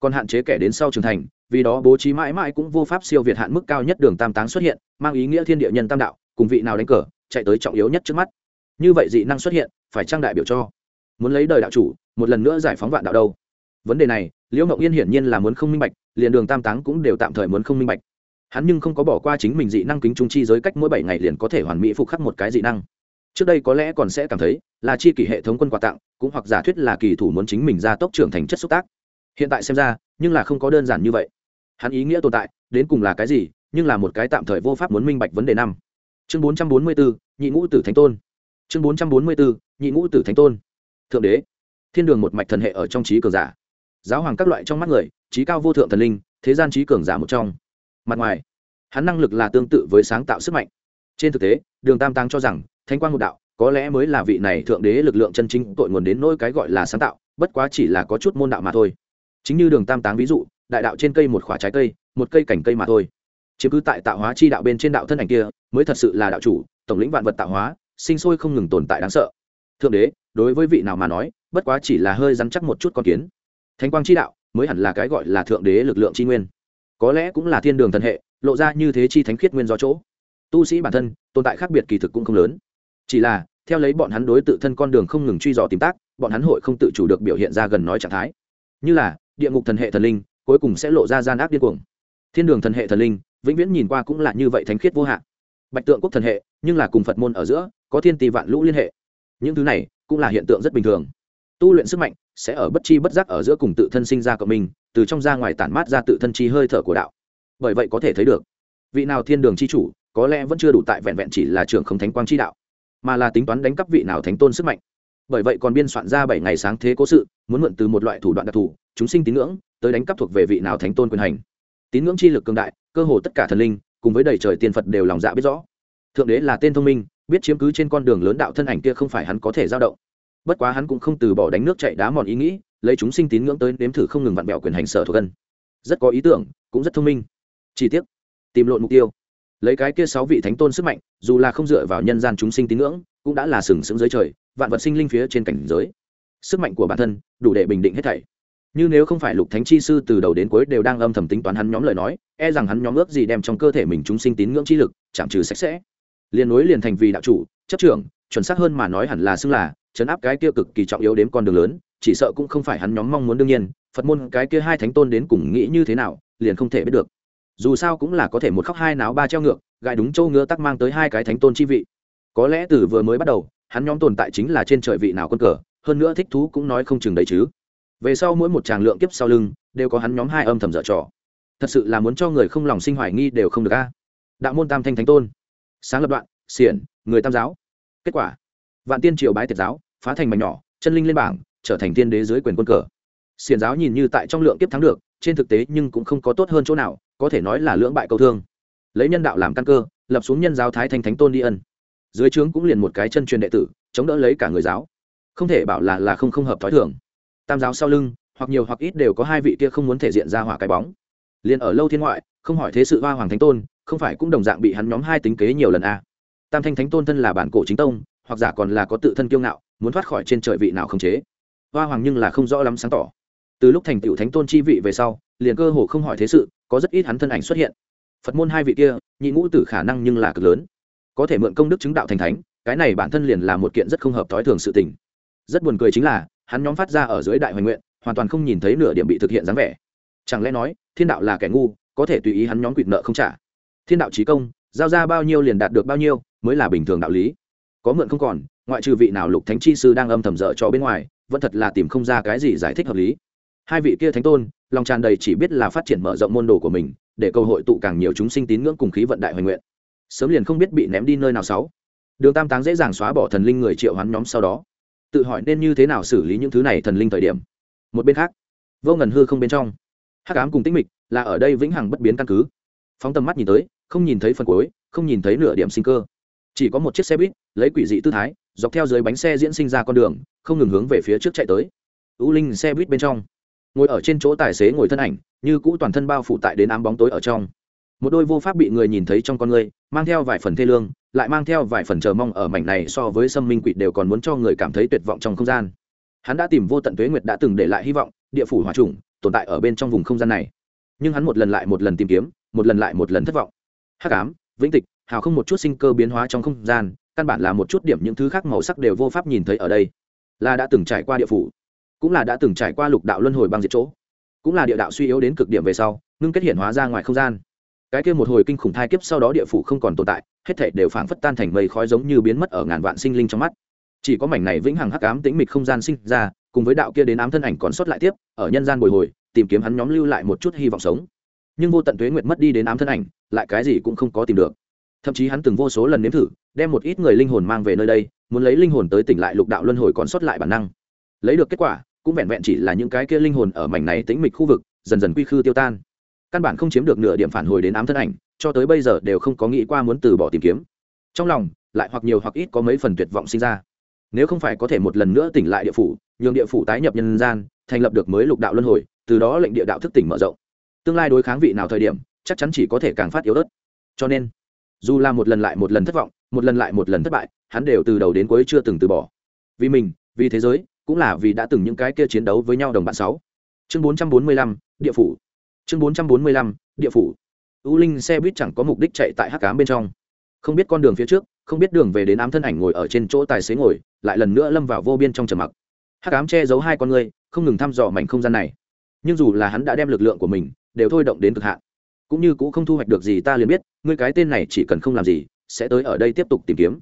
Còn hạn chế kẻ đến sau trưởng thành, vì đó bố trí mãi mãi cũng vô pháp siêu việt hạn mức cao nhất đường tam táng xuất hiện, mang ý nghĩa thiên địa nhân tam đạo, cùng vị nào đánh cờ, chạy tới trọng yếu nhất trước mắt. Như vậy dị năng xuất hiện, phải trang đại biểu cho. Muốn lấy đời đạo chủ, một lần nữa giải phóng vạn đạo đâu? Vấn đề này, liễu ngậu yên hiển nhiên là muốn không minh bạch, liền đường tam táng cũng đều tạm thời muốn không minh bạch hắn nhưng không có bỏ qua chính mình dị năng kính trung chi giới cách mỗi bảy ngày liền có thể hoàn mỹ phục khắc một cái dị năng. Trước đây có lẽ còn sẽ cảm thấy là chi kỷ hệ thống quân quà tặng, cũng hoặc giả thuyết là kỳ thủ muốn chính mình ra tốc trưởng thành chất xúc tác. Hiện tại xem ra, nhưng là không có đơn giản như vậy. Hắn ý nghĩa tồn tại, đến cùng là cái gì, nhưng là một cái tạm thời vô pháp muốn minh bạch vấn đề năm. Chương bốn trăm bốn mươi bốn nhị ngũ tử thánh tôn. Chương bốn trăm bốn mươi bốn nhị ngũ tử thánh tôn. Thượng đế. Thiên đường một mạch thần hệ ở trong trí cường giả. Giáo hoàng các loại trong mắt người, trí cao vô thượng thần linh, thế gian trí cường giả một trong mặt ngoài. Hắn năng lực là tương tự với sáng tạo sức mạnh. Trên thực tế, đường tam tăng cho rằng thanh quan một đạo có lẽ mới là vị này thượng đế lực lượng chân chính tội nguồn đến nỗi cái gọi là sáng tạo, bất quá chỉ là có chút môn đạo mà thôi. Chính như đường tam táng ví dụ, đại đạo trên cây một khoả trái cây, một cây cảnh cây mà thôi. Chứ cứ tại tạo hóa chi đạo bên trên đạo thân ảnh kia, mới thật sự là đạo chủ, tổng lĩnh vạn vật tạo hóa, sinh sôi không ngừng tồn tại đáng sợ. Thượng đế, đối với vị nào mà nói, bất quá chỉ là hơi rắn chắc một chút con kiến. Thánh quang chi đạo mới hẳn là cái gọi là thượng đế lực lượng chi nguyên có lẽ cũng là thiên đường thần hệ, lộ ra như thế chi thánh khiết nguyên do chỗ. Tu sĩ bản thân, tồn tại khác biệt kỳ thực cũng không lớn. Chỉ là, theo lấy bọn hắn đối tự thân con đường không ngừng truy dò tìm tác, bọn hắn hội không tự chủ được biểu hiện ra gần nói trạng thái. Như là, địa ngục thần hệ thần linh, cuối cùng sẽ lộ ra gian ác điên cuồng. Thiên đường thần hệ thần linh, vĩnh viễn nhìn qua cũng là như vậy thánh khiết vô hạn. Bạch tượng quốc thần hệ, nhưng là cùng phật môn ở giữa, có thiên tỷ vạn lũ liên hệ. Những thứ này, cũng là hiện tượng rất bình thường. Tu luyện sức mạnh, sẽ ở bất chi bất giác ở giữa cùng tự thân sinh ra cộng mình từ trong ra ngoài tản mát ra tự thân chi hơi thở của đạo. Bởi vậy có thể thấy được, vị nào thiên đường chi chủ, có lẽ vẫn chưa đủ tại vẹn vẹn chỉ là trưởng không thánh quang chi đạo, mà là tính toán đánh cắp vị nào thánh tôn sức mạnh. Bởi vậy còn biên soạn ra bảy ngày sáng thế cố sự, muốn mượn từ một loại thủ đoạn đặc thù, chúng sinh tín ngưỡng, tới đánh cắp thuộc về vị nào thánh tôn quyền hành. Tín ngưỡng chi lực cường đại, cơ hồ tất cả thần linh, cùng với đầy trời tiên phật đều lòng dạ biết rõ. Thượng đế là tên thông minh, biết chiếm cứ trên con đường lớn đạo thân ảnh kia không phải hắn có thể giao động. Bất quá hắn cũng không từ bỏ đánh nước chạy đá mòn ý nghĩ lấy chúng sinh tín ngưỡng tới nếm thử không ngừng vặn bẹo quyền hành sở thuộc gần rất có ý tưởng, cũng rất thông minh. Chi tiết tìm lộn mục tiêu. Lấy cái kia sáu vị thánh tôn sức mạnh, dù là không dựa vào nhân gian chúng sinh tín ngưỡng, cũng đã là sừng sững dưới trời, vạn vật sinh linh phía trên cảnh giới. Sức mạnh của bản thân, đủ để bình định hết thảy. Như nếu không phải lục thánh chi sư từ đầu đến cuối đều đang âm thầm tính toán hắn nhóm lời nói e rằng hắn nhóm ước gì đem trong cơ thể mình chúng sinh tín ngưỡng chi lực chạm trừ sạch sẽ. Liền nối liền thành vì đạo chủ, chấp trưởng, chuẩn xác hơn mà nói hẳn là xưng là, chấn áp cái kia cực kỳ trọng yếu đến con đường lớn chỉ sợ cũng không phải hắn nhóm mong muốn đương nhiên, phật môn cái kia hai thánh tôn đến cùng nghĩ như thế nào, liền không thể biết được. Dù sao cũng là có thể một khóc hai náo ba treo ngược gại đúng châu ngựa tắc mang tới hai cái thánh tôn chi vị. Có lẽ từ vừa mới bắt đầu, hắn nhóm tồn tại chính là trên trời vị nào quân cờ, hơn nữa thích thú cũng nói không chừng đấy chứ. Về sau mỗi một tràng lượng kiếp sau lưng, đều có hắn nhóm hai âm thầm dở trò. Thật sự là muốn cho người không lòng sinh hoài nghi đều không được a. Đạo môn tam thanh thánh tôn. Sáng lập đoạn, xiển, người tam giáo. Kết quả, vạn tiên triều bái tiệt giáo, phá thành mảnh nhỏ, chân linh lên bảng trở thành tiên đế dưới quyền quân cờ. Xiền giáo nhìn như tại trong lượng kiếp thắng được, trên thực tế nhưng cũng không có tốt hơn chỗ nào, có thể nói là lưỡng bại câu thương. Lấy nhân đạo làm căn cơ, lập xuống nhân giáo thái thanh thánh tôn đi ân. Dưới trướng cũng liền một cái chân truyền đệ tử, chống đỡ lấy cả người giáo. Không thể bảo là là không không hợp thói thường. Tam giáo sau lưng, hoặc nhiều hoặc ít đều có hai vị kia không muốn thể diện ra hỏa cái bóng. Liền ở lâu thiên ngoại, không hỏi thế sự hoa hoàng thánh tôn, không phải cũng đồng dạng bị hắn nhóm hai tính kế nhiều lần a à. tam thanh thánh tôn thân là bản cổ chính tông, hoặc giả còn là có tự thân kiêu ngạo, muốn thoát khỏi trên trời vị nào không chế hoa hoàng nhưng là không rõ lắm sáng tỏ. Từ lúc thành tựu thánh tôn chi vị về sau, liền cơ hồ không hỏi thế sự, có rất ít hắn thân ảnh xuất hiện. Phật môn hai vị kia, nhị ngũ tử khả năng nhưng là cực lớn. Có thể mượn công đức chứng đạo thành thánh, cái này bản thân liền là một kiện rất không hợp thói thường sự tình. Rất buồn cười chính là, hắn nhóm phát ra ở dưới đại hoành nguyện, hoàn toàn không nhìn thấy nửa điểm bị thực hiện dáng vẻ. Chẳng lẽ nói, thiên đạo là kẻ ngu, có thể tùy ý hắn nhóm quỵt nợ không trả? Thiên đạo trí công, giao ra bao nhiêu liền đạt được bao nhiêu, mới là bình thường đạo lý. Có mượn không còn, ngoại trừ vị nào lục thánh chi sư đang âm thầm dở cho bên ngoài vẫn thật là tìm không ra cái gì giải thích hợp lý. Hai vị kia thánh tôn, lòng tràn đầy chỉ biết là phát triển mở rộng môn đồ của mình, để cầu hội tụ càng nhiều chúng sinh tín ngưỡng cùng khí vận đại hoành nguyện. Sớm liền không biết bị ném đi nơi nào sáu. Đường tam táng dễ dàng xóa bỏ thần linh người triệu hắn nhóm sau đó. Tự hỏi nên như thế nào xử lý những thứ này thần linh thời điểm. Một bên khác, vô ngần hư không bên trong, hắc ám cùng tĩnh mịch là ở đây vĩnh hằng bất biến căn cứ. Phóng tầm mắt nhìn tới, không nhìn thấy phần cuối, không nhìn thấy nửa điểm sinh cơ. Chỉ có một chiếc xe buýt, lấy quỷ dị tư thái, dọc theo dưới bánh xe diễn sinh ra con đường không ngừng hướng về phía trước chạy tới. U linh xe buýt bên trong, ngồi ở trên chỗ tài xế ngồi thân ảnh, như cũ toàn thân bao phủ tại đến ám bóng tối ở trong. Một đôi vô pháp bị người nhìn thấy trong con người, mang theo vài phần thê lương, lại mang theo vài phần chờ mong ở mảnh này so với sâm minh quỷ đều còn muốn cho người cảm thấy tuyệt vọng trong không gian. Hắn đã tìm vô tận tuế nguyệt đã từng để lại hy vọng, địa phủ hòa trùng, tồn tại ở bên trong vùng không gian này. Nhưng hắn một lần lại một lần tìm kiếm, một lần lại một lần thất vọng. Hắc ám, vĩnh tịch, hào không một chút sinh cơ biến hóa trong không gian, căn bản là một chút điểm những thứ khác màu sắc đều vô pháp nhìn thấy ở đây là đã từng trải qua địa phủ, cũng là đã từng trải qua lục đạo luân hồi băng diệt chỗ, cũng là địa đạo suy yếu đến cực điểm về sau, ngưng kết hiện hóa ra ngoài không gian. Cái kia một hồi kinh khủng thai kiếp sau đó địa phủ không còn tồn tại, hết thảy đều phảng phất tan thành mây khói giống như biến mất ở ngàn vạn sinh linh trong mắt. Chỉ có mảnh này vĩnh hằng hắc ám tĩnh mịch không gian sinh ra, cùng với đạo kia đến ám thân ảnh còn sót lại tiếp, ở nhân gian bồi hồi, tìm kiếm hắn nhóm lưu lại một chút hy vọng sống. Nhưng vô tận tuế nguyệt mất đi đến ám thân ảnh, lại cái gì cũng không có tìm được thậm chí hắn từng vô số lần nếm thử, đem một ít người linh hồn mang về nơi đây, muốn lấy linh hồn tới tỉnh lại lục đạo luân hồi còn sót lại bản năng. Lấy được kết quả, cũng vẹn vẹn chỉ là những cái kia linh hồn ở mảnh này tĩnh mịch khu vực, dần dần quy khư tiêu tan. Căn bản không chiếm được nửa điểm phản hồi đến ám thân ảnh, cho tới bây giờ đều không có nghĩ qua muốn từ bỏ tìm kiếm. Trong lòng, lại hoặc nhiều hoặc ít có mấy phần tuyệt vọng sinh ra. Nếu không phải có thể một lần nữa tỉnh lại địa phủ, nhường địa phủ tái nhập nhân gian, thành lập được mới lục đạo luân hồi, từ đó lệnh địa đạo thức tỉnh mở rộng. Tương lai đối kháng vị nào thời điểm, chắc chắn chỉ có thể càng phát yếu ớt. Cho nên dù là một lần lại một lần thất vọng, một lần lại một lần thất bại, hắn đều từ đầu đến cuối chưa từng từ bỏ. Vì mình, vì thế giới, cũng là vì đã từng những cái kia chiến đấu với nhau đồng bạn sáu. Chương bốn trăm bốn mươi lăm, địa phủ. Chương bốn trăm bốn mươi lăm, địa phủ. U linh xe buýt chẳng có mục đích chạy tại hắc cám bên trong. Không biết con đường phía trước, không biết đường về đến ám thân ảnh ngồi ở trên chỗ tài xế ngồi, lại lần nữa lâm vào vô biên trong trầm mặc. Hắc ám che giấu hai con người, không ngừng thăm dò mảnh không gian này. Nhưng dù là hắn đã đem lực lượng của mình, đều thôi động đến cực hạn cũng như cũng không thu hoạch được gì ta liền biết, ngươi cái tên này chỉ cần không làm gì, sẽ tới ở đây tiếp tục tìm kiếm.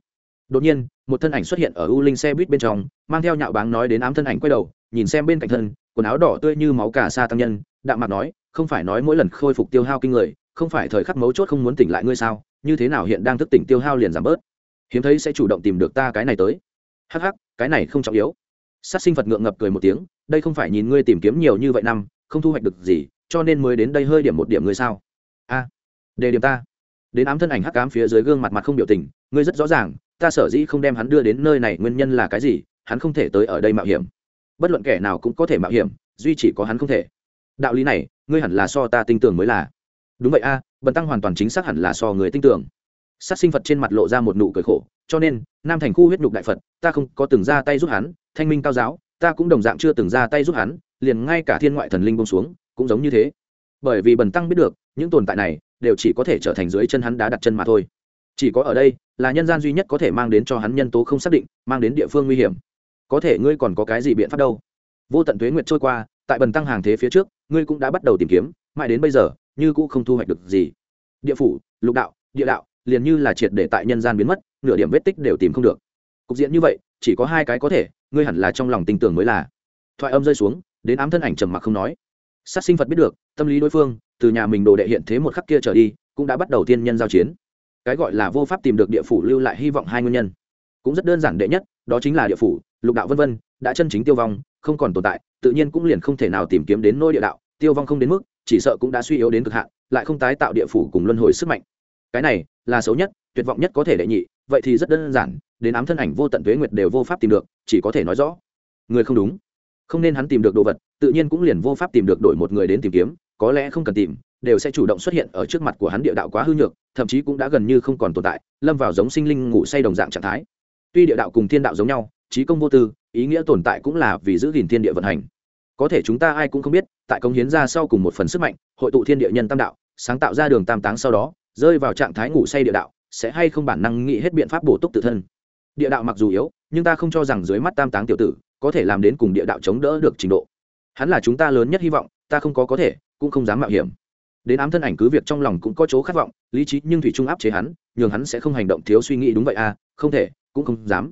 Đột nhiên, một thân ảnh xuất hiện ở u linh xe buýt bên trong, mang theo nhạo báng nói đến ám thân ảnh quay đầu, nhìn xem bên cạnh thân, quần áo đỏ tươi như máu cả sa tăng nhân, đạm mặt nói, không phải nói mỗi lần khôi phục tiêu hao kinh người, không phải thời khắc mấu chốt không muốn tỉnh lại ngươi sao? Như thế nào hiện đang thức tỉnh tiêu hao liền giảm bớt? Hiếm thấy sẽ chủ động tìm được ta cái này tới. Hắc hắc, cái này không trọng yếu. Sát sinh vật ngượng ngập cười một tiếng, đây không phải nhìn ngươi tìm kiếm nhiều như vậy năm, không thu hoạch được gì, cho nên mới đến đây hơi điểm một điểm ngươi sao? A đề điểm ta. Đến ám thân ảnh hắc ám phía dưới gương mặt mặt không biểu tình ngươi rất rõ ràng ta sở dĩ không đem hắn đưa đến nơi này nguyên nhân là cái gì hắn không thể tới ở đây mạo hiểm. Bất luận kẻ nào cũng có thể mạo hiểm duy chỉ có hắn không thể. Đạo lý này ngươi hẳn là so ta tin tưởng mới là. Đúng vậy a à, bần tăng hoàn toàn chính xác hẳn là so người tin tưởng. Sát sinh phật trên mặt lộ ra một nụ cười khổ cho nên nam thành khu huyết nhục đại phật ta không có từng ra tay giúp hắn thanh minh cao giáo ta cũng đồng dạng chưa từng ra tay giúp hắn liền ngay cả thiên ngoại thần linh bông xuống cũng giống như thế. Bởi vì bần tăng biết được những tồn tại này đều chỉ có thể trở thành dưới chân hắn đá đặt chân mà thôi. Chỉ có ở đây là nhân gian duy nhất có thể mang đến cho hắn nhân tố không xác định, mang đến địa phương nguy hiểm. Có thể ngươi còn có cái gì biện pháp đâu? Vô tận tuế nguyệt trôi qua, tại bần tăng hàng thế phía trước, ngươi cũng đã bắt đầu tìm kiếm, mãi đến bây giờ, như cũng không thu hoạch được gì. Địa phủ, lục đạo, địa đạo, liền như là triệt để tại nhân gian biến mất, nửa điểm vết tích đều tìm không được. Cục diện như vậy, chỉ có hai cái có thể, ngươi hẳn là trong lòng tin tưởng mới là. Thoại âm rơi xuống, đến ám thân ảnh trầm mặc không nói sát sinh phật biết được, tâm lý đối phương, từ nhà mình đồ đệ hiện thế một khắc kia trở đi, cũng đã bắt đầu tiên nhân giao chiến. Cái gọi là vô pháp tìm được địa phủ lưu lại hy vọng hai nguyên nhân. Cũng rất đơn giản đệ nhất, đó chính là địa phủ, lục đạo vân vân, đã chân chính tiêu vong, không còn tồn tại, tự nhiên cũng liền không thể nào tìm kiếm đến nôi địa đạo, tiêu vong không đến mức, chỉ sợ cũng đã suy yếu đến cực hạn, lại không tái tạo địa phủ cùng luân hồi sức mạnh. Cái này, là xấu nhất, tuyệt vọng nhất có thể đệ nhị, vậy thì rất đơn giản, đến ám thân ảnh vô tận tuế nguyệt đều vô pháp tìm được, chỉ có thể nói rõ. Người không đúng không nên hắn tìm được đồ vật, tự nhiên cũng liền vô pháp tìm được đổi một người đến tìm kiếm, có lẽ không cần tìm, đều sẽ chủ động xuất hiện ở trước mặt của hắn địa đạo quá hư nhược, thậm chí cũng đã gần như không còn tồn tại, lâm vào giống sinh linh ngủ say đồng dạng trạng thái. Tuy địa đạo cùng thiên đạo giống nhau trí công vô tư, ý nghĩa tồn tại cũng là vì giữ gìn thiên địa vận hành. Có thể chúng ta ai cũng không biết, tại công hiến ra sau cùng một phần sức mạnh, hội tụ thiên địa nhân tam đạo, sáng tạo ra đường tam táng sau đó, rơi vào trạng thái ngủ say địa đạo, sẽ hay không bản năng nghĩ hết biện pháp bổ túc tự thân. Địa đạo mặc dù yếu, nhưng ta không cho rằng dưới mắt tam táng tiểu tử có thể làm đến cùng địa đạo chống đỡ được trình độ. Hắn là chúng ta lớn nhất hy vọng, ta không có có thể, cũng không dám mạo hiểm. Đến ám thân ảnh cứ việc trong lòng cũng có chỗ khát vọng, lý trí nhưng thủy trung áp chế hắn, nhường hắn sẽ không hành động thiếu suy nghĩ đúng vậy à không thể, cũng không dám.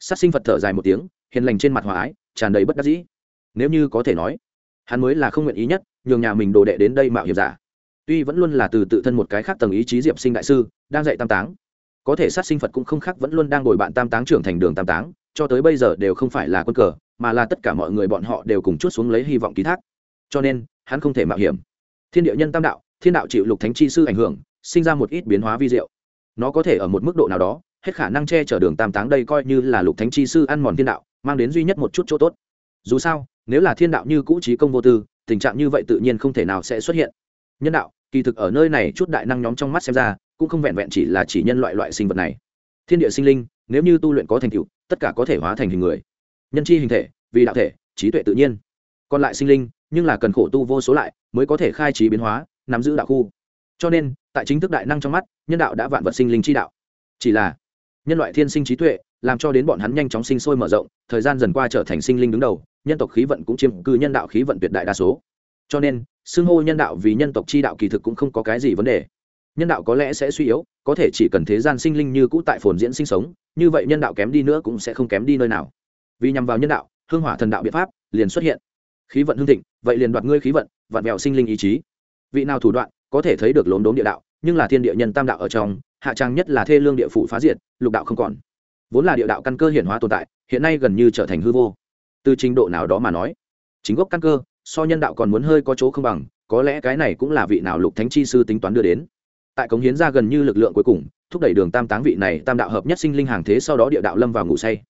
Sát sinh phật thở dài một tiếng, hiền lành trên mặt hòa ái, tràn đầy bất đắc dĩ. Nếu như có thể nói, hắn mới là không nguyện ý nhất, nhường nhà mình đồ đệ đến đây mạo hiểm giả. Tuy vẫn luôn là từ tự thân một cái khác tầng ý chí diệp sinh đại sư, đang dạy tam táng. Có thể sát sinh phật cũng không khác vẫn luôn đang đổi bạn tam táng trưởng thành đường tam táng cho tới bây giờ đều không phải là quân cờ, mà là tất cả mọi người bọn họ đều cùng chút xuống lấy hy vọng ký thác. Cho nên, hắn không thể mạo hiểm. Thiên địa nhân tam đạo, thiên đạo chịu lục thánh chi sư ảnh hưởng, sinh ra một ít biến hóa vi diệu. Nó có thể ở một mức độ nào đó, hết khả năng che chở đường tam táng đây coi như là lục thánh chi sư ăn mòn thiên đạo, mang đến duy nhất một chút chỗ tốt. Dù sao, nếu là thiên đạo như cũ trí công vô tư, tình trạng như vậy tự nhiên không thể nào sẽ xuất hiện. Nhân đạo, kỳ thực ở nơi này chút đại năng nhóm trong mắt xem ra, cũng không vẹn vẹn chỉ là chỉ nhân loại loại sinh vật này. Thiên địa sinh linh, nếu như tu luyện có thành tựu tất cả có thể hóa thành hình người. Nhân chi hình thể, vì đạo thể, trí tuệ tự nhiên. Còn lại sinh linh, nhưng là cần khổ tu vô số lại, mới có thể khai trí biến hóa, nắm giữ đạo khu. Cho nên, tại chính thức đại năng trong mắt, nhân đạo đã vạn vật sinh linh chi đạo. Chỉ là, nhân loại thiên sinh trí tuệ, làm cho đến bọn hắn nhanh chóng sinh sôi mở rộng, thời gian dần qua trở thành sinh linh đứng đầu, nhân tộc khí vận cũng chiếm cư nhân đạo khí vận tuyệt đại đa số. Cho nên, xưng hô nhân đạo vì nhân tộc chi đạo kỳ thực cũng không có cái gì vấn đề. Nhân đạo có lẽ sẽ suy yếu, có thể chỉ cần thế gian sinh linh như cũ tại phồn diễn sinh sống như vậy nhân đạo kém đi nữa cũng sẽ không kém đi nơi nào. Vì nhằm vào nhân đạo, hương hỏa thần đạo biện pháp liền xuất hiện. Khí vận hương thịnh, vậy liền đoạt ngươi khí vận, vặn vẹo sinh linh ý chí. Vị nào thủ đoạn có thể thấy được lốm đốm địa đạo, nhưng là thiên địa nhân tam đạo ở trong, hạ trang nhất là thê lương địa phủ phá diệt, lục đạo không còn. Vốn là địa đạo căn cơ hiển hóa tồn tại, hiện nay gần như trở thành hư vô. Từ trình độ nào đó mà nói, chính gốc căn cơ, so nhân đạo còn muốn hơi có chỗ không bằng, có lẽ cái này cũng là vị nào lục thánh chi sư tính toán đưa đến. Tại cống hiến ra gần như lực lượng cuối cùng thúc đẩy đường tam táng vị này tam đạo hợp nhất sinh linh hàng thế sau đó địa đạo lâm vào ngủ say.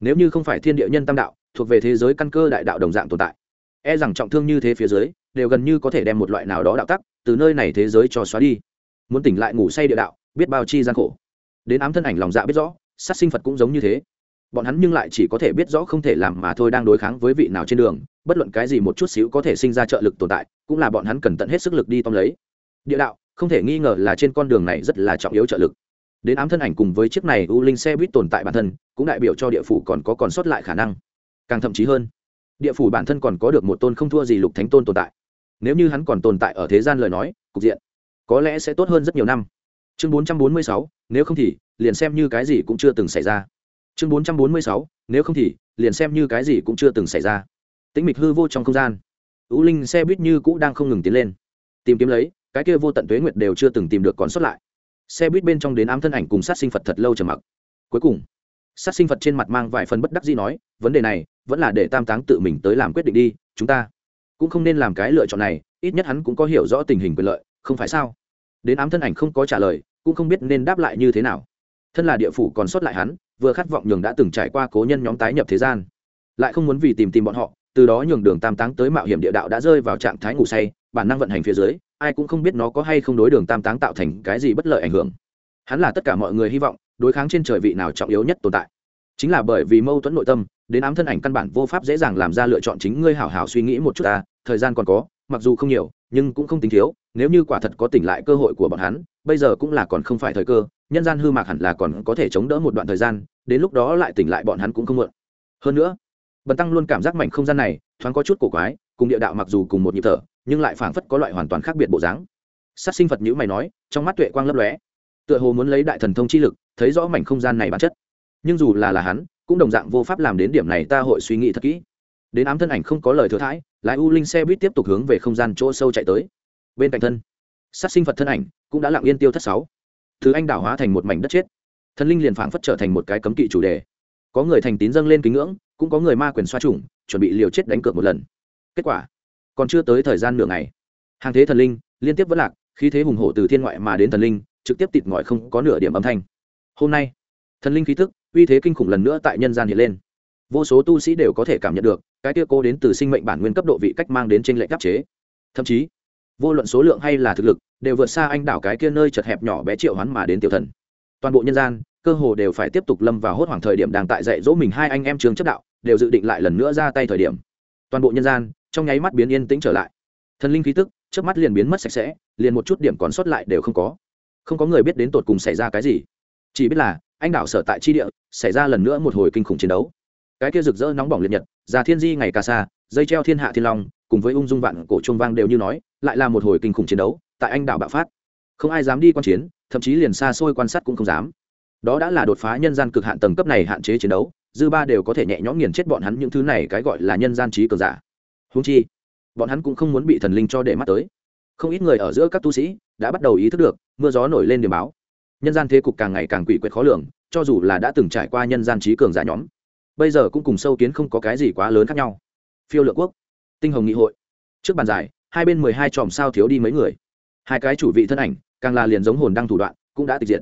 Nếu như không phải thiên địa nhân tam đạo, thuộc về thế giới căn cơ đại đạo đồng dạng tồn tại e rằng trọng thương như thế phía dưới, đều gần như có thể đem một loại nào đó đạo tắc từ nơi này thế giới cho xóa đi. Muốn tỉnh lại ngủ say địa đạo, biết bao chi gian khổ. Đến ám thân ảnh lòng dạ biết rõ, sát sinh phật cũng giống như thế. Bọn hắn nhưng lại chỉ có thể biết rõ không thể làm mà thôi đang đối kháng với vị nào trên đường, bất luận cái gì một chút xíu có thể sinh ra trợ lực tồn tại, cũng là bọn hắn cần tận hết sức lực đi tóm lấy. Địa đạo, không thể nghi ngờ là trên con đường này rất là trọng yếu trợ lực đến ám thân ảnh cùng với chiếc này u linh xe buýt tồn tại bản thân cũng đại biểu cho địa phủ còn có còn sót lại khả năng. Càng thậm chí hơn địa phủ bản thân còn có được một tôn không thua gì lục thánh tôn tồn tại. Nếu như hắn còn tồn tại ở thế gian lời nói cục diện có lẽ sẽ tốt hơn rất nhiều năm. Chương 446, nếu không thì liền xem như cái gì cũng chưa từng xảy ra. Chương 446, nếu không thì liền xem như cái gì cũng chưa từng xảy ra. Tĩnh mịch hư vô trong không gian. U linh xe buýt như cũ đang không ngừng tiến lên. Tìm kiếm lấy cái kia vô tận tuế nguyệt đều chưa từng tìm được còn sót lại xe buýt bên trong đến ám thân ảnh cùng sát sinh phật thật lâu trầm mặc. Cuối cùng, sát sinh phật trên mặt mang vài phần bất đắc dĩ nói, vấn đề này vẫn là để tam táng tự mình tới làm quyết định đi, chúng ta cũng không nên làm cái lựa chọn này, ít nhất hắn cũng có hiểu rõ tình hình quyền lợi, không phải sao? Đến ám thân ảnh không có trả lời, cũng không biết nên đáp lại như thế nào. Thân là địa phủ còn sót lại hắn, vừa khát vọng nhường đã từng trải qua cố nhân nhóm tái nhập thế gian, lại không muốn vì tìm tìm bọn họ, từ đó nhường đường tam táng tới mạo hiểm địa đạo đã rơi vào trạng thái ngủ say, bản năng vận hành phía dưới ai cũng không biết nó có hay không đối đường tam táng tạo thành cái gì bất lợi ảnh hưởng. Hắn là tất cả mọi người hy vọng, đối kháng trên trời vị nào trọng yếu nhất tồn tại. Chính là bởi vì mâu thuẫn nội tâm, đến ám thân ảnh căn bản vô pháp dễ dàng làm ra lựa chọn chính ngươi hảo hảo suy nghĩ một chút ta, thời gian còn có, mặc dù không nhiều, nhưng cũng không tính thiếu, nếu như quả thật có tỉnh lại cơ hội của bọn hắn, bây giờ cũng là còn không phải thời cơ, nhân gian hư mạc hẳn là còn có thể chống đỡ một đoạn thời gian, đến lúc đó lại tỉnh lại bọn hắn cũng không mượn hơn nữa, bần tăng luôn cảm giác mảnh không gian này thoáng có chút cổ quái, cùng địa đạo mặc dù cùng một nhịp thở nhưng lại phảng phất có loại hoàn toàn khác biệt bộ dáng. Sát sinh phật nhữ mày nói, trong mắt tuệ quang lấp lóe. Tựa hồ muốn lấy đại thần thông chi lực, thấy rõ mảnh không gian này bản chất. Nhưng dù là là hắn, cũng đồng dạng vô pháp làm đến điểm này ta hội suy nghĩ thật kỹ. Đến ám thân ảnh không có lời thừa thãi, lái u linh xe buýt tiếp tục hướng về không gian chỗ sâu chạy tới. Bên cạnh thân, sát sinh phật thân ảnh cũng đã lặng yên tiêu thất sáu. Thứ anh đảo hóa thành một mảnh đất chết. Thần linh liền phảng phất trở thành một cái cấm kỵ chủ đề. Có người thành tín dâng lên kính ngưỡng, cũng có người ma quyền xoa chủng chuẩn bị liều chết đánh cược một lần. Kết quả còn chưa tới thời gian nửa ngày. Hàng thế thần linh, liên tiếp vẫn lạc, khí thế hùng hổ từ thiên ngoại mà đến thần linh, trực tiếp tịt ngòi không có nửa điểm âm thanh. Hôm nay, thần linh khí thức uy thế kinh khủng lần nữa tại nhân gian hiện lên. Vô số tu sĩ đều có thể cảm nhận được, cái tia cô đến từ sinh mệnh bản nguyên cấp độ vị cách mang đến trên lệnh đáp chế. Thậm chí, vô luận số lượng hay là thực lực, đều vượt xa anh đảo cái kia nơi chật hẹp nhỏ bé triệu hoán mà đến tiểu thần. Toàn bộ nhân gian, cơ hồ đều phải tiếp tục lâm vào hốt hoảng thời điểm đang tại dạy dỗ mình hai anh em trường chấp đạo, đều dự định lại lần nữa ra tay thời điểm. Toàn bộ nhân gian trong nháy mắt biến yên tĩnh trở lại. Thần linh khí tức trước mắt liền biến mất sạch sẽ, liền một chút điểm còn sót lại đều không có. Không có người biết đến tột cùng xảy ra cái gì. Chỉ biết là, anh đảo sở tại chi địa, xảy ra lần nữa một hồi kinh khủng chiến đấu. Cái kia rực rỡ nóng bỏng liệt nhật, già thiên di ngày ca xa, dây treo thiên hạ thiên long, cùng với ung dung vạn cổ trung vang đều như nói, lại là một hồi kinh khủng chiến đấu, tại anh đảo bạo phát. Không ai dám đi quan chiến, thậm chí liền xa xôi quan sát cũng không dám. Đó đã là đột phá nhân gian cực hạn tầng cấp này hạn chế chiến đấu, dư ba đều có thể nhẹ nhõm nghiền chết bọn hắn những thứ này, cái gọi là nhân gian trí cường giả húng chi, bọn hắn cũng không muốn bị thần linh cho để mắt tới. Không ít người ở giữa các tu sĩ đã bắt đầu ý thức được mưa gió nổi lên điểm báo. Nhân gian thế cục càng ngày càng quỷ quyệt khó lường, cho dù là đã từng trải qua nhân gian trí cường giả nhóm, bây giờ cũng cùng sâu kiến không có cái gì quá lớn khác nhau. Phiêu lượng quốc, tinh hồng nghị hội. Trước bàn giải, hai bên mười hai chòm sao thiếu đi mấy người. Hai cái chủ vị thân ảnh, càng là liền giống hồn đăng thủ đoạn, cũng đã tịch diệt.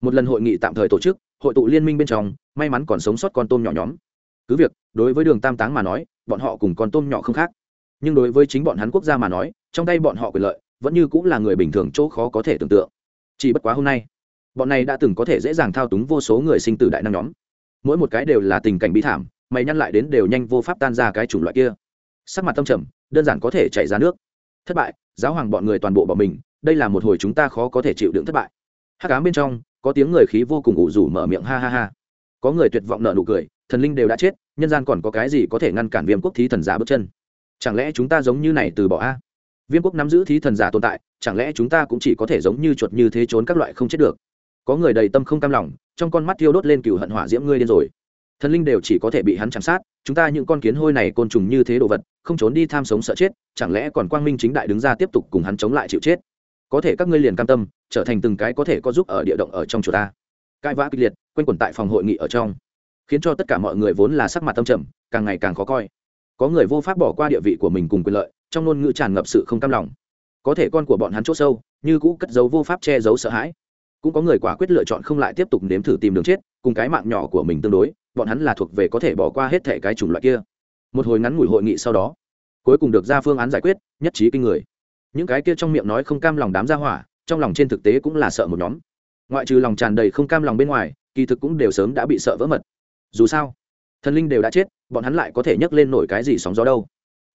Một lần hội nghị tạm thời tổ chức, hội tụ liên minh bên trong, may mắn còn sống sót con tôm nhỏ nhóm cứ việc, đối với đường tam táng mà nói, bọn họ cùng con tôm nhỏ không khác. Nhưng đối với chính bọn hắn quốc gia mà nói, trong tay bọn họ quyền lợi, vẫn như cũng là người bình thường chỗ khó có thể tưởng tượng. Chỉ bất quá hôm nay, bọn này đã từng có thể dễ dàng thao túng vô số người sinh tử đại năng nhóm. Mỗi một cái đều là tình cảnh bi thảm, mày nhăn lại đến đều nhanh vô pháp tan ra cái chủng loại kia. Sắc mặt tâm trầm, đơn giản có thể chảy ra nước. Thất bại, giáo hoàng bọn người toàn bộ bọn mình, đây là một hồi chúng ta khó có thể chịu đựng thất bại. Hát cám bên trong, có tiếng người khí vô cùng ủ rủ mở miệng, ha ha ha. Có người tuyệt vọng nợ nụ cười thần linh đều đã chết, nhân gian còn có cái gì có thể ngăn cản viêm quốc thí thần giả bước chân? Chẳng lẽ chúng ta giống như này từ bỏ a? Viêm quốc nắm giữ thí thần giả tồn tại, chẳng lẽ chúng ta cũng chỉ có thể giống như chuột như thế trốn các loại không chết được? Có người đầy tâm không cam lòng, trong con mắt thiêu đốt lên cựu hận hỏa diễm ngươi điên rồi. Thần linh đều chỉ có thể bị hắn chạm sát, chúng ta những con kiến hôi này côn trùng như thế đồ vật, không trốn đi tham sống sợ chết, chẳng lẽ còn quang minh chính đại đứng ra tiếp tục cùng hắn chống lại chịu chết? Có thể các ngươi liền cam tâm, trở thành từng cái có thể có giúp ở địa động ở trong chùa ta. Cãi vã kịch liệt, quanh quẩn tại phòng hội nghị ở trong khiến cho tất cả mọi người vốn là sắc mặt tâm trầm, càng ngày càng khó coi. Có người vô pháp bỏ qua địa vị của mình cùng quyền lợi, trong ngôn ngữ tràn ngập sự không cam lòng. Có thể con của bọn hắn c h ỗ sâu, như cũ cất giấu vô pháp che giấu sợ hãi. Cũng có người quả quyết lựa chọn không lại tiếp tục nếm thử tìm đường chết, cùng cái mạng nhỏ của mình tương đối, bọn hắn là thuộc về có thể bỏ qua hết thẻ cái chủng loại kia. Một hồi ngắn ngủi hội nghị sau đó, cuối cùng được ra phương án giải quyết, nhất trí kinh người. Những cái kia trong miệng nói không cam lòng đám ra hỏa, trong lòng trên thực tế cũng là sợ một nhóm. Ngoại trừ lòng tràn đầy không cam lòng bên ngoài, kỳ thực cũng đều sớm đã bị sợ vỡ mật dù sao, thần linh đều đã chết, bọn hắn lại có thể nhấc lên nổi cái gì sóng gió đâu.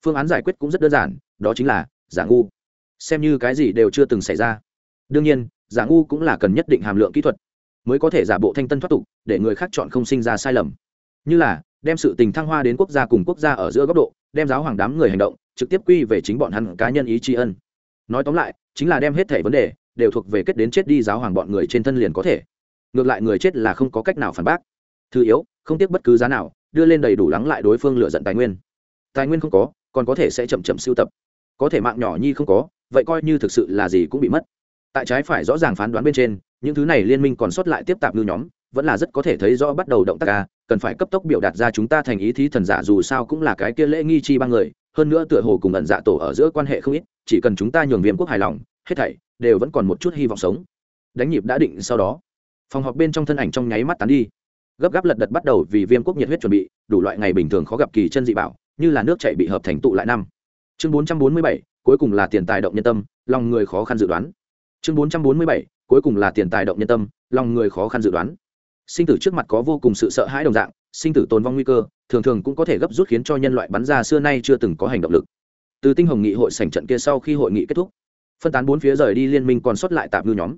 Phương án giải quyết cũng rất đơn giản, đó chính là giả ngu. Xem như cái gì đều chưa từng xảy ra. Đương nhiên, giả ngu cũng là cần nhất định hàm lượng kỹ thuật, mới có thể giả bộ thanh tân thoát tục, để người khác chọn không sinh ra sai lầm. Như là, đem sự tình thăng hoa đến quốc gia cùng quốc gia ở giữa góc độ, đem giáo hoàng đám người hành động, trực tiếp quy về chính bọn hắn cá nhân ý tri ân. Nói tóm lại, chính là đem hết thẻ vấn đề đều thuộc về kết đến chết đi giáo hoàng bọn người trên thân liền có thể. Ngược lại người chết là không có cách nào phản bác thứ yếu, không tiếc bất cứ giá nào, đưa lên đầy đủ lắng lại đối phương lựa giận tài nguyên. Tài nguyên không có, còn có thể sẽ chậm chậm sưu tập. Có thể mạng nhỏ nhi không có, vậy coi như thực sự là gì cũng bị mất. Tại trái phải rõ ràng phán đoán bên trên, những thứ này liên minh còn sót lại tiếp tạp ngư nhóm, vẫn là rất có thể thấy rõ bắt đầu động tác ca cần phải cấp tốc biểu đạt ra chúng ta thành ý thí thần giả dù sao cũng là cái kia lễ nghi chi ba người, hơn nữa tựa hồ cùng ẩn dạ tổ ở giữa quan hệ không ít, chỉ cần chúng ta nhường viêm quốc hài lòng, hết thảy đều vẫn còn một chút hy vọng sống. Đánh nhịp đã định sau đó. Phòng họp bên trong thân ảnh trong nháy mắt tán đi gấp gáp lật đật bắt đầu vì viêm quốc nhiệt huyết chuẩn bị, đủ loại ngày bình thường khó gặp kỳ chân dị bảo, như là nước chảy bị hợp thành tụ lại năm. Chương bốn trăm bốn mươi bảy, cuối cùng là tiền tài động nhân tâm, lòng người khó khăn dự đoán. Chương bốn trăm bốn mươi bảy, cuối cùng là tiền tài động nhân tâm, lòng người khó khăn dự đoán. Sinh tử trước mặt có vô cùng sự sợ hãi đồng dạng, sinh tử tồn vong nguy cơ, thường thường cũng có thể gấp rút khiến cho nhân loại bắn ra xưa nay chưa từng có hành động lực. Từ tinh hồng nghị hội sảnh trận kia sau khi hội nghị kết thúc, phân tán bốn phía rời đi liên minh còn sót lại tạm ngư nhóm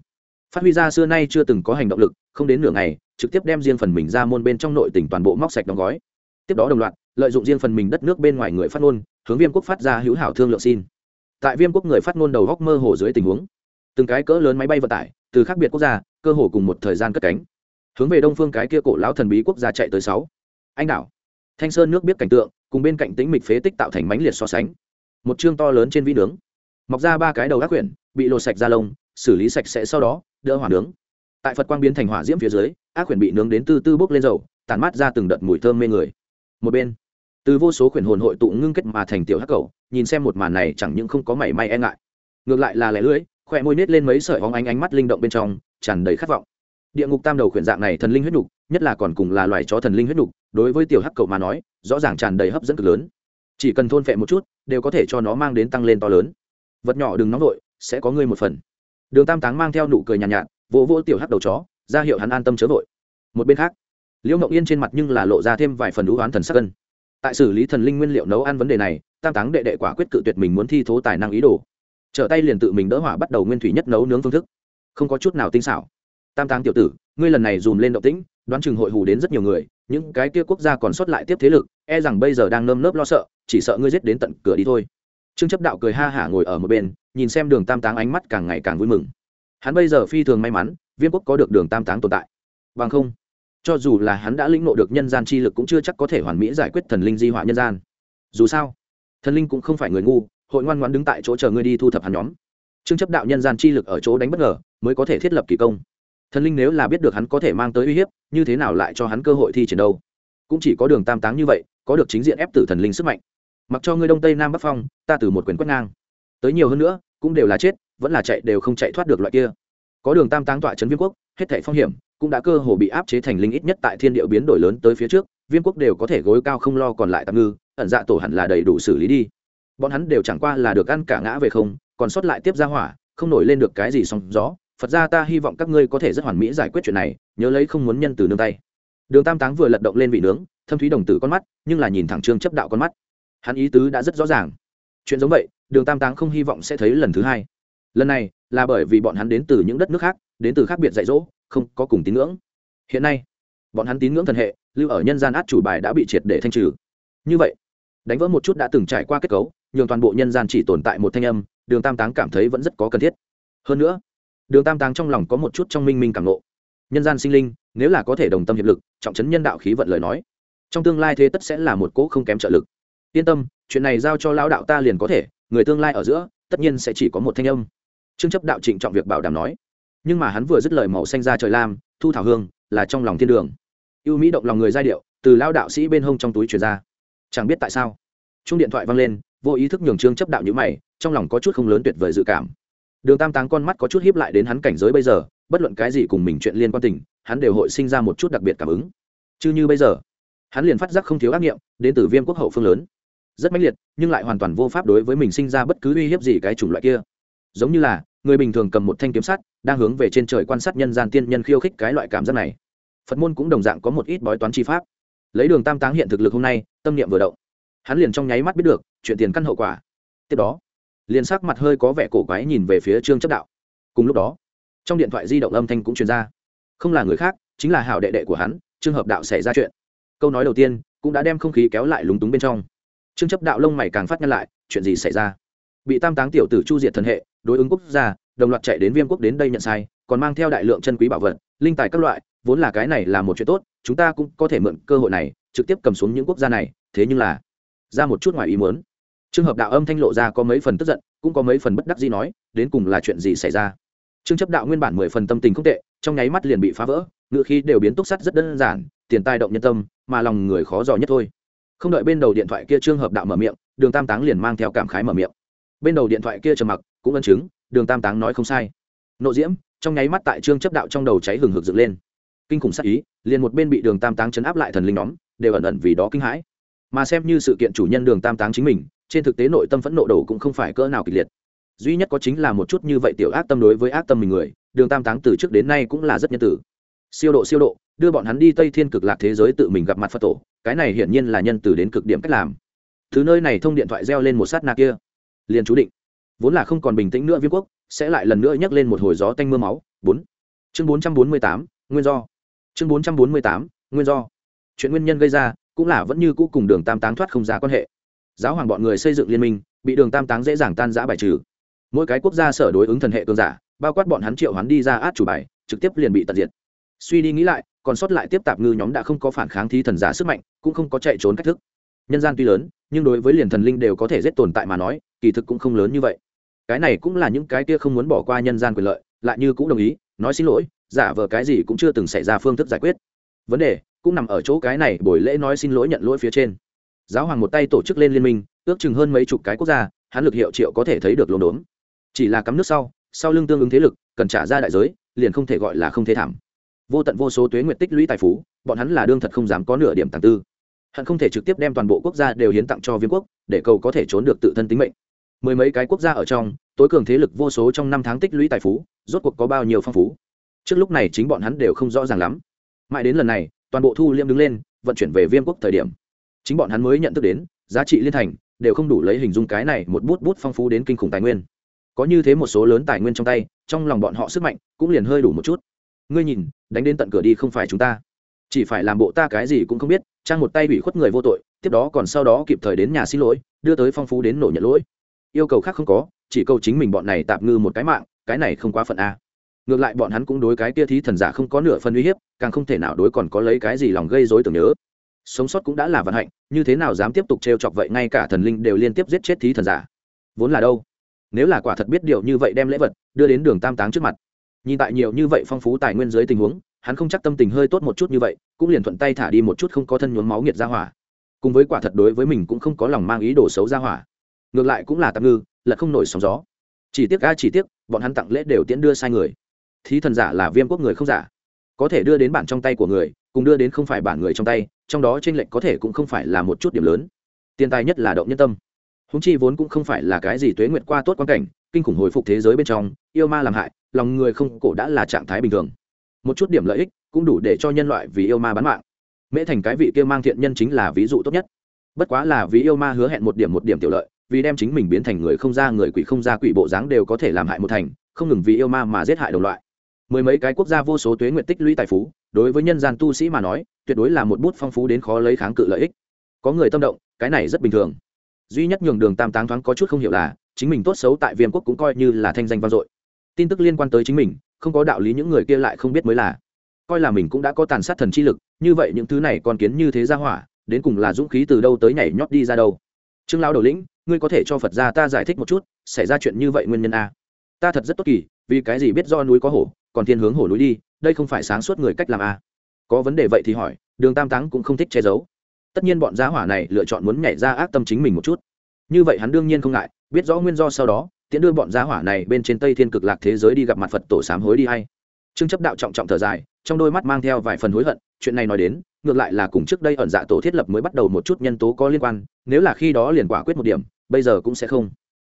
phát huy ra xưa nay chưa từng có hành động lực, không đến nửa ngày, trực tiếp đem riêng phần mình ra môn bên trong nội tỉnh toàn bộ móc sạch đóng gói. Tiếp đó đồng loạt, lợi dụng riêng phần mình đất nước bên ngoài người phát ngôn, hướng viêm quốc phát ra hữu hảo thương lượng xin. Tại viêm quốc người phát ngôn đầu góc mơ hồ dưới tình huống, từng cái cỡ lớn máy bay vận tải, từ khác biệt quốc gia, cơ hồ cùng một thời gian cất cánh. Hướng về đông phương cái kia cổ lão thần bí quốc gia chạy tới sáu. Anh đảo. Thanh sơn nước biết cảnh tượng, cùng bên cạnh tĩnh mịch phế tích tạo thành mánh liệt so sánh. Một chương to lớn trên vĩ nướng mọc ra ba cái đầu ác quyển, bị lột sạch ra lông, xử lý sạch sẽ sau đó đỡ hỏa nướng. Tại phật quang biến thành hỏa diễm phía dưới, ác quyển bị nướng đến tư tư bốc lên dầu tàn mát ra từng đợt mùi thơm mê người. Một bên, từ vô số quyển hồn hội tụ ngưng kết mà thành tiểu hắc cầu, nhìn xem một màn này chẳng những không có mảy may e ngại, ngược lại là lẻ lưỡi, khỏe môi nết lên mấy sợi hóng ánh ánh mắt linh động bên trong, tràn đầy khát vọng. Địa ngục tam đầu khuyển dạng này thần linh huyết nhục, nhất là còn cùng là loài chó thần linh huyết nhục, đối với tiểu hắc cầu mà nói, rõ ràng tràn đầy hấp dẫn cực lớn. Chỉ cần thôn phệ một chút, đều có thể cho nó mang đến tăng lên to lớn. Vật nhỏ đừng nóng vội, sẽ có ngươi một phần đường tam táng mang theo nụ cười nhàn nhạt, nhạt vỗ vỗ tiểu hắc đầu chó ra hiệu hắn an tâm chớ vội. Một bên khác liễu mộng yên trên mặt nhưng là lộ ra thêm vài phần đũ oán thần sắc cân tại xử lý thần linh nguyên liệu nấu ăn vấn đề này tam táng đệ đệ quả quyết cự tuyệt mình muốn thi thố tài năng ý đồ. Trở tay liền tự mình đỡ hỏa bắt đầu nguyên thủy nhất nấu nướng phương thức. Không có chút nào tinh xảo. Tam táng tiểu tử ngươi lần này dùm lên động tĩnh đoán chừng hội hù đến rất nhiều người những cái kia quốc gia còn sót lại tiếp thế lực e rằng bây giờ đang nơm nớp lo sợ chỉ sợ ngươi giết đến tận cửa đi thôi trương chấp đạo cười ha hả ngồi ở một bên, nhìn xem đường tam táng ánh mắt càng ngày càng vui mừng. Hắn bây giờ phi thường may mắn, viêm quốc có được đường tam táng tồn tại. Bằng không, cho dù là hắn đã lĩnh ngộ được nhân gian chi lực cũng chưa chắc có thể hoàn mỹ giải quyết thần linh di họa nhân gian. Dù sao, thần linh cũng không phải người ngu, hội ngoan ngoan đứng tại chỗ chờ ngươi đi thu thập hắn nhóm. Trương chấp đạo nhân gian chi lực ở chỗ đánh bất ngờ, mới có thể thiết lập kỳ công. Thần linh nếu là biết được hắn có thể mang tới uy hiếp, như thế nào lại cho hắn cơ hội thi triển đâu? Cũng chỉ có đường tam táng như vậy, có được chính diện ép tử thần linh sức mạnh mặc cho ngươi đông tây nam bắc phong, ta từ một quyền quét ngang. Tới nhiều hơn nữa, cũng đều là chết, vẫn là chạy đều không chạy thoát được loại kia. Có đường tam táng tọa trấn viêm quốc, hết thảy phong hiểm, cũng đã cơ hồ bị áp chế thành linh ít nhất tại thiên địa biến đổi lớn tới phía trước, viêm quốc đều có thể gối cao không lo còn lại tạm ngư, ẩn dạ tổ hẳn là đầy đủ xử lý đi. Bọn hắn đều chẳng qua là được ăn cả ngã về không, còn sót lại tiếp ra hỏa, không nổi lên được cái gì song gió. Phật ra ta hy vọng các ngươi có thể rất hoàn mỹ giải quyết chuyện này, nhớ lấy không muốn nhân từ nương tay. Đường tam táng vừa lật động lên vị nướng, thâm thúy đồng tử con mắt, nhưng là nhìn thẳng trương chấp đạo con mắt hắn ý tứ đã rất rõ ràng. Chuyện giống vậy, đường tam táng không hy vọng sẽ thấy lần thứ hai. Lần này là bởi vì bọn hắn đến từ những đất nước khác, đến từ khác biệt dạy dỗ, không có cùng tín ngưỡng. Hiện nay, bọn hắn tín ngưỡng thần hệ, lưu ở nhân gian át chủ bài đã bị triệt để thanh trừ. Như vậy, đánh vỡ một chút đã từng trải qua kết cấu, nhường toàn bộ nhân gian chỉ tồn tại một thanh âm, đường tam táng cảm thấy vẫn rất có cần thiết. Hơn nữa, đường tam táng trong lòng có một chút trong minh minh cảm nộ nhân gian sinh linh, nếu là có thể đồng tâm hiệp lực, trọng chấn nhân đạo khí vận lời nói, trong tương lai thế tất sẽ là một cỗ không kém trợ lực yên tâm, chuyện này giao cho lão đạo ta liền có thể, người tương lai ở giữa, tất nhiên sẽ chỉ có một thanh âm. Trương chấp đạo trịnh trọng việc bảo đảm nói. Nhưng mà hắn vừa dứt lời màu xanh ra trời lam, thu thảo hương, là trong lòng thiên đường. Ưu mỹ động lòng người giai điệu, từ lao đạo sĩ bên hông trong túi truyền ra. Chẳng biết tại sao chung điện thoại vang lên, vô ý thức nhường trương chấp đạo nhữ mày, trong lòng có chút không lớn tuyệt vời dự cảm. Đường tam táng con mắt có chút hiếp lại đến hắn cảnh giới bây giờ, bất luận cái gì cùng mình chuyện liên quan tình, hắn đều hội sinh ra một chút đặc biệt cảm ứng. Chứ như bây giờ, hắn liền phát giác không thiếu ác nghiệm, đến từ viêm quốc hậu phương lớn rất mãnh liệt, nhưng lại hoàn toàn vô pháp đối với mình sinh ra bất cứ uy hiếp gì cái chủng loại kia. Giống như là, người bình thường cầm một thanh kiếm sắt, đang hướng về trên trời quan sát nhân gian tiên nhân khiêu khích cái loại cảm giác này. Phật môn cũng đồng dạng có một ít bói toán chi pháp. Lấy đường tam táng hiện thực lực hôm nay, tâm niệm vừa động. Hắn liền trong nháy mắt biết được, chuyện tiền căn hậu quả. Tiếp đó, liền sắc mặt hơi có vẻ cổ quái nhìn về phía trương chấp đạo. Cùng lúc đó, trong điện thoại di động âm thanh cũng truyền ra. Không là người khác, chính là hảo đệ đệ của hắn, trương hợp đạo xảy ra chuyện. Câu nói đầu tiên, cũng đã đem không khí kéo lại lúng túng bên trong trương chấp đạo lông mày càng phát nhăn lại, chuyện gì xảy ra? Bị tam táng tiểu tử chu diệt thần hệ, đối ứng quốc gia, đồng loạt chạy đến viêm quốc đến đây nhận sai, còn mang theo đại lượng chân quý bảo vật, linh tài các loại, vốn là cái này là một chuyện tốt, chúng ta cũng có thể mượn cơ hội này, trực tiếp cầm xuống những quốc gia này, thế nhưng là, ra một chút ngoài ý muốn. Trường hợp đạo âm thanh lộ ra có mấy phần tức giận, cũng có mấy phần bất đắc gì nói, đến cùng là chuyện gì xảy ra? Trương chấp đạo nguyên bản mười phần tâm tình không tệ, trong nháy mắt liền bị phá vỡ, ngựa khí đều biến túc sắt rất đơn giản, tiền tài động nhân tâm, mà lòng người khó dò nhất thôi không đợi bên đầu điện thoại kia trương hợp đạo mở miệng, đường tam táng liền mang theo cảm khái mở miệng. Bên đầu điện thoại kia trầm mặc, cũng ân chứng, đường tam táng nói không sai. Nộ diễm, trong nháy mắt tại trương chấp đạo trong đầu cháy hừng hực dựng lên. Kinh khủng sắc ý, liền một bên bị đường tam táng chấn áp lại thần linh nhóm, đều ẩn ẩn vì đó kinh hãi. Mà xem như sự kiện chủ nhân đường tam táng chính mình, trên thực tế nội tâm phẫn nộ đầu cũng không phải cỡ nào kịch liệt. Duy nhất có chính là một chút như vậy tiểu ác tâm đối với ác tâm mình người, đường tam táng từ trước đến nay cũng là rất nhân tử. Siêu độ siêu độ đưa bọn hắn đi tây thiên cực lạc thế giới tự mình gặp mặt phật tổ, cái này hiển nhiên là nhân từ đến cực điểm cách làm. Thứ nơi này thông điện thoại reo lên một sát na kia. Liền chú định, vốn là không còn bình tĩnh nữa viêm quốc, sẽ lại lần nữa nhấc lên một hồi gió tanh mưa máu. Bốn. Chương bốn trăm bốn mươi tám, nguyên do. Chương bốn trăm bốn mươi tám, nguyên do. Chuyện nguyên nhân gây ra, cũng là vẫn như cũ cùng đường tam táng thoát không ra quan hệ. Giáo hoàng bọn người xây dựng liên minh, bị đường tam táng dễ dàng tan giã bài trừ. Mỗi cái quốc gia sở đối ứng thần hệ cường giả, bao quát bọn hắn triệu hắn đi ra át chủ bài, trực tiếp liền bị tận diệt suy đi nghĩ lại, còn sót lại tiếp tạp ngư nhóm đã không có phản kháng thí thần giả sức mạnh, cũng không có chạy trốn cách thức. Nhân gian tuy lớn, nhưng đối với liền thần linh đều có thể giết tồn tại mà nói, kỳ thực cũng không lớn như vậy. Cái này cũng là những cái kia không muốn bỏ qua nhân gian quyền lợi, lại như cũng đồng ý, nói xin lỗi, giả vờ cái gì cũng chưa từng xảy ra phương thức giải quyết. Vấn đề cũng nằm ở chỗ cái này, buổi lễ nói xin lỗi nhận lỗi phía trên. Giáo hoàng một tay tổ chức lên liên minh, ước chừng hơn mấy chục cái quốc gia, hắn lực hiệu triệu có thể thấy được lồn đốn. Chỉ là cắm nước sau sau lưng tương ứng thế lực, cần trả ra đại giới, liền không thể gọi là không thế thảm vô tận vô số tuế nguyệt tích lũy tài phú, bọn hắn là đương thật không dám có nửa điểm tàng tư. Hận không thể trực tiếp đem toàn bộ quốc gia đều hiến tặng cho viêm quốc, để cầu có thể trốn được tự thân tính mệnh. Mười mấy cái quốc gia ở trong, tối cường thế lực vô số trong năm tháng tích lũy tài phú, rốt cuộc có bao nhiêu phong phú? Trước lúc này chính bọn hắn đều không rõ ràng lắm. Mãi đến lần này, toàn bộ thu liêm đứng lên, vận chuyển về viêm quốc thời điểm, chính bọn hắn mới nhận thức đến, giá trị liên thành, đều không đủ lấy hình dung cái này một bút bút phong phú đến kinh khủng tài nguyên. Có như thế một số lớn tài nguyên trong tay, trong lòng bọn họ sức mạnh cũng liền hơi đủ một chút. Ngươi nhìn đánh đến tận cửa đi không phải chúng ta. Chỉ phải làm bộ ta cái gì cũng không biết, trang một tay bị khuất người vô tội, tiếp đó còn sau đó kịp thời đến nhà xin lỗi, đưa tới phong phú đến nổ nhận lỗi. Yêu cầu khác không có, chỉ cầu chính mình bọn này tạm ngư một cái mạng, cái này không quá phận a. Ngược lại bọn hắn cũng đối cái kia thí thần giả không có nửa phần uy hiếp, càng không thể nào đối còn có lấy cái gì lòng gây dối tưởng nhớ. Sống sót cũng đã là vận hạnh, như thế nào dám tiếp tục trêu chọc vậy, ngay cả thần linh đều liên tiếp giết chết thí thần giả. Vốn là đâu? Nếu là quả thật biết điều như vậy đem lễ vật, đưa đến đường tam táng trước mặt nhìn tại nhiều như vậy phong phú tài nguyên dưới tình huống, hắn không chắc tâm tình hơi tốt một chút như vậy, cũng liền thuận tay thả đi một chút không có thân nhuốm máu nghiệt ra hỏa. Cùng với quả thật đối với mình cũng không có lòng mang ý đồ xấu ra hỏa. Ngược lại cũng là tạm ngư là không nổi sóng gió. Chỉ tiếc ga chỉ tiếc, bọn hắn tặng lễ đều tiễn đưa sai người. Thí thần giả là viêm quốc người không giả. Có thể đưa đến bản trong tay của người, cùng đưa đến không phải bản người trong tay, trong đó trên lệch có thể cũng không phải là một chút điểm lớn. Tiền tài nhất là động nhân tâm. Húng chi vốn cũng không phải là cái gì tuế nguyệt qua tốt quan cảnh, kinh khủng hồi phục thế giới bên trong, yêu ma làm hại lòng người không cổ đã là trạng thái bình thường. Một chút điểm lợi ích cũng đủ để cho nhân loại vì yêu ma bán mạng. Mễ thành cái vị kia mang thiện nhân chính là ví dụ tốt nhất. Bất quá là vì yêu ma hứa hẹn một điểm một điểm tiểu lợi, vì đem chính mình biến thành người không ra người quỷ không ra quỷ bộ dáng đều có thể làm hại một thành, không ngừng vì yêu ma mà giết hại đồng loại. Mười mấy cái quốc gia vô số tuế nguyện tích lũy tài phú, đối với nhân gian tu sĩ mà nói, tuyệt đối là một bút phong phú đến khó lấy kháng cự lợi ích. Có người tâm động, cái này rất bình thường. Duy nhất nhường đường tam táng thoáng có chút không hiểu là, chính mình tốt xấu tại viêm quốc cũng coi như là thanh danh vang dội tin tức liên quan tới chính mình, không có đạo lý những người kia lại không biết mới là. Coi là mình cũng đã có tàn sát thần chi lực, như vậy những thứ này còn kiến như thế ra hỏa, đến cùng là dũng khí từ đâu tới nhảy nhót đi ra đâu? Trương Lão đầu lĩnh, ngươi có thể cho phật gia ta giải thích một chút, xảy ra chuyện như vậy nguyên nhân a? Ta thật rất tốt kỳ, vì cái gì biết do núi có hổ, còn thiên hướng hổ núi đi, đây không phải sáng suốt người cách làm a? Có vấn đề vậy thì hỏi, đường tam táng cũng không thích che giấu. Tất nhiên bọn gia hỏa này lựa chọn muốn nhảy ra ác tâm chính mình một chút. Như vậy hắn đương nhiên không ngại, biết rõ nguyên do sau đó tiễn đưa bọn giá hỏa này bên trên tây thiên cực lạc thế giới đi gặp mặt phật tổ sám hối đi hay. Trương chấp đạo trọng trọng thở dài, trong đôi mắt mang theo vài phần hối hận, chuyện này nói đến, ngược lại là cùng trước đây ẩn dạ tổ thiết lập mới bắt đầu một chút nhân tố có liên quan, nếu là khi đó liền quả quyết một điểm, bây giờ cũng sẽ không.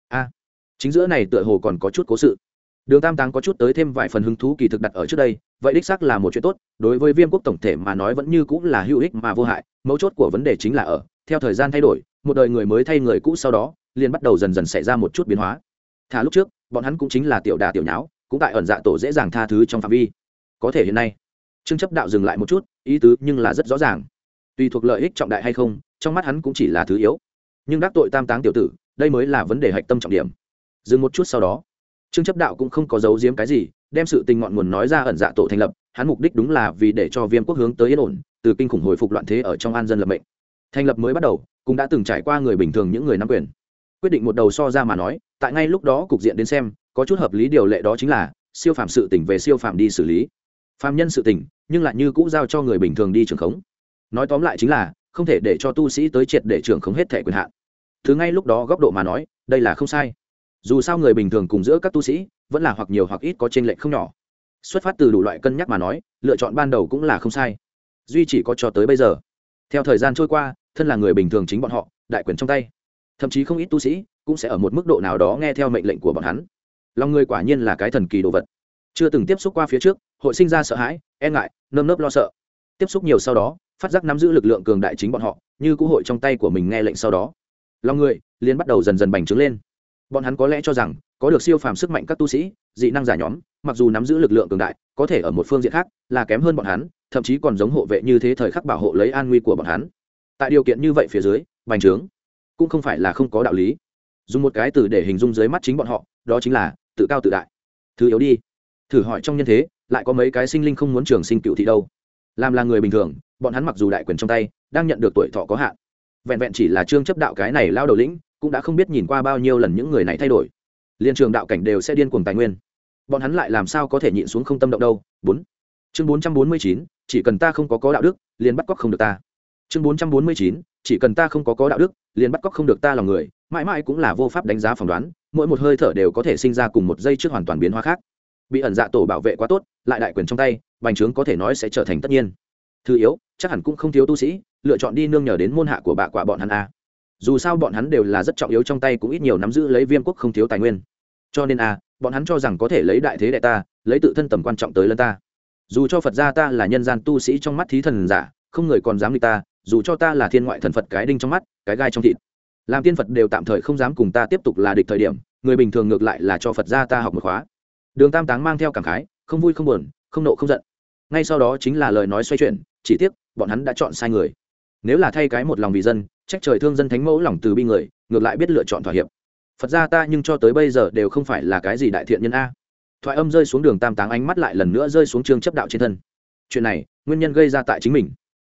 A, chính giữa này tựa hồ còn có chút cố sự. Đường tam táng có chút tới thêm vài phần hứng thú kỳ thực đặt ở trước đây, vậy đích xác là một chuyện tốt, đối với viêm quốc tổng thể mà nói vẫn như cũng là hữu ích mà vô hại, mấu chốt của vấn đề chính là ở, theo thời gian thay đổi, một đời người mới thay người cũ sau đó, liền bắt đầu dần dần xảy ra một chút biến hóa thả lúc trước, bọn hắn cũng chính là tiểu đà tiểu nháo, cũng tại ẩn dạ tổ dễ dàng tha thứ trong phạm vi. Có thể hiện nay, trương chấp đạo dừng lại một chút, ý tứ nhưng là rất rõ ràng. Tùy thuộc lợi ích trọng đại hay không, trong mắt hắn cũng chỉ là thứ yếu. Nhưng đắc tội tam táng tiểu tử, đây mới là vấn đề hạch tâm trọng điểm. Dừng một chút sau đó, trương chấp đạo cũng không có giấu giếm cái gì, đem sự tình ngọn nguồn nói ra ẩn dạ tổ thành lập, hắn mục đích đúng là vì để cho viêm quốc hướng tới yên ổn, từ kinh khủng hồi phục loạn thế ở trong an dân lập mệnh. Thành lập mới bắt đầu, cũng đã từng trải qua người bình thường những người nắm quyền. Quyết định một đầu so ra mà nói tại ngay lúc đó cục diện đến xem, có chút hợp lý điều lệ đó chính là, siêu phạm sự tỉnh về siêu phạm đi xử lý. Phạm nhân sự tỉnh nhưng lại như cũ giao cho người bình thường đi trưởng khống. Nói tóm lại chính là, không thể để cho tu sĩ tới triệt để trưởng khống hết thẻ quyền hạn. Thứ ngay lúc đó góc độ mà nói, đây là không sai. Dù sao người bình thường cùng giữa các tu sĩ, vẫn là hoặc nhiều hoặc ít có t r ê n lệch không nhỏ. Xuất phát từ đủ loại cân nhắc mà nói, lựa chọn ban đầu cũng là không sai. Duy chỉ có cho tới bây giờ. Theo thời gian trôi qua, thân là người bình thường chính bọn họ, đại quyền trong tay. Thậm chí không ít tu sĩ cũng sẽ ở một mức độ nào đó nghe theo mệnh lệnh của bọn hắn. Lòng người quả nhiên là cái thần kỳ đồ vật. Chưa từng tiếp xúc qua phía trước, hội sinh ra sợ hãi e ngại, nơm nớp lo sợ. Tiếp xúc nhiều sau đó, phát giác nắm giữ lực lượng cường đại chính bọn họ, như cũ hội trong tay của mình nghe lệnh sau đó. Lòng người liền bắt đầu dần dần bành trướng lên. Bọn hắn có lẽ cho rằng, có được siêu phàm sức mạnh các tu sĩ, dị năng giả nhóm, mặc dù nắm giữ lực lượng cường đại, có thể ở một phương diện khác là kém hơn bọn hắn, thậm chí còn giống hộ vệ như thế thời khắc bảo hộ lấy an nguy của bọn hắn. Tại điều kiện như vậy phía dưới, bành trướng cũng không phải là không có đạo lý dùng một cái từ để hình dung dưới mắt chính bọn họ, đó chính là tự cao tự đại. Thứ yếu đi. Thử hỏi trong nhân thế, lại có mấy cái sinh linh không muốn trường sinh cựu thị đâu? Làm là người bình thường, bọn hắn mặc dù đại quyền trong tay, đang nhận được tuổi thọ có hạn. Vẹn vẹn chỉ là trương chấp đạo cái này lao đầu lĩnh, cũng đã không biết nhìn qua bao nhiêu lần những người này thay đổi. Liên trường đạo cảnh đều sẽ điên cuồng tài nguyên. Bọn hắn lại làm sao có thể nhịn xuống không tâm động đâu? Bốn. Chương bốn trăm bốn mươi chín, chỉ cần ta không có có đạo đức, liền bắt cóc không được ta. Chương bốn trăm bốn mươi chín, chỉ cần ta không có có đạo đức, liền bắt cóc không được ta lòng người mãi mãi cũng là vô pháp đánh giá phỏng đoán, mỗi một hơi thở đều có thể sinh ra cùng một giây trước hoàn toàn biến hóa khác. Bị ẩn dạ tổ bảo vệ quá tốt, lại đại quyền trong tay, bành trướng có thể nói sẽ trở thành tất nhiên. Thứ yếu, chắc hẳn cũng không thiếu tu sĩ, lựa chọn đi nương nhờ đến môn hạ của bạ quả bọn hắn a. Dù sao bọn hắn đều là rất trọng yếu trong tay cũng ít nhiều nắm giữ lấy viêm quốc không thiếu tài nguyên. Cho nên a, bọn hắn cho rằng có thể lấy đại thế đại ta, lấy tự thân tầm quan trọng tới lân ta. Dù cho phật gia ta là nhân gian tu sĩ trong mắt thí thần giả, không người còn dám đi ta, dù cho ta là thiên ngoại thần phật cái đinh trong mắt, cái gai trong thịt làm tiên phật đều tạm thời không dám cùng ta tiếp tục là địch thời điểm, người bình thường ngược lại là cho phật gia ta học một khóa. Đường tam táng mang theo cảm khái, không vui không buồn, không nộ không giận. Ngay sau đó chính là lời nói xoay chuyển, chỉ tiếc, bọn hắn đã chọn sai người. Nếu là thay cái một lòng vì dân, trách trời thương dân thánh mẫu lòng từ bi người, ngược lại biết lựa chọn thỏa hiệp. Phật ra ta nhưng cho tới bây giờ đều không phải là cái gì đại thiện nhân a. Thoại âm rơi xuống đường tam táng ánh mắt lại lần nữa rơi xuống trường chấp đạo trên thân. Chuyện này, nguyên nhân gây ra tại chính mình.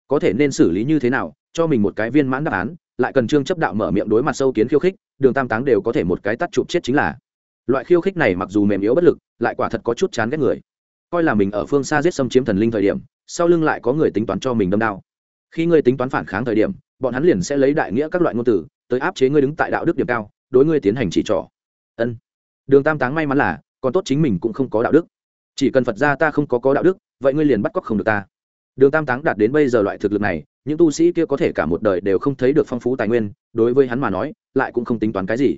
Có thể nên xử lý như thế nào, cho mình một cái viên mãn đáp án lại cần trương chấp đạo mở miệng đối mặt sâu kiến khiêu khích, đường tam táng đều có thể một cái tắt chụp chết chính là. Loại khiêu khích này mặc dù mềm yếu bất lực, lại quả thật có chút chán ghét người. Coi là mình ở phương xa giết xâm chiếm thần linh thời điểm, sau lưng lại có người tính toán cho mình đâm đao. Khi ngươi tính toán phản kháng thời điểm, bọn hắn liền sẽ lấy đại nghĩa các loại ngôn từ, tới áp chế ngươi đứng tại đạo đức điểm cao, đối ngươi tiến hành chỉ trỏ. Ân. Đường tam táng may mắn là, còn tốt chính mình cũng không có đạo đức. Chỉ cần phật ra ta không có có đạo đức, vậy ngươi liền bắt cóc không được ta đường tam táng đạt đến bây giờ loại thực lực này, những tu sĩ kia có thể cả một đời đều không thấy được phong phú tài nguyên, đối với hắn mà nói, lại cũng không tính toán cái gì.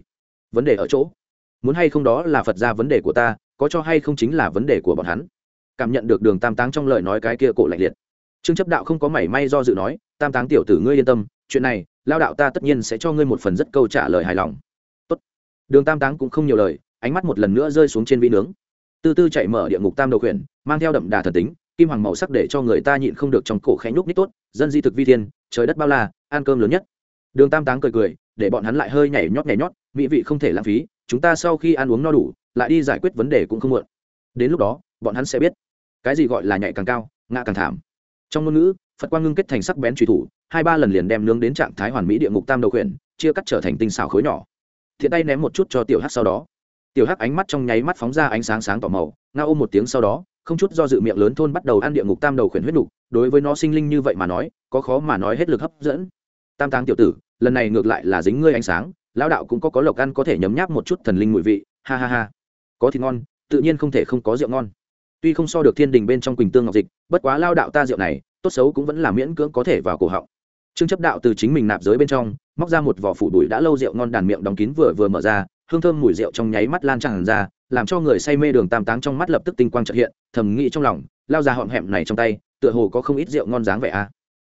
Vấn đề ở chỗ, muốn hay không đó là phật ra vấn đề của ta, có cho hay không chính là vấn đề của bọn hắn. Cảm nhận được đường tam táng trong lời nói cái kia cổ lạnh liệt. Trương chấp đạo không có mảy may do dự nói, tam táng tiểu tử ngươi yên tâm, chuyện này, lao đạo ta tất nhiên sẽ cho ngươi một phần rất câu trả lời hài lòng. Tốt. đường tam táng cũng không nhiều lời, ánh mắt một lần nữa rơi xuống trên vi nướng. Từ từ chạy mở địa ngục tam đầu khuyển, mang theo đậm đà thần tính kim hoàng màu sắc để cho người ta nhịn không được trong cổ khẽ nhúc nít tốt, dân di thực vi thiên, trời đất bao la ăn cơm lớn nhất. Đường tam táng cười cười, để bọn hắn lại hơi nhảy nhót nhảy nhót, mỹ vị không thể lãng phí, chúng ta sau khi ăn uống no đủ, lại đi giải quyết vấn đề cũng không muộn. Đến lúc đó, bọn hắn sẽ biết. Cái gì gọi là nhảy càng cao, ngã càng thảm. Trong ngôn ngữ, phật quang ngưng kết thành sắc bén truy thủ, hai ba lần liền đem nướng đến trạng thái hoàn mỹ địa ngục tam đầu khuyển, chia cắt trở thành tinh xào khối nhỏ. Thiện tay ném một chút cho tiểu hắc sau đó. Tiểu hắc ánh mắt trong nháy mắt phóng ra ánh sáng sáng tỏ màu nga ôm một tiếng sau đó không chút do dự miệng lớn thôn bắt đầu ăn địa ngục tam đầu khuyển huyết đủ đối với nó sinh linh như vậy mà nói, có khó mà nói hết lực hấp dẫn. Tam táng tiểu tử, lần này ngược lại là dính ngươi ánh sáng, lão đạo cũng có có lộc ăn có thể nhấm nháp một chút thần linh mùi vị, ha ha ha. Có thì ngon, tự nhiên không thể không có rượu ngon. Tuy không so được thiên đình bên trong quỳnh tương ngọc dịch, bất quá lao đạo ta rượu này, tốt xấu cũng vẫn là miễn cưỡng có thể vào cổ họng. Trương chấp đạo từ chính mình nạp giới bên trong, móc ra một vỏ phủ đùi đã lâu rượu ngon đàn miệng đóng kín vừa vừa mở ra hương thơm mùi rượu trong nháy mắt lan tràn ra, làm cho người say mê đường tam táng trong mắt lập tức tinh quang chợt hiện, thầm nghĩ trong lòng, lao ra họm hẹm này trong tay, tựa hồ có không ít rượu ngon dáng vẻ a.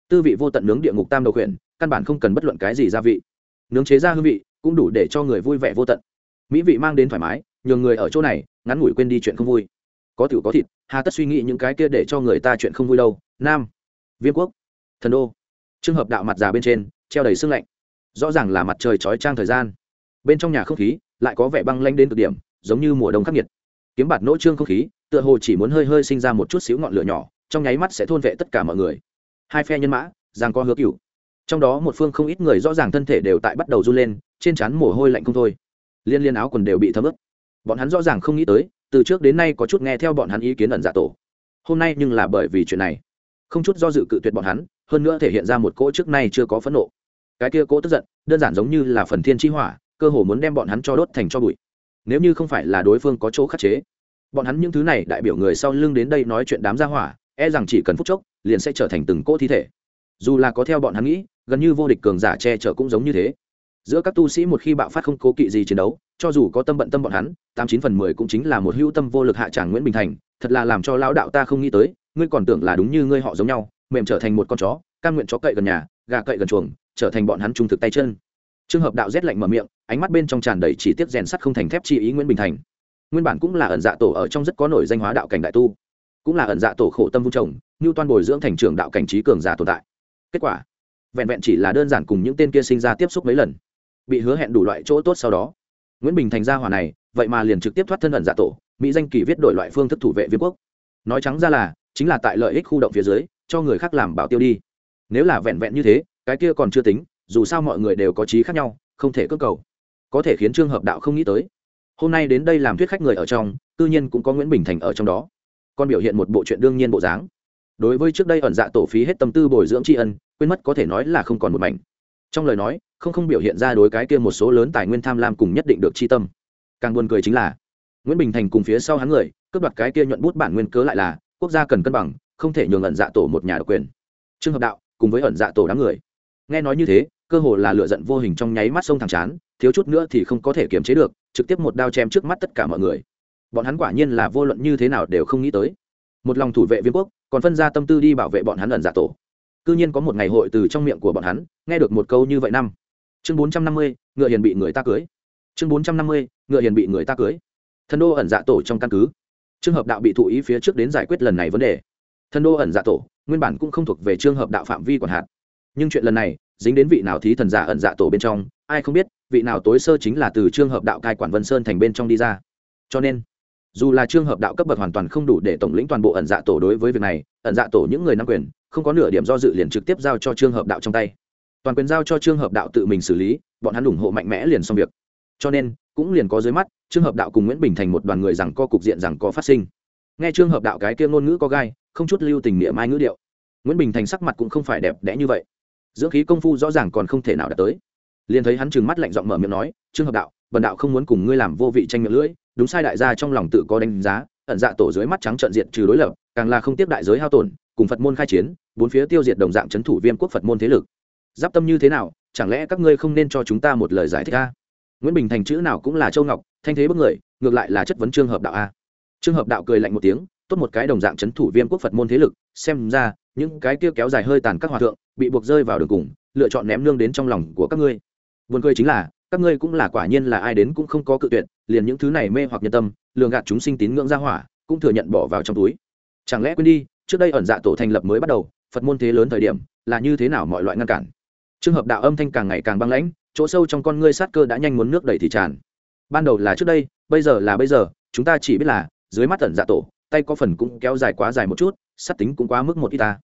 Tư vị vô tận nướng địa ngục tam đầu khuyển, căn bản không cần bất luận cái gì gia vị. Nướng chế ra hương vị, cũng đủ để cho người vui vẻ vô tận. Mỹ vị mang đến thoải mái, nhường người ở chỗ này, ngắn ngủi quên đi chuyện không vui. Có tiểu có thịt, hà tất suy nghĩ những cái kia để cho người ta chuyện không vui đâu. Nam. Viêm quốc. Thần đô. Trường hợp đạo mặt già bên trên, treo đầy sương lạnh. Rõ ràng là mặt trời chói trang thời gian. Bên trong nhà không khí lại có vẻ băng lanh đến cực điểm, giống như mùa đông khắc nghiệt. Kiếm bạt nỗ trương không khí, tựa hồ chỉ muốn hơi hơi sinh ra một chút xíu ngọn lửa nhỏ, trong nháy mắt sẽ thôn vệ tất cả mọi người. Hai phe nhân mã, giang có hứa cựu trong đó một phương không ít người rõ ràng thân thể đều tại bắt đầu run lên, trên trán mồ hôi lạnh không thôi. Liên liên áo quần đều bị thấm ướt. Bọn hắn rõ ràng không nghĩ tới, từ trước đến nay có chút nghe theo bọn hắn ý kiến ẩn giả tổ. Hôm nay nhưng là bởi vì chuyện này, không chút do dự cự tuyệt bọn hắn, hơn nữa thể hiện ra một cỗ trước nay chưa có phẫn nộ. Cái kia cỗ tức giận, đơn giản giống như là phần thiên chi hỏa cơ hồ muốn đem bọn hắn cho đốt thành cho bụi. Nếu như không phải là đối phương có chỗ khắc chế, bọn hắn những thứ này đại biểu người sau lưng đến đây nói chuyện đám gia hỏa e rằng chỉ cần phút chốc, liền sẽ trở thành từng cỗ thi thể. Dù là có theo bọn hắn nghĩ, gần như vô địch cường giả che chở cũng giống như thế. Giữa các tu sĩ một khi bạo phát không cố kỵ gì chiến đấu, cho dù có tâm bận tâm bọn hắn, tám chín phần mười cũng chính là một hữu tâm vô lực hạ tràng nguyễn bình thành, thật là làm cho lão đạo ta không nghĩ tới, ngươi còn tưởng là đúng như ngươi họ giống nhau, mềm trở thành một con chó, cam nguyện chó cậy gần nhà, gà cậy gần chuồng, trở thành bọn hắn trung thực tay chân trường hợp đạo rét lạnh mở miệng, ánh mắt bên trong tràn đầy chỉ tiết rèn sắt không thành thép chi ý nguyễn bình thành. Nguyên bản cũng là ẩn dạ tổ ở trong rất có nổi danh hóa đạo cảnh đại tu, cũng là ẩn dạ tổ khổ tâm vung trồng như toàn bồi dưỡng thành trường đạo cảnh trí cường giả tồn tại. Kết quả, vẹn vẹn chỉ là đơn giản cùng những tên kia sinh ra tiếp xúc mấy lần, bị hứa hẹn đủ loại chỗ tốt sau đó. Nguyễn bình thành gia hòa này, vậy mà liền trực tiếp thoát thân ẩn dạ tổ, mỹ danh kỳ viết đổi loại phương thức thủ vệ viên quốc. Nói trắng ra là, chính là tại lợi ích khu động phía dưới, cho người khác làm bảo tiêu đi. Nếu là vẹn vẹn như thế, cái kia còn chưa tính dù sao mọi người đều có trí khác nhau, không thể cơ cầu. Có thể khiến trương hợp đạo không nghĩ tới. Hôm nay đến đây làm thuyết khách người ở trong tư nhiên cũng có nguyễn bình thành ở trong đó. Con biểu hiện một bộ chuyện đương nhiên bộ dáng. Đối với trước đây ẩn dạ tổ phí hết tâm tư bồi dưỡng tri ân, quên mất có thể nói là không còn một mảnh. Trong lời nói, không không biểu hiện ra đối cái kia một số lớn tài nguyên tham lam cùng nhất định được chi tâm. Càng buồn cười chính là, nguyễn bình thành cùng phía sau hắn người, cướp đoạt cái kia nhuận bút bản nguyên cớ lại là, quốc gia cần cân bằng, không thể nhường ẩn dạ tổ một nhà độc quyền. Trương hợp đạo cùng với ẩn dạ tổ đám người. Nghe nói như thế cơ hồ là lửa giận vô hình trong nháy mắt sông thẳng chán, thiếu chút nữa thì không có thể kiềm chế được, trực tiếp một đao chém trước mắt tất cả mọi người. Bọn hắn quả nhiên là vô luận như thế nào đều không nghĩ tới. Một lòng thủ vệ viên quốc, còn phân ra tâm tư đi bảo vệ bọn hắn ẩn giả tổ. Cư nhiên có một ngày hội từ trong miệng của bọn hắn, nghe được một câu như vậy năm. Chương bốn trăm năm mươi, ngựa hiền bị người ta cưới. Chương bốn trăm năm mươi, ngựa hiền bị người ta cưới. Thần đô ẩn dạ tổ trong căn cứ. Trường hợp đạo bị thụ ý phía trước đến giải quyết lần này vấn đề. Thần đô ẩn dạ tổ, nguyên bản cũng không thuộc về trường hợp đạo phạm vi quản hạt nhưng chuyện lần này dính đến vị nào thí thần giả ẩn dạ tổ bên trong, ai không biết, vị nào tối sơ chính là từ trường hợp đạo cai quản vân sơn thành bên trong đi ra. Cho nên, dù là trường hợp đạo cấp bậc hoàn toàn không đủ để tổng lĩnh toàn bộ ẩn dạ tổ đối với việc này, ẩn dạ tổ những người nắm quyền, không có nửa điểm do dự liền trực tiếp giao cho trường hợp đạo trong tay. Toàn quyền giao cho trường hợp đạo tự mình xử lý, bọn hắn ủng hộ mạnh mẽ liền xong việc. Cho nên, cũng liền có dưới mắt trường hợp đạo cùng nguyễn bình thành một đoàn người rằng co cục diện rằng có phát sinh. Nghe trường hợp đạo cái kia ngôn ngữ có gai, không chút lưu tình niệm mai ngữ điệu. Nguyễn bình thành sắc mặt cũng không phải đẹp đẽ như vậy dưỡng khí công phu rõ ràng còn không thể nào đạt tới. Liền thấy hắn trừng mắt lạnh giọng mở miệng nói, trương hợp đạo bần đạo không muốn cùng ngươi làm vô vị tranh miệng lưỡi, đúng sai đại gia trong lòng tự có đánh giá, ẩn dạ tổ dưới mắt trắng trận diện trừ đối lập, càng là không tiếp đại giới hao tổn, cùng phật môn khai chiến, bốn phía tiêu diệt đồng dạng c h ấ n thủ viêm quốc phật môn thế lực. Giáp tâm như thế nào, chẳng lẽ các ngươi không nên cho chúng ta một lời giải thích a? Nguyễn bình thành chữ nào cũng là châu ngọc, thanh thế bất người, ngược lại là chất vấn trương hợp đạo a. Trương hợp đạo cười lạnh một tiếng, tốt một cái đồng dạng c h ấ n thủ viêm quốc phật môn thế lực, xem ra những cái kia kéo dài hơi tàn các hòa thượng bị buộc rơi vào đường cùng, lựa chọn ném nương đến trong lòng của các ngươi. Buồn cười chính là, các ngươi cũng là quả nhiên là ai đến cũng không có cự tuyệt, liền những thứ này mê hoặc nhân tâm, lường gạt chúng sinh tín ngưỡng ra hỏa, cũng thừa nhận bỏ vào trong túi. Chẳng lẽ quên đi, trước đây ẩn dạ tổ thành lập mới bắt đầu, phật môn thế lớn thời điểm, là như thế nào mọi loại ngăn cản? Trường hợp đạo âm thanh càng ngày càng băng lãnh, chỗ sâu trong con ngươi sát cơ đã nhanh muốn nước đầy thì tràn. Ban đầu là trước đây, bây giờ là bây giờ, chúng ta chỉ biết là, dưới mắt ẩn dạ tổ tay có phần cũng kéo dài quá dài một chút sát tính cũng quá mức một ít ta.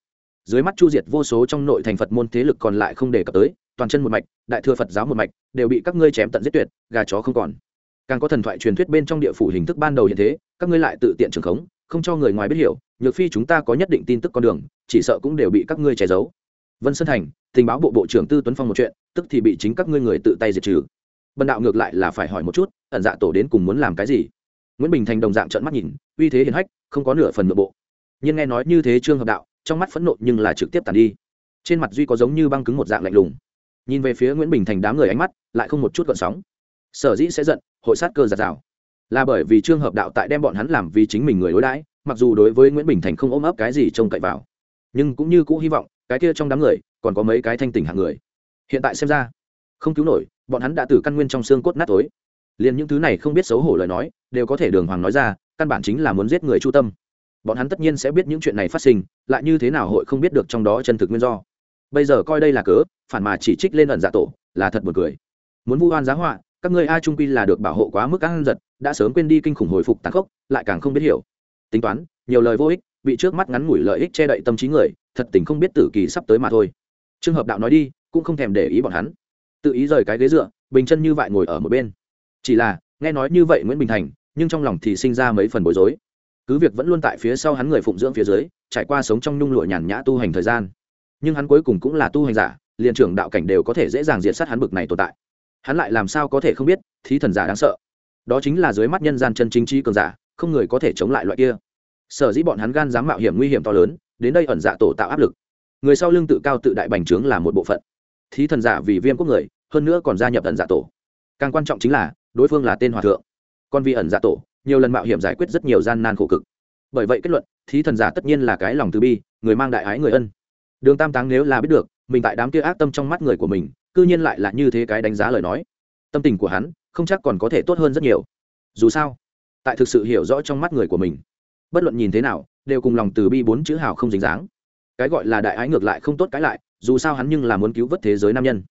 Dưới mắt chu diệt vô số trong nội thành phật môn thế lực còn lại không đề cập tới, toàn chân một mạch, đại thừa phật giáo một mạch, đều bị các ngươi chém tận giết tuyệt, gà chó không còn. Càng có thần thoại truyền thuyết bên trong địa phủ hình thức ban đầu hiện thế, các ngươi lại tự tiện trường khống, không cho người ngoài biết hiểu, nhược phi chúng ta có nhất định tin tức con đường, chỉ sợ cũng đều bị các ngươi che giấu. Vân sơn thành, tình báo bộ bộ trưởng tư tuấn phong một chuyện, tức thì bị chính các ngươi người tự tay diệt trừ. Bần đạo ngược lại là phải hỏi một chút, ẩn dạ tổ đến cùng muốn làm cái gì? Nguyễn bình thành đồng dạng trợn mắt nhìn, uy thế hiền hách không có nửa phần nội bộ. Nhưng nghe nói như thế trương hợp đạo, trong mắt phẫn nộ nhưng là trực tiếp tàn đi. Trên mặt duy có giống như băng cứng một dạng lạnh lùng. Nhìn về phía nguyễn bình thành đám người ánh mắt, lại không một chút gợn sóng. Sở dĩ sẽ giận, hội sát cơ giạt rào. Là bởi vì Trương hợp đạo tại đem bọn hắn làm vì chính mình người đối đãi, mặc dù đối với nguyễn bình thành không ôm ấp cái gì trông cậy vào. Nhưng cũng như cũ hy vọng, cái kia trong đám người, còn có mấy cái thanh tỉnh hạng người. Hiện tại xem ra, không cứu nổi, bọn hắn đã từ căn nguyên trong xương cốt nát tối. Liền những thứ này không biết xấu hổ lời nói, đều có thể đường hoàng nói ra căn bản chính là muốn giết người chu tâm. Bọn hắn tất nhiên sẽ biết những chuyện này phát sinh, lại như thế nào hội không biết được trong đó chân thực nguyên do. Bây giờ coi đây là cớ, phản mà chỉ trích lên ẩn dạ tổ, là thật buồn cười. Muốn vu oan giá họa, các ngươi ai trung quy là được bảo hộ quá mức ăn giật, đã sớm quên đi kinh khủng hồi phục tàn khốc, lại càng không biết hiểu. Tính toán, nhiều lời vô ích, bị trước mắt ngắn ngủi lợi ích che đậy tâm trí người, thật tình không biết tử kỳ sắp tới mà thôi. Trường hợp đạo nói đi, cũng không thèm để ý bọn hắn. Tự ý rời cái ghế dựa, bình chân như vậy ngồi ở một bên. Chỉ là, nghe nói như vậy nguyễn bình thành nhưng trong lòng thì sinh ra mấy phần bối rối. Cứ việc vẫn luôn tại phía sau hắn người phụng dưỡng phía dưới, trải qua sống trong nhung lụa nhàn nhã tu hành thời gian. Nhưng hắn cuối cùng cũng là tu hành giả, liền trưởng đạo cảnh đều có thể dễ dàng diệt sát hắn bực này tồn tại. Hắn lại làm sao có thể không biết, thí thần giả đáng sợ. Đó chính là dưới mắt nhân gian chân chính trí cường giả, không người có thể chống lại loại kia. Sở dĩ bọn hắn gan dám mạo hiểm nguy hiểm to lớn, đến đây ẩn dạ tổ tạo áp lực. Người sau lưng tự cao tự đại bành trướng là một bộ phận. Thí thần giả vì viêm quốc người, hơn nữa còn gia nhập ẩn dạ tổ. Càng quan trọng chính là, đối phương là tên hòa thượng còn vì ẩn giả tổ, nhiều lần mạo hiểm giải quyết rất nhiều gian nan khổ cực. Bởi vậy kết luận, thí thần giả tất nhiên là cái lòng từ bi, người mang đại ái người ân. Đường tam táng nếu là biết được, mình tại đám kia ác tâm trong mắt người của mình, cư nhiên lại là như thế cái đánh giá lời nói. Tâm tình của hắn, không chắc còn có thể tốt hơn rất nhiều. Dù sao, tại thực sự hiểu rõ trong mắt người của mình, bất luận nhìn thế nào, đều cùng lòng từ bi bốn chữ hào không dính dáng. Cái gọi là đại ái ngược lại không tốt cái lại, dù sao hắn nhưng là muốn cứu vớt thế giới nam nhân.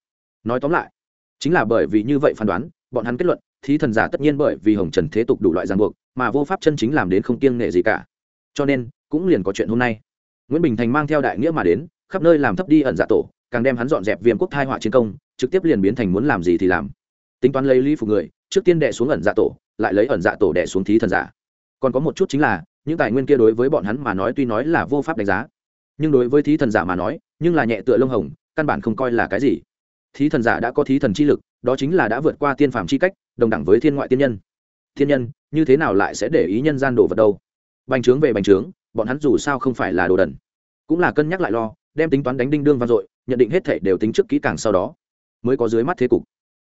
Nói tóm lại, chính là bởi vì như vậy phán đoán, bọn hắn kết luận thí thần giả tất nhiên bởi vì hồng trần thế tục đủ loại ràng buộc, mà vô pháp chân chính làm đến không kiêng nệ gì cả. Cho nên, cũng liền có chuyện hôm nay. Nguyễn bình thành mang theo đại nghĩa mà đến, khắp nơi làm thấp đi ẩn giả tổ, càng đem hắn dọn dẹp viêm quốc thai họa chiến công, trực tiếp liền biến thành muốn làm gì thì làm. Tính toán lấy lý phục người, trước tiên đệ xuống ẩn dạ tổ, lại lấy ẩn dạ tổ đệ xuống thí thần giả. Còn có một chút chính là, những tài nguyên kia đối với bọn hắn mà nói tuy nói là vô pháp đánh giá, nhưng đối với thí thần giả mà nói, nhưng là nhẹ tựa lông hồng, căn bản không coi là cái gì. Thí thần giả đã có thí thần chi lực đó chính là đã vượt qua tiên phàm chi cách, đồng đẳng với thiên ngoại tiên nhân. Thiên nhân, như thế nào lại sẽ để ý nhân gian đồ vật đâu? Bành trướng về bành trướng, bọn hắn dù sao không phải là đồ đần. Cũng là cân nhắc lại lo, đem tính toán đánh đinh đương vang dội, nhận định hết thể đều tính trước kỹ càng sau đó, mới có dưới mắt thế cục.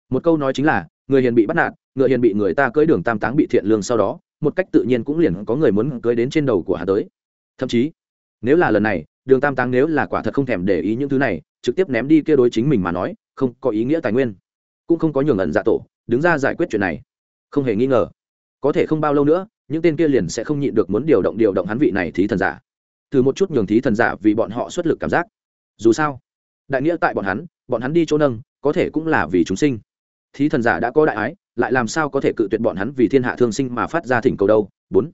Một câu nói chính là, người hiền bị bắt nạt ngựa hiền bị người ta cưỡi đường tam táng bị thiện lương sau đó, một cách tự nhiên cũng liền có người muốn cưới đến trên đầu của hà tới. Thậm chí, nếu là lần này, đường tam táng nếu là quả thật không thèm để ý những thứ này, trực tiếp ném đi kia đối chính mình mà nói, không có ý nghĩa tài nguyên cũng không có nhường ẩn dạ tổ, đứng ra giải quyết chuyện này. Không hề nghi ngờ. Có thể không bao lâu nữa, những tên kia liền sẽ không nhịn được muốn điều động điều động hắn vị này thí thần giả. Từ một chút nhường thí thần giả vì bọn họ xuất lực cảm giác. Dù sao, đại nghĩa tại bọn hắn bọn hắn đi chỗ nâng, có thể cũng là vì chúng sinh. Thí thần giả đã có đại ái, lại làm sao có thể cự tuyệt bọn hắn vì thiên hạ thương sinh mà phát ra thỉnh cầu đâu? Bốn.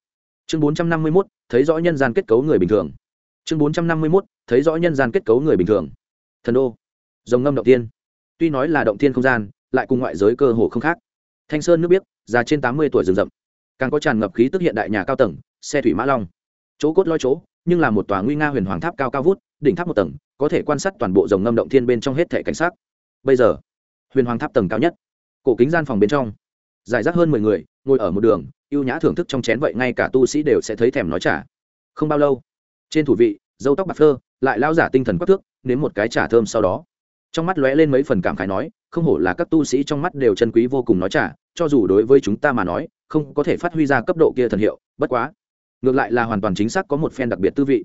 Chương bốn trăm năm mươi mốt, thấy rõ nhân gian kết cấu người bình thường. Chương bốn trăm năm mươi mốt, thấy rõ nhân gian kết cấu người bình thường. Thần đô. Dòng ngâm động tiên tuy nói là động thiên không gian lại cùng ngoại giới cơ hồ không khác. Thanh sơn nước biếc, già trên tám mươi tuổi rừng rậm. Càng có tràn ngập khí tức hiện đại nhà cao tầng, xe thủy mã long. Chỗ cốt loi chỗ, nhưng là một tòa nguy nga huyền hoàng tháp cao cao vút, đỉnh tháp một tầng, có thể quan sát toàn bộ dòng ngâm động thiên bên trong hết thể cảnh sát bây giờ, huyền hoàng tháp tầng cao nhất, cổ kính gian phòng bên trong. Giải rác hơn mười người, ngồi ở một đường, ưu nhã thưởng thức trong chén vậy ngay cả tu sĩ đều sẽ thấy thèm nói trả không bao lâu, trên thủ vị dâu tóc bạc phơ, lại lao giả tinh thần quắc thước, nếm một cái trà thơm sau đó. Trong mắt lóe lên mấy phần cảm khái nói không hổ là các tu sĩ trong mắt đều chân quý vô cùng nói trả cho dù đối với chúng ta mà nói, không có thể phát huy ra cấp độ kia thần hiệu, bất quá. Ngược lại là hoàn toàn chính xác có một phen đặc biệt tư vị.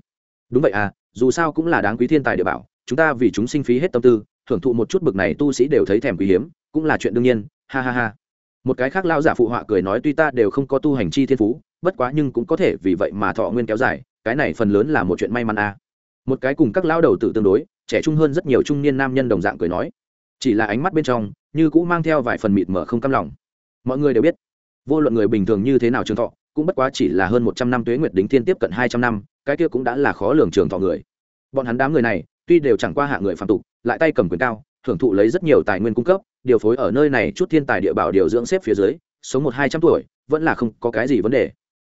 Đúng vậy à dù sao cũng là đáng quý thiên tài địa bảo, chúng ta vì chúng sinh phí hết tâm tư, thưởng thụ một chút bực này tu sĩ đều thấy thèm quý hiếm, cũng là chuyện đương nhiên, ha ha ha. Một cái khác lao giả phụ họa cười nói tuy ta đều không có tu hành chi thiên phú, bất quá nhưng cũng có thể vì vậy mà thọ nguyên kéo dài, cái này phần lớn là một chuyện may mắn à. một cái cùng các lao đầu tự tương đối, trẻ trung hơn rất nhiều trung niên nam nhân đồng dạng cười nói chỉ là ánh mắt bên trong, như cũng mang theo vài phần mịt mở không căm lòng. Mọi người đều biết, vô luận người bình thường như thế nào trường thọ, cũng bất quá chỉ là hơn một trăm năm tuế nguyệt đính thiên tiếp cận hai trăm năm, cái kia cũng đã là khó lường trường thọ người. Bọn hắn đám người này, tuy đều chẳng qua hạ người phạm tục, lại tay cầm quyền cao hưởng thụ lấy rất nhiều tài nguyên cung cấp, điều phối ở nơi này chút thiên tài địa bảo điều dưỡng xếp phía dưới, sống một hai trăm tuổi, vẫn là không có cái gì vấn đề.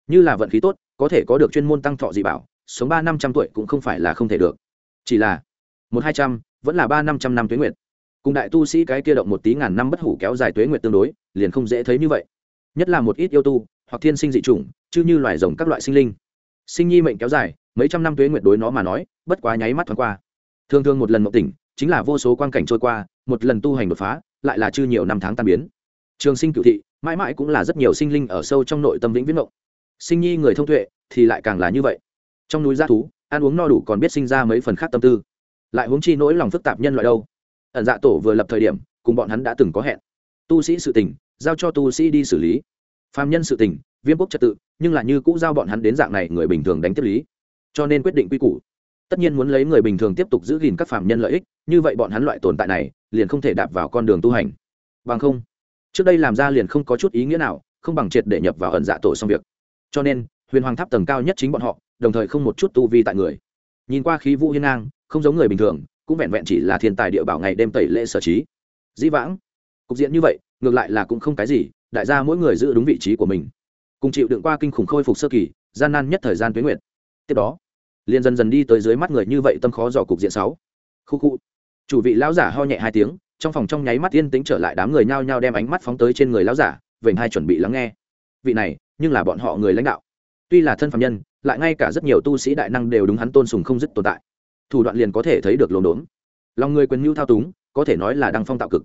Như là vận khí tốt, có thể có được chuyên môn tăng thọ dị bảo, sống ba năm trăm tuổi cũng không phải là không thể được. Chỉ là một hai trăm, vẫn là ba năm trăm năm tuế nguyệt cùng đại tu sĩ cái kia động một tí ngàn năm bất hủ kéo dài tuế nguyệt tương đối, liền không dễ thấy như vậy. Nhất là một ít yêu tu, hoặc thiên sinh dị chủng, chứ như loài rồng các loại sinh linh. Sinh nhi mệnh kéo dài, mấy trăm năm tuế nguyệt đối nó mà nói, bất quá nháy mắt thoáng qua. Thường thường một lần mộng tỉnh, chính là vô số quan cảnh trôi qua, một lần tu hành đột phá, lại là chưa nhiều năm tháng tan biến. Trường sinh cựu thị, mãi mãi cũng là rất nhiều sinh linh ở sâu trong nội tâm vĩnh viễn mộng. Sinh nhi người thông tuệ, thì lại càng là như vậy. Trong núi g thú, ăn uống no đủ còn biết sinh ra mấy phần khác tâm tư. Lại huống chi nỗi lòng phức tạp nhân loại đâu ẩn dạ tổ vừa lập thời điểm, cùng bọn hắn đã từng có hẹn. Tu sĩ sự tình, giao cho tu sĩ đi xử lý. Phạm nhân sự tình, viêm quốc trật tự, nhưng là như cũ giao bọn hắn đến dạng này người bình thường đánh tiếp lý. Cho nên quyết định quy củ. Tất nhiên muốn lấy người bình thường tiếp tục giữ gìn các phạm nhân lợi ích, như vậy bọn hắn loại tồn tại này, liền không thể đạp vào con đường tu hành. Bằng không, trước đây làm ra liền không có chút ý nghĩa nào, không bằng triệt để nhập vào ẩn dạ tổ xong việc. Cho nên, huyền hoàng tháp tầng cao nhất chính bọn họ, đồng thời không một chút tu vi tại người. Nhìn qua khí vũ hiên ngang, không giống người bình thường cũng vẹn vẹn chỉ là thiên tài địa bảo ngày đêm tẩy lễ sở trí. Dĩ vãng, cục diện như vậy, ngược lại là cũng không cái gì, đại gia mỗi người giữ đúng vị trí của mình. Cùng chịu đựng qua kinh khủng khôi phục sơ kỳ, gian nan nhất thời gian tuyến nguyện tiếp đó, liền dần dần đi tới dưới mắt người như vậy tâm khó dò cục diện sáu. Khu khu, chủ vị lão giả ho nhẹ hai tiếng, trong phòng trong nháy mắt yên tĩnh trở lại đám người nhao nhao đem ánh mắt phóng tới trên người lão giả, vểnh hai chuẩn bị lắng nghe. Vị này, nhưng là bọn họ người lãnh đạo. Tuy là thân phạm nhân, lại ngay cả rất nhiều tu sĩ đại năng đều đúng hắn tôn sùng không dứt tồn tại thủ đoạn liền có thể thấy được lồn đốn. Lòng người quyền mưu thao túng, có thể nói là đăng phong tạo cực.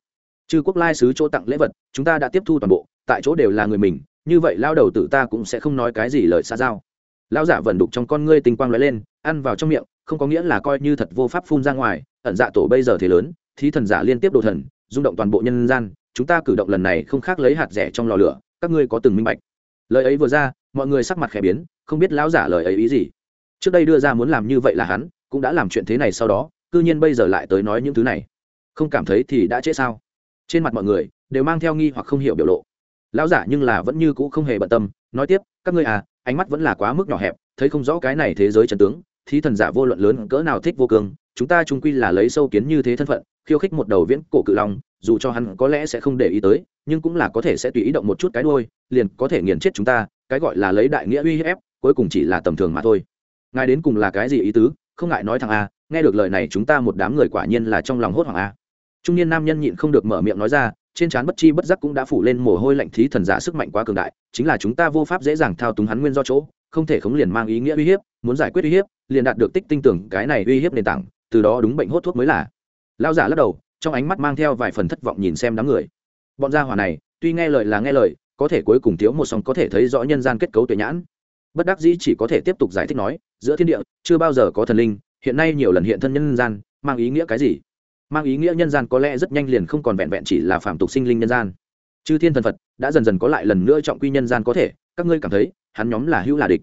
Chư quốc lai sứ chỗ tặng lễ vật, chúng ta đã tiếp thu toàn bộ, tại chỗ đều là người mình, như vậy lao đầu tử ta cũng sẽ không nói cái gì lời xa giao. Lao giả vẩn đục trong con ngươi tinh quang lóe lên, ăn vào trong miệng, không có nghĩa là coi như thật vô pháp phun ra ngoài, ẩn dạ tổ bây giờ thế lớn, thí thần giả liên tiếp đồ thần, rung động toàn bộ nhân gian, chúng ta cử động lần này không khác lấy hạt rẻ trong lò lửa, các ngươi có từng minh bạch. Lời ấy vừa ra, mọi người sắc mặt khẽ biến, không biết lão giả lời ấy ý gì. Trước đây đưa ra muốn làm như vậy là hắn cũng đã làm chuyện thế này sau đó, cư nhiên bây giờ lại tới nói những thứ này. Không cảm thấy thì đã trễ sao? Trên mặt mọi người đều mang theo nghi hoặc không hiểu biểu lộ. Lão giả nhưng là vẫn như cũ không hề bận tâm, nói tiếp, các ngươi à ánh mắt vẫn là quá mức nhỏ hẹp, thấy không rõ cái này thế giới trần tướng, thí thần giả vô luận lớn cỡ nào thích vô cương, chúng ta trung quy là lấy sâu kiến như thế thân phận, khiêu khích một đầu viễn cổ cự long, dù cho hắn có lẽ sẽ không để ý tới, nhưng cũng là có thể sẽ tùy ý động một chút cái đôi liền có thể nghiền chết chúng ta, cái gọi là lấy đại nghĩa uy hiếp, cuối cùng chỉ là tầm thường mà thôi. Ngài đến cùng là cái gì ý tứ? Không ngại nói thằng a, nghe được lời này chúng ta một đám người quả nhiên là trong lòng hốt hoảng a. Trung niên nam nhân nhịn không được mở miệng nói ra, trên trán bất chi bất giác cũng đã phủ lên mồ hôi lạnh thí thần giả sức mạnh quá cường đại, chính là chúng ta vô pháp dễ dàng thao túng hắn nguyên do chỗ, không thể khống liền mang ý nghĩa uy hiếp, muốn giải quyết uy hiếp, liền đạt được tích tinh tưởng cái này uy hiếp nền tảng, từ đó đúng bệnh hốt thuốc mới là. Lao giả lắc đầu, trong ánh mắt mang theo vài phần thất vọng nhìn xem đám người. Bọn gia hỏa này, tuy nghe lời là nghe lời, có thể cuối cùng thiếu một song có thể thấy rõ nhân gian kết cấu tuệ nhãn bất đắc dĩ chỉ có thể tiếp tục giải thích nói giữa thiên địa chưa bao giờ có thần linh hiện nay nhiều lần hiện thân nhân gian mang ý nghĩa cái gì? Mang ý nghĩa nhân gian có lẽ rất nhanh liền không còn vẹn vẹn chỉ là phạm tục sinh linh nhân gian. Chư thiên thần phật đã dần dần có lại lần nữa trọng quy nhân gian có thể các ngươi cảm thấy hắn nhóm là hữu là địch?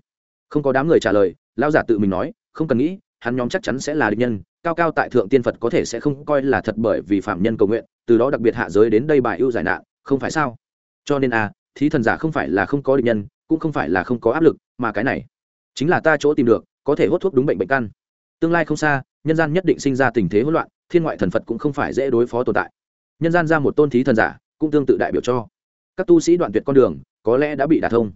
Không có đám người trả lời lao giả tự mình nói không cần nghĩ hắn nhóm chắc chắn sẽ là địch nhân cao cao tại thượng tiên phật có thể sẽ không coi là thật bởi vì phạm nhân cầu nguyện từ đó đặc biệt hạ giới đến đây bài ưu giải nạn không phải sao? Cho nên a à, thí thần giả không phải là không có địch nhân cũng không phải là không có áp lực, mà cái này chính là ta chỗ tìm được, có thể hốt thuốc đúng bệnh bệnh căn. Tương lai không xa, nhân gian nhất định sinh ra tình thế hỗn loạn, thiên ngoại thần phật cũng không phải dễ đối phó tồn tại. Nhân gian ra một tôn thí thần giả, cũng tương tự đại biểu cho. Các tu sĩ đoạn tuyệt con đường, có lẽ đã bị đả thông.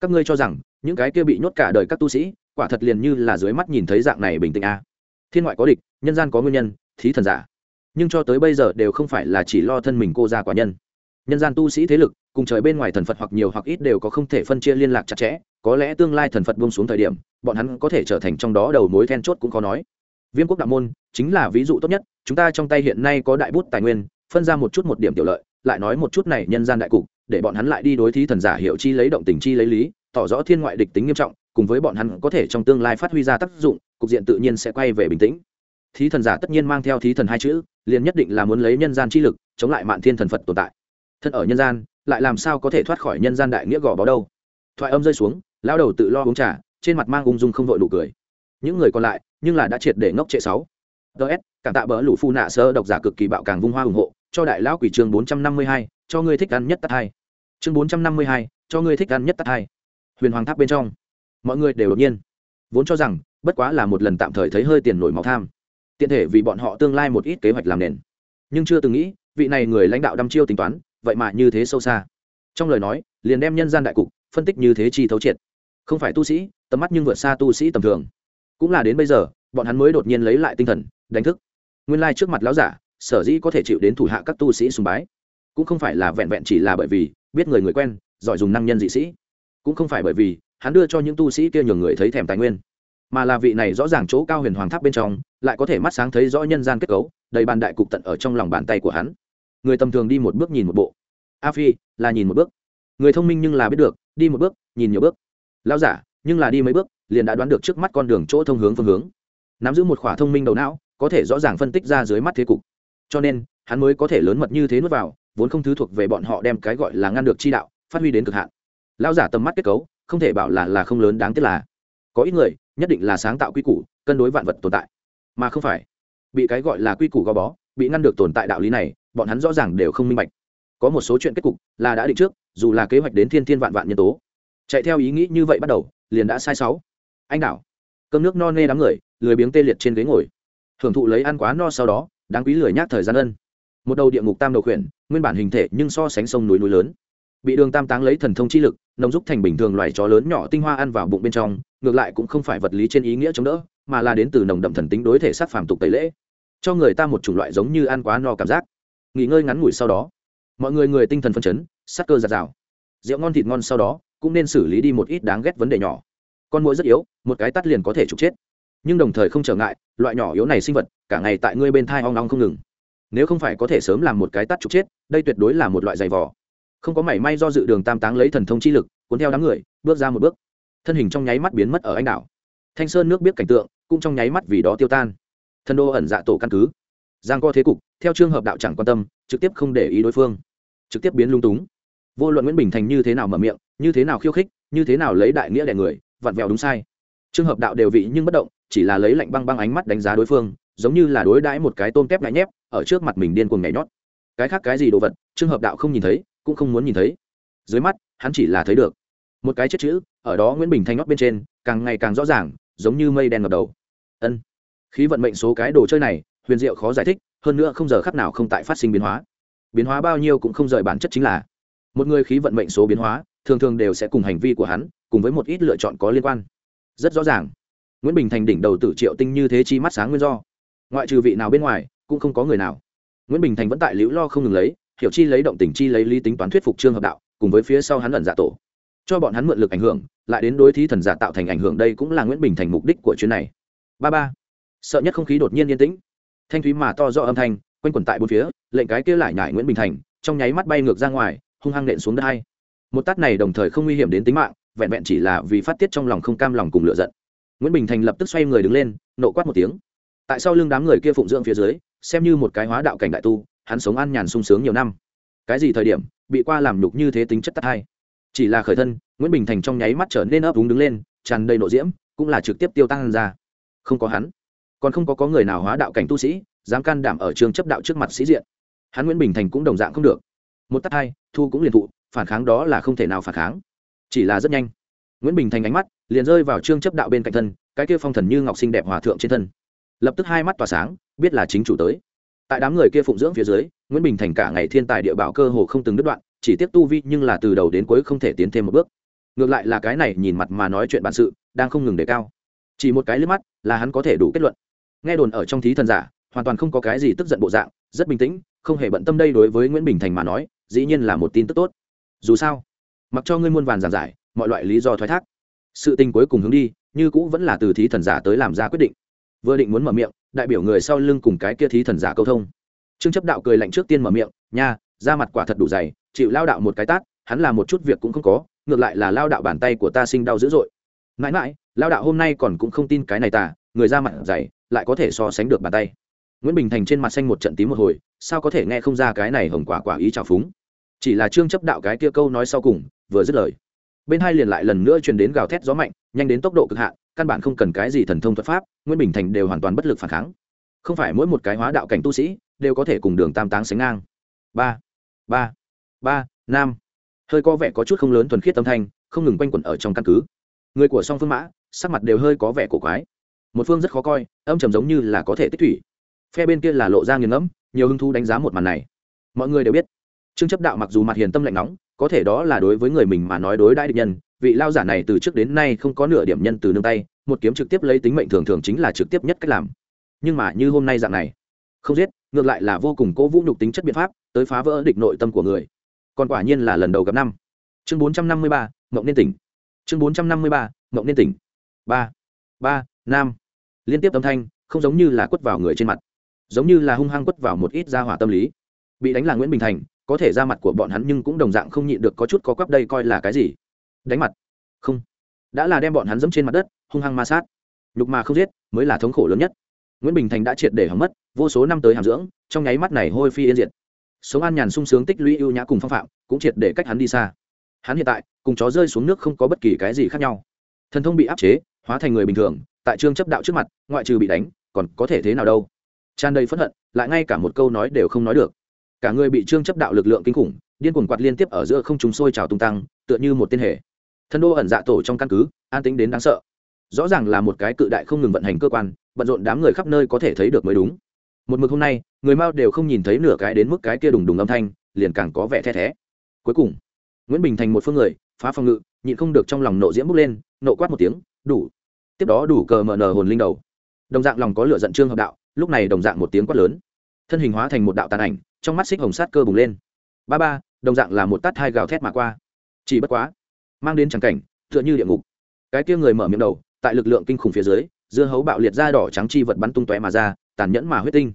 Các ngươi cho rằng, những cái kia bị nhốt cả đời các tu sĩ, quả thật liền như là dưới mắt nhìn thấy dạng này bình tĩnh a. À. thiên ngoại có địch, nhân gian có nguyên nhân, thí thần giả. Nhưng cho tới bây giờ đều không phải là chỉ lo thân mình cô ra quả nhân nhân gian tu sĩ thế lực, cùng trời bên ngoài thần phật hoặc nhiều hoặc ít đều có không thể phân chia liên lạc chặt chẽ, có lẽ tương lai thần phật buông xuống thời điểm, bọn hắn có thể trở thành trong đó đầu mối then chốt cũng khó nói. Viêm quốc đạo môn chính là ví dụ tốt nhất, chúng ta trong tay hiện nay có đại bút tài nguyên, phân ra một chút một điểm tiểu lợi, lại nói một chút này nhân gian đại cục, để bọn hắn lại đi đối thí thần giả hiệu chi lấy động tình chi lấy lý, tỏ rõ thiên ngoại địch tính nghiêm trọng, cùng với bọn hắn có thể trong tương lai phát huy ra tác dụng, cục diện tự nhiên sẽ quay về bình tĩnh. Thí thần giả tất nhiên mang theo thí thần hai chữ, liền nhất định là muốn lấy nhân gian chi lực, chống lại mạn thiên thần phật tồn tại thân ở nhân gian, lại làm sao có thể thoát khỏi nhân gian đại nghĩa gò bó đâu? Thoại âm rơi xuống lao đầu tự lo uống trà, trên mặt mang ung dung không vội nụ cười. Những người còn lại, nhưng là đã triệt để ngốc trệ sáu. Ts cảm tạ bỡ lũ phu nạ sơ độc giả cực kỳ bạo càng vung hoa ủng hộ, cho đại lão quỷ chương bốn trăm năm mươi hai, cho ngươi thích ăn nhất tắt hai. Chương bốn trăm năm mươi hai, cho ngươi thích ăn nhất tắt hai. Huyền hoàng tháp bên trong, mọi người đều đột nhiên, vốn cho rằng, bất quá là một lần tạm thời thấy hơi tiền nổi máu tham. Tiện thể vì bọn họ tương lai một ít kế hoạch làm nền. Nhưng chưa từng nghĩ, vị này người lãnh đạo đăm chiêu tính toán vậy mà như thế sâu xa. Trong lời nói, liền đem nhân gian đại cục phân tích như thế chi thấu triệt. Không phải tu sĩ, tầm mắt nhưng vượt xa tu sĩ tầm thường. Cũng là đến bây giờ, bọn hắn mới đột nhiên lấy lại tinh thần, đánh thức. Nguyên lai trước mặt lão giả, sở dĩ có thể chịu đến thủ hạ các tu sĩ sùng bái. Cũng không phải là vẹn vẹn chỉ là bởi vì biết người người quen, giỏi dùng năng nhân dị sĩ. Cũng không phải bởi vì hắn đưa cho những tu sĩ kia nhường người thấy thèm tài nguyên. Mà là vị này rõ ràng chỗ cao huyền hoàng tháp bên trong, lại có thể mắt sáng thấy rõ nhân gian kết cấu, đầy bàn đại cục tận ở trong lòng bàn tay của hắn người tầm thường đi một bước nhìn một bộ. A phi, là nhìn một bước. Người thông minh nhưng là biết được, đi một bước, nhìn nhiều bước. Lao giả, nhưng là đi mấy bước, liền đã đoán được trước mắt con đường chỗ thông hướng phương hướng. Nắm giữ một khỏa thông minh đầu não, có thể rõ ràng phân tích ra dưới mắt thế cục. Cho nên, hắn mới có thể lớn mật như thế nuốt vào, vốn không thứ thuộc về bọn họ đem cái gọi là ngăn được chi đạo, phát huy đến cực hạn. Lao giả tầm mắt kết cấu, không thể bảo là là không lớn đáng tiếc là, có ít người, nhất định là sáng tạo quy củ, cân đối vạn vật tồn tại. Mà không phải, bị cái gọi là quy củ gò bó, bị ngăn được tồn tại đạo lý này bọn hắn rõ ràng đều không minh bạch. Có một số chuyện kết cục là đã định trước, dù là kế hoạch đến thiên thiên vạn vạn nhân tố. Chạy theo ý nghĩ như vậy bắt đầu, liền đã sai sáu. Anh đảo. Cơm nước no nê đám người, lười biếng tê liệt trên ghế ngồi. Hưởng thụ lấy ăn quá no sau đó, đáng quý lười nhác thời gian ân. Một đầu địa ngục tam đầu khuyển, nguyên bản hình thể nhưng so sánh sông núi núi lớn. Bị đường tam táng lấy thần thông chi lực, nồng giúp thành bình thường loài chó lớn nhỏ tinh hoa ăn vào bụng bên trong, ngược lại cũng không phải vật lý trên ý nghĩa chống đỡ, mà là đến từ nồng đậm thần tính đối thể sát phàm tục tẩy lễ. Cho người ta một chủng loại giống như ăn quá no cảm giác nghỉ ngơi ngắn ngủi sau đó. Mọi người người tinh thần phân chấn, sắc cơ giạt rào. Rượu ngon thịt ngon sau đó, cũng nên xử lý đi một ít đáng ghét vấn đề nhỏ. Con mũi rất yếu, một cái tắt liền có thể trục chết. Nhưng đồng thời không trở ngại, loại nhỏ yếu này sinh vật, cả ngày tại ngươi bên thai hoang long không ngừng. Nếu không phải có thể sớm làm một cái tắt trục chết, đây tuyệt đối là một loại giày vò. Không có mảy may do dự đường tam táng lấy thần thông chi lực, cuốn theo đám người, bước ra một bước. Thân hình trong nháy mắt biến mất ở anh đảo. Thanh sơn nước biết cảnh tượng, cũng trong nháy mắt vì đó tiêu tan. Thân đô ẩn dạ tổ căn cứ. Giang co thế cục theo trường hợp đạo chẳng quan tâm, trực tiếp không để ý đối phương. Trực tiếp biến lung túng. Vô luận nguyễn bình thành như thế nào mở miệng, như thế nào khiêu khích, như thế nào lấy đại nghĩa đẻ người, vặn vẹo đúng sai. Trường hợp đạo đều vị nhưng bất động, chỉ là lấy lạnh băng băng ánh mắt đánh giá đối phương, giống như là đối đãi một cái tôm tép ngại nhép, ở trước mặt mình điên cuồng nhảy nhót. Cái khác cái gì đồ vật, trường hợp đạo không nhìn thấy, cũng không muốn nhìn thấy. Dưới mắt, hắn chỉ là thấy được. Một cái chết chữ, ở đó nguyễn bình thanh nhót bên trên, càng ngày càng rõ ràng, giống như mây đen ngập đầu. Ân. Khí vận mệnh số cái đồ chơi này, huyền diệu khó giải thích hơn nữa không giờ khắc nào không tại phát sinh biến hóa. Biến hóa bao nhiêu cũng không rời bản chất chính là, một người khí vận mệnh số biến hóa, thường thường đều sẽ cùng hành vi của hắn, cùng với một ít lựa chọn có liên quan. Rất rõ ràng. Nguyễn bình thành đỉnh đầu tử triệu tinh như thế chi mắt sáng nguyên do. Ngoại trừ vị nào bên ngoài, cũng không có người nào. Nguyễn bình thành vẫn tại liễu lo không ngừng lấy, hiểu chi lấy động tình chi lấy lý tính toán thuyết phục trương hợp đạo, cùng với phía sau hắn ẩn giả tổ. Cho bọn hắn mượn lực ảnh hưởng, lại đến đối thí thần giả tạo thành ảnh hưởng đây cũng là nguyễn bình thành mục đích của chuyến này. Ba ba. Sợ nhất không khí đột nhiên yên tĩnh thanh thúy mà to do âm thanh, quanh quẩn tại bốn phía, lệnh cái kia lại nhải nguyễn bình thành, trong nháy mắt bay ngược ra ngoài, hung hăng nện xuống đất hai. Một tát này đồng thời không nguy hiểm đến tính mạng, vẹn vẹn chỉ là vì phát tiết trong lòng không cam lòng cùng lựa giận. Nguyễn bình thành lập tức xoay người đứng lên, nộ quát một tiếng. Tại sao lưng đám người kia phụng dưỡng phía dưới, xem như một cái hóa đạo cảnh đại tu, hắn sống an nhàn sung sướng nhiều năm. Cái gì thời điểm, bị qua làm nhục như thế tính chất tắt hai. Chỉ là khởi thân, nguyễn bình thành trong nháy mắt trở nên ấp úng đứng lên, tràn đầy nộ diễm, cũng là trực tiếp tiêu tăng ra. Không có hắn còn không có có người nào hóa đạo cảnh tu sĩ, dám can đảm ở trường chấp đạo trước mặt sĩ diện. Hắn nguyễn bình thành cũng đồng dạng không được. Một tắt hai, thu cũng liền thụ, phản kháng đó là không thể nào phản kháng. Chỉ là rất nhanh. Nguyễn bình thành ánh mắt liền rơi vào trương chấp đạo bên cạnh thân, cái kia phong thần như ngọc sinh đẹp hòa thượng trên thân. Lập tức hai mắt tỏa sáng, biết là chính chủ tới. Tại đám người kia phụng dưỡng phía dưới, nguyễn bình thành cả ngày thiên tài địa bảo cơ hồ không từng đứt đoạn, chỉ tiếp tu vi nhưng là từ đầu đến cuối không thể tiến thêm một bước. Ngược lại là cái này nhìn mặt mà nói chuyện bản sự, đang không ngừng đề cao. Chỉ một cái liếc mắt là hắn có thể đủ kết luận nghe đồn ở trong thí thần giả, hoàn toàn không có cái gì tức giận bộ dạng, rất bình tĩnh, không hề bận tâm đây đối với nguyễn bình thành mà nói, dĩ nhiên là một tin tức tốt. Dù sao, mặc cho ngươi muôn vàn giảng giải, mọi loại lý do thoái thác, sự tình cuối cùng hướng đi, như cũ vẫn là từ thí thần giả tới làm ra quyết định. Vừa định muốn mở miệng, đại biểu người sau lưng cùng cái kia thí thần giả câu thông. Trương chấp đạo cười lạnh trước tiên mở miệng, nha ra mặt quả thật đủ dày, chịu lao đạo một cái tát, hắn làm một chút việc cũng không có, ngược lại là lao đạo bàn tay của ta sinh đau dữ dội. Mãi mãi, lao đạo hôm nay còn cũng không tin cái này ta, người ra mặt dày lại có thể so sánh được bàn tay. Nguyễn bình thành trên mặt xanh một trận tím một hồi, sao có thể nghe không ra cái này hồng quả quả ý trào phúng? Chỉ là trương chấp đạo cái kia câu nói sau cùng, vừa dứt lời. Bên hai liền lại lần nữa truyền đến gào thét gió mạnh, nhanh đến tốc độ cực hạn, căn bản không cần cái gì thần thông thuật pháp, nguyễn bình thành đều hoàn toàn bất lực phản kháng. Không phải mỗi một cái hóa đạo cảnh tu sĩ, đều có thể cùng đường tam táng sánh ngang. Ba ba ba nam hơi có vẻ có chút không lớn thuần khiết tâm thanh, không ngừng quanh quẩn ở trong căn cứ. Người của song phương mã, sắc mặt đều hơi có vẻ cổ quái một phương rất khó coi, âm trầm giống như là có thể tích thủy. Phe bên kia là lộ ra nghiền ngẫm, nhiều hứng thú đánh giá một màn này. Mọi người đều biết, trương chấp đạo mặc dù mặt hiền tâm lạnh nóng, có thể đó là đối với người mình mà nói đối đãi địch nhân, vị lao giả này từ trước đến nay không có nửa điểm nhân từ nương tay, một kiếm trực tiếp lấy tính mệnh thường thường chính là trực tiếp nhất cách làm. Nhưng mà như hôm nay dạng này, không giết, ngược lại là vô cùng cố vũ nhục tính chất biện pháp, tới phá vỡ địch nội tâm của người. Còn quả nhiên là lần đầu gặp năm. Chương bốn trăm năm mươi ba, mộng nên tỉnh. Chương bốn trăm năm mươi ba, mộng nên tỉnh. Ba. Ba nam. Liên tiếp âm thanh, không giống như là quất vào người trên mặt, giống như là hung hăng quất vào một ít gia hỏa tâm lý. Bị đánh là nguyễn bình thành, có thể ra mặt của bọn hắn nhưng cũng đồng dạng không nhịn được có chút có quắp đây coi là cái gì. Đánh mặt. Không. Đã là đem bọn hắn dẫm trên mặt đất, hung hăng ma sát. Nhục mà không giết, mới là thống khổ lớn nhất. Nguyễn bình thành đã triệt để hỏng mất, vô số năm tới hàm dưỡng, trong nháy mắt này hôi phi yên diệt. Sống an nhàn sung sướng tích lũy ưu nhã cùng phong phạm, cũng triệt để cách hắn đi xa. Hắn hiện tại, cùng chó rơi xuống nước không có bất kỳ cái gì khác nhau. Thần thông bị áp chế, hóa thành người bình thường tại trương chấp đạo trước mặt, ngoại trừ bị đánh, còn có thể thế nào đâu? Tràn đầy phẫn hận, lại ngay cả một câu nói đều không nói được. Cả người bị trương chấp đạo lực lượng kinh khủng, điên cuồng quạt liên tiếp ở giữa không chúng sôi trào tung tăng, tựa như một tên hệ thân đô ẩn dạ tổ trong căn cứ, an tính đến đáng sợ. Rõ ràng là một cái cự đại không ngừng vận hành cơ quan, bận rộn đám người khắp nơi có thể thấy được mới đúng. Một mực hôm nay, người mao đều không nhìn thấy nửa cái đến mức cái kia đùng đùng âm thanh, liền càng có vẻ the thé. Cuối cùng, nguyễn bình thành một phương người, phá phòng ngự, nhịn không được trong lòng nộ diễm bước lên, nộ quát một tiếng, đủ tiếp đó đủ cờ mờ nờ hồn linh đầu. Đồng dạng lòng có lửa giận trương hợp đạo, lúc này đồng dạng một tiếng quát lớn. Thân hình hóa thành một đạo tàn ảnh, trong mắt xích hồng sát cơ bùng lên. Ba ba, đồng dạng là một tát hai gào thét mà qua. Chỉ bất quá, mang đến tràng cảnh, tựa như địa ngục. Cái kia người mở miệng đầu, tại lực lượng kinh khủng phía dưới, dưa hấu bạo liệt ra đỏ trắng chi vật bắn tung tóe mà ra, tàn nhẫn mà huyết tinh.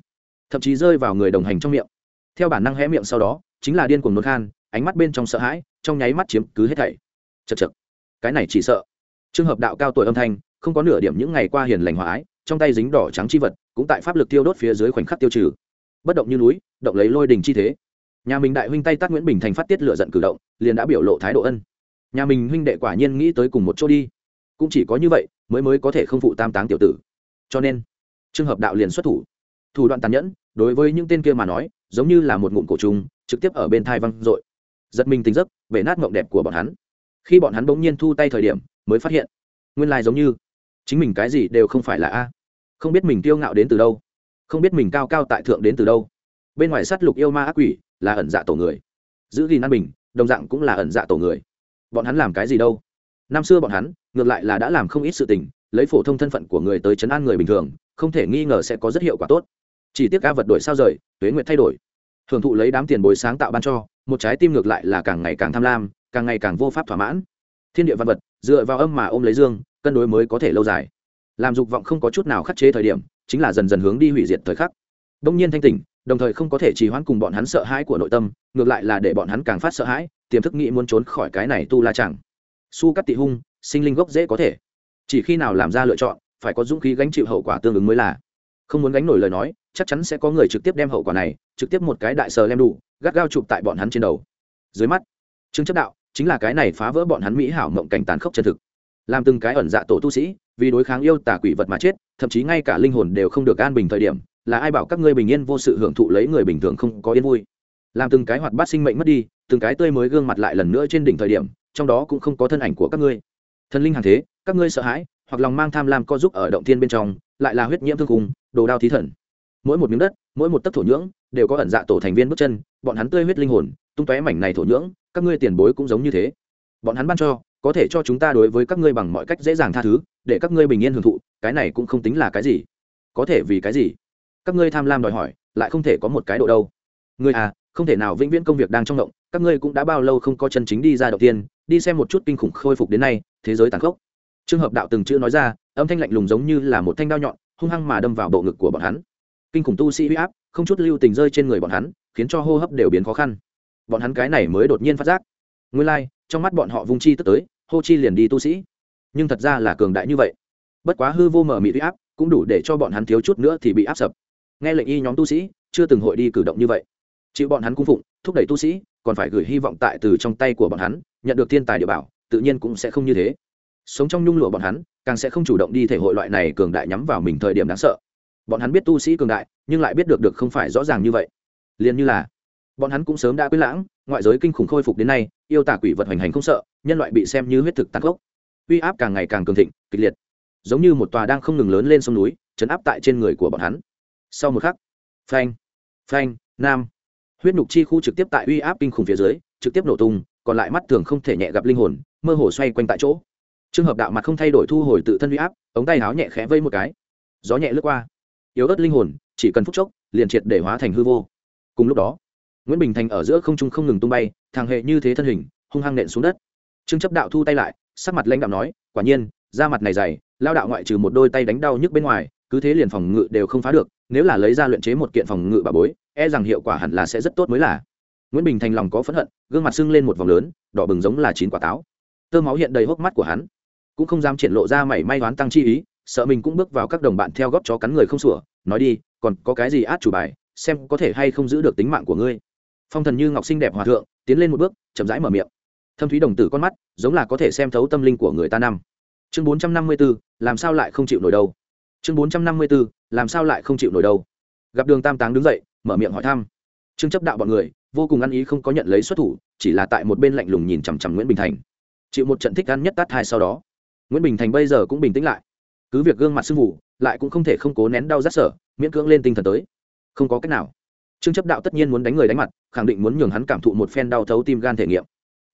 Thậm chí rơi vào người đồng hành trong miệng. Theo bản năng hé miệng sau đó, chính là điên cuồng nôn khan, ánh mắt bên trong sợ hãi, trong nháy mắt chiếm cứ hết thảy. Chật chật cái này chỉ sợ. Trường hợp đạo cao tuổi âm thanh không có nửa điểm những ngày qua hiền lành hòa ái trong tay dính đỏ trắng chi vật cũng tại pháp lực tiêu đốt phía dưới khoảnh khắc tiêu trừ. Bất động như núi động lấy lôi đình chi thế. Nhà mình đại huynh tay tát nguyễn bình thành phát tiết lựa giận cử động liền đã biểu lộ thái độ ân. Nhà mình huynh đệ quả nhiên nghĩ tới cùng một chỗ đi. Cũng chỉ có như vậy mới mới có thể không phụ tam táng tiểu tử. Cho nên trường hợp đạo liền xuất thủ. Thủ đoạn tàn nhẫn đối với những tên kia mà nói giống như là một ngụm cổ trùng trực tiếp ở bên thai văng rồi, giật mình tính giấc về nát ngộng đẹp của bọn hắn. Khi bọn hắn bỗng nhiên thu tay thời điểm mới phát hiện nguyên lai giống như chính mình cái gì đều không phải là a. Không biết mình kiêu ngạo đến từ đâu. Không biết mình cao cao tại thượng đến từ đâu. Bên ngoài sắt lục yêu ma ác quỷ là ẩn dạ tổ người. Giữ gìn an bình, đồng dạng cũng là ẩn dạ tổ người. Bọn hắn làm cái gì đâu? Năm xưa bọn hắn, ngược lại là đã làm không ít sự tình, lấy phổ thông thân phận của người tới chấn an người bình thường, không thể nghi ngờ sẽ có rất hiệu quả tốt. Chỉ tiếc ca vật đổi sao rời, tuế nguyện thay đổi. Hưởng thụ lấy đám tiền bồi sáng tạo ban cho, một trái tim ngược lại là càng ngày càng tham lam, càng ngày càng vô pháp thỏa mãn. Thiên địa văn vật, dựa vào âm mà ôm lấy dương cân đối mới có thể lâu dài. Làm dục vọng không có chút nào khắc chế thời điểm, chính là dần dần hướng đi hủy diệt thời khắc. Đông nhiên thanh tỉnh, đồng thời không có thể trì hoãn cùng bọn hắn sợ hãi của nội tâm, ngược lại là để bọn hắn càng phát sợ hãi, tiềm thức nghĩ muốn trốn khỏi cái này tu la chẳng. Su cắt tị hung, sinh linh gốc dễ có thể. Chỉ khi nào làm ra lựa chọn, phải có dũng khí gánh chịu hậu quả tương ứng mới là. Không muốn gánh nổi lời nói, chắc chắn sẽ có người trực tiếp đem hậu quả này, trực tiếp một cái đại sờ lem đủ, gắt gao chụp tại bọn hắn trên đầu. Dưới mắt, chứng chất đạo, chính là cái này phá vỡ bọn hắn mỹ hảo mộng cảnh tàn khốc chân thực làm từng cái ẩn dạ tổ tu sĩ, vì đối kháng yêu tả quỷ vật mà chết, thậm chí ngay cả linh hồn đều không được an bình thời điểm, là ai bảo các ngươi bình yên vô sự hưởng thụ lấy người bình thường không có yên vui? Làm từng cái hoạt bát sinh mệnh mất đi, từng cái tươi mới gương mặt lại lần nữa trên đỉnh thời điểm, trong đó cũng không có thân ảnh của các ngươi. Thần linh hàng thế, các ngươi sợ hãi, hoặc lòng mang tham lam co giúp ở động thiên bên trong, lại là huyết nhiễm thương cùng đồ đao thí thần. Mỗi một miếng đất, mỗi một tấc thổ nhưỡng, đều có ẩn dạ tổ thành viên bước chân, bọn hắn tươi huyết linh hồn, tung tóe mảnh này thổ nhưỡng, các ngươi tiền bối cũng giống như thế. Bọn hắn ban cho có thể cho chúng ta đối với các ngươi bằng mọi cách dễ dàng tha thứ để các ngươi bình yên hưởng thụ cái này cũng không tính là cái gì. Có thể vì cái gì? Các ngươi tham lam đòi hỏi lại không thể có một cái độ đâu. Ngươi à không thể nào vĩnh viễn công việc đang trong động các ngươi cũng đã bao lâu không có chân chính đi ra đầu tiên đi xem một chút kinh khủng khôi phục đến nay thế giới tàn khốc. Trường hợp đạo từng chữ nói ra âm thanh lạnh lùng giống như là một thanh đao nhọn hung hăng mà đâm vào bộ ngực của bọn hắn. Kinh khủng tu sĩ huy áp không chút lưu tình rơi trên người bọn hắn khiến cho hô hấp đều biến khó khăn. Bọn hắn cái này mới đột nhiên phát giác. Nguyên lai、like, trong mắt bọn họ vung chi tức tới hô chi liền đi tu sĩ. Nhưng thật ra là cường đại như vậy. Bất quá hư vô mở mị huy áp cũng đủ để cho bọn hắn thiếu chút nữa thì bị áp sập. Nghe lệnh y nhóm tu sĩ, chưa từng hội đi cử động như vậy. Chịu bọn hắn cung phụng, thúc đẩy tu sĩ, còn phải gửi hy vọng tại từ trong tay của bọn hắn, nhận được thiên tài địa bảo, tự nhiên cũng sẽ không như thế. Sống trong nhung lụa bọn hắn, càng sẽ không chủ động đi thể hội loại này cường đại nhắm vào mình thời điểm đáng sợ. Bọn hắn biết tu sĩ cường đại, nhưng lại biết được được không phải rõ ràng như vậy. Liền như là, bọn hắn cũng sớm đã quyết lãng, ngoại giới kinh khủng khôi phục đến nay yêu tả quỷ vật hoành hành không sợ, nhân loại bị xem như huyết thực tàn gốc uy áp càng ngày càng cường thịnh, kịch liệt. Giống như một tòa đang không ngừng lớn lên sông núi, chấn áp tại trên người của bọn hắn. Sau một khắc, phanh phanh, nam. Huyết nhục chi khu trực tiếp tại uy áp kinh khủng phía dưới, trực tiếp nổ tung, còn lại mắt thường không thể nhẹ gặp linh hồn, mơ hồ xoay quanh tại chỗ. Trường hợp đạo mặt không thay đổi thu hồi tự thân uy áp, ống tay áo nhẹ khẽ vây một cái. Gió nhẹ lướt qua. Yếu ớt linh hồn, chỉ cần phút chốc, liền triệt để hóa thành hư vô. Cùng lúc đó nguyễn bình thành ở giữa không trung không ngừng tung bay thằng hệ như thế thân hình hung hăng nện xuống đất trương chấp đạo thu tay lại sắc mặt lãnh đạo nói quả nhiên da mặt này dày lao đạo ngoại trừ một đôi tay đánh đau nhức bên ngoài cứ thế liền phòng ngự đều không phá được nếu là lấy ra luyện chế một kiện phòng ngự bà bối e rằng hiệu quả hẳn là sẽ rất tốt mới là nguyễn bình thành lòng có phẫn hận gương mặt sưng lên một vòng lớn đỏ bừng giống là chín quả táo tơ máu hiện đầy hốc mắt của hắn cũng không dám triển lộ ra mảy may đoán tăng chi ý sợ mình cũng bước vào các đồng bạn theo góp chó cắn người không sủa nói đi còn có cái gì át chủ bài xem có thể hay không giữ được tính mạng của ngươi phong thần như ngọc sinh đẹp hòa thượng, tiến lên một bước, chậm rãi mở miệng. Thâm thúy đồng tử con mắt, giống là có thể xem thấu tâm linh của người ta năm. Chương bốn trăm năm mươi b ố làm sao lại không chịu nổi đâu? Chương bốn trăm năm mươi b ố làm sao lại không chịu nổi đâu? Gặp đường tam táng đứng dậy, mở miệng hỏi thăm. Trương chấp đạo bọn người, vô cùng ăn ý không có nhận lấy xuất thủ, chỉ là tại một bên lạnh lùng nhìn chằm chằm nguyễn bình thành. Chịu một trận thích ăn nhất tát hai sau đó, nguyễn bình thành bây giờ cũng bình tĩnh lại. Cứ việc gương mặt sưng vụ lại cũng không thể không cố nén đau rát sở, miễn cưỡng lên tinh thần tới. Không có cách nào trương chấp đạo tất nhiên muốn đánh người đánh mặt, khẳng định muốn nhường hắn cảm thụ một phen đau thấu tim gan thể nghiệm.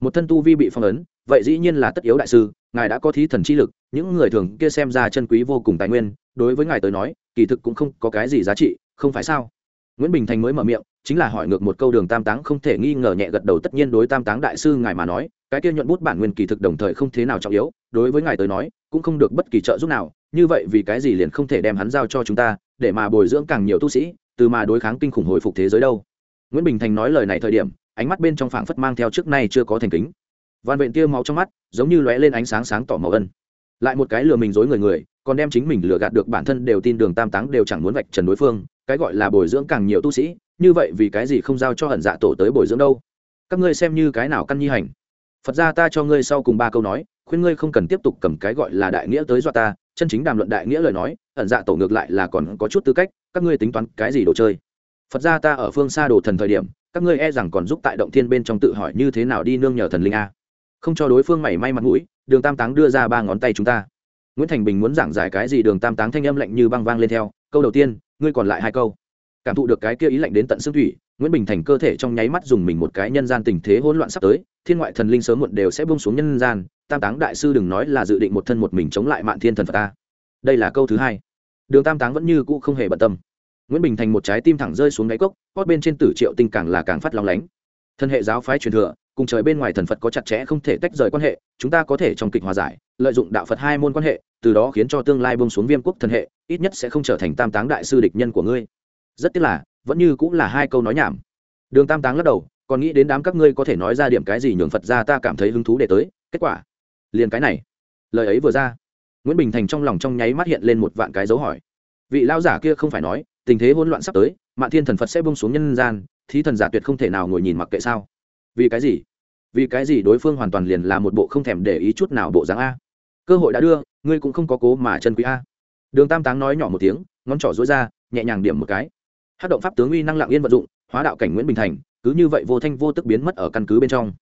Một thân tu vi bị phong ấn, vậy dĩ nhiên là tất yếu đại sư, ngài đã có thí thần chi lực, những người thường kia xem ra chân quý vô cùng tài nguyên, đối với ngài tới nói, kỳ thực cũng không có cái gì giá trị, không phải sao? Nguyễn bình thành mới mở miệng, chính là hỏi ngược một câu đường tam táng không thể nghi ngờ nhẹ gật đầu tất nhiên đối tam táng đại sư ngài mà nói, cái kia nhuận bút bản nguyên kỳ thực đồng thời không thế nào trọng yếu, đối với ngài tới nói, cũng không được bất kỳ trợ giúp nào, như vậy vì cái gì liền không thể đem hắn giao cho chúng ta, để mà bồi dưỡng càng nhiều tu sĩ từ mà đối kháng kinh khủng hồi phục thế giới đâu. Nguyễn bình thành nói lời này thời điểm, ánh mắt bên trong phảng phất mang theo trước nay chưa có thành kính. Van vện tia máu trong mắt, giống như lóe lên ánh sáng sáng tỏ màu ân. Lại một cái lừa mình dối người người, còn đem chính mình lừa gạt được bản thân đều tin đường tam táng đều chẳng muốn vạch trần đối phương, cái gọi là bồi dưỡng càng nhiều tu sĩ, như vậy vì cái gì không giao cho hận dạ tổ tới bồi dưỡng đâu? Các ngươi xem như cái nào căn nhi hành? Phật ra ta cho ngươi sau cùng ba câu nói, khuyên ngươi không cần tiếp tục cầm cái gọi là đại nghĩa tới dọa ta chân chính đàm luận đại nghĩa lời nói, ẩn dạ tổ ngược lại là còn có chút tư cách, các ngươi tính toán cái gì đồ chơi? Phật ra ta ở phương xa đồ thần thời điểm, các ngươi e rằng còn giúp tại động thiên bên trong tự hỏi như thế nào đi nương nhờ thần linh a. Không cho đối phương mảy may mặt mũi, đường tam táng đưa ra ba ngón tay chúng ta. Nguyễn thành bình muốn giảng giải cái gì đường tam táng thanh âm lạnh như băng vang lên theo, câu đầu tiên, ngươi còn lại hai câu. Cảm thụ được cái kia ý lạnh đến tận xương thủy nguyễn bình thành cơ thể trong nháy mắt dùng mình một cái nhân gian tình thế hỗn loạn sắp tới, thiên ngoại thần linh sớm muộn đều sẽ bông xuống nhân gian, tam táng đại sư đừng nói là dự định một thân một mình chống lại mạn thiên thần phật ta. Đây là câu thứ hai. Đường tam táng vẫn như cũ không hề bận tâm. Nguyễn bình thành một trái tim thẳng rơi xuống đáy cốc, hót bên trên tử triệu tinh càng là càng phát long lánh. Thân hệ giáo phái truyền thừa, cùng trời bên ngoài thần phật có chặt chẽ không thể tách rời quan hệ, chúng ta có thể trong kịch hòa giải, lợi dụng đạo phật hai môn quan hệ, từ đó khiến cho tương lai bông xuống viêm quốc thần hệ, ít nhất sẽ không trở thành tam táng đại sư địch nhân của ngươi. Rất tiếc là vẫn như cũng là hai câu nói nhảm. Đường tam táng lắc đầu, còn nghĩ đến đám các ngươi có thể nói ra điểm cái gì nhường phật ra ta cảm thấy hứng thú để tới, kết quả, liền cái này. Lời ấy vừa ra, nguyễn bình thành trong lòng trong nháy mắt hiện lên một vạn cái dấu hỏi. Vị lao giả kia không phải nói, tình thế hỗn loạn sắp tới, mạn thiên thần phật sẽ bông xuống nhân gian, thí thần giả tuyệt không thể nào ngồi nhìn mặc kệ sao. Vì cái gì? Vì cái gì đối phương hoàn toàn liền là một bộ không thèm để ý chút nào bộ dáng a? Cơ hội đã đưa, ngươi cũng không có cố mà chân quý a. Đường tam táng nói nhỏ một tiếng, ngón trỏ dối ra, nhẹ nhàng điểm một cái hát động pháp tướng uy năng lặng yên vận dụng, hóa đạo cảnh nguyễn bình thành, cứ như vậy vô thanh vô tức biến mất ở căn cứ bên trong.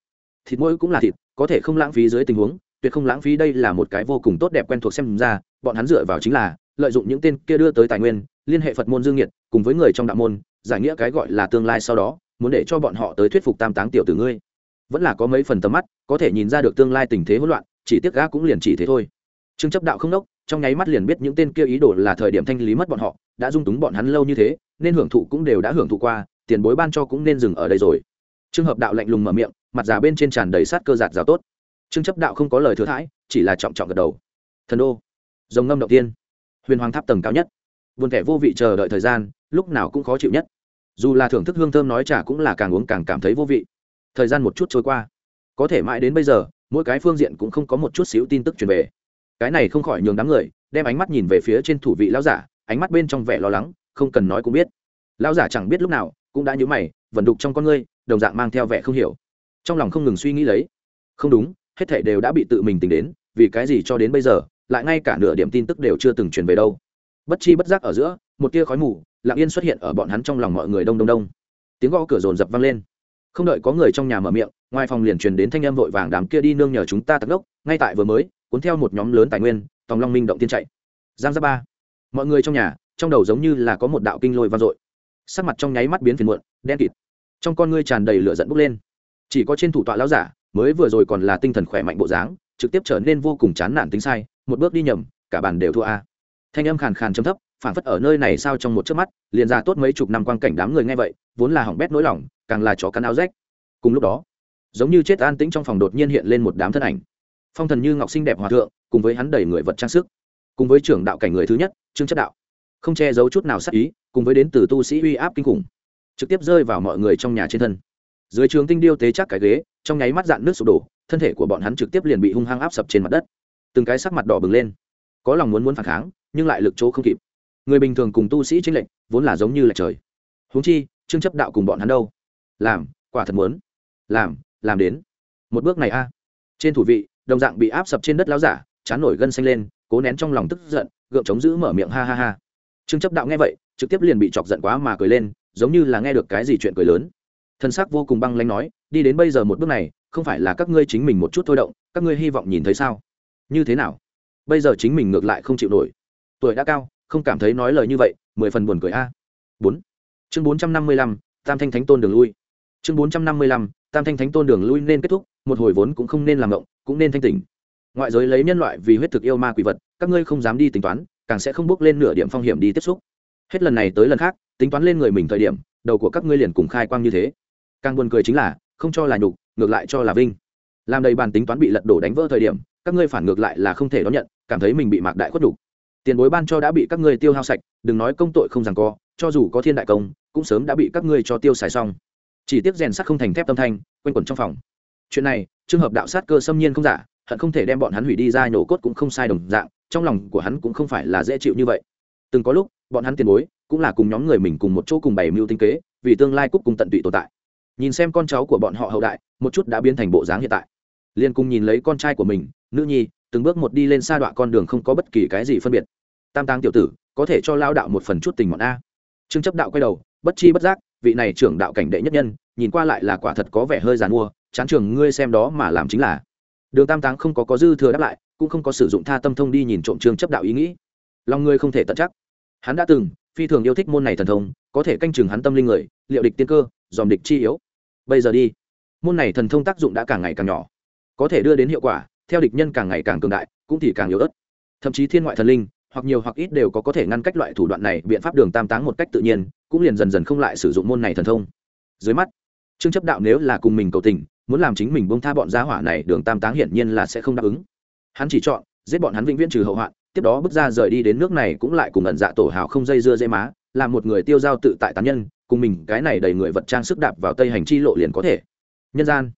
Thịt mỗi cũng là thịt, có thể không lãng phí dưới tình huống, tuyệt không lãng phí đây là một cái vô cùng tốt đẹp quen thuộc xem ra, bọn hắn dựa vào chính là, lợi dụng những tên kia đưa tới tài nguyên, liên hệ phật môn dương nhiệt cùng với người trong đạo môn, giải nghĩa cái gọi là tương lai sau đó, muốn để cho bọn họ tới thuyết phục tam táng tiểu tử ngươi. Vẫn là có mấy phần tầm mắt, có thể nhìn ra được tương lai tình thế hỗn loạn, chỉ tiếc gã cũng liền chỉ thế thôi. Trương chấp đạo không đốc trong nháy mắt liền biết những tên kia ý đồ là thời điểm thanh lý mất bọn họ, đã dung túng bọn hắn lâu như thế, nên hưởng thụ cũng đều đã hưởng thụ qua, tiền bối ban cho cũng nên dừng ở đây rồi. Trường hợp đạo lạnh lùng mở miệng, mặt già bên trên tràn đầy sát cơ giạt rào tốt. Trương chấp đạo không có lời thừa thãi, chỉ là trọng trọng gật đầu. Thần đô dòng ngâm động tiên, huyền hoàng tháp tầng cao nhất. Buồn kẻ vô vị chờ đợi thời gian, lúc nào cũng khó chịu nhất. Dù là thưởng thức hương thơm nói trà cũng là càng uống càng cảm thấy vô vị. Thời gian một chút trôi qua. Có thể mãi đến bây giờ, mỗi cái phương diện cũng không có một chút xíu tin tức truyền về cái này không khỏi nhường đám người đem ánh mắt nhìn về phía trên thủ vị lão giả, ánh mắt bên trong vẻ lo lắng, không cần nói cũng biết. Lão giả chẳng biết lúc nào, cũng đã nhớ mày vẩn đục trong con ngươi, đồng dạng mang theo vẻ không hiểu. Trong lòng không ngừng suy nghĩ lấy. Không đúng, hết thảy đều đã bị tự mình tính đến, vì cái gì cho đến bây giờ, lại ngay cả nửa điểm tin tức đều chưa từng truyền về đâu. Bất chi bất giác ở giữa, một tia khói mù, lặng yên xuất hiện ở bọn hắn trong lòng mọi người đông đông đông. Tiếng gõ cửa rồn rập vang lên. Không đợi có người trong nhà mở miệng, ngoài phòng liền truyền đến thanh âm vội vàng đám kia đi nương nhờ chúng ta tận gốc, ngay tại vừa mới cuốn theo một nhóm lớn tài nguyên, tòng long minh động tiên chạy. Giang Gia ba. Mọi người trong nhà, trong đầu giống như là có một đạo kinh lôi vang dội. Sắc mặt trong nháy mắt biến phiền muộn, đen kịt. Trong con ngươi tràn đầy lửa giận bốc lên. Chỉ có trên thủ tọa lão giả, mới vừa rồi còn là tinh thần khỏe mạnh bộ dáng, trực tiếp trở nên vô cùng chán nản tính sai, một bước đi nhầm, cả bàn đều thua a. Thanh âm khàn khàn chấm thấp phản phất ở nơi này sao trong một chớp mắt, liền ra tốt mấy chục năm quang cảnh đám người nghe vậy, vốn là hỏng bét nỗi lòng, càng là chó cắn áo rách. Cùng lúc đó, giống như chết an tĩnh trong phòng đột nhiên hiện lên một đám thân ảnh phong thần như ngọc sinh đẹp hòa thượng, cùng với hắn đầy người vật trang sức, cùng với trưởng đạo cảnh người thứ nhất, trương chất đạo. Không che giấu chút nào sắc ý, cùng với đến từ tu sĩ uy áp kinh khủng, trực tiếp rơi vào mọi người trong nhà trên thân. Dưới trường tinh điêu tế chắc cái ghế, trong nháy mắt dạn nước sụp đổ, thân thể của bọn hắn trực tiếp liền bị hung hăng áp sập trên mặt đất. Từng cái sắc mặt đỏ bừng lên. Có lòng muốn muốn phản kháng, nhưng lại lực chỗ không kịp. Người bình thường cùng tu sĩ chính lệnh vốn là giống như là trời. Huống chi, trương chấp đạo cùng bọn hắn đâu? Làm, quả thật muốn. Làm làm đến. Một bước này a. Trên thủ vị đồng dạng bị áp sập trên đất lão giả, chán nổi gân xanh lên, cố nén trong lòng tức giận, gượng chống giữ mở miệng ha ha ha. Trương chấp đạo nghe vậy, trực tiếp liền bị chọc giận quá mà cười lên, giống như là nghe được cái gì chuyện cười lớn. Thân xác vô cùng băng lanh nói, đi đến bây giờ một bước này, không phải là các ngươi chính mình một chút thôi động, các ngươi hy vọng nhìn thấy sao? Như thế nào? Bây giờ chính mình ngược lại không chịu nổi. Tuổi đã cao, không cảm thấy nói lời như vậy, mười phần buồn cười a. Bốn. Chương bốn trăm năm mươi lăm, tam thanh thánh tôn đường lui. Chương bốn trăm năm mươi lăm, tam thanh thánh tôn đường lui nên kết thúc, một hồi vốn cũng không nên làm động cũng nên thanh tỉnh. Ngoại giới lấy nhân loại vì huyết thực yêu ma quỷ vật, các ngươi không dám đi tính toán, càng sẽ không bước lên nửa điểm phong hiểm đi tiếp xúc. Hết lần này tới lần khác, tính toán lên người mình thời điểm, đầu của các ngươi liền cùng khai quang như thế. Càng buồn cười chính là, không cho là nhục, ngược lại cho là vinh. Làm đầy bàn tính toán bị lật đổ đánh vỡ thời điểm, các ngươi phản ngược lại là không thể đón nhận, cảm thấy mình bị mạc đại khuất đục tiền bối ban cho đã bị các ngươi tiêu hao sạch, đừng nói công tội không rằng co, cho dù có thiên đại công, cũng sớm đã bị các ngươi cho tiêu xài xong. Chỉ tiếc rèn sắt không thành thép tâm thanh quanh quẩn trong phòng chuyện này trường hợp đạo sát cơ xâm nhiên không giả, hận không thể đem bọn hắn hủy đi ra nhổ cốt cũng không sai đồng dạng, trong lòng của hắn cũng không phải là dễ chịu như vậy. Từng có lúc, bọn hắn tiền bối cũng là cùng nhóm người mình cùng một chỗ cùng bày mưu tinh kế, vì tương lai cúc cùng tận tụy tồn tại. Nhìn xem con cháu của bọn họ hậu đại, một chút đã biến thành bộ dáng hiện tại. Liên cùng nhìn lấy con trai của mình, nữ nhi, từng bước một đi lên xa đoạn con đường không có bất kỳ cái gì phân biệt. Tam táng tiểu tử, có thể cho lao đạo một phần chút tình mọn a. Trương chấp đạo quay đầu, bất chi bất giác, vị này trưởng đạo cảnh đệ nhất nhân, nhìn qua lại là quả thật có vẻ hơi giàn mua chán trường ngươi xem đó mà làm chính là. Đường tam táng không có có dư thừa đáp lại, cũng không có sử dụng tha tâm thông đi nhìn trộm trương chấp đạo ý nghĩ. Lòng ngươi không thể tận chắc. Hắn đã từng, phi thường yêu thích môn này thần thông, có thể canh chừng hắn tâm linh người, liệu địch tiên cơ, dòm địch chi yếu. Bây giờ đi. Môn này thần thông tác dụng đã càng ngày càng nhỏ. Có thể đưa đến hiệu quả, theo địch nhân càng ngày càng cường đại, cũng thì càng yếu ớt. Thậm chí thiên ngoại thần linh, hoặc nhiều hoặc ít đều có có thể ngăn cách loại thủ đoạn này, biện pháp đường tam táng một cách tự nhiên, cũng liền dần dần không lại sử dụng môn này thần thông. Dưới mắt trương chấp đạo nếu là cùng mình cầu tình muốn làm chính mình bông tha bọn gia hỏa này, đường tam táng hiển nhiên là sẽ không đáp ứng. Hắn chỉ chọn, giết bọn hắn vĩnh viễn trừ hậu hoạn, tiếp đó bước ra rời đi đến nước này cũng lại cùng ẩn dạ tổ hào không dây dưa dây má là một người tiêu giao tự tại tán nhân, cùng mình cái này đầy người vật trang sức đạp vào tây hành chi lộ liền có thể. Nhân gian,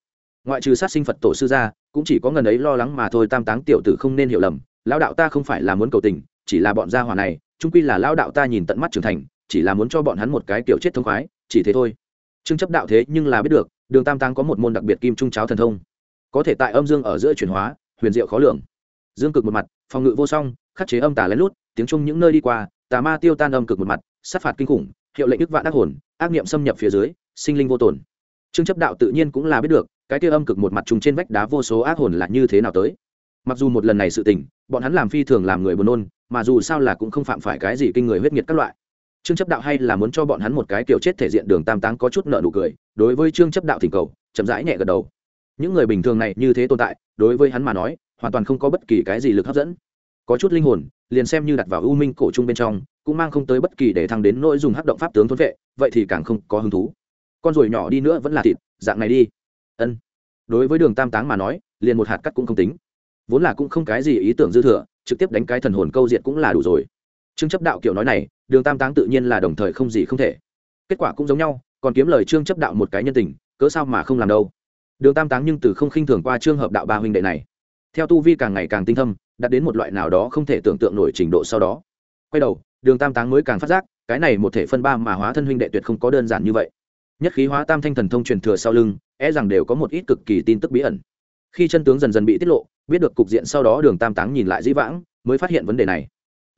ngoại trừ sát sinh phật tổ sư ra cũng chỉ có ngần ấy lo lắng mà thôi, tam táng tiểu tử không nên hiểu lầm, lão đạo ta không phải là muốn cầu tình, chỉ là bọn gia hỏa này trung quy là lão đạo ta nhìn tận mắt trưởng thành, chỉ là muốn cho bọn hắn một cái kiểu chết thông khoái, chỉ thế thôi. Trương chấp đạo thế nhưng là biết được đường tam táng có một môn đặc biệt kim trung cháo thần thông. Có thể tại âm dương ở giữa chuyển hóa, huyền diệu khó lường. Dương cực một mặt, phòng ngự vô song, khắc chế âm tà lén lút, tiếng trung những nơi đi qua, tà ma tiêu tan âm cực một mặt, sát phạt kinh khủng, hiệu lệnh ức vạn ác hồn, ác niệm xâm nhập phía dưới, sinh linh vô tổn trương chấp đạo tự nhiên cũng là biết được, cái tiêu âm cực một mặt trùng trên vách đá vô số ác hồn là như thế nào tới. Mặc dù một lần này sự tình, bọn hắn làm phi thường làm người buồn nôn, mà dù sao là cũng không phạm phải cái gì kinh người huyết nghiệt các loại trương chấp đạo hay là muốn cho bọn hắn một cái kiểu chết thể diện đường tam táng có chút nợ nụ cười, đối với trương chấp đạo thỉnh cầu, chậm rãi nhẹ gật đầu. Những người bình thường này như thế tồn tại, đối với hắn mà nói, hoàn toàn không có bất kỳ cái gì lực hấp dẫn. Có chút linh hồn, liền xem như đặt vào u minh cổ trung bên trong, cũng mang không tới bất kỳ để thăng đến nội dùng hắc động pháp tướng thôn vệ, vậy thì càng không có hứng thú. Con ruồi nhỏ đi nữa vẫn là thịt, dạng này đi. Ân. Đối với đường tam táng mà nói, liền một hạt cắt cũng không tính. Vốn là cũng không cái gì ý tưởng dư thừa, trực tiếp đánh cái thần hồn câu diệt cũng là đủ rồi trương chấp đạo kiểu nói này, đường tam táng tự nhiên là đồng thời không gì không thể. Kết quả cũng giống nhau, còn kiếm lời trương chấp đạo một cái nhân tình, cớ sao mà không làm đâu. Đường tam táng nhưng từ không khinh thường qua trương hợp đạo ba huynh đệ này. Theo tu vi càng ngày càng tinh thâm, đạt đến một loại nào đó không thể tưởng tượng nổi trình độ sau đó. Quay đầu, đường tam táng mới càng phát giác, cái này một thể phân ba mà hóa thân huynh đệ tuyệt không có đơn giản như vậy. Nhất khí hóa tam thanh thần thông truyền thừa sau lưng e rằng đều có một ít cực kỳ tin tức bí ẩn. Khi chân tướng dần dần bị tiết lộ, biết được cục diện sau đó đường tam táng nhìn lại dĩ vãng, mới phát hiện vấn đề này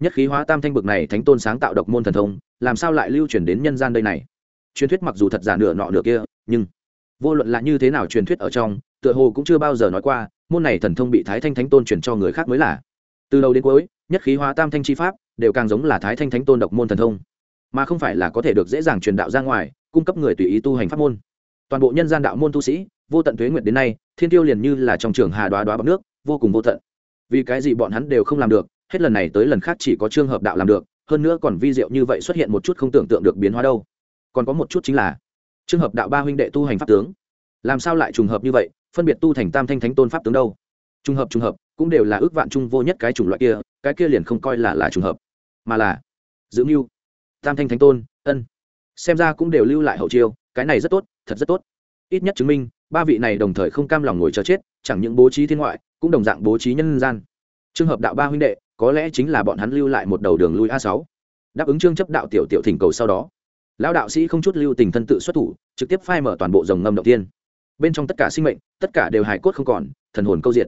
nhất khí hóa tam thanh bực này thánh tôn sáng tạo độc môn thần thông, làm sao lại lưu truyền đến nhân gian đây này? Truyền thuyết mặc dù thật giả nửa nọ nửa kia, nhưng vô luận là như thế nào truyền thuyết ở trong, tựa hồ cũng chưa bao giờ nói qua, môn này thần thông bị thái thanh thánh tôn truyền cho người khác mới là. Từ đầu đến cuối, nhất khí hóa tam thanh chi pháp đều càng giống là thái thanh thánh tôn độc môn thần thông, mà không phải là có thể được dễ dàng truyền đạo ra ngoài, cung cấp người tùy ý tu hành pháp môn. Toàn bộ nhân gian đạo môn tu sĩ, vô tận tuế nguyện đến nay, thiên tiêu liền như là trong trường hà đoá đoá bằng nước, vô cùng vô tận. Vì cái gì bọn hắn đều không làm được hết lần này tới lần khác chỉ có trường hợp đạo làm được, hơn nữa còn vi diệu như vậy xuất hiện một chút không tưởng tượng được biến hóa đâu. Còn có một chút chính là trường hợp đạo ba huynh đệ tu hành pháp tướng, làm sao lại trùng hợp như vậy, phân biệt tu thành tam thanh thánh tôn pháp tướng đâu? Trùng hợp trùng hợp, cũng đều là ước vạn chung vô nhất cái chủng loại kia, cái kia liền không coi là là trùng hợp, mà là giữ mưu, tam thanh thánh tôn, ân. Xem ra cũng đều lưu lại hậu chiêu, cái này rất tốt, thật rất tốt. Ít nhất chứng minh, ba vị này đồng thời không cam lòng ngồi chờ chết, chẳng những bố trí thiên ngoại, cũng đồng dạng bố trí nhân gian. Trường hợp đạo ba huynh đệ có lẽ chính là bọn hắn lưu lại một đầu đường lui a sáu. Đáp ứng trương chấp đạo tiểu tiểu thỉnh cầu sau đó, lão đạo sĩ không chút lưu tình thân tự xuất thủ, trực tiếp phai mở toàn bộ dòng ngâm động tiên bên trong tất cả sinh mệnh, tất cả đều hài cốt không còn, thần hồn câu diệt.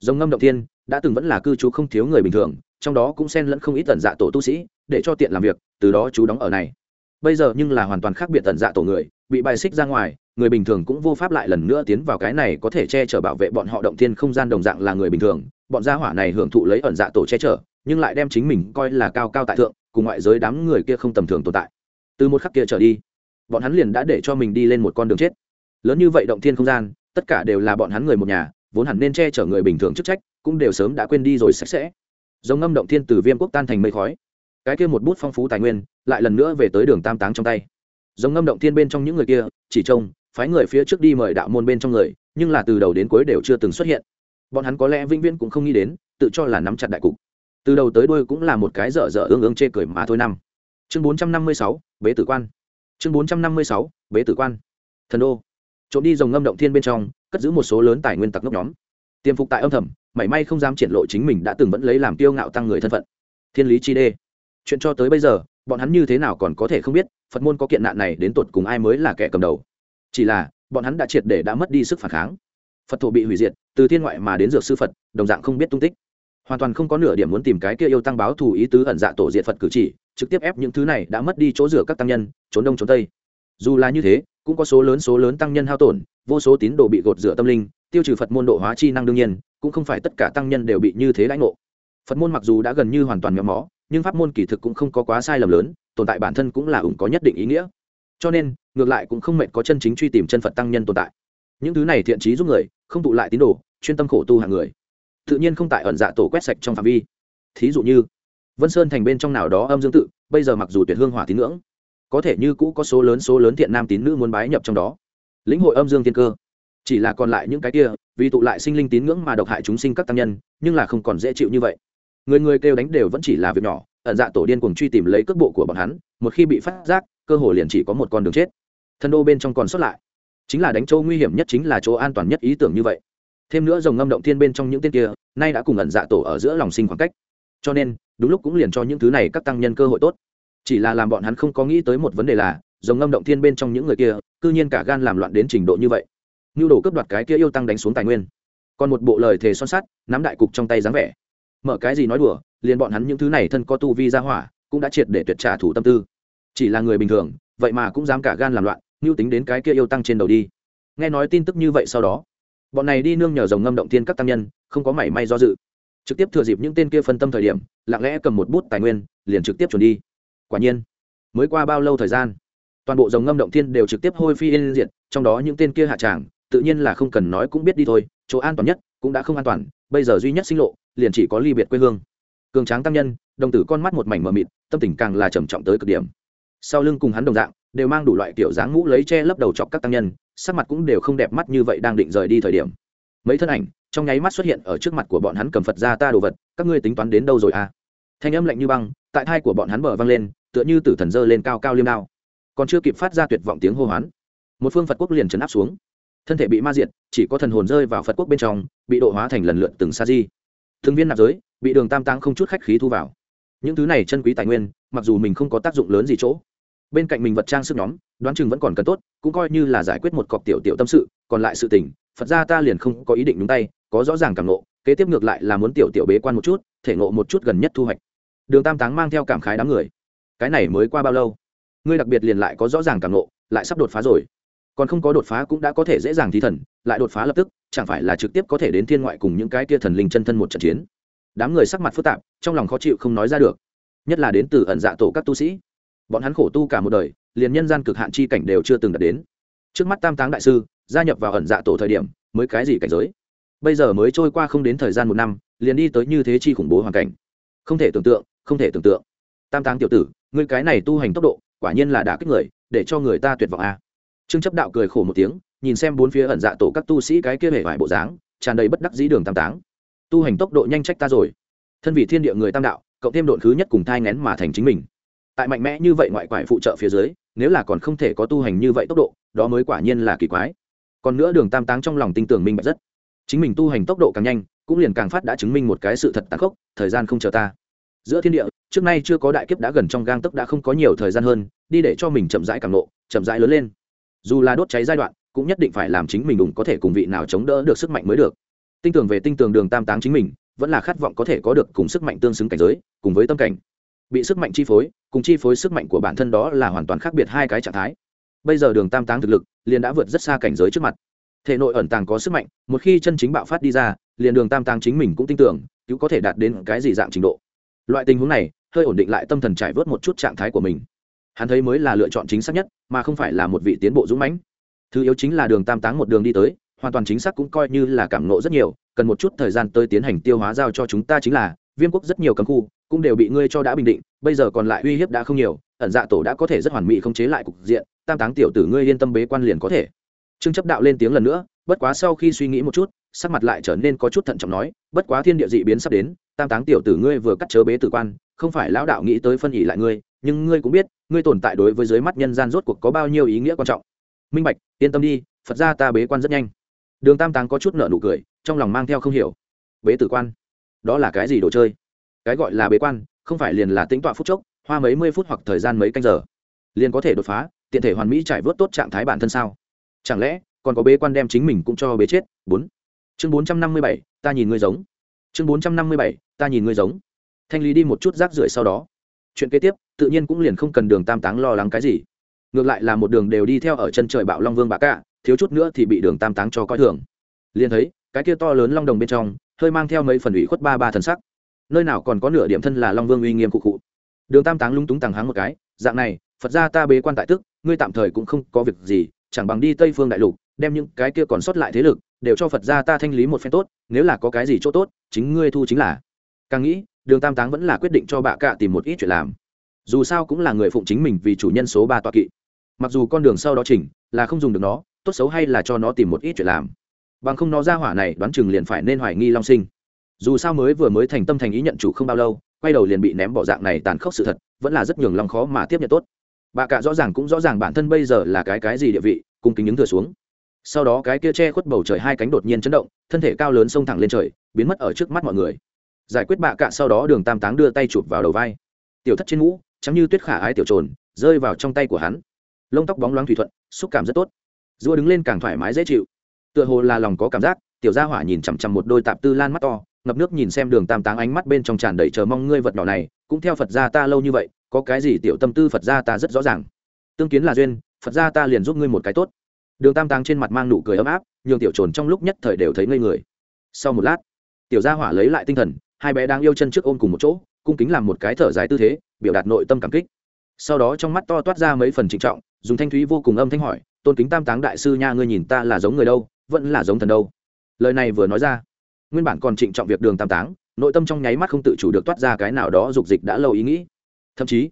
Dòng ngâm động tiên đã từng vẫn là cư trú không thiếu người bình thường, trong đó cũng xen lẫn không ít tần dạ tổ tu sĩ, để cho tiện làm việc, từ đó chú đóng ở này. Bây giờ nhưng là hoàn toàn khác biệt tần dạ tổ người, bị bài xích ra ngoài, người bình thường cũng vô pháp lại lần nữa tiến vào cái này có thể che chở bảo vệ bọn họ động thiên không gian đồng dạng là người bình thường bọn gia hỏa này hưởng thụ lấy ẩn dạ tổ che chở, nhưng lại đem chính mình coi là cao cao tại thượng, cùng ngoại giới đám người kia không tầm thường tồn tại. Từ một khắc kia trở đi, bọn hắn liền đã để cho mình đi lên một con đường chết. Lớn như vậy động thiên không gian, tất cả đều là bọn hắn người một nhà, vốn hẳn nên che chở người bình thường chức trách, cũng đều sớm đã quên đi rồi sạch sẽ. Giống ngâm động thiên từ viêm quốc tan thành mây khói. Cái kia một bút phong phú tài nguyên, lại lần nữa về tới đường tam táng trong tay. Giống ngâm động thiên bên trong những người kia, chỉ trông, phái người phía trước đi mời đạo môn bên trong người, nhưng là từ đầu đến cuối đều chưa từng xuất hiện bọn hắn có lẽ vĩnh viễn cũng không nghĩ đến, tự cho là nắm chặt đại cục. Từ đầu tới đuôi cũng là một cái dở dở ương ương chê cười mà thôi năm. Chương bốn trăm năm mươi sáu, bế tử quan. Chương bốn trăm năm mươi sáu, bế tử quan. Thần đô. Trộm đi dòng ngâm động thiên bên trong, cất giữ một số lớn tài nguyên tặc ngốc nhóm. Tiềm phục tại âm thầm, mảy may không dám triển lộ chính mình đã từng vẫn lấy làm tiêu ngạo tăng người thân phận. Thiên lý chi đê. Chuyện cho tới bây giờ, bọn hắn như thế nào còn có thể không biết, phật môn có kiện nạn này đến tột cùng ai mới là kẻ cầm đầu. Chỉ là, bọn hắn đã triệt để đã mất đi sức phản kháng phật thổ bị hủy diệt, từ thiên ngoại mà đến dược sư phật, đồng dạng không biết tung tích. Hoàn toàn không có nửa điểm muốn tìm cái kia yêu tăng báo thù ý tứ ẩn dạ tổ diện phật cử chỉ, trực tiếp ép những thứ này đã mất đi chỗ rửa các tăng nhân, trốn đông trốn tây. Dù là như thế, cũng có số lớn số lớn tăng nhân hao tổn, vô số tín đồ bị gột rửa tâm linh, tiêu trừ phật môn độ hóa chi năng đương nhiên, cũng không phải tất cả tăng nhân đều bị như thế lãnh ngộ. Phật môn mặc dù đã gần như hoàn toàn méo mó, nhưng pháp môn kỳ thực cũng không có quá sai lầm lớn, tồn tại bản thân cũng là ủng có nhất định ý nghĩa. Cho nên, ngược lại cũng không mệt có chân chính truy tìm chân phật tăng nhân tồn tại những thứ này thiện trí giúp người, không tụ lại tín đồ, chuyên tâm khổ tu hàng người. Tự nhiên không tại ẩn dạ tổ quét sạch trong phạm vi. Thí dụ như, vân sơn thành bên trong nào đó âm dương tự, bây giờ mặc dù tuyệt hương hỏa tín ngưỡng, có thể như cũ có số lớn số lớn thiện nam tín nữ muốn bái nhập trong đó. Lĩnh hội âm dương tiên cơ. Chỉ là còn lại những cái kia, vì tụ lại sinh linh tín ngưỡng mà độc hại chúng sinh các tăng nhân, nhưng là không còn dễ chịu như vậy. Người người kêu đánh đều vẫn chỉ là việc nhỏ, ẩn dạ tổ điên cùng truy tìm lấy cước bộ của bọn hắn, một khi bị phát giác, cơ hội liền chỉ có một con đường chết. Thân đô bên trong còn sót lại chính là đánh chỗ nguy hiểm nhất chính là chỗ an toàn nhất ý tưởng như vậy. Thêm nữa dòng ngâm động thiên bên trong những tên kia, nay đã cùng ẩn dạ tổ ở giữa lòng sinh khoảng cách. Cho nên, đúng lúc cũng liền cho những thứ này các tăng nhân cơ hội tốt. Chỉ là làm bọn hắn không có nghĩ tới một vấn đề là dòng ngâm động thiên bên trong những người kia, cư nhiên cả gan làm loạn đến trình độ như vậy. Nhu đồ cướp đoạt cái kia yêu tăng đánh xuống tài nguyên. Còn một bộ lời thề son sắt, nắm đại cục trong tay dáng vẻ. Mở cái gì nói đùa, liền bọn hắn những thứ này thân có tu vi ra hỏa, cũng đã triệt để tuyệt trả thủ tâm tư. Chỉ là người bình thường, vậy mà cũng dám cả gan làm loạn mưu tính đến cái kia yêu tăng trên đầu đi. Nghe nói tin tức như vậy sau đó, bọn này đi nương nhờ dòng ngâm động tiên các tăng nhân, không có mảy may do dự. Trực tiếp thừa dịp những tên kia phân tâm thời điểm, lặng lẽ cầm một bút tài nguyên, liền trực tiếp chuẩn đi. Quả nhiên, mới qua bao lâu thời gian, toàn bộ dòng ngâm động thiên đều trực tiếp hôi phi yên diệt, trong đó những tên kia hạ tràng, tự nhiên là không cần nói cũng biết đi thôi, chỗ an toàn nhất cũng đã không an toàn, bây giờ duy nhất sinh lộ, liền chỉ có ly biệt quê hương. Cường tráng tăng nhân, đồng tử con mắt một mảnh mờ mịt, tâm tình càng là trầm trọng tới cực điểm. Sau lưng cùng hắn đồng dạng đều mang đủ loại kiểu dáng mũ lấy che lấp đầu chọc các tăng nhân, sắc mặt cũng đều không đẹp mắt như vậy đang định rời đi thời điểm. Mấy thân ảnh, trong nháy mắt xuất hiện ở trước mặt của bọn hắn cầm phật ra ta đồ vật, các ngươi tính toán đến đâu rồi à? Thanh âm lạnh như băng, tại thai của bọn hắn mở văng lên, tựa như tử thần dơ lên cao cao liêm đao. Còn chưa kịp phát ra tuyệt vọng tiếng hô hoán, một phương phật quốc liền trấn áp xuống. Thân thể bị ma diệt, chỉ có thần hồn rơi vào phật quốc bên trong, bị độ hóa thành lần lượt từng sa di. Thương viên nạp giới, bị đường tam tăng không chút khách khí thu vào. Những thứ này chân quý tài nguyên, mặc dù mình không có tác dụng lớn gì chỗ bên cạnh mình vật trang sức nhóm, đoán chừng vẫn còn cần tốt, cũng coi như là giải quyết một cọc tiểu tiểu tâm sự, còn lại sự tình, phật ra ta liền không có ý định đúng tay, có rõ ràng cảm nộ kế tiếp ngược lại là muốn tiểu tiểu bế quan một chút, thể ngộ một chút gần nhất thu hoạch. Đường tam táng mang theo cảm khái đám người. Cái này mới qua bao lâu? Ngươi đặc biệt liền lại có rõ ràng cảm nộ lại sắp đột phá rồi. Còn không có đột phá cũng đã có thể dễ dàng thi thần, lại đột phá lập tức, chẳng phải là trực tiếp có thể đến thiên ngoại cùng những cái tia thần linh chân thân một trận chiến? Đám người sắc mặt phức tạp, trong lòng khó chịu không nói ra được. Nhất là đến từ ẩn dạ tổ các tu sĩ bọn hắn khổ tu cả một đời, liền nhân gian cực hạn chi cảnh đều chưa từng đạt đến. Trước mắt tam táng đại sư, gia nhập vào ẩn dạ tổ thời điểm, mới cái gì cảnh giới? Bây giờ mới trôi qua không đến thời gian một năm, liền đi tới như thế chi khủng bố hoàn cảnh. Không thể tưởng tượng, không thể tưởng tượng. Tam táng tiểu tử người cái này tu hành tốc độ, quả nhiên là đã kích người, để cho người ta tuyệt vọng a. À. trương chấp đạo cười khổ một tiếng, nhìn xem bốn phía ẩn dạ tổ các tu sĩ cái kia hề vải bộ dáng, tràn đầy bất đắc dĩ đường tam táng. Tu hành tốc độ nhanh trách ta rồi. Thân vị thiên địa người tam đạo, cộng thêm độn khứ nhất cùng thai ngén mà thành chính mình tại mạnh mẽ như vậy ngoại quải phụ trợ phía dưới, nếu là còn không thể có tu hành như vậy tốc độ, đó mới quả nhiên là kỳ quái. Còn nữa đường tam táng trong lòng tin tưởng minh bạch rất. Chính mình tu hành tốc độ càng nhanh, cũng liền càng phát đã chứng minh một cái sự thật tàn khốc, thời gian không chờ ta. Giữa thiên địa, trước nay chưa có đại kiếp đã gần trong gang tấc đã không có nhiều thời gian hơn, đi để cho mình chậm rãi càng nộ chậm rãi lớn lên. Dù là đốt cháy giai đoạn, cũng nhất định phải làm chính mình đủng có thể cùng vị nào chống đỡ được sức mạnh mới được. Tinh tường về tinh tường đường tam táng chính mình, vẫn là khát vọng có thể có được cùng sức mạnh tương xứng cảnh giới, cùng với tâm cảnh bị sức mạnh chi phối, cùng chi phối sức mạnh của bản thân đó là hoàn toàn khác biệt hai cái trạng thái. Bây giờ đường tam táng thực lực liền đã vượt rất xa cảnh giới trước mặt. Thể nội ẩn tàng có sức mạnh, một khi chân chính bạo phát đi ra, liền đường tam táng chính mình cũng tin tưởng, cứu có thể đạt đến cái gì dạng trình độ. Loại tình huống này, hơi ổn định lại tâm thần trải vớt một chút trạng thái của mình. Hắn thấy mới là lựa chọn chính xác nhất, mà không phải là một vị tiến bộ dũng mãnh. Thứ yếu chính là đường tam táng một đường đi tới, hoàn toàn chính xác cũng coi như là cảm nộ rất nhiều, cần một chút thời gian tới tiến hành tiêu hóa giao cho chúng ta chính là, viêm quốc rất nhiều cấm khu cũng đều bị ngươi cho đã bình định, bây giờ còn lại uy hiếp đã không nhiều, ẩn dạ tổ đã có thể rất hoàn mỹ không chế lại cục diện, tam táng tiểu tử ngươi yên tâm bế quan liền có thể. Trương chấp đạo lên tiếng lần nữa, bất quá sau khi suy nghĩ một chút, sắc mặt lại trở nên có chút thận trọng nói, bất quá thiên địa dị biến sắp đến, tam táng tiểu tử ngươi vừa cắt chớ bế tử quan, không phải lão đạo nghĩ tới phân ỉ lại ngươi, nhưng ngươi cũng biết, ngươi tồn tại đối với dưới mắt nhân gian rốt cuộc có bao nhiêu ý nghĩa quan trọng. Minh bạch, yên tâm đi, phật ra ta bế quan rất nhanh. Đường tam táng có chút nợ nụ cười, trong lòng mang theo không hiểu. Bế tử quan, đó là cái gì đồ chơi? Cái gọi là bế quan, không phải liền là tính tọa phút chốc, hoa mấy mươi phút hoặc thời gian mấy canh giờ. Liền có thể đột phá, tiện thể hoàn mỹ trải vớt tốt trạng thái bản thân sao? Chẳng lẽ, còn có bế quan đem chính mình cũng cho bế chết? Bốn. Chương bốn trăm năm mươi bảy, ta nhìn ngươi giống. Chương bốn trăm năm mươi bảy, ta nhìn ngươi giống. Thanh lý đi một chút rác rưởi sau đó. Chuyện kế tiếp, tự nhiên cũng liền không cần đường tam táng lo lắng cái gì. Ngược lại là một đường đều đi theo ở chân trời bạo long vương bà cả thiếu chút nữa thì bị đường tam táng cho coi thường. Liền thấy, cái kia to lớn long đồng bên trong, hơi mang theo mấy phần ủy khuất ba ba thần sắc nơi nào còn có nửa điểm thân là long vương uy nghiêm cụ cụ đường tam táng lung túng tàng háng một cái, dạng này, phật ra ta bế quan tại tức, ngươi tạm thời cũng không có việc gì, chẳng bằng đi tây phương đại lục, đem những cái kia còn sót lại thế lực, đều cho phật ra ta thanh lý một phen tốt, nếu là có cái gì chỗ tốt, chính ngươi thu chính là. Càng nghĩ, đường tam táng vẫn là quyết định cho bạ cạ tìm một ít chuyện làm. Dù sao cũng là người phụng chính mình vì chủ nhân số ba tọa kỵ. Mặc dù con đường sau đó chỉnh, là không dùng được nó, tốt xấu hay là cho nó tìm một ít chuyện làm. Bằng không nó ra hỏa này đoán chừng liền phải nên hoài nghi long sinh dù sao mới vừa mới thành tâm thành ý nhận chủ không bao lâu, quay đầu liền bị ném bỏ dạng này tàn khốc sự thật, vẫn là rất nhường lòng khó mà tiếp nhận tốt. Bà cả rõ ràng cũng rõ ràng bản thân bây giờ là cái cái gì địa vị cung kính những thừa xuống. Sau đó cái kia che khuất bầu trời hai cánh đột nhiên chấn động, thân thể cao lớn xông thẳng lên trời, biến mất ở trước mắt mọi người. Giải quyết bạ cạ sau đó đường tam táng đưa tay chụp vào đầu vai. Tiểu thất trên mũ chắm như tuyết khả ái tiểu trồn, rơi vào trong tay của hắn. Lông tóc bóng loáng thủy thuận, xúc cảm rất tốt. Dua đứng lên càng thoải mái dễ chịu. Tựa hồ là lòng có cảm giác, tiểu gia hỏa nhìn chằm chằm một đôi tạp tư lan mắt to ngập nước nhìn xem đường tam táng ánh mắt bên trong tràn đầy chờ mong ngươi vật nhỏ này, cũng theo phật gia ta lâu như vậy, có cái gì tiểu tâm tư phật gia ta rất rõ ràng. Tương kiến là duyên, phật gia ta liền giúp ngươi một cái tốt. Đường tam táng trên mặt mang nụ cười ấm áp, nhường tiểu trồn trong lúc nhất thời đều thấy ngây người. Sau một lát, tiểu gia hỏa lấy lại tinh thần, hai bé đang yêu chân trước ôm cùng một chỗ, cung kính làm một cái thở dài tư thế, biểu đạt nội tâm cảm kích. Sau đó trong mắt to toát ra mấy phần trịnh trọng, dùng thanh thúy vô cùng âm thanh hỏi, tôn kính tam táng đại sư nha, ngươi nhìn ta là giống người đâu, vẫn là giống thần đâu? Lời này vừa nói ra nguyên bản còn trịnh trọng việc đường tam táng, nội tâm trong nháy mắt không tự chủ được toát ra cái nào đó dục dịch đã lâu ý nghĩ. Thậm chí,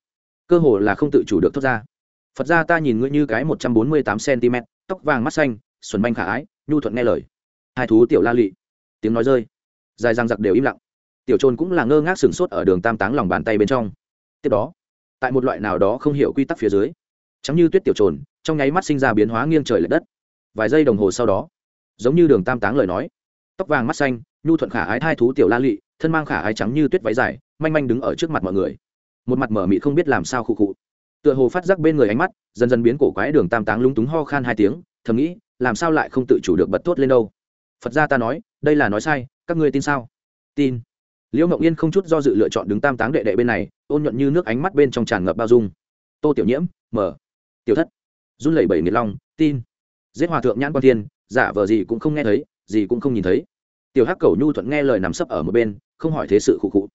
cơ hồ là không tự chủ được thoát ra. Phật ra ta nhìn ngươi như cái một trăm bốn mươi tám cm tóc vàng mắt xanh, xuẩn manh khả ái, nhu thuận nghe lời. Hai thú tiểu la lị. Tiếng nói rơi. Dài răng giặc đều im lặng. Tiểu trôn cũng là ngơ ngác sửng sốt ở đường tam táng lòng bàn tay bên trong. Tiếp đó, tại một loại nào đó không hiểu quy tắc phía dưới chẳng như tuyết tiểu trồn trong nháy mắt sinh ra biến hóa nghiêng trời l ệ đất. Vài giây đồng hồ sau đó, giống như đường tam táng lời nói, tóc vàng mắt xanh nhu thuận khả ái thai thú tiểu la lị, thân mang khả ái trắng như tuyết váy dài, manh manh đứng ở trước mặt mọi người. Một mặt mở mị không biết làm sao khụ khụ. Tựa hồ phát giác bên người ánh mắt, dần dần biến cổ quái đường tam táng lúng túng ho khan hai tiếng, thầm nghĩ, làm sao lại không tự chủ được bật tốt lên đâu. Phật ra ta nói, đây là nói sai, các ngươi tin sao? Tin. Liễu ngọc yên không chút do dự lựa chọn đứng tam táng đệ đệ bên này, ôn nhuận như nước ánh mắt bên trong tràn ngập bao dung. Tô tiểu nhiễm, mở. Tiểu thất. Run lẩy bẩy nghiệt long, tin. Giết hòa thượng nhãn quan thiên, giả vờ gì cũng không nghe thấy, gì cũng không nhìn thấy tiểu hắc cầu nhu thuận nghe lời nằm sấp ở một bên, không hỏi thế sự khụ khụ.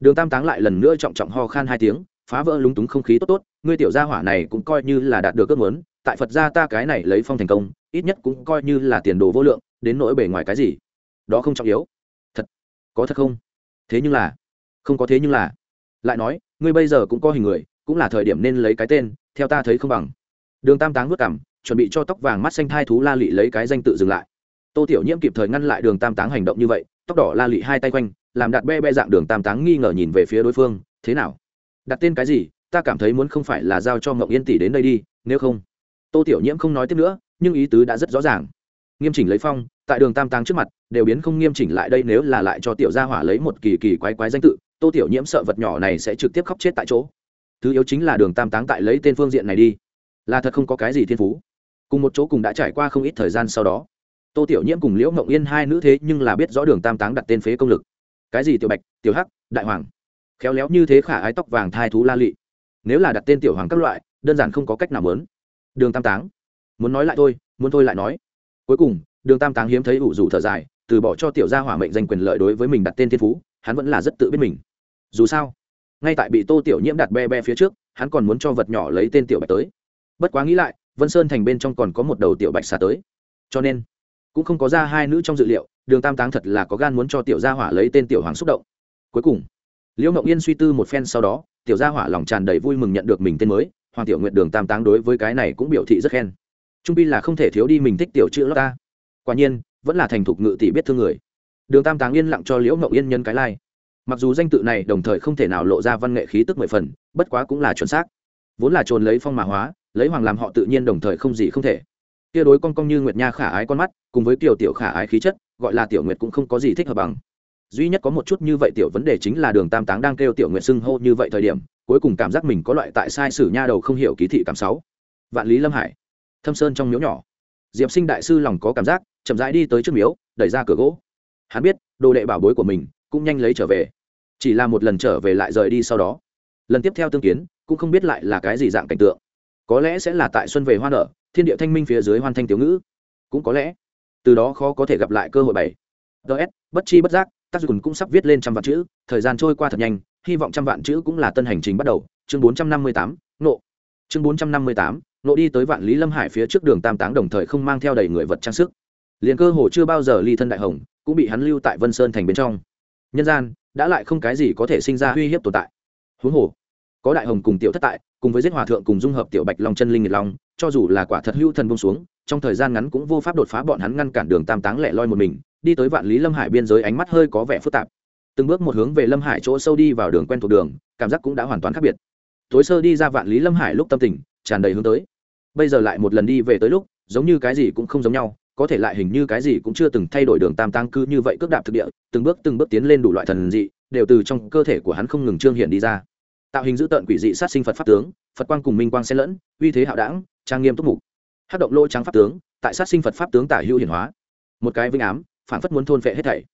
Đường tam táng lại lần nữa trọng trọng ho khan hai tiếng, phá vỡ lúng túng không khí tốt tốt, ngươi tiểu gia hỏa này cũng coi như là đạt được ước muốn, tại phật gia ta cái này lấy phong thành công, ít nhất cũng coi như là tiền đồ vô lượng, đến nỗi bề ngoài cái gì? Đó không trọng yếu. Thật? Có thật không? Thế nhưng là, không có thế nhưng là. Lại nói, ngươi bây giờ cũng có hình người, cũng là thời điểm nên lấy cái tên, theo ta thấy không bằng. Đường tam táng vất cảm chuẩn bị cho tóc vàng mắt xanh thai thú la lị lấy cái danh tự dừng lại tô tiểu nhiễm kịp thời ngăn lại đường tam táng hành động như vậy, tóc đỏ la lị hai tay quanh, làm đặt be be dạng đường tam táng nghi ngờ nhìn về phía đối phương, thế nào? Đặt tên cái gì? Ta cảm thấy muốn không phải là giao cho ngọc yên tỷ đến đây đi, nếu không. Tô tiểu nhiễm không nói tiếp nữa, nhưng ý tứ đã rất rõ ràng. Nghiêm chỉnh lấy phong, tại đường tam táng trước mặt, đều biến không nghiêm chỉnh lại đây nếu là lại cho tiểu gia hỏa lấy một kỳ kỳ quái quái danh tự, tô tiểu nhiễm sợ vật nhỏ này sẽ trực tiếp khóc chết tại chỗ. Thứ yếu chính là đường tam táng tại lấy tên phương diện này đi. Là thật không có cái gì thiên phú. Cùng một chỗ cùng đã trải qua không ít thời gian sau đó tô tiểu nhiễm cùng liễu mộng yên hai nữ thế nhưng là biết rõ đường tam táng đặt tên phế công lực. Cái gì tiểu bạch, tiểu hắc, đại hoàng? Khéo léo như thế khả ái tóc vàng thai thú la lị. Nếu là đặt tên tiểu hoàng các loại, đơn giản không có cách nào lớn đường tam táng. Muốn nói lại thôi, muốn thôi lại nói. Cuối cùng, đường tam táng hiếm thấy ủ rủ thở dài, từ bỏ cho tiểu gia hỏa mệnh danh quyền lợi đối với mình đặt tên thiên phú, hắn vẫn là rất tự biết mình. Dù sao, ngay tại bị tô tiểu nhiễm đặt be be phía trước, hắn còn muốn cho vật nhỏ lấy tên tiểu bạch tới. Bất quá nghĩ lại, vân sơn thành bên trong còn có một đầu tiểu bạch xà tới. Cho nên cũng không có ra hai nữ trong dự liệu, đường tam táng thật là có gan muốn cho tiểu gia hỏa lấy tên tiểu hoàng xúc động. Cuối cùng, liễu mộng yên suy tư một phen sau đó, tiểu gia hỏa lòng tràn đầy vui mừng nhận được mình tên mới, hoàng tiểu nguyện đường tam táng đối với cái này cũng biểu thị rất khen. Trung pi là không thể thiếu đi mình thích tiểu chữ lót ta. Quả nhiên, vẫn là thành thục ngự tỷ biết thương người. Đường tam táng yên lặng cho liễu mộng yên nhân cái lai、like. mặc dù danh tự này đồng thời không thể nào lộ ra văn nghệ khí tức mười phần, bất quá cũng là chuẩn xác. Vốn là trồn lấy phong mã hóa, lấy hoàng làm họ tự nhiên đồng thời không gì không thể kia đối con cong như nguyệt nha khả ái con mắt, cùng với tiểu tiểu khả ái khí chất, gọi là tiểu nguyệt cũng không có gì thích hợp bằng. Duy nhất có một chút như vậy tiểu vấn đề chính là đường tam táng đang kêu tiểu nguyệt xưng hô như vậy thời điểm, cuối cùng cảm giác mình có loại tại sai sử nha đầu không hiểu ký thị cảm sáu vạn lý lâm hải, thâm sơn trong miếu nhỏ. Diệp sinh đại sư lòng có cảm giác, chậm rãi đi tới trước miếu, đẩy ra cửa gỗ. Hắn biết, đồ đệ bảo bối của mình, cũng nhanh lấy trở về. Chỉ là một lần trở về lại rời đi sau đó. Lần tiếp theo tương kiến, cũng không biết lại là cái gì dạng cảnh tượng. Có lẽ sẽ là tại xuân về hoa nở thiên địa thanh minh phía dưới hoàn thanh tiểu ngữ. Cũng có lẽ, từ đó khó có thể gặp lại cơ hội bảy. Ts bất chi bất giác, tác dụng cũng sắp viết lên trăm vạn chữ, thời gian trôi qua thật nhanh, hy vọng trăm vạn chữ cũng là tân hành trình bắt đầu. Chương bốn trăm năm mươi tám, nộ. Chương bốn trăm năm mươi tám, nộ đi tới vạn lý lâm hải phía trước đường tam táng đồng thời không mang theo đầy người vật trang sức. Liền cơ hồ chưa bao giờ ly thân đại hồng, cũng bị hắn lưu tại vân sơn thành bên trong. Nhân gian, đã lại không cái gì có thể sinh ra uy hiếp tồn tại. Huống hồ, có đại hồng cùng tiểu thất tại, cùng với giết hòa thượng cùng dung hợp tiểu bạch long chân linh nghiệt long cho dù là quả thật hữu thần bông xuống, trong thời gian ngắn cũng vô pháp đột phá bọn hắn ngăn cản đường tam táng lẻ loi một mình, đi tới vạn lý lâm hải biên giới ánh mắt hơi có vẻ phức tạp. Từng bước một hướng về lâm hải chỗ sâu đi vào đường quen thuộc đường, cảm giác cũng đã hoàn toàn khác biệt. Tối sơ đi ra vạn lý lâm hải lúc tâm tình tràn đầy hướng tới. Bây giờ lại một lần đi về tới lúc, giống như cái gì cũng không giống nhau, có thể lại hình như cái gì cũng chưa từng thay đổi đường tam tăng cư như vậy cước đạp thực địa, từng bước từng bước tiến lên đủ loại thần dị, đều từ trong cơ thể của hắn không ngừng trương hiện đi ra. Tạo hình dữ tợn quỷ dị sát sinh phật pháp tướng phật quang cùng minh quang xen lẫn, uy thế hạo đảng, trang nghiêm túc mục. Hát động lỗ trắng pháp tướng, tại sát sinh phật pháp tướng tả hữu hiển hóa. Một cái vinh ám phản phất muốn thôn vệ hết thảy.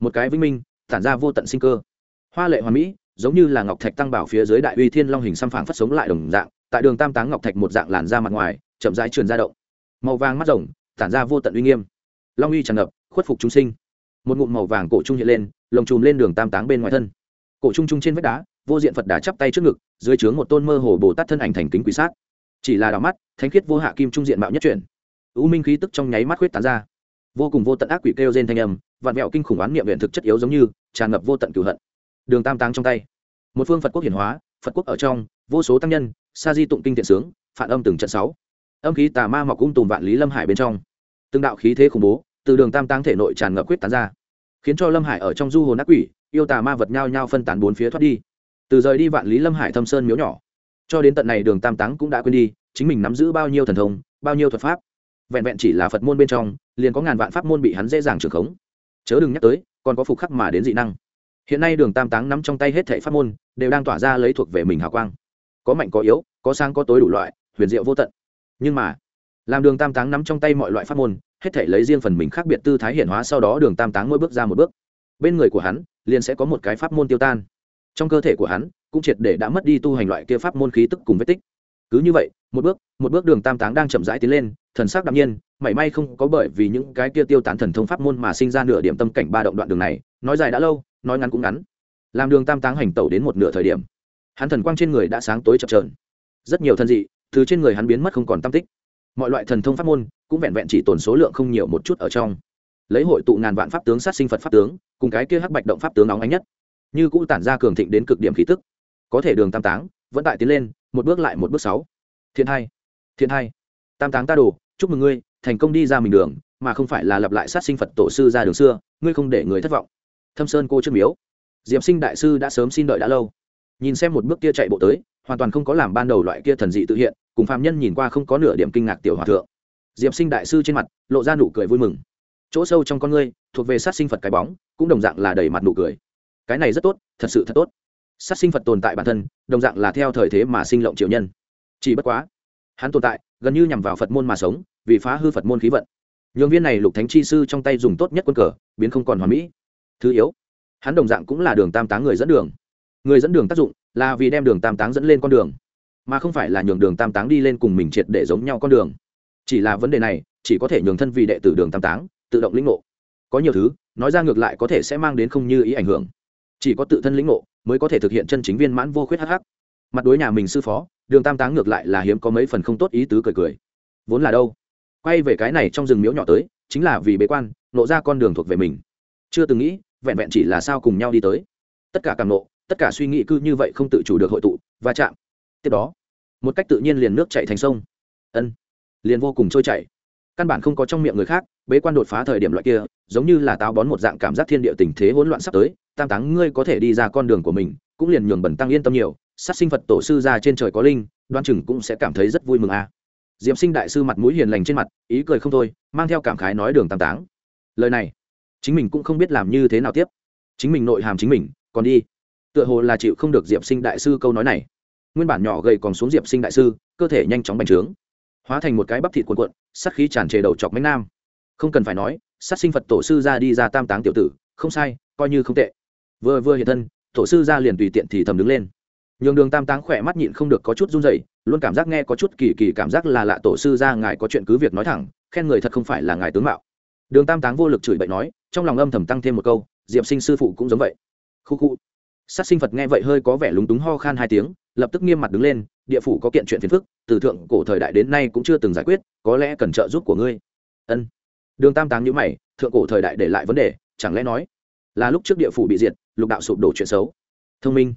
Một cái vinh minh, tản ra vô tận sinh cơ. Hoa lệ hoàn mỹ, giống như là ngọc thạch tăng bảo phía dưới đại uy thiên long hình xăm phản phất sống lại đồng dạng, tại đường tam táng ngọc thạch một dạng làn ra mặt ngoài, chậm rãi truyền ra động. Màu vàng mắt rồng, tản ra vô tận uy nghiêm. Long uy tràn ngập, khuất phục chúng sinh. Một ngụm màu vàng cổ trung hiện lên, lồng chùm lên đường tam táng bên ngoài thân. Cổ trung trung trên vách đá vô diện phật đà chắp tay trước ngực, dưới trướng một tôn mơ hồ bồ tát thân ảnh thành kính quý sát. Chỉ là đảo mắt, thánh khiết vô hạ kim trung diện mạo nhất chuyển. Ưu minh khí tức trong nháy mắt khuyết tán ra. Vô cùng vô tận ác quỷ kêu trên thanh âm, vạn mẹo kinh khủng oán niệm viện thực chất yếu giống như, tràn ngập vô tận cửu hận. Đường tam táng trong tay. Một phương phật quốc hiển hóa, phật quốc ở trong, vô số tăng nhân, sa di tụng kinh thiện sướng, phản âm từng trận sáu. Âm khí tà ma mọc cung tùm vạn lý lâm hải bên trong. Từng đạo khí thế khủng bố, từ đường tam táng thể nội tràn ngập quyết tán ra, khiến cho lâm hải ở trong du hồn ác quỷ, yêu tà ma vật nhau nhau phân tán bốn phía thoát đi từ rời đi vạn lý lâm hải thâm sơn miếu nhỏ cho đến tận này đường tam táng cũng đã quên đi chính mình nắm giữ bao nhiêu thần thông bao nhiêu thuật pháp vẹn vẹn chỉ là phật môn bên trong liền có ngàn vạn pháp môn bị hắn dễ dàng trưởng khống chớ đừng nhắc tới còn có phục khắc mà đến dị năng hiện nay đường tam táng nắm trong tay hết thảy pháp môn đều đang tỏa ra lấy thuộc về mình hào quang có mạnh có yếu có sáng có tối đủ loại huyền diệu vô tận nhưng mà làm đường tam táng nắm trong tay mọi loại pháp môn hết thảy lấy riêng phần mình khác biệt tư thái hiển hóa sau đó đường tam táng mỗi bước ra một bước bên người của hắn liền sẽ có một cái pháp môn tiêu tan trong cơ thể của hắn, cũng triệt để đã mất đi tu hành loại kia pháp môn khí tức cùng vết tích. Cứ như vậy, một bước một bước đường tam táng đang chậm rãi tiến lên, thần sắc đạm nhiên, mảy may không có bởi vì những cái kia tiêu tán thần thông pháp môn mà sinh ra nửa điểm tâm cảnh ba động đoạn đường này, nói dài đã lâu, nói ngắn cũng ngắn. Làm đường tam táng hành tẩu đến một nửa thời điểm, hắn thần quang trên người đã sáng tối chập trờn rất nhiều thân dị thứ trên người hắn biến mất không còn tam tích. Mọi loại thần thông pháp môn cũng vẹn vẹn chỉ tồn số lượng không nhiều một chút ở trong. Lấy hội tụ ngàn vạn pháp tướng sát sinh phật pháp tướng, cùng cái kia hắc bạch động pháp tướng nóng ánh nhất như cũng tản ra cường thịnh đến cực điểm khí tức. Có thể đường tam táng, vẫn tại tiến lên, một bước lại một bước sáu. Thiện hai thiện hai. Tam táng ta đồ chúc mừng ngươi, thành công đi ra mình đường, mà không phải là lặp lại sát sinh phật tổ sư ra đường xưa, ngươi không để người thất vọng. Thâm sơn cô trước miếu. Diệp sinh đại sư đã sớm xin đợi đã lâu. Nhìn xem một bước kia chạy bộ tới, hoàn toàn không có làm ban đầu loại kia thần dị tự hiện, cùng phạm nhân nhìn qua không có nửa điểm kinh ngạc tiểu hòa thượng. Diệp sinh đại sư trên mặt, lộ ra nụ cười vui mừng. Chỗ sâu trong con ngươi, thuộc về sát sinh phật cái bóng, cũng đồng dạng là đầy mặt nụ cười cái này rất tốt, thật sự thật tốt. Sát sinh phật tồn tại bản thân, đồng dạng là theo thời thế mà sinh lộng triệu nhân. Chỉ bất quá, hắn tồn tại, gần như nhằm vào phật môn mà sống, vì phá hư phật môn khí vận. Nhường viên này lục thánh chi sư trong tay dùng tốt nhất quân cờ, biến không còn hoàn mỹ. Thứ yếu, hắn đồng dạng cũng là đường tam táng người dẫn đường. Người dẫn đường tác dụng là vì đem đường tam táng dẫn lên con đường, mà không phải là nhường đường tam táng đi lên cùng mình triệt để giống nhau con đường. Chỉ là vấn đề này, chỉ có thể nhường thân vì đệ tử đường tam táng, tự động lĩnh ngộ. Có nhiều thứ, nói ra ngược lại có thể sẽ mang đến không như ý ảnh hưởng chỉ có tự thân lĩnh ngộ mới có thể thực hiện chân chính viên mãn vô khuyết hh mặt đối nhà mình sư phó, đường tam táng ngược lại là hiếm có mấy phần không tốt ý tứ cười cười. Vốn là đâu? Quay về cái này trong rừng miếu nhỏ tới, chính là vì bế quan, nộ ra con đường thuộc về mình. Chưa từng nghĩ, vẹn vẹn chỉ là sao cùng nhau đi tới. Tất cả càng nộ, tất cả suy nghĩ cứ như vậy không tự chủ được hội tụ và chạm. Tiếp đó, một cách tự nhiên liền nước chạy thành sông. Ân, liền vô cùng trôi chảy. Căn bản không có trong miệng người khác, bế quan đột phá thời điểm loại kia, giống như là táo bón một dạng cảm giác thiên địa tình thế hỗn loạn sắp tới tam táng ngươi có thể đi ra con đường của mình, cũng liền nhường bẩn tăng yên tâm nhiều, sát sinh phật tổ sư ra trên trời có linh, đoan chừng cũng sẽ cảm thấy rất vui mừng a. À. diệm sinh đại sư mặt mũi hiền lành trên mặt, ý cười không thôi, mang theo cảm khái nói đường tam táng. Lời này, chính mình cũng không biết làm như thế nào tiếp. Chính mình nội hàm chính mình, còn đi. Tựa hồ là chịu không được diệp sinh đại sư câu nói này. Nguyên bản nhỏ gầy còn xuống diệp sinh đại sư, cơ thể nhanh chóng bành trướng. Hóa thành một cái bắp thịt cuộn cuộn, sát khí tràn trề đầu chọc mánh nam. Không cần phải nói, sát sinh phật tổ sư ra đi ra tam táng tiểu tử, không sai, coi như không tệ vừa vừa hiện thân, tổ sư ra liền tùy tiện thì thầm đứng lên. Nhường đường tam táng khỏe mắt nhịn không được có chút run rẩy, luôn cảm giác nghe có chút kỳ kỳ cảm giác là lạ tổ sư ra ngài có chuyện cứ việc nói thẳng, khen người thật không phải là ngài tướng mạo. Đường tam táng vô lực chửi bậy nói, trong lòng âm thầm tăng thêm một câu, diệp sinh sư phụ cũng giống vậy. Khu khu. Sát sinh phật nghe vậy hơi có vẻ lúng túng ho khan hai tiếng, lập tức nghiêm mặt đứng lên, địa phủ có kiện chuyện phiền phức, từ thượng cổ thời đại đến nay cũng chưa từng giải quyết, có lẽ cần trợ giúp của ngươi. Ân. Đường tam táng nhữ mày, thượng cổ thời đại để lại vấn đề, chẳng lẽ nói là lúc trước địa phủ bị diệt, lục đạo sụp đổ chuyện xấu. Thông minh.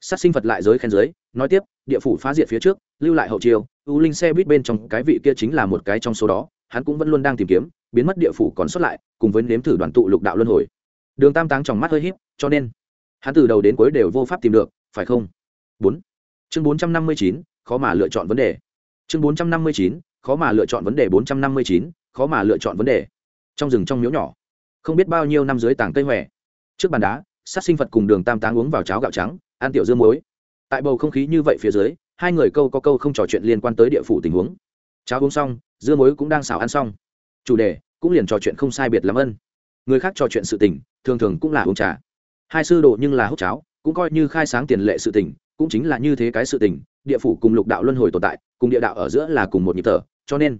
Sát sinh phật lại giới khen giới, nói tiếp, địa phủ phá diệt phía trước, lưu lại hậu chiêu, u linh xe buýt bên trong cái vị kia chính là một cái trong số đó, hắn cũng vẫn luôn đang tìm kiếm, biến mất địa phủ còn xuất lại, cùng với nếm thử đoàn tụ lục đạo luân hồi. Đường tam táng trong mắt hơi híp, cho nên, hắn từ đầu đến cuối đều vô pháp tìm được, phải không? Bốn. Chương bốn trăm năm mươi chín, khó mà lựa chọn vấn đề. Chương bốn trăm năm mươi chín, khó mà lựa chọn vấn đề. Bốn trăm năm mươi chín, khó mà lựa chọn vấn đề. Trong rừng trong miếu nhỏ, không biết bao nhiêu năm dưới tảng cây hòe trước bàn đá, sát sinh vật cùng đường tam táng uống vào cháo gạo trắng, ăn tiểu dương muối. Tại bầu không khí như vậy phía dưới, hai người câu có câu không trò chuyện liên quan tới địa phủ tình huống. Cháo uống xong, dưa muối cũng đang xào ăn xong. Chủ đề, cũng liền trò chuyện không sai biệt lắm ân. Người khác trò chuyện sự tình, thường thường cũng là uống trà. Hai sư đồ nhưng là hút cháo, cũng coi như khai sáng tiền lệ sự tình, cũng chính là như thế cái sự tình, địa phủ cùng lục đạo luân hồi tồn tại, cùng địa đạo ở giữa là cùng một nhịp thở, cho nên,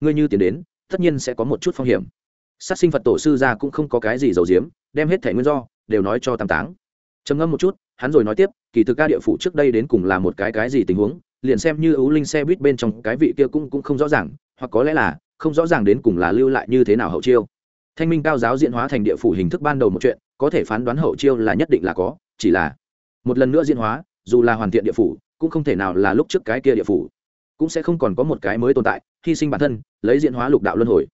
ngươi như tiến đến, tất nhiên sẽ có một chút phong hiểm. Sát sinh phật tổ sư ra cũng không có cái gì giàu diếm đem hết thể nguyên do, đều nói cho tam táng. Trầm ngâm một chút, hắn rồi nói tiếp, kỳ thực ca địa phủ trước đây đến cùng là một cái cái gì tình huống, liền xem như ấu linh xe buýt bên trong cái vị kia cũng cũng không rõ ràng, hoặc có lẽ là, không rõ ràng đến cùng là lưu lại như thế nào hậu chiêu. Thanh minh cao giáo diễn hóa thành địa phủ hình thức ban đầu một chuyện, có thể phán đoán hậu chiêu là nhất định là có, chỉ là một lần nữa diễn hóa, dù là hoàn thiện địa phủ, cũng không thể nào là lúc trước cái kia địa phủ. Cũng sẽ không còn có một cái mới tồn tại, hy sinh bản thân, lấy diễn hóa lục đạo luân hồi.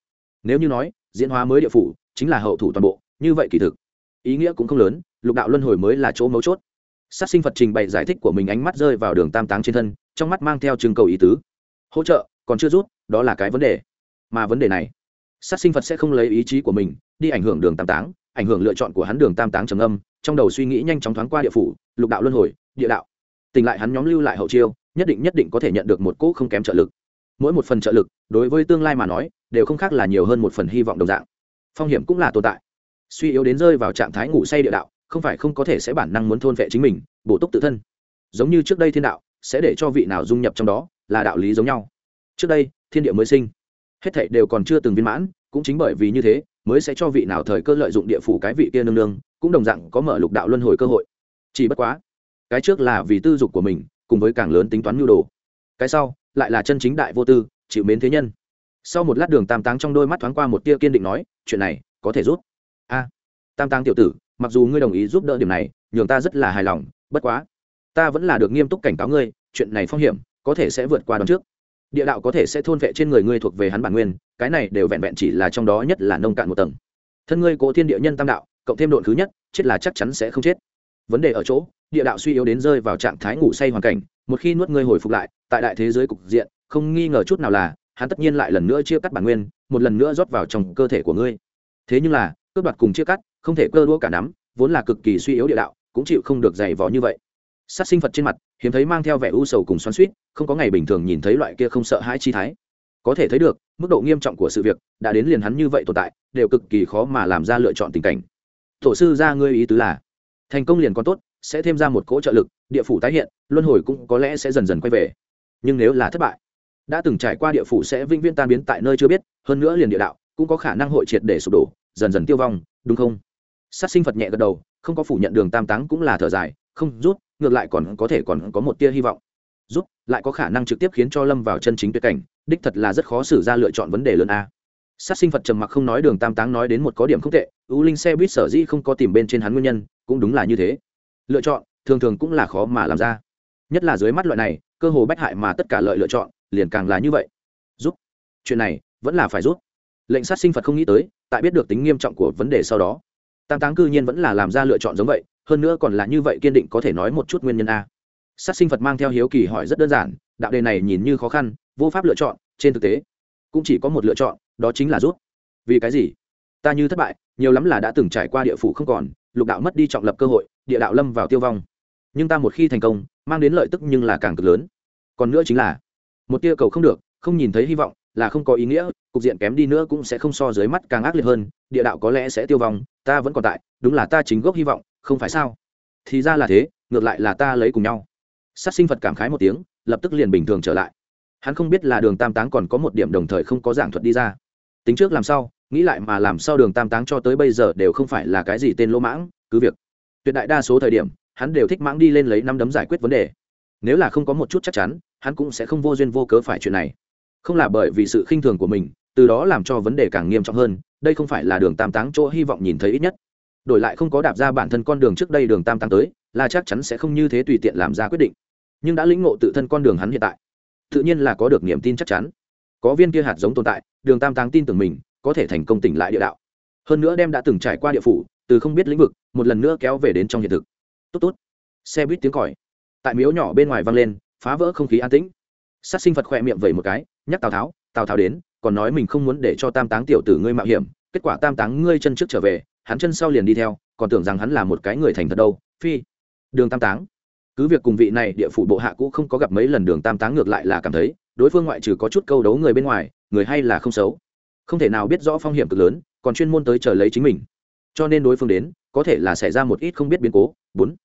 Nếu như nói, diễn hóa mới địa phủ, chính là hậu thủ toàn bộ như vậy kỳ thực, ý nghĩa cũng không lớn, lục đạo luân hồi mới là chỗ mấu chốt. Sát sinh phật trình bày giải thích của mình ánh mắt rơi vào đường tam táng trên thân, trong mắt mang theo chừng cầu ý tứ. Hỗ trợ, còn chưa rút, đó là cái vấn đề. Mà vấn đề này, sát sinh phật sẽ không lấy ý chí của mình, đi ảnh hưởng đường tam táng, ảnh hưởng lựa chọn của hắn đường tam táng trầm âm, trong đầu suy nghĩ nhanh chóng thoáng qua địa phủ, lục đạo luân hồi, địa đạo. Tỉnh lại hắn nhóm lưu lại hậu chiêu, nhất định nhất định có thể nhận được một cỗ không kém trợ lực. Mỗi một phần trợ lực, đối với tương lai mà nói, đều không khác là nhiều hơn một phần hy vọng đồng dạng. Phong hiểm cũng là tồn tại suy yếu đến rơi vào trạng thái ngủ say địa đạo, không phải không có thể sẽ bản năng muốn thôn vệ chính mình, bổ túc tự thân. Giống như trước đây thiên đạo, sẽ để cho vị nào dung nhập trong đó, là đạo lý giống nhau. Trước đây, thiên địa mới sinh. Hết thảy đều còn chưa từng viên mãn, cũng chính bởi vì như thế, mới sẽ cho vị nào thời cơ lợi dụng địa phủ cái vị kia nương nương, cũng đồng dạng có mở lục đạo luân hồi cơ hội. Chỉ bất quá, cái trước là vì tư dục của mình, cùng với càng lớn tính toán nhu đồ. Cái sau, lại là chân chính đại vô tư, chịu mến thế nhân. Sau một lát đường tam táng trong đôi mắt thoáng qua một tia kiên định nói, chuyện này có thể rút a, tam Tăng tiểu tử, mặc dù ngươi đồng ý giúp đỡ điểm này, nhường ta rất là hài lòng, bất quá, ta vẫn là được nghiêm túc cảnh cáo ngươi, chuyện này phong hiểm, có thể sẽ vượt qua đón trước. Địa đạo có thể sẽ thôn vệ trên người ngươi thuộc về hắn bản nguyên, cái này đều vẹn vẹn chỉ là trong đó nhất là nông cạn một tầng. Thân ngươi cố thiên địa nhân tam đạo, cộng thêm độn thứ nhất, chết là chắc chắn sẽ không chết. Vấn đề ở chỗ, địa đạo suy yếu đến rơi vào trạng thái ngủ say hoàn cảnh, một khi nuốt ngươi hồi phục lại, tại đại thế giới cục diện, không nghi ngờ chút nào là, hắn tất nhiên lại lần nữa chia cắt bản nguyên, một lần nữa rót vào trong cơ thể của ngươi. Thế nhưng là cướp đoạt cùng chia cắt, không thể cơ đua cả nắm, vốn là cực kỳ suy yếu địa đạo, cũng chịu không được dày vò như vậy. Sát sinh phật trên mặt, hiếm thấy mang theo vẻ u sầu cùng xoắn suýt không có ngày bình thường nhìn thấy loại kia không sợ hãi chi thái. Có thể thấy được, mức độ nghiêm trọng của sự việc đã đến liền hắn như vậy tồn tại, đều cực kỳ khó mà làm ra lựa chọn tình cảnh. Tổ sư ra ngươi ý tứ là, thành công liền còn tốt, sẽ thêm ra một cỗ trợ lực, địa phủ tái hiện, luân hồi cũng có lẽ sẽ dần dần quay về. Nhưng nếu là thất bại, đã từng trải qua địa phủ sẽ vĩnh viễn tan biến tại nơi chưa biết, hơn nữa liền địa đạo, cũng có khả năng hội triệt để sụp đổ dần dần tiêu vong, đúng không? Sát sinh phật nhẹ gật đầu, không có phủ nhận đường tam táng cũng là thở dài, không, rút, ngược lại còn có thể còn có một tia hy vọng. Rút, lại có khả năng trực tiếp khiến cho lâm vào chân chính tuyệt cảnh, đích thật là rất khó xử ra lựa chọn vấn đề lớn a. Sát sinh phật trầm mặc không nói đường tam táng nói đến một có điểm không tệ ưu linh xe buýt sở dĩ không có tìm bên trên hắn nguyên nhân, cũng đúng là như thế. Lựa chọn, thường thường cũng là khó mà làm ra. Nhất là dưới mắt loại này, cơ hồ bách hại mà tất cả lợi lựa chọn, liền càng là như vậy. Giúp chuyện này vẫn là phải giúp lệnh sát sinh phật không nghĩ tới, tại biết được tính nghiêm trọng của vấn đề sau đó, tam táng cư nhiên vẫn là làm ra lựa chọn giống vậy, hơn nữa còn là như vậy kiên định có thể nói một chút nguyên nhân a. Sát sinh phật mang theo hiếu kỳ hỏi rất đơn giản, đạo đề này nhìn như khó khăn, vô pháp lựa chọn, trên thực tế, cũng chỉ có một lựa chọn, đó chính là rút. Vì cái gì? Ta như thất bại, nhiều lắm là đã từng trải qua địa phủ không còn, lục đạo mất đi trọng lập cơ hội, địa đạo lâm vào tiêu vong. Nhưng ta một khi thành công, mang đến lợi tức nhưng là càng cực lớn. Còn nữa chính là, một tia cầu không được, không nhìn thấy hy vọng, là không có ý nghĩa cục diện kém đi nữa cũng sẽ không so dưới mắt càng ác liệt hơn, địa đạo có lẽ sẽ tiêu vong, ta vẫn còn tại, đúng là ta chính gốc hy vọng, không phải sao? Thì ra là thế, ngược lại là ta lấy cùng nhau. Sát sinh phật cảm khái một tiếng, lập tức liền bình thường trở lại. Hắn không biết là đường tam táng còn có một điểm đồng thời không có giảng thuật đi ra. Tính trước làm sao nghĩ lại mà làm sao đường tam táng cho tới bây giờ đều không phải là cái gì tên lỗ mãng, cứ việc. Tuyệt đại đa số thời điểm, hắn đều thích mãng đi lên lấy năm đấm giải quyết vấn đề. Nếu là không có một chút chắc chắn, hắn cũng sẽ không vô duyên vô cớ phải chuyện này. Không là bởi vì sự khinh thường của mình từ đó làm cho vấn đề càng nghiêm trọng hơn, đây không phải là đường tam táng chỗ hy vọng nhìn thấy ít nhất. Đổi lại không có đạp ra bản thân con đường trước đây đường tam táng tới, là chắc chắn sẽ không như thế tùy tiện làm ra quyết định. Nhưng đã lĩnh ngộ tự thân con đường hắn hiện tại, tự nhiên là có được niềm tin chắc chắn. Có viên kia hạt giống tồn tại, đường tam táng tin tưởng mình, có thể thành công tỉnh lại địa đạo. Hơn nữa đem đã từng trải qua địa phủ, từ không biết lĩnh vực, một lần nữa kéo về đến trong hiện thực. Tốt tốt. Xe buýt tiếng còi. Tại miếu nhỏ bên ngoài vang lên, phá vỡ không khí an tĩnh. Sát sinh phật khỏe miệng vẩy một cái, nhắc tào tháo tào tháo đến còn nói mình không muốn để cho tam táng tiểu tử ngươi mạo hiểm, kết quả tam táng ngươi chân trước trở về, hắn chân sau liền đi theo, còn tưởng rằng hắn là một cái người thành thật đâu, phi. Đường tam táng. Cứ việc cùng vị này địa phủ bộ hạ cũ không có gặp mấy lần đường tam táng ngược lại là cảm thấy, đối phương ngoại trừ có chút câu đấu người bên ngoài, người hay là không xấu. Không thể nào biết rõ phong hiểm cực lớn, còn chuyên môn tới chờ lấy chính mình. Cho nên đối phương đến, có thể là xảy ra một ít không biết biến cố. Bốn.